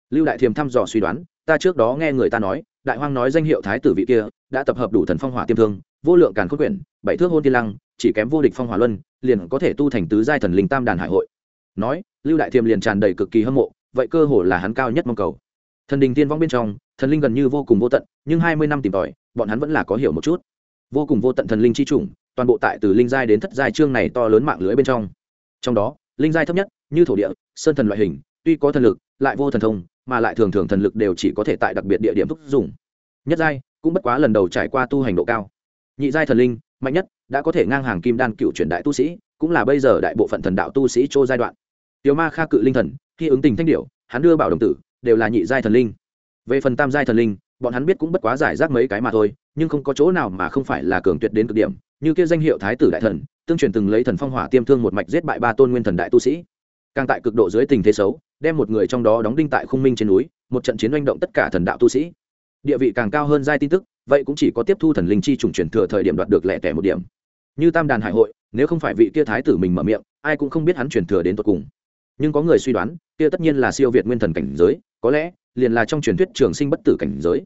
Speaker 1: Lưu đại thiềm thăm dò suy đoán, ta trước đó nghe người ta nói, đại hoang nói danh hiệu thái tử vị kia đã tập hợp đủ thần phong hỏa tiêm thương, vô lượng càn khôn quyển, bảy thước hôn tiên lăng, chỉ kém vô địch phong hỏa luân, liền có thể tu thành tứ giai thần linh tam đàn hải hội. Nói, lưu đại thiềm liền tràn đầy cực kỳ hâm mộ, vậy cơ hồ là hắn cao nhất mong cầu. Thần đình tiên vong bên trong, thần linh gần như vô cùng vô tận, nhưng hai mươi năm tìm tòi, bọn hắn vẫn là có hiểu một chút. Vô cùng vô tận thần linh chi chủng, toàn bộ tại từ linh giai đến thất giai chương này to lớn mạng lưới bên trong. Trong đó, linh giai thấp nhất, như thổ địa, sơn thần loại hình, tuy có thần lực, lại vô thần thông, mà lại thường thường thần lực đều chỉ có thể tại đặc biệt địa điểm thúc dùng. Nhất giai cũng bất quá lần đầu trải qua tu hành độ cao. Nhị giai thần linh, mạnh nhất, đã có thể ngang hàng kim đan cựu truyền đại tu sĩ, cũng là bây giờ đại bộ phận thần đạo tu sĩ chô giai đoạn. Tiểu ma kha cự linh thần, khi ứng tình thanh điệu, hắn đưa bảo đồng tử, đều là nhị giai thần linh. Về phần tam giai thần linh, bọn hắn biết cũng bất quá giải rác mấy cái mà thôi, nhưng không có chỗ nào mà không phải là cường tuyệt đến cực điểm, như kia danh hiệu thái tử đại thần, tương truyền từng lấy thần phong hỏa tiêm thương một mạch giết bại ba tôn nguyên thần đại tu sĩ. Càng tại cực độ dưới tình thế xấu, đem một người trong đó đóng đinh tại khung minh trên núi, một trận chiến oanh động tất cả thần đạo tu sĩ địa vị càng cao hơn giai tin tức, vậy cũng chỉ có tiếp thu thần linh chi trùng truyền thừa thời điểm đoạt được lẻ tẻ một điểm. Như tam đàn hải hội, nếu không phải vị kia thái tử mình mở miệng, ai cũng không biết hắn truyền thừa đến tột cùng. Nhưng có người suy đoán, kia tất nhiên là siêu việt nguyên thần cảnh giới, có lẽ, liền là trong truyền thuyết trường sinh bất tử cảnh giới.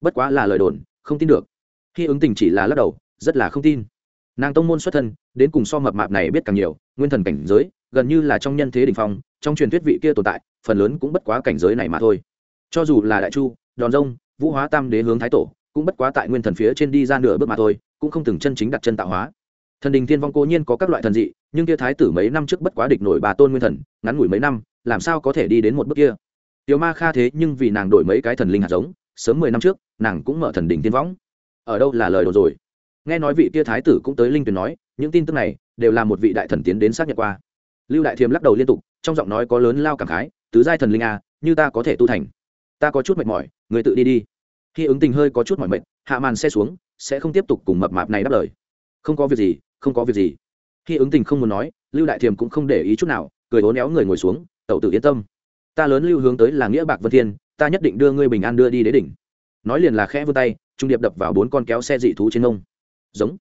Speaker 1: Bất quá là lời đồn, không tin được. Khi ứng tình chỉ là lắc đầu, rất là không tin. Nàng tông môn xuất thân, đến cùng so mập mạp này biết càng nhiều, nguyên thần cảnh giới, gần như là trong nhân thế đình phong, trong truyền thuyết vị kia tồn tại, phần lớn cũng bất quá cảnh giới này mà thôi. Cho dù là đại chu, đòn rông vũ hóa tam đế hướng thái tổ, cũng bất quá tại nguyên thần phía trên đi ra nửa bước mà thôi, cũng không từng chân chính đặt chân tạo hóa. Thần đình thiên vong cố nhiên có các loại thần dị, nhưng kia thái tử mấy năm trước bất quá địch nổi bà tôn nguyên thần, ngắn ngủi mấy năm, làm sao có thể đi đến một bước kia? Tiểu ma kha thế nhưng vì nàng đổi mấy cái thần linh hạt giống, sớm mười năm trước, nàng cũng mở thần đình tiên võng ở đâu là lời đồn rồi? Nghe nói vị kia thái tử cũng tới linh tuyển nói, những tin tức này đều là một vị đại thần tiến đến xác nhận qua. Lưu đại thiềm lắc đầu liên tục, trong giọng nói có lớn lao cảm khái, tứ giai thần linh a như ta có thể tu thành. Ta có chút mệt mỏi người tự đi đi. Khi ứng tình hơi có chút mỏi mệt, hạ màn xe xuống, sẽ không tiếp tục cùng mập mạp này đáp lời. Không có việc gì, không có việc gì. Khi ứng tình không muốn nói, lưu đại thiềm cũng không để ý chút nào, cười hố néo người ngồi xuống, tẩu tự yên tâm. Ta lớn lưu hướng tới là nghĩa bạc vân thiên, ta nhất định đưa ngươi bình an đưa đi đế đỉnh. Nói liền là khẽ vươn tay, trung điệp đập vào bốn con kéo xe dị thú trên nông giống.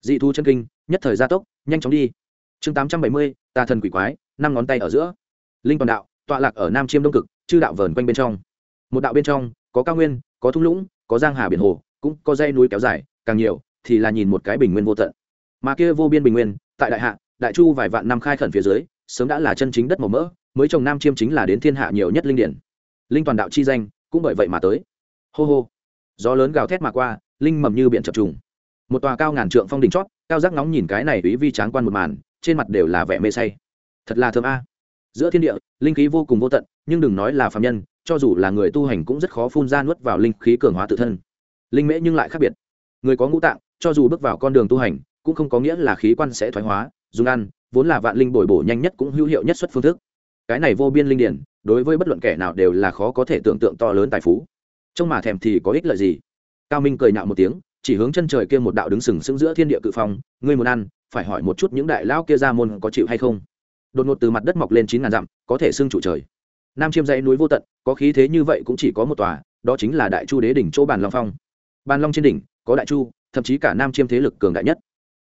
Speaker 1: Dị thú chân kinh, nhất thời gia tốc, nhanh chóng đi. Chương tám trăm bảy mươi, ta thần quỷ quái, năm ngón tay ở giữa. Linh toàn đạo, tọa lạc ở nam chiêm đông cực, chư đạo vờn quanh bên trong. Một đạo bên trong có cao nguyên, có thung lũng, có giang hà biển hồ, cũng có dây núi kéo dài, càng nhiều thì là nhìn một cái bình nguyên vô tận. Mà kia vô biên bình nguyên, tại đại hạ, đại chu vài vạn năm khai khẩn phía dưới, sớm đã là chân chính đất màu mỡ, mới trồng nam chiêm chính là đến thiên hạ nhiều nhất linh điển. Linh toàn đạo chi danh, cũng bởi vậy mà tới. Hô hô. Gió lớn gào thét mà qua, linh mầm như biển chập trùng. Một tòa cao ngàn trượng phong đỉnh chót, cao giác nóng nhìn cái này ý vi tráng quan một màn, trên mặt đều là vẻ mê say. Thật là thơm a. Giữa thiên địa, linh khí vô cùng vô tận, nhưng đừng nói là phạm nhân cho dù là người tu hành cũng rất khó phun ra nuốt vào linh khí cường hóa tự thân. Linh mễ nhưng lại khác biệt. Người có ngũ tạng, cho dù bước vào con đường tu hành, cũng không có nghĩa là khí quan sẽ thoái hóa, dùng ăn, vốn là vạn linh bồi bổ nhanh nhất cũng hữu hiệu nhất xuất phương thức. Cái này vô biên linh điển, đối với bất luận kẻ nào đều là khó có thể tưởng tượng to lớn tài phú. Trong mà thèm thì có ích lợi gì? Cao minh cười nhạo một tiếng, chỉ hướng chân trời kia một đạo đứng sừng sững giữa thiên địa cự phong, ngươi muốn ăn, phải hỏi một chút những đại lão kia ra môn có chịu hay không? Đột ngột từ mặt đất mọc lên chín ngàn dặm, có thể xưng trụ trời nam chiêm dãy núi vô tận có khí thế như vậy cũng chỉ có một tòa đó chính là đại chu đế đỉnh chỗ bàn long phong. Bàn long trên đỉnh có đại chu thậm chí cả nam chiêm thế lực cường đại nhất.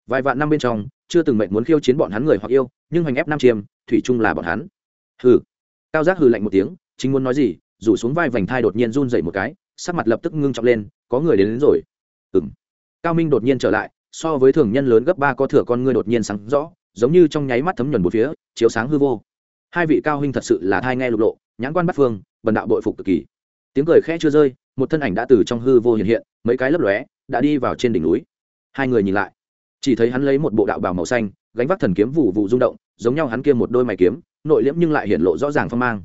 Speaker 1: Vài vạn năm bên trong chưa từng mệnh muốn khiêu chiến bọn hắn người hoặc yêu nhưng hoành ép nam chiêm thủy chung là bọn hắn. Hừ. Cao giác hừ lạnh một tiếng chính muốn nói gì rủ xuống vai vành thai đột nhiên run dậy một cái sắc mặt lập tức ngưng trọng lên có người đến, đến rồi. Ừng cao minh đột nhiên trở lại so với thường nhân lớn gấp ba có thừa con ngươi đột nhiên sáng rõ giống như trong nháy mắt thấm nhuần một phía chiếu sáng hư vô. Hai vị cao huynh thật sự là thai nghe lục lộ nhãn quan bắt phương, bần đạo bội phục cực kỳ. Tiếng cười khẽ chưa rơi, một thân ảnh đã từ trong hư vô hiện hiện, mấy cái lấp lóe, đã đi vào trên đỉnh núi. Hai người nhìn lại, chỉ thấy hắn lấy một bộ đạo bào màu xanh, gánh vác thần kiếm vụ vụ rung động, giống nhau hắn kia một đôi mày kiếm, nội liễm nhưng lại hiện lộ rõ ràng phong mang.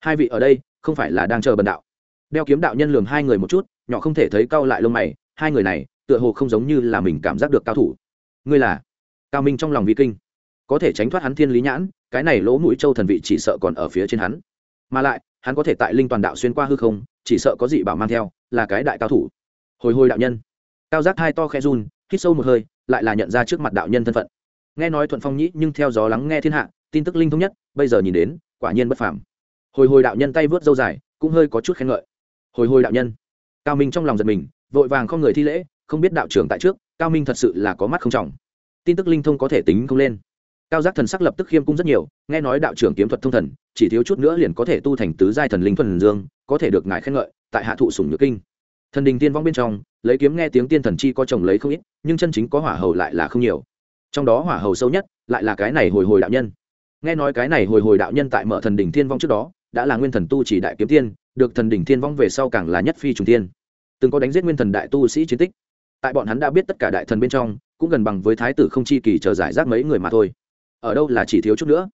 Speaker 1: Hai vị ở đây, không phải là đang chờ bần đạo. Đeo kiếm đạo nhân lường hai người một chút, nhỏ không thể thấy cau lại lông mày, hai người này, tựa hồ không giống như là mình cảm giác được cao thủ. Ngươi là? Cao minh trong lòng vi kinh. Có thể tránh thoát hắn thiên lý nhãn, cái này lỗ mũi châu thần vị chỉ sợ còn ở phía trên hắn mà lại, hắn có thể tại linh toàn đạo xuyên qua hư không, chỉ sợ có gì bảo mang theo, là cái đại cao thủ. Hồi hồi đạo nhân. Cao giác hai to khe run, hít sâu một hơi, lại là nhận ra trước mặt đạo nhân thân phận. Nghe nói thuận phong nhĩ nhưng theo gió lắng nghe thiên hạ, tin tức linh thống nhất, bây giờ nhìn đến, quả nhiên bất phàm. Hồi hồi đạo nhân tay vớt dâu dài, cũng hơi có chút khen ngợi. Hồi hồi đạo nhân. Cao minh trong lòng giật mình, vội vàng không người thi lễ, không biết đạo trưởng tại trước, cao minh thật sự là có mắt không trọng. Tin tức linh thông có thể tính không lên cao giác thần sắc lập tức khiêm cung rất nhiều, nghe nói đạo trưởng kiếm thuật thông thần, chỉ thiếu chút nữa liền có thể tu thành tứ giai thần linh thuần dương, có thể được ngài khen ngợi, tại hạ thụ sủng nhược kinh. Thần đình tiên vong bên trong, lấy kiếm nghe tiếng tiên thần chi có chồng lấy không ít, nhưng chân chính có hỏa hầu lại là không nhiều. Trong đó hỏa hầu sâu nhất, lại là cái này hồi hồi đạo nhân. Nghe nói cái này hồi hồi đạo nhân tại mở thần đình thiên vong trước đó, đã là nguyên thần tu chỉ đại kiếm tiên, được thần đình thiên vong về sau càng là nhất phi trùng tiên. Từng có đánh giết nguyên thần đại tu sĩ chiến tích. Tại bọn hắn đã biết tất cả đại thần bên trong, cũng gần bằng với thái tử không chi kỳ chờ giải rác mấy người mà thôi ở đâu là chỉ thiếu chút nữa.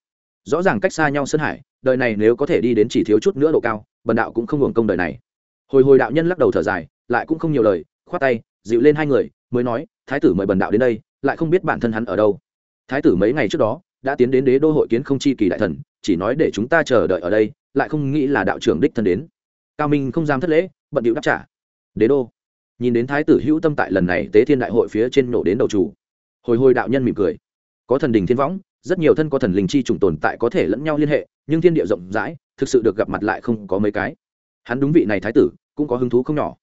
Speaker 1: Rõ ràng cách xa nhau sơn hải, đời này nếu có thể đi đến chỉ thiếu chút nữa độ cao, bần đạo cũng không hưởng công đời này. Hồi hồi đạo nhân lắc đầu thở dài, lại cũng không nhiều lời, khoát tay, dịu lên hai người, mới nói, thái tử mời bần đạo đến đây, lại không biết bản thân hắn ở đâu. Thái tử mấy ngày trước đó, đã tiến đến đế đô hội kiến không chi kỳ đại thần, chỉ nói để chúng ta chờ đợi ở đây, lại không nghĩ là đạo trưởng đích thân đến. Cao minh không dám thất lễ, bận điệu đáp trả. Đế đô. Nhìn đến thái tử hữu tâm tại lần này tế thiên đại hội phía trên nổ đến đầu chủ, hồi hồi đạo nhân mỉm cười. Có thần đình thiên võng rất nhiều thân có thần linh chi trùng tồn tại có thể lẫn nhau liên hệ, nhưng thiên địa rộng rãi, thực sự được gặp mặt lại không có mấy cái. Hắn đúng vị này thái tử, cũng có hứng thú không nhỏ.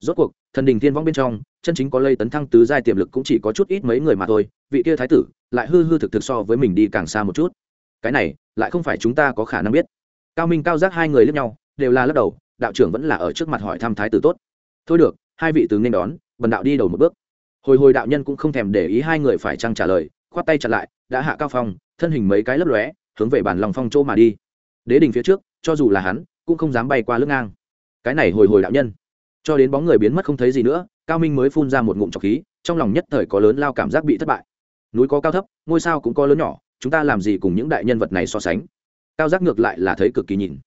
Speaker 1: Rốt cuộc, thần đình thiên võng bên trong, chân chính có lây tấn thăng tứ giai tiềm lực cũng chỉ có chút ít mấy người mà thôi, vị kia thái tử lại hư hư thực thực so với mình đi càng xa một chút. Cái này, lại không phải chúng ta có khả năng biết. Cao minh, cao giác hai người lướt nhau, đều là lắc đầu, đạo trưởng vẫn là ở trước mặt hỏi thăm thái tử tốt. Thôi được, hai vị từ nên đón, bần đạo đi đầu một bước. Hồi hồi đạo nhân cũng không thèm để ý hai người phải chăng trả lời, khoát tay chặt lại đã hạ cao phong, thân hình mấy cái lấp lóe, hướng về bản lòng phong chỗ mà đi. Đế đình phía trước, cho dù là hắn, cũng không dám bay qua lưng ngang. Cái này hồi hồi đạo nhân. Cho đến bóng người biến mất không thấy gì nữa, cao minh mới phun ra một ngụm trọc khí, trong lòng nhất thời có lớn lao cảm giác bị thất bại. Núi có cao thấp, ngôi sao cũng có lớn nhỏ, chúng ta làm gì cùng những đại nhân vật này so sánh? Cao giác ngược lại là thấy cực kỳ nhìn.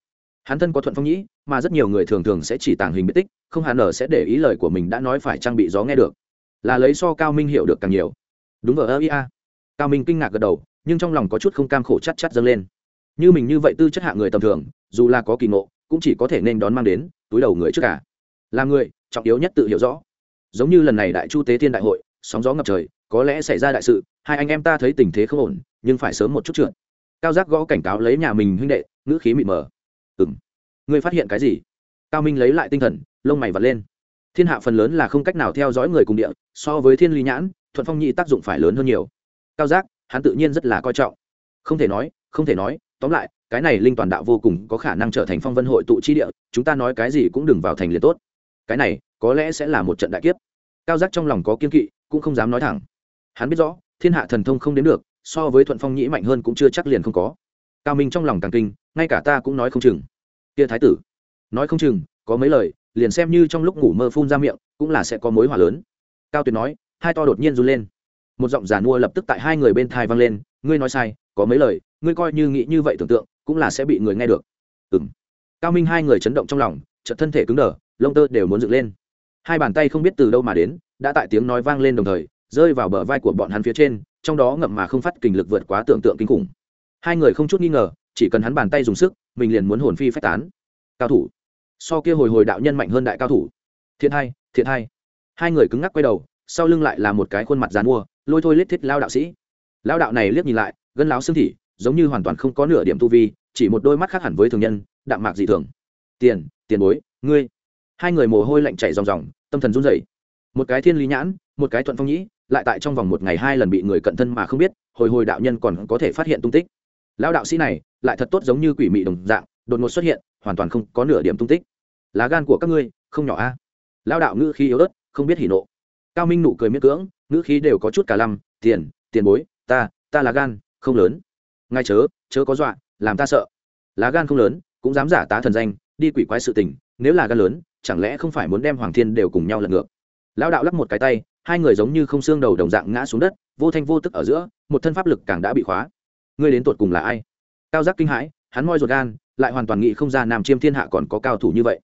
Speaker 1: Hắn thân có thuận phong nhĩ, mà rất nhiều người thường thường sẽ chỉ tàng hình biệt tích, không hẳn ở sẽ để ý lời của mình đã nói phải trang bị gió nghe được. Là lấy so cao minh hiểu được càng nhiều. Đúng ở ơ ia cao minh kinh ngạc gật đầu, nhưng trong lòng có chút không cam khổ chắc chắc dâng lên. Như mình như vậy tư chất hạ người tầm thường, dù là có kỳ ngộ, cũng chỉ có thể nên đón mang đến, túi đầu người trước cả. Là người, trọng yếu nhất tự hiểu rõ. Giống như lần này đại chu tế thiên đại hội, sóng gió ngập trời, có lẽ xảy ra đại sự, hai anh em ta thấy tình thế không ổn, nhưng phải sớm một chút trượt. Cao giác gõ cảnh cáo lấy nhà mình huynh đệ, ngữ khí mịt mờ. Ừng ngươi phát hiện cái gì? Cao minh lấy lại tinh thần, lông mày vật lên. Thiên hạ phần lớn là không cách nào theo dõi người cùng địa, so với thiên lý nhãn, thuận phong nhị tác dụng phải lớn hơn nhiều cao giác, hắn tự nhiên rất là coi trọng. Không thể nói, không thể nói, tóm lại, cái này linh toàn đạo vô cùng có khả năng trở thành phong vân hội tụ chi địa, chúng ta nói cái gì cũng đừng vào thành liền tốt. Cái này, có lẽ sẽ là một trận đại kiếp. Cao giác trong lòng có kiên kỵ, cũng không dám nói thẳng. Hắn biết rõ, thiên hạ thần thông không đến được, so với thuận phong nhĩ mạnh hơn cũng chưa chắc liền không có. Cao minh trong lòng càng kinh, ngay cả ta cũng nói không chừng. Kia thái tử, nói không chừng, có mấy lời, liền xem như trong lúc ngủ mơ phun ra miệng, cũng là sẽ có mối hỏa lớn. Cao tuyệt nói, hai to đột nhiên run lên một giọng giàn mua lập tức tại hai người bên thai vang lên, ngươi nói sai, có mấy lời, ngươi coi như nghĩ như vậy tưởng tượng, cũng là sẽ bị người nghe được. Ừ m cao minh hai người chấn động trong lòng, chợt thân thể cứng đờ, lông tơ đều muốn dựng lên. Hai bàn tay không biết từ đâu mà đến, đã tại tiếng nói vang lên đồng thời, rơi vào bờ vai của bọn hắn phía trên, trong đó ngậm mà không phát kình lực vượt quá tưởng tượng kinh khủng. Hai người không chút nghi ngờ, chỉ cần hắn bàn tay dùng sức, mình liền muốn hồn phi phách tán. Cao thủ. So kia hồi hồi đạo nhân mạnh hơn đại cao thủ. Thiện hai thiện hai. Hai người cứng ngắc quay đầu, sau lưng lại là một cái khuôn mặt dán mua lôi thôi lết thiết lao đạo sĩ. Lao đạo này liếc nhìn lại, gân láo xương thị, giống như hoàn toàn không có nửa điểm tu vi, chỉ một đôi mắt khác hẳn với thường nhân, đạm mạc dị thường. Tiền tiền bối, ngươi. Hai người mồ hôi lạnh chảy ròng ròng, tâm thần run rẩy. Một cái thiên lý nhãn, một cái thuận phong nhĩ, lại tại trong vòng một ngày hai lần bị người cận thân mà không biết, hồi hồi đạo nhân còn có thể phát hiện tung tích. Lão đạo sĩ này, lại thật tốt giống như quỷ mị đồng dạng, đột ngột xuất hiện, hoàn toàn không có nửa điểm tung tích. Lá gan của các ngươi, không nhỏ a. À? lão đạo ngữ khi yếu ớt, không biết hỉ nộ cao minh nụ cười miễn cưỡng, ngữ khí đều có chút cả lăm, tiền tiền bối, ta ta là gan, không lớn. Ngay chớ chớ có dọa, làm ta sợ. Lá gan không lớn, cũng dám giả tá thần danh, đi quỷ quái sự tình, nếu là gan lớn, chẳng lẽ không phải muốn đem hoàng thiên đều cùng nhau lật ngược? Lão đạo lắp một cái tay, hai người giống như không xương đầu đồng dạng ngã xuống đất, vô thanh vô tức ở giữa, một thân pháp lực càng đã bị khóa. Ngươi đến tột cùng là ai? Cao giác kinh hãi, hắn moi ruột gan, lại hoàn toàn nghĩ không ra nam chiêm thiên hạ còn có cao thủ như vậy.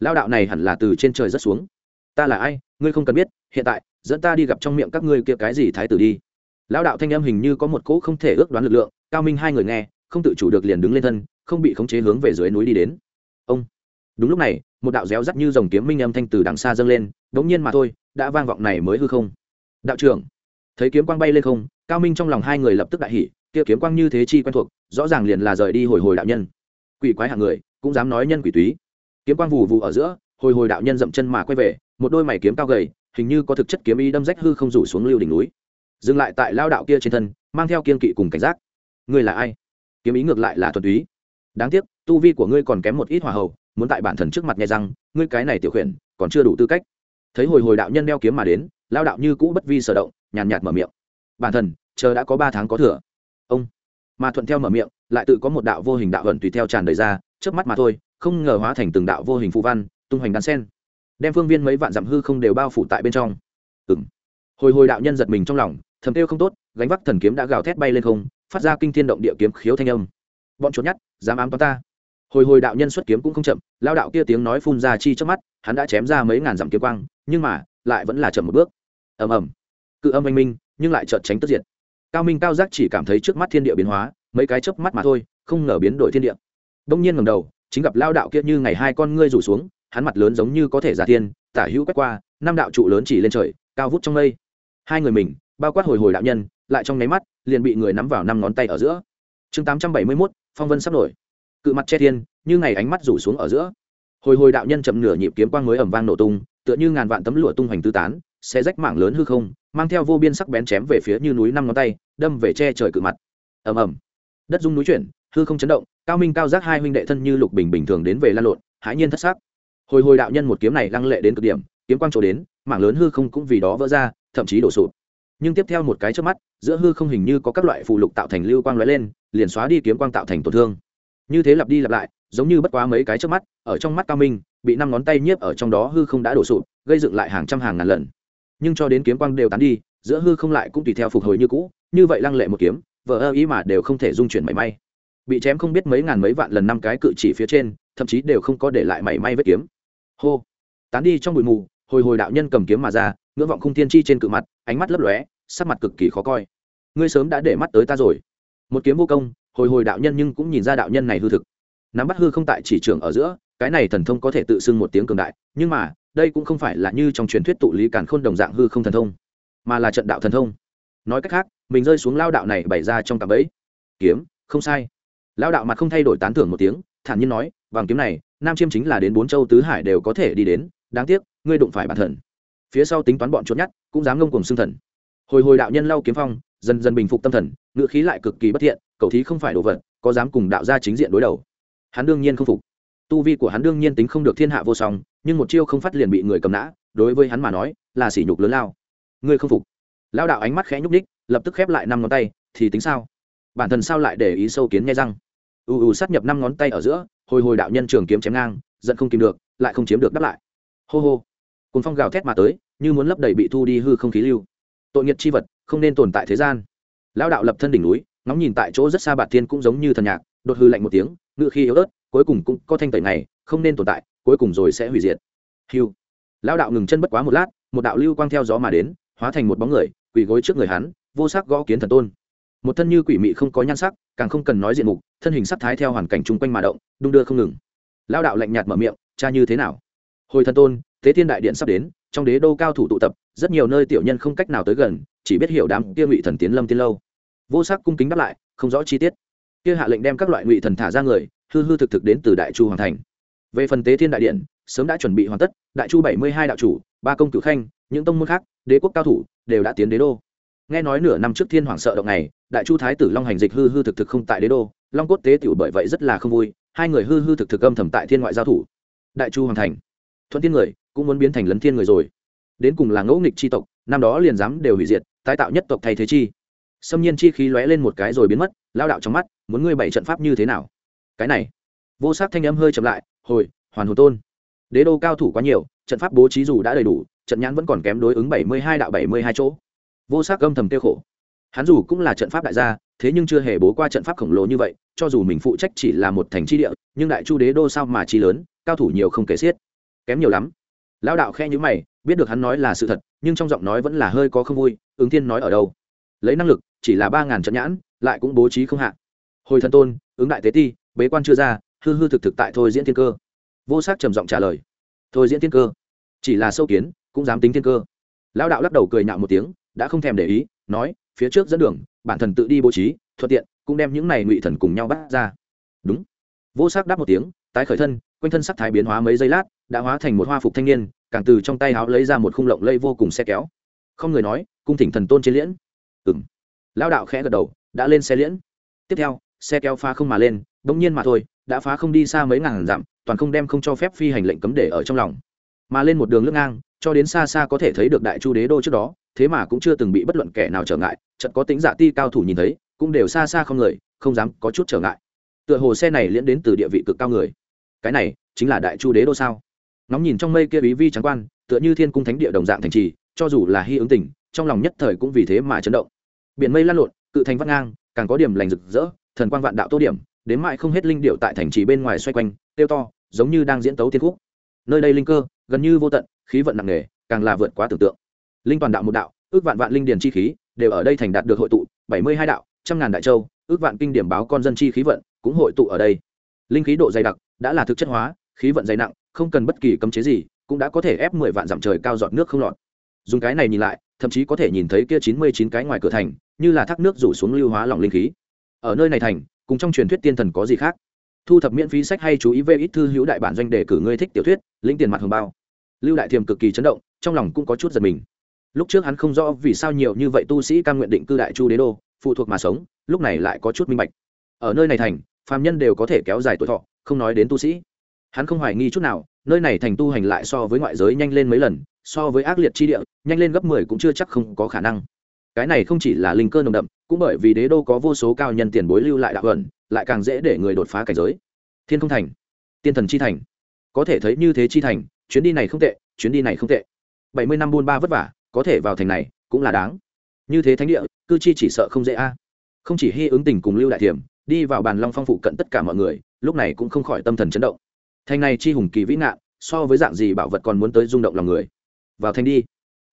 Speaker 1: Lao đạo này hẳn là từ trên trời rất xuống ta là ai, ngươi không cần biết, hiện tại, dẫn ta đi gặp trong miệng các ngươi kia cái gì thái tử đi. Lão đạo thanh âm hình như có một cỗ không thể ước đoán lực lượng, cao minh hai người nghe, không tự chủ được liền đứng lên thân, không bị khống chế hướng về dưới núi đi đến. Ông. Đúng lúc này, một đạo réo rắt như dòng kiếm minh âm thanh từ đằng xa dâng lên, đống nhiên mà thôi, đã vang vọng này mới hư không. Đạo trưởng. Thấy kiếm quang bay lên không, cao minh trong lòng hai người lập tức đại hỉ, kia kiếm quang như thế chi quen thuộc, rõ ràng liền là rời đi hồi hồi đạo nhân. Quỷ quái hạng người, cũng dám nói nhân quỷ túy. Kiếm quang vù vù ở giữa, hồi hồi đạo nhân dậm chân mà quay về một đôi mày kiếm cao gầy, hình như có thực chất kiếm ý đâm rách hư không rủ xuống lưu đỉnh núi. Dừng lại tại lao đạo kia trên thân, mang theo kiên kỵ cùng cảnh giác. Ngươi là ai? Kiếm ý ngược lại là thuần túy. Đáng tiếc, tu vi của ngươi còn kém một ít hòa hậu muốn tại bản thần trước mặt nghe rằng ngươi cái này tiểu khuyển, còn chưa đủ tư cách. Thấy hồi hồi đạo nhân đeo kiếm mà đến, lao đạo như cũ bất vi sở động, nhàn nhạt mở miệng. Bản thần, chờ đã có ba tháng có thừa. Ông. Mà thuận theo mở miệng, lại tự có một đạo vô hình đạo ẩn tùy theo tràn đầy ra trước mắt mà thôi, không ngờ hóa thành từng đạo vô hình phù văn, tung hoành đan sen đem phương viên mấy vạn dặm hư không đều bao phủ tại bên trong. Ừng hồi hồi đạo nhân giật mình trong lòng, thầm tiêu không tốt, gánh vác thần kiếm đã gào thét bay lên không, phát ra kinh thiên động địa kiếm khiếu thanh âm. Bọn trốn nhát dám ám toán ta. Hồi hồi đạo nhân xuất kiếm cũng không chậm, lao đạo kia tiếng nói phun ra chi trước mắt, hắn đã chém ra mấy ngàn dặm kiếm quang, nhưng mà, lại vẫn là chậm một bước. Ầm ầm. Cự âm anh minh, nhưng lại chợt tránh tức diệt. Cao minh cao giác chỉ cảm thấy trước mắt thiên địa biến hóa, mấy cái chớp mắt mà thôi, không ngờ biến đổi thiên địa. Đông nhiên ngầm đầu, chính gặp lao đạo kia như ngày hai con ngươi rủ xuống hắn mặt lớn giống như có thể giả thiên, tả hữu quét qua, năm đạo trụ lớn chỉ lên trời, cao vút trong mây. Hai người mình, bao quát hồi hồi đạo nhân, lại trong nháy mắt, liền bị người nắm vào năm ngón tay ở giữa. Chương tám trăm bảy mươi mốt, phong vân sắp nổi. Cự mặt che thiên, như ngày ánh mắt rủ xuống ở giữa. Hồi hồi đạo nhân chậm nửa nhịp kiếm quang mới ẩm vang nổ tung, tựa như ngàn vạn tấm lụa tung hoành tư tán sẽ rách mảng lớn hư không, mang theo vô biên sắc bén chém về phía như núi năm ngón tay, đâm về che trời cự mặt. Ầm ầm. Đất dung núi chuyển, hư không chấn động, cao minh cao giác hai huynh đệ thân như lục bình bình thường đến về lan lộn, hãi nhiên thất xác hồi hồi đạo nhân một kiếm này lăng lệ đến cực điểm, kiếm quang trổ đến, mảng lớn hư không cũng vì đó vỡ ra, thậm chí đổ sụp. Nhưng tiếp theo một cái trước mắt, giữa hư không hình như có các loại phù lục tạo thành lưu quang lóe lên, liền xóa đi kiếm quang tạo thành tổn thương. Như thế lặp đi lặp lại, giống như bất quá mấy cái trước mắt, ở trong mắt cao minh, bị năm ngón tay nhiếp ở trong đó hư không đã đổ sụp, gây dựng lại hàng trăm hàng ngàn lần. Nhưng cho đến kiếm quang đều tán đi, giữa hư không lại cũng tùy theo phục hồi như cũ, như vậy lăng lệ một kiếm vợ ơ ý mà đều không thể dung chuyển mảy may. Bị chém không biết mấy ngàn mấy vạn lần năm cái cự chỉ phía trên, thậm chí đều không có để lại mảy may vết kiếm hô. Tán đi trong bụi mù, hồi hồi đạo nhân cầm kiếm mà ra, ngưỡng vọng khung thiên chi trên cự mặt, ánh mắt lấp lóe, sắc mặt cực kỳ khó coi. Ngươi sớm đã để mắt tới ta rồi. Một kiếm vô công, hồi hồi đạo nhân nhưng cũng nhìn ra đạo nhân này hư thực. Nắm bắt hư không tại chỉ trường ở giữa, cái này thần thông có thể tự xưng một tiếng cường đại, nhưng mà, đây cũng không phải là như trong truyền thuyết tụ lý càn khôn đồng dạng hư không thần thông, mà là trận đạo thần thông. Nói cách khác, mình rơi xuống lao đạo này bày ra trong cặp ấy kiếm, không sai. Lao đạo mặt không thay đổi tán thưởng một tiếng, thản nhiên nói vàng kiếm này nam chiêm chính là đến bốn châu tứ hải đều có thể đi đến, đáng tiếc, ngươi đụng phải bản thần. Phía sau tính toán bọn trốn nhát cũng dám ngông cùng xương thần. Hồi hồi đạo nhân lau kiếm phong, dần dần bình phục tâm thần ngự khí lại cực kỳ bất thiện, cậu thí không phải đồ vật, có dám cùng đạo gia chính diện đối đầu. Hắn đương nhiên không phục. Tu vi của hắn đương nhiên tính không được thiên hạ vô song, nhưng một chiêu không phát liền bị người cầm nã, đối với hắn mà nói, là sỉ nhục lớn lao. Ngươi không phục. Lao đạo ánh mắt khẽ nhúc ních lập tức khép lại năm ngón tay, thì tính sao? Bản thân sao lại để ý sâu kiến nghe răng? Ù ù sát nhập năm ngón tay ở giữa hồi hồi đạo nhân trường kiếm chém ngang, giận không kìm được, lại không chiếm được đáp lại. Hô hô. Cùng phong gào thét mà tới, như muốn lấp đầy bị thu đi hư không khí lưu. Tội nghiệt chi vật, không nên tồn tại thế gian. Lao đạo lập thân đỉnh núi, ngóng nhìn tại chỗ rất xa bạt thiên cũng giống như thần nhạc, đột hư lạnh một tiếng ngự khi yếu ớt, cuối cùng cũng có thanh tẩy này không nên tồn tại, cuối cùng rồi sẽ hủy diệt. Hiu lao đạo ngừng chân bất quá một lát, một đạo lưu quang theo gió mà đến, hóa thành một bóng người, quỳ gối trước người hắn, vô sắc gõ kiến thần tôn. Một thân như quỷ mị không có nhan sắc, càng không cần nói diện mục thân hình sắc thái theo hoàn cảnh chung quanh mà động, đung đưa không ngừng. Lao đạo lạnh nhạt mở miệng, cha như thế nào? Hồi thân tôn, tế thiên đại điện sắp đến, trong đế đô cao thủ tụ tập, rất nhiều nơi tiểu nhân không cách nào tới gần, chỉ biết hiểu đám kia ngụy thần tiến lâm tiên lâu. Vô sắc cung kính đáp lại, không rõ chi tiết. Kia hạ lệnh đem các loại ngụy thần thả ra người, hư hư thực thực đến từ đại chu hoàng thành. Về phần tế thiên đại điện, sớm đã chuẩn bị hoàn tất, đại chu bảy mươi hai đạo chủ, ba công cử khanh, những tông môn khác, đế quốc cao thủ, đều đã tiến đế đô. Nghe nói nửa năm trước thiên hoàng sợ động này, đại chu thái tử long hành dịch hư hư thực thực không tại đế đô long cốt tế tiểu bởi vậy rất là không vui, hai người hư hư thực thực âm thầm tại thiên ngoại giao thủ. Đại chu hoàng thành, thuận thiên người cũng muốn biến thành lấn thiên người rồi. Đến cùng là ngẫu nghịch chi tộc, năm đó liền dám đều hủy diệt, tái tạo nhất tộc thay thế chi. Xâm nhiên chi khí lóe lên một cái rồi biến mất, lao đạo trong mắt, muốn ngươi bảy trận pháp như thế nào? Cái này, vô sắc thanh âm hơi chậm lại, hồi, hoàn hồn tôn. Đế đô cao thủ quá nhiều, trận pháp bố trí dù đã đầy đủ, trận nhãn vẫn còn kém đối ứng bảy mươi hai đạo bảy mươi hai chỗ. Vô sắc âm thầm tiêu khổ hắn dù cũng là trận pháp đại gia, thế nhưng chưa hề bố qua trận pháp khổng lồ như vậy, cho dù mình phụ trách chỉ là một thành tri địa, nhưng đại chu đế đô sao mà chi lớn, cao thủ nhiều không kể xiết. Kém nhiều lắm. Lão đạo khe nhữ mày, biết được hắn nói là sự thật, nhưng trong giọng nói vẫn là hơi có không vui, ứng thiên nói ở đâu? Lấy năng lực, chỉ là ba ngàn trận nhãn, lại cũng bố trí không hạ. Hồi thần tôn, ứng đại tế ti, bế quan chưa ra, hư hư thực thực tại thôi diễn thiên cơ. Vô sắc trầm giọng trả lời. Thôi diễn thiên cơ. Chỉ là sâu kiến, cũng dám tính thiên cơ. Lão đạo lắc đầu cười nhạo một tiếng, đã không thèm để ý, nói phía trước dẫn đường, bản thần tự đi bố trí, thuận tiện, cũng đem những này ngụy thần cùng nhau bắt ra. Đúng. Vô sắc đáp một tiếng, tái khởi thân, quanh thân sắc thái biến hóa mấy giây lát, đã hóa thành một hoa phục thanh niên, càng từ trong tay háo lấy ra một khung lộng lây vô cùng xe kéo. Không người nói, cung thỉnh thần tôn chế liễn. Ừng lao đạo khẽ gật đầu, đã lên xe liễn. Tiếp theo, xe kéo phá không mà lên, bỗng nhiên mà thôi, đã phá không đi xa mấy ngàn dặm, toàn không đem không cho phép phi hành lệnh cấm để ở trong lòng. Mà lên một đường lướt ngang, cho đến xa xa có thể thấy được đại chu đế đô trước đó, thế mà cũng chưa từng bị bất luận kẻ nào trở ngại chật có tính dạ ti cao thủ nhìn thấy, cũng đều xa xa không người, không dám có chút trở ngại. Tựa hồ xe này liễn đến từ địa vị cực cao người. Cái này chính là đại chu đế đô sao? Nóng nhìn trong mây kia ý vi trắng quan, tựa như thiên cung thánh địa đồng dạng thành trì, cho dù là hy ứng tình trong lòng nhất thời cũng vì thế mà chấn động. Biển mây lăn lộn, cự thành vắt ngang, càng có điểm lành rực rỡ, thần quang vạn đạo tô điểm, đến mãi không hết linh điệu tại thành trì bên ngoài xoay quanh, tiêu to, giống như đang diễn tấu thiên khúc. Nơi đây linh cơ, gần như vô tận, khí vận nặng nề, càng là vượt quá tưởng tượng. Linh toàn đạo một đạo, ước vạn vạn linh điền chi khí đều ở đây thành đạt được hội tụ, bảy mươi hai đạo, trăm ngàn đại châu, ước vạn kinh điểm báo con dân chi khí vận cũng hội tụ ở đây. Linh khí độ dày đặc đã là thực chất hóa, khí vận dày nặng, không cần bất kỳ cấm chế gì, cũng đã có thể ép mười vạn dặm trời cao giọt nước không lọt. Dùng cái này nhìn lại, thậm chí có thể nhìn thấy kia chín mươi chín cái ngoài cửa thành, như là thác nước rủ xuống lưu hóa lòng linh khí. Ở nơi này thành, cùng trong truyền thuyết tiên thần có gì khác? Thu thập miễn phí sách hay chú ý về ít thư hữu đại bản doanh đề cử ngươi thích tiểu thuyết, lĩnh tiền mặt hồng bao. Lưu đại thiềm cực kỳ chấn động, trong lòng cũng có chút giật mình lúc trước hắn không rõ vì sao nhiều như vậy tu sĩ cam nguyện định cư đại chu đế đô, phụ thuộc mà sống, lúc này lại có chút minh bạch. Ở nơi này thành, phàm nhân đều có thể kéo dài tuổi thọ, không nói đến tu sĩ. Hắn không hoài nghi chút nào, nơi này thành tu hành lại so với ngoại giới nhanh lên mấy lần, so với ác liệt chi địa, nhanh lên gấp mười cũng chưa chắc không có khả năng. Cái này không chỉ là linh cơ nồng đậm, cũng bởi vì đế đô có vô số cao nhân tiền bối lưu lại đạo ẩn, lại càng dễ để người đột phá cảnh giới. Thiên không thành, tiên thần chi thành. Có thể thấy như thế chi thành, chuyến đi này không tệ, chuyến đi này không tệ. Bảy mươi năm buôn ba vất vả có thể vào thành này cũng là đáng. Như thế thánh địa, cư chi chỉ sợ không dễ a. Không chỉ hy ứng tình cùng lưu đại thiểm, đi vào bàn long phong phụ cận tất cả mọi người, lúc này cũng không khỏi tâm thần chấn động. Thành này chi hùng kỳ vĩ nạn so với dạng gì bảo vật còn muốn tới rung động lòng người. Vào thành đi.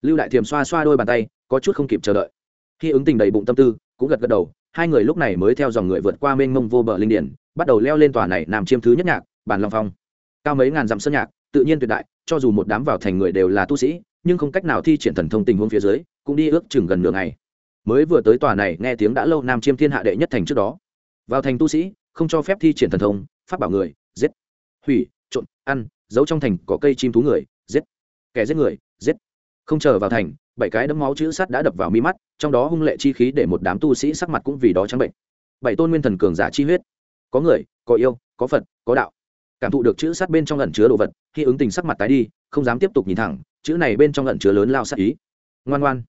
Speaker 1: Lưu đại thiểm xoa xoa đôi bàn tay, có chút không kịp chờ đợi. Khi ứng tình đầy bụng tâm tư, cũng gật gật đầu, hai người lúc này mới theo dòng người vượt qua mênh mông vô bờ linh điển, bắt đầu leo lên tòa này nằm chiêm thứ nhất nhạc, bàn long phong. Cao mấy ngàn dặm sơn nhạc tự nhiên tuyệt đại, cho dù một đám vào thành người đều là tu sĩ, nhưng không cách nào thi triển thần thông tình huống phía dưới, cũng đi ước chừng gần nửa ngày. Mới vừa tới tòa này, nghe tiếng đã lâu nam chiêm thiên hạ đệ nhất thành trước đó. Vào thành tu sĩ, không cho phép thi triển thần thông phát bảo người, giết. Hủy trộn ăn, giấu trong thành có cây chim thú người, giết. Kẻ giết người, giết. Không chờ vào thành, bảy cái đấm máu chữ sắt đã đập vào mi mắt, trong đó hung lệ chi khí để một đám tu sĩ sắc mặt cũng vì đó trắng bệnh. Bảy tôn nguyên thần cường giả chi huyết. Có người, có yêu, có phật, có đạo cảm thụ được chữ sắt bên trong ẩn chứa đồ vật, khi ứng tình sắc mặt tái đi, không dám tiếp tục nhìn thẳng, chữ này bên trong ẩn chứa lớn lao sắc ý. Ngoan ngoan.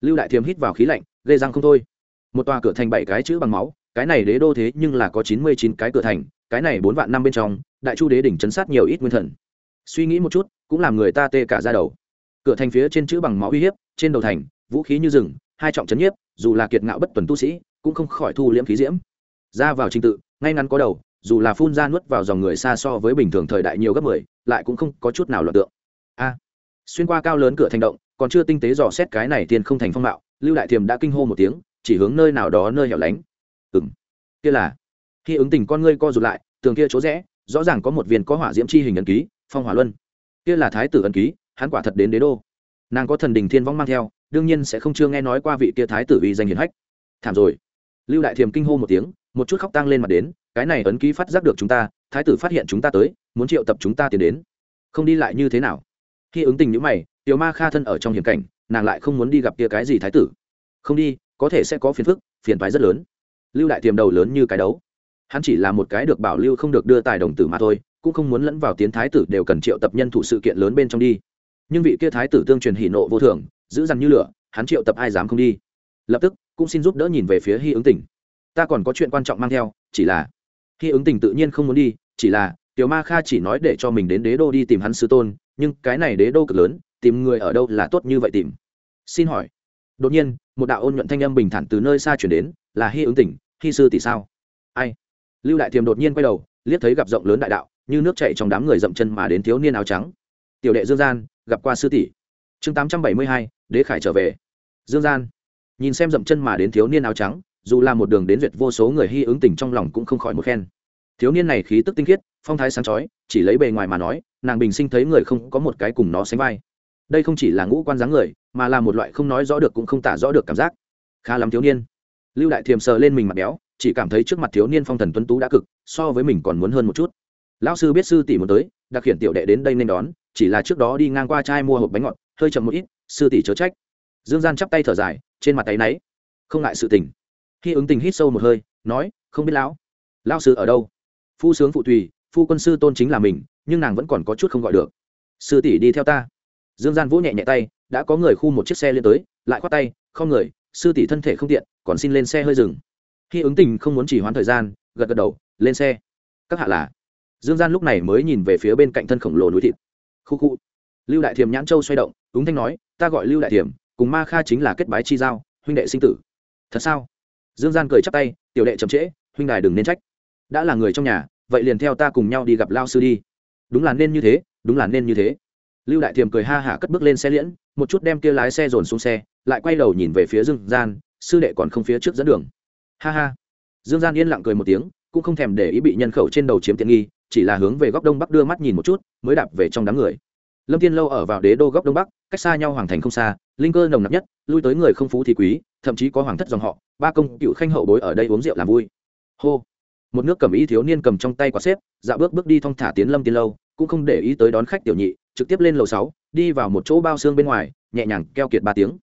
Speaker 1: Lưu đại thiềm hít vào khí lạnh gây răng không thôi. Một tòa cửa thành bảy cái chữ bằng máu, cái này đế đô thế nhưng là có chín mươi chín cái cửa thành, cái này bốn vạn năm bên trong, đại chu đế đỉnh chấn sát nhiều ít nguyên thần. Suy nghĩ một chút, cũng làm người ta tê cả ra đầu. Cửa thành phía trên chữ bằng máu uy hiếp, trên đầu thành, vũ khí như rừng, hai trọng chấn nhiếp, dù là kiệt ngạo bất tuần tu sĩ, cũng không khỏi thu liễm khí diễm. Ra vào trình tự, ngay ngắn có đầu dù là phun ra nuốt vào dòng người xa so với bình thường thời đại nhiều gấp mười, lại cũng không có chút nào loạn tượng. A, xuyên qua cao lớn cửa thành động, còn chưa tinh tế dò xét cái này tiên không thành phong mạo, lưu đại thiềm đã kinh hô một tiếng, chỉ hướng nơi nào đó nơi hẻo lánh. Ừm. kia là. Khi ứng tình con ngươi co rụt lại, tường kia chỗ rẽ, rõ ràng có một viên có hỏa diễm chi hình ấn ký, phong hỏa luân. Kia là thái tử ấn ký, hắn quả thật đến đế đô. Nàng có thần đình thiên vong mang theo, đương nhiên sẽ không chưa nghe nói qua vị kia thái tử uy danh hiển hách. Thảm rồi. Lưu đại thiềm kinh hô một tiếng, một chút khóc tăng lên mặt đến cái này ấn ký phát giác được chúng ta, thái tử phát hiện chúng ta tới, muốn triệu tập chúng ta tiến đến. Không đi lại như thế nào? Khi ứng tình nhữ mày, tiểu ma kha thân ở trong hiểm cảnh, nàng lại không muốn đi gặp kia cái gì thái tử. Không đi, có thể sẽ có phiền phức, phiền thoái rất lớn. Lưu đại tiềm đầu lớn như cái đấu. Hắn chỉ là một cái được bảo lưu không được đưa tài đồng tử mà thôi, cũng không muốn lẫn vào tiến thái tử đều cần triệu tập nhân thủ sự kiện lớn bên trong đi. Nhưng vị kia thái tử tương truyền hỉ nộ vô thường, giữ dằn như lửa, hắn triệu tập ai dám không đi? Lập tức, cũng xin giúp đỡ nhìn về phía hy ứng tỉnh. Ta còn có chuyện quan trọng mang theo, chỉ là khi ứng tình tự nhiên không muốn đi, chỉ là, tiểu ma kha chỉ nói để cho mình đến đế đô đi tìm hắn sư tôn, nhưng cái này đế đô cực lớn, tìm người ở đâu là tốt như vậy tìm? Xin hỏi. Đột nhiên, một đạo ôn nhuận thanh âm bình thản từ nơi xa chuyển đến, là hy ứng tỉnh hy sư tỷ sao? Ai? Lưu đại thiềm đột nhiên quay đầu, liếc thấy gặp rộng lớn đại đạo, như nước chạy trong đám người dậm chân mà đến thiếu niên áo trắng. Tiểu đệ dương gian, gặp qua sư tỷ. Chương tám trăm bảy mươi hai, đế khải trở về. Dương gian. Nhìn xem dậm chân mà đến thiếu niên áo trắng dù là một đường đến duyệt vô số người hy ứng tình trong lòng cũng không khỏi một khen. Thiếu niên này khí tức tinh khiết, phong thái sáng chói, chỉ lấy bề ngoài mà nói, nàng bình sinh thấy người không có một cái cùng nó sánh vai. Đây không chỉ là ngũ quan dáng người, mà là một loại không nói rõ được cũng không tả rõ được cảm giác. Khá lắm thiếu niên. Lưu đại thiềm sờ lên mình mặt béo, chỉ cảm thấy trước mặt thiếu niên phong thần tuấn tú đã cực, so với mình còn muốn hơn một chút. Lão sư biết sư tỷ muốn tới, đặc hiện tiểu đệ đến đây nên đón, chỉ là trước đó đi ngang qua trai mua hộp bánh ngọt, hơi chậm một ít, sư tỷ chớ trách. Dương gian chắp tay thở dài, trên mặt tay náy. Không ngại sự tình khi ứng tình hít sâu một hơi, nói, không biết lão lão sư ở đâu? Phu sướng phụ tùy, phu quân sư tôn chính là mình, nhưng nàng vẫn còn có chút không gọi được. Sư tỷ đi theo ta. Dương gian vỗ nhẹ nhẹ tay, đã có người khu một chiếc xe lên tới, lại khoát tay, không người, sư tỷ thân thể không tiện, còn xin lên xe hơi dừng. Khi ứng tình không muốn chỉ hoãn thời gian, gật gật đầu, lên xe. Các hạ là? Dương gian lúc này mới nhìn về phía bên cạnh thân khổng lồ núi thịt. Khu khu. Lưu đại thiềm nhãn châu xoay động, ứng thanh nói, ta gọi lưu đại thiềm cùng ma kha chính là kết bái chi giao, huynh đệ sinh tử. Thật sao? Dương gian cười chắp tay, tiểu đệ chậm trễ, huynh đài đừng nên trách. Đã là người trong nhà, vậy liền theo ta cùng nhau đi gặp lao sư đi. Đúng là nên như thế, đúng là nên như thế. Lưu đại thiềm cười ha hả cất bước lên xe liễn, một chút đem kia lái xe dồn xuống xe, lại quay đầu nhìn về phía dương gian, sư đệ còn không phía trước dẫn đường. Ha ha. Dương gian yên lặng cười một tiếng, cũng không thèm để ý bị nhân khẩu trên đầu chiếm tiện nghi, chỉ là hướng về góc đông bắc đưa mắt nhìn một chút, mới đạp về trong đám người lâm Thiên lâu ở vào đế đô góc đông bắc, cách xa nhau hoàng thành không xa, linh cơ nồng nặc nhất, lui tới người không phú thì quý, thậm chí có hoàng thất dòng họ, ba công cựu khanh hậu bối ở đây uống rượu làm vui. Hô! Một nước cầm ý thiếu niên cầm trong tay quả xếp dạ bước bước đi thong thả tiến lâm tiên lâu, cũng không để ý tới đón khách tiểu nhị, trực tiếp lên lầu sáu, đi vào một chỗ bao xương bên ngoài, nhẹ nhàng keo kiệt ba tiếng.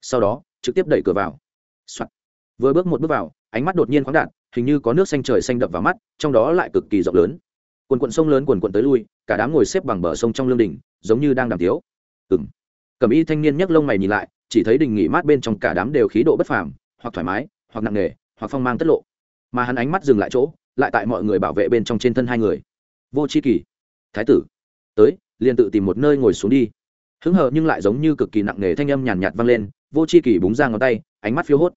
Speaker 1: Sau đó, trực tiếp đẩy cửa vào、Soạn. vừa bước một bước vào, ánh mắt đột nhiên khoáng đạn hình như có nước xanh trời xanh đập vào mắt, trong đó lại cực kỳ rộng lớn. Quần quận sông lớn quần quận tới lui cả đám ngồi xếp bằng bờ sông trong lương đình, giống như đang đàm tiếu. Ừng cầm y thanh niên nhấc lông mày nhìn lại, chỉ thấy đình nghỉ mát bên trong cả đám đều khí độ bất phàm, hoặc thoải mái, hoặc nặng nề, hoặc phong mang tất lộ. Mà hắn ánh mắt dừng lại chỗ, lại tại mọi người bảo vệ bên trong trên thân hai người. Vô c h i kỳ, thái tử, tới, liền tự tìm một nơi ngồi xuống đi. Hứng hờ nhưng lại giống như cực kỳ nặng nề thanh âm nhàn nhạt vang lên, vô c h i kỳ búng ra ngón tay, ánh mắt phiếu hốt.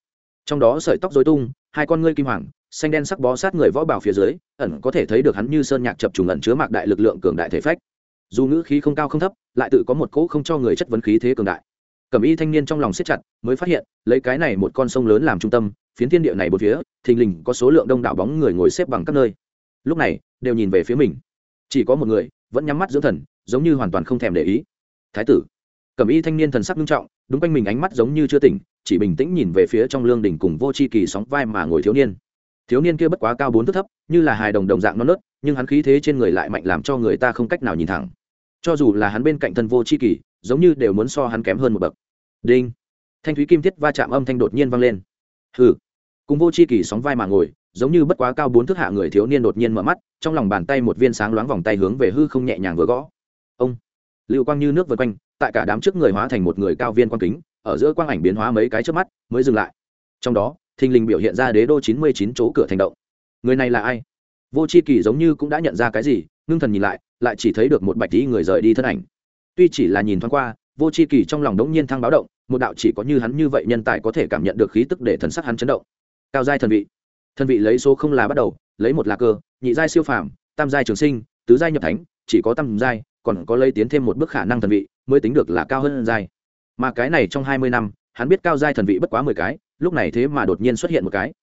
Speaker 1: Trong đó sợi tóc dối tung, hai con ngươi kim hoàng xanh đen sắc bó sát người võ bảo phía dưới, ẩn có thể thấy được hắn như sơn nhạc chập trùng ẩn chứa mạc đại lực lượng cường đại thể phách. Dù ngữ khí không cao không thấp, lại tự có một cỗ không cho người chất vấn khí thế cường đại. Cẩm y thanh niên trong lòng siết chặt, mới phát hiện, lấy cái này một con sông lớn làm trung tâm, phiến thiên địa này một phía, thình lình có số lượng đông đảo bóng người ngồi xếp bằng các nơi. Lúc này, đều nhìn về phía mình. Chỉ có một người, vẫn nhắm mắt dưỡng thần, giống như hoàn toàn không thèm để ý. Thái tử. Cẩm y thanh niên thần sắc nghiêm trọng, đúng quanh mình ánh mắt giống như chưa tỉnh, chỉ bình tĩnh nhìn về phía trong lương đỉnh cùng vô c h i kỳ sóng vai mà ngồi thiếu niên thiếu niên kia bất quá cao bốn thước thấp, như là hài đồng đồng dạng non nớt, nhưng hắn khí thế trên người lại mạnh làm cho người ta không cách nào nhìn thẳng. Cho dù là hắn bên cạnh thân vô c h i kỳ giống như đều muốn so hắn kém hơn một bậc. Đinh. Thanh thúy kim thiết va chạm âm thanh đột nhiên vang lên. Hừ. Cùng vô c h i kỳ sóng vai mà ngồi, giống như bất quá cao bốn thước hạ người thiếu niên đột nhiên mở mắt, trong lòng bàn tay một viên sáng loáng vòng tay hướng về hư không nhẹ nhàng vừa gõ. Ông. Lưu quang như nước vượt quanh, tại cả đám trước người hóa thành một người cao viên quang kính, ở giữa quang ảnh biến hóa mấy cái trước mắt, mới dừng lại. Trong đó thình lình biểu hiện ra đế đô chín mươi chín chỗ cửa thành động. Người này là ai? Vô c h i kỳ giống như cũng đã nhận ra cái gì, ngưng thần nhìn lại lại chỉ thấy được một bạch tí người rời đi thân ảnh. Tuy chỉ là nhìn thoáng qua, vô c h i kỳ trong lòng đống nhiên thăng báo động, một đạo chỉ có như hắn như vậy nhân tài có thể cảm nhận được khí tức để thần sắc hắn chấn động. Cao giai thần vị. Thần vị lấy số không là bắt đầu, lấy một là cơ, nhị giai siêu phàm, tam giai trường sinh, tứ giai nhập thánh, chỉ có tam giai, còn có lấy tiến thêm một bước khả năng thần vị, mới tính được là cao hơn giai. Mà cái này trong hai mươi năm, hắn biết cao giai thần vị bất quá mười cái lúc này thế mà đột nhiên xuất hiện một cái.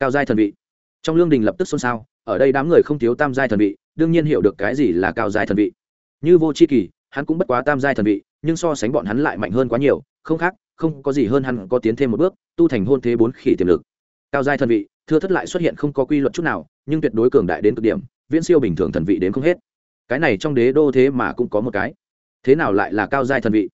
Speaker 1: Cao giai thần vị. Trong lương đình lập tức xôn xao, ở đây đám người không thiếu tam giai thần vị, đương nhiên hiểu được cái gì là cao giai thần vị. Như vô c h i kỳ, hắn cũng bất quá tam giai thần vị, nhưng so sánh bọn hắn lại mạnh hơn quá nhiều, không khác, không có gì hơn hắn có tiến thêm một bước, tu thành hôn thế bốn khỉ tiềm lực. Cao giai thần vị, thưa thất lại xuất hiện không có quy luật chút nào, nhưng tuyệt đối cường đại đến cực điểm, viễn siêu bình thường thần vị đến không hết. Cái này trong đế đô thế mà cũng có một cái. Thế nào lại là cao giai thần vị?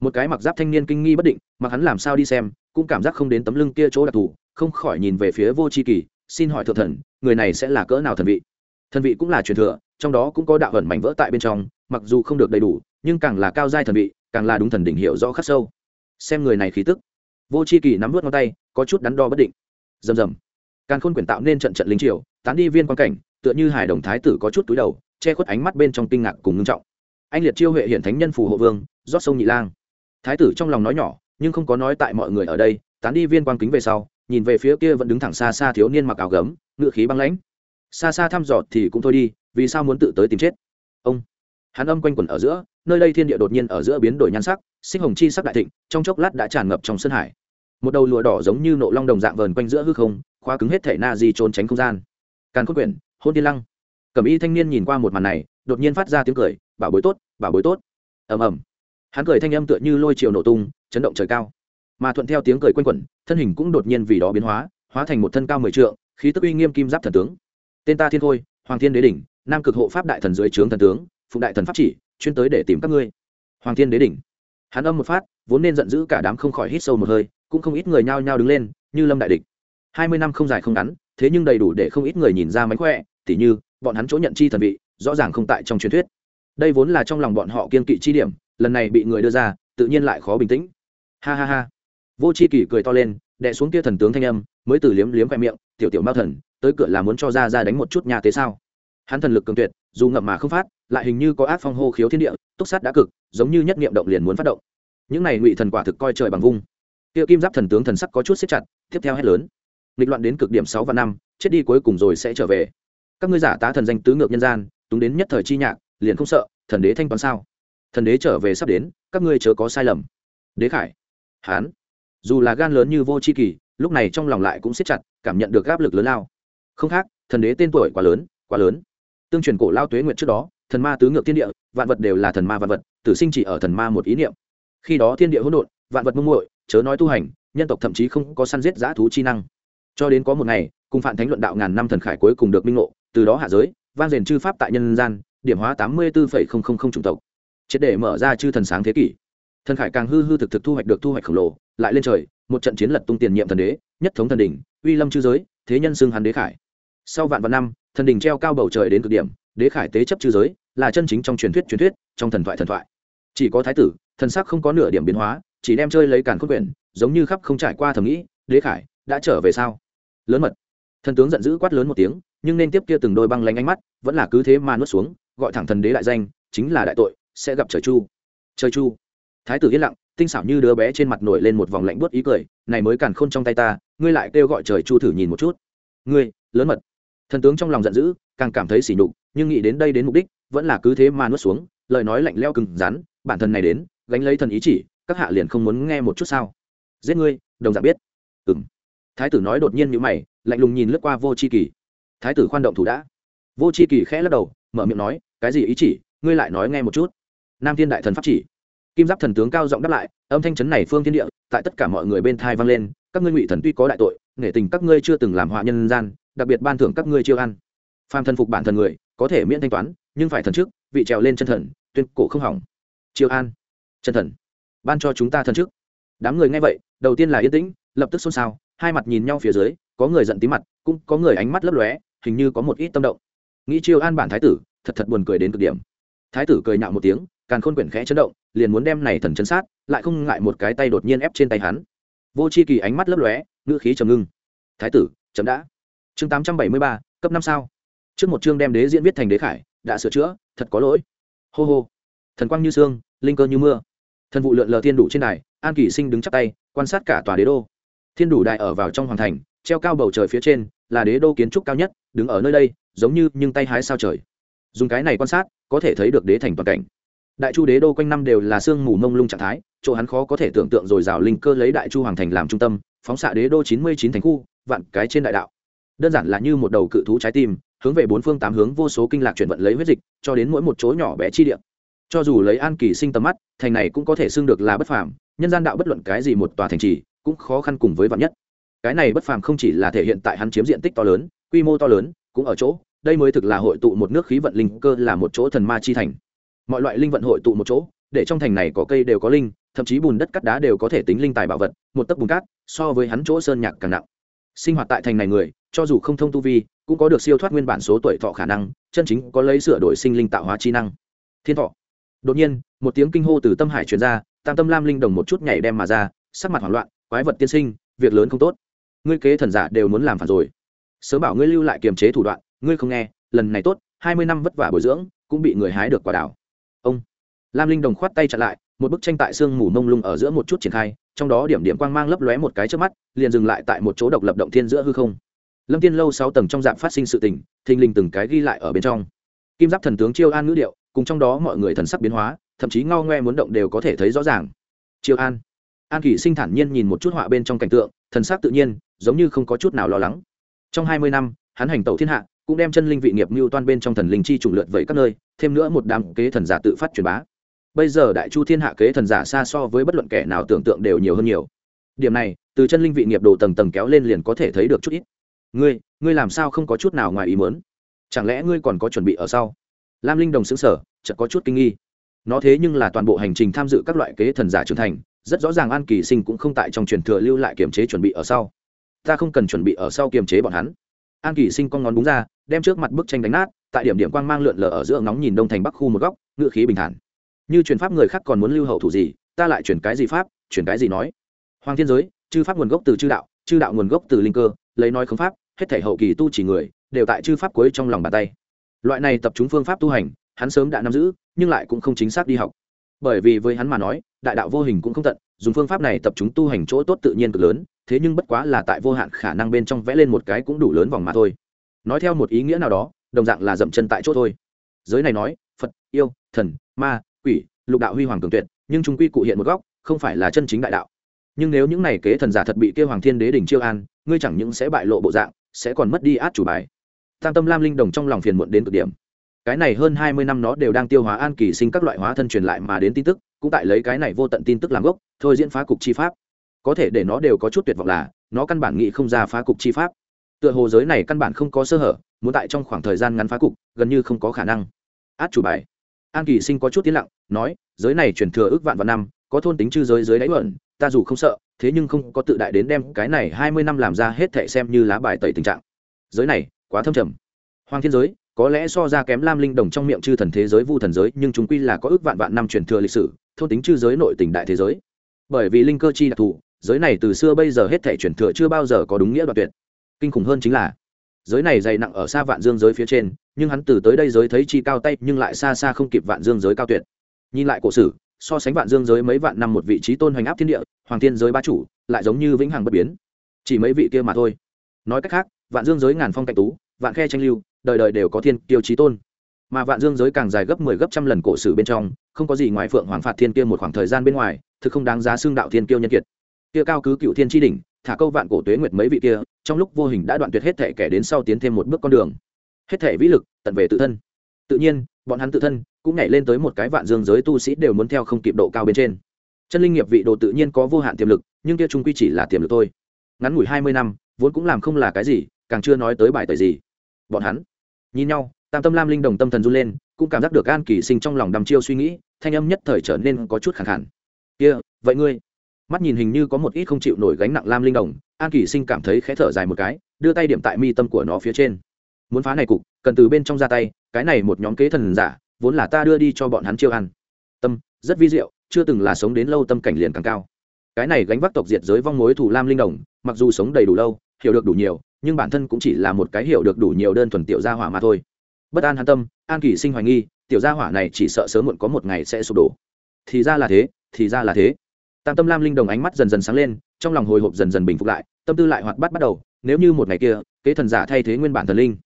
Speaker 1: Một cái mặc giáp thanh niên kinh nghi bất định, mặc hắn làm sao đi xem cũng cảm giác không đến tấm lưng kia chỗ đặc thù, không khỏi nhìn về phía vô c h i kỳ, xin hỏi thượng thần, người này sẽ là cỡ nào thần vị? Thần vị cũng là truyền thừa, trong đó cũng có đạo ẩn mảnh vỡ tại bên trong, mặc dù không được đầy đủ, nhưng càng là cao giai thần vị, càng là đúng thần đỉnh hiệu rõ khắc sâu. Xem người này khí tức. Vô c h i kỳ nắm vớt ngón tay, có chút đắn đo bất định. Rầm rầm. Càng khôn quyển tạo nên trận trận linh triều, tán đi viên quan cảnh, tựa như hải đồng thái tử có chút túi đầu, che khuất ánh mắt bên trong kinh ngạc cùng ngưng trọng. Anh liệt chiêu huệ hiện thánh nhân phù hộ vương, rót sông nhị lang. Thái tử trong lòng nói nhỏ nhưng không có nói tại mọi người ở đây, tán đi viên quang kính về sau, nhìn về phía kia vẫn đứng thẳng xa xa thiếu niên mặc áo gấm, ngựa khí băng lãnh. Xa xa thăm dò thì cũng thôi đi, vì sao muốn tự tới tìm chết? Ông, hắn âm quanh quẩn ở giữa, nơi đây thiên địa đột nhiên ở giữa biến đổi nhan sắc, sinh hồng chi sắc đại thịnh, trong chốc lát đã tràn ngập trong sân hải. Một đầu lụa đỏ giống như nộ long đồng dạng vờn quanh giữa hư không, khóa cứng hết thể na di trốn tránh không gian. Càn cốt quyển, hôn tiên lăng. Cẩm y thanh niên nhìn qua một màn này, đột nhiên phát ra tiếng cười, bảo bối tốt, bảo bối tốt. Ầm ầm. Hắn cười thanh âm tựa như lôi chiều nổ tung chấn động trời cao. Mà thuận theo tiếng cười quanh quẩn, thân hình cũng đột nhiên vì đó biến hóa hóa thành một thân cao mười trượng, khí tức uy nghiêm kim giáp thần tướng. Tên ta thiên khôi, hoàng thiên đế đỉnh, nam cực hộ pháp đại thần dưới trướng thần tướng, phụng đại thần pháp chỉ, chuyên tới để tìm các ngươi. Hoàng thiên đế đỉnh. Hắn âm một phát, vốn nên giận dữ cả đám không khỏi hít sâu một hơi, cũng không ít người nhao nhao đứng lên, như lâm đại địch. Hai mươi năm không dài không ngắn, thế nhưng đầy đủ để không ít người nhìn ra mánh khỏe, tỉ như, bọn hắn chỗ nhận chi thần vị, rõ ràng không tại trong truyền thuyết. Đây vốn là trong lòng bọn họ kiên kỵ chi điểm, lần này bị người đưa ra, tự nhiên lại khó bình tĩnh ha ha ha. Vô c h i kỷ cười to lên đẻ xuống kia thần tướng thanh âm, mới từ liếm liếm khoe miệng, tiểu tiểu mao thần, tới cửa là muốn cho ra ra đánh một chút nhà tế sao? Hắn thần lực cường tuyệt, dù ngậm mà không phát, lại hình như có ác phong hô khiếu thiên địa, túc sát đã cực, giống như nhất niệm động liền muốn phát động. Những này ngụy thần quả thực coi trời bằng vung. Kia kim giáp thần tướng thần sắc có chút xếp chặt, tiếp theo hét lớn. Nghịch loạn đến cực điểm sáu và năm, chết đi cuối cùng rồi sẽ trở về. Các ngươi giả tá thần danh tứ ngược nhân gian, túng đến nhất thời chi nhạc, liền không sợ, thần đế thanh toán sao? Thần đế trở về sắp đến, các ngươi chớ có sai lầm. Đế khải hán dù là gan lớn như vô c h i kỳ, lúc này trong lòng lại cũng siết chặt, cảm nhận được áp lực lớn lao. Không khác, thần đế tên tuổi quá lớn quá lớn. Tương truyền cổ lao tuế nguyện trước đó, thần ma tứ ngược thiên địa, vạn vật đều là thần ma vạn vật, tử sinh chỉ ở thần ma một ý niệm. Khi đó thiên địa hỗn độn, vạn vật mông muội, chớ nói tu hành, nhân tộc thậm chí không có săn giết giã thú chi năng. Cho đến có một ngày, cùng phản thánh luận đạo ngàn năm thần khải cuối cùng được minh ngộ, từ đó hạ giới, vang rền chư pháp tại nhân gian, điểm hóa tám mươi bốn chủng tộc. Triệt để mở ra chư thần sáng thế kỷ thần khải càng hư hư thực thực thu hoạch được thu hoạch khổng lồ lại lên trời một trận chiến lật tung tiền nhiệm thần đế nhất thống thần đình, uy lâm chư giới thế nhân xưng hắn đế khải. Sau vạn vạn năm thần đình treo cao bầu trời đến cực điểm đế khải tế chấp chư giới là chân chính trong truyền thuyết truyền thuyết trong thần thoại thần thoại. Chỉ có thái tử thần sắc không có nửa điểm biến hóa chỉ đem chơi lấy càn khôn quyển giống như khắp không trải qua thầm nghĩ đế khải đã trở về sao? Lớn mật. Thần tướng giận dữ quát lớn một tiếng nhưng nên tiếp kia từng đôi băng lánh ánh mắt vẫn là cứ thế mà nuốt xuống gọi thẳng thần đế đại danh chính là đại tội sẽ gặp trời chu. Trời chu thái tử yên lặng, tinh xảo như đứa bé trên mặt nổi lên một vòng lạnh buốt ý cười, này mới càn khôn trong tay ta, ngươi lại kêu gọi trời chu thử nhìn một chút. Ngươi, lớn mật. Thần tướng trong lòng giận dữ, càng cảm thấy sỉ nhục, nhưng nghĩ đến đây đến mục đích, vẫn là cứ thế mà nuốt xuống, lời nói lạnh leo cừng rắn, bản thân này đến, gánh lấy thần ý chỉ, các hạ liền không muốn nghe một chút sao? Giết ngươi, đồng dạng biết. Ừng thái tử nói đột nhiên như mày, lạnh lùng nhìn lướt qua vô c h i kỳ. Thái tử khoan động thủ đã. Vô c h i kỳ khẽ lắc đầu, mở miệng nói, cái gì ý chỉ, ngươi lại nói nghe một chút. Nam thiên đại thần pháp chỉ kim giáp thần tướng cao giọng đáp lại, âm thanh chấn này phương thiên địa, tại tất cả mọi người bên thai vang lên, các ngươi ngụy thần tuy có đại tội, nể tình các ngươi chưa từng làm họa nhân gian, đặc biệt ban thưởng các ngươi chiêu ăn. Phàm thần phục bản thần người, có thể miễn thanh toán, nhưng phải thần trước, vị trèo lên chân thần, tuyên cổ không hỏng. Chiêu an. Chân thần. Ban cho chúng ta thần trước. Đám người nghe vậy, đầu tiên là yên tĩnh, lập tức xôn xao, hai mặt nhìn nhau phía dưới, có người giận tí mặt, cũng có người ánh mắt lấp lóe, hình như có một ít tâm động. Nghĩ chiêu an bản thái tử, thật thật buồn cười đến cực điểm. Thái tử cười nhạo một tiếng càn khôn quyển khẽ chấn động, liền muốn đem này thần chân sát, lại không ngại một cái tay đột nhiên ép trên tay hắn. Vô c h i kỳ ánh mắt lấp lóe, ngữ khí trầm ngưng. Thái tử chấm đã. Chương tám trăm bảy mươi ba, cấp năm sao. Trước một chương đem đế diễn viết thành đế khải, đã sửa chữa, thật có lỗi. Hô hô. Thần quang như sương, linh cơ như mưa. Thần vụ lượn lờ thiên đủ trên đài, an kỷ sinh đứng chắp tay, quan sát cả tòa đế đô. Thiên đủ đại ở vào trong hoàng thành, treo cao bầu trời phía trên, là đế đô kiến trúc cao nhất, đứng ở nơi đây, giống như nhưng tay hái sao trời. Dùng cái này quan sát, có thể thấy được đế thành toàn cảnh đại chu đế đô quanh năm đều là sương mù mông lung trạng thái, chỗ hắn khó có thể tưởng tượng rồi rào linh cơ lấy đại chu hoàng thành làm trung tâm, phóng xạ đế đô chín mươi chín thành khu, vạn cái trên đại đạo. Đơn giản là như một đầu cự thú trái tim, hướng về bốn phương tám hướng vô số kinh lạc chuyển vận lấy huyết dịch, cho đến mỗi một chỗ nhỏ bé chi địa. Cho dù lấy an kỳ sinh tầm mắt, thành này cũng có thể xưng được là bất phàm, nhân gian đạo bất luận cái gì một tòa thành trì, cũng khó khăn cùng với vạn nhất. Cái này bất phàm không chỉ là thể hiện tại hắn chiếm diện tích to lớn, quy mô to lớn, cũng ở chỗ, đây mới thực là hội tụ một nước khí vận linh cơ là một chỗ thần ma chi thành mọi loại linh vận hội tụ một chỗ, để trong thành này có cây đều có linh, thậm chí bùn đất cắt đá đều có thể tính linh tài bảo vật, một tấc bùn cát, so với hắn chỗ sơn nhạc càng nặng. Sinh hoạt tại thành này người, cho dù không thông tu vi, cũng có được siêu thoát nguyên bản số tuổi thọ khả năng, chân chính có lấy sửa đổi sinh linh tạo hóa chi năng. Thiên thọ. Đột nhiên, một tiếng kinh hô từ tâm hải truyền ra, tam tâm lam linh đồng một chút nhảy đem mà ra, sắc mặt hoảng loạn, quái vật tiên sinh, việc lớn không tốt. Ngươi kế thần giả đều muốn làm phản rồi. Sớm bảo ngươi lưu lại kiềm chế thủ đoạn, ngươi không nghe, lần này tốt, hai mươi năm vất vả bồi dưỡng, cũng bị người hái được quả đảo ông. Lam linh đồng khoát tay chặn lại, một bức tranh tại sương mù mông lung ở giữa một chút triển khai, trong đó điểm điểm quang mang lấp lóe một cái trước mắt, liền dừng lại tại một chỗ độc lập động thiên giữa hư không. Lâm tiên lâu sáu tầng trong dạng phát sinh sự tình, thình lình từng cái ghi lại ở bên trong. Kim giáp thần tướng chiêu an ngữ điệu, cùng trong đó mọi người thần sắc biến hóa, thậm chí ngao ngoe muốn động đều có thể thấy rõ ràng. Chiêu an. An kỷ sinh thản nhiên nhìn một chút họa bên trong cảnh tượng, thần sắc tự nhiên, giống như không có chút nào lo lắng. Trong hai mươi năm, hắn hành tẩu thiên hạ cũng đem chân linh vị nghiệp mưu toan bên trong thần linh chi trùng lượt vậy các nơi, thêm nữa một đám kế thần giả tự phát truyền bá. Bây giờ đại chu thiên hạ kế thần giả xa so với bất luận kẻ nào tưởng tượng đều nhiều hơn nhiều. Điểm này, từ chân linh vị nghiệp đồ tầng tầng kéo lên liền có thể thấy được chút ít. Ngươi ngươi làm sao không có chút nào ngoài ý muốn? Chẳng lẽ ngươi còn có chuẩn bị ở sau? Lam linh đồng xứng sở chợt có chút kinh nghi. Nó thế nhưng là toàn bộ hành trình tham dự các loại kế thần giả trưởng thành, rất rõ ràng an kỳ sinh cũng không tại trong truyền thừa lưu lại kiềm chế chuẩn bị ở sau. Ta không cần chuẩn bị ở sau kiềm chế bọn hắn an kỳ sinh con ngón búng ra, đem trước mặt bức tranh đánh nát, tại điểm điểm quang mang lượn lờ ở giữa ngóng nhìn đông thành bắc khu một góc, ngựa khí bình thản. Như truyền pháp người khác còn muốn lưu hậu thủ gì, ta lại chuyển cái gì pháp, chuyển cái gì nói. Hoàng thiên giới, chư pháp nguồn gốc từ chư đạo chư đạo nguồn gốc từ linh cơ, lấy nói không pháp, hết thể hậu kỳ tu chỉ người, đều tại chư pháp cuối trong lòng bàn tay. Loại này tập trung phương pháp tu hành, hắn sớm đã nắm giữ, nhưng lại cũng không chính xác đi học. Bởi vì với hắn mà nói, đại đạo vô hình cũng không tận, dùng phương pháp này tập trung tu hành chỗ tốt tự nhiên cực lớn thế nhưng bất quá là tại vô hạn khả năng bên trong vẽ lên một cái cũng đủ lớn vòng mà thôi. Nói theo một ý nghĩa nào đó, đồng dạng là dậm chân tại chỗ thôi. Giới này nói, phật, yêu, thần, ma, quỷ, lục đạo huy hoàng cường tuyệt, nhưng chúng quy cụ hiện một góc, không phải là chân chính đại đạo. Nhưng nếu những này kế thần giả thật bị kêu hoàng thiên đế đỉnh chiêu an, ngươi chẳng những sẽ bại lộ bộ dạng, sẽ còn mất đi át chủ bài. Tam tâm lam linh đồng trong lòng phiền muộn đến cực điểm. Cái này hơn hai mươi năm nó đều đang tiêu hóa an kỳ sinh các loại hóa thân truyền lại mà đến tin tức, cũng tại lấy cái này vô tận tin tức làm gốc, thôi diễn phá cục chi pháp có thể để nó đều có chút tuyệt vọng là, nó căn bản nghĩ không ra phá cục chi pháp. Tựa hồ giới này căn bản không có sơ hở, muốn tại trong khoảng thời gian ngắn phá cục, gần như không có khả năng. Át chủ bài. An kỳ sinh có chút tiến lặng, nói, giới này chuyển thừa ước vạn vạn năm, có thôn tính chư giới dưới đáy bẩn ta dù không sợ, thế nhưng không có tự đại đến đem cái này hai mươi năm làm ra hết thệ xem như lá bài tẩy tình trạng. Giới này, quá thâm trầm. Hoàng thiên giới, có lẽ so ra kém lam linh đồng trong miệng chư thần thế giới vu thần giới, nhưng chúng quy là có ước vạn vạn năm truyền thừa lịch sử, thôn tính chư giới nội tỉnh đại thế giới. Bởi vì linh cơ chi đặc thù giới này từ xưa bây giờ hết thể chuyển thừa chưa bao giờ có đúng nghĩa đoạn tuyệt. Kinh khủng hơn chính là, giới này dày nặng ở xa vạn dương giới phía trên, nhưng hắn từ tới đây giới thấy chi cao tay, nhưng lại xa xa không kịp vạn dương giới cao tuyệt. Nhìn lại cổ sử, so sánh vạn dương giới mấy vạn năm một vị trí tôn hoành áp thiên địa, hoàng thiên giới ba chủ, lại giống như vĩnh hằng bất biến. Chỉ mấy vị kia mà thôi. Nói cách khác, vạn dương giới ngàn phong cạnh tú, vạn khe tranh lưu, đời đời đều có thiên tiêu trí tôn. Mà vạn dương giới càng dài gấp mười 10 gấp trăm lần cổ sử bên trong, không có gì ngoài phượng hoàng phạt thiên kia một khoảng thời gian bên ngoài, thực không đáng giá xương đạo thiên kiêu nhân kiệt kia cao cứ cựu thiên tri đỉnh, thả câu vạn cổ tuế nguyệt mấy vị kia, trong lúc vô hình đã đoạn tuyệt hết thể kẻ đến sau tiến thêm một bước con đường. Hết thể vĩ lực, tận về tự thân. Tự nhiên, bọn hắn tự thân cũng nhảy lên tới một cái vạn dương giới tu sĩ đều muốn theo không kịp độ cao bên trên. Chân linh nghiệp vị độ tự nhiên có vô hạn tiềm lực, nhưng kia trung quy chỉ là tiềm lực thôi. Ngắn ngủi hai mươi năm, vốn cũng làm không là cái gì, càng chưa nói tới bài tời gì. Bọn hắn nhìn nhau, tam tâm lam linh đồng tâm thần run lên, cũng cảm giác được an kỳ sinh trong lòng đăm chiêu suy nghĩ, thanh âm nhất thời trở nên có chút khẳng hẳn kia, vậy ngươi mắt nhìn hình như có một ít không chịu nổi gánh nặng lam linh đồng, an kỳ sinh cảm thấy khẽ thở dài một cái, đưa tay điểm tại mi tâm của nó phía trên. Muốn phá này cục, cần từ bên trong ra tay, cái này một nhóm kế thần giả, vốn là ta đưa đi cho bọn hắn chiêu ăn. Tâm, rất vi diệu, chưa từng là sống đến lâu tâm cảnh liền càng cao. Cái này gánh vác tộc diệt giới vong mối thủ lam linh đồng, mặc dù sống đầy đủ lâu, hiểu được đủ nhiều, nhưng bản thân cũng chỉ là một cái hiểu được đủ nhiều đơn thuần tiểu gia hỏa mà thôi. Bất an hắn tâm, an kỳ sinh hoài nghi, tiểu gia hỏa này chỉ sợ sớm muộn có một ngày sẽ sụp đổ. Thì ra là thế, thì ra là thế tam tâm lam linh đồng ánh mắt dần dần sáng lên, trong lòng hồi hộp dần dần bình phục lại, tâm tư lại hoạt bát bắt đầu, nếu như một ngày kia, kế thần giả thay thế nguyên bản thần linh,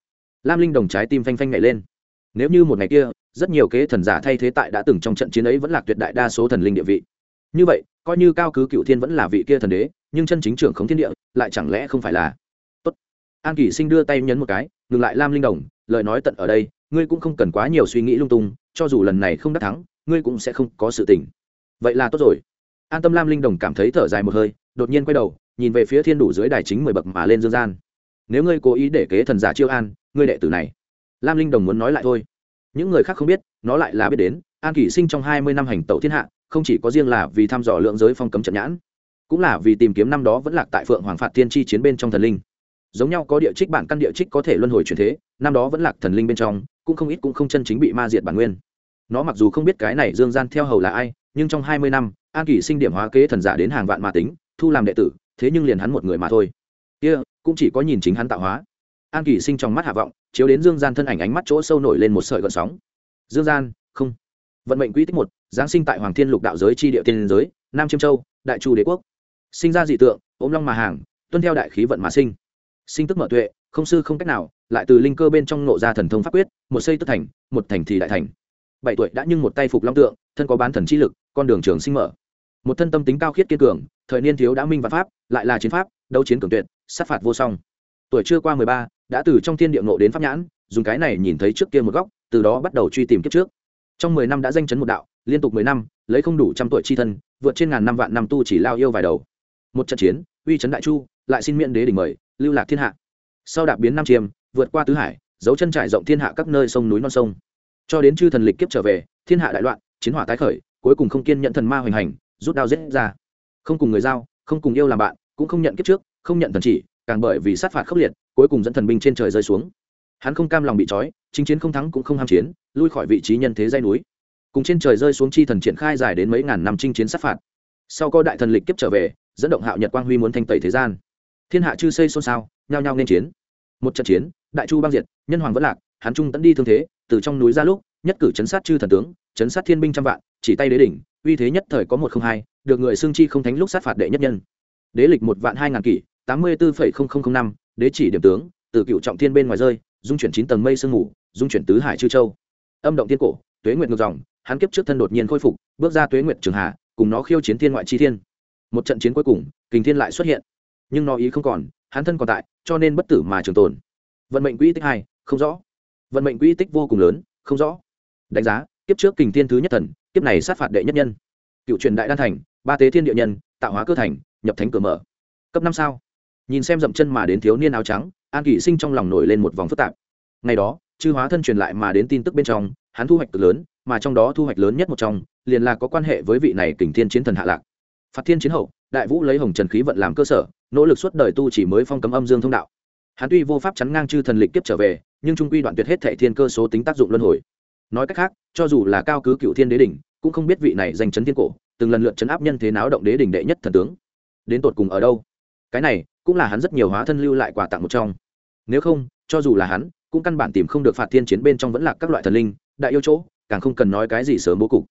Speaker 1: lam linh đồng trái tim phanh phanh nhảy lên. Nếu như một ngày kia, rất nhiều kế thần giả thay thế tại đã từng trong trận chiến ấy vẫn là tuyệt đại đa số thần linh địa vị. Như vậy, coi như cao cứ cựu thiên vẫn là vị kia thần đế, nhưng chân chính trưởng khống thiên địa, lại chẳng lẽ không phải là tốt? An kỷ sinh đưa tay nhấn một cái, ngừng lại lam linh đồng, lời nói tận ở đây, ngươi cũng không cần quá nhiều suy nghĩ lung tung, cho dù lần này không đắc thắng, ngươi cũng sẽ không có sự tình. Vậy là tốt rồi an tâm lam linh đồng cảm thấy thở dài một hơi, đột nhiên quay đầu, nhìn về phía thiên đủ dưới đài chính mười bậc mà lên dương gian. Nếu ngươi cố ý để kế thần giả chiêu an, ngươi đệ tử này. Lam linh đồng muốn nói lại thôi. Những người khác không biết, nó lại là biết đến, an kỷ sinh trong hai mươi năm hành tẩu thiên hạ, không chỉ có riêng là vì thăm dò lượng giới phong cấm trận nhãn, cũng là vì tìm kiếm năm đó vẫn lạc tại phượng hoàng phạt tiên tri chiến bên trong thần linh. Giống nhau có địa trích bản căn địa trích có thể luân hồi chuyển thế, năm đó vẫn lạc thần linh bên trong, cũng không ít cũng không chân chính bị ma diệt bản nguyên. Nó mặc dù không biết cái này dương gian theo hầu là ai, nhưng trong hai mươi năm an kỷ sinh điểm hóa kế thần giả đến hàng vạn mà tính thu làm đệ tử thế nhưng liền hắn một người mà thôi. Kia、yeah, cũng chỉ có nhìn chính hắn tạo hóa. An kỷ sinh trong mắt hạ vọng chiếu đến dương gian thân ảnh ánh mắt chỗ sâu nổi lên một sợi gợn sóng. Dương gian không. Vận mệnh quỹ tích một giáng sinh tại hoàng thiên lục đạo giới tri địa tiên giới nam chiêm châu đại chu đế quốc. Sinh ra dị tượng ôm long mà hàng tuân theo đại khí vận mà sinh. Sinh tức mở tuệ không sư không cách nào lại từ linh cơ bên trong nộ ra thần thông pháp quyết một xây tức thành một thành thì đại thành bảy tuổi đã nhưng một tay phục long tượng, thân có bán thần chi lực, con đường trường sinh mở. Một thân tâm tính cao khiết kiên cường, thời niên thiếu đã minh văn pháp, lại là chiến pháp, đấu chiến cường tuyệt, sát phạt vô song. Tuổi chưa qua mười ba, đã từ trong thiên địa ngộ đến pháp nhãn, dùng cái này nhìn thấy trước kia một góc, từ đó bắt đầu truy tìm kiếp trước. Trong mười năm đã danh chấn một đạo, liên tục mười năm, lấy không đủ trăm tuổi chi thân, vượt trên ngàn năm vạn năm tu chỉ lao yêu vài đầu. Một trận chiến, uy trấn đại chu, lại xin miễn đế đỉnh mời, lưu lạc thiên hạ. Sau đạp biến nam chiêm, vượt qua tứ hải dấu chân trải rộng thiên hạ các nơi sông núi non sông cho đến chư thần lịch kiếp trở về, thiên hạ đại loạn, chiến hỏa tái khởi, cuối cùng không kiên nhận thần ma hoành hành, rút đao giết ra. Không cùng người giao, không cùng yêu làm bạn, cũng không nhận kiếp trước, không nhận thần chỉ, càng bởi vì sát phạt khốc liệt, cuối cùng dẫn thần binh trên trời rơi xuống. Hắn không cam lòng bị trói chính chiến không thắng cũng không ham chiến, lui khỏi vị trí nhân thế dây núi. Cùng trên trời rơi xuống chi thần triển khai dài đến mấy ngàn năm chinh chiến sát phạt. Sau có đại thần lịch kiếp trở về, dẫn động hạo nhật quang huy muốn thanh tẩy thế gian. Thiên hạ chư xây xôn xao, nhao nhao nên chiến. Một trận chiến, đại chu băng diệt, nhân hoàng vẫn lạc, hắn trung tẫn đi thương thế từ trong núi ra lúc, nhất cử chấn sát chư thần tướng, chấn sát thiên binh trăm vạn, chỉ tay đế đỉnh, uy thế nhất thời có một không hai, được người xương chi không thánh lúc sát phạt đệ nhất nhân. Đế lịch một vạn hai ngàn kỷ, tám mươi bốn năm, đế chỉ điểm tướng, từ cựu trọng thiên bên ngoài rơi, dung chuyển chín tầng mây sương mù, dung chuyển tứ hải chư châu. Âm động tiên cổ, tuế nguyệt ngược dòng, hắn kiếp trước thân đột nhiên khôi phục, bước ra tuế nguyệt trường hà, cùng nó khiêu chiến thiên ngoại chi thiên. Một trận chiến cuối cùng, kình thiên lại xuất hiện. Nhưng nó ý không còn, hắn thân còn tại, cho nên bất tử mà trường tồn. Vận mệnh quỹ tích hai, không rõ vận mệnh quỹ tích vô cùng lớn, không rõ. Đánh giá, kiếp trước kình thiên thứ nhất thần, kiếp này sát phạt đệ nhất nhân. Cựu truyền đại đan thành, ba tế thiên địa nhân, tạo hóa cơ thành, nhập thánh cửa mở. Cấp năm sao? Nhìn xem dậm chân mà đến thiếu niên áo trắng, an kỷ sinh trong lòng nổi lên một vòng phức tạp. Ngày đó, chư hóa thân truyền lại mà đến tin tức bên trong, hắn thu hoạch cực lớn, mà trong đó thu hoạch lớn nhất một trong, liền là có quan hệ với vị này kình thiên chiến thần hạ lạc. Phạt thiên chiến hậu, đại vũ lấy hồng trần khí vận làm cơ sở, nỗ lực suốt đời tu chỉ mới phong cấm âm dương thông đạo. Hắn tuy vô pháp chắn ngang chư thần lịch kiếp trở về nhưng trung quy đoạn tuyệt hết thệ thiên cơ số tính tác dụng luân hồi. Nói cách khác, cho dù là cao cứ cựu thiên đế đỉnh, cũng không biết vị này danh chấn thiên cổ, từng lần lượt chấn áp nhân thế náo động đế đỉnh đệ nhất thần tướng. Đến tột cùng ở đâu? Cái này, cũng là hắn rất nhiều hóa thân lưu lại quà tặng một trong. Nếu không, cho dù là hắn, cũng căn bản tìm không được phạt thiên chiến bên trong vẫn là các loại thần linh, đại yêu chỗ, càng không cần nói cái gì sớm bố cục.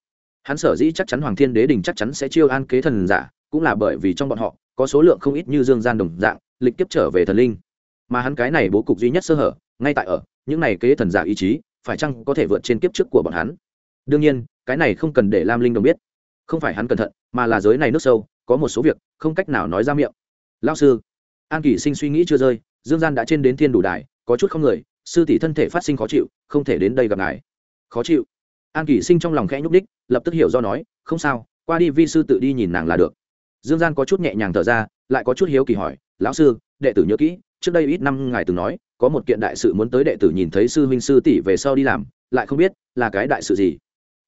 Speaker 1: Hắn sở dĩ chắc chắn hoàng thiên đế đình chắc chắn sẽ chiêu an kế thần giả, cũng là bởi vì trong bọn họ, có số lượng không ít như dương gian đồng dạng, lịch tiếp trở về thần linh. Mà hắn cái này bố cục duy nhất sơ hở ngay tại ở, những này kế thần giả ý chí, phải chăng có thể vượt trên kiếp trước của bọn hắn? Đương nhiên, cái này không cần để lam linh đồng biết. Không phải hắn cẩn thận, mà là giới này nước sâu, có một số việc, không cách nào nói ra miệng. Lao sư, an kỷ sinh suy nghĩ chưa rơi, dương gian đã trên đến thiên đủ đài, có chút không người, sư tỷ thân thể phát sinh khó chịu, không thể đến đây gặp ngài. Khó chịu. An kỷ sinh trong lòng khẽ nhúc đích lập tức hiểu do nói, không sao, qua đi vi sư tự đi nhìn nàng là được. Dương gian có chút nhẹ nhàng thở ra, lại có chút hiếu kỳ hỏi, lão sư, đệ tử nhớ kỹ, trước đây ít năm ngài từng nói có một kiện đại sự muốn tới đệ tử nhìn thấy sư huynh sư tỷ về sau đi làm, lại không biết là cái đại sự gì.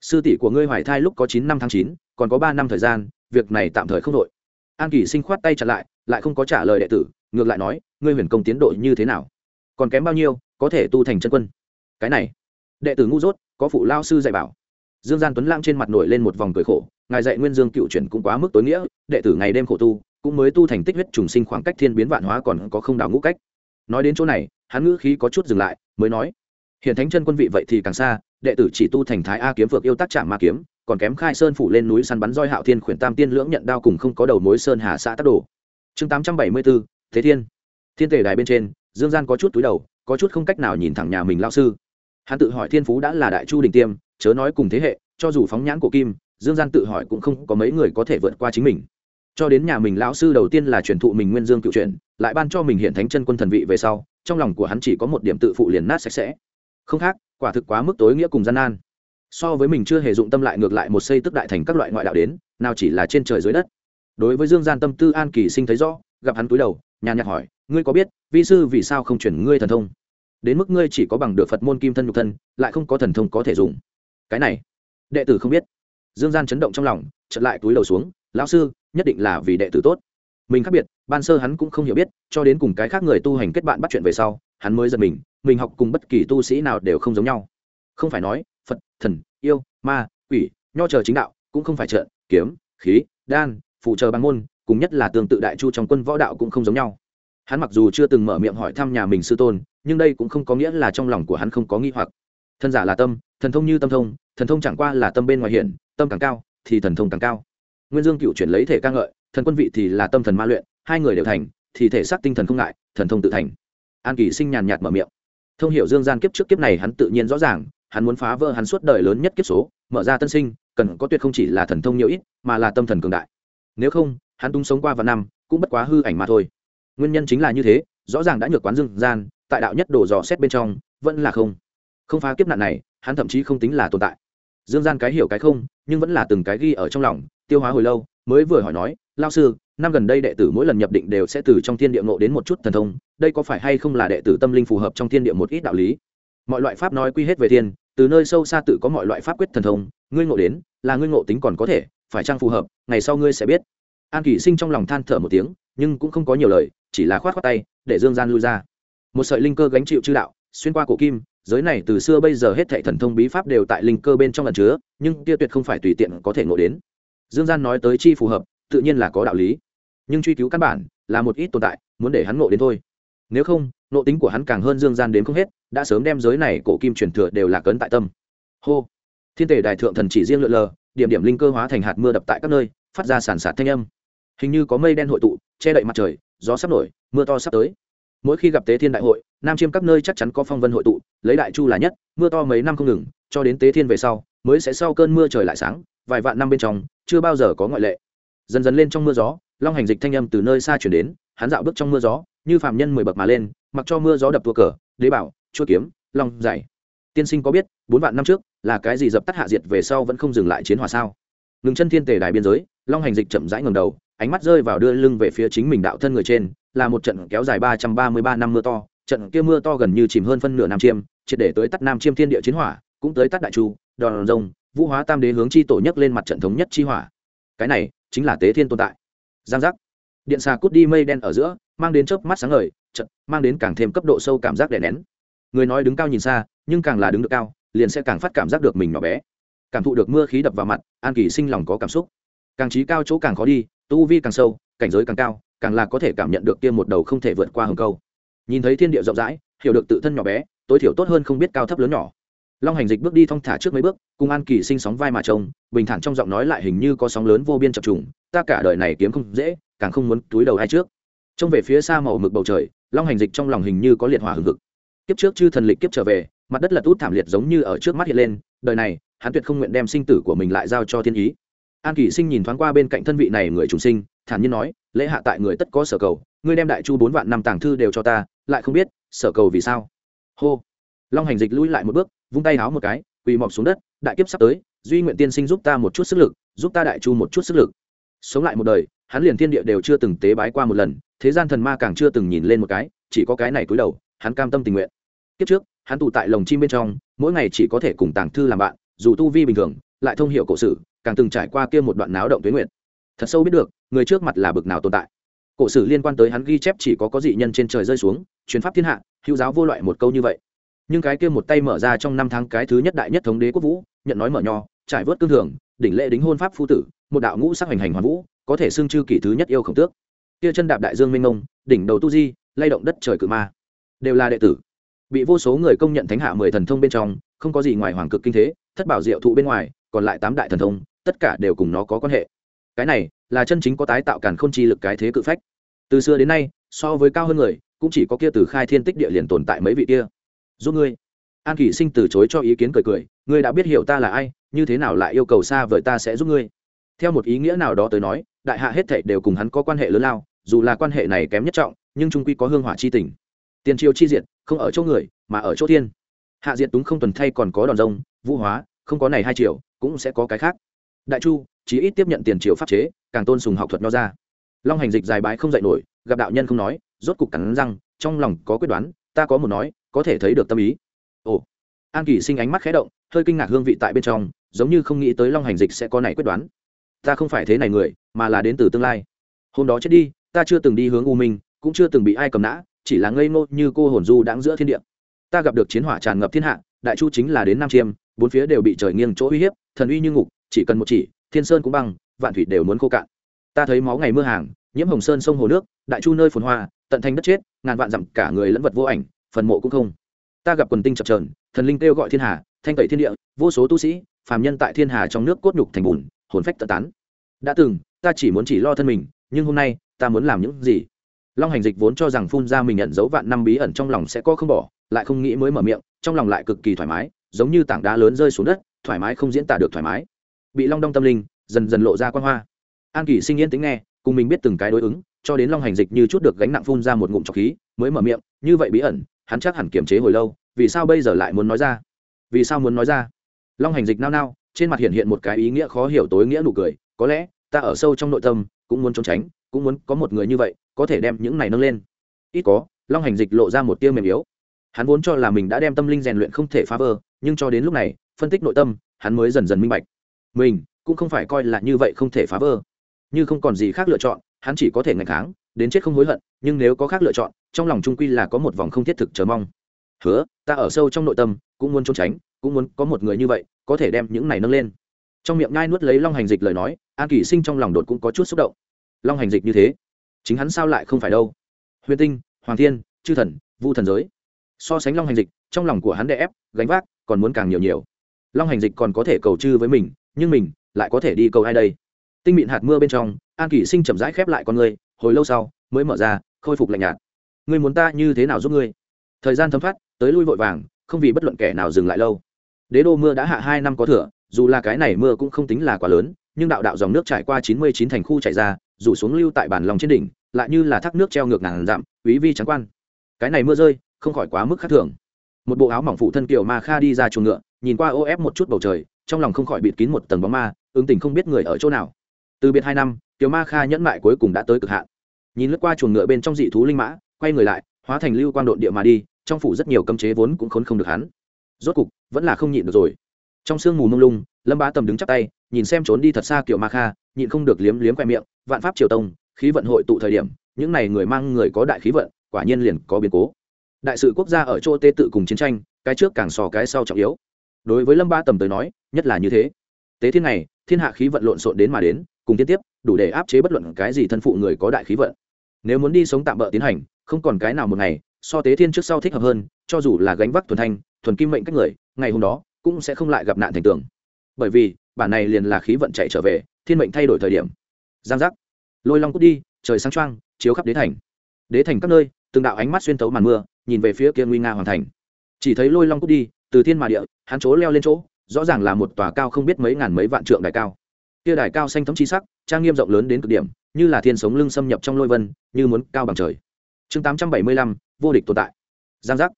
Speaker 1: Sư tỷ của ngươi hoài thai lúc có chín năm tháng chín, còn có ba năm thời gian, việc này tạm thời không đội an kỳ sinh khoát tay trả lại lại không có trả lời đệ tử, ngược lại nói, ngươi huyền công tiến độ như thế nào? Còn kém bao nhiêu, có thể tu thành chân quân? Cái này, đệ tử ngu dốt, có phụ lao sư dạy bảo. Dương gian tuấn lang trên mặt nổi lên một vòng cười khổ, ngài dạy nguyên dương cựu chuyển cũng quá mức tối nghĩa, đệ tử ngày đêm khổ tu, cũng mới tu thành tích huyết trùng sinh khoảng cách thiên biến vạn hóa còn có không đảo ngũ cách. Nói đến chỗ này hắn ngữ khí có chút dừng lại mới nói hiện thánh chân quân vị vậy thì càng xa đệ tử chỉ tu thành thái a kiếm vượt yêu tác trạm ma kiếm còn kém khai sơn phủ lên núi săn bắn roi hạo thiên khuyển tam tiên lưỡng nhận đao cùng không có đầu mối sơn hà xã tác đồ. Chương tám trăm bảy mươi bốn thế thiên. Thiên tể đài bên trên dương gian có chút túi đầu có chút không cách nào nhìn thẳng nhà mình lao sư. Hắn tự hỏi thiên phú đã là đại chu đình tiêm chớ nói cùng thế hệ cho dù phóng nhãn của kim dương gian tự hỏi cũng không có mấy người có thể vượt qua chính mình. Cho đến nhà mình lão sư đầu tiên là truyền thụ mình nguyên dương cựu truyện, lại ban cho mình hiện thánh chân quân thần vị về sau trong lòng của hắn chỉ có một điểm tự phụ liền nát sạch sẽ. Không khác, quả thực quá mức tối nghĩa cùng gian nan. So với mình chưa hề dụng tâm lại ngược lại một xây tức đại thành các loại ngoại đạo đến, nào chỉ là trên trời dưới đất. Đối với dương gian tâm tư an kỳ sinh thấy rõ, gặp hắn túi đầu, nhàn nhạt hỏi, ngươi có biết, vi sư vì sao không chuyển ngươi thần thông? Đến mức ngươi chỉ có bằng được phật môn kim thân nhục thân, lại không có thần thông có thể dùng. Cái này, đệ tử không biết. Dương gian chấn động trong lòng chật lại túi đầu xuống, lão sư, nhất định là vì đệ tử tốt mình khác biệt ban sơ hắn cũng không hiểu biết cho đến cùng cái khác người tu hành kết bạn bắt chuyện về sau hắn mới giật mình mình học cùng bất kỳ tu sĩ nào đều không giống nhau. Không phải nói phật thần yêu ma quỷ nho chờ chính đạo cũng không phải trợ kiếm khí đan phụ trợ bằng môn cùng nhất là tương tự đại chu trong quân võ đạo cũng không giống nhau. Hắn mặc dù chưa từng mở miệng hỏi thăm nhà mình sư tôn nhưng đây cũng không có nghĩa là trong lòng của hắn không có nghi hoặc. Thân giả là tâm thần thông như tâm thông thần thông chẳng qua là tâm bên ngoài hiển, tâm càng cao thì thần thông càng cao. Nguyên dương cựu chuyển lấy thể ca ngợi thần quân vị thì là tâm thần ma luyện, hai người đều thành, thì thể xác tinh thần không ngại, thần thông tự thành. An kỳ sinh nhàn nhạt mở miệng. Thông hiểu dương gian kiếp trước kiếp này hắn tự nhiên rõ ràng, hắn muốn phá vỡ hắn suốt đời lớn nhất kiếp số, mở ra tân sinh, cần có tuyệt không chỉ là thần thông nhiều ít, mà là tâm thần cường đại. Nếu không, hắn tung sống qua vài năm, cũng bất quá hư ảnh mà thôi. Nguyên nhân chính là như thế, rõ ràng đã nhược quán dương gian, tại đạo nhất đổ dò xét bên trong, vẫn là không. Không phá kiếp nạn này, hắn thậm chí không tính là tồn tại. Dương gian cái hiểu cái không, nhưng vẫn là từng cái ghi ở trong lòng, tiêu hóa hồi lâu, mới vừa hỏi nói lao sư, năm gần đây đệ tử mỗi lần nhập định đều sẽ từ trong thiên địa ngộ đến một chút thần thông, đây có phải hay không là đệ tử tâm linh phù hợp trong thiên địa một ít đạo lý? Mọi loại pháp nói quy hết về thiên, từ nơi sâu xa tự có mọi loại pháp quyết thần thông, ngươi ngộ đến, là ngươi ngộ tính còn có thể, phải chăng phù hợp, ngày sau ngươi sẽ biết. An kỷ sinh trong lòng than thở một tiếng, nhưng cũng không có nhiều lời, chỉ là khoát khoát tay, để dương gian lui ra. Một sợi linh cơ gánh chịu chư đạo, xuyên qua cổ kim, giới này từ xưa bây giờ hết thệ thần thông bí pháp đều tại linh cơ bên trong lần chứa, nhưng kia tuyệt không phải tùy tiện có thể ngộ đến. Dương gian nói tới chi phù hợp tự nhiên là có đạo lý. Nhưng truy cứu căn bản là một ít tồn tại, muốn để hắn ngộ đến thôi. Nếu không nộ tính của hắn càng hơn dương gian đến không hết, đã sớm đem giới này cổ kim truyền thừa đều là cấn tại tâm. Hô! Thiên tể đại thượng thần chỉ riêng lượn lờ, điểm điểm linh cơ hóa thành hạt mưa đập tại các nơi, phát ra sản sạt thanh âm. Hình như có mây đen hội tụ, che đậy mặt trời, gió sắp nổi, mưa to sắp tới. Mỗi khi gặp tế thiên đại hội, nam chiêm các nơi chắc chắn có phong vân hội tụ, lấy đại chu là nhất, mưa to mấy năm không ngừng, cho đến tế thiên về sau, mới sẽ sau cơn mưa trời lại sáng, vài vạn năm bên trong, chưa bao giờ có ngoại lệ dần dần lên trong mưa gió, long hành dịch thanh âm từ nơi xa chuyển đến, hắn dạo bước trong mưa gió, như phạm nhân mười bậc mà lên, mặc cho mưa gió đập tua cờ, đế bảo chua kiếm, long dày tiên sinh có biết, bốn vạn năm trước, là cái gì dập tắt hạ diệt về sau vẫn không dừng lại chiến hòa sao? Ngừng chân thiên tề đài biên giới, long hành dịch chậm rãi ngầm đầu, ánh mắt rơi vào đưa lưng về phía chính mình đạo thân người trên, là một trận kéo dài ba trăm ba mươi ba năm mưa to, trận kia mưa to gần như chìm hơn phân nửa nam chiêm, triệt để tới tắt nam chiêm thiên địa chiến hỏa, cũng tới tắt đại chu, đòn rồng, vũ hóa tam đế hướng chi tổ nhất lên mặt trận thống nhất chi hỏa. Cái này chính là tế thiên tồn tại. Giang giác. Điện xà cút đi mây đen ở giữa, mang đến chớp mắt sáng ngời chật mang đến càng thêm cấp độ sâu cảm giác đè nén. Người nói đứng cao nhìn xa, nhưng càng là đứng được cao, liền sẽ càng phát cảm giác được mình nhỏ bé. Cảm thụ được mưa khí đập vào mặt, an kỳ sinh lòng có cảm xúc. Càng trí cao chỗ càng khó đi, tu vi càng sâu, cảnh giới càng cao, càng là có thể cảm nhận được kia một đầu không thể vượt qua hầm câu. Nhìn thấy thiên địa rộng rãi, hiểu được tự thân nhỏ bé, tối thiểu tốt hơn không biết cao thấp lớn nhỏ long hành dịch bước đi thong thả trước mấy bước, cùng an kỳ sinh sóng vai mà trông, bình thản trong giọng nói lại hình như có sóng lớn vô biên chập trùng, ta cả đời này kiếm không dễ, càng không muốn túi đầu hai trước. Trông về phía xa màu mực bầu trời, long hành dịch trong lòng hình như có liệt hỏa hừng hực. Kiếp trước chư thần lịch kiếp trở về, mặt đất lật út thảm liệt giống như ở trước mắt hiện lên, đời này, hắn tuyệt không nguyện đem sinh tử của mình lại giao cho thiên ý. An kỳ sinh nhìn thoáng qua bên cạnh thân vị này người trùng sinh, thản nhiên nói, lễ hạ tại người tất có sở cầu, ngươi đem đại chu bốn vạn năm tàng thư đều cho ta, lại không biết, sở cầu vì sao? Hô long hành dịch lui lại một bước, vung tay háo một cái, quỳ mọc xuống đất, đại kiếp sắp tới, duy nguyện tiên sinh giúp ta một chút sức lực, giúp ta đại chu một chút sức lực. Sống lại một đời, hắn liền thiên địa đều chưa từng tế bái qua một lần, thế gian thần ma càng chưa từng nhìn lên một cái, chỉ có cái này cúi đầu, hắn cam tâm tình nguyện. Kiếp trước, hắn tụ tại lồng chim bên trong, mỗi ngày chỉ có thể cùng tàng thư làm bạn, dù tu vi bình thường, lại thông hiểu cổ sử càng từng trải qua kia một đoạn náo động tuyến nguyện thật sâu biết được, người trước mặt là bực nào tồn tại. Cổ sử liên quan tới hắn ghi chép chỉ có có dị nhân trên trời rơi xuống, chuyến pháp thiên hạ, hữu giáo vô loại một câu như vậy nhưng cái kia một tay mở ra trong năm tháng cái thứ nhất đại nhất thống đế quốc vũ, nhận nói mở nho, trải vớt cương thường, đỉnh lệ đính hôn pháp phu tử, một đạo ngũ sắc hành hành hoàn vũ, có thể xưng chư kỷ thứ nhất yêu khổng tước. Kia chân đạp đại dương minh ngông đỉnh đầu tu di, lay động đất trời cự ma, đều là đệ tử. Bị vô số người công nhận thánh hạ mười thần thông bên trong, không có gì ngoài hoàng cực kinh thế, thất bảo diệu thụ bên ngoài, còn lại tám đại thần thông, tất cả đều cùng nó có quan hệ. Cái này là chân chính có tái tạo càn khôn chi lực cái thế cự phách. Từ xưa đến nay, so với cao hơn người, cũng chỉ có kia từ khai thiên tích địa liền tồn tại mấy vị kia giúp ngươi. An kỷ sinh từ chối cho ý kiến cười cười, ngươi đã biết hiểu ta là ai, như thế nào lại yêu cầu xa vời ta sẽ giúp ngươi? Theo một ý nghĩa nào đó tới nói, đại hạ hết thảy đều cùng hắn có quan hệ lớn lao, dù là quan hệ này kém nhất trọng, nhưng trung quy có hương hỏa chi tình. Tiền triều chi diệt, không ở chỗ người, mà ở chỗ thiên. Hạ diệt túng không tuần thay còn có đòn rông, vũ hóa, không có này hai triệu cũng sẽ có cái khác. Đại chu, chí ít tiếp nhận tiền triều pháp chế, càng tôn sùng học thuật nho ra. Long hành dịch dài bãi không dạy nổi, gặp đạo nhân không nói, rốt cục cắn răng, trong lòng có quyết đoán ta có một nói, có thể thấy được tâm ý. Ồ. An kỳ sinh ánh mắt khé động, hơi kinh ngạc hương vị tại bên trong, giống như không nghĩ tới long hành dịch sẽ có này quyết đoán. Ta không phải thế này người, mà là đến từ tương lai. Hôm đó chết đi, ta chưa từng đi hướng u minh, cũng chưa từng bị ai cầm nã, chỉ là ngây ngô như cô hồn du đáng giữa thiên địa. Ta gặp được chiến hỏa tràn ngập thiên hạ, đại chu chính là đến nam chiêm, bốn phía đều bị trời nghiêng chỗ uy hiếp, thần uy như ngục, chỉ cần một chỉ, thiên sơn cũng băng, vạn thủy đều muốn khô cạn. Ta thấy máu ngày mưa hàng, nhiễm hồng sơn sông hồ nước, đại chu nơi phồn hoa tận thành đất chết, ngàn vạn dặm cả người lẫn vật vô ảnh, phần mộ cũng không. Ta gặp quần tinh chập trờn thần linh kêu gọi thiên hà, thanh tẩy thiên địa, vô số tu sĩ, phàm nhân tại thiên hà trong nước cốt nhục thành bùn, hồn phách tận tán. Đã từng, ta chỉ muốn chỉ lo thân mình, nhưng hôm nay, ta muốn làm những gì? Long hành dịch vốn cho rằng phun ra mình nhận dấu vạn năm bí ẩn trong lòng sẽ có không bỏ, lại không nghĩ mới mở miệng, trong lòng lại cực kỳ thoải mái, giống như tảng đá lớn rơi xuống đất, thoải mái không diễn tả được thoải mái. Bị long đong tâm linh, dần dần lộ ra quan hoa. An kỳ sinh yên tính nghe, cùng mình biết từng cái đối ứng cho đến long hành dịch như chút được gánh nặng phun ra một ngụm trọc khí, mới mở miệng, như vậy bí ẩn, hắn chắc hẳn kiềm chế hồi lâu, vì sao bây giờ lại muốn nói ra? Vì sao muốn nói ra? Long hành dịch nao nao, trên mặt hiện hiện một cái ý nghĩa khó hiểu tối nghĩa nụ cười, có lẽ, ta ở sâu trong nội tâm, cũng muốn trốn tránh, cũng muốn có một người như vậy, có thể đem những này nâng lên. Ít có, long hành dịch lộ ra một tiêu mềm yếu. Hắn vốn cho là mình đã đem tâm linh rèn luyện không thể phá vỡ, nhưng cho đến lúc này, phân tích nội tâm, hắn mới dần dần minh bạch. Mình, cũng không phải coi là như vậy không thể phá vỡ như không còn gì khác lựa chọn, hắn chỉ có thể ngày kháng, đến chết không hối hận, nhưng nếu có khác lựa chọn, trong lòng trung quy là có một vòng không thiết thực chờ mong. Hứa, ta ở sâu trong nội tâm, cũng muốn trốn tránh, cũng muốn có một người như vậy, có thể đem những này nâng lên. Trong miệng ngai nuốt lấy long hành dịch lời nói, an kỷ sinh trong lòng đột cũng có chút xúc động. Long hành dịch như thế, chính hắn sao lại không phải đâu? Huyền tinh, hoàng thiên, chư thần, vu thần giới. So sánh long hành dịch, trong lòng của hắn đè ép, gánh vác còn muốn càng nhiều nhiều. Long hành dịch còn có thể cầu chư với mình, nhưng mình lại có thể đi cầu ai đây? Tinh mịn hạt mưa bên trong, an kỷ sinh chậm rãi khép lại con người, hồi lâu sau, mới mở ra, khôi phục lạnh nhạt. Ngươi muốn ta như thế nào giúp ngươi? Thời gian thấm phát tới lui vội vàng, không vì bất luận kẻ nào dừng lại lâu. Đế đô mưa đã hạ hai năm có thừa, dù là cái này mưa cũng không tính là quá lớn, nhưng đạo đạo dòng nước trải qua chín mươi chín thành khu chạy ra rủ xuống lưu tại bản lòng trên đỉnh, lại như là thác nước treo ngược ngàn dặm, quý vi trắng quan. Cái này mưa rơi, không khỏi quá mức khác thường. Một bộ áo mỏng phụ thân kiểu ma kha đi ra chuồng ngựa, nhìn qua ô ép một chút bầu trời, trong lòng không khỏi bịt kín một tầng bóng ma, ứng tình không biết người ở chỗ nào từ biệt hai năm tiểu ma kha nhẫn mại cuối cùng đã tới cực hạn. Nhìn lướt qua chuồng ngựa bên trong dị thú linh mã, quay người lại, hóa thành lưu quang độn địa mà đi, trong phủ rất nhiều cấm chế vốn cũng khốn không được hắn. Rốt cục, vẫn là không nhịn được rồi. Trong sương mù mông lung, lâm bá tầm đứng chắp tay, nhìn xem trốn đi thật xa kiểu ma kha, nhịn không được liếm liếm khoe miệng, vạn pháp triều tông, khí vận hội tụ thời điểm, những này người mang người có đại khí vận, quả nhiên liền có biến cố. Đại sự quốc gia ở chỗ tê tự cùng chiến tranh, cái trước càng sò cái sau trọng yếu. Đối với lâm ba tầm tới nói, nhất là như thế. Tế thiên này, thiên hạ khí vận lộn xộn đến mà đến cùng tiên tiếp, đủ để áp chế bất luận cái gì thân phụ người có đại khí vận. Nếu muốn đi sống tạm bỡ tiến hành, không còn cái nào một ngày, so tế thiên trước sau thích hợp hơn, cho dù là gánh vác thuần thanh, thuần kim mệnh các người, ngày hôm đó, cũng sẽ không lại gặp nạn thành tường. Bởi vì, bản này liền là khí vận chạy trở về, thiên mệnh thay đổi thời điểm. Giang giác. Lôi long cút đi, trời sáng trăng chiếu khắp đế thành. Đế thành các nơi, từng đạo ánh mắt xuyên tấu màn mưa, nhìn về phía kia nguy nga hoàn thành. Chỉ thấy lôi long cút đi, từ thiên mà địa, hắn chỗ leo lên chỗ, rõ ràng là một tòa cao không biết mấy ngàn mấy vạn trượng đại cao kia đài cao xanh thấm chi sắc, trang nghiêm rộng lớn đến cực điểm, như là thiên sống lưng xâm nhập trong lôi vân, như muốn cao bằng trời. Chương tám trăm bảy mươi lăm, vô địch tồn tại. Giang giác.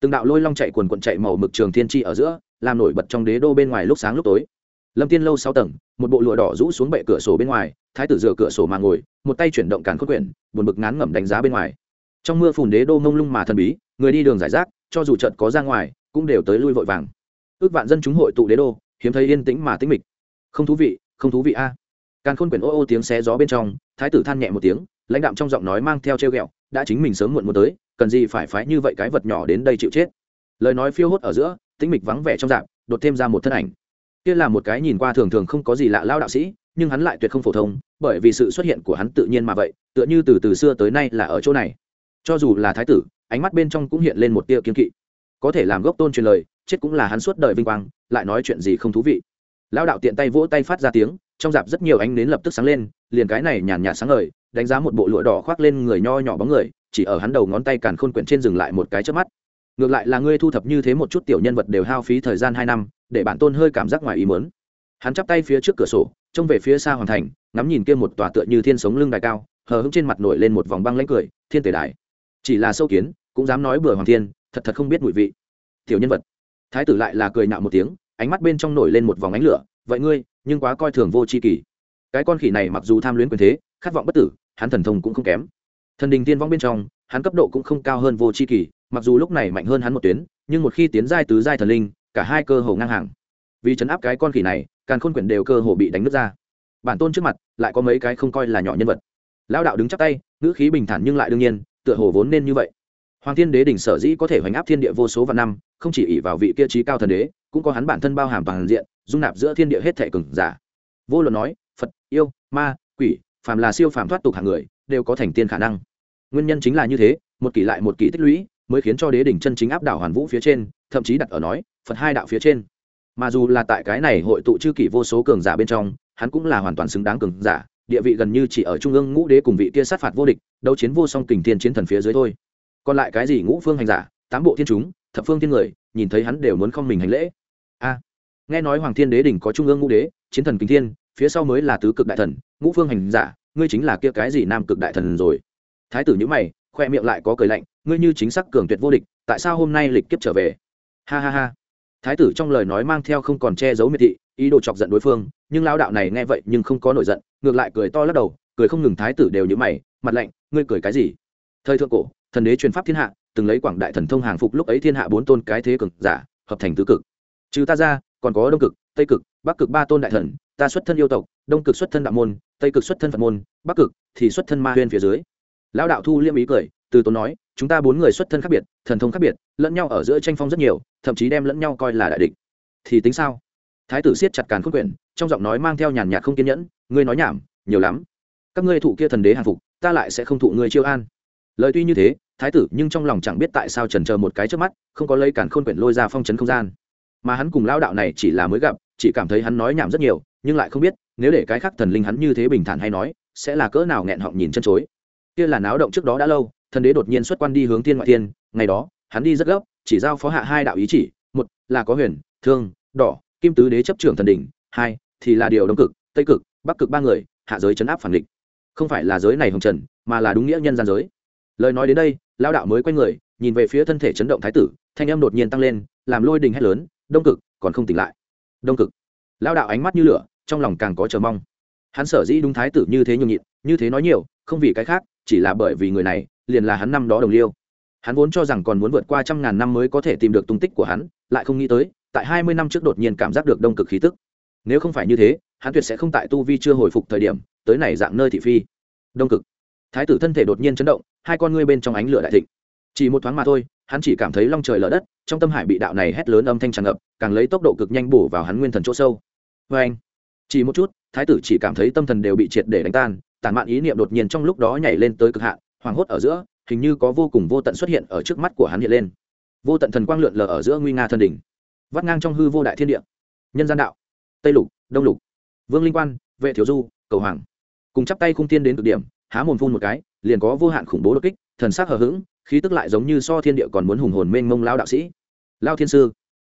Speaker 1: Từng đạo lôi long chạy quần quận chạy màu mực trường thiên tri ở giữa, làm nổi bật trong đế đô bên ngoài lúc sáng lúc tối. Lâm tiên lâu sáu tầng, một bộ lụa đỏ rũ xuống bệ cửa sổ bên ngoài, thái tử dựa cửa sổ mà ngồi, một tay chuyển động càn khôn quyển, buồn bực ngán ngẩm đánh giá bên ngoài. Trong mưa phùn đế đô mông lung mà thần bí, người đi đường giải rác, cho dù trận có ra ngoài, cũng đều tới lui vội vàng. Ước vạn dân chúng hội tụ đế đô, hiếm thấy yên tĩnh mà tĩnh mịch. Không thú vị không thú vị a. Càn khôn quyển ô ô tiếng xé gió bên trong, thái tử than nhẹ một tiếng, lãnh đạm trong giọng nói mang theo treo ghẹo, đã chính mình sớm muộn muốn tới, cần gì phải phái như vậy cái vật nhỏ đến đây chịu chết. Lời nói phiêu hốt ở giữa, tĩnh mịch vắng vẻ trong dạng, đột thêm ra một thân ảnh. Kia là một cái nhìn qua thường thường không có gì lạ lao đạo sĩ, nhưng hắn lại tuyệt không phổ thông, bởi vì sự xuất hiện của hắn tự nhiên mà vậy, tựa như từ từ xưa tới nay là ở chỗ này. Cho dù là thái tử, ánh mắt bên trong cũng hiện lên một tia kiên kỵ. Có thể làm gốc tôn truyền lời, chết cũng là hắn suốt đời vinh quang, lại nói chuyện gì không thú vị lao đạo tiện tay vỗ tay phát ra tiếng, trong dạp rất nhiều ánh nến lập tức sáng lên, liền cái này nhàn nhạt sáng ngời, đánh giá một bộ lụa đỏ khoác lên người nho nhỏ bóng người, chỉ ở hắn đầu ngón tay càn khôn quyển trên dừng lại một cái trước mắt. Ngược lại là ngươi thu thập như thế một chút tiểu nhân vật đều hao phí thời gian hai năm, để bản tôn hơi cảm giác ngoài ý mớn hắn chắp tay phía trước cửa sổ, trông về phía xa hoàn thành, ngắm nhìn kia một tòa tựa như thiên sống lưng đài cao, hờ hững trên mặt nổi lên một vòng băng lãnh cười, thiên tể đài. Chỉ là sâu kiến, cũng dám nói bừa hoàng thiên, thật thật không biết mùi vị. Tiểu nhân vật. Thái tử lại là cười nạo một tiếng ánh mắt bên trong nổi lên một vòng ánh lửa, vậy ngươi, nhưng quá coi thường vô c h i kỳ cái con khỉ này mặc dù tham luyến quyền thế, khát vọng bất tử, hắn thần thông cũng không kém. Thần đình tiên vong bên trong, hắn cấp độ cũng không cao hơn vô c h i kỳ mặc dù lúc này mạnh hơn hắn một tuyến, nhưng một khi tiến giai tứ giai thần linh, cả hai cơ hồ ngang hàng. Vì chấn áp cái con khỉ này càng khôn quyển đều cơ hồ bị đánh nứt ra. Bản tôn trước mặt, lại có mấy cái không coi là nhỏ nhân vật. Lão đạo đứng chắc tay, ngữ khí bình thản nhưng lại đương nhiên, tựa hồ vốn nên như vậy hoàng thiên đế đỉnh sở dĩ có thể hoành áp thiên địa vô số vạn năm, không chỉ ỷ vào vị kia trí cao thần đế, cũng có hắn bản thân bao hàm toàn diện, dung nạp giữa thiên địa hết thể cừng giả. Vô luận nói, phật, yêu, ma, quỷ, phàm là siêu phàm thoát tục hàng người, đều có thành tiên khả năng. Nguyên nhân chính là như thế, một kỳ lại một kỳ tích lũy, mới khiến cho đế đỉnh chân chính áp đảo hoàn vũ phía trên, thậm chí đặt ở nói, phật hai đạo phía trên. Mà dù là tại cái này hội tụ chư kỷ vô số cường giả bên trong, hắn cũng là hoàn toàn xứng đáng cường giả, địa vị gần như chỉ ở trung ương ngũ đế cùng vị kia sát phạt vô địch, đấu chiến vô song kình thiên chiến thần phía dưới thôi còn lại cái gì ngũ phương hành giả, tám bộ thiên chúng, thập phương thiên người, nhìn thấy hắn đều muốn không mình hành lễ. A, nghe nói hoàng thiên đế đỉnh có trung ương ngũ đế, chiến thần kính thiên, phía sau mới là tứ cực đại thần, ngũ phương hành giả, ngươi chính là kia cái gì nam cực đại thần rồi? Thái tử nhữ mày, khoe miệng lại có cười lạnh, ngươi như chính xác cường tuyệt vô địch, tại sao hôm nay lịch kiếp trở về? Ha ha ha. Thái tử trong lời nói mang theo không còn che giấu miệt thị, ý đồ chọc giận đối phương, nhưng lao đạo này nghe vậy nhưng không có nổi giận, ngược lại cười to lắc đầu, cười không ngừng thái tử đều như mày, mặt lạnh, ngươi cười cái gì? Thời thượng cổ thần đế truyền pháp thiên hạ, từng lấy quảng đại thần thông hàng phục lúc ấy thiên hạ bốn tôn cái thế cực giả, hợp thành tứ cực. Trừ ta ra, còn có đông cực, tây cực, bắc cực ba tôn đại thần, ta xuất thân yêu tộc, đông cực xuất thân đạo môn, tây cực xuất thân phật môn, bắc cực thì xuất thân ma huyên phía dưới. Lão đạo thu liêm ý cười, từ tốn nói, chúng ta bốn người xuất thân khác biệt, thần thông khác biệt, lẫn nhau ở giữa tranh phong rất nhiều, thậm chí đem lẫn nhau coi là đại địch. Thì tính sao? Thái tử siết chặt càn khôn quyển, trong giọng nói mang theo nhàn nhạt không kiên nhẫn, ngươi nói nhảm, nhiều lắm. Các ngươi thụ kia thần đế hàng phục, ta lại sẽ không thụ ngươi chiêu an lời tuy như thế, thái tử nhưng trong lòng chẳng biết tại sao trần chờ một cái trước mắt, không có lấy cản khôn quyển lôi ra phong trấn không gian. Mà hắn cùng lao đạo này chỉ là mới gặp, chỉ cảm thấy hắn nói nhảm rất nhiều, nhưng lại không biết, nếu để cái khác thần linh hắn như thế bình thản hay nói, sẽ là cỡ nào nghẹn họng nhìn chân chối. Kia là náo động trước đó đã lâu, thần đế đột nhiên xuất quan đi hướng thiên ngoại thiên, ngày đó, hắn đi rất gấp, chỉ giao phó hạ hai đạo ý chỉ, một là có huyền, thương, đỏ, kim tứ đế chấp trưởng thần đỉnh, hai thì là điều đông cực, tây cực, bắc cực ba người, hạ giới chấn áp phản địch. Không phải là giới này hồng trần, mà là đúng nghĩa nhân gian giới lời nói đến đây lao đạo mới quay người, nhìn về phía thân thể chấn động thái tử, thanh âm đột nhiên tăng lên, làm lôi đình hét lớn, đông cực, còn không tỉnh lại. Đông cực. Lao đạo ánh mắt như lửa, trong lòng càng có chờ mong. Hắn sở dĩ đúng thái tử như thế nhường nhịn, như thế nói nhiều, không vì cái khác, chỉ là bởi vì người này, liền là hắn năm đó đồng liêu. Hắn vốn cho rằng còn muốn vượt qua trăm ngàn năm mới có thể tìm được tung tích của hắn, lại không nghĩ tới, tại hai mươi năm trước đột nhiên cảm giác được đông cực khí tức. Nếu không phải như thế, hắn tuyệt sẽ không tại tu vi chưa hồi phục thời điểm, tới này dạng nơi thị phi. Đông cực. Thái tử thân thể đột nhiên chấn động hai con ngươi bên trong ánh lửa đại thịnh. Chỉ một thoáng mà thôi, hắn chỉ cảm thấy long trời lở đất, trong tâm hải bị đạo này hét lớn âm thanh tràn ngập, càng lấy tốc độ cực nhanh bổ vào hắn nguyên thần chỗ sâu. Vê anh, chỉ một chút, thái tử chỉ cảm thấy tâm thần đều bị triệt để đánh tan tàn mạn ý niệm đột nhiên trong lúc đó nhảy lên tới cực hạn, hoảng hốt ở giữa, hình như có vô cùng vô tận xuất hiện ở trước mắt của hắn hiện lên. Vô tận thần quang lượn lờ ở giữa nguy nga thân đỉnh, vắt ngang trong hư vô đại thiên địa. Nhân gian đạo, tây lục, đông lục, vương linh quan, vệ thiếu du, cầu hoàng, cùng chắp tay khung tiên đến cực điểm, há mồm phun một cái liền có vô hạn khủng bố đột kích, thần sắc hờ hững, khí tức lại giống như so thiên địa còn muốn hùng hồn mênh mông lao đạo sĩ. Lao thiên sư,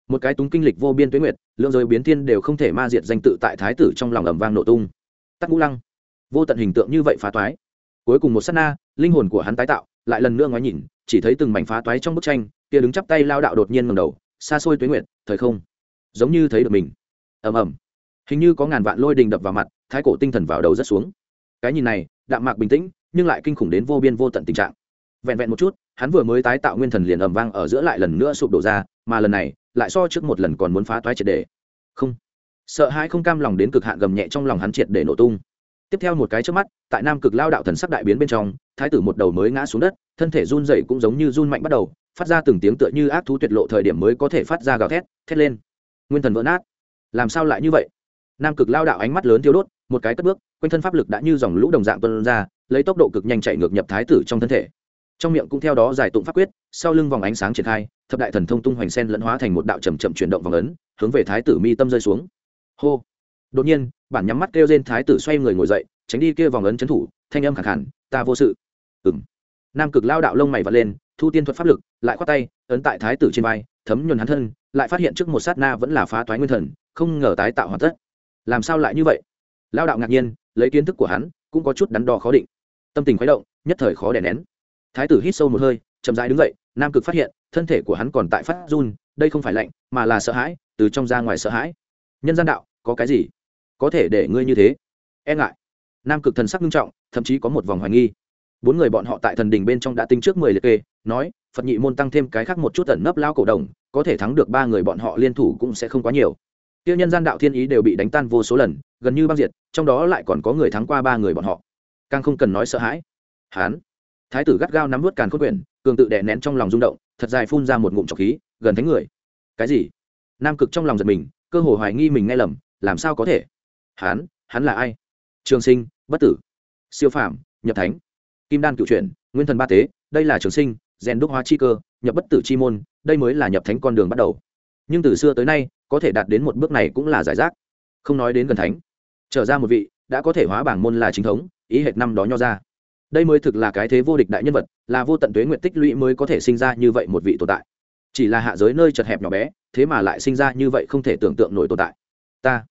Speaker 1: một cái túng kinh lịch vô biên tuế nguyệt, lượng giới biến thiên đều không thể ma diệt danh tự tại thái tử trong lòng ẩm vang nổ tung. Tắc ngũ lăng, vô tận hình tượng như vậy phá toái. Cuối cùng một s á t na, linh hồn của hắn tái tạo, lại lần nữa ngoái nhìn, chỉ thấy từng mảnh phá toái trong bức tranh, kia đứng chắp tay lao đạo đột nhiên ngầm đầu, xa xôi tuế nguyệt, thời không. Giống như thấy được mình. Ầm ầm. Hình như có ngàn vạn lôi đình đập vào mặt, thái cổ tinh thần vào đầu rất xuống. Cái nhìn này, đạm mạc bình tĩnh nhưng lại kinh khủng đến vô biên vô tận tình trạng. Vẹn vẹn một chút, hắn vừa mới tái tạo nguyên thần liền ầm vang ở giữa lại lần nữa sụp đổ ra, mà lần này, lại so trước một lần còn muốn phá toái triệt để không. Sợ hãi không cam lòng đến cực hạn gầm nhẹ trong lòng hắn triệt để nổ tung. Tiếp theo một cái trước mắt, tại nam cực lao đạo thần sắc đại biến bên trong, thái tử một đầu mới ngã xuống đất, thân thể run dậy cũng giống như run mạnh bắt đầu, phát ra từng tiếng tựa như ác thú tuyệt lộ thời điểm mới có thể phát ra gào thét thét lên. Nguyên thần vỡ nát. Làm sao lại như vậy? Nam cực lao đạo ánh mắt lớn tiêu đốt, một cái cất bước, quanh thân pháp lực đã như dòng lũ đồng dạng tuân ra lấy tốc độ cực nhanh chạy ngược nhập thái tử trong thân thể. Trong miệng cũng theo đó giải tụng pháp quyết, sau lưng vòng ánh sáng triển khai, thập đại thần thông tung hoành sen lẫn hóa thành một đạo chầm chậm chuyển động vòng ấn, hướng về thái tử mi tâm rơi xuống. Hô! Đột nhiên, bản nhắm mắt kêu trên thái tử xoay người ngồi dậy, tránh đi kia vòng ấn trấn thủ, thanh âm khẳng hẳn ta vô sự. Ừng nam cực lao đạo lông mày vật lên, thu tiên thuật pháp lực, lại khoát tay, ấn tại thái tử trên vai, thấm nhuần hắn thân, lại phát hiện trước một sát na vẫn là phá toái nguyên thần, không ngờ tái tạo hoàn tất. Làm sao lại như vậy? Lao đạo ngạc nhiên, lấy kiến thức của hắn, cũng có chút đắn đo khó định tâm tình khuấy động, nhất thời khó đè nén. Thái tử hít sâu một hơi, chậm rãi đứng dậy, nam cực phát hiện, thân thể của hắn còn tại phát run, đây không phải lạnh, mà là sợ hãi, từ trong ra ngoài sợ hãi. Nhân gian đạo, có cái gì? Có thể để ngươi như thế? E ngại. Nam cực thần sắc nghiêm trọng, thậm chí có một vòng hoài nghi. Bốn người bọn họ tại thần đình bên trong đã tính trước mười liệt kê, nói, phật nhị môn tăng thêm cái khác một chút tẩn nấp lao cổ đồng, có thể thắng được ba người bọn họ liên thủ cũng sẽ không quá nhiều. Tiêu nhân gian đạo thiên ý đều bị đánh tan vô số lần, gần như băng diệt, trong đó lại còn có người thắng qua ba người bọn họ càng không cần nói sợ hãi. Hán. Thái tử gắt gao nắm vớt càn khôn quyển cường tự đè nén trong lòng rung động, thật dài phun ra một ngụm trọc khí, gần thánh người. Cái gì? Nam cực trong lòng giật mình, cơ hồ hoài nghi mình nghe lầm, làm sao có thể? Hán, hắn là ai? Trường sinh, bất tử. Siêu phàm, nhập thánh. Kim đan cựu truyện nguyên thần ba tế, đây là trường sinh, rèn đúc hóa chi cơ, nhập bất tử chi môn, đây mới là nhập thánh con đường bắt đầu. Nhưng từ xưa tới nay, có thể đạt đến một bước này cũng là giải rác. Không nói đến gần thánh. Trở ra một vị đã có thể hóa bảng môn là chính thống, ý hệt năm đó nho ra. Đây mới thực là cái thế vô địch đại nhân vật, là vô tận tuế nguyện tích lũy mới có thể sinh ra như vậy một vị tồn tại. Chỉ là hạ giới nơi chật hẹp nhỏ bé, thế mà lại sinh ra như vậy không thể tưởng tượng nổi tồn tại. Ta,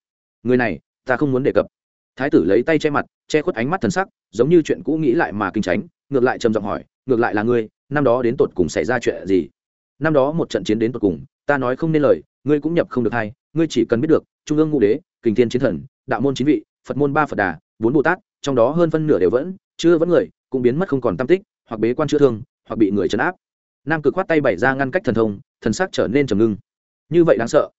Speaker 1: người này, ta không muốn đề cập. Thái tử lấy tay che mặt, che khuất ánh mắt thần sắc, giống như chuyện cũ nghĩ lại mà kinh tránh ngược lại trầm giọng hỏi, ngược lại là ngươi, năm đó đến tột cùng xảy ra chuyện gì? Năm đó một trận chiến đến tột cùng, ta nói không nên lời, ngươi cũng nhập không được hay, ngươi chỉ cần biết được, trung ương ngũ đế, kình thiên chiến thần, đạo môn chín vị phật môn ba phật đà, bốn bồ tát, trong đó hơn phân nửa đều vẫn chưa vẫn người, cũng biến mất không còn tâm tích, hoặc bế quan chữa thương, hoặc bị người chấn áp. Nam cực khoát tay bày ra ngăn cách thần thông, thần sắc trở nên trầm ngưng. Như vậy đáng sợ.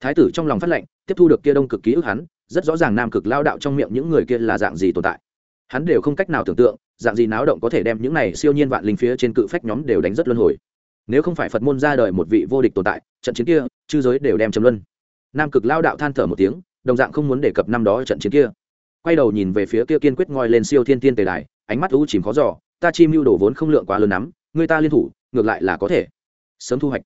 Speaker 1: Thái tử trong lòng phát lệnh, tiếp thu được kia đông cực ký ức hắn, rất rõ ràng nam cực lao đạo trong miệng những người kia là dạng gì tồn tại. Hắn đều không cách nào tưởng tượng, dạng gì náo động có thể đem những này siêu nhiên vạn linh phía trên cự phách nhóm đều đánh rất luân hồi. Nếu không phải phật môn ra đời một vị vô địch tồn tại, trận chiến kia, chư giới đều đem chấm luân. Nam cực lao đạo than thở một tiếng đồng dạng không muốn đề cập năm đó trận chiến kia. Quay đầu nhìn về phía kia kiên quyết ngoi lên siêu thiên tiên tề đài, ánh mắt u chìm khó giỏ ta chi mưu đồ vốn không lượng quá lớn lắm, người ta liên thủ, ngược lại là có thể. Sớm thu hoạch.